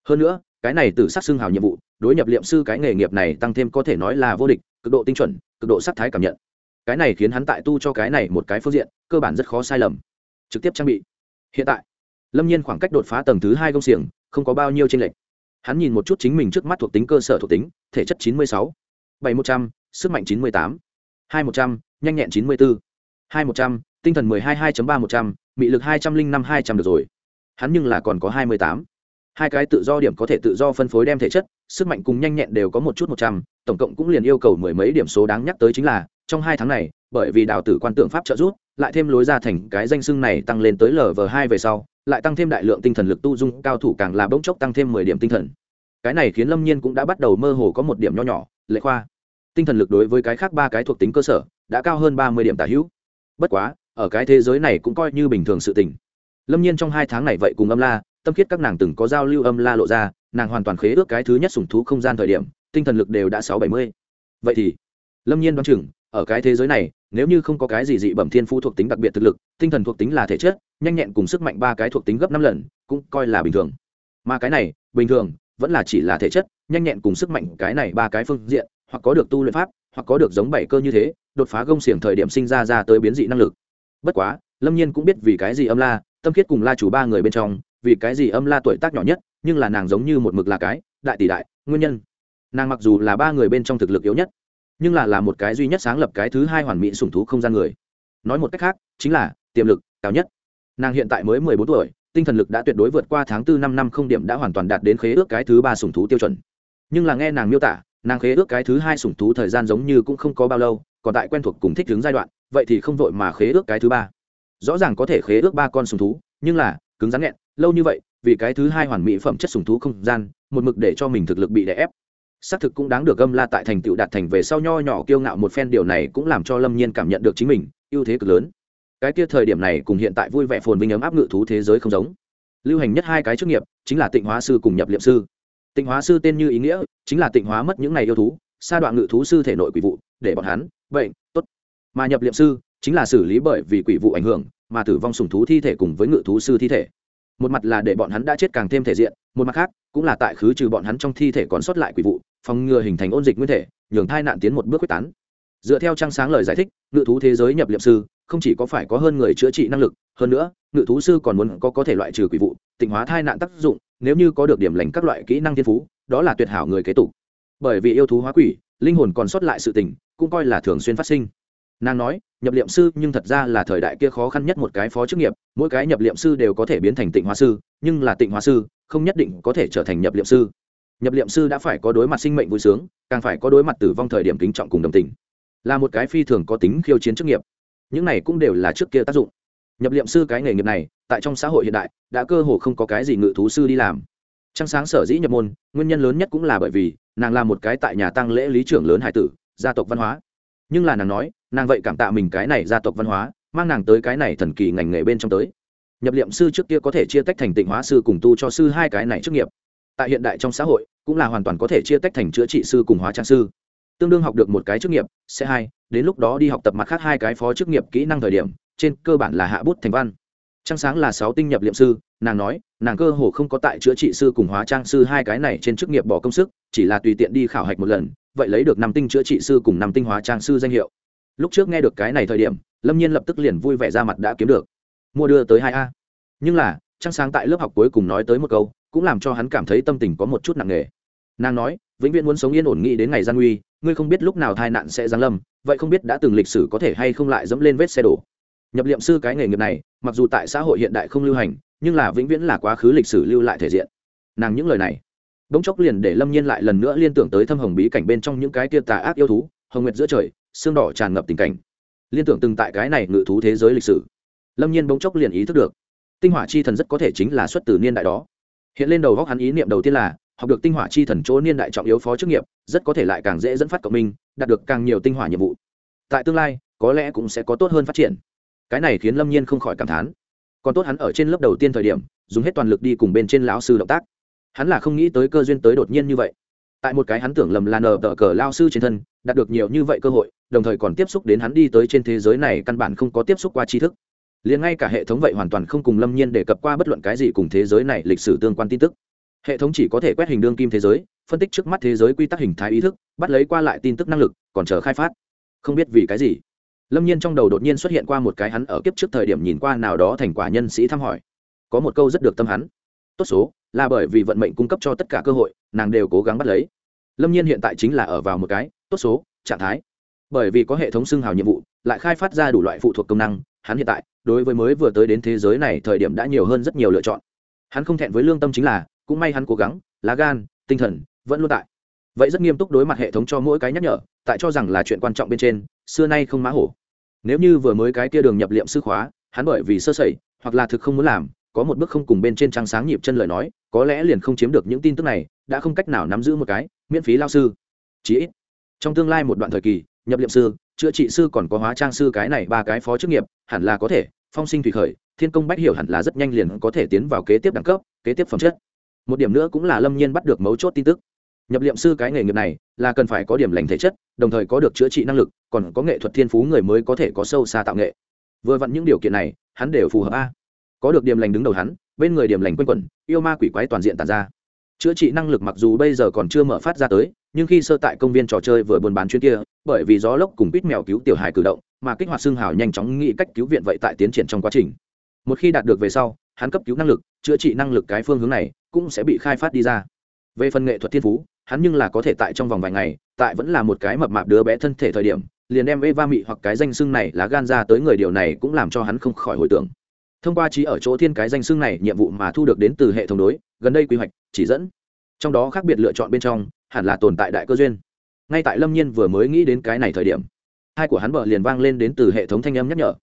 Hơn nữa, cái này từ sắc xưng hào nhiệm vụ đối nhập liệm sư cái nghề nghiệp này tăng thêm có thể nói là vô địch, cực độ tinh chuẩn, cực độ sắc thái cảm nhận. Cái này khiến hắn tại tu cho cái này một cái phương diện, cơ bản rất khó sai lầm. Trực tiếp trang bị. Hiện tại, lâm nhiên khoảng cách đột phá tầng thứ hai công xiềng không có bao nhiêu tranh lệch. Hắn nhìn một chút chính mình trước mắt thuộc tính cơ sở thuộc tính, thể chất chín mươi sáu, bảy một trăm, sức mạnh chín mươi tám, hai một trăm, nhanh nhẹn chín mươi bốn hai một trăm, tinh thần mười hai hai ba một trăm, mị lực hai trăm linh năm hai trăm được rồi. Hắn nhưng là còn có hai mươi tám hai cái tự do điểm có thể tự do phân phối đem thể chất, sức mạnh cùng nhanh nhẹn đều có một chút một trăm, tổng cộng cũng liền yêu cầu mười mấy điểm số đáng nhắc tới chính là, trong hai tháng này, bởi vì đào tử quan tượng pháp trợ giúp, lại thêm lối ra thành cái danh xưng này tăng lên tới lv hai về sau, lại tăng thêm đại lượng tinh thần lực tu dung, cao thủ càng là bỗng chốc tăng thêm mười điểm tinh thần. Cái này khiến lâm nhiên cũng đã bắt đầu mơ hồ có một điểm nho nhỏ, lệ khoa. Tinh thần lực đối với cái khác ba cái thuộc tính cơ sở, đã cao hơn ba mươi điểm tả hữu. Bất quá, ở cái thế giới này cũng coi như bình thường sự tình. Lâm nhiên trong hai tháng này vậy cùng âm la tâm khiết các nàng từng có giao lưu âm la lộ ra, nàng hoàn toàn khế ước cái thứ nhất sùng thú không gian thời điểm, tinh thần lực đều đã sáu bảy mươi. Vậy thì, lâm nhiên đoán chừng, ở cái thế giới này, nếu như không có cái gì dị bẩm thiên phú thuộc tính đặc biệt thực lực, tinh thần thuộc tính là thể chất, nhanh nhẹn cùng sức mạnh ba cái thuộc tính gấp năm lần, cũng coi là bình thường. Mà cái này, bình thường, vẫn là chỉ là thể chất, nhanh nhẹn cùng sức mạnh cái này ba cái phương diện, hoặc có được tu luyện pháp, hoặc có được giống bảy cơ như thế, đột phá gông xiềng thời điểm sinh ra ra tới biến dị năng lực. Bất quá, lâm nhiên cũng biết vì cái gì âm la, tâm khiết cùng la chủ ba người bên trong vì cái gì âm la tuổi tác nhỏ nhất, nhưng là nàng giống như một mực là cái, đại tỷ đại, nguyên nhân. Nàng mặc dù là ba người bên trong thực lực yếu nhất, nhưng là là một cái duy nhất sáng lập cái thứ hai hoàn mỹ sủng thú không gian người. Nói một cách khác, chính là, tiềm lực cao nhất. Nàng hiện tại mới mười bốn tuổi, tinh thần lực đã tuyệt đối vượt qua tháng tư năm năm không điểm đã hoàn toàn đạt đến khế ước cái thứ ba sủng thú tiêu chuẩn. Nhưng là nghe nàng miêu tả, nàng khế ước cái thứ hai sủng thú thời gian giống như cũng không có bao lâu, còn tại quen thuộc cùng thích đứng giai đoạn, vậy thì không vội mà khế ước cái thứ ba. Rõ ràng có thể khế ước ba con sủng thú, nhưng là, cứng rắn nghẹn lâu như vậy, vì cái thứ hai hoàn mỹ phẩm chất sùng thú không gian, một mực để cho mình thực lực bị đè ép. Xác thực cũng đáng được gâm la tại thành tựu đạt thành về sau nho nhỏ kiêu ngạo một phen điều này cũng làm cho lâm nhiên cảm nhận được chính mình, ưu thế cực lớn. Cái kia thời điểm này cùng hiện tại vui vẻ phồn vinh ấm áp ngự thú thế giới không giống. Lưu hành nhất hai cái chức nghiệp, chính là tịnh hóa sư cùng nhập liệm sư. Tịnh hóa sư tên như ý nghĩa, chính là tịnh hóa mất những ngày yêu thú, sa đoạn ngự thú sư thể nội quỷ vụ, để bọn hắn, bệnh, tốt. Mà nhập liệm sư, chính là xử lý bởi vì quỷ vụ ảnh hưởng, mà tử vong sùng thú thi thể cùng với ngự thú sư thi thể một mặt là để bọn hắn đã chết càng thêm thể diện, một mặt khác, cũng là tại khứ trừ bọn hắn trong thi thể còn sót lại quỷ vụ, phòng ngừa hình thành ôn dịch nguyên thể, nhường thai nạn tiến một bước quyết tán. Dựa theo trang sáng lời giải thích, ngự thú thế giới nhập liệm sư, không chỉ có phải có hơn người chữa trị năng lực, hơn nữa, ngự thú sư còn muốn có có thể loại trừ quỷ vụ, tịnh hóa thai nạn tác dụng, nếu như có được điểm lành các loại kỹ năng thiên phú, đó là tuyệt hảo người kế tục. Bởi vì yêu thú hóa quỷ, linh hồn còn sót lại sự tình, cũng coi là thường xuyên phát sinh nàng nói, nhập liệm sư nhưng thật ra là thời đại kia khó khăn nhất một cái phó chức nghiệp, mỗi cái nhập liệm sư đều có thể biến thành tịnh hóa sư, nhưng là tịnh hóa sư không nhất định có thể trở thành nhập liệm sư. Nhập liệm sư đã phải có đối mặt sinh mệnh vui sướng, càng phải có đối mặt tử vong thời điểm kính trọng cùng đồng tình. Là một cái phi thường có tính khiêu chiến chức nghiệp. Những này cũng đều là trước kia tác dụng. Nhập liệm sư cái nghề nghiệp này, tại trong xã hội hiện đại, đã cơ hồ không có cái gì ngự thú sư đi làm. Trăng sáng sở dĩ nhập môn, nguyên nhân lớn nhất cũng là bởi vì nàng là một cái tại nhà tăng lễ lý trưởng lớn hải tử, gia tộc văn hóa nhưng là nàng nói, nàng vậy cảm tạ mình cái này gia tộc văn hóa, mang nàng tới cái này thần kỳ ngành nghề bên trong tới. Nhập liệm sư trước kia có thể chia tách thành tịnh hóa sư cùng tu cho sư hai cái này chức nghiệp. Tại hiện đại trong xã hội, cũng là hoàn toàn có thể chia tách thành chữa trị sư cùng hóa trang sư. Tương đương học được một cái chức nghiệp, sẽ hai, đến lúc đó đi học tập mặt khác hai cái phó chức nghiệp kỹ năng thời điểm, trên cơ bản là hạ bút thành văn. Trăng sáng là sáu tinh nhập liệm sư, nàng nói, nàng cơ hồ không có tại chữa trị sư cùng hóa trang sư hai cái này trên chức nghiệp bỏ công sức, chỉ là tùy tiện đi khảo hạch một lần vậy lấy được năm tinh chữa trị sư cùng năm tinh hóa trang sư danh hiệu. Lúc trước nghe được cái này thời điểm, lâm nhiên lập tức liền vui vẻ ra mặt đã kiếm được. Mua đưa tới hai a. Nhưng là, trăng sáng tại lớp học cuối cùng nói tới một câu, cũng làm cho hắn cảm thấy tâm tình có một chút nặng nề. Nàng nói, vĩnh viễn muốn sống yên ổn nghĩ đến ngày gian nguy ngươi không biết lúc nào tai nạn sẽ giáng lâm, vậy không biết đã từng lịch sử có thể hay không lại dẫm lên vết xe đổ. Nhập liệm sư cái nghề nghiệp này, mặc dù tại xã hội hiện đại không lưu hành, nhưng là vĩnh viễn là quá khứ lịch sử lưu lại thể diện. Nàng những lời này bỗng chốc liền để lâm nhiên lại lần nữa liên tưởng tới thâm hồng bí cảnh bên trong những cái tia tà ác yêu thú, hồng nguyệt giữa trời, xương đỏ tràn ngập tình cảnh. Liên tưởng từng tại cái này ngự thú thế giới lịch sử. Lâm nhiên bỗng chốc liền ý thức được, tinh hỏa chi thần rất có thể chính là xuất từ niên đại đó. Hiện lên đầu góc hắn ý niệm đầu tiên là, học được tinh hỏa chi thần chỗ niên đại trọng yếu phó chức nghiệp, rất có thể lại càng dễ dẫn phát cộng minh, đạt được càng nhiều tinh hỏa nhiệm vụ. Tại tương lai, có lẽ cũng sẽ có tốt hơn phát triển. Cái này khiến lâm nhiên không khỏi cảm thán. Còn tốt hắn ở trên lớp đầu tiên thời điểm, dùng hết toàn lực đi cùng bên trên lão sư động tác hắn là không nghĩ tới cơ duyên tới đột nhiên như vậy. Tại một cái hắn tưởng lầm là nờ tờ cờ lao sư trên thân, đạt được nhiều như vậy cơ hội, đồng thời còn tiếp xúc đến hắn đi tới trên thế giới này căn bản không có tiếp xúc qua tri thức. Liền ngay cả hệ thống vậy hoàn toàn không cùng lâm nhiên đề cập qua bất luận cái gì cùng thế giới này lịch sử tương quan tin tức. Hệ thống chỉ có thể quét hình đương kim thế giới, phân tích trước mắt thế giới quy tắc hình thái ý thức, bắt lấy qua lại tin tức năng lực, còn chờ khai phát. Không biết vì cái gì, lâm nhiên trong đầu đột nhiên xuất hiện qua một cái hắn ở kiếp trước thời điểm nhìn qua nào đó thành quả nhân sĩ thăm hỏi. Có một câu rất được tâm hắn. Tốt số là bởi vì vận mệnh cung cấp cho tất cả cơ hội, nàng đều cố gắng bắt lấy. Lâm nhiên hiện tại chính là ở vào một cái tốt số, trạng thái. Bởi vì có hệ thống xưng hào nhiệm vụ, lại khai phát ra đủ loại phụ thuộc công năng, hắn hiện tại, đối với mới vừa tới đến thế giới này thời điểm đã nhiều hơn rất nhiều lựa chọn. Hắn không thẹn với lương tâm chính là, cũng may hắn cố gắng, lá gan, tinh thần, vẫn luôn tại. Vậy rất nghiêm túc đối mặt hệ thống cho mỗi cái nhắc nhở, tại cho rằng là chuyện quan trọng bên trên, xưa nay không má hổ. Nếu như vừa mới cái kia đường nhập liệm sư khóa, hắn bởi vì sơ sẩy, hoặc là thực không muốn làm có một bước không cùng bên trên trang sáng nhịp chân lời nói, có lẽ liền không chiếm được những tin tức này, đã không cách nào nắm giữ một cái, miễn phí lao sư. Chí ít, trong tương lai một đoạn thời kỳ, nhập liệm sư, chữa trị sư còn có hóa trang sư cái này ba cái phó chức nghiệp, hẳn là có thể, phong sinh thủy khởi, thiên công bách hiểu hẳn là rất nhanh liền có thể tiến vào kế tiếp đẳng cấp, kế tiếp phẩm chất. Một điểm nữa cũng là lâm nhiên bắt được mấu chốt tin tức. Nhập liệm sư cái nghề nghiệp này, là cần phải có điểm lành thể chất, đồng thời có được chữa trị năng lực, còn có nghệ thuật thiên phú người mới có thể có sâu xa tạo nghệ. Vừa vặn những điều kiện này, hắn đều phù hợp a có được điểm lành đứng đầu hắn, bên người điểm lành quanh quẩn, yêu ma quỷ quái toàn diện tàn ra. Chữa trị năng lực mặc dù bây giờ còn chưa mở phát ra tới, nhưng khi sơ tại công viên trò chơi vừa buôn bán chuyến kia, bởi vì gió lốc cùng bít mèo cứu tiểu hài cử động, mà kích hoạt xương hào nhanh chóng nghĩ cách cứu viện vậy tại tiến triển trong quá trình. Một khi đạt được về sau, hắn cấp cứu năng lực, chữa trị năng lực cái phương hướng này cũng sẽ bị khai phát đi ra. Về phần nghệ thuật thiên phú, hắn nhưng là có thể tại trong vòng vài ngày, tại vẫn là một cái mập mạp đứa bé thân thể thời điểm, liền đem eva mị hoặc cái danh xưng này lá gan ra tới người điều này cũng làm cho hắn không khỏi hồi tưởng thông qua trí ở chỗ thiên cái danh xưng này, nhiệm vụ mà thu được đến từ hệ thống đối, gần đây quy hoạch, chỉ dẫn. Trong đó khác biệt lựa chọn bên trong, hẳn là tồn tại đại cơ duyên. Ngay tại lâm nhiên vừa mới nghĩ đến cái này thời điểm, hai của hắn vợ liền vang lên đến từ hệ thống thanh âm nhắc nhở.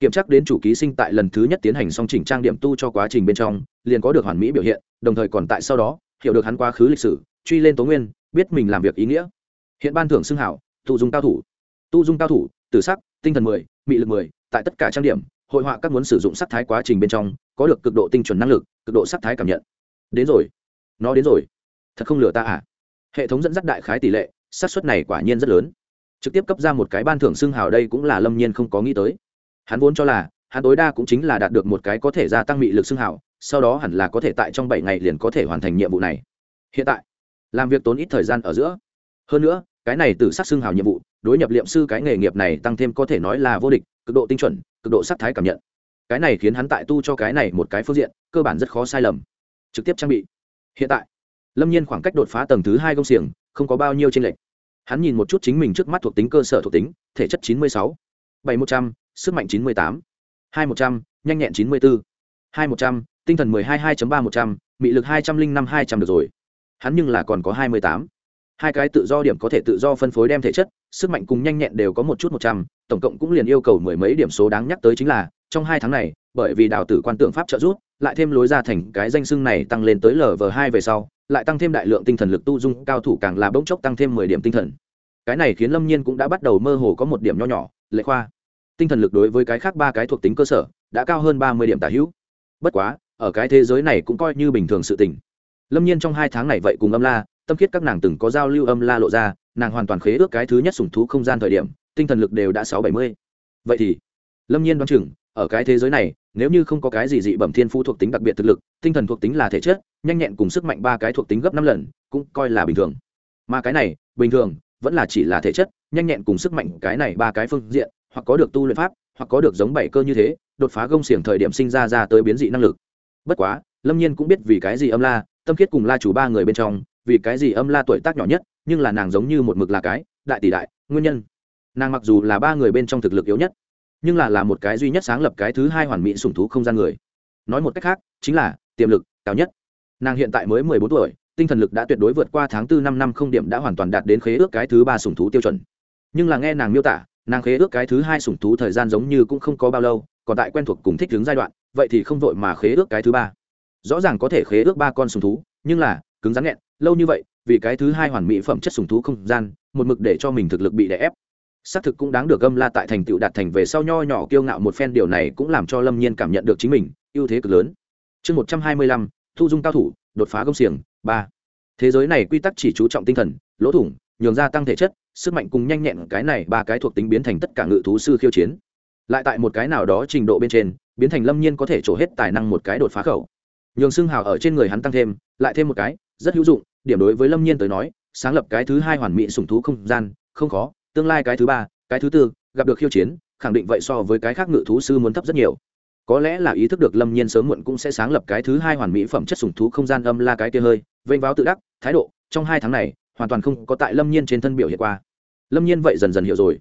Kiểm tra đến chủ ký sinh tại lần thứ nhất tiến hành song chỉnh trang điểm tu cho quá trình bên trong, liền có được hoàn mỹ biểu hiện, đồng thời còn tại sau đó, hiểu được hắn quá khứ lịch sử, truy lên tố nguyên, biết mình làm việc ý nghĩa. Hiện ban thưởng xưng hảo, tu dung cao thủ. Tu dung cao thủ, tử sắc, tinh thần mười, mị lực mười, tại tất cả trang điểm hội họa các muốn sử dụng sắc thái quá trình bên trong, có được cực độ tinh chuẩn năng lực, cực độ sắc thái cảm nhận. Đến rồi. Nó đến rồi. Thật không lừa ta à? Hệ thống dẫn dắt đại khái tỷ lệ, xác suất này quả nhiên rất lớn. Trực tiếp cấp ra một cái ban thưởng xưng hào đây cũng là lâm nhiên không có nghĩ tới. Hắn vốn cho là, hắn tối đa cũng chính là đạt được một cái có thể gia tăng mị lực xưng hào, sau đó hẳn là có thể tại trong bảy ngày liền có thể hoàn thành nhiệm vụ này. Hiện tại, làm việc tốn ít thời gian ở giữa. Hơn nữa, cái này từ sát xưng hào nhiệm vụ đối nhập liệm sư cái nghề nghiệp này tăng thêm có thể nói là vô địch, cực độ tinh chuẩn, cực độ sắc thái cảm nhận. Cái này khiến hắn tại tu cho cái này một cái phương diện, cơ bản rất khó sai lầm. Trực tiếp trang bị. Hiện tại, lâm nhiên khoảng cách đột phá tầng thứ hai công xiềng không có bao nhiêu tranh lệch. Hắn nhìn một chút chính mình trước mắt thuộc tính cơ sở thuộc tính, thể chất chín mươi sáu, bảy một trăm, sức mạnh chín mươi tám, hai một trăm, nhanh nhẹn chín mươi bốn hai một trăm, tinh thần mười hai hai ba một trăm, mị lực hai trăm linh năm hai trăm được rồi. Hắn nhưng là còn có hai mươi tám hai cái tự do điểm có thể tự do phân phối đem thể chất, sức mạnh cùng nhanh nhẹn đều có một chút một trăm, tổng cộng cũng liền yêu cầu mười mấy điểm số đáng nhắc tới chính là, trong hai tháng này, bởi vì đào tử quan tượng pháp trợ giúp, lại thêm lối ra thành cái danh xưng này tăng lên tới lv hai về sau, lại tăng thêm đại lượng tinh thần lực tu dung, cao thủ càng là bỗng chốc tăng thêm mười điểm tinh thần. Cái này khiến lâm nhiên cũng đã bắt đầu mơ hồ có một điểm nho nhỏ, lệ khoa. Tinh thần lực đối với cái khác ba cái thuộc tính cơ sở, đã cao hơn ba mươi điểm tả hữu. Bất quá, ở cái thế giới này cũng coi như bình thường sự tình. Lâm nhiên trong hai tháng này vậy cùng âm la tâm khiết các nàng từng có giao lưu âm la lộ ra, nàng hoàn toàn khế ước cái thứ nhất sùng thú không gian thời điểm, tinh thần lực đều đã sáu bảy mươi. Vậy thì, lâm nhiên đoán chừng, ở cái thế giới này, nếu như không có cái gì dị bẩm thiên phú thuộc tính đặc biệt thực lực, tinh thần thuộc tính là thể chất, nhanh nhẹn cùng sức mạnh ba cái thuộc tính gấp năm lần, cũng coi là bình thường. Mà cái này, bình thường, vẫn là chỉ là thể chất, nhanh nhẹn cùng sức mạnh cái này ba cái phương diện, hoặc có được tu luyện pháp, hoặc có được giống bảy cơ như thế, đột phá gông xiềng thời điểm sinh ra ra tới biến dị năng lực. Bất quá, lâm nhiên cũng biết vì cái gì âm la, tâm khiết cùng la chủ ba người bên trong vì cái gì âm la tuổi tác nhỏ nhất, nhưng là nàng giống như một mực là cái, đại tỷ đại, nguyên nhân. Nàng mặc dù là ba người bên trong thực lực yếu nhất, nhưng là là một cái duy nhất sáng lập cái thứ hai hoàn mỹ sủng thú không gian người. Nói một cách khác, chính là, tiềm lực cao nhất. Nàng hiện tại mới mười bốn tuổi, tinh thần lực đã tuyệt đối vượt qua tháng tư năm năm không điểm đã hoàn toàn đạt đến khế ước cái thứ ba sủng thú tiêu chuẩn. Nhưng là nghe nàng miêu tả, nàng khế ước cái thứ hai sủng thú thời gian giống như cũng không có bao lâu, còn tại quen thuộc cùng thích đứng giai đoạn, vậy thì không vội mà khế ước cái thứ ba. Rõ ràng có thể khế ước ba con sủng thú, nhưng là, cứng rắn nghẹn lâu như vậy, vì cái thứ hai hoàn mỹ phẩm chất sùng thú không gian, một mực để cho mình thực lực bị đè ép. Xác thực cũng đáng được âm la tại thành tựu đạt thành về sau nho nhỏ kiêu ngạo một phen điều này cũng làm cho lâm nhiên cảm nhận được chính mình ưu thế cực lớn. Chương một trăm hai mươi lăm, thu dung cao thủ, đột phá công xiềng, ba. Thế giới này quy tắc chỉ chú trọng tinh thần, lỗ thủng, nhường ra tăng thể chất, sức mạnh cùng nhanh nhẹn, cái này ba cái thuộc tính biến thành tất cả ngự thú sư khiêu chiến. Lại tại một cái nào đó trình độ bên trên, biến thành lâm nhiên có thể trổ hết tài năng một cái đột phá khẩu. Nhường xương hào ở trên người hắn tăng thêm, lại thêm một cái rất hữu dụng, điểm đối với lâm nhiên tới nói, sáng lập cái thứ hai hoàn mỹ sùng thú không gian, không khó, tương lai cái thứ ba, cái thứ tư, gặp được khiêu chiến, khẳng định vậy so với cái khác ngự thú sư muốn thấp rất nhiều. Có lẽ là ý thức được lâm nhiên sớm muộn cũng sẽ sáng lập cái thứ hai hoàn mỹ phẩm chất sùng thú không gian âm la cái kia hơi, vênh váo tự đắc, thái độ, trong hai tháng này, hoàn toàn không có tại lâm nhiên trên thân biểu hiện qua. Lâm nhiên vậy dần dần hiểu rồi.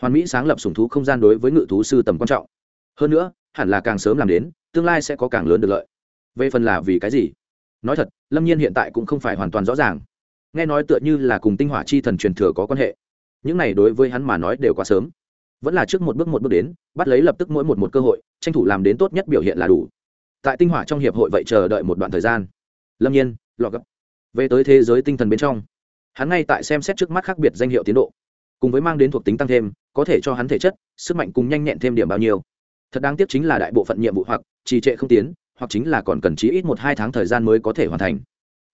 Hoàn mỹ sáng lập sùng thú không gian đối với ngự thú sư tầm quan trọng. Hơn nữa, hẳn là càng sớm làm đến, tương lai sẽ có càng lớn được lợi. Về phần là vì cái gì? Nói thật, lâm nhiên hiện tại cũng không phải hoàn toàn rõ ràng. Nghe nói tựa như là cùng tinh hỏa chi thần truyền thừa có quan hệ. Những này đối với hắn mà nói đều quá sớm. Vẫn là trước một bước một bước đến, bắt lấy lập tức mỗi một một cơ hội, tranh thủ làm đến tốt nhất biểu hiện là đủ. Tại tinh hỏa trong hiệp hội vậy chờ đợi một đoạn thời gian. Lâm nhiên, lọ gấp. Về tới thế giới tinh thần bên trong. Hắn ngay tại xem xét trước mắt khác biệt danh hiệu tiến độ. Cùng với mang đến thuộc tính tăng thêm, có thể cho hắn thể chất, sức mạnh cùng nhanh nhẹn thêm điểm bao nhiêu. Thật đáng tiếc chính là đại bộ phận nhiệm vụ hoặc trì trệ không tiến hoặc chính là còn cần chí ít một hai tháng thời gian mới có thể hoàn thành.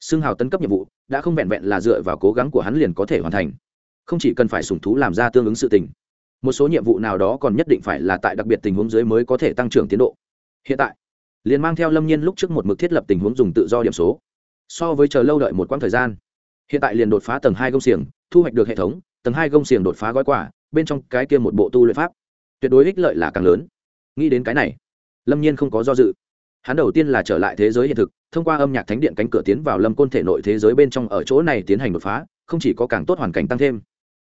Xương hào tấn cấp nhiệm vụ, đã không vẹn vẹn là dựa vào cố gắng của hắn liền có thể hoàn thành. Không chỉ cần phải sủng thú làm ra tương ứng sự tình, một số nhiệm vụ nào đó còn nhất định phải là tại đặc biệt tình huống dưới mới có thể tăng trưởng tiến độ. Hiện tại, liền mang theo lâm nhiên lúc trước một mực thiết lập tình huống dùng tự do điểm số. So với chờ lâu đợi một quãng thời gian, hiện tại liền đột phá tầng hai gông xiềng, thu hoạch được hệ thống, tầng hai gông xiềng đột phá gói quả bên trong cái kia một bộ tu luyện pháp. Tuyệt đối ích lợi là càng lớn. Nghĩ đến cái này, lâm nhiên không có do dự hắn đầu tiên là trở lại thế giới hiện thực, thông qua âm nhạc thánh điện cánh cửa tiến vào lâm côn thể nội thế giới bên trong ở chỗ này tiến hành đột phá, không chỉ có càng tốt hoàn cảnh tăng thêm.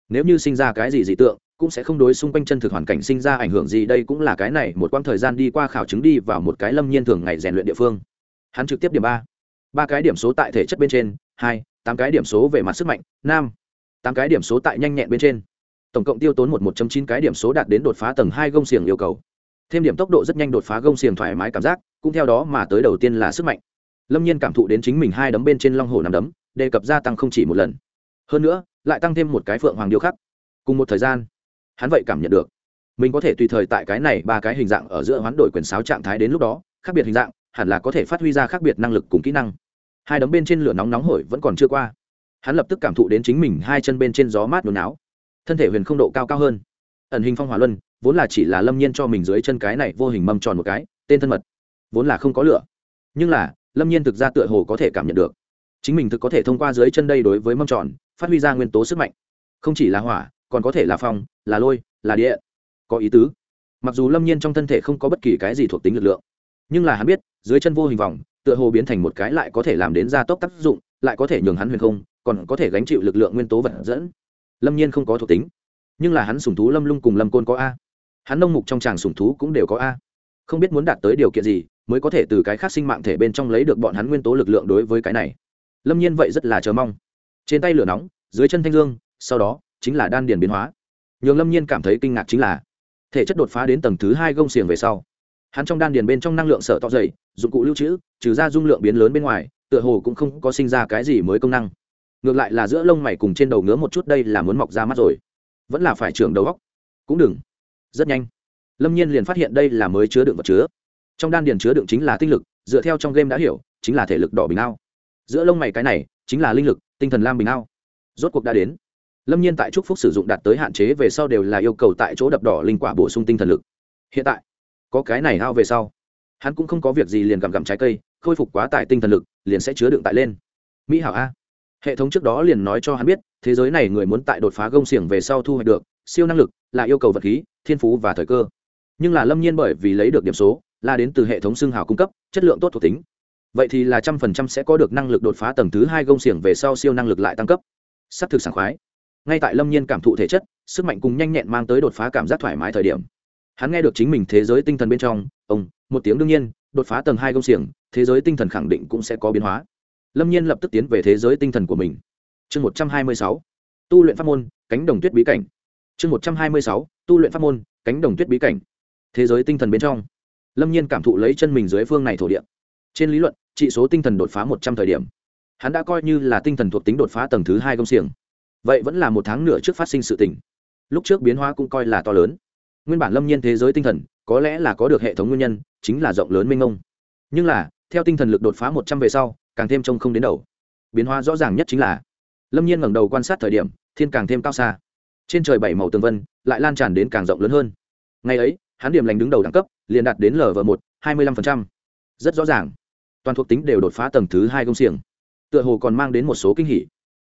Nếu như sinh ra cái gì dị tượng, cũng sẽ không đối xung quanh chân thực hoàn cảnh sinh ra ảnh hưởng gì, đây cũng là cái này, một quãng thời gian đi qua khảo chứng đi vào một cái lâm nhiên thường ngày rèn luyện địa phương. Hắn trực tiếp điểm ba. Ba cái điểm số tại thể chất bên trên, hai, tám cái điểm số về mặt sức mạnh, năm, tám cái điểm số tại nhanh nhẹn bên trên. Tổng cộng tiêu tốn một một chín cái điểm số đạt đến đột phá tầng hai gông xiềng yêu cầu. Thêm điểm tốc độ rất nhanh đột phá gông xiềng thoải mái cảm giác cũng theo đó mà tới đầu tiên là sức mạnh. Lâm nhiên cảm thụ đến chính mình hai đấm bên trên long hồ nằm đấm, đề cập gia tăng không chỉ một lần. Hơn nữa, lại tăng thêm một cái phượng hoàng điêu khắc. Cùng một thời gian, hắn vậy cảm nhận được, mình có thể tùy thời tại cái này ba cái hình dạng ở giữa hoán đổi quyền sáo trạng thái đến lúc đó, khác biệt hình dạng, hẳn là có thể phát huy ra khác biệt năng lực cùng kỹ năng. Hai đấm bên trên lửa nóng nóng hổi vẫn còn chưa qua. Hắn lập tức cảm thụ đến chính mình hai chân bên trên gió mát nôn áo thân thể huyền không độ cao cao hơn. Ẩn hình phong hỏa luân, vốn là chỉ là lâm nhiên cho mình dưới chân cái này vô hình mâm tròn một cái, tên thân mật vốn là không có lửa. Nhưng là, lâm nhiên thực ra tựa hồ có thể cảm nhận được. Chính mình thực có thể thông qua dưới chân đây đối với mâm tròn, phát huy ra nguyên tố sức mạnh. Không chỉ là hỏa, còn có thể là phong, là lôi, là địa. Có ý tứ. Mặc dù lâm nhiên trong thân thể không có bất kỳ cái gì thuộc tính lực lượng, nhưng là hắn biết, dưới chân vô hình vòng, tựa hồ biến thành một cái lại có thể làm đến gia tốc tác dụng, lại có thể nhường hắn huyền không, còn có thể gánh chịu lực lượng nguyên tố vật dẫn. Lâm nhiên không có thuộc tính. Nhưng là hắn sùng thú lâm lung cùng lâm côn có a. Hắn nông mục trong tràng sùng thú cũng đều có a. Không biết muốn đạt tới điều kiện gì mới có thể từ cái khác sinh mạng thể bên trong lấy được bọn hắn nguyên tố lực lượng đối với cái này. Lâm nhiên vậy rất là chờ mong. Trên tay lửa nóng, dưới chân thanh dương, sau đó chính là đan điền biến hóa. Nhường lâm nhiên cảm thấy kinh ngạc chính là, thể chất đột phá đến tầng thứ hai gông xiềng về sau, hắn trong đan điền bên trong năng lượng sở to dày dụng cụ lưu trữ, trừ ra dung lượng biến lớn bên ngoài, tựa hồ cũng không có sinh ra cái gì mới công năng. Ngược lại là giữa lông mày cùng trên đầu ngứa một chút, đây là muốn mọc ra mắt rồi. Vẫn là phải trưởng đầu góc cũng đừng. Rất nhanh. Lâm nhiên liền phát hiện đây là mới chứa đựng vật chứa trong đan điền chứa đựng chính là tinh lực, dựa theo trong game đã hiểu, chính là thể lực đỏ bình ao. Giữa lông mày cái này, chính là linh lực, tinh thần lam bình ao. Rốt cuộc đã đến. Lâm nhiên tại trúc phúc sử dụng đạt tới hạn chế về sau đều là yêu cầu tại chỗ đập đỏ linh quả bổ sung tinh thần lực. Hiện tại, có cái này ao về sau, hắn cũng không có việc gì liền gặm gặm trái cây, khôi phục quá tải tinh thần lực, liền sẽ chứa đựng tại lên. Mỹ hảo a. Hệ thống trước đó liền nói cho hắn biết, thế giới này người muốn tại đột phá gông xiềng về sau thu hoạch được siêu năng lực, là yêu cầu vật khí, thiên phú và thời cơ. Nhưng là lâm nhiên bởi vì lấy được điểm số là đến từ hệ thống xương hào cung cấp, chất lượng tốt thuộc tính. Vậy thì là trăm phần trăm sẽ có được năng lực đột phá tầng thứ hai gông xiềng về sau siêu năng lực lại tăng cấp. S ắ c thực sảng khoái. Ngay tại lâm nhiên cảm thụ thể chất, sức mạnh cùng nhanh nhẹn mang tới đột phá cảm giác thoải mái thời điểm. Hắn nghe được chính mình thế giới tinh thần bên trong, ông, một tiếng đương nhiên, đột phá tầng hai công xiềng, thế giới tinh thần khẳng định cũng sẽ có biến hóa. Lâm nhiên lập tức tiến về thế giới tinh thần của mình. Chương một trăm hai mươi sáu, tu luyện pháp môn, cánh đồng tuyết bí cảnh. Chương một trăm hai mươi sáu, tu luyện pháp môn, cánh đồng tuyết bí cảnh. Thế giới tinh thần bên trong lâm nhiên cảm thụ lấy chân mình dưới phương này thổ địa. Trên lý luận, trị số tinh thần đột phá một trăm thời điểm. Hắn đã coi như là tinh thần thuộc tính đột phá tầng thứ hai công xiềng. Vậy vẫn là một tháng nửa trước phát sinh sự tình. Lúc trước biến hóa cũng coi là to lớn. Nguyên bản lâm nhiên thế giới tinh thần, có lẽ là có được hệ thống nguyên nhân, chính là rộng lớn mênh mông. Nhưng là, theo tinh thần lực đột phá một trăm về sau, càng thêm trông không đến đầu. Biến hóa rõ ràng nhất chính là, lâm nhiên ngẩng đầu quan sát thời điểm, thiên càng thêm cao xa. Trên trời bảy màu tường vân, lại lan tràn đến càng rộng lớn hơn. Ngày ấy, hắn điểm lành đứng đầu đẳng cấp liền đạt đến lv một, hai mươi lăm rất rõ ràng. Toàn thuộc tính đều đột phá tầng thứ hai công xiềng. Tựa hồ còn mang đến một số kinh hỉ.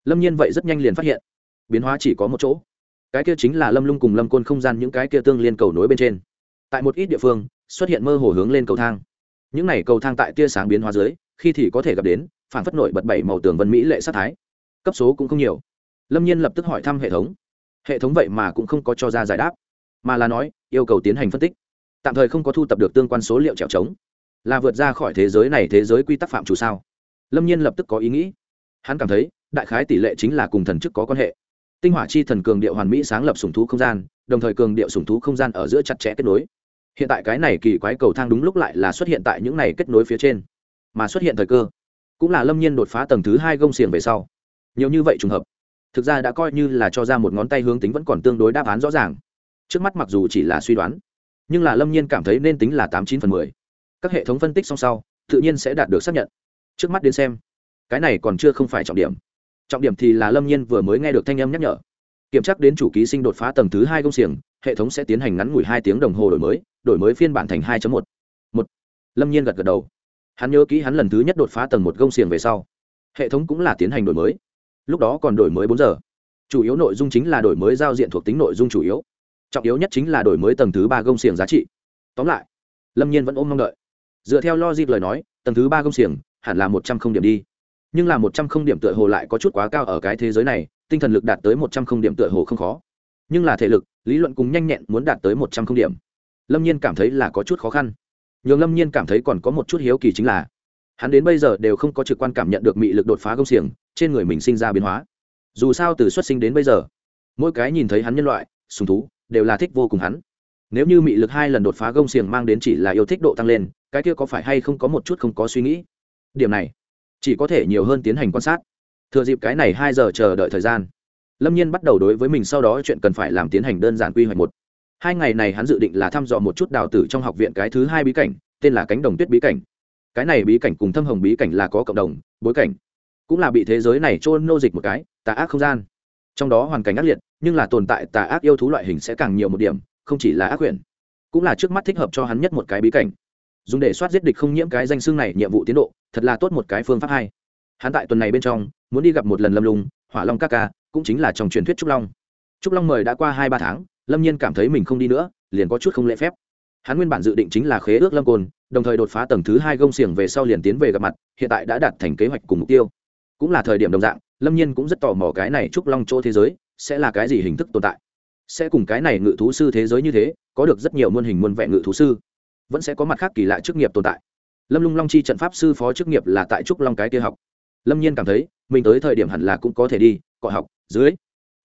Lâm nhiên vậy rất nhanh liền phát hiện. Biến hóa chỉ có một chỗ. Cái kia chính là lâm lung cùng lâm côn không gian những cái kia tương liên cầu nối bên trên. Tại một ít địa phương, xuất hiện mơ hồ hướng lên cầu thang. Những này cầu thang tại tia sáng biến hóa dưới, khi thì có thể gặp đến phản phất nổi bật bảy màu tường vân mỹ lệ sát thái. Cấp số cũng không nhiều. Lâm nhiên lập tức hỏi thăm hệ thống. Hệ thống vậy mà cũng không có cho ra giải đáp. Mà là nói, yêu cầu tiến hành phân tích tạm thời không có thu tập được tương quan số liệu trèo trống. Là vượt ra khỏi thế giới này thế giới quy tắc phạm chủ sao? Lâm nhiên lập tức có ý nghĩ. Hắn cảm thấy, đại khái tỷ lệ chính là cùng thần chức có quan hệ. Tinh hỏa chi thần cường điệu hoàn mỹ sáng lập sùng thú không gian, đồng thời cường điệu sùng thú không gian ở giữa chặt chẽ kết nối. Hiện tại cái này kỳ quái cầu thang đúng lúc lại là xuất hiện tại những này kết nối phía trên. Mà xuất hiện thời cơ, cũng là lâm nhiên đột phá tầng thứ hai gông xiềng về sau. Nhiều như vậy trùng hợp, thực ra đã coi như là cho ra một ngón tay hướng tính vẫn còn tương đối đáp án rõ ràng. Trước mắt mặc dù chỉ là suy đoán nhưng là lâm nhiên cảm thấy nên tính là tám chín phần mười. Các hệ thống phân tích song sau, tự nhiên sẽ đạt được xác nhận. Trước mắt đến xem, cái này còn chưa không phải trọng điểm. Trọng điểm thì là lâm nhiên vừa mới nghe được thanh âm nhắc nhở. Kiểm tra đến chủ ký sinh đột phá tầng thứ hai công xiềng, hệ thống sẽ tiến hành ngắn ngủi hai tiếng đồng hồ đổi mới đổi mới phiên bản thành hai một. Một. Lâm nhiên gật gật đầu. Hắn nhớ kỹ hắn lần thứ nhất đột phá tầng một công xiềng về sau. Hệ thống cũng là tiến hành đổi mới. Lúc đó còn đổi mới bốn giờ. Chủ yếu nội dung chính là đổi mới giao diện thuộc tính nội dung chủ yếu trọng yếu nhất chính là đổi mới tầng thứ ba công xiềng giá trị. Tóm lại, lâm nhiên vẫn ôm mong đợi. Dựa theo logic lời nói, tầng thứ ba công xiềng hẳn là một trăm không điểm đi. Nhưng là một trăm không điểm tựa hồ lại có chút quá cao ở cái thế giới này, tinh thần lực đạt tới một trăm không điểm tựa hồ không khó. Nhưng là thể lực, lý luận cùng nhanh nhẹn muốn đạt tới một trăm không điểm. Lâm nhiên cảm thấy là có chút khó khăn. Nhường lâm nhiên cảm thấy còn có một chút hiếu kỳ chính là, hắn đến bây giờ đều không có trực quan cảm nhận được mị lực đột phá công xiềng, trên người mình sinh ra biến hóa. Dù sao từ xuất sinh đến bây giờ, mỗi cái nhìn thấy hắn nhân loại, sùng thú đều là thích vô cùng hắn. Nếu như mị lực hai lần đột phá gông xiềng mang đến chỉ là yêu thích độ tăng lên, cái kia có phải hay không có một chút không có suy nghĩ? Điểm này, chỉ có thể nhiều hơn tiến hành quan sát. Thừa dịp cái này hai giờ chờ đợi thời gian, lâm nhiên bắt đầu đối với mình sau đó chuyện cần phải làm tiến hành đơn giản quy hoạch một. Hai ngày này hắn dự định là thăm dò một chút đào tử trong học viện cái thứ hai bí cảnh, tên là cánh đồng tuyết bí cảnh. Cái này bí cảnh cùng thâm hồng bí cảnh là có cộng đồng, bối cảnh. Cũng là bị thế giới này trôn nô dịch một cái, tà ác không gian trong đó hoàn cảnh ác liệt, nhưng là tồn tại tà ác yêu thú loại hình sẽ càng nhiều một điểm, không chỉ là ác quyển cũng là trước mắt thích hợp cho hắn nhất một cái bí cảnh. Dùng để soát giết địch không nhiễm cái danh xương này nhiệm vụ tiến độ, thật là tốt một cái phương pháp hay. Hắn tại tuần này bên trong, muốn đi gặp một lần lâm lùng hỏa long ca ca, cũng chính là trong truyền thuyết trúc long. Trúc long mời đã qua hai ba tháng, lâm nhiên cảm thấy mình không đi nữa, liền có chút không lễ phép. Hắn nguyên bản dự định chính là khế ước lâm cồn đồng thời đột phá tầng thứ hai gông xiềng về sau liền tiến về gặp mặt, hiện tại đã đạt thành kế hoạch cùng mục tiêu. Cũng là thời điểm đồng dạng lâm nhiên cũng rất tò mò cái này trúc long chỗ thế giới sẽ là cái gì hình thức tồn tại. Sẽ cùng cái này ngự thú sư thế giới như thế, có được rất nhiều muôn hình muôn vẹn ngự thú sư, vẫn sẽ có mặt khác kỳ lạ chức nghiệp tồn tại. Lâm lung long chi trận pháp sư phó chức nghiệp là tại trúc long cái kia học. Lâm nhiên cảm thấy, mình tới thời điểm hẳn là cũng có thể đi, cọ học, dưới.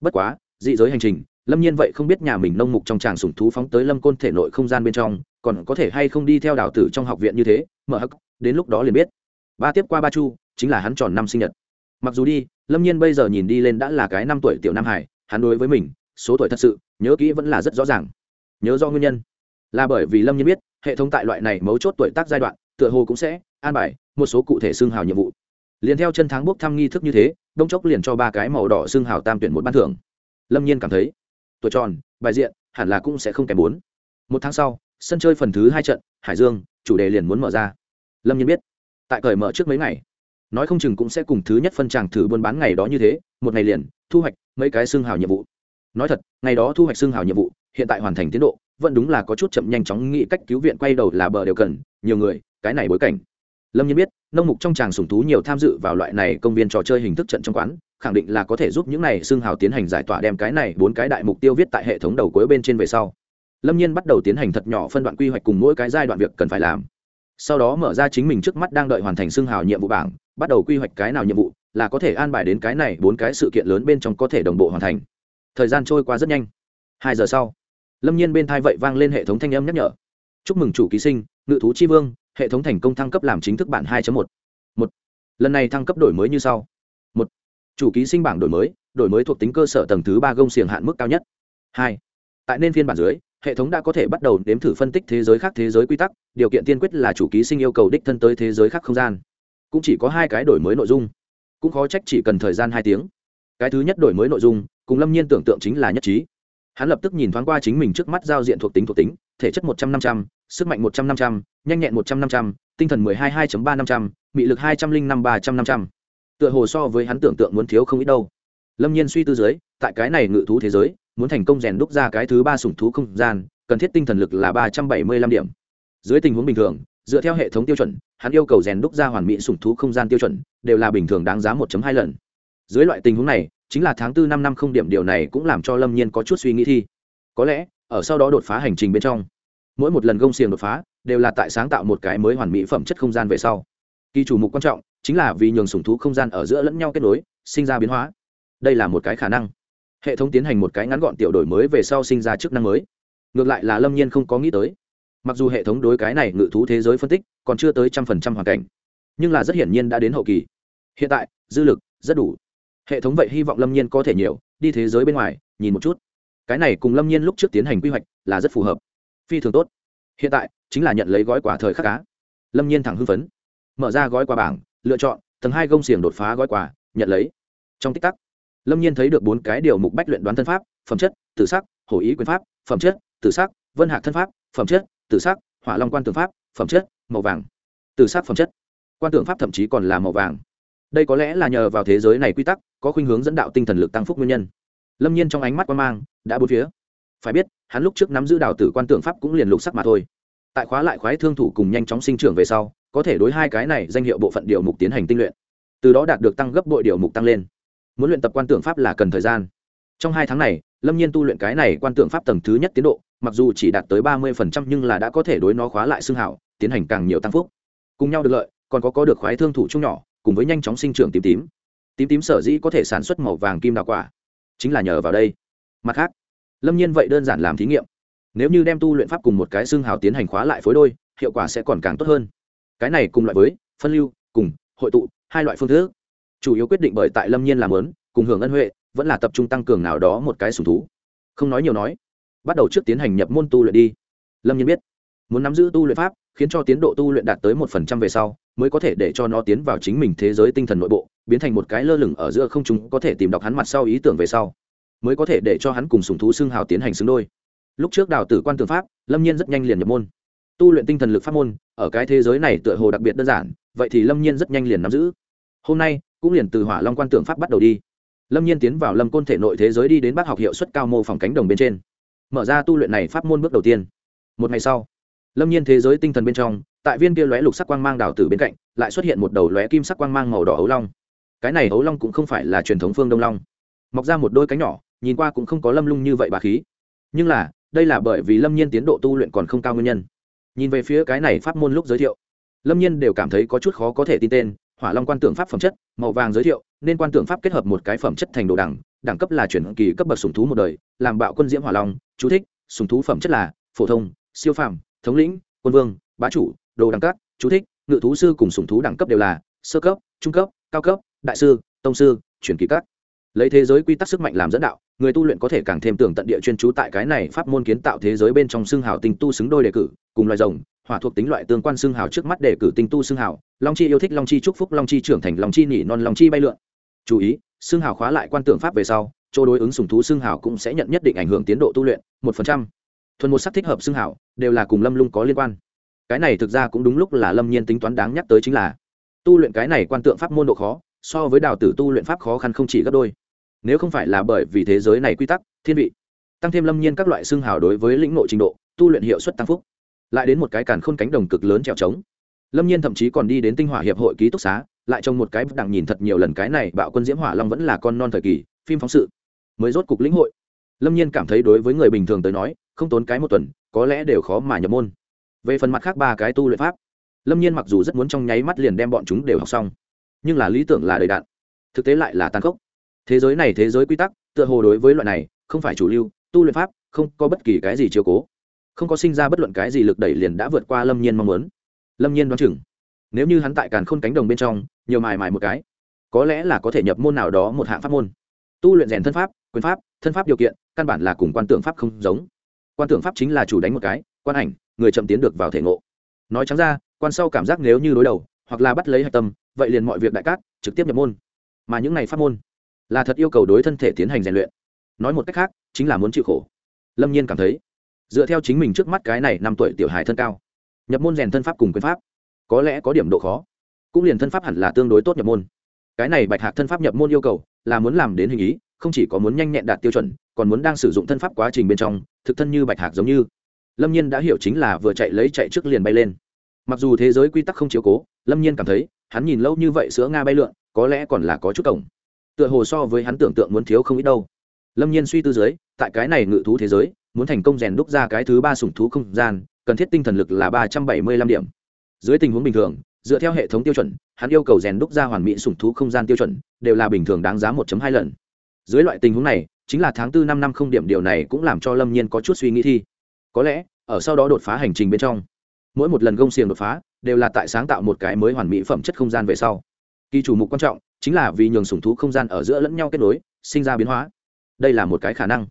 Bất quá, dị giới hành trình, lâm nhiên vậy không biết nhà mình nông mục trong tràng sủng thú phóng tới lâm côn thể nội không gian bên trong, còn có thể hay không đi theo đào tử trong học viện như thế, mở hắc, đến lúc đó liền biết. Ba tiếp qua ba chu, chính là hắn tròn năm sinh nhật. Mặc dù đi lâm nhiên bây giờ nhìn đi lên đã là cái năm tuổi tiểu nam hải, hắn đối với mình, số tuổi thật sự, nhớ kỹ vẫn là rất rõ ràng. Nhớ do nguyên nhân. Là bởi vì lâm nhiên biết, hệ thống tại loại này mấu chốt tuổi tác giai đoạn, tựa hồ cũng sẽ an bài một số cụ thể xương hào nhiệm vụ. Liền theo chân tháng bốc thăm nghi thức như thế, đông chốc liền cho ba cái màu đỏ xương hào tam tuyển một ban thưởng. Lâm nhiên cảm thấy, tuổi tròn, bài diện, hẳn là cũng sẽ không kém bốn. Một tháng sau, sân chơi phần thứ hai trận, hải dương, chủ đề liền muốn mở ra. Lâm nhiên biết, tại cởi mở trước mấy ngày nói không chừng cũng sẽ cùng thứ nhất phân tràng thử buôn bán ngày đó như thế, một ngày liền, thu hoạch mấy cái xương hào nhiệm vụ. Nói thật, ngày đó thu hoạch xương hào nhiệm vụ, hiện tại hoàn thành tiến độ, vẫn đúng là có chút chậm nhanh chóng nghĩ cách cứu viện quay đầu là bờ đều cần, nhiều người, cái này bối cảnh. Lâm nhiên biết, nông mục trong tràng sùng thú nhiều tham dự vào loại này công viên trò chơi hình thức trận trong quán, khẳng định là có thể giúp những này xương hào tiến hành giải tỏa đem cái này bốn cái đại mục tiêu viết tại hệ thống đầu cuối bên trên về sau. Lâm nhiên bắt đầu tiến hành thật nhỏ phân đoạn quy hoạch cùng mỗi cái giai đoạn việc cần phải làm. Sau đó mở ra chính mình trước mắt đang đợi hoàn thành xương hào nhiệm vụ bảng bắt đầu quy hoạch cái nào nhiệm vụ là có thể an bài đến cái này bốn cái sự kiện lớn bên trong có thể đồng bộ hoàn thành. Thời gian trôi qua rất nhanh. Hai giờ sau, lâm nhiên bên thai vậy vang lên hệ thống thanh âm nhắc nhở. Chúc mừng chủ ký sinh, ngự thú chi vương, hệ thống thành công thăng cấp làm chính thức bản 2 một. Một. Lần này thăng cấp đổi mới như sau. Một. Chủ ký sinh bảng đổi mới đổi mới thuộc tính cơ sở tầng thứ ba gông xiềng hạn mức cao nhất. Hai. Tại nên phiên bản dưới, hệ thống đã có thể bắt đầu đếm thử phân tích thế giới khác thế giới quy tắc, điều kiện tiên quyết là chủ ký sinh yêu cầu đích thân tới thế giới khác không gian cũng chỉ có hai cái đổi mới nội dung. Cũng khó trách chỉ cần thời gian hai tiếng. Cái thứ nhất đổi mới nội dung, cùng lâm nhiên tưởng tượng chính là nhất trí. Hắn lập tức nhìn thoáng qua chính mình trước mắt giao diện thuộc tính thuộc tính, thể chất một trăm năm trăm, sức mạnh một trăm năm trăm, nhanh nhẹn một trăm năm trăm, tinh thần mười hai hai ba năm trăm, mị lực hai trăm linh năm ba trăm năm trăm. Tựa hồ so với hắn tưởng tượng muốn thiếu không ít đâu. Lâm nhiên suy tư dưới, tại cái này ngự thú thế giới, muốn thành công rèn đúc ra cái thứ ba sủng thú không gian, cần thiết tinh thần lực là ba trăm bảy mươi lăm điểm. Dưới tình huống bình thường dựa theo hệ thống tiêu chuẩn, hắn yêu cầu rèn đúc ra hoàn mỹ sủng thú không gian tiêu chuẩn, đều là bình thường đáng giá một hai lần. Dưới loại tình huống này, chính là tháng tư năm năm không điểm điều này cũng làm cho lâm nhiên có chút suy nghĩ thi. Có lẽ, ở sau đó đột phá hành trình bên trong, mỗi một lần gông xiềng đột phá, đều là tại sáng tạo một cái mới hoàn mỹ phẩm chất không gian về sau. Kỳ chủ mục quan trọng, chính là vì nhường sủng thú không gian ở giữa lẫn nhau kết nối, sinh ra biến hóa. Đây là một cái khả năng. Hệ thống tiến hành một cái ngắn gọn tiểu đổi mới về sau sinh ra chức năng mới. Ngược lại là lâm nhiên không có nghĩ tới mặc dù hệ thống đối cái này ngự thú thế giới phân tích còn chưa tới trăm phần trăm hoàn cảnh, nhưng là rất hiển nhiên đã đến hậu kỳ. Hiện tại, dư lực rất đủ. Hệ thống vậy hy vọng lâm nhiên có thể nhiều, đi thế giới bên ngoài, nhìn một chút. Cái này cùng lâm nhiên lúc trước tiến hành quy hoạch là rất phù hợp. Phi thường tốt. Hiện tại, chính là nhận lấy gói quà thời khắc cá lâm nhiên thẳng hưng phấn. Mở ra gói quà bảng, lựa chọn, tầng hai gông xiềng đột phá gói quà, nhận lấy. Trong tích tắc, lâm nhiên thấy được bốn cái điều mục bách luyện đoán thân pháp, phẩm chất tự sắc, hổ ý quyền pháp, phẩm chất tự sắc, vân hạc thân pháp, phẩm chất tử sắc, hỏa long quan tượng pháp, phẩm chất, màu vàng. Tử sắc phẩm chất. Quan tượng pháp thậm chí còn là màu vàng. Đây có lẽ là nhờ vào thế giới này quy tắc, có khuynh hướng dẫn đạo tinh thần lực tăng phúc nguyên nhân. Lâm nhiên trong ánh mắt quan mang, đã bốn phía. Phải biết, hắn lúc trước nắm giữ đào tử quan tượng pháp cũng liền lục sắc mà thôi. Tại khóa lại khoái thương thủ cùng nhanh chóng sinh trưởng về sau, có thể đối hai cái này danh hiệu bộ phận điều mục tiến hành tinh luyện. Từ đó đạt được tăng gấp bội điều mục tăng lên. Muốn luyện tập quan tượng pháp là cần thời gian. Trong hai tháng này lâm nhiên tu luyện cái này quan tượng pháp tầng thứ nhất tiến độ, mặc dù chỉ đạt tới ba mươi phần trăm nhưng là đã có thể đối nó khóa lại xương hảo, tiến hành càng nhiều tăng phúc. Cùng nhau được lợi, còn có có được khoái thương thủ chung nhỏ, cùng với nhanh chóng sinh trưởng tím tím. Tím tím sở dĩ có thể sản xuất màu vàng kim đào quả, chính là nhờ vào đây. Mặt khác, lâm nhiên vậy đơn giản làm thí nghiệm. Nếu như đem tu luyện pháp cùng một cái xương hào tiến hành khóa lại phối đôi, hiệu quả sẽ còn càng tốt hơn. Cái này cùng loại với phân lưu, cùng, hội tụ, hai loại phương thức. Chủ yếu quyết định bởi tại lâm nhiên làm lớn, cùng hưởng ân huệ vẫn là tập trung tăng cường nào đó một cái sùng thú. Không nói nhiều nói, bắt đầu trước tiến hành nhập môn tu luyện đi. Lâm nhiên biết, muốn nắm giữ tu luyện pháp, khiến cho tiến độ tu luyện đạt tới một phần trăm về sau, mới có thể để cho nó tiến vào chính mình thế giới tinh thần nội bộ, biến thành một cái lơ lửng ở giữa không chúng có thể tìm đọc hắn mặt sau ý tưởng về sau, mới có thể để cho hắn cùng sùng thú xương hào tiến hành xứng đôi. Lúc trước đào tử quan tường pháp, lâm nhiên rất nhanh liền nhập môn. Tu luyện tinh thần lực pháp môn, ở cái thế giới này tựa hồ đặc biệt đơn giản, vậy thì lâm nhiên rất nhanh liền nắm giữ. Hôm nay, cũng liền từ hỏa long quan tưởng pháp bắt đầu đi lâm nhiên tiến vào lâm côn thể nội thế giới đi đến bác học hiệu suất cao mô phỏng cánh đồng bên trên. Mở ra tu luyện này pháp môn bước đầu tiên. Một ngày sau, lâm nhiên thế giới tinh thần bên trong, tại viên kia lóe lục sắc quang mang đào tử bên cạnh, lại xuất hiện một đầu lóe kim sắc quang mang màu đỏ ấu long. Cái này ấu long cũng không phải là truyền thống phương đông long. Mọc ra một đôi cánh nhỏ, nhìn qua cũng không có lâm lung như vậy bà khí. Nhưng là, đây là bởi vì lâm nhiên tiến độ tu luyện còn không cao nguyên nhân. Nhìn về phía cái này pháp môn lúc giới thiệu, lâm nhiên đều cảm thấy có chút khó có thể tin tên hỏa long quan tượng pháp phẩm chất, màu vàng giới thiệu, nên quan tượng pháp kết hợp một cái phẩm chất thành đồ đẳng đẳng cấp là chuyển kỳ cấp bậc sùng thú một đời, làm bạo quân diễm hỏa long, chú thích sùng thú phẩm chất là phổ thông, siêu phàm, thống lĩnh, quân vương, bá chủ, đồ đẳng cấp chú thích, ngự thú sư cùng sùng thú đẳng cấp đều là sơ cấp, trung cấp, cao cấp, đại sư, tông sư, chuyển kỳ cấp lấy thế giới quy tắc sức mạnh làm dẫn đạo người tu luyện có thể càng thêm tưởng tận địa chuyên trú tại cái này pháp môn kiến tạo thế giới bên trong xương hào tinh tu xứng đôi đề cử, cùng loài rồng, hỏa thuộc tính loại tương quan xương hào trước mắt đề cử tinh tu xương hào, long chi yêu thích long chi chúc phúc, long chi trưởng thành, long chi nỉ non, long chi bay lượn. Chú ý, xương hào khóa lại quan tượng pháp về sau, chỗ đối ứng sùng thú xương hào cũng sẽ nhận nhất định ảnh hưởng tiến độ tu luyện, một phần trăm. Thuần một sắc thích hợp xương hào, đều là cùng lâm lung có liên quan. Cái này thực ra cũng đúng lúc là lâm nhiên tính toán đáng nhắc tới chính là, tu luyện cái này quan tượng pháp môn độ khó, so với đào tử tu luyện pháp khó khăn không chỉ gấp đôi nếu không phải là bởi vì thế giới này quy tắc, thiên vị, tăng thêm lâm nhiên các loại xương hào đối với lĩnh nội trình độ, tu luyện hiệu suất tăng phúc, lại đến một cái càn khôn cánh đồng cực lớn trèo trống. Lâm nhiên thậm chí còn đi đến tinh hỏa hiệp hội ký túc xá, lại trong một cái đặng nhìn thật nhiều lần cái này bạo quân diễm hỏa long vẫn là con non thời kỳ, phim phóng sự, mới rốt cục lĩnh hội. Lâm nhiên cảm thấy đối với người bình thường tới nói, không tốn cái một tuần, có lẽ đều khó mà nhập môn. Về phần mặt khác ba cái tu luyện pháp, lâm nhiên mặc dù rất muốn trong nháy mắt liền đem bọn chúng đều học xong, nhưng là lý tưởng là đầy đạn, thực tế lại là tàn khốc thế giới này thế giới quy tắc, tựa hồ đối với loại này, không phải chủ lưu, tu luyện pháp, không có bất kỳ cái gì chiều cố. Không có sinh ra bất luận cái gì lực đẩy liền đã vượt qua lâm nhiên mong muốn. Lâm nhiên đoán chừng, nếu như hắn tại càn khôn cánh đồng bên trong, nhiều mài mài một cái, có lẽ là có thể nhập môn nào đó một hạng pháp môn. Tu luyện rèn thân pháp, quyền pháp, thân pháp điều kiện, căn bản là cùng quan tượng pháp không giống. Quan tượng pháp chính là chủ đánh một cái, quan ảnh, người chậm tiến được vào thể ngộ. Nói trắng ra, quan sau cảm giác nếu như đối đầu, hoặc là bắt lấy hạch tâm, vậy liền mọi việc đại cát, trực tiếp nhập môn. Mà những này pháp môn là thật yêu cầu đối thân thể tiến hành rèn luyện. Nói một cách khác, chính là muốn chịu khổ. Lâm nhiên cảm thấy, dựa theo chính mình trước mắt cái này năm tuổi tiểu hài thân cao, nhập môn rèn thân pháp cùng quyền pháp, có lẽ có điểm độ khó. Cũng liền thân pháp hẳn là tương đối tốt nhập môn. Cái này bạch hạc thân pháp nhập môn yêu cầu, là muốn làm đến hình ý, không chỉ có muốn nhanh nhẹn đạt tiêu chuẩn, còn muốn đang sử dụng thân pháp quá trình bên trong, thực thân như bạch hạc giống như. Lâm nhiên đã hiểu chính là vừa chạy lấy chạy trước liền bay lên. Mặc dù thế giới quy tắc không chiếu cố, lâm nhiên cảm thấy, hắn nhìn lâu như vậy sữa nga bay lượn, có lẽ còn là có chút cổng tựa hồ so với hắn tưởng tượng muốn thiếu không ít đâu. Lâm nhiên suy tư dưới, tại cái này ngự thú thế giới, muốn thành công rèn đúc ra cái thứ ba sủng thú không gian, cần thiết tinh thần lực là ba trăm bảy mươi lăm điểm. Dưới tình huống bình thường, dựa theo hệ thống tiêu chuẩn, hắn yêu cầu rèn đúc ra hoàn mỹ sủng thú không gian tiêu chuẩn, đều là bình thường đáng giá một hai lần. Dưới loại tình huống này, chính là tháng tư năm năm không điểm điều này cũng làm cho lâm nhiên có chút suy nghĩ thi. Có lẽ, ở sau đó đột phá hành trình bên trong, mỗi một lần gông xiềng đột phá, đều là tại sáng tạo một cái mới hoàn mỹ phẩm chất không gian về sau. Kỳ chủ mục quan trọng chính là vì nhường sủng thú không gian ở giữa lẫn nhau kết nối, sinh ra biến hóa. Đây là một cái khả năng.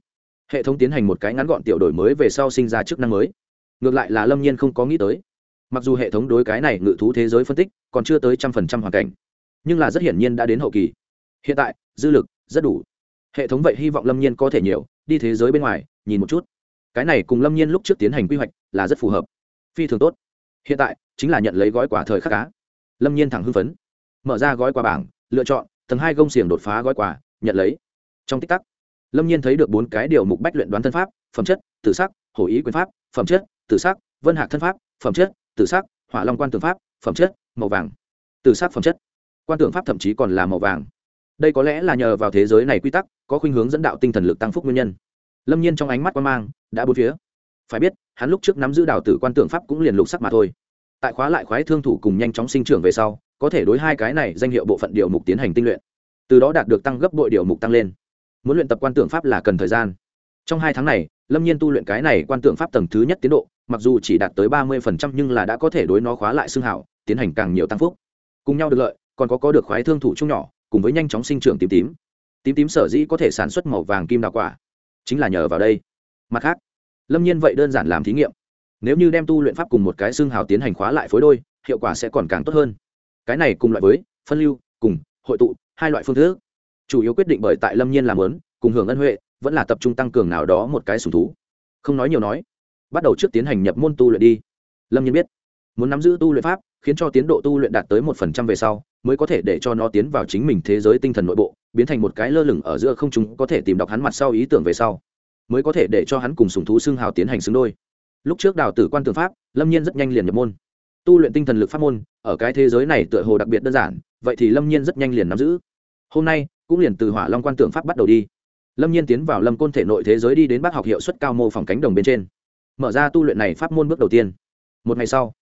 Hệ thống tiến hành một cái ngắn gọn tiểu đổi mới về sau sinh ra chức năng mới. Ngược lại là lâm nhiên không có nghĩ tới. Mặc dù hệ thống đối cái này ngự thú thế giới phân tích còn chưa tới trăm phần trăm hoàn cảnh, nhưng là rất hiển nhiên đã đến hậu kỳ. Hiện tại, dư lực rất đủ. Hệ thống vậy hy vọng lâm nhiên có thể nhiều đi thế giới bên ngoài, nhìn một chút. Cái này cùng lâm nhiên lúc trước tiến hành quy hoạch là rất phù hợp. Phi thường tốt. Hiện tại, chính là nhận lấy gói quả thời khắc cá lâm nhiên thẳng hưng phấn. Mở ra gói quà bảng lựa chọn, tầng hai gông xiềng đột phá gói quà, nhận lấy. Trong tích tắc, lâm nhiên thấy được bốn cái điều mục bách luyện đoán thân pháp, phẩm chất tự sắc, hổ ý quyền pháp, phẩm chất tự sắc, vân hạc thân pháp, phẩm chất tự sắc, hỏa long quan tượng pháp, phẩm chất, màu vàng. Tự sắc phẩm chất. Quan tượng pháp thậm chí còn là màu vàng. Đây có lẽ là nhờ vào thế giới này quy tắc, có khuynh hướng dẫn đạo tinh thần lực tăng phúc nguyên nhân. Lâm nhiên trong ánh mắt quan mang, đã bốn phía. Phải biết, hắn lúc trước nắm giữ đào tử quan tượng pháp cũng liền lục sắc mà thôi. Tại khóa lại khoái thương thủ cùng nhanh chóng sinh trưởng về sau có thể đối hai cái này danh hiệu bộ phận điều mục tiến hành tinh luyện. Từ đó đạt được tăng gấp bội điều mục tăng lên. Muốn luyện tập quan tưởng pháp là cần thời gian. Trong hai tháng này, lâm nhiên tu luyện cái này quan tượng pháp tầng thứ nhất tiến độ, mặc dù chỉ đạt tới ba mươi phần trăm nhưng là đã có thể đối nó khóa lại xương hảo tiến hành càng nhiều tăng phúc. Cùng nhau được lợi, còn có có được khoái thương thủ chung nhỏ, cùng với nhanh chóng sinh trưởng tím tím. Tím tím sở dĩ có thể sản xuất màu vàng kim đào quả, chính là nhờ vào đây. Mặt khác, lâm nhiên vậy đơn giản làm thí nghiệm. Nếu như đem tu luyện pháp cùng một cái xương hào tiến hành khóa lại phối đôi, hiệu quả sẽ còn càng tốt hơn cái này cùng loại với phân lưu, cùng, hội tụ, hai loại phương thức. Chủ yếu quyết định bởi tại lâm nhiên làm lớn, cùng hưởng ân huệ, vẫn là tập trung tăng cường nào đó một cái sùng thú. Không nói nhiều nói, bắt đầu trước tiến hành nhập môn tu luyện đi. Lâm nhiên biết, muốn nắm giữ tu luyện pháp, khiến cho tiến độ tu luyện đạt tới một phần trăm về sau, mới có thể để cho nó tiến vào chính mình thế giới tinh thần nội bộ, biến thành một cái lơ lửng ở giữa không chúng có thể tìm đọc hắn mặt sau ý tưởng về sau, mới có thể để cho hắn cùng sùng thú xương hào tiến hành xứng đôi. Lúc trước đào tử quan tưởng pháp, lâm nhiên rất nhanh liền nhập môn tu luyện tinh thần lực pháp môn, ở cái thế giới này tựa hồ đặc biệt đơn giản, vậy thì lâm nhiên rất nhanh liền nắm giữ. Hôm nay, cũng liền từ hỏa long quan tưởng pháp bắt đầu đi. Lâm nhiên tiến vào lâm côn thể nội thế giới đi đến bác học hiệu suất cao mô phỏng cánh đồng bên trên. Mở ra tu luyện này pháp môn bước đầu tiên. Một ngày sau,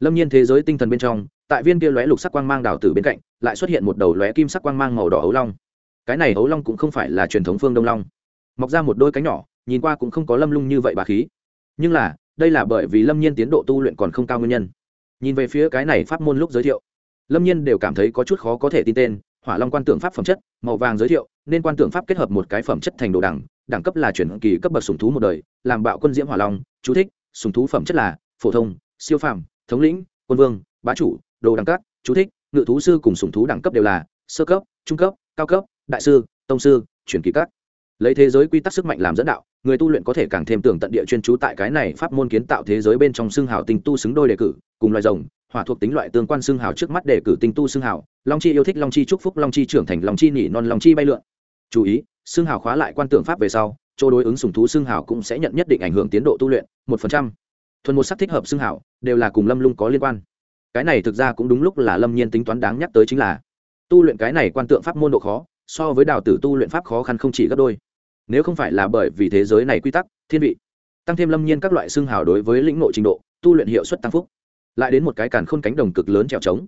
lâm nhiên thế giới tinh thần bên trong, tại viên kia lóe lục sắc quang mang đảo tử bên cạnh, lại xuất hiện một đầu lóe kim sắc quang mang màu đỏ ấu long. Cái này ấu long cũng không phải là truyền thống phương đông long. Mọc ra một đôi cánh nhỏ, nhìn qua cũng không có lâm lung như vậy bà khí. Nhưng là, đây là bởi vì lâm nhiên tiến độ tu luyện còn không cao nguyên nhân nhìn về phía cái này pháp môn lúc giới thiệu, lâm nhiên đều cảm thấy có chút khó có thể tin tên, hỏa long quan tượng pháp phẩm chất, màu vàng giới thiệu, nên quan tượng pháp kết hợp một cái phẩm chất thành đồ đẳng đẳng cấp là chuyển kỳ cấp bậc sùng thú một đời, làm bạo quân diễm hỏa long, chú thích sùng thú phẩm chất là phổ thông, siêu phàm, thống lĩnh, quân vương, bá chủ, đồ đẳng cấp chú thích, ngự thú sư cùng sùng thú đẳng cấp đều là sơ cấp, trung cấp, cao cấp, đại sư, tông sư, chuyển kỳ cấp lấy thế giới quy tắc sức mạnh làm dẫn đạo, người tu luyện có thể càng thêm tưởng tận địa chuyên trú tại cái này pháp môn kiến tạo thế giới bên trong xương hào tinh tu xứng đôi đề cử, cùng loài rồng, hỏa thuộc tính loại tương quan xương hào trước mắt đề cử tinh tu xương hào, long chi yêu thích long chi chúc phúc, long chi trưởng thành, long chi nỉ non, long chi bay lượn. Chú ý, xương hào khóa lại quan tượng pháp về sau, chỗ đối ứng sùng thú xương hào cũng sẽ nhận nhất định ảnh hưởng tiến độ tu luyện, một phần trăm. Thuần một sắc thích hợp xương hào, đều là cùng lâm lung có liên quan. Cái này thực ra cũng đúng lúc là lâm nhiên tính toán đáng nhắc tới chính là, tu luyện cái này quan tượng pháp môn độ khó so với đào tử tu luyện pháp khó khăn không chỉ gấp đôi. Nếu không phải là bởi vì thế giới này quy tắc, thiên vị, tăng thêm lâm nhiên các loại xương hào đối với lĩnh nội trình độ, tu luyện hiệu suất tăng phúc, lại đến một cái càn khôn cánh đồng cực lớn trèo trống.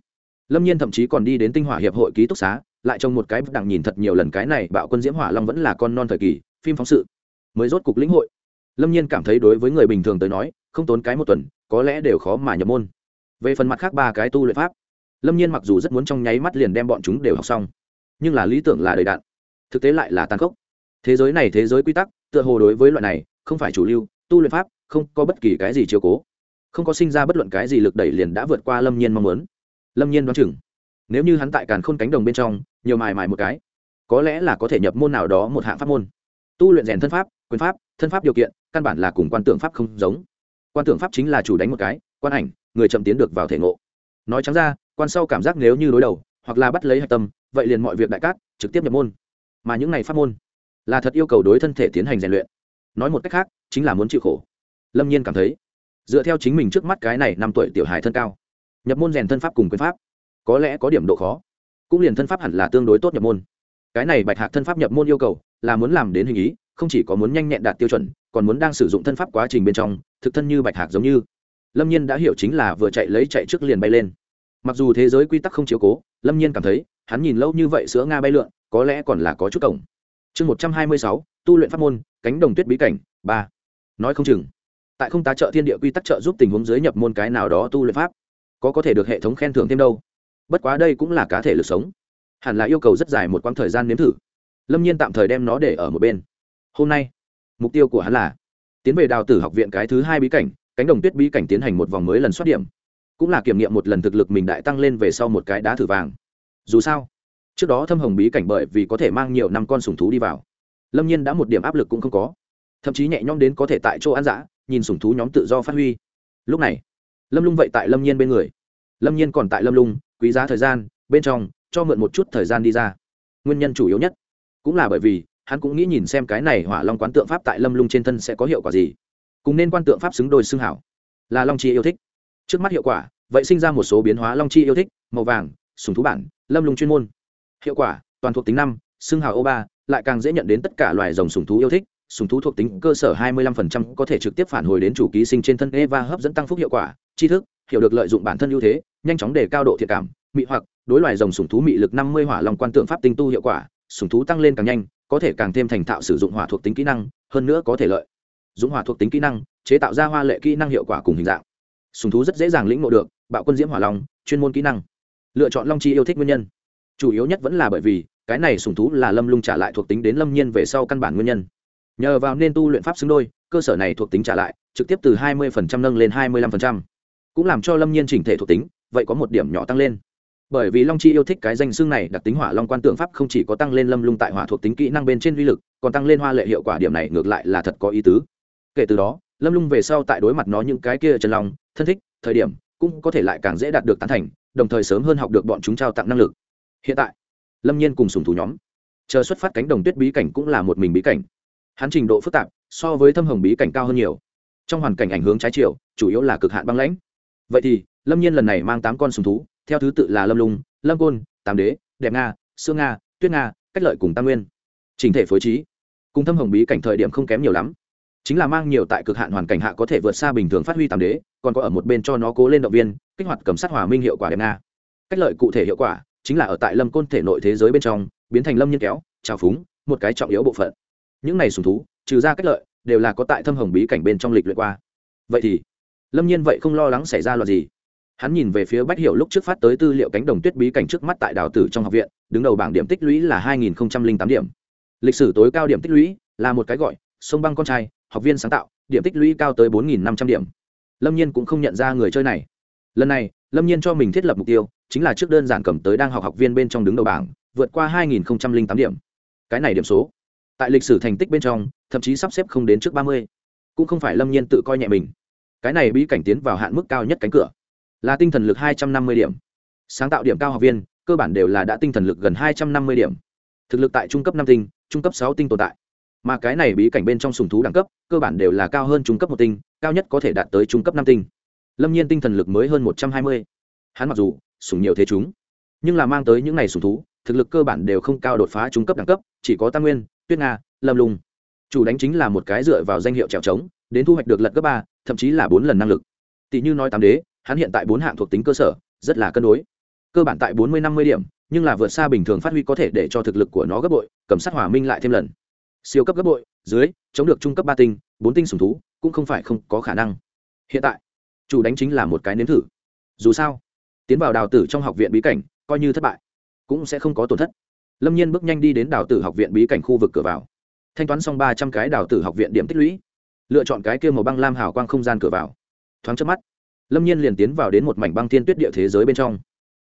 Lâm nhiên thậm chí còn đi đến tinh hỏa hiệp hội ký túc xá, lại trong một cái đặng nhìn thật nhiều lần cái này, bạo quân diễm hỏa long vẫn là con non thời kỳ, phim phóng sự, mới rốt cục lĩnh hội. Lâm nhiên cảm thấy đối với người bình thường tới nói, không tốn cái một tuần, có lẽ đều khó mà nhập môn. Về phần mặt khác ba cái tu luyện pháp, lâm nhiên mặc dù rất muốn trong nháy mắt liền đem bọn chúng đều học xong nhưng là lý tưởng là đầy đạn. Thực tế lại là tàn khốc. Thế giới này thế giới quy tắc, tựa hồ đối với loại này, không phải chủ lưu, tu luyện pháp, không có bất kỳ cái gì chiều cố. Không có sinh ra bất luận cái gì lực đẩy liền đã vượt qua lâm nhiên mong muốn. Lâm nhiên đoán chừng, nếu như hắn tại càn khôn cánh đồng bên trong, nhiều mài mài một cái, có lẽ là có thể nhập môn nào đó một hạng pháp môn. Tu luyện rèn thân pháp, quyền pháp, thân pháp điều kiện, căn bản là cùng quan tượng pháp không giống. Quan tượng pháp chính là chủ đánh một cái, quan ảnh, người chậm tiến được vào thể ngộ. Nói trắng ra, quan sau cảm giác nếu như đối đầu, hoặc là bắt lấy hạch tâm vậy liền mọi việc đại cát, trực tiếp nhập môn. Mà những này pháp môn, là thật yêu cầu đối thân thể tiến hành rèn luyện. Nói một cách khác, chính là muốn chịu khổ. Lâm nhiên cảm thấy, dựa theo chính mình trước mắt cái này năm tuổi tiểu hài thân cao, nhập môn rèn thân pháp cùng quyền pháp, có lẽ có điểm độ khó. Cũng liền thân pháp hẳn là tương đối tốt nhập môn. Cái này bạch hạc thân pháp nhập môn yêu cầu, là muốn làm đến hình ý, không chỉ có muốn nhanh nhẹn đạt tiêu chuẩn, còn muốn đang sử dụng thân pháp quá trình bên trong, thực thân như bạch hạc giống như. Lâm nhiên đã hiểu chính là vừa chạy lấy chạy trước liền bay lên mặc dù thế giới quy tắc không chiếu cố, lâm nhiên cảm thấy, hắn nhìn lâu như vậy sữa nga bay lượn, có lẽ còn là có chút cổng. Chương một trăm hai mươi sáu, tu luyện pháp môn, cánh đồng tuyết bí cảnh, ba. Nói không chừng. Tại không tá trợ thiên địa quy tắc trợ giúp tình huống dưới nhập môn cái nào đó tu luyện pháp, có có thể được hệ thống khen thưởng thêm đâu. Bất quá đây cũng là cá thể lực sống. Hẳn là yêu cầu rất dài một quãng thời gian nếm thử. Lâm nhiên tạm thời đem nó để ở một bên. Hôm nay, mục tiêu của hắn là, tiến về đào tử học viện cái thứ hai bí cảnh, cánh đồng tuyết bí cảnh tiến hành một vòng mới lần xuất điểm cũng là kiểm nghiệm một lần thực lực mình đại tăng lên về sau một cái đá thử vàng. Dù sao, trước đó thâm hồng bí cảnh bởi vì có thể mang nhiều năm con sùng thú đi vào, lâm nhiên đã một điểm áp lực cũng không có. Thậm chí nhẹ nhõm đến có thể tại chỗ ăn dã, nhìn sùng thú nhóm tự do phát huy. Lúc này, lâm lung vậy tại lâm nhiên bên người. Lâm nhiên còn tại lâm lung, quý giá thời gian, bên trong, cho mượn một chút thời gian đi ra. Nguyên nhân chủ yếu nhất cũng là bởi vì hắn cũng nghĩ nhìn xem cái này hỏa long quán tượng pháp tại lâm lung trên thân sẽ có hiệu quả gì. Cùng nên quan tượng pháp xứng đôi xương hảo. Là long chi yêu thích trước mắt hiệu quả vậy sinh ra một số biến hóa long chi yêu thích màu vàng sùng thú bản lâm lùng chuyên môn hiệu quả toàn thuộc tính năm xương hào ô ba lại càng dễ nhận đến tất cả loài rồng sùng thú yêu thích sùng thú thuộc tính cơ sở 25% có thể trực tiếp phản hồi đến chủ ký sinh trên thân Eva hấp dẫn tăng phúc hiệu quả, tri thức, hiểu được lợi dụng bản thân ưu thế, nhanh chóng đề cao độ thiện cảm, mị hoặc, đối loài rồng sùng thú mị lực 50 hỏa long quan tượng pháp tinh tu hiệu quả, sùng thú tăng lên càng nhanh, có thể càng thêm thành thạo sử dụng hỏa thuộc tính kỹ năng, hơn nữa có thể lợi dụng hỏa thuộc tính kỹ năng, chế tạo ra hoa lệ kỹ năng hiệu quả cùng hình dạng. Sùng thú rất dễ dàng lĩnh ngộ được, bạo quân diễm hỏa long, chuyên môn kỹ năng. Lựa chọn long chi yêu thích nguyên nhân, chủ yếu nhất vẫn là bởi vì cái này sùng thú là lâm lung trả lại thuộc tính đến lâm nhiên về sau căn bản nguyên nhân nhờ vào nên tu luyện pháp xứng đôi cơ sở này thuộc tính trả lại trực tiếp từ hai mươi nâng lên hai mươi 25%. cũng làm cho lâm nhiên chỉnh thể thuộc tính vậy có một điểm nhỏ tăng lên bởi vì long chi yêu thích cái danh xương này đặc tính hỏa long quan tượng pháp không chỉ có tăng lên lâm lung tại hỏa thuộc tính kỹ năng bên trên uy lực còn tăng lên hoa lệ hiệu quả điểm này ngược lại là thật có ý tứ kể từ đó lâm lung về sau tại đối mặt nó những cái kia trần lòng thân thích, thời điểm, cũng có thể lại càng dễ đạt được tán thành, đồng thời sớm hơn học được bọn chúng trao tặng năng lực. Hiện tại, lâm nhiên cùng sùng thủ nhóm, chờ xuất phát cánh đồng tuyết bí cảnh cũng là một mình bí cảnh. Hắn trình độ phức tạp, so với thâm hồng bí cảnh cao hơn nhiều. Trong hoàn cảnh ảnh hướng trái chiều, chủ yếu là cực hạn băng lãnh. Vậy thì, lâm nhiên lần này mang tám con sùng thú, theo thứ tự là lâm lung, lâm côn, tám đế, đẹp nga, sương nga, tuyết nga, cách lợi cùng tam nguyên. Trình thể phối trí. Cùng thâm hồng bí cảnh thời điểm không kém nhiều lắm chính là mang nhiều tại cực hạn hoàn cảnh hạ có thể vượt xa bình thường phát huy tam đế, còn có ở một bên cho nó cố lên động viên, kích hoạt cầm sát hòa minh hiệu quả đẹp nga. Cách lợi cụ thể hiệu quả chính là ở tại lâm côn thể nội thế giới bên trong, biến thành lâm nhân kéo, trào phúng, một cái trọng yếu bộ phận. Những này sùng thú, trừ ra cách lợi, đều là có tại thâm hồng bí cảnh bên trong lịch luyện qua. Vậy thì, lâm nhiên vậy không lo lắng xảy ra loạt gì. Hắn nhìn về phía bách hiểu lúc trước phát tới tư liệu cánh đồng tuyết bí cảnh trước mắt tại đào tử trong học viện, đứng đầu bảng điểm tích lũy là hai nghìn tám điểm. Lịch sử tối cao điểm tích lũy là một cái gọi, sông băng con trai học viên sáng tạo, điểm tích lũy cao tới bốn nghìn năm trăm điểm. Lâm nhiên cũng không nhận ra người chơi này. Lần này, lâm nhiên cho mình thiết lập mục tiêu, chính là trước đơn giản cầm tới đang học học viên bên trong đứng đầu bảng, vượt qua hai nghìn tám điểm. Cái này điểm số, tại lịch sử thành tích bên trong, thậm chí sắp xếp không đến trước ba mươi. Cũng không phải lâm nhiên tự coi nhẹ mình. Cái này bí cảnh tiến vào hạn mức cao nhất cánh cửa, là tinh thần lực hai trăm năm mươi điểm. Sáng tạo điểm cao học viên, cơ bản đều là đã tinh thần lực gần hai trăm năm mươi điểm. Thực lực tại trung cấp năm tinh, trung cấp sáu tinh tồn tại mà cái này bí cảnh bên trong sùng thú đẳng cấp, cơ bản đều là cao hơn trung cấp một tinh, cao nhất có thể đạt tới trung cấp năm tinh. Lâm nhiên tinh thần lực mới hơn một trăm hai mươi. Hắn mặc dù sùng nhiều thế chúng, nhưng là mang tới những n à y sùng thú, thực lực cơ bản đều không cao đột phá trung cấp đẳng cấp, chỉ có tam nguyên, tuyết nga, lâm lung. Chủ đánh chính là một cái dựa vào danh hiệu trèo trống, đến thu hoạch được lật cấp ba, thậm chí là bốn lần năng lực. Tỷ như nói tám đế, hắn hiện tại bốn hạng thuộc tính cơ sở, rất là cân đối. Cơ bản tại bốn mươi năm mươi điểm, nhưng là vượt xa bình thường phát huy có thể để cho thực lực của nó gấp bội, cầm sát hỏa minh lại thêm lần siêu cấp gấp bội, dưới, chống được trung cấp ba tinh, bốn tinh sùng thú, cũng không phải không có khả năng. Hiện tại, chủ đánh chính là một cái nếm thử. Dù sao, tiến vào đào tử trong học viện bí cảnh, coi như thất bại, cũng sẽ không có tổn thất. Lâm nhiên bước nhanh đi đến đào tử học viện bí cảnh khu vực cửa vào. Thanh toán xong ba trăm cái đào tử học viện điểm tích lũy, lựa chọn cái kia màu băng lam hào quang không gian cửa vào. Thoáng trước mắt, lâm nhiên liền tiến vào đến một mảnh băng thiên tuyết địa thế giới bên trong.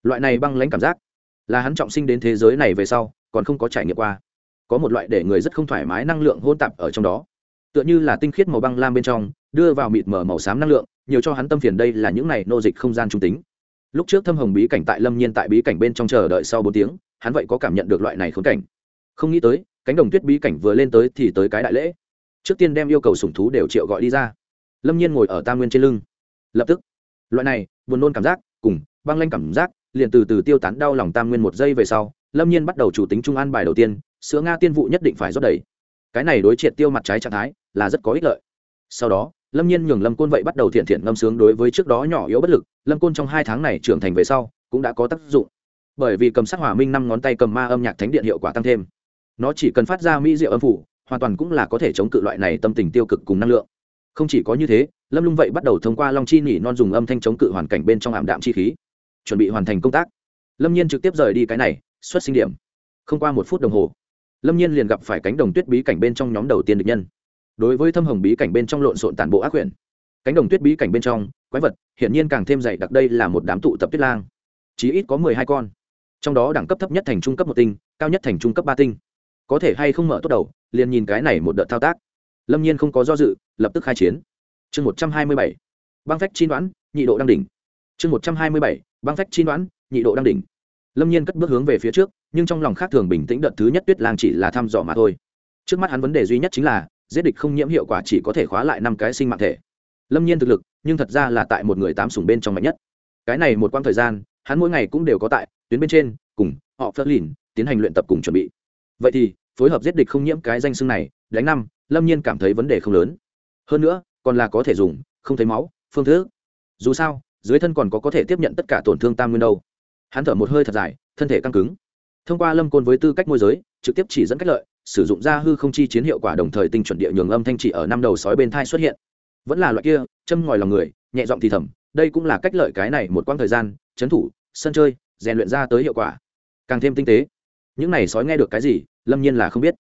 Loại này băng lãnh cảm giác, là hắn trọng sinh đến thế giới này về sau, còn không có trải nghiệm qua có một loại để người rất không thoải mái năng lượng hôn tạp ở trong đó. Tựa như là tinh khiết màu băng lam bên trong, đưa vào mịt mở màu xám năng lượng, nhiều cho hắn tâm phiền đây là những này nô dịch không gian trung tính. Lúc trước thâm hồng bí cảnh tại lâm nhiên tại bí cảnh bên trong chờ đợi sau bốn tiếng, hắn vậy có cảm nhận được loại này khốn cảnh. Không nghĩ tới, cánh đồng tuyết bí cảnh vừa lên tới thì tới cái đại lễ. Trước tiên đem yêu cầu sủng thú đều triệu gọi đi ra. Lâm nhiên ngồi ở tam nguyên trên lưng. Lập tức, loại này, buồn nôn cảm giác, cùng, băng lanh cảm giác, liền từ từ tiêu tán đau lòng tam nguyên một giây về sau, lâm nhiên bắt đầu chủ tính trung an bài đầu tiên sữa nga tiên vụ nhất định phải rót đầy. Cái này đối triệt tiêu mặt trái trạng thái là rất có ích lợi. Sau đó, lâm nhiên nhường lâm côn vậy bắt đầu thiện thiện ngâm sướng đối với trước đó nhỏ yếu bất lực, lâm côn trong hai tháng này trưởng thành về sau cũng đã có tác dụng. Bởi vì cầm sát hỏa minh năm ngón tay cầm ma âm nhạc thánh điện hiệu quả tăng thêm. Nó chỉ cần phát ra mỹ diệu âm phủ, hoàn toàn cũng là có thể chống cự loại này tâm tình tiêu cực cùng năng lượng. Không chỉ có như thế, lâm lung vậy bắt đầu thông qua long chi nỉ non dùng âm thanh chống cự hoàn cảnh bên trong ảm đạm chi khí, chuẩn bị hoàn thành công tác. Lâm nhiên trực tiếp rời đi cái này, xuất sinh điểm. Không qua một phút đồng hồ lâm nhiên liền gặp phải cánh đồng tuyết bí cảnh bên trong nhóm đầu tiên địch nhân. Đối với thâm hồng bí cảnh bên trong lộn xộn tàn bộ ác quyển cánh đồng tuyết bí cảnh bên trong, quái vật hiển nhiên càng thêm dày đặc đây là một đám tụ tập tuyết lang. Chí ít có mười hai con. Trong đó đẳng cấp thấp nhất thành trung cấp một tinh, cao nhất thành trung cấp ba tinh. Có thể hay không mở tốt đầu, liền nhìn cái này một đợt thao tác. Lâm nhiên không có do dự, lập tức khai chiến. Chương một trăm hai mươi bảy. Băng phách chi đoán, nhị độ đang đỉnh. Chương một trăm hai mươi bảy. Băng phách chi đoán, nhị độ đang đỉnh lâm nhiên cất bước hướng về phía trước, nhưng trong lòng khác thường bình tĩnh đợt thứ nhất tuyết lang chỉ là thăm dò mà thôi. Trước mắt hắn vấn đề duy nhất chính là, giết địch không nhiễm hiệu quả chỉ có thể khóa lại năm cái sinh mạng thể. Lâm nhiên thực lực, nhưng thật ra là tại một người tám sùng bên trong mạnh nhất. Cái này một quãng thời gian, hắn mỗi ngày cũng đều có tại, tuyến bên trên, cùng, họ phớt lìn, tiến hành luyện tập cùng chuẩn bị. Vậy thì, phối hợp giết địch không nhiễm cái danh xưng này, đánh năm, lâm nhiên cảm thấy vấn đề không lớn. Hơn nữa, còn là có thể dùng, không thấy máu, phương thức. Dù sao, dưới thân còn có có thể tiếp nhận tất cả tổn thương tam nguyên đâu hắn thở một hơi thật dài, thân thể căng cứng. Thông qua lâm côn với tư cách môi giới, trực tiếp chỉ dẫn cách lợi, sử dụng ra hư không chi chiến hiệu quả đồng thời tinh chuẩn địa nhường âm thanh chỉ ở năm đầu sói bên thai xuất hiện. Vẫn là loại kia, châm ngòi lòng người, nhẹ giọng thì thầm, đây cũng là cách lợi cái này một quãng thời gian, chấn thủ, sân chơi, rèn luyện ra tới hiệu quả. Càng thêm tinh tế. Những này sói nghe được cái gì, lâm nhiên là không biết.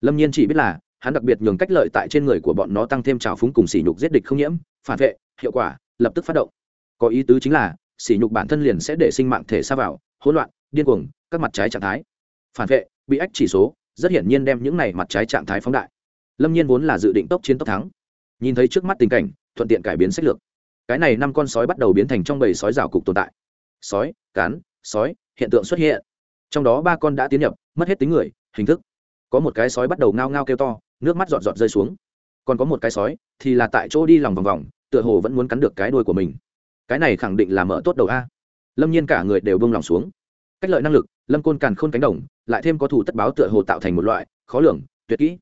Lâm nhiên chỉ biết là, hắn đặc biệt nhường cách lợi tại trên người của bọn nó tăng thêm trào phúng cùng sỉ nhục giết địch không nhiễm, phản vệ, hiệu quả, lập tức phát động. Có ý tứ chính là sỉ nhục bản thân liền sẽ để sinh mạng thể xa vào, hỗn loạn, điên cuồng, các mặt trái trạng thái. Phản vệ, bị ách chỉ số, rất hiển nhiên đem những này mặt trái trạng thái phóng đại. Lâm nhiên vốn là dự định tốc chiến tốc thắng. Nhìn thấy trước mắt tình cảnh, thuận tiện cải biến sách lược. Cái này năm con sói bắt đầu biến thành trong bầy sói rào cục tồn tại. Sói, cán, sói, hiện tượng xuất hiện. Trong đó ba con đã tiến nhập, mất hết tính người, hình thức. Có một cái sói bắt đầu ngao ngao kêu to, nước mắt giọt giọt rơi xuống. Còn có một cái sói thì là tại chỗ đi lòng vòng vòng, tựa hồ vẫn muốn cắn được cái đuôi của mình cái này khẳng định là mở tốt đầu a. Lâm nhiên cả người đều bông lòng xuống. Cách lợi năng lực, lâm côn càn khôn cánh đồng, lại thêm có thủ tất báo tựa hồ tạo thành một loại khó lường, tuyệt kỹ.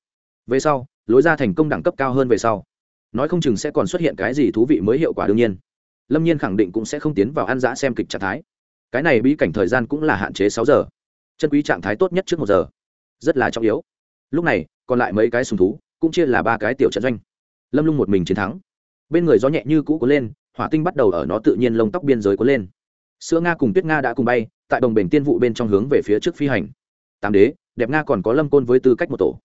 Về sau, lối ra thành công đẳng cấp cao hơn về sau. Nói không chừng sẽ còn xuất hiện cái gì thú vị mới hiệu quả đương nhiên. Lâm nhiên khẳng định cũng sẽ không tiến vào ăn dã xem kịch trạng thái. Cái này bí cảnh thời gian cũng là hạn chế sáu giờ. Chân quý trạng thái tốt nhất trước một giờ. Rất là trọng yếu. Lúc này, còn lại mấy cái sùng thú, cũng chia là ba cái tiểu trận doanh. Lâm lung một mình chiến thắng. Bên người gió nhẹ như cũ có lên hỏa tinh bắt đầu ở nó tự nhiên lông tóc biên giới có lên. Sữa nga cùng tuyết nga đã cùng bay, tại đồng bền tiên vụ bên trong hướng về phía trước phi hành. Tám đế, đẹp nga còn có lâm côn với tư cách một tổ.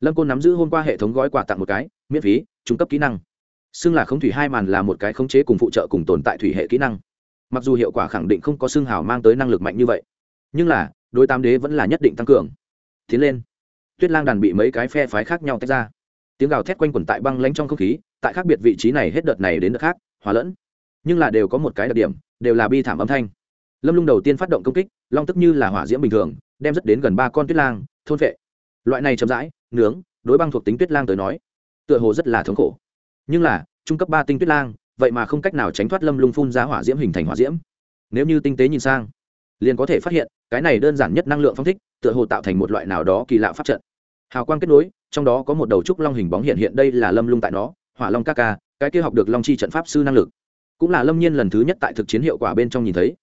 Lâm côn nắm giữ hôm qua hệ thống gói quà tặng một cái, miễn phí, trung cấp kỹ năng. Xưng là không thủy hai màn là một cái khống chế cùng phụ trợ cùng tồn tại thủy hệ kỹ năng. Mặc dù hiệu quả khẳng định không có xương hào mang tới năng lực mạnh như vậy, nhưng là, đối tám đế vẫn là nhất định tăng cường. Tiến lên. Tuyết lang đàn bị mấy cái phe phái khác nhau tách ra. Tiếng gào thét quanh quẩn tại băng lánh trong không khí, tại khác biệt vị trí này hết đợt này đến đợt khác hòa lẫn. Nhưng là đều có một cái đặc điểm, đều là bi thảm âm thanh. Lâm lung đầu tiên phát động công kích, long tức như là hỏa diễm bình thường, đem rất đến gần ba con tuyết lang, thôn vệ loại này chậm rãi, nướng, đối băng thuộc tính tuyết lang tới nói, tựa hồ rất là thống khổ. Nhưng là, trung cấp ba tinh tuyết lang, vậy mà không cách nào tránh thoát lâm lung phun ra hỏa diễm hình thành hỏa diễm. Nếu như tinh tế nhìn sang, liền có thể phát hiện, cái này đơn giản nhất năng lượng phong thích, tựa hồ tạo thành một loại nào đó kỳ lạ pháp trận. Hào quang kết nối, trong đó có một đầu trúc long hình bóng hiện hiện, đây là lâm lung tại nó, hỏa long ca ca cái kia học được long chi trận pháp sư năng lực, cũng là lâm nhiên lần thứ nhất tại thực chiến hiệu quả bên trong nhìn thấy.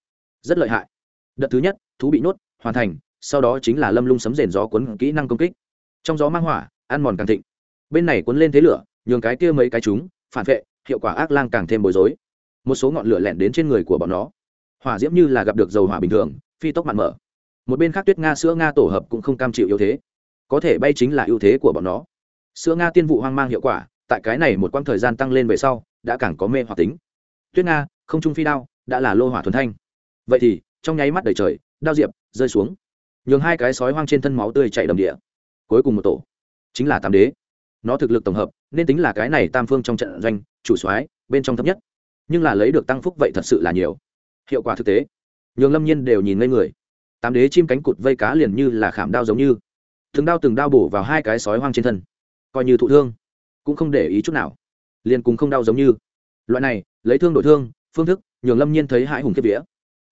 Rất lợi hại. Đợt thứ nhất, thú bị nhốt, hoàn thành, sau đó chính là lâm lung sấm rền gió cuốn kỹ năng công kích. Trong gió mang hỏa, ăn mòn càng thịnh. Bên này cuốn lên thế lửa, nhường cái kia mấy cái chúng, phản vệ, hiệu quả ác lang càng thêm bối rối. Một số ngọn lửa lẻn đến trên người của bọn nó. Hỏa diễm như là gặp được dầu hỏa bình thường, phi tốc mặn mở. Một bên khác tuyết nga, sữa nga tổ hợp cũng không cam chịu yếu thế. Có thể bay chính là ưu thế của bọn nó. Sữa nga tiên vụ hoang mang hiệu quả tại cái này một quãng thời gian tăng lên về sau, đã càng có mê hoặc tính. Tuyết nga, không trung phi đao, đã là lô hỏa thuần thanh. Vậy thì, trong nháy mắt đầy trời, đao diệp rơi xuống. Nhường hai cái sói hoang trên thân máu tươi chạy đầm địa. Cuối cùng một tổ. Chính là tam đế. Nó thực lực tổng hợp, nên tính là cái này tam phương trong trận doanh, chủ soái, bên trong thấp nhất. Nhưng là lấy được tăng phúc vậy thật sự là nhiều. Hiệu quả thực tế. Nhường lâm nhiên đều nhìn ngây người. Tám đế chim cánh cụt vây cá liền như là khảm đao giống như. Từng đao từng đao bổ vào hai cái sói hoang trên thân. Coi như thụ thương cũng không để ý chút nào. Liền cùng không đau giống như. Loại này, lấy thương đổi thương, phương thức, nhường lâm nhiên thấy hãi hùng kiếp vía.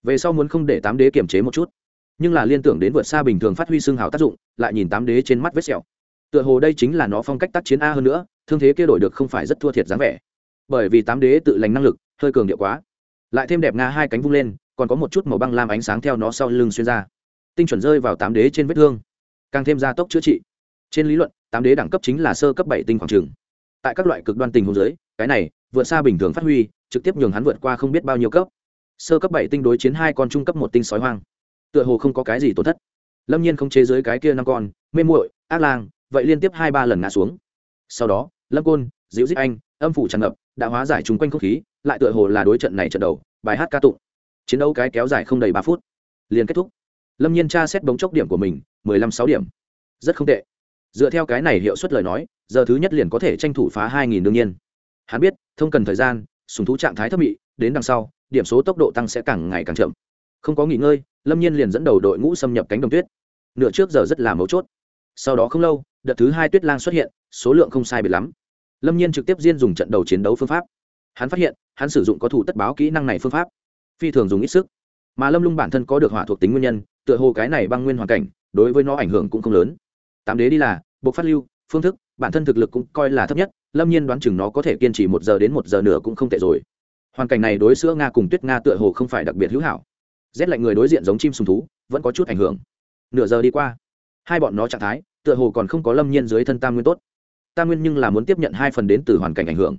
Về sau muốn không để tám đế kiểm chế một chút. Nhưng là liên tưởng đến vượt xa bình thường phát huy xương hào tác dụng, lại nhìn tám đế trên mắt vết sẹo. Tựa hồ đây chính là nó phong cách tác chiến a hơn nữa, thương thế kia đổi được không phải rất thua thiệt dáng vẻ. Bởi vì tám đế tự lành năng lực, hơi cường điệu quá. Lại thêm đẹp nga hai cánh vung lên, còn có một chút màu băng lam ánh sáng theo nó sau lưng xuyên ra. Tinh chuẩn rơi vào tám đế trên vết thương. Càng thêm gia tốc chữa trị. Trên lý luận, tám đế đẳng cấp chính là sơ cấp bảy tinh khoảng trường tại các loại cực đoan tình huống dưới, cái này, vượt xa bình thường phát huy, trực tiếp nhường hắn vượt qua không biết bao nhiêu cấp. Sơ cấp bảy tinh đối chiến hai con trung cấp một tinh sói hoang. Tựa hồ không có cái gì tổn thất. Lâm nhiên không chế dưới cái kia năm con, mê muội, ác lang, vậy liên tiếp hai ba lần ngã xuống. Sau đó, lâm côn diễu dít anh, âm phủ tràn ngập, đã hóa giải chung quanh không khí, lại tựa hồ là đối trận này trận đầu, bài hát ca tụng. Chiến đấu cái kéo dài không đầy ba phút. Liền kết thúc. Lâm nhiên tra xét bóng chốc điểm của mình, mười lăm sáu điểm. Rất không tệ. Dựa theo cái này hiệu suất lời nói giờ thứ nhất liền có thể tranh thủ phá hai nghìn đương nhiên. Hắn biết, thông cần thời gian, sùng thú trạng thái thấp bị đến đằng sau, điểm số tốc độ tăng sẽ càng ngày càng chậm. Không có nghỉ ngơi, lâm nhiên liền dẫn đầu đội ngũ xâm nhập cánh đồng tuyết. Nửa trước giờ rất là mấu chốt. Sau đó không lâu, đợt thứ hai tuyết lang xuất hiện, số lượng không sai biệt lắm. Lâm nhiên trực tiếp diên dùng trận đầu chiến đấu phương pháp. Hắn phát hiện, hắn sử dụng có thủ tất báo kỹ năng này phương pháp, phi thường dùng ít sức. Mà lâm lung bản thân có được hỏa thuộc tính nguyên nhân, tựa hồ cái này băng nguyên hoàn cảnh, đối với nó ảnh hưởng cũng không lớn. Tám đế đi là buộc phát lưu, phương thức bản thân thực lực cũng coi là thấp nhất, lâm nhiên đoán chừng nó có thể kiên trì một giờ đến một giờ nữa cũng không tệ rồi. Hoàn cảnh này đối sữa nga cùng tuyết nga tựa hồ không phải đặc biệt hữu hảo. Rét lạnh người đối diện giống chim sùng thú, vẫn có chút ảnh hưởng. Nửa giờ đi qua, hai bọn nó trạng thái, tựa hồ còn không có lâm nhiên dưới thân tam nguyên tốt. Tam nguyên nhưng là muốn tiếp nhận hai phần đến từ hoàn cảnh ảnh hưởng.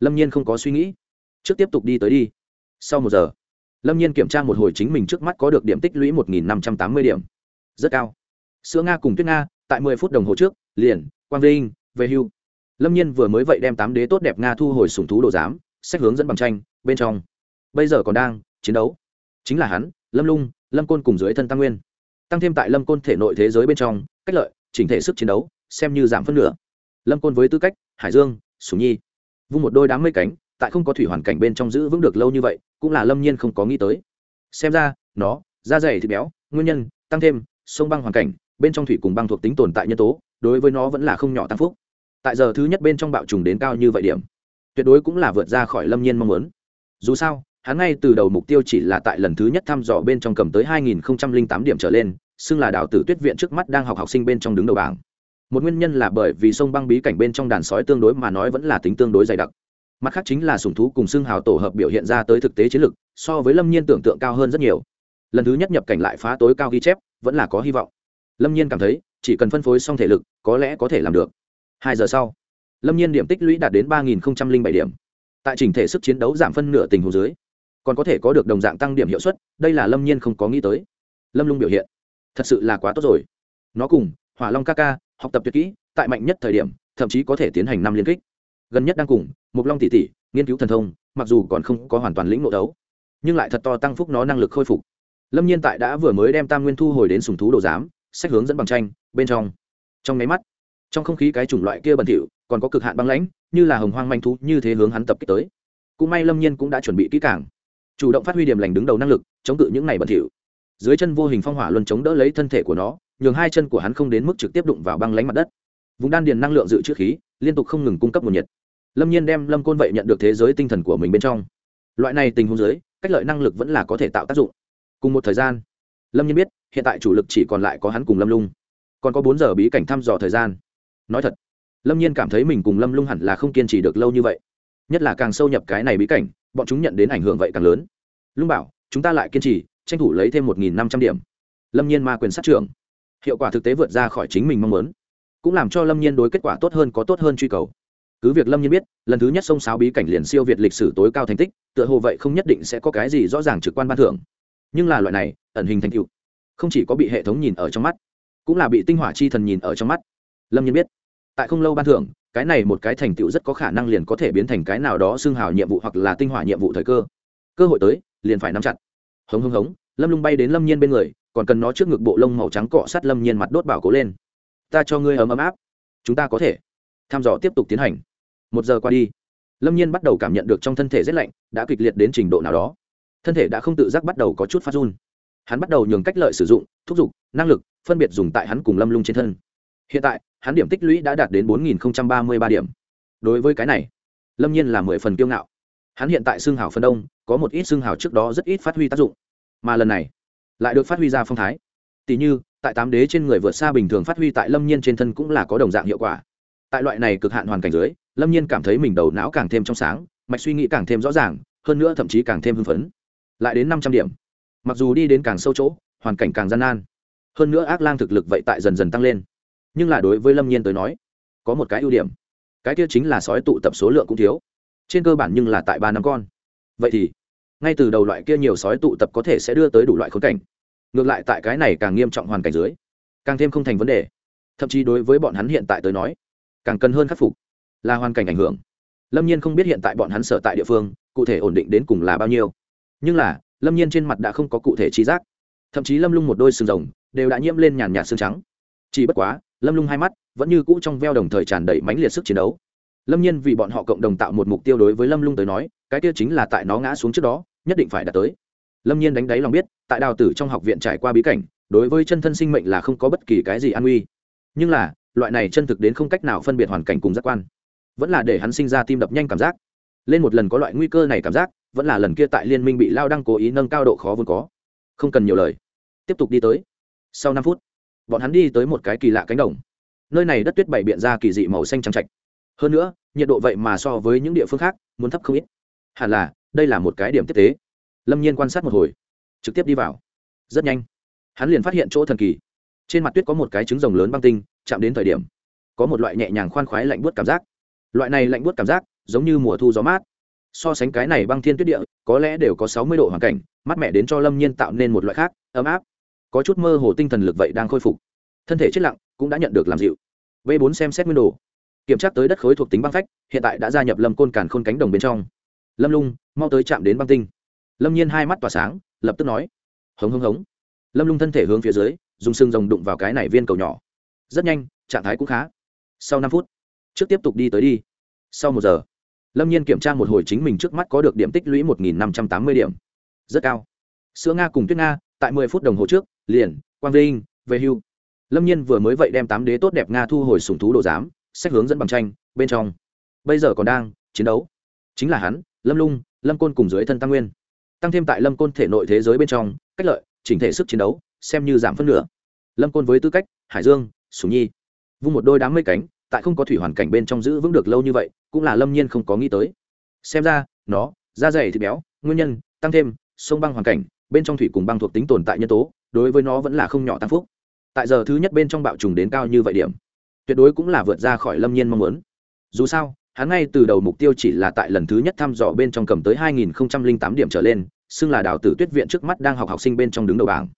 Lâm nhiên không có suy nghĩ, trước tiếp tục đi tới đi. Sau một giờ, lâm nhiên kiểm tra một hồi chính mình trước mắt có được điểm tích lũy một nghìn năm trăm tám mươi điểm. Rất cao. Sữa nga cùng tuyết nga, tại mười phút đồng hồ trước, liền, quang vinh về hưu. Lâm nhiên vừa mới vậy đem tám đế tốt đẹp nga thu hồi sùng thú đồ giám, sách hướng dẫn bằng tranh, bên trong. Bây giờ còn đang chiến đấu. Chính là hắn, lâm lung, lâm côn cùng dưới thân tăng nguyên. Tăng thêm tại lâm côn thể nội thế giới bên trong, cách lợi, chỉnh thể sức chiến đấu, xem như giảm phân nửa. Lâm côn với tư cách, hải dương sùng nhi. Vung một đôi đám mây cánh, tại không có thủy hoàn cảnh bên trong giữ vững được lâu như vậy, cũng là lâm nhiên không có nghĩ tới. Xem ra, nó, da dày thịt béo, nguyên nhân, tăng thêm, sông băng hoàn cảnh, bên trong thủy cùng băng thuộc tính tồn tại nhân tố đối với nó vẫn là không nhỏ tăng phúc. Tại giờ thứ nhất bên trong bạo trùng đến cao như vậy điểm, tuyệt đối cũng là vượt ra khỏi lâm nhiên mong muốn. Dù sao, hắn ngay từ đầu mục tiêu chỉ là tại lần thứ nhất thăm dò bên trong cầm tới 2008 điểm trở lên, xưng là đào tử tuyết viện trước mắt đang học học sinh bên trong đứng đầu bảng. Một nguyên nhân là bởi vì sông băng bí cảnh bên trong đàn sói tương đối mà nói vẫn là tính tương đối dày đặc. Mặt khác chính là sủng thú cùng xưng hào tổ hợp biểu hiện ra tới thực tế chiến lực, so với lâm nhiên tưởng tượng cao hơn rất nhiều. Lần thứ nhất nhập cảnh lại phá tối cao ghi chép, vẫn là có hy vọng. Lâm nhiên cảm thấy chỉ cần phân phối xong thể lực, có lẽ có thể làm được. Hai giờ sau, lâm nhiên điểm tích lũy đạt đến ba nghìn bảy điểm. Tại chỉnh thể sức chiến đấu giảm phân nửa tình hồ dưới, còn có thể có được đồng dạng tăng điểm hiệu suất, đây là lâm nhiên không có nghĩ tới. Lâm lung biểu hiện, thật sự là quá tốt rồi. Nó cùng hỏa long ca ca học tập tuyệt kỹ, tại mạnh nhất thời điểm, thậm chí có thể tiến hành năm liên kích. Gần nhất đang cùng mục long tỷ tỷ nghiên cứu thần thông, mặc dù còn không có hoàn toàn lĩnh ngộ đấu, nhưng lại thật to tăng phúc nó năng lực khôi phục. Lâm nhiên tại đã vừa mới đem tam nguyên thu hồi đến sùng thú đồ giám sách hướng dẫn bằng tranh, bên trong. Trong máy mắt, trong không khí cái chủng loại kia bẩn thỉu, còn có cực hạn băng lãnh, như là hồng hoang manh thú như thế hướng hắn tập kích tới. Cũng may lâm nhiên cũng đã chuẩn bị kỹ càng. Chủ động phát huy điểm lành đứng đầu năng lực, chống cự những này bẩn thỉu. Dưới chân vô hình phong hỏa luân chống đỡ lấy thân thể của nó, nhường hai chân của hắn không đến mức trực tiếp đụng vào băng lánh mặt đất. Vùng đan điền năng lượng dự trữ khí, liên tục không ngừng cung cấp nguồn nhiệt. Lâm nhiên đem lâm côn vậy nhận được thế giới tinh thần của mình bên trong. Loại này tình huống dưới, cách lợi năng lực vẫn là có thể tạo tác dụng. Cùng một thời gian lâm nhiên biết, hiện tại chủ lực chỉ còn lại có hắn cùng lâm lung. Còn có bốn giờ bí cảnh thăm dò thời gian. Nói thật, lâm nhiên cảm thấy mình cùng lâm lung hẳn là không kiên trì được lâu như vậy. Nhất là càng sâu nhập cái này bí cảnh, bọn chúng nhận đến ảnh hưởng vậy càng lớn. Lung bảo, chúng ta lại kiên trì, tranh thủ lấy thêm một nghìn năm trăm điểm. Lâm nhiên ma quyền sát trưởng. Hiệu quả thực tế vượt ra khỏi chính mình mong muốn. Cũng làm cho lâm nhiên đối kết quả tốt hơn có tốt hơn truy cầu. Cứ việc lâm nhiên biết, lần thứ nhất sông sáo bí cảnh liền siêu việt lịch sử tối cao thành tích, tựa hồ vậy không nhất định sẽ có cái gì rõ ràng trực quan ban thưởng nhưng là loại này, ẩn hình thành tựu, không chỉ có bị hệ thống nhìn ở trong mắt, cũng là bị tinh hỏa chi thần nhìn ở trong mắt. Lâm nhiên biết, tại không lâu ban thưởng, cái này một cái thành tựu rất có khả năng liền có thể biến thành cái nào đó xưng hào nhiệm vụ hoặc là tinh hỏa nhiệm vụ thời cơ. Cơ hội tới, liền phải nắm chặt. Hống hống hống, lâm lung bay đến lâm nhiên bên người, còn cần nó trước ngực bộ lông màu trắng cọ sát lâm nhiên mặt đốt bảo cố lên. Ta cho ngươi ấm ấm áp, chúng ta có thể. Thăm dò tiếp tục tiến hành. Một giờ qua đi, lâm nhiên bắt đầu cảm nhận được trong thân thể rét lạnh, đã kịch liệt đến trình độ nào đó thân thể đã không tự giác bắt đầu có chút phát run. Hắn bắt đầu nhường cách lợi sử dụng, thúc giục, năng lực, phân biệt dùng tại hắn cùng lâm lung trên thân. Hiện tại, hắn điểm tích lũy đã đạt đến bốn nghìn ba mươi ba điểm. Đối với cái này, lâm nhiên là mười phần kiêu ngạo. Hắn hiện tại xương hào phân đông, có một ít xương hào trước đó rất ít phát huy tác dụng. Mà lần này, lại được phát huy ra phong thái. Tỷ như, tại tám đế trên người vượt xa bình thường phát huy tại lâm nhiên trên thân cũng là có đồng dạng hiệu quả. Tại loại này cực hạn hoàn cảnh dưới, lâm nhiên cảm thấy mình đầu não càng thêm trong sáng, mạch suy nghĩ càng thêm rõ ràng, hơn nữa thậm chí càng thêm hưng phấn lại đến năm trăm điểm. Mặc dù đi đến càng sâu chỗ, hoàn cảnh càng gian nan. Hơn nữa ác lang thực lực vậy tại dần dần tăng lên. Nhưng là đối với lâm nhiên tới nói, có một cái ưu điểm. Cái kia chính là sói tụ tập số lượng cũng thiếu. Trên cơ bản nhưng là tại ba năm con. Vậy thì, ngay từ đầu loại kia nhiều sói tụ tập có thể sẽ đưa tới đủ loại khốn cảnh. Ngược lại tại cái này càng nghiêm trọng hoàn cảnh dưới, càng thêm không thành vấn đề. Thậm chí đối với bọn hắn hiện tại tới nói, càng cần hơn khắc phục, là hoàn cảnh ảnh hưởng. Lâm nhiên không biết hiện tại bọn hắn sở tại địa phương, cụ thể ổn định đến cùng là bao nhiêu nhưng là, lâm nhiên trên mặt đã không có cụ thể trí giác. Thậm chí lâm lung một đôi sừng rồng đều đã nhiễm lên nhàn nhạt xương trắng. Chỉ bất quá, lâm lung hai mắt vẫn như cũ trong veo đồng thời tràn đầy mãnh liệt sức chiến đấu. Lâm nhiên vì bọn họ cộng đồng tạo một mục tiêu đối với lâm lung tới nói, cái tiêu chính là tại nó ngã xuống trước đó, nhất định phải đạt tới. Lâm nhiên đánh đáy lòng biết, tại đào tử trong học viện trải qua bí cảnh, đối với chân thân sinh mệnh là không có bất kỳ cái gì an nguy. Nhưng là, loại này chân thực đến không cách nào phân biệt hoàn cảnh cùng giác quan, vẫn là để hắn sinh ra tim đập nhanh cảm giác. Lên một lần có loại nguy cơ này cảm giác vẫn là lần kia tại liên minh bị lao đăng cố ý nâng cao độ khó vốn có. Không cần nhiều lời. Tiếp tục đi tới. Sau năm phút, bọn hắn đi tới một cái kỳ lạ cánh đồng. Nơi này đất tuyết bày biện ra kỳ dị màu xanh trắng trạch. Hơn nữa, nhiệt độ vậy mà so với những địa phương khác, muốn thấp không ít. Hẳn là, đây là một cái điểm tiếp tế. Lâm nhiên quan sát một hồi, trực tiếp đi vào. Rất nhanh, hắn liền phát hiện chỗ thần kỳ. Trên mặt tuyết có một cái trứng rồng lớn băng tinh, chạm đến thời điểm, có một loại nhẹ nhàng khoan khoái lạnh buốt cảm giác. Loại này lạnh buốt cảm giác, giống như mùa thu gió mát so sánh cái này băng thiên tuyết địa, có lẽ đều có sáu mươi độ hoàn cảnh mắt mẹ đến cho lâm nhiên tạo nên một loại khác, ấm áp. Có chút mơ hồ tinh thần lực vậy đang khôi phục. Thân thể chết lặng, cũng đã nhận được làm dịu. V bốn xem xét nguyên đồ. Kiểm tra tới đất khối thuộc tính băng phách, hiện tại đã gia nhập lâm côn càn khôn cánh đồng bên trong. Lâm lung, mau tới chạm đến băng tinh. Lâm nhiên hai mắt tỏa sáng, lập tức nói. Hống hống hống. Lâm lung thân thể hướng phía dưới, dùng sưng rồng đụng vào cái này viên cầu nhỏ. Rất nhanh, trạng thái cũng khá. Sau năm phút, trước tiếp tục đi tới đi. Sau một giờ lâm nhiên kiểm tra một hồi chính mình trước mắt có được điểm tích lũy một nghìn năm trăm tám mươi điểm. Rất cao. Sữa nga cùng tuyết nga, tại mười phút đồng hồ trước, liền, quang vinh, về hưu. Lâm nhiên vừa mới vậy đem tám đế tốt đẹp nga thu hồi sùng thú đồ giám, sách hướng dẫn bằng tranh, bên trong. Bây giờ còn đang, chiến đấu. Chính là hắn, lâm lung, lâm côn cùng dưới thân tăng nguyên. Tăng thêm tại lâm côn thể nội thế giới bên trong, cách lợi, chỉnh thể sức chiến đấu, xem như giảm phân nửa. Lâm côn với tư cách, hải dương sùng nhi. Vung một đôi đám mây cánh tại không có thủy hoàn cảnh bên trong giữ vững được lâu như vậy, cũng là lâm nhiên không có nghĩ tới. Xem ra, nó, da dày thịt béo, nguyên nhân, tăng thêm, sông băng hoàn cảnh, bên trong thủy cùng băng thuộc tính tồn tại nhân tố, đối với nó vẫn là không nhỏ tăng phúc. Tại giờ thứ nhất bên trong bạo trùng đến cao như vậy điểm, tuyệt đối cũng là vượt ra khỏi lâm nhiên mong muốn. Dù sao, hắn ngay từ đầu mục tiêu chỉ là tại lần thứ nhất thăm dò bên trong cầm tới 2008 điểm trở lên, xưng là đào tử tuyết viện trước mắt đang học học sinh bên trong đứng đầu bảng.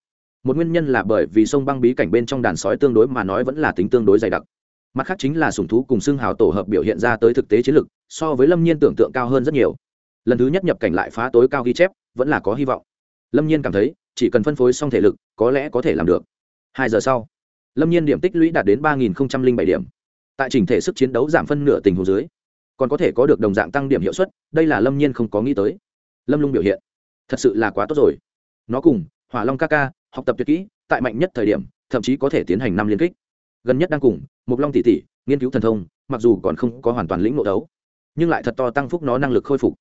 Một nguyên nhân là bởi vì sông băng bí cảnh bên trong đàn sói tương đối mà nói vẫn là tính tương đối dày đặc mặt khác chính là sùng thú cùng xương hào tổ hợp biểu hiện ra tới thực tế chiến lực so với lâm nhiên tưởng tượng cao hơn rất nhiều. Lần thứ nhất nhập cảnh lại phá tối cao ghi chép, vẫn là có hy vọng. Lâm nhiên cảm thấy, chỉ cần phân phối xong thể lực, có lẽ có thể làm được. Hai giờ sau, lâm nhiên điểm tích lũy đạt đến ba nghìn bảy điểm. Tại chỉnh thể sức chiến đấu giảm phân nửa tình hồ dưới, còn có thể có được đồng dạng tăng điểm hiệu suất, đây là lâm nhiên không có nghĩ tới. Lâm lung biểu hiện, thật sự là quá tốt rồi. Nó cùng hỏa long ca ca, học tập tuyệt kỹ, tại mạnh nhất thời điểm, thậm chí có thể tiến hành năm liên kích gần nhất đang cùng mục long tỷ tỷ, nghiên cứu thần thông, mặc dù còn không có hoàn toàn lĩnh ngộ đấu, nhưng lại thật to tăng phúc nó năng lực khôi phục.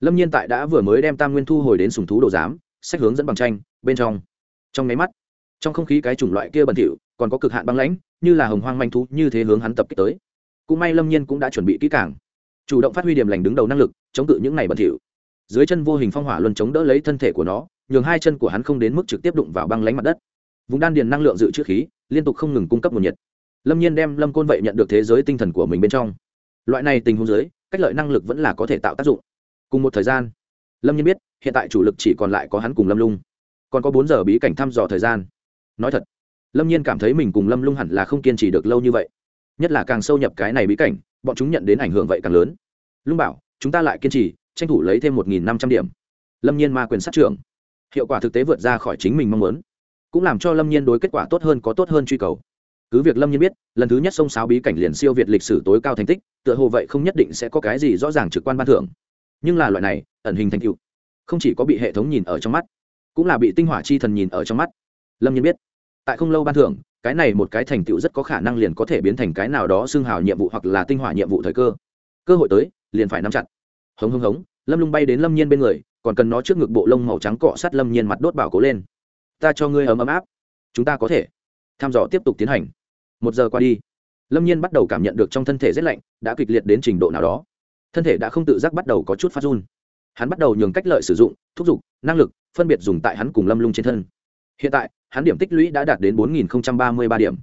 Lâm nhiên tại đã vừa mới đem tam nguyên thu hồi đến sùng thú đồ giám, sách hướng dẫn bằng tranh, bên trong. Trong máy mắt, trong không khí cái chủng loại kia bẩn thỉu, còn có cực hạn băng lãnh, như là hồng hoang manh thú như thế hướng hắn tập kích tới. Cũng may lâm nhiên cũng đã chuẩn bị kỹ càng, chủ động phát huy điểm lành đứng đầu năng lực, chống cự những này bẩn thỉu. Dưới chân vô hình phong hỏa luân chống đỡ lấy thân thể của nó, nhường hai chân của hắn không đến mức trực tiếp đụng vào băng lánh mặt đất. Vùng đan điền năng lượng dự trữ khí, liên tục không ngừng cung cấp nguồn nhiệt lâm nhiên đem lâm côn vậy nhận được thế giới tinh thần của mình bên trong. Loại này tình huống dưới, cách lợi năng lực vẫn là có thể tạo tác dụng. Cùng một thời gian, lâm nhiên biết, hiện tại chủ lực chỉ còn lại có hắn cùng lâm lung. Còn có bốn giờ bí cảnh thăm dò thời gian. Nói thật, lâm nhiên cảm thấy mình cùng lâm lung hẳn là không kiên trì được lâu như vậy. Nhất là càng sâu nhập cái này bí cảnh, bọn chúng nhận đến ảnh hưởng vậy càng lớn. Lung bảo, chúng ta lại kiên trì, tranh thủ lấy thêm một nghìn năm trăm điểm. Lâm nhiên ma quyền sát trưởng. Hiệu quả thực tế vượt ra khỏi chính mình mong muốn. Cũng làm cho lâm nhiên đối kết quả tốt hơn có tốt hơn truy cầu cứ việc lâm nhiên biết, lần thứ nhất sông sáo bí cảnh liền siêu việt lịch sử tối cao thành tích, tựa hồ vậy không nhất định sẽ có cái gì rõ ràng trực quan ban thưởng. Nhưng là loại này, ẩn hình thành tựu, không chỉ có bị hệ thống nhìn ở trong mắt, cũng là bị tinh hỏa chi thần nhìn ở trong mắt. Lâm nhiên biết, tại không lâu ban thưởng, cái này một cái thành tựu rất có khả năng liền có thể biến thành cái nào đó xương hào nhiệm vụ hoặc là tinh hỏa nhiệm vụ thời cơ. Cơ hội tới, liền phải nắm chặt. Hống hống hống, lâm lung bay đến lâm nhiên bên người, còn cần nó trước ngực bộ lông màu trắng cọ sát lâm nhiên mặt đốt bảo cố lên. Ta cho ngươi ấm ấm áp. Chúng ta có thể. Tham dò tiếp tục tiến hành một giờ qua đi, lâm nhiên bắt đầu cảm nhận được trong thân thể rét lạnh đã kịch liệt đến trình độ nào đó. Thân thể đã không tự giác bắt đầu có chút phát run. Hắn bắt đầu nhường cách lợi sử dụng, thúc giục, năng lực, phân biệt dùng tại hắn cùng lâm lung trên thân. Hiện tại, hắn điểm tích lũy đã đạt đến bốn nghìn ba mươi ba điểm.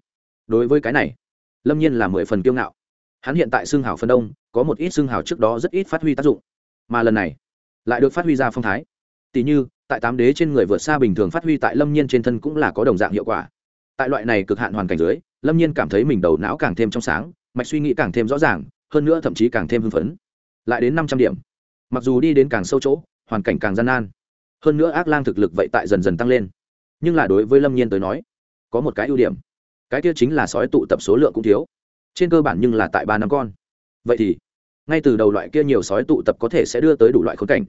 Đối với cái này, lâm nhiên là mười phần kiêu ngạo. Hắn hiện tại xương hào phân đông, có một ít xương hào trước đó rất ít phát huy tác dụng. Mà lần này, lại được phát huy ra phong thái. Tỷ như, tại tám đế trên người vượt xa bình thường phát huy tại lâm nhiên trên thân cũng là có đồng dạng hiệu quả. Tại loại này cực hạn hoàn cảnh dưới lâm nhiên cảm thấy mình đầu não càng thêm trong sáng, mạch suy nghĩ càng thêm rõ ràng, hơn nữa thậm chí càng thêm hưng phấn. Lại đến năm trăm điểm. Mặc dù đi đến càng sâu chỗ, hoàn cảnh càng gian nan. Hơn nữa ác lang thực lực vậy tại dần dần tăng lên. Nhưng là đối với lâm nhiên tới nói, có một cái ưu điểm. Cái kia chính là sói tụ tập số lượng cũng thiếu. Trên cơ bản nhưng là tại ba năm con. Vậy thì, ngay từ đầu loại kia nhiều sói tụ tập có thể sẽ đưa tới đủ loại khốn cảnh.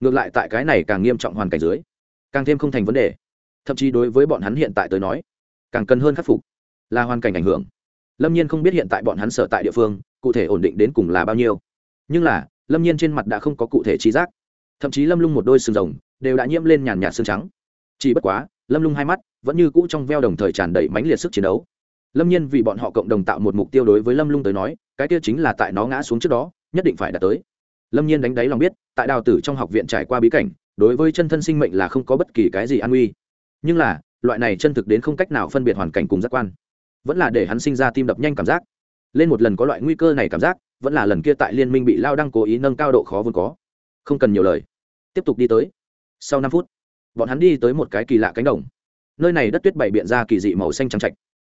Ngược lại tại cái này càng nghiêm trọng hoàn cảnh dưới, càng thêm không thành vấn đề. Thậm chí đối với bọn hắn hiện tại tới nói, càng cần hơn khắc phục là hoàn cảnh ảnh hưởng. Lâm nhiên không biết hiện tại bọn hắn sở tại địa phương, cụ thể ổn định đến cùng là bao nhiêu. Nhưng là, lâm nhiên trên mặt đã không có cụ thể trí giác. Thậm chí lâm lung một đôi sừng rồng đều đã nhiễm lên nhàn nhạt xương trắng. Chỉ bất quá, lâm lung hai mắt vẫn như cũ trong veo đồng thời tràn đầy mãnh liệt sức chiến đấu. Lâm nhiên vì bọn họ cộng đồng tạo một mục tiêu đối với lâm lung tới nói, cái kia chính là tại nó ngã xuống trước đó, nhất định phải đạt tới. Lâm nhiên đánh đáy lòng biết, tại đào tử trong học viện trải qua bí cảnh, đối với chân thân sinh mệnh là không có bất kỳ cái gì an nguy. Nhưng là, loại này chân thực đến không cách nào phân biệt hoàn cảnh cùng giác quan vẫn là để hắn sinh ra tim đập nhanh cảm giác. Lên một lần có loại nguy cơ này cảm giác, vẫn là lần kia tại liên minh bị lao đăng cố ý nâng cao độ khó vốn có. Không cần nhiều lời. Tiếp tục đi tới. Sau năm phút, bọn hắn đi tới một cái kỳ lạ cánh đồng. Nơi này đất tuyết bày biện ra kỳ dị màu xanh trắng trạch.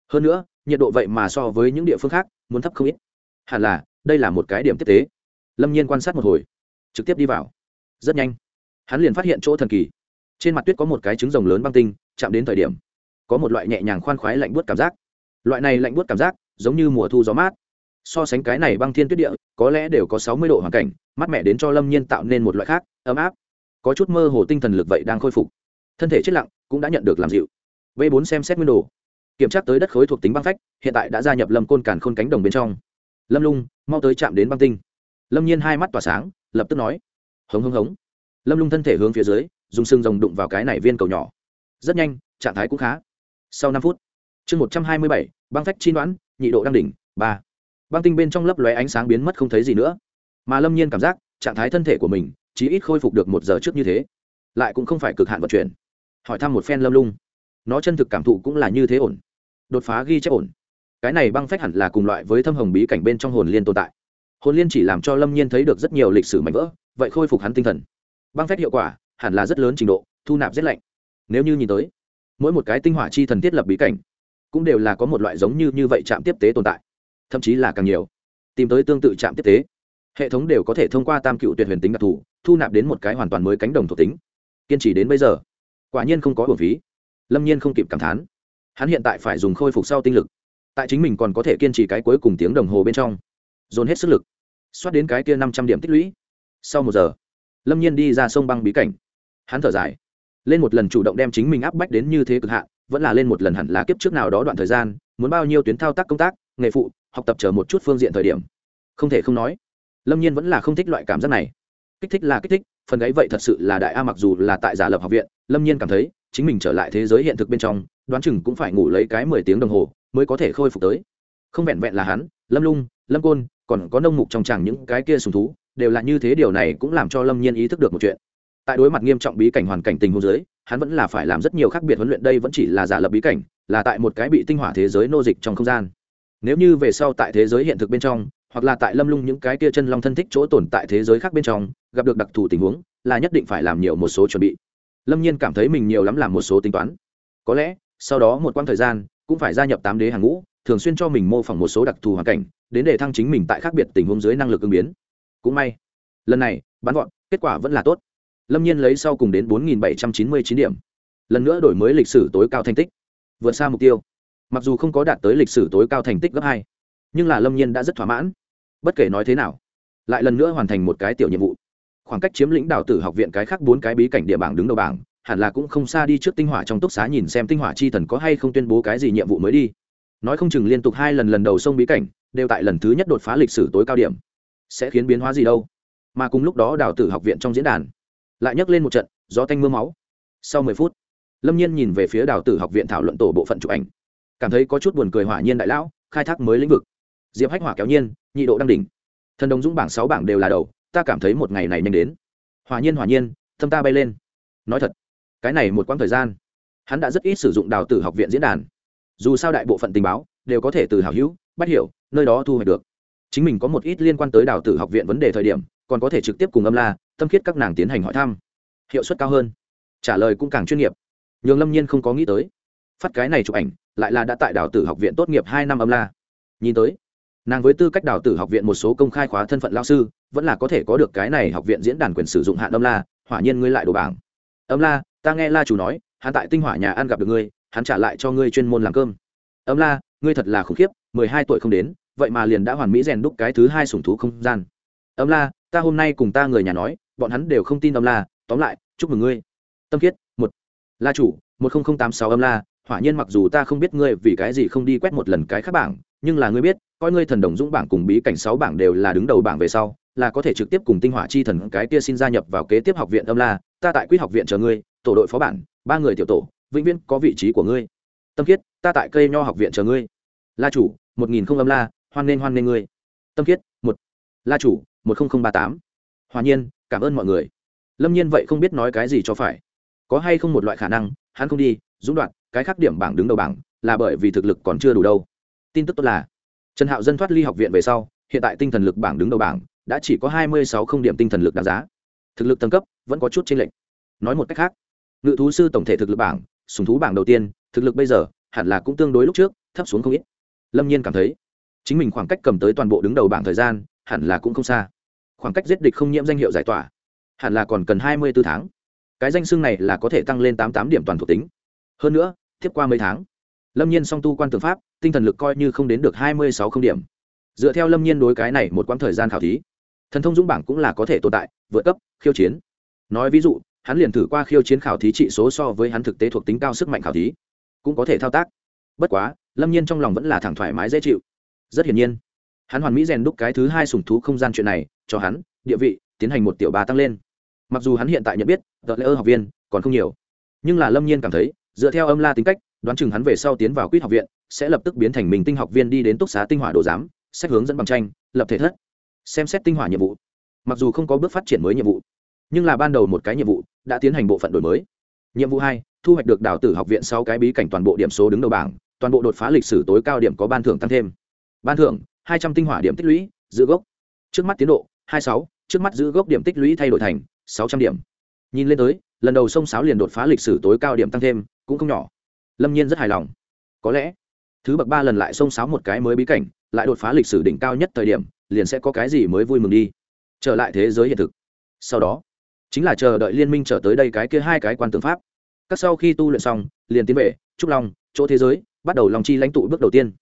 Hơn nữa, nhiệt độ vậy mà so với những địa phương khác, muốn thấp không ít. Hẳn là, đây là một cái điểm tiếp tế. Lâm nhiên quan sát một hồi, trực tiếp đi vào. Rất nhanh, hắn liền phát hiện chỗ thần kỳ. Trên mặt tuyết có một cái trứng rồng lớn băng tinh, chạm đến thời điểm, có một loại nhẹ nhàng khoan khoái lạnh buốt cảm giác loại này lạnh buốt cảm giác, giống như mùa thu gió mát. So sánh cái này băng thiên tuyết địa, có lẽ đều có sáu mươi độ hoàn cảnh, mát mẻ đến cho lâm nhiên tạo nên một loại khác, ấm áp. Có chút mơ hồ tinh thần lực vậy đang khôi phục. Thân thể chết lặng, cũng đã nhận được làm dịu. V bốn xem xét nguyên đồ. Kiểm tra tới đất khối thuộc tính băng phách, hiện tại đã gia nhập lâm côn càn khôn cánh đồng bên trong. Lâm lung, mau tới chạm đến băng tinh. Lâm nhiên hai mắt tỏa sáng, lập tức nói. Hống hống hống. Lâm lung thân thể hướng phía dưới, dùng xương rồng đụng vào cái này viên cầu nhỏ. Rất nhanh, trạng thái cũng khá. Sau năm phút chương một trăm hai mươi bảy, băng phách chi đoán nhị độ đăng đỉnh, ba. Băng tinh bên trong lấp lóe ánh sáng biến mất không thấy gì nữa. Mà lâm nhiên cảm giác, trạng thái thân thể của mình chỉ ít khôi phục được một giờ trước như thế, lại cũng không phải cực hạn vận chuyển. Hỏi thăm một phen lâm lung. Nó chân thực cảm thụ cũng là như thế ổn. Đột phá ghi chép ổn. Cái này băng phách hẳn là cùng loại với thâm hồng bí cảnh bên trong hồn liên tồn tại. Hồn liên chỉ làm cho lâm nhiên thấy được rất nhiều lịch sử mạnh vỡ, vậy khôi phục hắn tinh thần. Băng phách hiệu quả, hẳn là rất lớn trình độ, thu nạp rét lạnh. Nếu như nhìn tới, mỗi một cái tinh hỏa chi thần thiết lập bí cảnh cũng đều là có một loại giống như như vậy trạm tiếp tế tồn tại, thậm chí là càng nhiều. Tìm tới tương tự trạm tiếp tế, hệ thống đều có thể thông qua tam cựu tuyệt huyền tính đặc thù, thu nạp đến một cái hoàn toàn mới cánh đồng thuộc tính. Kiên trì đến bây giờ, quả nhiên không có hồn phí. Lâm nhiên không kịp cảm thán. Hắn hiện tại phải dùng khôi phục sau tinh lực. Tại chính mình còn có thể kiên trì cái cuối cùng tiếng đồng hồ bên trong. Dồn hết sức lực, xoát đến cái kia năm trăm điểm tích lũy. Sau một giờ, lâm nhiên đi ra sông băng bí cảnh. Hắn thở dài, lên một lần chủ động đem chính mình áp bách đến như thế cực hạn vẫn là lên một lần hẳn là kiếp trước nào đó đoạn thời gian, muốn bao nhiêu tuyến thao tác công tác, nghề phụ, học tập chờ một chút phương diện thời điểm. Không thể không nói, lâm nhiên vẫn là không thích loại cảm giác này. Kích thích là kích thích, phần gáy vậy thật sự là đại a mặc dù là tại giả lập học viện, lâm nhiên cảm thấy, chính mình trở lại thế giới hiện thực bên trong, đoán chừng cũng phải ngủ lấy cái mười tiếng đồng hồ mới có thể khôi phục tới. Không vẹn vẹn là hắn, lâm lung, lâm côn, còn có nông mục trong chẳng những cái kia sùng thú, đều là như thế điều này cũng làm cho lâm nhiên ý thức được một chuyện. Tại đối mặt nghiêm trọng bí cảnh hoàn cảnh tình huống giới hắn vẫn là phải làm rất nhiều khác biệt huấn luyện đây vẫn chỉ là giả lập bí cảnh, là tại một cái bị tinh hỏa thế giới nô dịch trong không gian. Nếu như về sau tại thế giới hiện thực bên trong, hoặc là tại lâm lung những cái kia chân long thân thích chỗ tồn tại thế giới khác bên trong, gặp được đặc thù tình huống, là nhất định phải làm nhiều một số chuẩn bị. Lâm nhiên cảm thấy mình nhiều lắm làm một số tính toán. Có lẽ, sau đó một quãng thời gian, cũng phải gia nhập tám đế hàng ngũ, thường xuyên cho mình mô phỏng một số đặc thù hoàn cảnh, đến để thăng chính mình tại khác biệt tình huống dưới năng lực ứng biến. Cũng may, lần này bắn gọn, kết quả vẫn là tốt lâm nhiên lấy sau cùng đến bốn bảy trăm chín mươi chín điểm. Lần nữa đổi mới lịch sử tối cao thành tích. Vượt xa mục tiêu. Mặc dù không có đạt tới lịch sử tối cao thành tích gấp hai, nhưng là lâm nhiên đã rất thỏa mãn. Bất kể nói thế nào, lại lần nữa hoàn thành một cái tiểu nhiệm vụ. Khoảng cách chiếm lĩnh đào tử học viện cái khác bốn cái bí cảnh địa bảng đứng đầu bảng, hẳn là cũng không xa đi trước tinh hỏa trong túc xá nhìn xem tinh hỏa chi thần có hay không tuyên bố cái gì nhiệm vụ mới đi. Nói không chừng liên tục hai lần lần đầu sông bí cảnh, đều tại lần thứ nhất đột phá lịch sử tối cao điểm. Sẽ khiến biến hóa gì đâu. Mà cùng lúc đó đào tử học viện trong diễn đàn lại nhấc lên một trận, gió tanh m ư a máu. Sau mười phút, lâm nhiên nhìn về phía đào tử học viện thảo luận tổ bộ phận chụp ảnh. Cảm thấy có chút buồn cười hỏa nhiên đại lão, khai thác mới lĩnh vực. Diệp hách hỏa kéo nhiên, nhị độ đăng đỉnh. Thần đồng dũng bảng sáu bảng đều là đầu, ta cảm thấy một ngày này nhanh đến. Hỏa nhiên hỏa nhiên, thâm ta bay lên. Nói thật, cái này một quãng thời gian, hắn đã rất ít sử dụng đào tử học viện diễn đàn. Dù sao đại bộ phận tình báo đều có thể từ hảo hữu, bắt hiểu, nơi đó thu hoạch được. Chính mình có một ít liên quan tới đào tử học viện vấn đề thời điểm, còn có thể trực tiếp cùng âm la tâm khiết các nàng tiến hành hỏi thăm. Hiệu suất cao hơn. Trả lời cũng càng chuyên nghiệp. Nhường lâm nhiên không có nghĩ tới. Phát cái này chụp ảnh, lại là đã tại đào tử học viện tốt nghiệp hai năm âm la. Nhìn tới, nàng với tư cách đào tử học viện một số công khai khóa thân phận lao sư, vẫn là có thể có được cái này học viện diễn đàn quyền sử dụng hạn âm la, hỏa nhiên ngươi lại đồ bảng. Âm la, ta nghe la chủ nói, hắn tại tinh hỏa nhà ăn gặp được ngươi, hắn trả lại cho ngươi chuyên môn làm cơm. Âm la, ngươi thật là khủng khiếp, mười hai tuổi không đến, vậy mà liền đã hoàn mỹ rèn đúc cái thứ hai sủng thú không gian. Âm la, ta hôm nay cùng ta người nhà nói bọn hắn đều không tin âm la, tóm lại, chúc mừng ngươi. Tâm khiết, một. La chủ, một nghìn tám sáu âm la, hỏa nhiên mặc dù ta không biết ngươi vì cái gì không đi quét một lần cái khác bảng, nhưng là ngươi biết, coi ngươi thần đồng dũng bảng cùng bí cảnh sáu bảng đều là đứng đầu bảng về sau, là có thể trực tiếp cùng tinh hỏa chi thần cái kia xin gia nhập vào kế tiếp học viện âm la, ta tại quýt học viện chờ ngươi, tổ đội phó bản, ba người tiểu tổ, vĩnh viễn có vị trí của ngươi. Tâm khiết, ta tại cây nho học viện chờ ngươi. La chủ, một nghìn không âm la, hoan nên hoan nên ngươi. Tâm khiết, một. La chủ, một nghìn ba tám hòa nhiên, cảm ơn mọi người. Lâm nhiên vậy không biết nói cái gì cho phải. Có hay không một loại khả năng, hắn không đi, dũng đoạn, cái khác điểm bảng đứng đầu bảng, là bởi vì thực lực còn chưa đủ đâu. Tin tức tốt là, trần hạo dân thoát ly học viện về sau, hiện tại tinh thần lực bảng đứng đầu bảng, đã chỉ có hai mươi sáu không điểm tinh thần lực đáng giá. Thực lực tầng cấp, vẫn có chút t r ê n lệch. Nói một cách khác, ngự thú sư tổng thể thực lực bảng, sùng thú bảng đầu tiên, thực lực bây giờ, hẳn là cũng tương đối lúc trước, thấp xuống không ít. Lâm nhiên cảm thấy, chính mình khoảng cách cầm tới toàn bộ đứng đầu bảng thời gian, hẳn là cũng không xa khoảng cách giết địch không nhiễm danh hiệu giải tỏa. Hẳn là còn cần hai mươi bốn tháng. Cái danh xưng này là có thể tăng lên tám tám điểm toàn thuộc tính. Hơn nữa, tiếp qua mấy tháng, lâm nhiên song tu quan tư pháp, tinh thần lực coi như không đến được hai mươi sáu không điểm. Dựa theo lâm nhiên đối cái này một quãng thời gian khảo thí, thần thông dũng bảng cũng là có thể tồn tại, vượt cấp, khiêu chiến. Nói ví dụ, hắn liền thử qua khiêu chiến khảo thí trị số so với hắn thực tế thuộc tính cao sức mạnh khảo thí, cũng có thể thao tác. Bất quá, lâm nhiên trong lòng vẫn là thẳng thoải mái dễ chịu. Rất hiển nhiên hắn hoàn mỹ rèn đúc cái thứ hai sùng thú không gian chuyện này, cho hắn, địa vị, tiến hành một tiểu ba tăng lên. Mặc dù hắn hiện tại nhận biết tờ lễ ơ học viên còn không nhiều, nhưng là lâm nhiên cảm thấy, dựa theo âm la tính cách, đoán chừng hắn về sau tiến vào quýt học viện, sẽ lập tức biến thành mình tinh học viên đi đến túc xá tinh hỏa đồ giám, sách hướng dẫn bằng tranh, lập thể thất, xem xét tinh hỏa nhiệm vụ. Mặc dù không có bước phát triển mới nhiệm vụ, nhưng là ban đầu một cái nhiệm vụ đã tiến hành bộ phận đổi mới. Nhiệm vụ hai, thu hoạch được đào tử học viện sau cái bí cảnh toàn bộ điểm số đứng đầu bảng, toàn bộ đột phá lịch sử tối cao điểm có ban thưởng tăng thêm. Ban thưởng hai trăm tinh hỏa điểm tích lũy, giữ gốc. Trước mắt tiến độ, hai sáu, trước mắt giữ gốc điểm tích lũy thay đổi thành sáu trăm điểm. Nhìn lên tới, lần đầu sông sáo liền đột phá lịch sử tối cao điểm tăng thêm, cũng không nhỏ. Lâm nhiên rất hài lòng. Có lẽ, thứ bậc ba lần lại sông sáo một cái mới bí cảnh, lại đột phá lịch sử đỉnh cao nhất thời điểm, liền sẽ có cái gì mới vui mừng đi. Trở lại thế giới hiện thực. Sau đó, chính là chờ đợi liên minh trở tới đây cái kia hai cái quan tướng pháp. Các sau khi tu luyện xong, liền tiến về, trúc long, chỗ thế giới, bắt đầu lòng chi lãnh tụ bước đầu tiên.